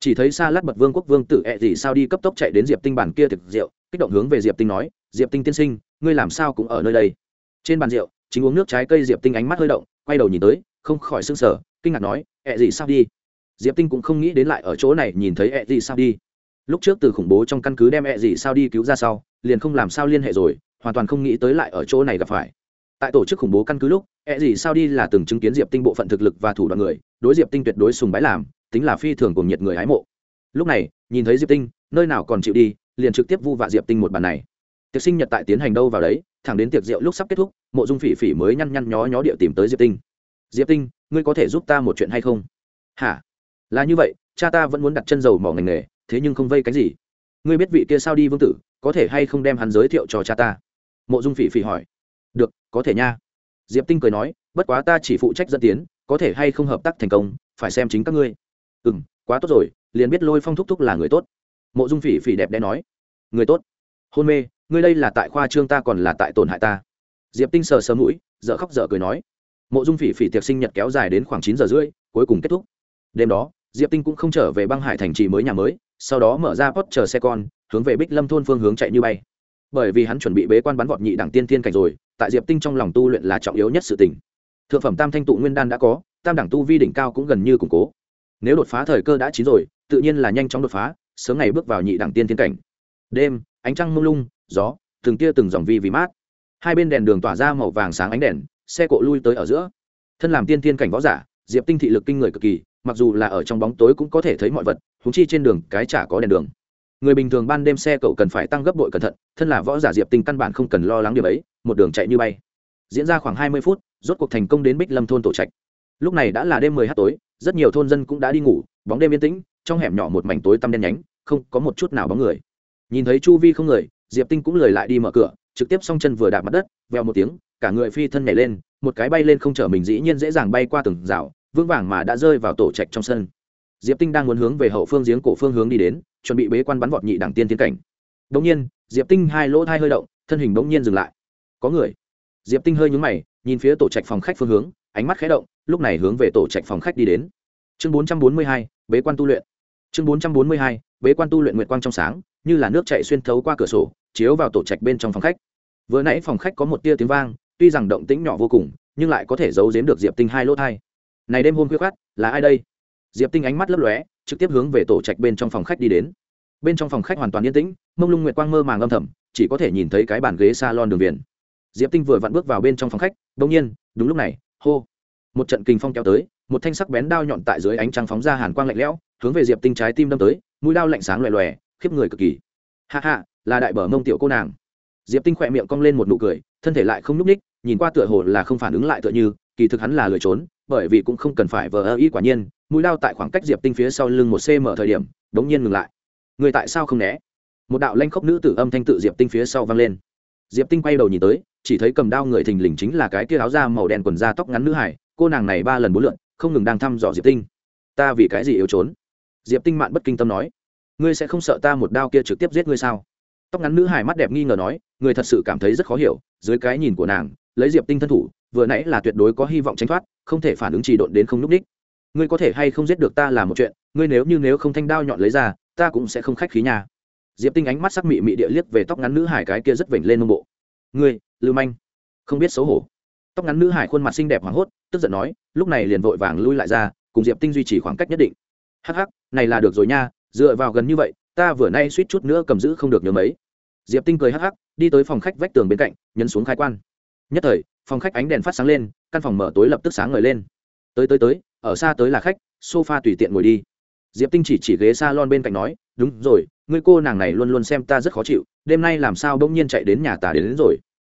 Chỉ thấy xa lát bật vương quốc vương tử ẹ gì sao đi cấp tốc chạy đến diệp tinh bản kia thực rượu, kích động hướng về diệp tinh nói, diệp tinh tiên sinh, ngươi làm sao cũng ở nơi đây? Trên bàn rượu, chính uống nước trái cây diệp tinh ánh mắt hơi động, quay đầu nhìn tới, không khỏi s ư n g sở kinh ngạc nói, ẹ gì sao đi? Diệp tinh cũng không nghĩ đến lại ở chỗ này nhìn thấy ẹ gì sao đi. Lúc trước từ khủng bố trong căn cứ đem ẹ gì sao đi cứu ra sau, liền không làm sao liên hệ rồi, hoàn toàn không nghĩ tới lại ở chỗ này gặp phải tại tổ chức khủng bố căn cứ lúc ẹ gì sao đi là từng chứng kiến diệp tinh bộ phận thực lực và thủ đoạn người, đối diệp tinh tuyệt đối sùng bái làm, tính là phi thường cùng nhiệt người hái mộ. Lúc này, nhìn thấy diệp tinh, nơi nào còn chịu đi, liền trực tiếp vu vạ diệp tinh một bàn này. Tiệc sinh nhật tại tiến hành đâu vào đấy, thẳng đến tiệc rượu lúc sắp kết thúc, mộ dung phỉ phỉ mới nhăn nhăn nhó nhó địa tìm tới diệp tinh. Diệp tinh, ngươi có thể giúp ta một chuyện hay không? Hả? Là như vậy, cha ta vẫn muốn đặt chân dầu mỏ ngành nghề, thế nhưng không vây cái gì. Ngươi biết vị kia sao đi vương tử, có thể hay không đem hắn giới thiệu cho cha ta? Mộ dung phỉ phỉ hỏi được, có thể nha. Diệp tinh cười nói, bất quá ta chỉ phụ trách dẫn tiến, có thể hay không hợp tác thành công, phải xem chính các ngươi. Ừ m quá tốt rồi, liền biết lôi phong thúc thúc là người tốt. Mộ dung phỉ phỉ đẹp đẽ nói, người tốt. Hôn mê, ngươi đây là tại khoa trương ta còn là tại tổn hại ta. Diệp tinh sờ sờ mũi dợ khóc dợ cười nói, mộ dung phỉ phỉ tiệc sinh nhật kéo dài đến khoảng chín giờ rưỡi, cuối cùng kết thúc. Đêm đó, diệp tinh cũng không trở về băng hải thành trì mới nhà mới, sau đó mở ra pot chờ xe con, hướng về bích lâm thôn phương hướng chạy như bay. Bởi vì hắn chuẩn bị bế quan bắn vọt nhị đẳng tiên tiên cảnh rồi tại diệp tinh trong lòng tu luyện là trọng yếu nhất sự tình. Thượng phẩm tam thanh tụ nguyên đan đã có, tam đẳng tu vi đỉnh cao cũng gần như củng cố. Nếu đột phá thời cơ đã chín rồi, tự nhiên là nhanh chóng đột phá, sớm ngày bước vào nhị đẳng tiên thiên cảnh. Đêm, ánh trăng mông lung, gió, từng tia từng dòng vi vì mát. Hai bên đèn đường tỏa ra màu vàng sáng ánh đèn, xe cộ lui tới ở giữa. Thân làm tiên thiên cảnh võ giả, diệp tinh thị lực kinh người cực kỳ, mặc dù là ở trong bóng tối cũng có thể thấy mọi vật húng chi trên đường cái chả có đèn đường người bình thường ban đêm xe cậu cần phải tăng gấp bội cẩn thận, thân là võ giả diệp tinh căn bản không cần lo lắng điều ấy, một đường chạy như bay. Diễn ra khoảng hai mươi phút, rốt cuộc thành công đến bích lâm thôn tổ trạch. Lúc này đã là đêm mười h tối, rất nhiều thôn dân cũng đã đi ngủ, bóng đêm yên tĩnh, trong hẻm nhỏ một mảnh tối tăm đen nhánh, không có một chút nào bóng người. Nhìn thấy chu vi không người, diệp tinh cũng lười lại đi mở cửa, trực tiếp s chân vừa đạp mặt đất veo một tiếng, cả người phi thân nhảy lên, một cái bay lên không chở mình dĩ nhiên dễ dàng bay qua từng rào, vững vàng mà đã rơi vào tổ trạch trong sân. Diệp tinh đang muốn hướng về hậu phương giếng cổ phương hướng đi đến chuẩn bị bế quan bắn vọt nhị đẳng tiên tiến cảnh. Đống nhiên, diệp tinh hai lỗ thai hơi động, thân hình đống nhiên dừng lại. Có người. Diệp tinh hơi nhướng mày, nhìn phía tổ trạch phòng khách phương hướng, ánh mắt khẽ động, lúc này hướng về tổ trạch phòng khách đi đến. Chương bốn trăm bốn mươi hai, bế quan tu luyện. Chương bốn trăm bốn mươi hai, bế quan tu luyện nguyệt quang trong sáng, như là nước chảy xuyên thấu qua cửa sổ, chiếu vào tổ trạch bên trong phòng khách. Vừa nãy phòng khách có một tia tiếng vang, tuy rằng động tĩnh nhỏ vô cùng, nhưng lại có thể giấu giếm được diệp tinh hai lỗ thai. Này đêm hôm khuya khát là ai đây? Diệp tinh ánh mắt lấp lóe trực tiếp hướng về tổ trạch bên trong phòng khách đi đến. Bên trong phòng khách hoàn toàn yên tĩnh, mông lung nguyệt quang mơ màng âm thầm, chỉ có thể nhìn thấy cái bàn ghế s a lon đường viền. Diệp tinh vừa vặn bước vào bên trong phòng khách đ ỗ n g nhiên, đúng lúc này, hô. Một trận kinh phong kéo tới, một thanh sắc bén đao nhọn tại dưới ánh trăng phóng ra hàn quang lạnh lẽo, hướng về diệp tinh trái tim đâm tới, mũi đao lạnh sáng lòe lòe khiếp người cực kỳ. Hạ hạ là đại bờ mông tiểu cô nàng. Diệp tinh khỏe miệng cong lên một nụ cười, thân thể lại không n ú c ních nhìn qua tựa hồ là không phản ứng lại tựa như kỳ thực hắn là lừa trốn, bởi vì cũng không cần phải vờ ơ ý quả nhiên, mũi lao tại khoảng cách diệp tinh phía sau lưng một cm thời điểm đ ố n g nhiên ngừng lại. Người tại sao không né? Một đạo lanh khốc nữ tử âm thanh tự diệp tinh phía sau vang lên. Diệp tinh quay đầu nhìn tới, chỉ thấy cầm đao người thình lình chính là cái kia áo da màu đen quần da tóc ngắn nữ hải, cô nàng này ba lần bốn lượn, không ngừng đang thăm dò diệp tinh. Ta vì cái gì yếu trốn? Diệp tinh mạn bất kinh tâm nói. Ngươi sẽ không sợ ta một đao kia trực tiếp giết ngươi sao? Tóc ngắn nữ hài mắt đẹp nghi ngờ nói, người thật sự cảm thấy rất khó hiểu, dưới cái nhìn của nàng lấy diệp tinh thân thủ, vừa nãy là tuyệt đối có hy vọng tránh thoát, không thể phản ứng trì độn đến không núp đích ngươi có thể hay không giết được ta là một chuyện, ngươi nếu như nếu không thanh đao nhọn lấy ra, ta cũng sẽ không khách khí nhà diệp tinh ánh mắt sắc mị mị địa liếc về tóc ngắn nữ hải cái kia rất vểnh lên nông bộ. Ngươi, lưu manh, không biết xấu hổ. Tóc ngắn nữ hải khuôn mặt xinh đẹp hoảng hốt, tức giận nói, lúc này liền vội vàng lui lại ra, cùng diệp tinh duy trì khoảng cách nhất định. Hắc hắc, này là được rồi nha, dựa vào gần như vậy, ta vừa nay suýt chút nữa cầm giữ không được nhớ mấy. Diệp tinh cười hắc hắc, đi tới phòng khách vách tường bên cạnh, nhấn xuống khai quan nhất thời phòng khách ánh đèn phát sáng lên căn phòng mở tối lập tức sáng ngời lên. Tới tới tới ở xa tới là khách sofa tùy tiện ngồi đi. Diệp tinh chỉ chỉ ghế s a lon bên cạnh nói đúng rồi ngươi cô nàng này luôn luôn xem ta rất khó chịu đêm nay làm sao bỗng nhiên chạy đến nhà ta đến, đến rồi.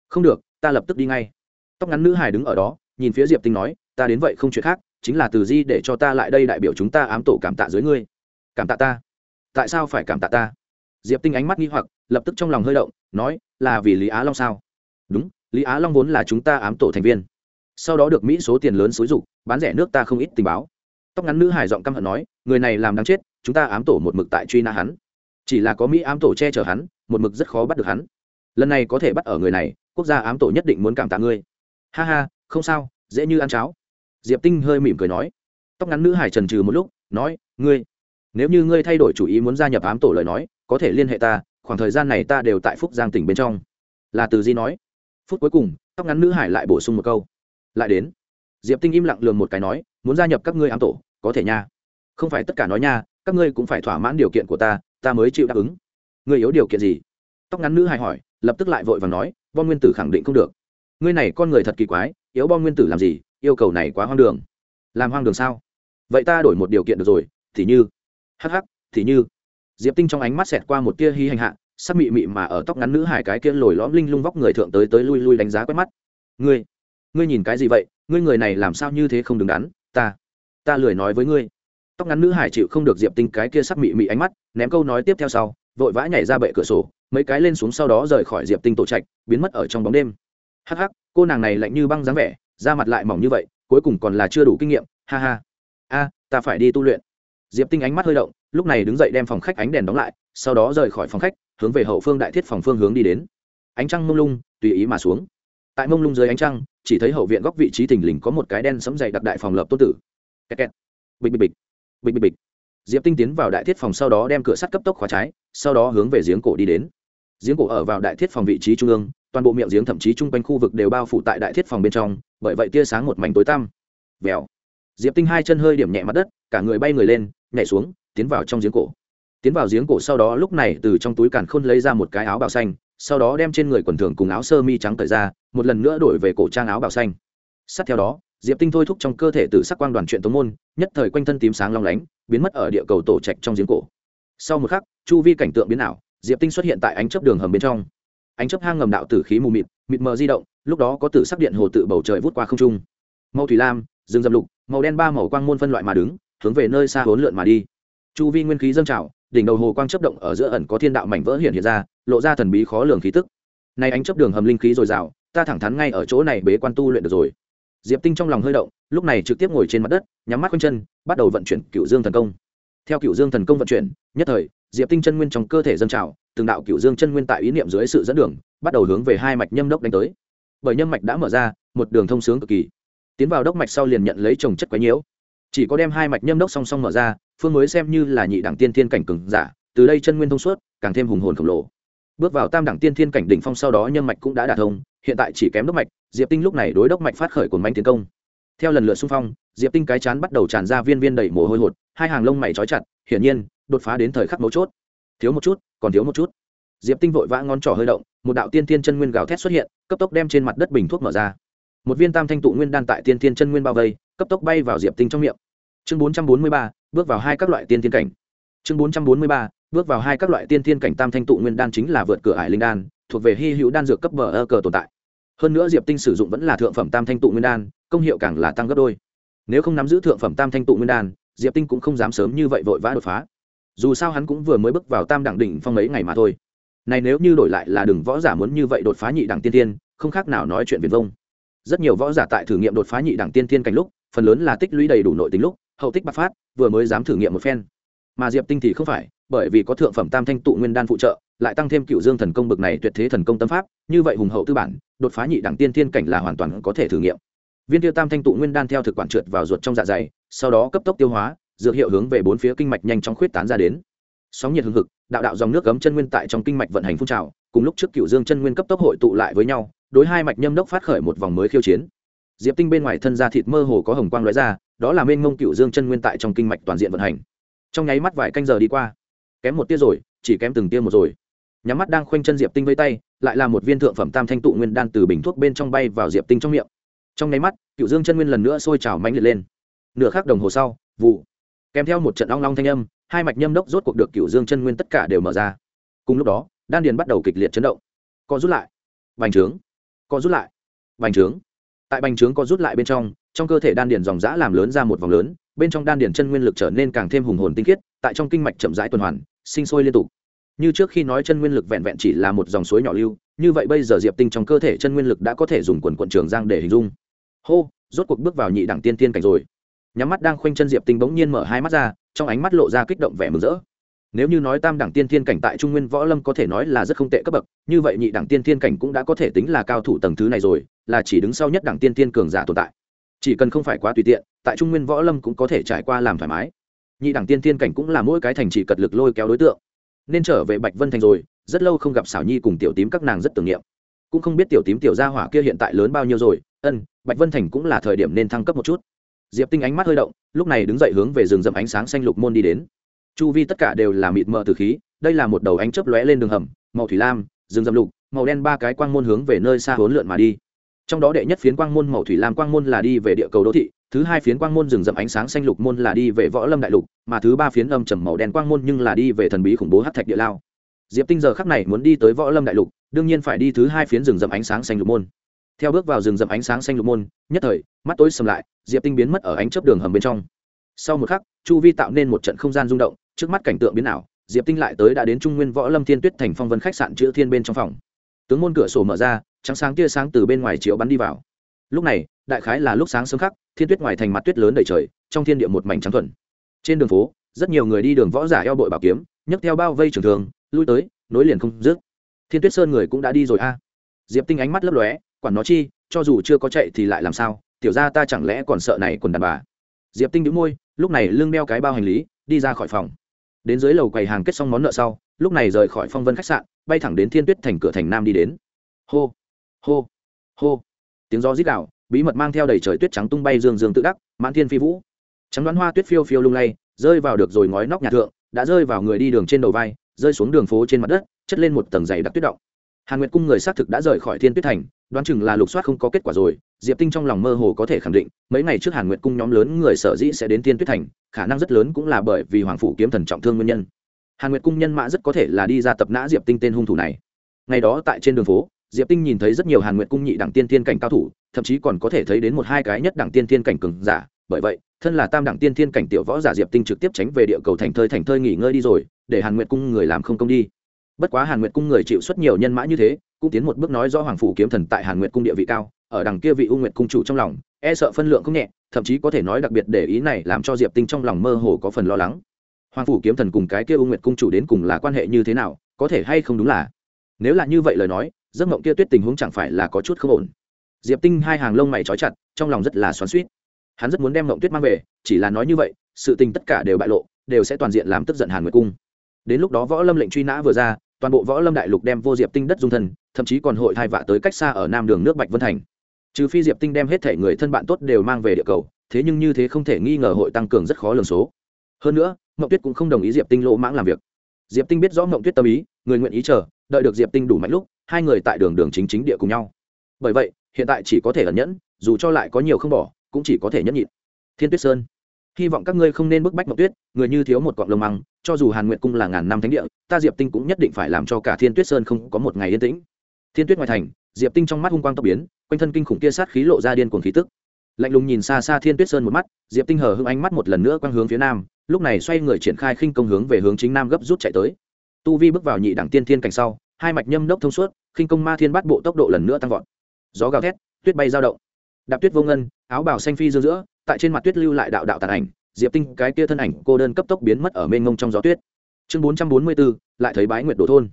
Không được ta lập tức đi ngay. Tóc ngắn nữ hài đứng ở đó nhìn phía diệp tinh nói ta đến vậy không chuyện khác chính là từ di để cho ta lại đây đại biểu chúng ta ám tổ cảm tạ dưới ngươi. Cảm tạ ta? Tại sao phải cảm tạ ta? Diệp tinh ánh mắt nghi hoặc lập tức trong lòng hơi động nói là vì lý á long sao? Đúng lý á long vốn là chúng ta ám tổ thành viên. Sau đó được mỹ số tiền lớn xúi rục bán rẻ nước ta không ít tình báo. Tóc ngắn nữ hải giọng căm hận nói, người này làm đáng chết, chúng ta ám tổ một mực tại truy nã hắn. Chỉ là có mỹ ám tổ che chở hắn, một mực rất khó bắt được hắn. Lần này có thể bắt ở người này, quốc gia ám tổ nhất định muốn cảm tạ ngươi. Ha ha, không sao, dễ như ăn cháo. Diệp tinh hơi mỉm cười nói. Tóc ngắn nữ hải trần trừ một lúc, nói, ngươi, nếu như ngươi thay đổi chủ ý muốn gia nhập ám tổ lời nói, có thể liên hệ ta, khoảng thời gian này ta đều tại phúc giang tỉnh bên trong. Là từ di nói phút cuối cùng, tóc ngắn nữ hải lại bổ sung một câu. Lại đến. Diệp tinh im lặng lường một cái nói, muốn gia nhập các ngươi ám tổ, có thể nha. Không phải tất cả nói nha, các ngươi cũng phải thỏa mãn điều kiện của ta ta mới chịu đáp ứng. Ngươi yếu điều kiện gì? Tóc ngắn nữ hải hỏi, lập tức lại vội và nói, bom nguyên tử khẳng định không được. Ngươi này con người thật kỳ quái, yếu bom nguyên tử làm gì, yêu cầu này quá hoang đường. Làm hoang đường sao? Vậy ta đổi một điều kiện được rồi, thì như. Hắc hắc, thì như. Diệp tinh trong ánh mắt xẹt qua một tia hí hành hạ sắc mị mị mà ở tóc ngắn nữ hải cái kia lồi lõm linh lung vóc người thượng tới tới lui lui đánh giá quét mắt. Ngươi ngươi nhìn cái gì vậy? Ngươi người này làm sao như thế không đứng đắn? Ta ta lười nói với ngươi. Tóc ngắn nữ hải chịu không được diệp tinh cái kia sắc mị mị ánh mắt, ném câu nói tiếp theo sau, vội vã nhảy ra bệ cửa sổ, mấy cái lên xuống sau đó rời khỏi diệp tinh tổ trạch, biến mất ở trong bóng đêm. Hắc hắc, cô nàng này lạnh như băng dáng vẻ, da mặt lại mỏng như vậy, cuối cùng còn là chưa đủ kinh nghiệm, ha ha. A, ta phải đi tu luyện. Diệp tinh ánh mắt hơi động, lúc này đứng dậy đem phòng khách ánh đèn đóng lại sau đó rời khỏi phòng khách, hướng về hậu phương đại thiết phòng phương hướng đi đến. Ánh trăng mông lung, tùy ý mà xuống. Tại mông lung dưới ánh trăng, chỉ thấy hậu viện góc vị trí thình lình có một cái đen sẫm dày đặc đại phòng lập tôn tử. Kẹt kẹt. bịch bịch bịch. Bịch bịch bịch. Diệp tinh tiến vào đại thiết phòng sau đó đem cửa sắt cấp tốc khóa trái, sau đó hướng về giếng cổ đi đến. Giếng cổ ở vào đại thiết phòng vị trí trung ương, toàn bộ miệng giếng thậm chí chung quanh khu vực đều bao phủ tại đại thiết phòng bên trong, bởi vậy tia sáng một mảnh tối tăm. Vèo. Diệp tinh hai chân hơi điểm nhẹ mặt đất, cả người bay người lên, nhảy xuống, tiến vào trong giếng cổ tiến vào giếng cổ sau đó lúc này từ trong túi càn khôn lấy ra một cái áo bào xanh, sau đó đem trên người quần thường cùng áo sơ mi trắng cởi ra, một lần nữa đổi về cổ trang áo bào xanh. Sát theo đó, diệp tinh thôi thúc trong cơ thể từ sắc quang đoàn chuyện tống môn, nhất thời quanh thân tím sáng long lánh, biến mất ở địa cầu tổ trạch trong giếng cổ. Sau một khắc, chu vi cảnh tượng biến ảo, diệp tinh xuất hiện tại ánh chấp đường hầm bên trong. Ánh chấp hang ngầm đạo tử khí mù mịt mịt mờ di động, lúc đó có tử sắc điện hồ tự bầu trời vút qua không trung. Màu thủy lam, rừng dầm lục, màu đen ba màu quang môn phân loại mà đứng, hướng về nơi xa hốn lượn mà đi. Chu vi nguyên khí dâng trào đỉnh đầu hồ quang chấp động ở giữa ẩn có thiên đạo mảnh vỡ hiện hiện ra, lộ ra thần bí khó lường khí tức. Nay ánh chấp đường hầm linh khí dồi dào, ta thẳng thắn ngay ở chỗ này bế quan tu luyện được rồi. Diệp tinh trong lòng hơi động, lúc này trực tiếp ngồi trên mặt đất, nhắm mắt quanh chân, bắt đầu vận chuyển cựu dương thần công. Theo cựu dương thần công vận chuyển, nhất thời, diệp tinh chân nguyên trong cơ thể dâng trào, từng đạo cựu dương chân nguyên tại ý niệm dưới sự dẫn đường, bắt đầu hướng về hai mạch nhâm đốc đánh tới. Bởi nhâm mạch đã mở ra, một đường thông sướng cực kỳ. Tiến vào đốc mạch sau liền nhận lấy trồng chất quấy nhiễu. Chỉ có đem hai mạch nhâm đốc song song mở ra phương mới xem như là nhị đẳng tiên thiên cảnh cường giả, từ đây chân nguyên thông suốt, càng thêm hùng hồn khổng lồ. Bước vào tam đẳng tiên thiên cảnh đỉnh phong sau đó nhân mạch cũng đã đả thông, hiện tại chỉ kém đốc mạch, diệp tinh lúc này đối đốc mạch phát khởi cồn manh tiến công. Theo lần lượt xung phong, diệp tinh cái chán bắt đầu tràn ra viên viên đầy mồ hôi hột, hai hàng lông mày trói chặt, hiển nhiên, đột phá đến thời khắc mấu chốt. Thiếu một chút, còn thiếu một chút. Diệp tinh vội vã ngón trỏ hơi động, một đạo tiên thiên chân nguyên gào thét xuất hiện, cấp tốc đem trên mặt đất bình thuốc mở ra. Một viên tam thanh tụ nguyên đan tại tiên thiên chân nguyên bao vây, cấp tốc bay vào diệp tinh trong miệng. Chương bốn trăm bốn mươi ba bước vào hai các loại tiên thiên cảnh. Chương bốn trăm bốn mươi ba, bước vào hai các loại tiên thiên cảnh tam thanh tụ nguyên đan chính là vượt cửa ải linh đan, thuộc về hy hữu đan dược cấp bờ ơ cờ tồn tại. Hơn nữa diệp tinh sử dụng vẫn là thượng phẩm tam thanh tụ nguyên đan, công hiệu càng là tăng gấp đôi. Nếu không nắm giữ thượng phẩm tam thanh tụ nguyên đan, diệp tinh cũng không dám sớm như vậy vội vã đột phá. Dù sao hắn cũng vừa mới bước vào tam đẳng đỉnh phong mấy ngày mà thôi. Này nếu như đổi lại là đừng võ giả muốn như vậy đột phá nhị đẳng tiên tiên không khác nào nói chuyện viền vông. Rất nhiều võ giả tại thử nghiệm đột phá nhị đẳng tiên tiên cảnh lúc, phần lớn là tích lũy đầy đủ nội tính lúc hậu tích bạc phát, vừa mới dám thử nghiệm một phen. Mà diệp tinh thì không phải, bởi vì có thượng phẩm tam thanh tụ nguyên đan phụ trợ, lại tăng thêm cựu dương thần công bực này tuyệt thế thần công tâm pháp, như vậy hùng hậu tư bản, đột phá nhị đẳng tiên thiên cảnh là hoàn toàn có thể thử nghiệm. Viên tiêu tam thanh tụ nguyên đan theo thực quản trượt vào ruột trong dạ dày, sau đó cấp tốc tiêu hóa, dược hiệu hướng về bốn phía kinh mạch nhanh chóng khuyết tán ra đến. Sóng nhiệt hưng hực, đạo đạo dòng nước cấm chân nguyên tại trong kinh mạch vận hành phun trào, cùng lúc trước cựu dương chân nguyên cấp tốc hội tụ lại với nhau, đối hai mạch nhâm đốc phát khởi một vòng mới khiêu chiến. Diệp tinh bên ngoài thân da thịt mơ hồ có hồng quang lóe ra đó là mênh mông cựu dương chân nguyên tại trong kinh mạch toàn diện vận hành. Trong nháy mắt vài canh giờ đi qua, kém một tia rồi, chỉ kém từng tia một rồi. Nhắm mắt đang khoanh chân diệp tinh với tay, lại là một viên thượng phẩm tam thanh tụ nguyên đan từ bình thuốc bên trong bay vào diệp tinh trong miệng. Trong nháy mắt, cựu dương chân nguyên lần nữa sôi trào mãnh liệt lên. Nửa khắc đồng hồ sau, vụ. Kèm theo một trận long long thanh âm, hai mạch nhâm đốc rốt cuộc được cựu dương chân nguyên tất cả đều mở ra. Cùng lúc đó, đan điền bắt đầu kịch liệt chấn động. Co rút lại. Bành trướng. Co rút lại. Bành trướng. Tại bành trướng co rút lại bên trong trong cơ thể đan điền dòng dã làm lớn ra một vòng lớn, bên trong đan điền chân nguyên lực trở nên càng thêm hùng hồn tinh khiết, tại trong kinh mạch chậm rãi tuần hoàn, sinh sôi liên tục. Như trước khi nói chân nguyên lực vẹn vẹn chỉ là một dòng suối nhỏ lưu, như vậy bây giờ diệp tinh trong cơ thể chân nguyên lực đã có thể dùng quần quận trường giang để hình dung. Hô, rốt cuộc bước vào nhị đẳng tiên tiên cảnh rồi. Nhắm mắt đang khoanh chân diệp tinh bỗng nhiên mở hai mắt ra, trong ánh mắt lộ ra kích động vẻ mừng rỡ. Nếu như nói tam đẳng tiên thiên cảnh tại trung nguyên võ lâm có thể nói là rất không tệ cấp bậc, như vậy nhị đẳng tiên thiên cảnh cũng đã có thể tính là cao thủ tầng thứ này rồi, là chỉ đứng sau nhất đẳng tiên thiên cường giả tồn tại chỉ cần không phải quá tùy tiện, tại trung nguyên võ lâm cũng có thể trải qua làm thoải mái. Nhị đẳng tiên thiên cảnh cũng là mỗi cái thành chỉ cật lực lôi kéo đối tượng. Nên trở về bạch vân thành rồi, rất lâu không gặp xảo nhi cùng tiểu tím các nàng rất tưởng niệm. Cũng không biết tiểu tím tiểu gia hỏa kia hiện tại lớn bao nhiêu rồi, ân, bạch vân thành cũng là thời điểm nên thăng cấp một chút. Diệp tinh ánh mắt hơi động, lúc này đứng dậy hướng về rừng rậm ánh sáng xanh lục môn đi đến. Chu vi tất cả đều là mịt mờ từ khí, đây là một đầu ánh chớp lóe lên đường hầm, màu thủy lam, rừng rậm lục, màu đen ba cái quang môn hướng về nơi xa hốn lượn mà đi trong đó đệ nhất phiến quang môn màu thủy lam quang môn là đi về địa cầu đô thị, thứ hai phiến quang môn rừng rậm ánh sáng xanh lục môn là đi về võ lâm đại lục, mà thứ ba phiến âm trầm màu đen quang môn nhưng là đi về thần bí khủng bố hát thạch địa lao. Diệp tinh giờ khắc này muốn đi tới võ lâm đại lục, đương nhiên phải đi thứ hai phiến rừng rậm ánh sáng xanh lục môn. Theo bước vào rừng rậm ánh sáng xanh lục môn, nhất thời, mắt tối sầm lại, diệp tinh biến mất ở ánh chớp đường hầm bên trong. Sau một khắc, chu vi tạo nên một trận không gian rung động, trước mắt cảnh tượng biến ảo, diệp tinh lại tới đã đến trung nguyên võ lâm thiên tuyết thành phong vân khách sạn chữ thiên bên trong phòng. Tướng môn cửa sổ mở ra trắng sáng tia sáng từ bên ngoài chiếu bắn đi vào. Lúc này, đại khái là lúc sáng sớm khắc, thiên tuyết ngoài thành mặt tuyết lớn đầy trời, trong thiên địa một mảnh trắng thuần. Trên đường phố, rất nhiều người đi đường võ giả eo bội bảo kiếm, nhấc theo bao vây trường thường lui tới, nối liền không dứt. Thiên tuyết sơn người cũng đã đi rồi a. Diệp tinh ánh mắt lấp lóe, quản nó chi, cho dù chưa có chạy thì lại làm sao, tiểu ra ta chẳng lẽ còn sợ này quần đàn bà? Diệp tinh đĩu môi, lúc này lưng đeo cái bao hành lý, đi ra khỏi phòng. Đến dưới lầu quầy hàng kết xong món nợ sau, lúc này rời khỏi phong vân khách sạn, bay thẳng đến thiên tuyết thành cửa thành nam đi đến. Hô! Hô hô. Tiếng gió rít đạo bí mật mang theo đầy trời tuyết trắng tung bay dương dương tự đắc, mãn thiên phi vũ. Trắng đoán hoa tuyết phiêu phiêu lung lay, rơi vào được rồi ngói nóc nhà thượng, đã rơi vào người đi đường trên đầu vai, rơi xuống đường phố trên mặt đất, chất lên một tầng dày đặc tuyết động. Hàn nguyệt cung người xác thực đã rời khỏi thiên tuyết thành, đoán chừng là lục soát không có kết quả rồi, diệp tinh trong lòng mơ hồ có thể khẳng định, mấy ngày trước hàn nguyệt cung nhóm lớn người sở dĩ sẽ đến thiên tuyết thành, khả năng rất lớn cũng là bởi vì hoàng phủ kiếm thần trọng thương nguyên nhân. Hàn nguyệt cung nhân mã rất có thể là đi ra tập nã diệp tinh tên hung thủ này. Ngày đó tại trên đường phố diệp tinh nhìn thấy rất nhiều hàn nguyệt cung nhị đẳng tiên thiên cảnh cao thủ, thậm chí còn có thể thấy đến một hai cái nhất đẳng tiên thiên cảnh cường giả. Bởi vậy, thân là tam đẳng tiên thiên cảnh tiểu võ giả diệp tinh trực tiếp tránh về địa cầu thành thơi thành thơi nghỉ ngơi đi rồi, để hàn nguyệt cung người làm không công đi. Bất quá hàn nguyệt cung người chịu xuất nhiều nhân mã như thế, cũng tiến một bước nói rõ hoàng phủ kiếm thần tại hàn nguyệt cung địa vị cao, ở đằng kia vị u nguyệt cung chủ trong lòng e sợ phân lượng không nhẹ, thậm chí có thể nói đặc biệt để ý này làm cho diệp tinh trong lòng mơ hồ có phần lo lắng. Hoàng phủ kiếm thần cùng cái kia u nguyệt cung chủ đến cùng là quan hệ như thế nào, có thể hay không đúng là? Nếu là như vậy lời nói giấc mộng kia tuyết tình huống chẳng phải là có chút không ổn. Diệp tinh hai hàng lông mày trói chặt, trong lòng rất là xoắn suýt hắn rất muốn đem mộng tuyết mang về, chỉ là nói như vậy, sự tình tất cả đều bại lộ, đều sẽ toàn diện làm tức giận hàn nguyệt cung. Đến lúc đó võ lâm lệnh truy nã vừa ra, toàn bộ võ lâm đại lục đem vô diệp tinh đất dung thần thậm chí còn hội thai vạ tới cách xa ở nam đường nước bạch vân thành. Trừ phi diệp tinh đem hết thể người thân bạn tốt đều mang về địa cầu, thế nhưng như thế không thể nghi ngờ hội tăng cường rất khó lường số. Hơn nữa mậu tuyết cũng không đồng ý diệp tinh lỗ mãng làm việc. Diệp tinh biết rõ mậu tuyết tâm ý, người nguyện ý chờ, đợi được diệp tinh đủ mạnh lúc hai người tại đường đường chính chính địa cùng nhau. Bởi vậy, hiện tại chỉ có thể ẩn nhẫn, dù cho lại có nhiều không bỏ, cũng chỉ có thể nhẫn nhịn. Thiên tuyết sơn, hy vọng các ngươi không nên bức bách mộng tuyết, người như thiếu một cọng lông măng, cho dù hàn nguyệt cung là ngàn năm thánh địa, ta diệp tinh cũng nhất định phải làm cho cả thiên tuyết sơn không có một ngày yên tĩnh. Thiên tuyết ngoài thành, diệp tinh trong mắt hung quang tốc biến, quanh thân kinh khủng kia sát khí lộ ra điên cuồng khí tức. Lạnh lùng nhìn xa xa thiên tuyết sơn một mắt, diệp tinh hờ hưng ánh mắt một lần nữa quang hướng phía nam, lúc này xoay người triển khai khinh công hướng về hướng chính nam gấp rút chạy tới. Tu vi bước vào nhị đẳng tiên thiên cảnh sau hai mạch nhâm đốc thông suốt, khinh công ma thiên bắt bộ tốc độ lần nữa tăng vọt. Gió gào thét, tuyết bay dao động. Đạp tuyết vô ngân, áo bào xanh phi dương giữa, tại trên mặt tuyết lưu lại đạo đạo tàn ảnh, diệp tinh cái kia thân ảnh, cô đơn cấp tốc biến mất ở mênh ngông trong gió tuyết. Chương bốn trăm bốn mươi b ố lại thấy bái nguyệt đồ thôn.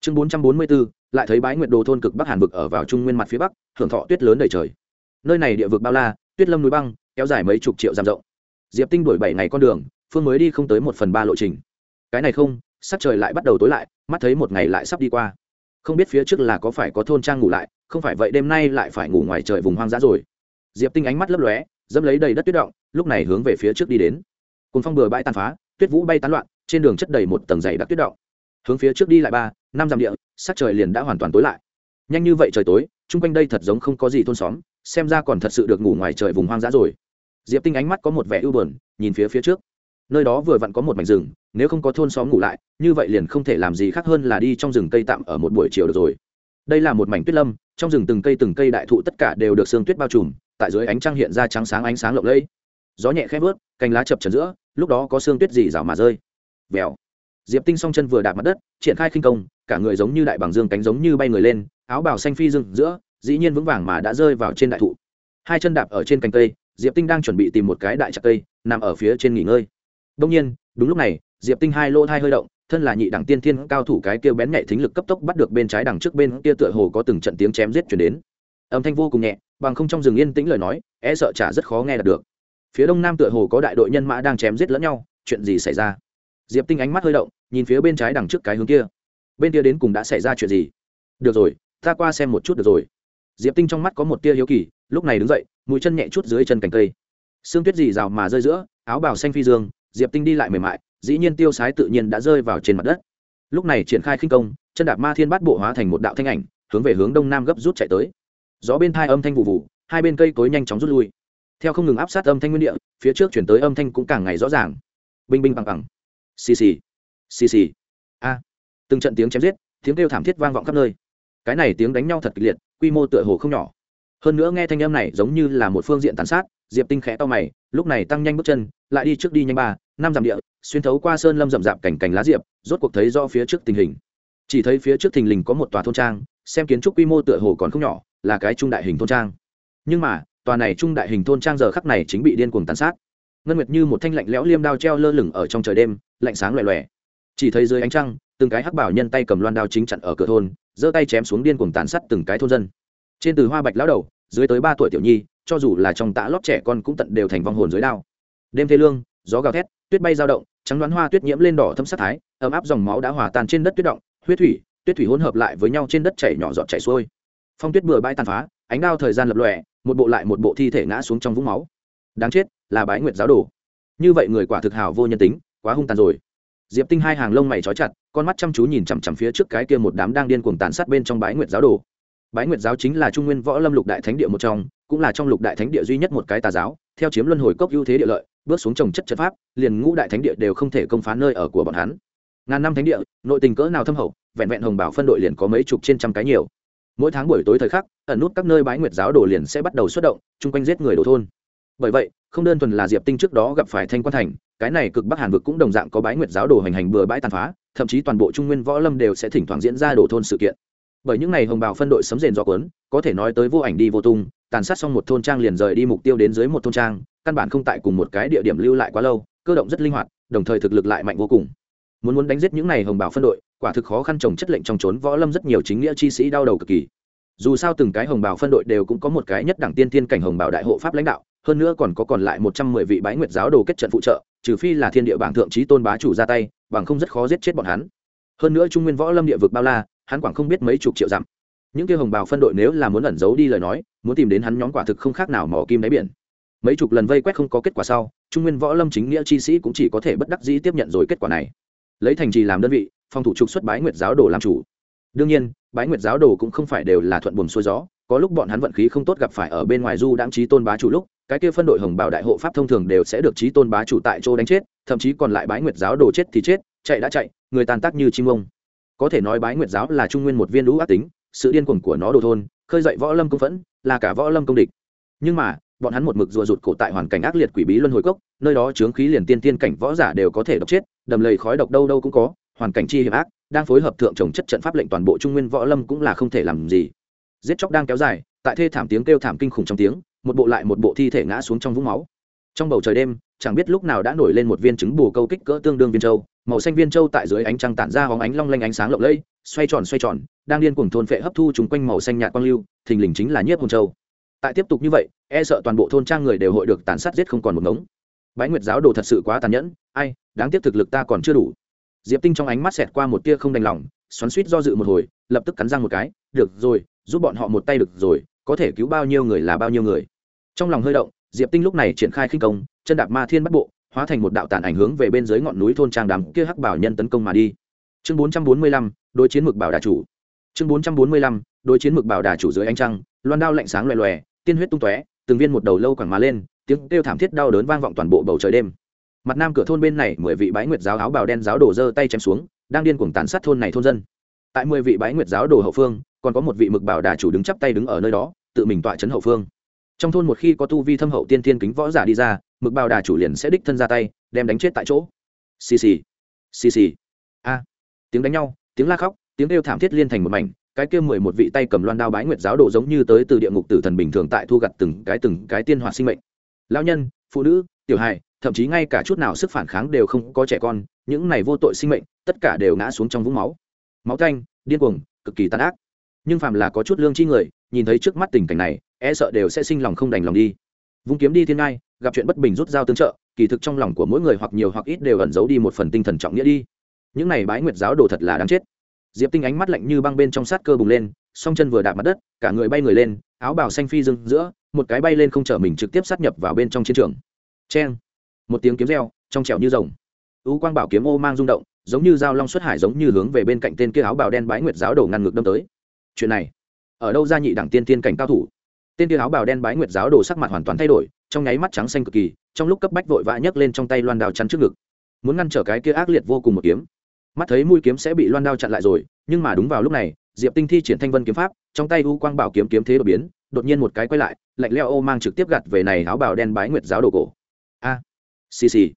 Chương bốn trăm bốn mươi b ố lại thấy bái nguyệt đồ thôn cực bắc hàn vực ở vào trung nguyên mặt phía bắc, hưởng thọ tuyết lớn đầy trời. Nơi này địa vực bao la, tuyết lâm núi băng, kéo dài mấy chục triệu dặm rộng. Diệp tinh đổi bảy ngày con đường, phương mới đi không tới một phần ba lộ trình. Cái này không sắc trời lại bắt đầu tối lại, mắt thấy một ngày lại sắp đi qua. Không biết phía trước là có phải có thôn trang ngủ lại, không phải vậy đêm nay lại phải ngủ ngoài trời vùng hoang dã rồi. Diệp tinh ánh mắt lấp lóe, dẫm lấy đầy đất tuyết động, lúc này hướng về phía trước đi đến. Cùng phong bừa bãi tàn phá, tuyết vũ bay tán loạn, trên đường chất đầy một tầng dày đặc tuyết động. Hướng phía trước đi lại ba, năm dặm địa, sắc trời liền đã hoàn toàn tối lại. Nhanh như vậy trời tối, chung quanh đây thật giống không có gì thôn xóm, xem ra còn thật sự được ngủ ngoài trời vùng hoang dã rồi. Diệp tinh ánh mắt có một vẻ ưu bờn nhìn phía phía trước nơi đó vừa vặn có một mảnh rừng, nếu không có thôn xóm ngủ lại, như vậy liền không thể làm gì khác hơn là đi trong rừng cây tạm ở một buổi chiều được rồi. Đây là một mảnh tuyết lâm, trong rừng từng cây từng cây đại thụ tất cả đều được sương tuyết bao trùm, tại dưới ánh trăng hiện ra trắng sáng ánh sáng lộng lẫy. Gió nhẹ khẽ vớt, cành lá chập trần giữa, lúc đó có sương tuyết dì rào mà rơi. Vèo. Diệp tinh song chân vừa đạp mặt đất, triển khai khinh công, cả người giống như đại bằng dương cánh giống như bay người lên, áo bào xanh phi rừng giữa, dĩ nhiên vững vàng mà đã rơi vào trên đại thụ. Hai chân đạp ở trên cành cây, diệp tinh đang chuẩn bị tìm một cái đại chặt cây, nằm ở phía trên nghỉ ngơi đông nhiên, đúng lúc này, diệp tinh hai lô thai hơi động, thân là nhị đẳng tiên thiên cao thủ cái kia bén nhạy thính lực cấp tốc bắt được bên trái đằng trước bên kia tựa hồ có từng trận tiếng chém giết truyền đến. Âm thanh vô cùng nhẹ, bằng không trong rừng yên tĩnh lời nói e sợ chả rất khó nghe đạt được. Phía đông nam tựa hồ có đại đội nhân mã đang chém giết lẫn nhau, chuyện gì xảy ra? Diệp tinh ánh mắt hơi động, nhìn phía bên trái đằng trước cái hướng kia. Bên kia đến cùng đã xảy ra chuyện gì? Được rồi, ta qua xem một chút được rồi. Diệp tinh trong mắt có một tia hiếu kỳ, lúc này đứng dậy, mũi chân nhẹ chút dưới chân cành cây. Sương tuyết dì rào mà rơi giữa, áo bào xanh phi dương diệp tinh đi lại mềm mại, dĩ nhiên tiêu sái tự nhiên đã rơi vào trên mặt đất. Lúc này triển khai khinh công, chân đạp ma thiên bát bộ hóa thành một đạo thanh ảnh, hướng về hướng đông nam gấp rút chạy tới. Gió bên thai âm thanh vụ vụ, hai bên cây cối nhanh chóng rút lui. Theo không ngừng áp sát âm thanh nguyên địa, phía trước chuyển tới âm thanh cũng càng ngày rõ ràng. Binh binh bằng bằng. Xì xì. Xì xì. A. À. Từng trận tiếng chém giết, tiếng kêu thảm thiết vang vọng khắp nơi. Cái này tiếng đánh nhau thật kịch liệt, quy mô tựa hồ không nhỏ hơn nữa nghe thanh âm này giống như là một phương diện tàn sát, diệp tinh khẽ to mày, lúc này tăng nhanh bước chân, lại đi trước đi nhanh ba, năm dặm địa, xuyên thấu qua sơn lâm rậm rạp cảnh cảnh lá diệp, rốt cuộc thấy do phía trước tình hình. Chỉ thấy phía trước thình lình có một tòa thôn trang, xem kiến trúc quy mô tựa hồ còn không nhỏ, là cái trung đại hình thôn trang. Nhưng mà, tòa này trung đại hình thôn trang giờ khắc này chính bị điên cuồng tàn sát. Ngân nguyệt như một thanh lạnh lẽo liêm đao treo lơ lửng ở trong trời đêm, lạnh sáng loè loè. Chỉ thấy dưới ánh trăng, từng cái hắc bảo nhân tay cầm loan đao chính chặn ở cửa thôn, giơ tay chém xuống điên cuồng tàn sát từng cái thôn dân trên từ hoa bạch lão đầu, dưới tới ba tuổi tiểu nhi, cho dù là trong tã lót trẻ con cũng tận đều thành vong hồn dưới đao. Đêm thê lương, gió gào thét, tuyết bay dao động, trắng đoán hoa tuyết nhiễm lên đỏ thâm sắc thái, ấm áp dòng máu đã hòa tan trên đất tuyết động, huyết thủy, tuyết thủy hỗn hợp lại với nhau trên đất chảy nhỏ giọt chảy xuôi. Phong tuyết bừa bãi tàn phá, ánh đao thời gian lập lòe, một bộ lại một bộ thi thể ngã xuống trong vũng máu. Đáng chết, là bái nguyệt giáo đồ. Như vậy người quả thực hào vô nhân tính, quá hung tàn rồi. Diệp tinh hai hàng lông mày trói chặt, con mắt chăm chú nhìn chằm chằm phía trước cái kia một đám đang điên cuồng tàn sát bên trong bái nguyệt giáo đồ bái nguyệt giáo chính là trung nguyên võ lâm lục đại thánh địa một trong, cũng là trong lục đại thánh địa duy nhất một cái tà giáo, theo chiếm luân hồi cốc ưu thế địa lợi, bước xuống trồng chất chất pháp, liền ngũ đại thánh địa đều không thể công phá nơi ở của bọn hắn. Ngàn năm thánh địa, nội tình cỡ nào thâm hậu, vẹn vẹn hồng bảo phân đội liền có mấy chục trên trăm cái nhiều. Mỗi tháng buổi tối thời khắc, ẩn nút các nơi bái nguyệt giáo đồ liền sẽ bắt đầu xuất động, chung quanh giết người đồ thôn. Bởi vậy, không đơn thuần là diệp tinh trước đó gặp phải thanh quan thành, cái này cực bắc hàn vực cũng đồng dạng có bái nguyệt giáo đồ hành hành bừa bãi tàn phá, thậm chí toàn bộ trung nguyên võ lâm đều sẽ thỉnh thoảng diễn ra đồ thôn sự kiện bởi những ngày hồng bào phân đội sấm rền do quấn có thể nói tới vô ảnh đi vô tung, tàn sát xong một thôn trang liền rời đi mục tiêu đến dưới một thôn trang, căn bản không tại cùng một cái địa điểm lưu lại quá lâu, cơ động rất linh hoạt, đồng thời thực lực lại mạnh vô cùng. Muốn muốn đánh giết những ngày hồng bào phân đội, quả thực khó khăn trồng chất lệnh trong trốn võ lâm rất nhiều chính nghĩa chi sĩ đau đầu cực kỳ. Dù sao từng cái hồng bào phân đội đều cũng có một cái nhất đẳng tiên tiên cảnh hồng bào đại hộ pháp lãnh đạo, hơn nữa còn có còn lại một trăm mười vị bái nguyệt giáo đồ kết trận phụ trợ, trừ phi là thiên địa bảng thượng trí tôn bá chủ ra tay, bằng không rất khó giết chết bọn hắn. Hơn nữa trung nguyên võ lâm địa vực bao la hắn quảng không biết mấy chục triệu dặm. Những kia hồng bào phân đội nếu là muốn ẩn giấu đi lời nói, muốn tìm đến hắn nhóm quả thực không khác nào mỏ kim đáy biển. Mấy chục lần vây quét không có kết quả sau, trung nguyên võ lâm chính nghĩa chi sĩ cũng chỉ có thể bất đắc dĩ tiếp nhận rồi kết quả này. Lấy thành trì làm đơn vị, phòng thủ trục xuất bái nguyệt giáo đồ làm chủ. Đương nhiên, bái nguyệt giáo đồ cũng không phải đều là thuận buồm xuôi gió, có lúc bọn hắn vận khí không tốt gặp phải ở bên ngoài du đáng trí tôn bá chủ lúc, cái kia phân đội hồng bảo đại hộ pháp thông thường đều sẽ được trí tôn bá chủ tại chỗ đánh chết, thậm chí còn lại bái nguyệt giáo đồ chết thì chết, chạy đã chạy, người tàn tác như chim ông có thể nói bái nguyệt giáo là trung nguyên một viên lũ ác tính, sự điên cuồng của nó đồ thôn, khơi dậy võ lâm công phẫn, là cả võ lâm công địch. Nhưng mà, bọn hắn một mực rùa rụt cổ tại hoàn cảnh ác liệt quỷ bí luân hồi cốc, nơi đó chướng khí liền tiên tiên cảnh võ giả đều có thể độc chết, đầm lầy khói độc đâu đâu cũng có, hoàn cảnh chi hiểm ác, đang phối hợp thượng trồng chất trận pháp lệnh toàn bộ trung nguyên võ lâm cũng là không thể làm gì. Giết chóc đang kéo dài, tại thê thảm tiếng kêu thảm kinh khủng trong tiếng, một bộ lại một bộ thi thể ngã xuống trong vũng máu. Trong bầu trời đêm chẳng biết lúc nào đã nổi lên một viên trứng bù câu kích cỡ tương đương viên châu màu xanh viên châu tại dưới ánh trăng tản ra hóng ánh long lanh ánh sáng lộng lẫy, xoay tròn xoay tròn, đang điên cuồng thôn phệ hấp thu chúng quanh màu xanh nhạt quang lưu, thình lình chính là nhiếp hồn châu tại tiếp tục như vậy e sợ toàn bộ thôn trang người đều hội được tàn sát giết không còn một ngống. Bái nguyệt giáo đồ thật sự quá tàn nhẫn, ai, đáng tiếc thực lực ta còn chưa đủ. Diệp tinh trong ánh mắt xẹt qua một tia không đành lòng, xoắn suýt do dự một hồi, lập tức cắn răng một cái, được rồi, giúp bọn họ một tay được rồi, có thể cứu bao nhiêu người là bao nhiêu người. Trong lòng hơi động diệp tinh lúc này triển khai khinh công, chân đạp ma thiên bắt bộ, hóa thành một đạo tàn ảnh hướng về bên dưới ngọn núi thôn trang đám kia hắc bảo nhân tấn công mà đi. Chương bốn trăm bốn mươi lăm, đối chiến mực bảo đà chủ. Chương bốn trăm bốn mươi lăm, đối chiến mực bảo đà chủ dưới ánh trăng, loan đao lạnh sáng loè loè, tiên huyết tung tóe, từng viên một đầu lâu quẳng má lên, tiếng kêu thảm thiết đau đớn vang vọng toàn bộ bầu trời đêm. Mặt nam cửa thôn bên này mười vị bái nguyệt giáo áo bào đen giáo đổ giơ tay chém xuống, đang điên cuồng tàn sát thôn này thôn dân. Tại mười vị bái nguyệt giáo đồ hậu phương, còn có một vị mực bảo đà chủ đứng chắp tay đứng ở nơi đó, tự mình tọa chấn hậu phương trong thôn một khi có tu vi thâm hậu tiên thiên kính võ giả đi ra mực bào đà chủ liền sẽ đích thân ra tay đem đánh chết tại chỗ. Xì xì xì xì. A tiếng đánh nhau tiếng la khóc tiếng kêu thảm thiết liên thành một mảnh cái kia mười một vị tay cầm loan đao bái nguyệt giáo đồ giống như tới từ địa ngục tử thần bình thường tại thu gặt từng cái từng cái tiên hoạt sinh mệnh. Lao nhân phụ nữ tiểu hài thậm chí ngay cả chút nào sức phản kháng đều không có trẻ con những này vô tội sinh mệnh tất cả đều ngã xuống trong vũng máu. Máu thanh, điên cuồng cực kỳ tàn ác. Nhưng phàm là có chút lương chi người nhìn thấy trước mắt tình cảnh này e sợ đều sẽ sinh lòng không đành lòng đi. Vung kiếm đi thiên ngai, gặp chuyện bất bình rút dao tương trợ, kỳ thực trong lòng của mỗi người hoặc nhiều hoặc ít đều ẩn giấu đi một phần tinh thần trọng nghĩa đi. Những này bái nguyệt giáo đồ thật là đáng chết. Diệp tinh ánh mắt lạnh như băng bên trong sát cơ bùng lên, song chân vừa đạp mặt đất, cả người bay người lên, áo bào xanh phi dưng giữa, một cái bay lên không chở mình trực tiếp sát nhập vào bên trong chiến trường. Cheng! Một tiếng kiếm reo, trong trẻo như rồng. Ú quang bảo kiếm ô mang rung động, giống như dao long xuất hải giống như hướng về bên cạnh tên kia áo bào đen bái nguyệt giáo đồ ngăn ngược đâm tới. Chuyện này, ở đâu ra nhị đẳng tiên tiên cảnh cao thủ? Tên kia áo bào đen bái nguyệt giáo đồ sắc mặt hoàn toàn thay đổi trong nháy mắt trắng xanh cực kỳ trong lúc cấp bách vội vã nhấc lên trong tay loan đao chắn trước ngực. Muốn ngăn trở cái kia ác liệt vô cùng một kiếm. Mắt thấy mũi kiếm sẽ bị loan đao chặn lại rồi nhưng mà đúng vào lúc này diệp tinh thi triển thanh vân kiếm pháp trong tay u quang bảo kiếm kiếm thế đột biến đột nhiên một cái quay lại lạnh leo ô mang trực tiếp gặt về này áo bào đen bái nguyệt giáo đồ cổ. A à, xì xì.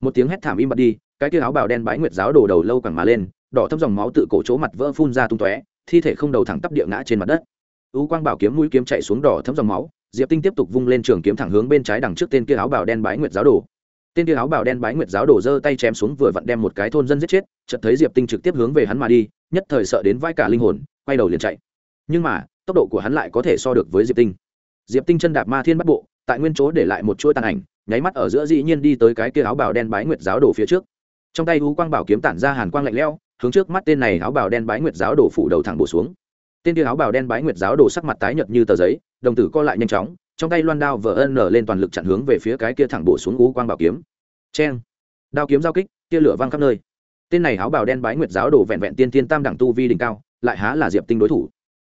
Một tiếng hét thảm im bặt đi cái kia áo bào đen bái nguyệt giáo đồ đầu lâu cẳng mà lên đỏ thâm dòng máu tự cổ chỗ mặt vỡ phun ra tung tóe thi thể không đầu thẳng tắp địa ngã trên mặt đất u quang bảo kiếm mũi kiếm chạy xuống đỏ thấm dòng máu, diệp tinh tiếp tục vung lên trường kiếm thẳng hướng bên trái đằng trước tên kia áo bào đen bái nguyệt giáo đồ. Tên kia áo bào đen bái nguyệt giáo đồ giơ tay chém xuống vừa vặn đem một cái thôn dân giết chết, chợt thấy diệp tinh trực tiếp hướng về hắn mà đi, nhất thời sợ đến vai cả linh hồn, quay đầu liền chạy. Nhưng mà, tốc độ của hắn lại có thể so được với diệp tinh. Diệp tinh chân đạp ma thiên bắt bộ, tại nguyên chỗ để lại một chuỗi tàn ảnh, nháy mắt ở giữa dĩ nhiên đi tới cái kia áo bào đen bái nguyệt giáo đồ phía trước. Trong tay u quang bảo kiếm tản ra hàn quang lạnh lẽo, hướng trước mắt tên này áo bào đen bái nguyệt giáo đồ phủ đầu thẳng bổ xuống tên kia áo bào đen bái nguyệt giáo đồ sắc mặt tái nhợt như tờ giấy, đồng tử co lại nhanh chóng, trong tay loan đao vờ ân nở lên toàn lực chặn hướng về phía cái kia thẳng bổ xuống u quang bảo kiếm. Cheng! Đao kiếm giao kích, tia lửa văng khắp nơi. Tên này áo bào đen bái nguyệt giáo đồ vẹn vẹn tiên tiên tam đẳng tu vi đỉnh cao, lại há là diệp tinh đối thủ.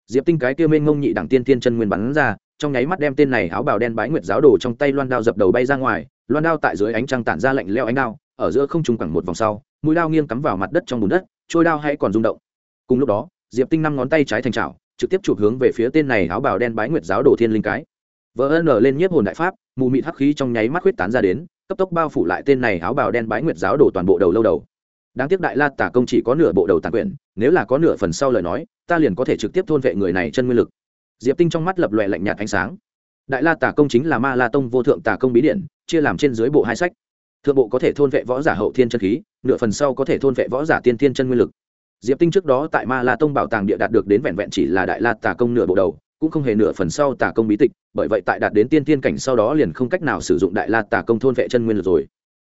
Diệp tinh cái kia mênh ngông nhị đẳng tiên tiên chân nguyên bắn ra, trong nháy mắt đem tên này áo bào đen bái nguyệt giáo đồ trong tay loan đao dập đầu bay ra ngoài, loan đao tại dưới ánh trăng tản ra lạnh leo ánh đao, ở giữa không trùng quẳng một vòng sau, mũi đao nghiêng cắm vào mặt đất trong bùn đất, trôi đao hay còn rung động. Cùng lúc đó diệp tinh năm ngón tay trái thành trào trực tiếp chụp hướng về phía tên này áo bào đen bái nguyệt giáo đồ thiên linh cái. Vỡ nở lên nhiếp hồn đại pháp, mù mịt hắc khí trong nháy mắt huyết tán ra đến, cấp tốc bao phủ lại tên này áo bào đen bái nguyệt giáo đổ toàn bộ đầu lâu đầu. Đáng tiếc đại la tả công chỉ có nửa bộ đầu tàn quyển, nếu là có nửa phần sau lời nói, ta liền có thể trực tiếp thôn vệ người này chân nguyên lực. Diệp tinh trong mắt lập lòe lạnh nhạt ánh sáng. Đại la tả công chính là ma la tông vô thượng tả công bí điện chia làm trên dưới bộ hai sách. Thượng bộ có thể thôn vệ võ giả hậu thiên chân khí, nửa phần sau có thể thôn vệ võ giả tiên thiên chân nguyên lực diệp tinh trước đó tại ma la tông bảo tàng địa đạt được đến vẹn vẹn chỉ là đại la tả công nửa bộ đầu, cũng không hề nửa phần sau tả công bí tịch, bởi vậy tại đạt đến tiên tiên cảnh sau đó liền không cách nào sử dụng đại la tả công thôn vệ chân nguyên rồi.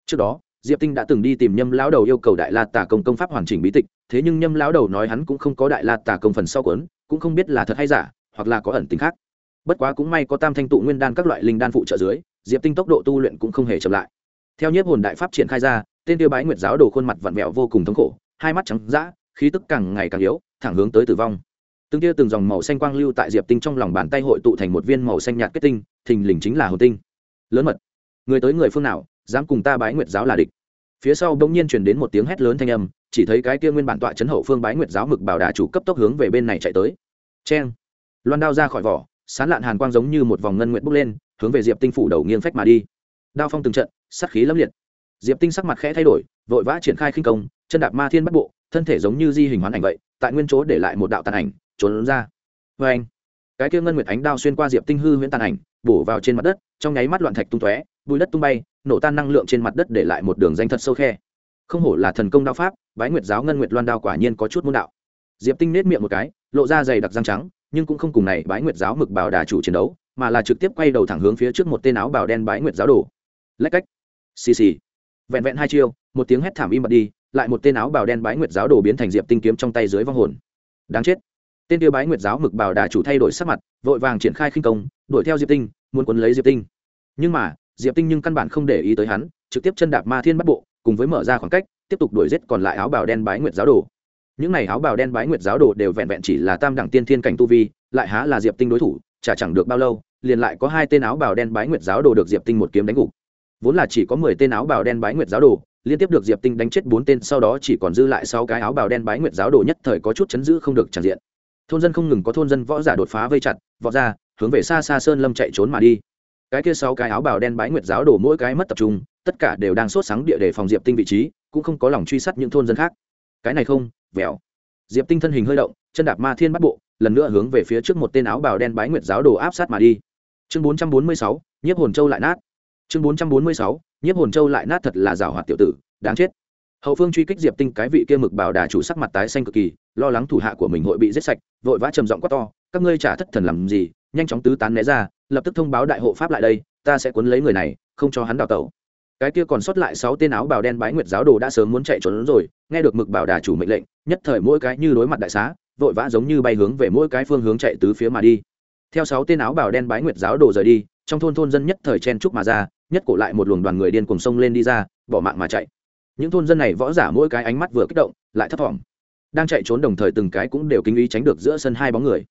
Trước đó, diệp tinh đã từng đi tìm nhâm lão đầu yêu cầu đại la tả công công pháp hoàn chỉnh bí tịch, thế nhưng nhâm lão đầu nói hắn cũng không có đại la tả công phần sau cuốn, cũng không biết là thật hay giả, hoặc là có ẩn tính khác. Bất quá cũng may có tam thanh tụ nguyên đan các loại linh đan phụ trợ dưới, diệp tinh tốc độ tu luyện cũng không hề chậm lại. Theo nhiếp hồn đại pháp triển khai ra, tên tiêu bái nguyệt giáo đồ khuôn mặt vặn vẹo vô cùng thống khổ, hai mắt trắng dã khí tức càng ngày càng yếu, thẳng hướng tới tử vong. Từng tia từng dòng màu xanh quang lưu tại diệp tinh trong lòng bàn tay hội tụ thành một viên màu xanh nhạt kết tinh, thình lình chính là hồ tinh. Lớn mật. Người tới người phương nào, dám cùng ta bái nguyệt giáo là địch. Phía sau bỗng nhiên truyền đến một tiếng hét lớn thanh âm, chỉ thấy cái kia nguyên bản tọa chấn hậu phương bái nguyệt giáo mực bảo đà chủ cấp tốc hướng về bên này chạy tới. Cheng. Loan đao ra khỏi vỏ, sán lạn hàn quang giống như một vòng ngân nguyện bốc lên, hướng về diệp tinh phủ đầu nghiêng phách mà đi. Đao phong từng trận, sát khí lâm liệt. Diệp tinh sắc mặt khẽ thay đổi, vội vã triển khai khinh công, chân đạp ma thiên bắt bộ thân thể giống như di hình hoán ảnh vậy, tại nguyên chỗ để lại một đạo tàn ảnh, trốn ra. Vê anh, cái kia ngân nguyệt ánh đao xuyên qua diệp tinh hư huyễn tàn ảnh, bổ vào trên mặt đất, trong nháy mắt loạn thạch tung tóe, bùi đất tung bay, nổ tan năng lượng trên mặt đất để lại một đường danh thật sâu khe. Không hổ là thần công đao pháp, bái nguyệt giáo ngân nguyệt loan đao quả nhiên có chút môn đạo. Diệp tinh nết miệng một cái, lộ ra dày đặc răng trắng, nhưng cũng không cùng này bái nguyệt giáo mực bảo đà chủ chiến đấu, mà là trực tiếp quay đầu thẳng hướng phía trước một tên áo bào đen bái nguyệt giáo đồ. Lách cách. Xì xì. Vẹn vẹn hai chiêu, một tiếng hét thảm im bật đi lại một tên áo bào đen bái nguyệt giáo đồ biến thành diệp tinh kiếm trong tay dưới vong hồn. Đáng chết. Tên tiêu bái nguyệt giáo mực bảo đà chủ thay đổi sắc mặt, vội vàng triển khai khinh công, đuổi theo diệp tinh, muốn quấn lấy diệp tinh. Nhưng mà, diệp tinh nhưng căn bản không để ý tới hắn, trực tiếp chân đạp ma thiên bắt bộ, cùng với mở ra khoảng cách, tiếp tục đuổi giết còn lại áo bào đen bái nguyệt giáo đồ. Những này áo bào đen bái nguyệt giáo đồ đều vẹn vẹn chỉ là tam đẳng tiên thiên cảnh tu vi, lại há là diệp tinh đối thủ, chả chẳng được bao lâu, liền lại có hai tên áo bào đen bái nguyệt giáo đồ được diệp tinh một kiếm đánh gục. Vốn là chỉ có mười tên áo bào đen bái nguyệt giáo đồ liên tiếp được diệp tinh đánh chết bốn tên sau đó chỉ còn dư lại sáu cái áo bào đen bái nguyệt giáo đồ nhất thời có chút chấn giữ không được tràn diện. Thôn dân không ngừng có thôn dân võ giả đột phá vây chặt vọt ra hướng về xa xa sơn lâm chạy trốn mà đi. Cái kia sáu cái áo bào đen bái nguyệt giáo đồ mỗi cái mất tập trung tất cả đều đang sốt sáng địa để phòng diệp tinh vị trí cũng không có lòng truy sát những thôn dân khác. Cái này không vẻo diệp tinh thân hình hơi động chân đạp ma thiên bắt bộ lần nữa hướng về phía trước một tên áo bào đen bái nguyệt giáo đồ áp sát mà đi. Chương 446, nhiếp hồn châu lại nát. Chương 446, nhiếp hồn châu lại nát thật là rào hoạt tiểu tử, đáng chết. Hậu phương truy kích diệp tinh cái vị kia mực bảo đà chủ sắc mặt tái xanh cực kỳ, lo lắng thủ hạ của mình hội bị giết sạch, vội vã trầm giọng quát to, các ngươi trả thất thần làm gì, nhanh chóng tứ tán né ra, lập tức thông báo đại hộ pháp lại đây, ta sẽ cuốn lấy người này, không cho hắn đào tẩu. Cái kia còn sót lại sáu tên áo bào đen bái nguyệt giáo đồ đã sớm muốn chạy trốn rồi, nghe được mực bảo đà chủ mệnh lệnh, nhất thời mỗi cái như đối mặt đại xá, vội vã giống như bay hướng về mỗi cái phương hướng chạy tứ phía mà đi. Theo sáu tên áo bào đen bái nguyệt giáo đồ rời đi trong thôn thôn dân nhất thời chen trúc mà ra, nhất cổ lại một luồng đoàn người điên cùng sông lên đi ra, bỏ mạng mà chạy. Những thôn dân này võ giả mỗi cái ánh mắt vừa kích động, lại thấp thỏm. Đang chạy trốn đồng thời từng cái cũng đều kinh ý tránh được giữa sân hai bóng người.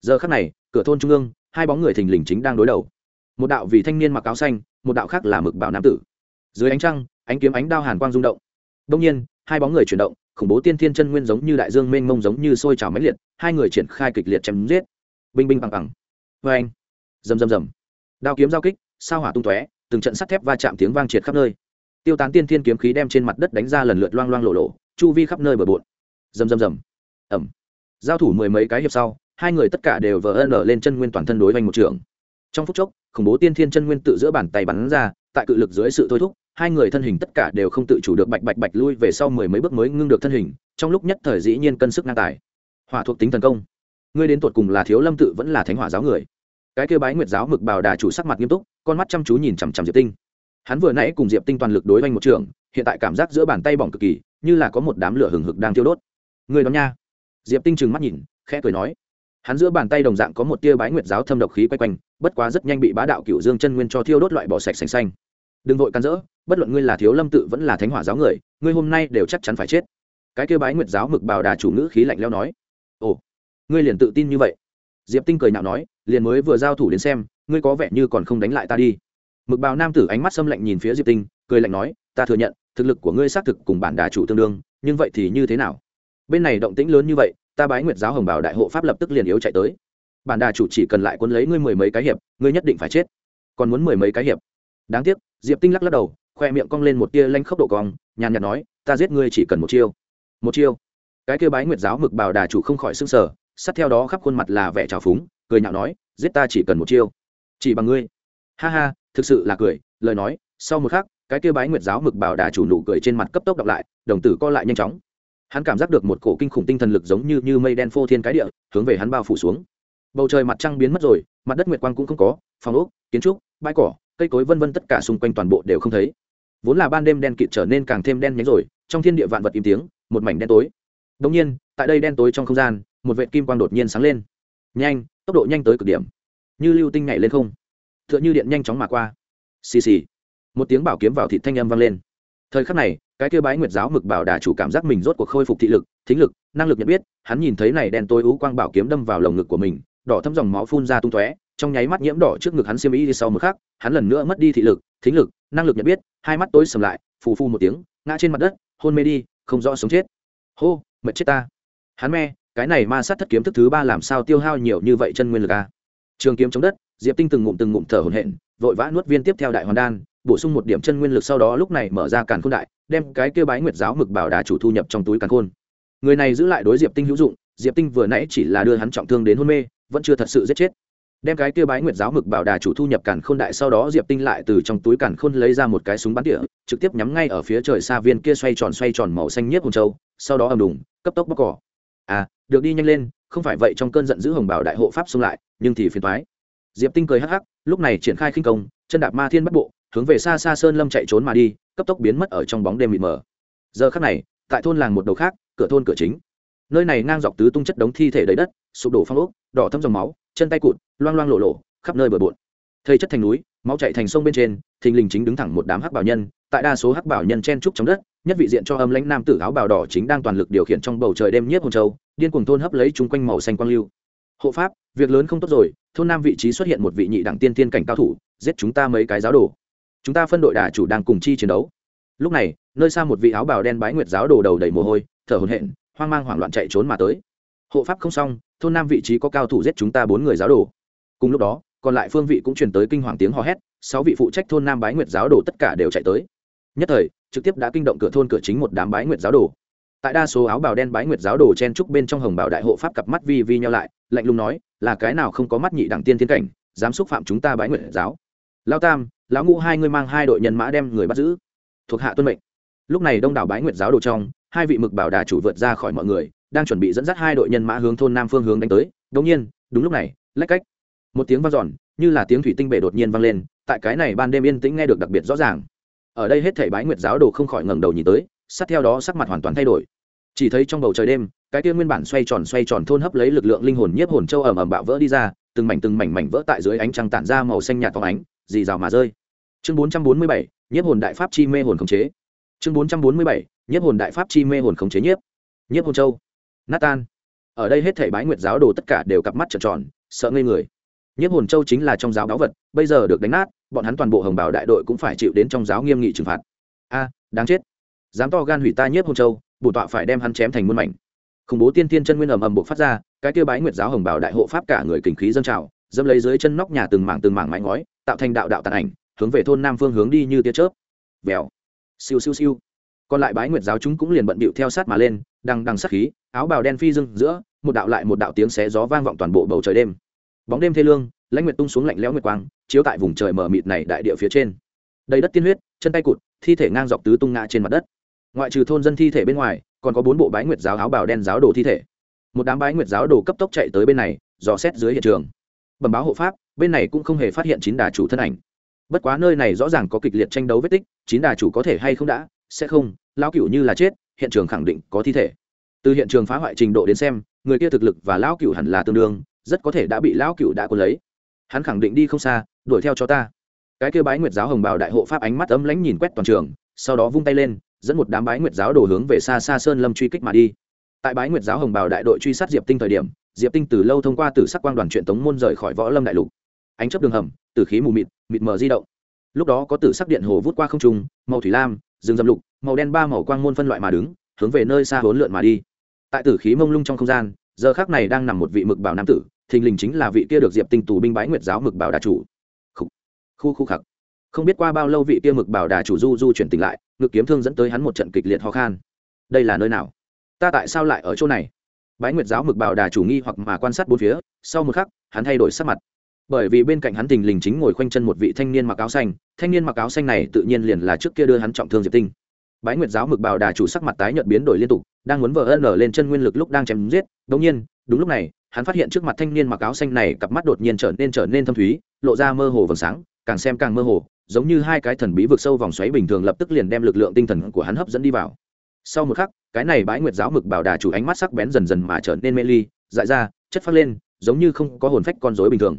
Giờ khắc này, cửa thôn trung ương, hai bóng người thình lình chính đang đối đầu. Một đạo vì thanh niên mặc áo xanh, một đạo khác là mực bảo nam tử. Dưới ánh trăng, ánh kiếm ánh đao hàn quang rung động. Đông nhiên, hai bóng người chuyển động, khủng bố tiên thiên chân nguyên giống như đại dương mênh mông giống như sôi trào mãnh liệt, hai người triển khai kịch liệt chém giết. Binh binh bằng bằng. Vê anh rầm rầm rầm đao kiếm giao kích, sao hỏa tung tóe, từng trận sắt thép va chạm tiếng vang triệt khắp nơi. Tiêu tán tiên thiên kiếm khí đem trên mặt đất đánh ra lần lượt loang loang lộ lộ, chu vi khắp nơi bờ bộn. Rầm rầm rầm. Ẩm giao thủ mười mấy cái hiệp sau, hai người tất cả đều vờ ân lên chân nguyên toàn thân đối vanh một trường. Trong phút chốc, khủng bố tiên thiên chân nguyên tự giữa bàn tay bắn ra, tại cự lực dưới sự thôi thúc, hai người thân hình tất cả đều không tự chủ được bạch bạch bạch lui về sau mười mấy bước mới ngưng được thân hình, trong lúc nhất thời dĩ nhiên cân sức ngang tài. Hỏa thuộc tính thần công. Ngươi đến tuột cùng là thiếu lâm tự vẫn là thánh hỏa giáo người cái kêu bái nguyệt giáo mực bào đà chủ sắc mặt nghiêm túc, con mắt chăm chú nhìn chằm chằm diệp tinh. Hắn vừa nãy cùng diệp tinh toàn lực đối với một trường, hiện tại cảm giác giữa bàn tay bỏng cực kỳ, như là có một đám lửa hừng hực đang thiêu đốt. Người đó nha. Diệp tinh trừng mắt nhìn, khẽ cười nói. Hắn giữa bàn tay đồng dạng có một tia bái nguyệt giáo thâm độc khí quay quanh, bất quá rất nhanh bị bá đạo cựu dương chân nguyên cho thiêu đốt loại bỏ sạch sành xanh. Đừng vội can rỡ bất luận ngươi là thiếu lâm tự vẫn là thánh hỏa giáo người, ngươi hôm nay đều chắc chắn phải chết. Cái kêu bái nguyệt giáo mực bào đà chủ ngữ khí lạnh leo nói. Ồ, ngươi liền tự tin như vậy. Diệp tinh cười nhạo nói liền mới vừa giao thủ đến xem, ngươi có vẻ như còn không đánh lại ta đi. Mực bào nam tử ánh mắt xâm lạnh nhìn phía diệp tinh, cười lạnh nói, ta thừa nhận, thực lực của ngươi xác thực cùng bản đà chủ tương đương, nhưng vậy thì như thế nào? Bên này động tĩnh lớn như vậy, ta bái nguyệt giáo hồng bảo đại hộ pháp lập tức liền yếu chạy tới. Bản đà chủ chỉ cần lại quân lấy ngươi mười mấy cái hiệp, ngươi nhất định phải chết. Còn muốn mười mấy cái hiệp? Đáng tiếc, diệp tinh lắc lắc đầu, khoe miệng cong lên một tia lanh khốc độ cong, nhàn nhạt nói, ta giết ngươi chỉ cần một chiêu. Một chiêu. Cái kêu bái nguyệt giáo mực bảo đà chủ không khỏi s ư n g sở sát theo đó khắp khuôn mặt là vẻ trào phúng, cười nhạo nói, giết ta chỉ cần một chiêu. Chỉ bằng ngươi. Ha ha, thực sự là cười. Lời nói, sau một khắc, cái kia bái nguyệt giáo mực bảo đà chủ nụ cười trên mặt cấp tốc đọc lại, đồng tử co lại nhanh chóng. Hắn cảm giác được một cổ kinh khủng tinh thần lực giống như như mây đen phô thiên cái địa, hướng về hắn bao phủ xuống. Bầu trời mặt trăng biến mất rồi, mặt đất nguyệt quang cũng không có, phòng ốc, kiến trúc, bãi cỏ, cây cối vân vân tất cả xung quanh toàn bộ đều không thấy. Vốn là ban đêm đen kịt trở nên càng thêm đen nhánh rồi, trong thiên địa vạn vật im tiếng, một mảnh đen tối. Đông nhiên, tại đây đen tối trong không gian một vệ kim quang đột nhiên sáng lên. Nhanh, tốc độ nhanh tới cực điểm. Như lưu tinh nhảy lên không. T h ư ợ n h ư điện nhanh chóng mà qua. Xì xì. Một tiếng bảo kiếm vào thịt thanh âm vang lên. Thời khắc này, cái kêu bái nguyệt giáo mực bảo đà chủ cảm giác mình rốt cuộc khôi phục thị lực, thính lực, năng lực nhận biết, hắn nhìn thấy này đen tối ú quang bảo kiếm đâm vào lồng ngực của mình, đỏ thâm dòng máu phun ra tung tóe, trong nháy mắt nhiễm đỏ trước ngực hắn xiêm y đi sau một khắc, hắn lần nữa mất đi thị lực, thính lực, năng lực nhận biết, hai mắt tối sầm lại, phù phu một tiếng, ngã trên mặt đất, hôn mê đi, không rõ sống chết. Hô, mệt chết ta. Hắn me cái này ma sát thất kiếm thức thứ ba làm sao tiêu hao nhiều như vậy chân nguyên lực a à? trường kiếm chống đất, diệp tinh từng ngụm từng ngụm thở hổn hển, vội vã nuốt viên tiếp theo đại hoàn đan, bổ sung một điểm chân nguyên lực sau đó lúc này mở ra càn khôn đại, đem cái kia bái nguyệt giáo mực bảo đà chủ thu nhập trong túi càn khôn. Người này giữ lại đối diệp tinh hữu dụng, diệp tinh vừa nãy chỉ là đưa hắn trọng thương đến hôn mê, vẫn chưa thật sự giết chết. Đem cái kia bái nguyệt giáo mực bảo đà chủ thu nhập càn khôn đại sau đó diệp tinh lại từ trong túi càn khôn lấy ra một cái súng bắn tỉa, trực tiếp nhắm ngay ở phía trời xa viên kia xoay tròn xoay tròn màu xanh nhiếp hồn châu, sau đó ầm đùng, cấp tốc bóc cỏ. À được đi nhanh lên, không phải vậy trong cơn giận dữ hồng bảo đại hộ pháp xông lại, nhưng thì phiền thoái diệp tinh cười hắc hắc, lúc này triển khai khinh công, chân đạp ma thiên bắt bộ, hướng về xa xa sơn lâm chạy trốn mà đi, cấp tốc biến mất ở trong bóng đêm mịt mờ. Giờ khắc này, tại thôn làng một đầu khác, cửa thôn cửa chính. Nơi này ngang dọc tứ tung chất đống thi thể đầy đất, sụp đổ phong ốc, đỏ thâm dòng máu, chân tay cụt, loang loang lộ lộ, khắp nơi bờ bộn. Thây chất thành núi, máu chạy thành sông bên trên, thình lình chính đứng thẳng một đám hắc bảo nhân, tại đa số hắc bảo nhân chen trúc trong đất, nhất vị diện cho âm lãnh nam tử áo bào đỏ chính đang toàn lực điều khiển trong bầu trời đêm nhiếp hồn châu điên cuồng thôn hấp lấy chúng quanh màu xanh quang lưu. Hộ pháp, việc lớn không tốt rồi, thôn nam vị trí xuất hiện một vị nhị đẳng tiên tiên cảnh cao thủ, giết chúng ta mấy cái giáo đồ. Chúng ta phân đội đà chủ đang cùng chi chiến đấu. Lúc này, nơi xa một vị áo bào đen bái nguyệt giáo đồ đầu đầy mồ hôi, thở hổn hển, hoang mang hoảng loạn chạy trốn mà tới. Hộ pháp không xong, thôn nam vị trí có cao thủ giết chúng ta bốn người giáo đồ. Cùng lúc đó, còn lại phương vị cũng truyền tới kinh hoàng tiếng hò hét, sáu vị phụ trách thôn nam bái nguyệt giáo đồ tất cả đều chạy tới. Nhất thời, trực tiếp đã kinh động cửa thôn cửa chính một đám bái nguyệt giáo đồ tại đa số áo bào đen bái nguyệt giáo đồ chen trúc bên trong hồng bảo đại hộ pháp cặp mắt vi vi nhau lại, lạnh lùng nói, là cái nào không có mắt nhị đẳng tiên thiên cảnh, dám xúc phạm chúng ta bái nguyệt giáo? Lao tam, lão ngũ, hai người mang hai đội nhân mã đem người bắt giữ. Thuộc hạ tuân mệnh. Lúc này đông đảo bái nguyệt giáo đồ trong, hai vị mực bảo đà chủ vượt ra khỏi mọi người, đang chuẩn bị dẫn dắt hai đội nhân mã hướng thôn nam phương hướng đánh tới. Đống nhiên, đúng lúc này, lách cách. Một tiếng vang dọn, như là tiếng thủy tinh bể đột nhiên vang lên, tại cái này ban đêm yên tĩnh nghe được đặc biệt rõ ràng. Ở đây hết thảy bái nguyệt giáo đồ không khỏi ngẩng đầu nhìn tới sát theo đó sắc mặt hoàn toàn thay đổi. Chỉ thấy trong bầu trời đêm cái kia nguyên bản xoay tròn xoay tròn thôn hấp lấy lực lượng linh hồn nhiếp hồn châu ầm ầm bạo vỡ đi ra từng mảnh từng mảnh mảnh vỡ tại dưới ánh trăng tản ra màu xanh nhạt phóng ánh dì rào mà rơi. Chương 447, nhiếp hồn đại pháp chi mê hồn khống chế. Chương 447, nhiếp hồn đại pháp chi mê hồn khống chế nhiếp. Nhiếp hồn châu. Natan ở đây hết thể bái nguyệt giáo đồ tất cả đều cặp mắt trợn tròn sợ ngây người. Nhiếp hồn châu chính là trong giáo đáo vật bây giờ được đánh nát bọn hắn toàn bộ hồng bảo đại đội cũng phải chịu đến trong giáo nghiêm nghị trừng phạt. A đáng chết dám to gan hủy ta nhiếp hồn châu bổn tọa phải đem hắn chém thành muôn mảnh. Khủng bố tiên tiên chân nguyên ầm ầm buộc phát ra, cái kia bái nguyệt giáo hồng bảo đại hộ pháp cả người kình khí dâng trào dâm lấy dưới chân nóc nhà từng mảng từng mảng mái ngói, tạo thành đạo đạo tàn ảnh, hướng về thôn nam phương hướng đi như tia chớp. Vèo. Siêu siêu siêu. Còn lại bái nguyệt giáo chúng cũng liền bận bịu theo sát mà lên, đằng đằng sát khí, áo bào đen phi dưng giữa, một đạo lại một đạo tiếng xé gió vang vọng toàn bộ bầu trời đêm. Bóng đêm thê lương, lãnh nguyệt tung xuống lạnh lẽo nguyệt quang, chiếu tại vùng trời mờ mịt này đại địa phía trên. Đầy đất tiên huyết, chân tay cụt, thi thể ngang dọc tứ tung ngã trên mặt đất ngoại trừ thôn dân thi thể bên ngoài, còn có bốn bộ bái nguyệt giáo áo bào đen giáo đồ thi thể. Một đám bái nguyệt giáo đồ cấp tốc chạy tới bên này, dò xét dưới hiện trường. Bẩm báo hộ pháp, bên này cũng không hề phát hiện chín đà chủ thân ảnh. Bất quá nơi này rõ ràng có kịch liệt tranh đấu vết tích, chín đà chủ có thể hay không đã, sẽ không, lão cựu như là chết, hiện trường khẳng định có thi thể. Từ hiện trường phá hoại trình độ đến xem, người kia thực lực và lão cựu hẳn là tương đương, rất có thể đã bị lão cựu đã cuốn lấy. Hắn khẳng định đi không xa, đuổi theo cho ta. Cái kia bái nguyệt giáo hồng bào đại hộ pháp ánh mắt ấm lãnh nhìn quét toàn trường, sau đó vung tay lên dẫn một đám bái nguyệt giáo đổ hướng về xa xa sơn lâm truy kích mà đi. Tại bái nguyệt giáo hồng bào đại đội truy sát diệp tinh thời điểm, diệp tinh từ lâu thông qua từ sắc quang đoàn truyện tống môn rời khỏi võ lâm đại lục. Ánh chấp đường hầm từ khí mù mịt mịt mờ di động. Lúc đó có tử sắc điện hồ vút qua không trung, màu thủy lam, rừng dầm lục, màu đen ba màu quang môn phân loại mà đứng, hướng về nơi xa hốn lượn mà đi. Tại tử khí mông lung trong không gian, giờ khác này đang nằm một vị mực bảo nam tử, thình lình chính là vị kia được diệp tinh tù binh bái nguyệt giáo mực bảo đà chủ. Khu khu khu khặc. Không biết qua bao lâu vị kia mực bảo đà chủ du du chuyển tỉnh lại ngực kiếm thương dẫn tới hắn một trận kịch liệt ho khan. Đây là nơi nào? Ta tại sao lại ở chỗ này? Bái nguyệt giáo mực bảo đà chủ nghi hoặc mà quan sát bốn phía, sau một khắc, hắn thay đổi sắc mặt. Bởi vì bên cạnh hắn tình lình chính ngồi khoanh chân một vị thanh niên mặc áo xanh, thanh niên mặc áo xanh này tự nhiên liền là trước kia đưa hắn trọng thương diệp tinh. Bái nguyệt giáo mực bảo đà chủ sắc mặt tái nhợt biến đổi liên tục, đang muốn vờ ân lên chân nguyên lực lúc đang chém giết đống nhiên, đúng lúc này, hắn phát hiện trước mặt thanh niên mặc áo xanh này cặp mắt đột nhiên trở nên trở nên thâm thúy, lộ ra mơ hồ vầng sáng, càng xem càng mơ hồ giống như hai cái thần bí vực sâu vòng xoáy bình thường lập tức liền đem lực lượng tinh thần của hắn hấp dẫn đi vào. Sau một khắc, cái này bãi nguyệt giáo mực bảo đà chủ ánh mắt sắc bén dần dần mà trở nên mê ly, dại ra, chất phát lên, giống như không có hồn phách con rối bình thường.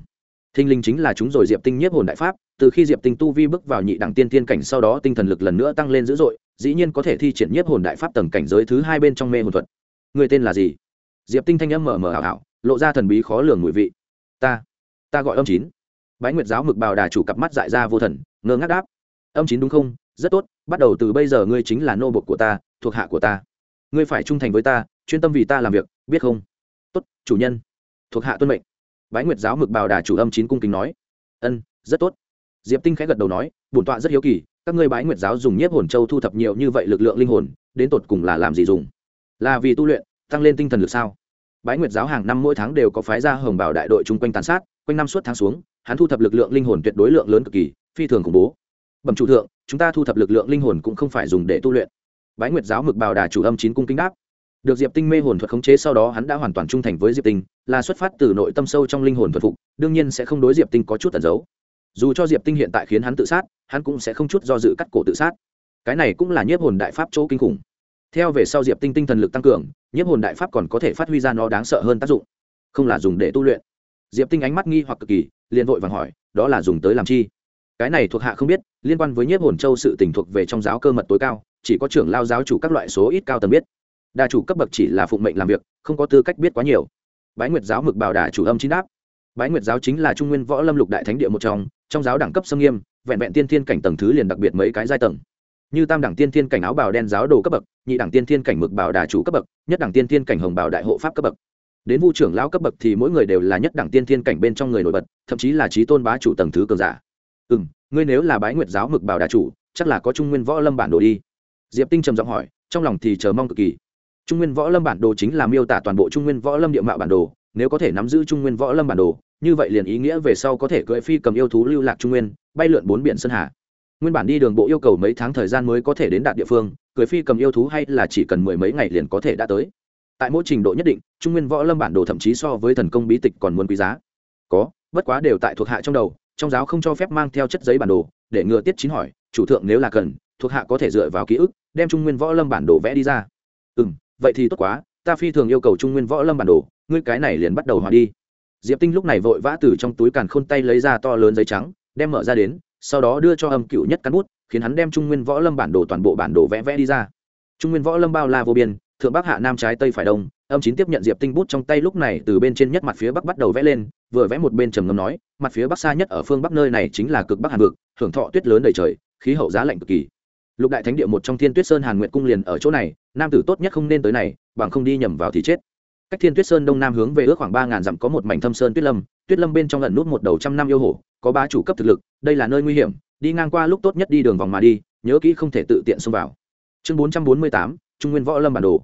Thinh linh chính là chúng rồi diệp tinh nhiếp hồn đại pháp, từ khi diệp tinh tu vi bước vào nhị đẳng tiên tiên cảnh sau đó tinh thần lực lần nữa tăng lên dữ dội, dĩ nhiên có thể thi triển nhiếp hồn đại pháp tầng cảnh giới thứ hai bên trong mê hồn thuật. Người tên là gì? Diệp tinh thanh âm mở mở ảo ảo, lộ ra thần bí khó lường mùi vị. Ta ta gọi âm chín. Bái nguyệt giáo mực bào đà chủ cặp mắt dại ra vô thần ngơ ngác đáp. Âm chín đúng không? Rất tốt, bắt đầu từ bây giờ ngươi chính là nô bộc của ta, thuộc hạ của ta. Ngươi phải trung thành với ta, chuyên tâm vì ta làm việc, biết không? Tốt, chủ nhân. Thuộc hạ tuân mệnh. Bái nguyệt giáo mực bào đà chủ âm chín cung kính nói. Ân, rất tốt. Diệp tinh khẽ gật đầu nói, bổn tọa rất hiếu kỳ, các ngươi bái nguyệt giáo dùng nhiếp hồn châu thu thập nhiều như vậy lực lượng linh hồn, đến tột cùng là làm gì dùng? Là vì tu luyện, tăng lên tinh thần lực sao? Bái nguyệt giáo hàng năm mỗi tháng đều có phái ra hồng bảo đại đội chung quanh tàn sát, quanh năm suốt tháng xuống, hắn thu thập lực lượng linh hồn tuyệt đối lượng lớn cực kỳ phi thường khủng bố. Bẩm chủ thượng, chúng ta thu thập lực lượng linh hồn cũng không phải dùng để tu luyện. Bái nguyệt giáo mực bào đà chủ âm chín cung kính đáp. Được diệp tinh mê hồn thuật khống chế sau đó hắn đã hoàn toàn trung thành với diệp tinh, là xuất phát từ nội tâm sâu trong linh hồn thuật phục, đương nhiên sẽ không đối diệp tinh có chút tẩn giấu. Dù cho diệp tinh hiện tại khiến hắn tự sát, hắn cũng sẽ không chút do dự cắt cổ tự sát. Cái này cũng là nhiếp hồn đại pháp chỗ kinh khủng. Theo về sau diệp tinh tinh thần lực tăng cường, nhiếp hồn đại pháp còn có thể phát huy ra nó đáng sợ hơn tác dụng. Không là dùng để tu luyện. Diệp tinh ánh mắt nghi hoặc cực kỳ, liền vội vàng hỏi, đó là dùng tới làm chi? Cái này thuộc hạ không biết, liên quan với nhiếp hồn châu sự tình thuộc về trong giáo cơ mật tối cao, chỉ có trưởng lao giáo chủ các loại số ít cao tầng biết. Đà chủ cấp bậc chỉ là phụng mệnh làm việc, không có tư cách biết quá nhiều. Bái nguyệt giáo mực bảo đà chủ âm chín đáp. Bái nguyệt giáo chính là trung nguyên võ lâm lục đại thánh địa một trong trong giáo đẳng cấp sâm nghiêm, vẹn vẹn tiên thiên cảnh tầng thứ liền đặc biệt mấy cái giai tầng. Như tam đẳng tiên thiên cảnh áo bào đen giáo đồ cấp bậc, nhị đẳng tiên thiên cảnh mực bảo đà chủ cấp bậc, nhất đẳng tiên thiên cảnh hồng bảo đại hộ pháp cấp bậc. Đến vu trưởng lao cấp bậc thì mỗi người đều là nhất đẳng tiên thiên cảnh bên trong người nổi bật, thậm chí là trí tôn bá chủ tầng thứ cường giả ừ m ngươi nếu là bái nguyệt giáo mực bảo đà chủ, chắc là có trung nguyên võ lâm bản đồ đi. Diệp tinh trầm giọng hỏi, trong lòng thì chờ mong cực kỳ. Trung nguyên võ lâm bản đồ chính là miêu tả toàn bộ trung nguyên võ lâm địa mạo bản đồ, nếu có thể nắm giữ trung nguyên võ lâm bản đồ, như vậy liền ý nghĩa về sau có thể cưỡi phi cầm yêu thú lưu lạc trung nguyên, bay lượn bốn biển sơn hà. Nguyên bản đi đường bộ yêu cầu mấy tháng thời gian mới có thể đến đạt địa phương, cưỡi phi cầm yêu thú hay là chỉ cần mười mấy ngày liền có thể đã tới. Tại mỗi trình độ nhất định, trung nguyên võ lâm bản đồ thậm chí so với thần công bí tịch còn muốn quý giá. Có, bất quá đều tại thuộc hạ trong đầu trong giáo không cho phép mang theo chất giấy bản đồ, để ngừa tiết chín hỏi, chủ thượng nếu là cần, thuộc hạ có thể dựa vào ký ức, đem trung nguyên võ lâm bản đồ vẽ đi ra. Ừ vậy thì tốt quá, ta phi thường yêu cầu trung nguyên võ lâm bản đồ, ngươi cái này liền bắt đầu hòa đi. Diệp tinh lúc này vội vã từ trong túi càn khôn tay lấy ra to lớn giấy trắng, đem mở ra đến, sau đó đưa cho âm cựu nhất cán bút, khiến hắn đem trung nguyên võ lâm bản đồ toàn bộ bản đồ vẽ vẽ đi ra. Trung nguyên võ lâm bao la vô biên, thượng bắc hạ nam trái tây phải đông, âm chín tiếp nhận diệp tinh bút trong tay lúc này từ bên trên nhất mặt phía bắc bắt đầu vẽ lên vừa vẽ một bên trầm ngâm nói, mặt phía bắc xa nhất ở phương bắc nơi này chính là cực bắc hàn vực, hưởng thọ tuyết lớn đầy trời, khí hậu giá lạnh cực kỳ. Lục đại thánh địa một trong thiên tuyết sơn hàn nguyện cung liền ở chỗ này, nam tử tốt nhất không nên tới này, bằng không đi nhầm vào thì chết. Cách thiên tuyết sơn đông nam hướng về ước khoảng ba ngàn dặm có một mảnh thâm sơn tuyết lâm tuyết lâm bên trong lần nút một đầu trăm năm yêu hổ có ba chủ cấp thực lực, đây là nơi nguy hiểm, đi ngang qua lúc tốt nhất đi đường vòng mà đi, nhớ kỹ không thể tự tiện xông vào. Chương bốn trăm bốn mươi tám, trung nguyên võ lâm bản đồ.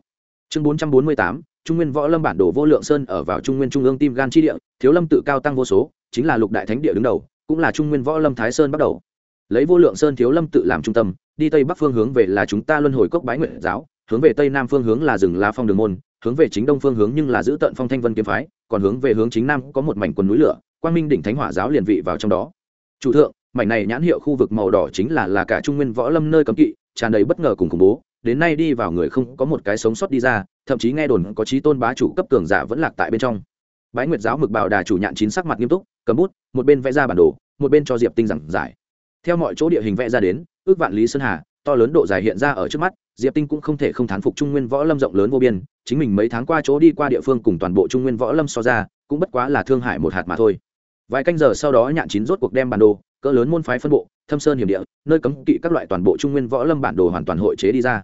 Chương bốn trăm bốn mươi tám trung nguyên võ lâm bản đồ vô lượng sơn ở vào trung nguyên trung ương tim gan chi địa, thiếu lâm tự cao tăng vô số, chính là lục đại thánh địa đứng đầu, cũng là trung nguyên võ lâm thái sơn bắt đầu. Lấy vô lượng sơn thiếu lâm tự làm trung tâm, đi tây bắc phương hướng về là chúng ta luân hồi cốc bái nguyện giáo, hướng về tây nam phương hướng là rừng lá phong đường môn, hướng về chính đông phương hướng nhưng là giữ tận phong thanh vân kiếm phái, còn hướng về hướng chính nam có một mảnh quần núi lửa, quang minh đỉnh thánh hỏa giáo liền vị vào trong đó. Chủ thượng, mảnh này nhãn hiệu khu vực màu đỏ chính là là cả trung nguyên võ lâm nơi cấm kỵ, tràn đầy bất ngờ cùng khủng bố, đến nay đi vào người không có một cái sống sót đi ra thậm chí nghe đồn có trí tôn bá chủ cấp cường giả vẫn lạc tại bên trong. Bái nguyệt giáo mực bảo đà chủ nhạn chín sắc mặt nghiêm túc, cầm bút, một bên vẽ ra bản đồ, một bên cho diệp tinh giảng giải. Theo mọi chỗ địa hình vẽ ra đến, ước vạn lý sơn hà, to lớn độ dài hiện ra ở trước mắt, diệp tinh cũng không thể không thán phục trung nguyên võ lâm rộng lớn vô biên, chính mình mấy tháng qua chỗ đi qua địa phương cùng toàn bộ trung nguyên võ lâm so ra, cũng bất quá là thương hại một hạt mà thôi. Vài canh giờ sau đó nhạn chín rốt cuộc đem bản đồ, cỡ lớn môn phái phân bộ, thâm sơn hiểm địa, nơi cấm kỵ các loại toàn bộ trung nguyên võ lâm bản đồ hoàn toàn hội chế đi ra.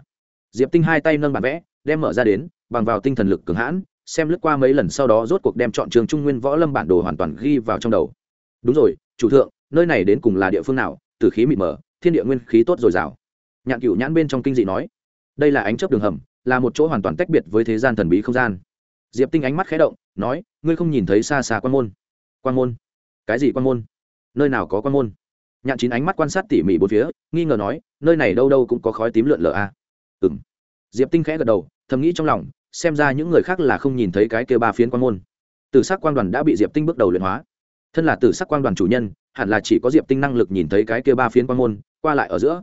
Diệp tinh hai tay nâng bản vẽ đem mở ra đến, bằng vào tinh thần lực cường hãn, xem lướt qua mấy lần sau đó rốt cuộc đem chọn trường trung nguyên võ lâm bản đồ hoàn toàn ghi vào trong đầu. Đúng rồi, chủ thượng, nơi này đến cùng là địa phương nào? Từ khí mịt mờ, thiên địa nguyên khí tốt dồi dào nhạn cựu nhãn bên trong kinh dị nói. Đây là ánh chớp đường hầm, là một chỗ hoàn toàn tách biệt với thế gian thần bí không gian. Diệp tinh ánh mắt khé động, nói, ngươi không nhìn thấy xa xa quan môn. Quan môn? Cái gì quan môn? Nơi nào có quan môn? Nhạn chín ánh mắt quan sát tỉ mỉ bốn phía, nghi ngờ nói, nơi này đâu đâu cũng có khói tím lượn lờ a à? ừ m diệp tinh khẽ gật đầu, thầm nghĩ trong lòng, xem ra những người khác là không nhìn thấy cái kêu ba phiến quan môn. Tử sắc quan đoàn đã bị diệp tinh bước đầu luyện hóa. Thân là Tử sắc quan đoàn chủ nhân, hẳn là chỉ có diệp tinh năng lực nhìn thấy cái kia ba phiến quan môn, qua lại ở giữa.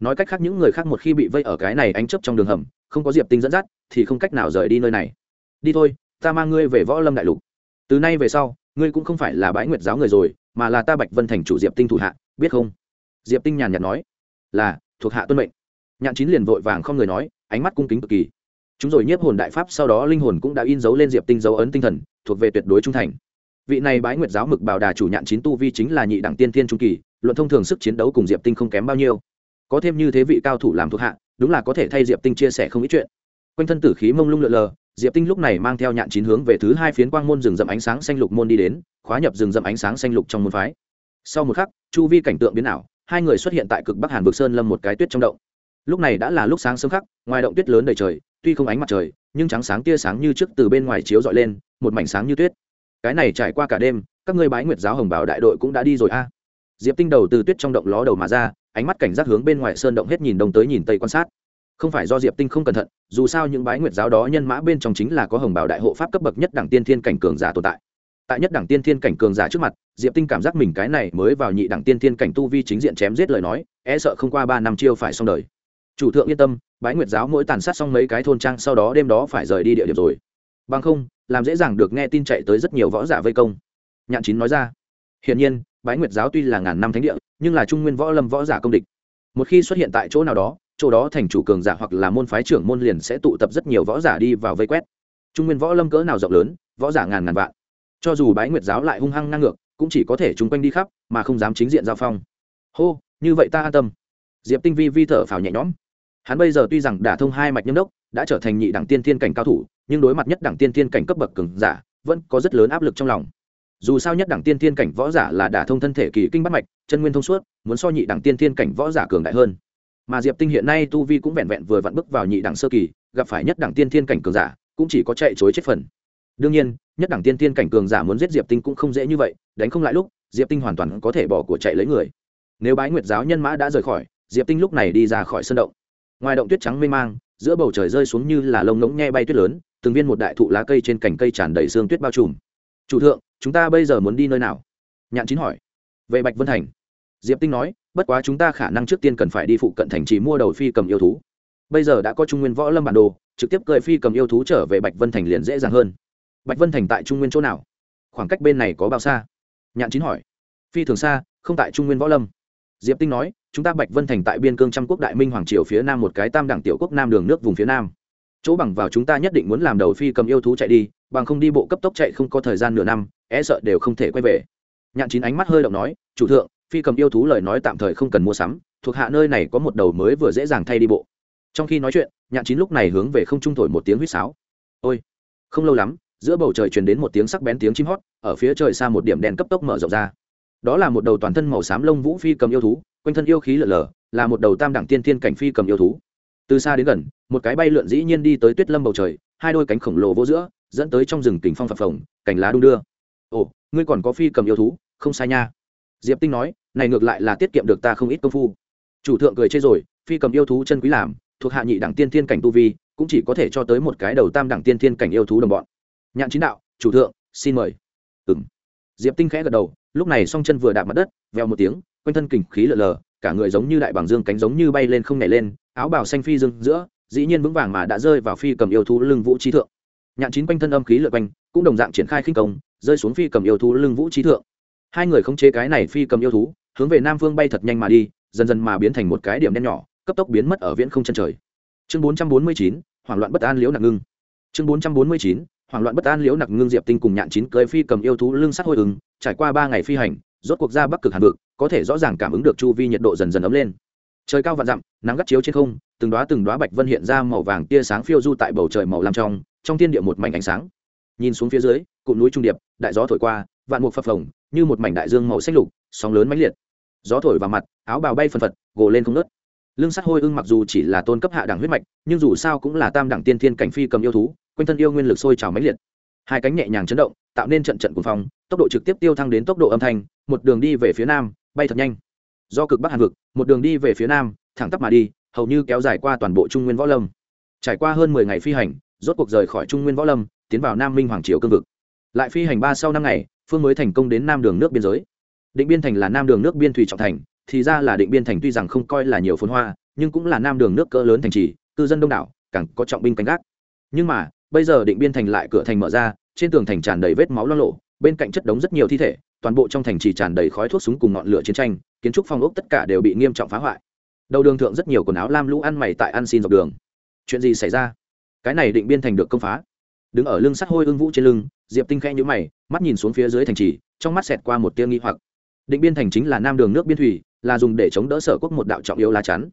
Nói cách khác những người khác một khi bị vây ở cái này ánh chấp trong đường hầm, không có diệp tinh dẫn dắt, thì không cách nào rời đi nơi này. Đi thôi, ta mang ngươi về võ lâm đại lục. Từ nay về sau, ngươi cũng không phải là bãi nguyệt giáo người rồi, mà là ta bạch vân thành chủ diệp tinh thủ hạ, biết không? Diệp tinh nhàn nhạt nói, là, thuộc hạ tuân mệnh nhạn chín liền vội vàng không người nói, ánh mắt cung kính cực kỳ. Chúng rồi nhiếp hồn đại pháp sau đó linh hồn cũng đã in dấu lên diệp tinh dấu ấn tinh thần, thuộc về tuyệt đối trung thành. Vị này bái nguyệt giáo mực bảo đà chủ nhạn chín tu vi chính là nhị đẳng tiên thiên trung kỳ, luận thông thường sức chiến đấu cùng diệp tinh không kém bao nhiêu. Có thêm như thế vị cao thủ làm thuộc hạ, đúng là có thể thay diệp tinh chia sẻ không ít chuyện. Quanh thân tử khí mông lung lượn lờ, diệp tinh lúc này mang theo nhạn chín hướng về thứ hai phiến quang môn rừng rậm ánh sáng xanh lục môn đi đến, khóa nhập rừng rậm ánh sáng xanh lục trong môn phái. Sau một khắc, chu vi cảnh tượng biến ảo, hai người xuất hiện tại cực bắc hàn vực sơn lâm một cái tuyết trong động lúc này đã là lúc sáng sớm khắc, ngoài động tuyết lớn đầy trời, tuy không ánh mặt trời, nhưng trắng sáng tia sáng như trước từ bên ngoài chiếu dọi lên, một mảnh sáng như tuyết. Cái này trải qua cả đêm, các ngươi bái nguyệt giáo hồng bảo đại đội cũng đã đi rồi a. Diệp tinh đầu từ tuyết trong động ló đầu mà ra, ánh mắt cảnh giác hướng bên ngoài sơn động hết nhìn đông tới nhìn tây quan sát. Không phải do diệp tinh không cẩn thận, dù sao những bái nguyệt giáo đó nhân mã bên trong chính là có hồng bảo đại hộ pháp cấp bậc nhất đẳng tiên thiên cảnh cường giả tồn tại. Tại nhất đẳng tiên thiên cảnh cường giả trước mặt, diệp tinh cảm giác mình cái này mới vào nhị đẳng tiên thiên cảnh tu vi chính diện chém giết lời nói e sợ không qua ba năm chiêu phải xong đời chủ thượng yên tâm, bái nguyệt giáo mỗi tàn sát xong mấy cái thôn trang sau đó đêm đó phải rời đi địa điểm rồi. Bằng không, làm dễ dàng được nghe tin chạy tới rất nhiều võ giả vây công. Nhạn chín nói ra. Hiển nhiên, bái nguyệt giáo tuy là ngàn năm thánh địa, nhưng là trung nguyên võ lâm võ giả công địch. Một khi xuất hiện tại chỗ nào đó, chỗ đó thành chủ cường giả hoặc là môn phái trưởng môn liền sẽ tụ tập rất nhiều võ giả đi vào vây quét. Trung nguyên võ lâm cỡ nào rộng lớn, võ giả ngàn ngàn vạn. Cho dù bái nguyệt giáo lại hung hăng ngang ngược, cũng chỉ có thể chung quanh đi khắp, mà không dám chính diện giao phong. Hô, như vậy ta an tâm. Diệp tinh vi vi thở phào nhẹ nhõm hắn bây giờ tuy rằng đả thông hai mạch nhâm đốc, đã trở thành nhị đẳng tiên thiên cảnh cao thủ, nhưng đối mặt nhất đẳng tiên thiên cảnh cấp bậc cường giả, vẫn có rất lớn áp lực trong lòng. Dù sao nhất đẳng tiên thiên cảnh võ giả là đả thông thân thể kỳ kinh bắt mạch, chân nguyên thông suốt, muốn so nhị đẳng tiên thiên cảnh võ giả cường đại hơn. Mà diệp tinh hiện nay tu vi cũng vẹn vẹn vừa vặn bước vào nhị đẳng sơ kỳ, gặp phải nhất đẳng tiên thiên cảnh cường giả, cũng chỉ có chạy chối chết phần. Đương nhiên, nhất đẳng tiên thiên cảnh cường giả muốn giết diệp tinh cũng không dễ như vậy, đánh không lại lúc, diệp tinh hoàn toàn có thể bỏ của chạy lấy người. Nếu bái nguyệt giáo nhân mã đã rời khỏi, diệp tinh lúc này đi ra khỏi sân động ngoài động tuyết trắng mê mang, giữa bầu trời rơi xuống như là lông ngỗng nhe bay tuyết lớn, từng viên một đại thụ lá cây trên cành cây tràn đầy xương tuyết bao trùm. Chủ thượng, chúng ta bây giờ muốn đi nơi nào? Nhạn chín hỏi. Về bạch vân thành. Diệp tinh nói, bất quá chúng ta khả năng trước tiên cần phải đi phụ cận thành trì mua đầu phi cầm yêu thú. Bây giờ đã có trung nguyên võ lâm bản đồ, trực tiếp cười phi cầm yêu thú trở về bạch vân thành liền dễ dàng hơn. Bạch vân thành tại trung nguyên chỗ nào? Khoảng cách bên này có bao xa? Nhạn chín hỏi. Phi thường xa, không tại trung nguyên võ lâm. Diệp tinh nói chúng ta bạch vân thành tại biên cương trăm quốc đại minh hoàng triều phía nam một cái tam đẳng tiểu quốc nam đường nước vùng phía nam. Chỗ bằng vào chúng ta nhất định muốn làm đầu phi cầm yêu thú chạy đi, bằng không đi bộ cấp tốc chạy không có thời gian nửa năm e sợ đều không thể quay về. Nhạn chín ánh mắt hơi động nói, chủ thượng, phi cầm yêu thú lời nói tạm thời không cần mua sắm, thuộc hạ nơi này có một đầu mới vừa dễ dàng thay đi bộ. Trong khi nói chuyện, nhạn chín lúc này hướng về không trung thổi một tiếng huýt sáo. Ôi, không lâu lắm, giữa bầu trời truyền đến một tiếng sắc bén tiếng chim hót, ở phía trời xa một điểm đèn cấp tốc mở rộng ra. Đó là một đầu toàn thân màu xám lông vũ phi cầm yêu thú quanh thân yêu khí lở lở là một đầu tam đẳng tiên thiên cảnh phi cầm yêu thú. Từ xa đến gần, một cái bay lượn dĩ nhiên đi tới tuyết lâm bầu trời, hai đôi cánh khổng lồ vô giữa, dẫn tới trong rừng kính phong phập phồng, cành lá đung đưa. Ồ, ngươi còn có phi cầm yêu thú? Không sai nha. Diệp tinh nói, này ngược lại là tiết kiệm được ta không ít công phu. Chủ thượng cười chê rồi, phi cầm yêu thú chân quý làm, thuộc hạ nhị đẳng tiên thiên cảnh tu vi, cũng chỉ có thể cho tới một cái đầu tam đẳng tiên thiên cảnh yêu thú đồng bọn. Nhạn chính đạo, chủ thượng, xin mời. Ừng diệp tinh khẽ gật đầu lúc này song chân vừa đạp mặt đất veo một tiếng, quanh thân kình khí lở lờ, cả người giống như đại bằng dương cánh giống như bay lên không nhảy lên, áo bào xanh phi dương giữa, dĩ nhiên vững vàng mà đã rơi vào phi cầm yêu thú lưng vũ trí thượng. Nhạn chín quanh thân âm khí lượt quanh, cũng đồng dạng triển khai khinh công, rơi xuống phi cầm yêu thú lưng vũ trí thượng. Hai người không chế cái này phi cầm yêu thú, hướng về nam phương bay thật nhanh mà đi, dần dần mà biến thành một cái điểm đen nhỏ, cấp tốc biến mất ở viễn không chân trời. Chương bốn trăm bốn mươi chín, hoảng loạn bất an liễu nặng ngưng. Chương bốn trăm bốn mươi chín hoảng loạn bất an liễu nặc ngưng diệp tinh cùng nhạn chín cưới phi cầm yêu thú lưng sắt hôi ứng, trải qua ba ngày phi hành, rốt cuộc ra bắc cực hàn vực, có thể rõ ràng cảm ứng được chu vi nhiệt độ dần dần ấm lên. Trời cao vạn dặm, nắng gắt chiếu trên không, từng đoá từng đoá bạch vân hiện ra màu vàng tia sáng phiêu du tại bầu trời màu lam trong trong thiên địa một mảnh ánh sáng. Nhìn xuống phía dưới, cụm núi trung điệp, đại gió thổi qua, vạn mục phập phồng, như một mảnh đại dương màu xanh lục, sóng lớn mãnh liệt. Gió thổi vào mặt, áo bào bay phần phật, gồ lên không nớt lưng sắt hôi ưng mặc dù chỉ là tôn cấp hạ đẳng huyết mạch, nhưng dù sao cũng là tam đẳng tiên thiên cảnh phi cầm yêu thú quanh thân yêu nguyên lực sôi trào mãnh liệt. Hai cánh nhẹ nhàng chấn động, tạo nên trận trận cuồng phong, tốc độ trực tiếp tiêu thăng đến tốc độ âm thanh, một đường đi về phía nam, bay thật nhanh. Do cực bắc hàn vực, một đường đi về phía nam, thẳng tắp mà đi, hầu như kéo dài qua toàn bộ trung nguyên võ lâm. Trải qua hơn mười ngày phi hành, rốt cuộc rời khỏi trung nguyên võ lâm, tiến vào nam minh hoàng triều cương vực. Lại phi hành ba sau năm ngày, phương mới thành công đến nam đường nước biên giới. Định biên thành là nam đường nước biên thủy trọng thành, thì ra là định biên thành tuy rằng không coi là nhiều phồn hoa, nhưng cũng là nam đường nước cỡ lớn thành trì, cư dân đông đảo, càng có trọng binh canh gác. Nhưng mà bây giờ định biên thành lại cửa thành mở ra, trên tường thành tràn đầy vết máu lo lộ, bên cạnh chất đống rất nhiều thi thể, toàn bộ trong thành chỉ tràn đầy khói thuốc súng cùng ngọn lửa chiến tranh, kiến trúc phong ốc tất cả đều bị nghiêm trọng phá hoại. Đầu đường thượng rất nhiều quần áo lam lũ ăn mày tại ăn xin dọc đường. Chuyện gì xảy ra? Cái này định biên thành được công phá. Đứng ở lưng sắt hôi ưng vũ trên lưng, diệp tinh khẽ nhũ mày, mắt nhìn xuống phía dưới thành trì, trong mắt xẹt qua một tia nghi hoặc. Định biên thành chính là nam đường nước biên thủy, là dùng để chống đỡ sở quốc một đạo trọng yếu lá chắn.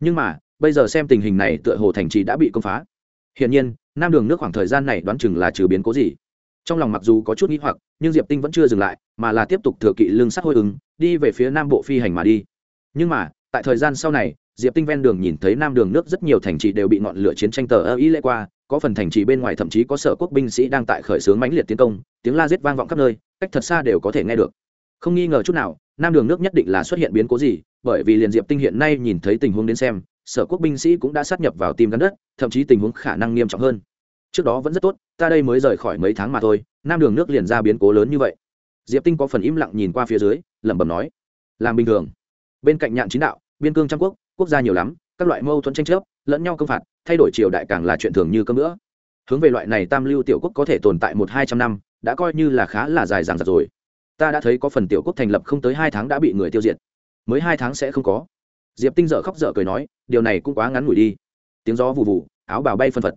Nhưng mà, bây giờ xem tình hình này tựa hồ thành trì đã bị công phá. Hiển nhiên nam đường nước khoảng thời gian này đoán chừng là trừ biến cố gì. Trong lòng mặc dù có chút nghi hoặc, nhưng diệp tinh vẫn chưa dừng lại, mà là tiếp tục thừa kỵ lương sắt hôi ứng, đi về phía nam bộ phi hành mà đi. Nhưng mà, tại thời gian sau này, diệp tinh ven đường nhìn thấy nam đường nước rất nhiều thành trì đều bị ngọn lửa chiến tranh tờ ơ ý lệ qua, có phần thành trì bên ngoài thậm chí có sở quốc binh sĩ đang tại khởi xướng mãnh liệt tiến công, tiếng la giết vang vọng khắp nơi, cách thật xa đều có thể nghe được. Không nghi ngờ chút nào, nam đường nước nhất định là xuất hiện biến cố gì, bởi vì liền diệp tinh hiện nay nhìn thấy tình huống đến xem sở quốc binh sĩ cũng đã sát nhập vào tim gắn đất, thậm chí tình huống khả năng nghiêm trọng hơn. Trước đó vẫn rất tốt, ta đây mới rời khỏi mấy tháng mà thôi, nam đường nước liền ra biến cố lớn như vậy. Diệp tinh có phần im lặng nhìn qua phía dưới, lẩm bẩm nói, làm bình thường. Bên cạnh nhạn chín đạo, biên cương trăm quốc quốc gia nhiều lắm, các loại mâu thuẫn tranh chấp, lẫn nhau công phạt, thay đổi triều đại càng là chuyện thường như cơm nữa hướng về loại này tam lưu tiểu quốc có thể tồn tại một hai trăm năm, đã coi như là khá là dài dằng dặc rồi. Ta đã thấy có phần tiểu quốc thành lập không tới hai tháng đã bị người tiêu diệt. Mới hai tháng sẽ không có diệp tinh dở khóc dở cười nói, điều này cũng quá ngắn ngủi đi. Tiếng gió vụ vụ áo bào bay phân phật.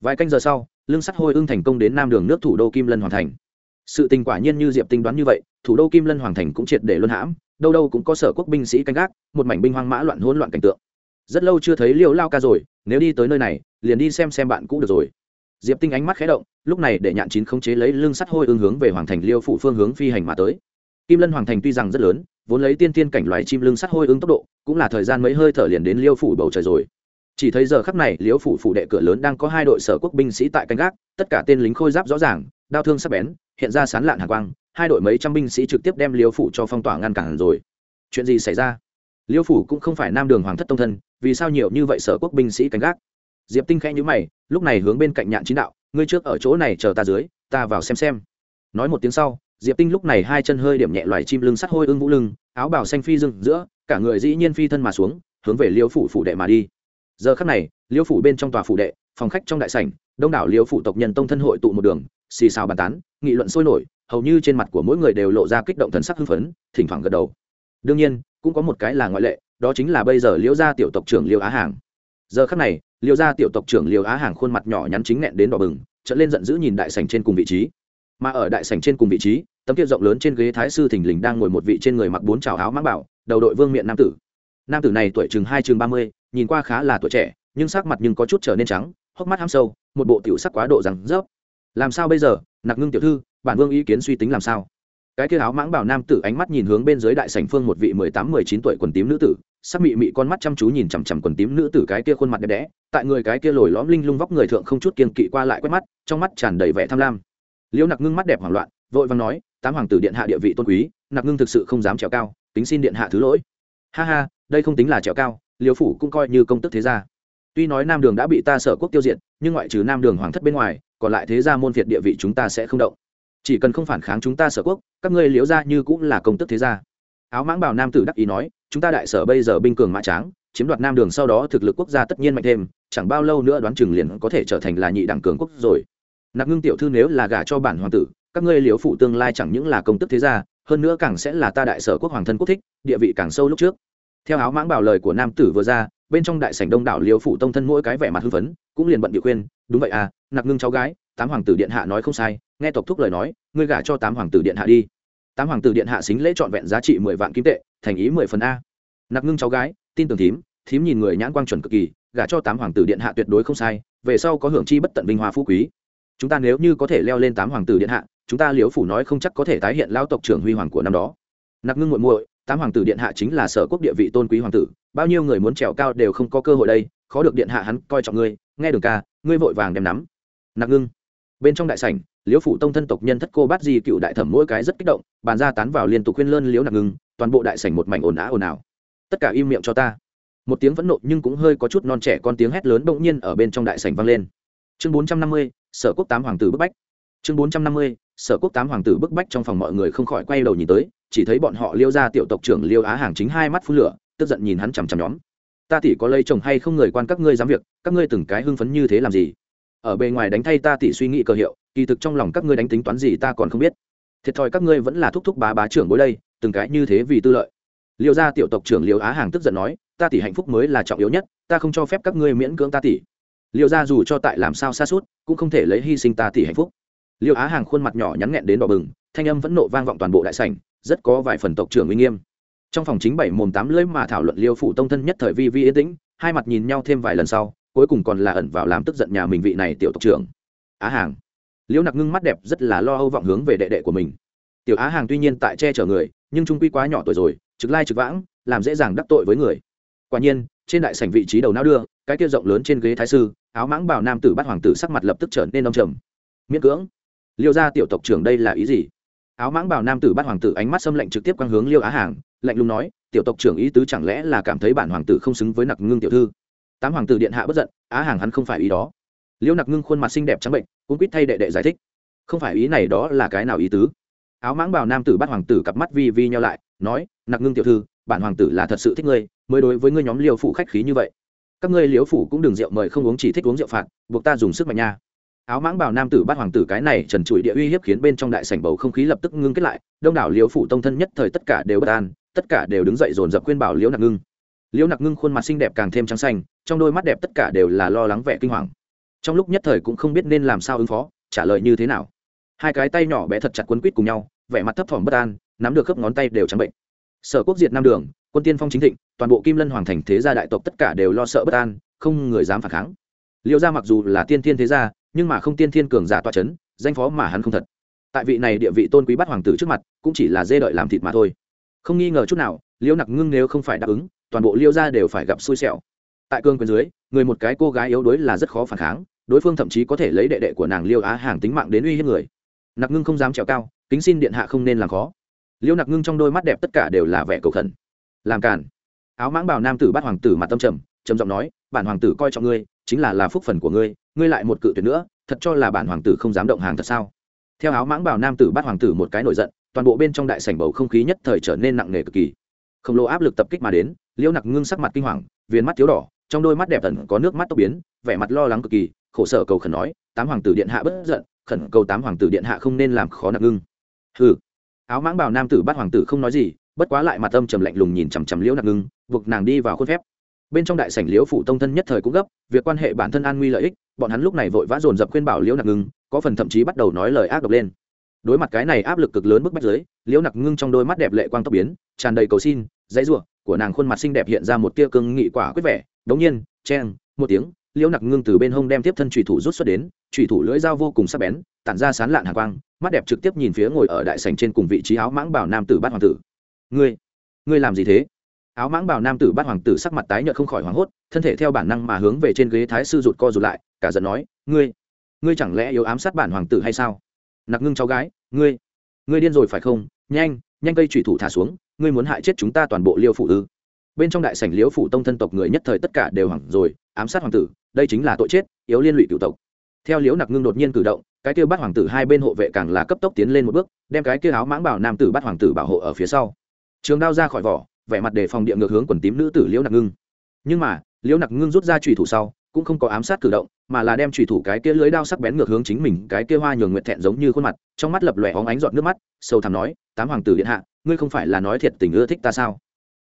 Vài canh giờ sau lương sắt hôi ưng thành công đến nam đường nước thủ đô kim lân hoàn thành. Sự tình quả nhiên như diệp tinh đoán như vậy, thủ đô kim lân hoàng thành cũng triệt để luân hãm, đâu đâu cũng có sở quốc binh sĩ canh gác, một mảnh binh hoang mã loạn hỗn loạn cảnh tượng. Rất lâu chưa thấy liêu lao ca rồi, nếu đi tới nơi này, liền đi xem xem bạn cũ được rồi. Diệp tinh ánh mắt khé động, lúc này để nhạn chín không chế lấy lương sắt hôi ương hướng về hoàng thành liêu phụ phương hướng phi hành mà tới. Kim lân hoàng thành tuy rằng rất lớn vốn lấy tiên tiên cảnh loài chim lưng sắt hôi ứng tốc độ, cũng là thời gian mấy hơi thở liền đến liêu phủ bầu trời rồi. Chỉ thấy giờ khắp này, liêu phủ phủ đệ cửa lớn đang có hai đội sở quốc binh sĩ tại canh gác, tất cả tên lính khôi giáp rõ ràng, đao thương sắc bén, hiện ra sán lạn hàng quang, hai đội mấy trăm binh sĩ trực tiếp đem liêu phủ cho phong tỏa ngăn cản rồi. Chuyện gì xảy ra? Liêu phủ cũng không phải nam đường hoàng thất tông thân, vì sao nhiều như vậy sở quốc binh sĩ canh gác? Diệp tinh khẽ nhữ mày, lúc này hướng bên cạnh nhạn chín đạo, ngươi trước ở chỗ này chờ ta dưới, ta vào xem xem. Nói một tiếng sau diệp tinh lúc này hai chân hơi điểm nhẹ loài chim lưng sắt hôi ưng vũ lưng, áo bào xanh phi dưng giữa, cả người dĩ nhiên phi thân mà xuống, hướng về liêu phủ phủ đệ mà đi. Giờ khắc này, liêu phủ bên trong tòa phủ đệ, phòng khách trong đại sảnh, đông đảo liêu phủ tộc nhân tông thân hội tụ một đường, xì xào bàn tán, nghị luận sôi nổi, hầu như trên mặt của mỗi người đều lộ ra kích động thần sắc hưng phấn, thỉnh thoảng gật đầu. Đương nhiên, cũng có một cái là ngoại lệ, đó chính là bây giờ liêu gia tiểu tộc trưởng liêu á hàng. Giờ khắc này, liêu gia tiểu tộc trưởng liêu á hàng khuôn mặt nhỏ nhắn chính nghẹn đến đỏ bừng trở lên giận dữ nhìn đại sảnh trên cùng vị trí. Mà ở đại sảnh trên cùng vị trí tấm kia rộng lớn trên ghế thái sư thình lình đang ngồi một vị trên người mặc bốn trào áo mãng bảo, đầu đội vương miện nam tử. Nam tử này tuổi chừng hai, chừng ba mươi, nhìn qua khá là tuổi trẻ, nhưng sắc mặt nhưng có chút trở nên trắng, hốc mắt ham sâu, một bộ tiểu sắc quá độ rằng rớp. Làm sao bây giờ? Nặc ngưng tiểu thư, bản vương ý kiến suy tính làm sao? Cái kia áo mãng bảo nam tử ánh mắt nhìn hướng bên dưới đại sảnh phương một vị mười tám, mười chín tuổi quần tím nữ tử, sắc mị mị con mắt chăm chú nhìn chằm chằm quần tím nữ tử cái kia khuôn mặt đẹp đẽ, tại người cái kia lồi lõm linh lung vóc người thượng không chút kiên kỵ qua lại quét mắt, trong mắt tràn đầy vẻ tham lam. Liễu nặc ngưng mắt đẹp hoảng loạn vội vàng nói, tám hoàng tử điện hạ địa vị tôn quý nặc ngưng thực sự không dám trèo cao tính xin điện hạ thứ lỗi. Ha ha, đây không tính là trèo cao liễu phủ cũng coi như công tức thế gia. Tuy nói nam đường đã bị ta sở quốc tiêu diệt, nhưng ngoại trừ nam đường hoàng thất bên ngoài, còn lại thế gia môn việt địa vị chúng ta sẽ không động. Chỉ cần không phản kháng chúng ta sở quốc, các ngươi liễu gia như cũng là công tức thế gia. Áo mãng bảo nam tử đắc ý nói, chúng ta đại sở bây giờ binh cường mã tráng, chiếm đoạt nam đường sau đó thực lực quốc gia tất nhiên mạnh thêm, chẳng bao lâu nữa đoán chừng liền có thể trở thành là nhị đẳng cường quốc rồi. Nặc ngưng tiểu thư nếu là gả cho bản hoàng tử các ngươi liếu phụ tương lai chẳng những là công tức thế gia, hơn nữa càng sẽ là ta đại sở quốc hoàng thân quốc thích, địa vị càng sâu lúc trước. Theo áo mãng bảo lời của nam tử vừa ra, bên trong đại sảnh đông đảo liếu phụ tông thân mỗi cái vẻ mặt hưng phấn, cũng liền bận địa khuyên, đúng vậy à nặc ngưng cháu gái, tám hoàng tử điện hạ nói không sai, nghe tộc thúc lời nói, ngươi gả cho tám hoàng tử điện hạ đi. Tám hoàng tử điện hạ xính lễ trọn vẹn giá trị mười vạn kim tệ, thành ý mười phần a. Nặc ngưng cháu gái, tin tưởng thím thím nhìn người nhãn quang chuẩn cực kỳ, gả cho tám hoàng tử điện hạ tuyệt đối không sai, về sau có hưởng chi bất tận vinh hoa phú quý. Chúng ta nếu như có thể leo lên tám hoàng tử điện hạ chúng ta liếu phủ nói không chắc có thể tái hiện lao tộc trưởng huy hoàng của năm đó. Nặc ngưng muội muội, tám hoàng tử điện hạ chính là sở quốc địa vị tôn quý hoàng tử, bao nhiêu người muốn trèo cao đều không có cơ hội đây, khó được điện hạ hắn coi trọng ngươi. Nghe đường ca, ngươi vội vàng đem nắm. Nặc ngưng. Bên trong đại sảnh, liễu phủ tông thân tộc nhân thất cô bát di cựu đại thẩm mỗi cái rất kích động, bàn ra tán vào liên tục khuyên lơn liễu nặc ngưng, toàn bộ đại sảnh một mảnh ồn ào ồn ào. Tất cả im miệng cho ta. Một tiếng vẫn nộ nhưng cũng hơi có chút non trẻ con tiếng hét lớn bỗng nhiên ở bên trong đại sảnh vang lên. Chương bốn trăm năm mươi, sở quốc tám hoàng tử bức bách. Chương bốn trăm năm mươi sở quốc tám hoàng tử bức bách trong phòng mọi người không khỏi quay đầu nhìn tới, chỉ thấy bọn họ liêu ra tiểu tộc trưởng liêu á hàng chính hai mắt phun lửa, tức giận nhìn hắn chằm chằm nhóm. Ta tỷ có lây chồng hay không người quan các ngươi dám việc, các ngươi từng cái hưng phấn như thế làm gì? Ở bề ngoài đánh thay ta tỷ suy nghĩ cờ hiệu, kỳ thực trong lòng các ngươi đánh tính toán gì ta còn không biết. Thiệt thòi các ngươi vẫn là thúc thúc bá bá trưởng bối đây, từng cái như thế vì tư lợi. Liêu gia tiểu tộc trưởng liêu á hàng tức giận nói, ta tỷ hạnh phúc mới là trọng yếu nhất, ta không cho phép các ngươi miễn cưỡng ta tỷ. Liêu ra dù cho tại làm sao xa suốt, cũng không thể lấy hy sinh ta tỷ hạnh phúc liệu á hàng khuôn mặt nhỏ nhắn nghẹn đến đỏ bừng, thanh âm vẫn nộ vang vọng toàn bộ đại sảnh, rất có vài phần tộc trưởng uy nghiêm. Trong phòng chính bảy mồm tám lưỡi mà thảo luận liêu phủ tông thân nhất thời vi vi yên tĩnh, hai mặt nhìn nhau thêm vài lần sau, cuối cùng còn là ẩn vào làm tức giận nhà mình vị này tiểu tộc trưởng. Á hàng. Liễu nặc ngưng mắt đẹp rất là lo âu vọng hướng về đệ đệ của mình. Tiểu á hàng tuy nhiên tại che chở người, nhưng trung quy quá nhỏ tuổi rồi, trực lai trực vãng, làm dễ dàng đắc tội với người. Quả nhiên, trên đại sảnh vị trí đầu não đưa, cái kia rộng lớn trên ghế thái sư, áo mãng bảo nam tử bắt hoàng tử sắc mặt lập tức trở nên đông trầm. Miễn cưỡng liêu gia tiểu tộc trưởng đây là ý gì? Áo mãng bảo nam tử bắt hoàng tử ánh mắt xâm lệnh trực tiếp quang hướng liêu á hàng, lạnh lùng nói, tiểu tộc trưởng ý tứ chẳng lẽ là cảm thấy bản hoàng tử không xứng với nặc ngưng tiểu thư? Tám hoàng tử điện hạ bất giận, á hàng hắn không phải ý đó. Liêu nặc ngưng khuôn mặt xinh đẹp trắng bệnh cũng quýt thay đệ đệ giải thích. Không phải ý này đó là cái nào ý tứ? Áo mãng bảo nam tử bắt hoàng tử cặp mắt vi vi nhau lại, nói, nặc ngưng tiểu thư, bản hoàng tử là thật sự thích ngươi, mới đối với ngươi nhóm liêu phủ khách khí như vậy. Các ngươi liếu phủ cũng đừng rượu mời không uống chỉ thích uống rượu phạt, buộc ta dùng sức mạnh nha áo mãng bảo nam tử bắt hoàng tử cái này trần trụi địa uy hiếp khiến bên trong đại sảnh bầu không khí lập tức ngưng kết lại, đông đảo liếu phủ tông thân nhất thời tất cả đều bất an, tất cả đều đứng dậy dồn dập khuyên bảo liễu nặc ngưng. Liễu nặc ngưng khuôn mặt xinh đẹp càng thêm trắng xanh, trong đôi mắt đẹp tất cả đều là lo lắng vẻ kinh hoàng. Trong lúc nhất thời cũng không biết nên làm sao ứng phó, trả lời như thế nào. Hai cái tay nhỏ bé thật chặt quấn quít cùng nhau, vẻ mặt thấp thỏm bất an, nắm được khớp ngón tay đều trắng bệnh. Sở quốc diệt nam đường, quân tiên phong chính thịnh, toàn bộ kim lân hoàng thành thế gia đại tộc tất cả đều lo sợ bất an, không người dám phản kháng. Liệu ra mặc dù là tiên thiên thế gia nhưng mà không tiên thiên cường giả toa c h ấ n danh phó mà hắn không thật. Tại vị này địa vị tôn quý bắt hoàng tử trước mặt, cũng chỉ là dê đợi làm thịt mà thôi. Không nghi ngờ chút nào, liễu nặc ngưng nếu không phải đáp ứng, toàn bộ liêu ra đều phải gặp xui xẻo. Tại cương quyền dưới, người một cái cô gái yếu đuối là rất khó phản kháng, đối phương thậm chí có thể lấy đệ đệ của nàng liêu á hàng tính mạng đến uy hiếp người. Nặc ngưng không dám trèo cao, kính xin điện hạ không nên làm khó. Liêu nặc ngưng trong đôi mắt đẹp tất cả đều là vẻ cầu khẩn. Làm cản áo mãng bảo nam tử bắt hoàng tử mặt tâm trầm trầm giọng nói, bản hoàng tử coi trọng ngươi chính là là phúc phần của ngươi ngươi lại một cự tuyệt nữa, thật cho là bản hoàng tử không dám động hàng thật sao? Theo áo mãng bảo nam tử bắt hoàng tử một cái nổi giận, toàn bộ bên trong đại sảnh bầu không khí nhất thời trở nên nặng nề cực kỳ. Khổng lồ áp lực tập kích mà đến, liễu nặc ngưng sắc mặt kinh hoàng, viền mắt thiếu đỏ, trong đôi mắt đẹp tần có nước mắt tốc biến, vẻ mặt lo lắng cực kỳ, khổ sở cầu khẩn nói, tám hoàng tử điện hạ bất giận, khẩn cầu tám hoàng tử điện hạ không nên làm khó nặc ngưng. Hừ. Áo mãng bảo nam tử bắt hoàng tử không nói gì, bất quá lại mặt âm trầm lạnh lùng nhìn chằm chằm liễu nặc ngưng, buộc nàng đi vào khuôn phép bên trong đại sảnh liễu phủ tông thân nhất thời cũng gấp, việc quan hệ bản thân an nguy lợi ích, bọn hắn lúc này vội vã dồn dập khuyên bảo liễu nặc ngưng, có phần thậm chí bắt đầu nói lời ác độc lên. Đối mặt cái này áp lực cực lớn bức bách dưới, liễu nặc ngưng trong đôi mắt đẹp lệ quang tốc biến, tràn đầy cầu xin, dãy ruộng của nàng khuôn mặt xinh đẹp hiện ra một tia cương nghị quả quyết vẻ. Đống nhiên chen một tiếng, liễu nặc ngưng từ bên hông đem tiếp thân trùy thủ rút xuất đến trùy thủ lưỡi dao vô cùng sắc bén, tản ra sán lạn hàng quang, mắt đẹp trực tiếp nhìn phía ngồi ở đại sảnh trên cùng vị trí áo mãng bảo nam tử bát hoàng tử. Ngươi ngươi làm gì thế? Áo mãng bảo nam tử bát hoàng tử sắc mặt tái nhợt không khỏi hoảng hốt, thân thể theo bản năng mà hướng về trên ghế thái sư rụt co rụt lại, cả giận nói, ngươi ngươi chẳng lẽ yếu ám sát bản hoàng tử hay sao? Nặc ngưng cháu gái, ngươi ngươi điên rồi phải không? Nhanh nhanh cây thủy thủ thả xuống, ngươi muốn hại chết chúng ta toàn bộ liêu phụ ư? Bên trong đại sảnh liêu phụ tông thân tộc người nhất thời tất cả đều hoảng rồi, ám sát hoàng tử, đây chính là tội chết, yếu liên lụy cựu tộc. Theo liễu nặc ngưng đột nhiên cử động, cái kia bắt hoàng tử hai bên hộ vệ càng là cấp tốc tiến lên một bước, đem cái kia áo mãng bảo nam tử bắt hoàng tử bảo hộ ở phía sau. Trường đao ra khỏi vỏ vẻ mặt đề phòng địa ngược hướng quần tím nữ tử liễu nặc ngưng. Nhưng mà, liễu nặc ngưng rút ra trùy thủ sau, cũng không có ám sát cử động, mà là đem trùy thủ cái kia lưới đao sắc bén ngược hướng chính mình, cái kia hoa nhường nguyện thẹn giống như khuôn mặt, trong mắt lập lòe óng ánh giọt nước mắt, sâu thẳm nói, tám hoàng tử điện hạ, ngươi không phải là nói thiệt tình ưa thích ta sao?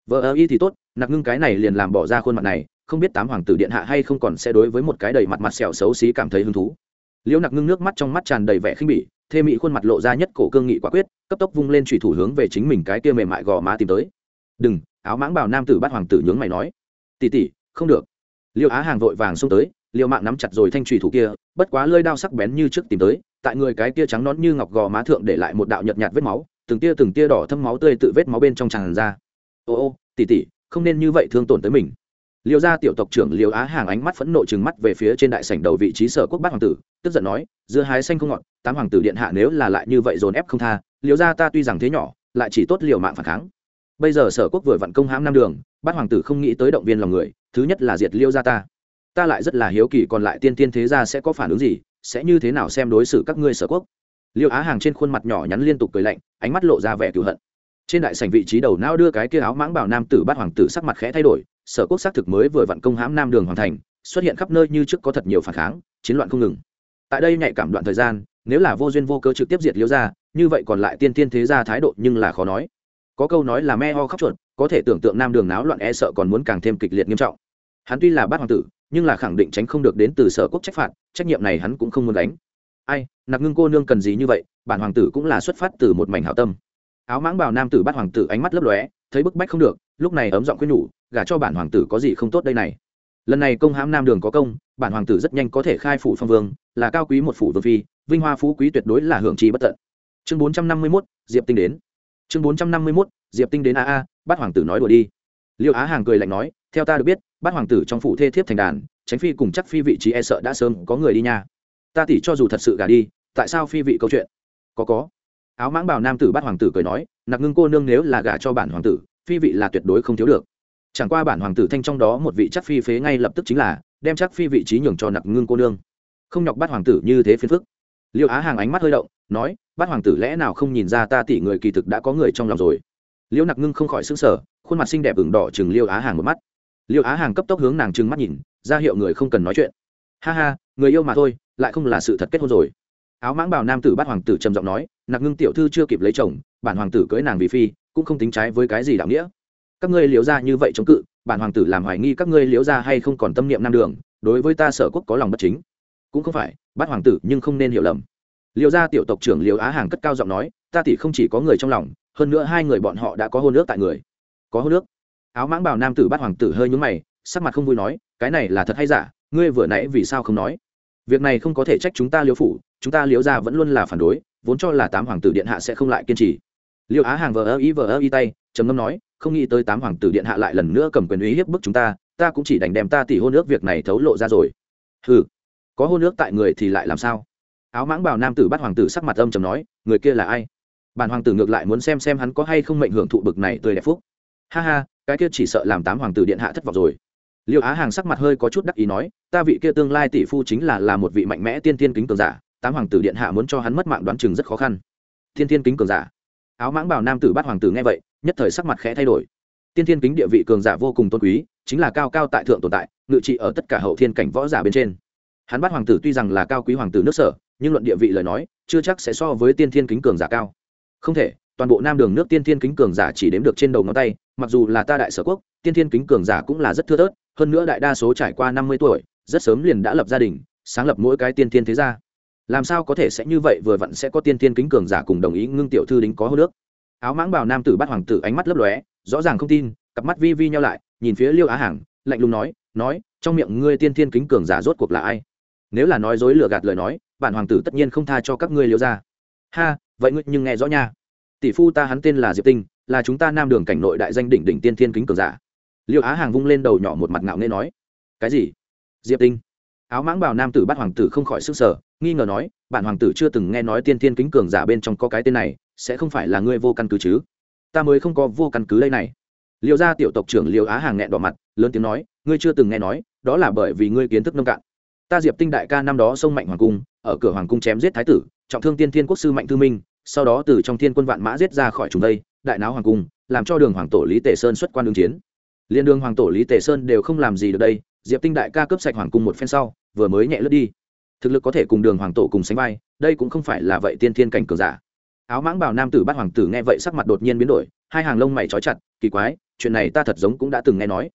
Vợ ơ y thì tốt, nặc ngưng cái này liền làm bỏ ra khuôn mặt này, không biết tám hoàng tử điện hạ hay không còn sẽ đối với một cái đầy mặt mặt sẹo xấu xí cảm thấy hứng thú. Liễu nặc ngưng nước mắt trong mắt tràn đầy vẻ khinh bỉ, thê mỹ khuôn mặt lộ ra nhất cổ cương nghị quả quyết, cấp tốc vung lên trùy thủ hướng về chính mình cái kia mềm mại gò má tìm tới đừng, áo mãng bảo nam tử bắt hoàng tử nhướng mày nói. Tỉ tỉ không được. Liêu á hàng vội vàng xông tới, liêu mạng nắm chặt rồi thanh trùy thủ kia, bất quá lơi đao sắc bén như trước tìm tới, tại người cái tia trắng nón như ngọc gò má thượng để lại một đạo nhợt nhạt vết máu, từng tia từng tia đỏ thâm máu tươi tự vết máu bên trong tràn ra. Ô ô tỉ tỉ không nên như vậy thương tổn tới mình. Liêu gia tiểu tộc trưởng liêu á hàng ánh mắt phẫn nộ trừng mắt về phía trên đại sảnh đầu vị trí sở quốc bát hoàng tử, tức giận nói giữa hái xanh không ngọt, tám hoàng tử điện hạ nếu là lại như vậy dồn ép không tha, liêu gia ta tuy rằng thế nhỏ, lại chỉ tốt liều mạng phản kháng bây giờ sở quốc vừa vặn công hãm năm đường, bát hoàng tử không nghĩ tới động viên lòng người, thứ nhất là diệt liêu gia ta. Ta lại rất là hiếu kỳ còn lại tiên tiên thế gia sẽ có phản ứng gì, sẽ như thế nào xem đối xử các ngươi sở quốc. Liêu á hàng trên khuôn mặt nhỏ nhắn liên tục cười lạnh, ánh mắt lộ ra vẻ cựu hận. Trên đại sảnh vị trí đầu não đưa cái kia áo mãng bảo nam tử bát hoàng tử sắc mặt khẽ thay đổi, sở quốc xác thực mới vừa vặn công hãm nam đường hoàn thành, xuất hiện khắp nơi như trước có thật nhiều phản kháng, chiến loạn không ngừng. Tại đây nhạy cảm đoạn thời gian, nếu là vô duyên vô cơ trực tiếp diệt liêu ra như vậy còn lại tiên tiên thế gia thái độ nhưng là khó nói có câu nói là me ho khóc chuột, có thể tưởng tượng nam đường náo loạn e sợ còn muốn càng thêm kịch liệt nghiêm trọng. Hắn tuy là bát hoàng tử, nhưng là khẳng định tránh không được đến từ sở quốc trách phạt, trách nhiệm này hắn cũng không muốn đánh ai nặc ngưng cô nương cần gì như vậy, bản hoàng tử cũng là xuất phát từ một mảnh hảo tâm. Áo mãng bào nam tử bát hoàng tử ánh mắt lấp lóe, thấy bức bách không được, lúc này ấm giọng khuyên nhủ, gả cho bản hoàng tử có gì không tốt đây này? Lần này công hãm nam đường có công, bản hoàng tử rất nhanh có thể khai phủ phong vương, là cao quý một phủ vương phi, vinh hoa phú quý tuyệt đối là hưởng trí bất tận. Chương bốn trăm năm mươi mốt, diệp tinh đến chương bốn trăm năm mươi mốt, diệp tinh đến a a bát hoàng tử nói đùa đi. Liệu á hàng cười lạnh nói, theo ta được biết bát hoàng tử trong phủ thê thiếp thành đàn, tránh phi cùng chắc phi vị trí e sợ đã sớm có người đi nha. Ta tỉ cho dù thật sự gả đi, tại sao phi vị câu chuyện? Có có. Áo mãng bảo nam tử bát hoàng tử cười nói, nặc ngưng cô nương nếu là gả cho bản hoàng tử, phi vị là tuyệt đối không thiếu được. Chẳng qua bản hoàng tử thanh trong đó một vị chắc phi phế ngay lập tức chính là, đem chắc phi vị trí nhường cho nặc ngưng cô nương. Không nhọc bát hoàng tử như thế phiền phức. Liệu á hàng ánh mắt hơi động, nói Bát hoàng tử lẽ nào không nhìn ra ta tỷ người kỳ thực đã có người trong lòng rồi? Liễu nặc ngưng không khỏi xứng sở khuôn mặt xinh đẹp ửng đỏ chừng liêu á hàng một mắt. Liêu á hàng cấp tốc hướng nàng trừng mắt nhìn, ra hiệu người không cần nói chuyện. Ha ha, người yêu mà thôi, lại không là sự thật kết hôn rồi. Áo mãng bảo nam tử bắt hoàng tử trầm giọng nói, nặc ngưng tiểu thư chưa kịp lấy chồng, bản hoàng tử cưới nàng vì phi, cũng không tính trái với cái gì đạo nghĩa. Các ngươi liễu ra như vậy chống cự, bản hoàng tử làm hoài nghi các ngươi liễu ra hay không còn tâm niệm nam đường, đối với ta sở quốc có lòng bất chính. Cũng không phải bắt hoàng tử nhưng không nên hiểu lầm liêu gia tiểu tộc trưởng liêu á hàng cất cao giọng nói, ta thì không chỉ có người trong lòng, hơn nữa hai người bọn họ đã có hôn nước tại người. Có hôn nước áo mãng bảo nam tử bắt hoàng tử hơi nhúng mày, sắc mặt không vui nói, cái này là thật hay giả? Ngươi vừa nãy vì sao không nói? Việc này không có thể trách chúng ta liêu phủ, chúng ta liêu ra vẫn luôn là phản đối, vốn cho là tám hoàng tử điện hạ sẽ không lại kiên trì. Liêu á hàng vờ ơ ý vờ ơ ý tay, trầm ngâm nói, không nghĩ tới tám hoàng tử điện hạ lại lần nữa cầm quyền uy hiếp bức chúng ta ta cũng chỉ đành đem ta tỉ hôn nước việc này thấu lộ ra rồi. Ừ có hôn nước tại người thì lại làm sao? Áo mãng bảo nam tử bắt hoàng tử sắc mặt âm trầm nói, người kia là ai? Bản hoàng tử ngược lại muốn xem xem hắn có hay không mệnh hưởng thụ bực này tươi đẹp phúc. Ha ha, cái kia chỉ sợ làm tám hoàng tử điện hạ thất vọng rồi. Liệu á hàng sắc mặt hơi có chút đắc ý nói, ta vị kia tương lai tỷ phu chính là là một vị mạnh mẽ tiên tiên kính cường giả, tám hoàng tử điện hạ muốn cho hắn mất mạng đoán chừng rất khó khăn. Tiên tiên kính cường giả? Áo mãng bảo nam tử bắt hoàng tử nghe vậy, nhất thời sắc mặt khẽ thay đổi. Tiên tiên kính địa vị cường giả vô cùng tôn quý, chính là cao cao tại thượng tồn tại, ngự trị ở tất cả hậu thiên cảnh võ giả bên trên. Hắn bắt hoàng tử tuy rằng là cao quý hoàng tử nước sở nhưng luận địa vị lời nói, chưa chắc sẽ so với tiên thiên kính cường giả cao. Không thể, toàn bộ nam đường nước tiên thiên kính cường giả chỉ đếm được trên đầu ngón tay, mặc dù là ta đại sở quốc, tiên thiên kính cường giả cũng là rất thưa thớt, hơn nữa đại đa số trải qua năm mươi tuổi, rất sớm liền đã lập gia đình, sáng lập mỗi cái tiên thiên thế gia. Làm sao có thể sẽ như vậy vừa vặn sẽ có tiên thiên kính cường giả cùng đồng ý ngưng tiểu thư đính có hô nước? Áo mãng bảo nam tử bắt hoàng tử ánh mắt lấp lóe, rõ ràng không tin, cặp mắt vi vi nhau lại, nhìn phía liêu á hàng, lạnh lùng nói nói, trong miệng ngươi tiên thiên kính cường giả rốt cuộc là ai? Nếu là nói dối lừa gạt lời nói bản hoàng tử tất nhiên không tha cho các ngươi liêu ra ha, vậy ngươi nhưng nghe rõ nha. Tỷ phu ta hắn tên là diệp tinh, là chúng ta nam đường cảnh nội đại danh đỉnh đỉnh tiên thiên kính cường giả. Liệu á hàng vung lên đầu nhỏ một mặt ngạo nghê nói, cái gì? Diệp tinh? Áo mãng bảo nam tử bắt hoàng tử không khỏi sức sở nghi ngờ nói, bản hoàng tử chưa từng nghe nói tiên thiên kính cường giả bên trong có cái tên này, sẽ không phải là ngươi vô căn cứ chứ? Ta mới không có vô căn cứ đây này. Liệu ra tiểu tộc trưởng liệu á hàng nghẹn đỏ mặt, lớn tiếng nói, ngươi chưa từng nghe nói, đó là bởi vì ngươi kiến thức nông cạn ta diệp tinh đại ca năm đó sông mạnh hoàng cung, ở cửa hoàng cung chém giết thái tử, trọng thương tiên thiên quốc sư mạnh thư minh, sau đó từ trong thiên quân vạn mã giết ra khỏi chúng đây, đại náo hoàng cung, làm cho đường hoàng tổ lý tề sơn xuất quan đường chiến. Liên đường hoàng tổ lý tề sơn đều không làm gì được đây, diệp tinh đại ca cướp sạch hoàng cung một phen sau, vừa mới nhẹ lướt đi. Thực lực có thể cùng đường hoàng tổ cùng sánh vai, đây cũng không phải là vậy tiên thiên cảnh cường giả. Áo mãng bảo nam tử bắt hoàng tử nghe vậy sắc mặt đột nhiên biến đổi, hai hàng lông mày trói chặt, kỳ quái, chuyện này ta thật giống cũng đã từng nghe nói.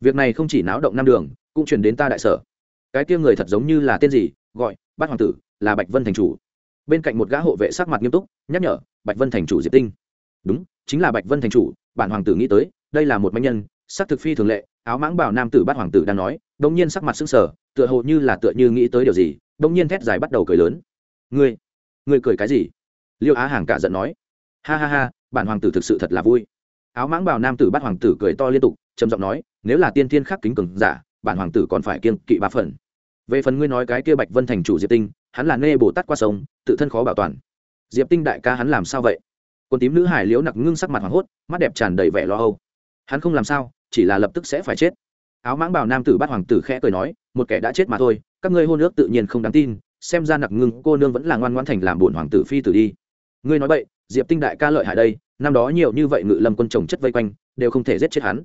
Việc này không chỉ náo động nam đường, cũng truyền đến ta đại sở cái kia người thật giống như là tên gì, gọi, bát hoàng tử, là bạch vân thành chủ. Bên cạnh một gã hộ vệ sắc mặt nghiêm túc, nhắc nhở, bạch vân thành chủ diệp tinh. Đúng, chính là bạch vân thành chủ, bản hoàng tử nghĩ tới, đây là một manh nhân, sắc thực phi thường lệ, áo mãng bảo nam tử bát hoàng tử đang nói đông nhiên sắc mặt sững sờ, tựa hồ như là tựa như nghĩ tới điều gì đông nhiên thét dài bắt đầu cười lớn. Ngươi ngươi cười cái gì? Liêu á hàng cả giận nói. Ha ha ha, bản hoàng tử thực sự thật là vui. Áo mãng bảo nam tử bát hoàng tử cười to liên tục, trầm giọng nói, nếu là tiên thiên khắc kính cường giả bản hoàng tử còn phải kiên kỵ ba phần. Về phần ngươi nói cái kia bạch vân thành chủ diệp tinh, hắn là nê bồ tát qua sông, tự thân khó bảo toàn. Diệp tinh đại ca hắn làm sao vậy? Quân tím nữ hải liễu nặc ngưng sắc mặt hoảng hốt, mắt đẹp tràn đầy vẻ lo âu. Hắn không làm sao, chỉ là lập tức sẽ phải chết. Áo mãng bảo nam tử bắt hoàng tử khẽ cười nói, một kẻ đã chết mà thôi, các ngươi hôn ước tự nhiên không đáng tin, xem ra nặc ngưng cô nương vẫn là ngoan ngoan thành làm bổn hoàng tử phi tử đi. Ngươi nói vậy, diệp tinh đại ca lợi hại đây, năm đó nhiều như vậy ngự lâm quân chồng chất vây quanh, đều không thể giết chết hắn.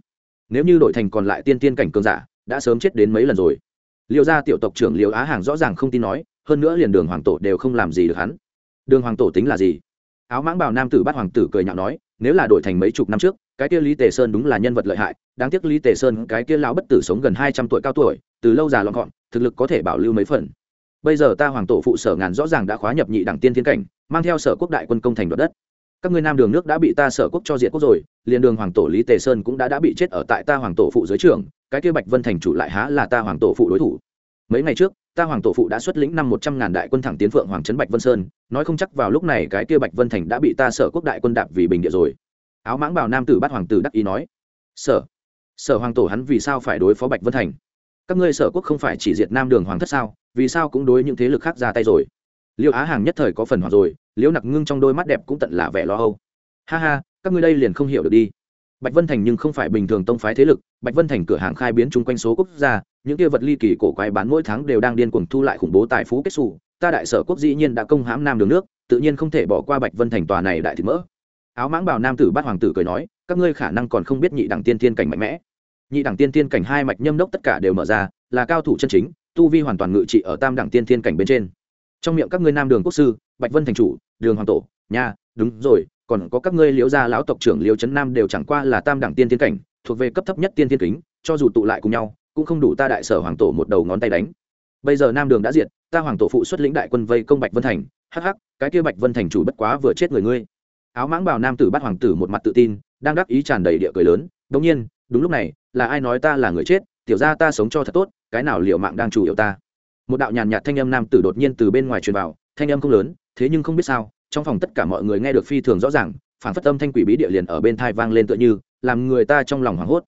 Nếu như đổi thành còn lại tiên tiên cảnh cường giả đã sớm chết đến mấy lần rồi. Liêu gia tiểu tộc trưởng liêu á hàng rõ ràng không tin nói, hơn nữa liền đường hoàng tổ đều không làm gì được hắn. Đường hoàng tổ tính là gì? Áo mãng bảo nam tử bắt hoàng tử cười nhạo nói, nếu là đổi thành mấy chục năm trước, cái kia lý tề sơn đúng là nhân vật lợi hại, đáng tiếc lý tề sơn cái kia lão bất tử sống gần hai trăm tuổi cao tuổi, từ lâu già lọn gọn, thực lực có thể bảo lưu mấy phần. Bây giờ ta hoàng tổ phụ sở ngàn rõ ràng đã khóa nhập nhị đẳng tiên thiên cảnh, mang theo sở quốc đại quân công thành đoạt đất. Các ngươi nam đường nước đã bị ta sở quốc cho diệt quốc rồi, liền đường hoàng tổ lý tề sơn cũng đã đã bị chết ở tại ta hoàng tổ phụ dưới trường cái kia bạch vân thành chủ lại há là ta hoàng tổ phụ đối thủ. Mấy ngày trước, ta hoàng tổ phụ đã xuất lĩnh năm một trăm ngàn đại quân thẳng tiến phượng hoàng trấn bạch vân sơn, nói không chắc vào lúc này cái kia bạch vân thành đã bị ta sở quốc đại quân đạp vì bình địa rồi. Áo mãng bảo nam tử bắt hoàng tử đắc ý nói, sở sở hoàng tổ hắn vì sao phải đối phó bạch vân thành? Các ngươi sở quốc không phải chỉ diệt nam đường hoàng thất sao? Vì sao cũng đối những thế lực khác ra tay rồi? Liệu á hàng nhất thời có phần hoặc rồi liễu nặc ngưng trong đôi mắt đẹp cũng tận là vẻ lo âu. Ha ha, các ngươi đây liền không hiểu được đi bạch vân thành nhưng không phải bình thường tông phái thế lực, bạch vân thành cửa hàng khai biến chung quanh số quốc gia, những kia vật ly kỳ cổ quái bán mỗi tháng đều đang điên cuồng thu lại khủng bố tài phú kết xù. Ta đại sở quốc dĩ nhiên đã công hãm nam đường nước, tự nhiên không thể bỏ qua bạch vân thành tòa này đại thịt mỡ. Áo mãng bảo nam tử bát hoàng tử cười nói, các ngươi khả năng còn không biết nhị đẳng tiên tiên cảnh mạnh mẽ. Nhị đẳng tiên tiên cảnh hai mạch nhâm đốc tất cả đều mở ra, là cao thủ chân chính, tu vi hoàn toàn ngự trị ở tam đẳng tiên tiên cảnh bên trên. Trong miệng các ngươi nam đường quốc sư, bạch vân thành chủ, đường hoàng tổ, nha, đúng rồi còn có các ngươi liễu gia lão tộc trưởng liễu trấn nam đều chẳng qua là tam đẳng tiên tiên cảnh, thuộc về cấp thấp nhất tiên tiên kính, cho dù tụ lại cùng nhau, cũng không đủ ta đại sở hoàng tổ một đầu ngón tay đánh. Bây giờ nam đường đã diệt, ta hoàng tổ phụ xuất lĩnh đại quân vây công bạch vân thành, hắc hắc, cái kia bạch vân thành chủ bất quá vừa chết người ngươi. Áo mãng bảo nam tử bắt hoàng tử một mặt tự tin, đang đắc ý tràn đầy địa cười lớn đống nhiên, đúng lúc này, là ai nói ta là người chết, tiểu ra ta sống cho thật tốt, cái nào liệu mạng đang chủ yếu ta? Một đạo nhàn nhạt thanh âm nam tử đột nhiên từ bên ngoài truyền vào, thanh âm không lớn, thế nhưng không biết sao trong phòng tất cả mọi người nghe được phi thường rõ ràng phản phất âm thanh quỷ bí địa liền ở bên thai vang lên tựa như, làm người ta trong lòng hoảng hốt.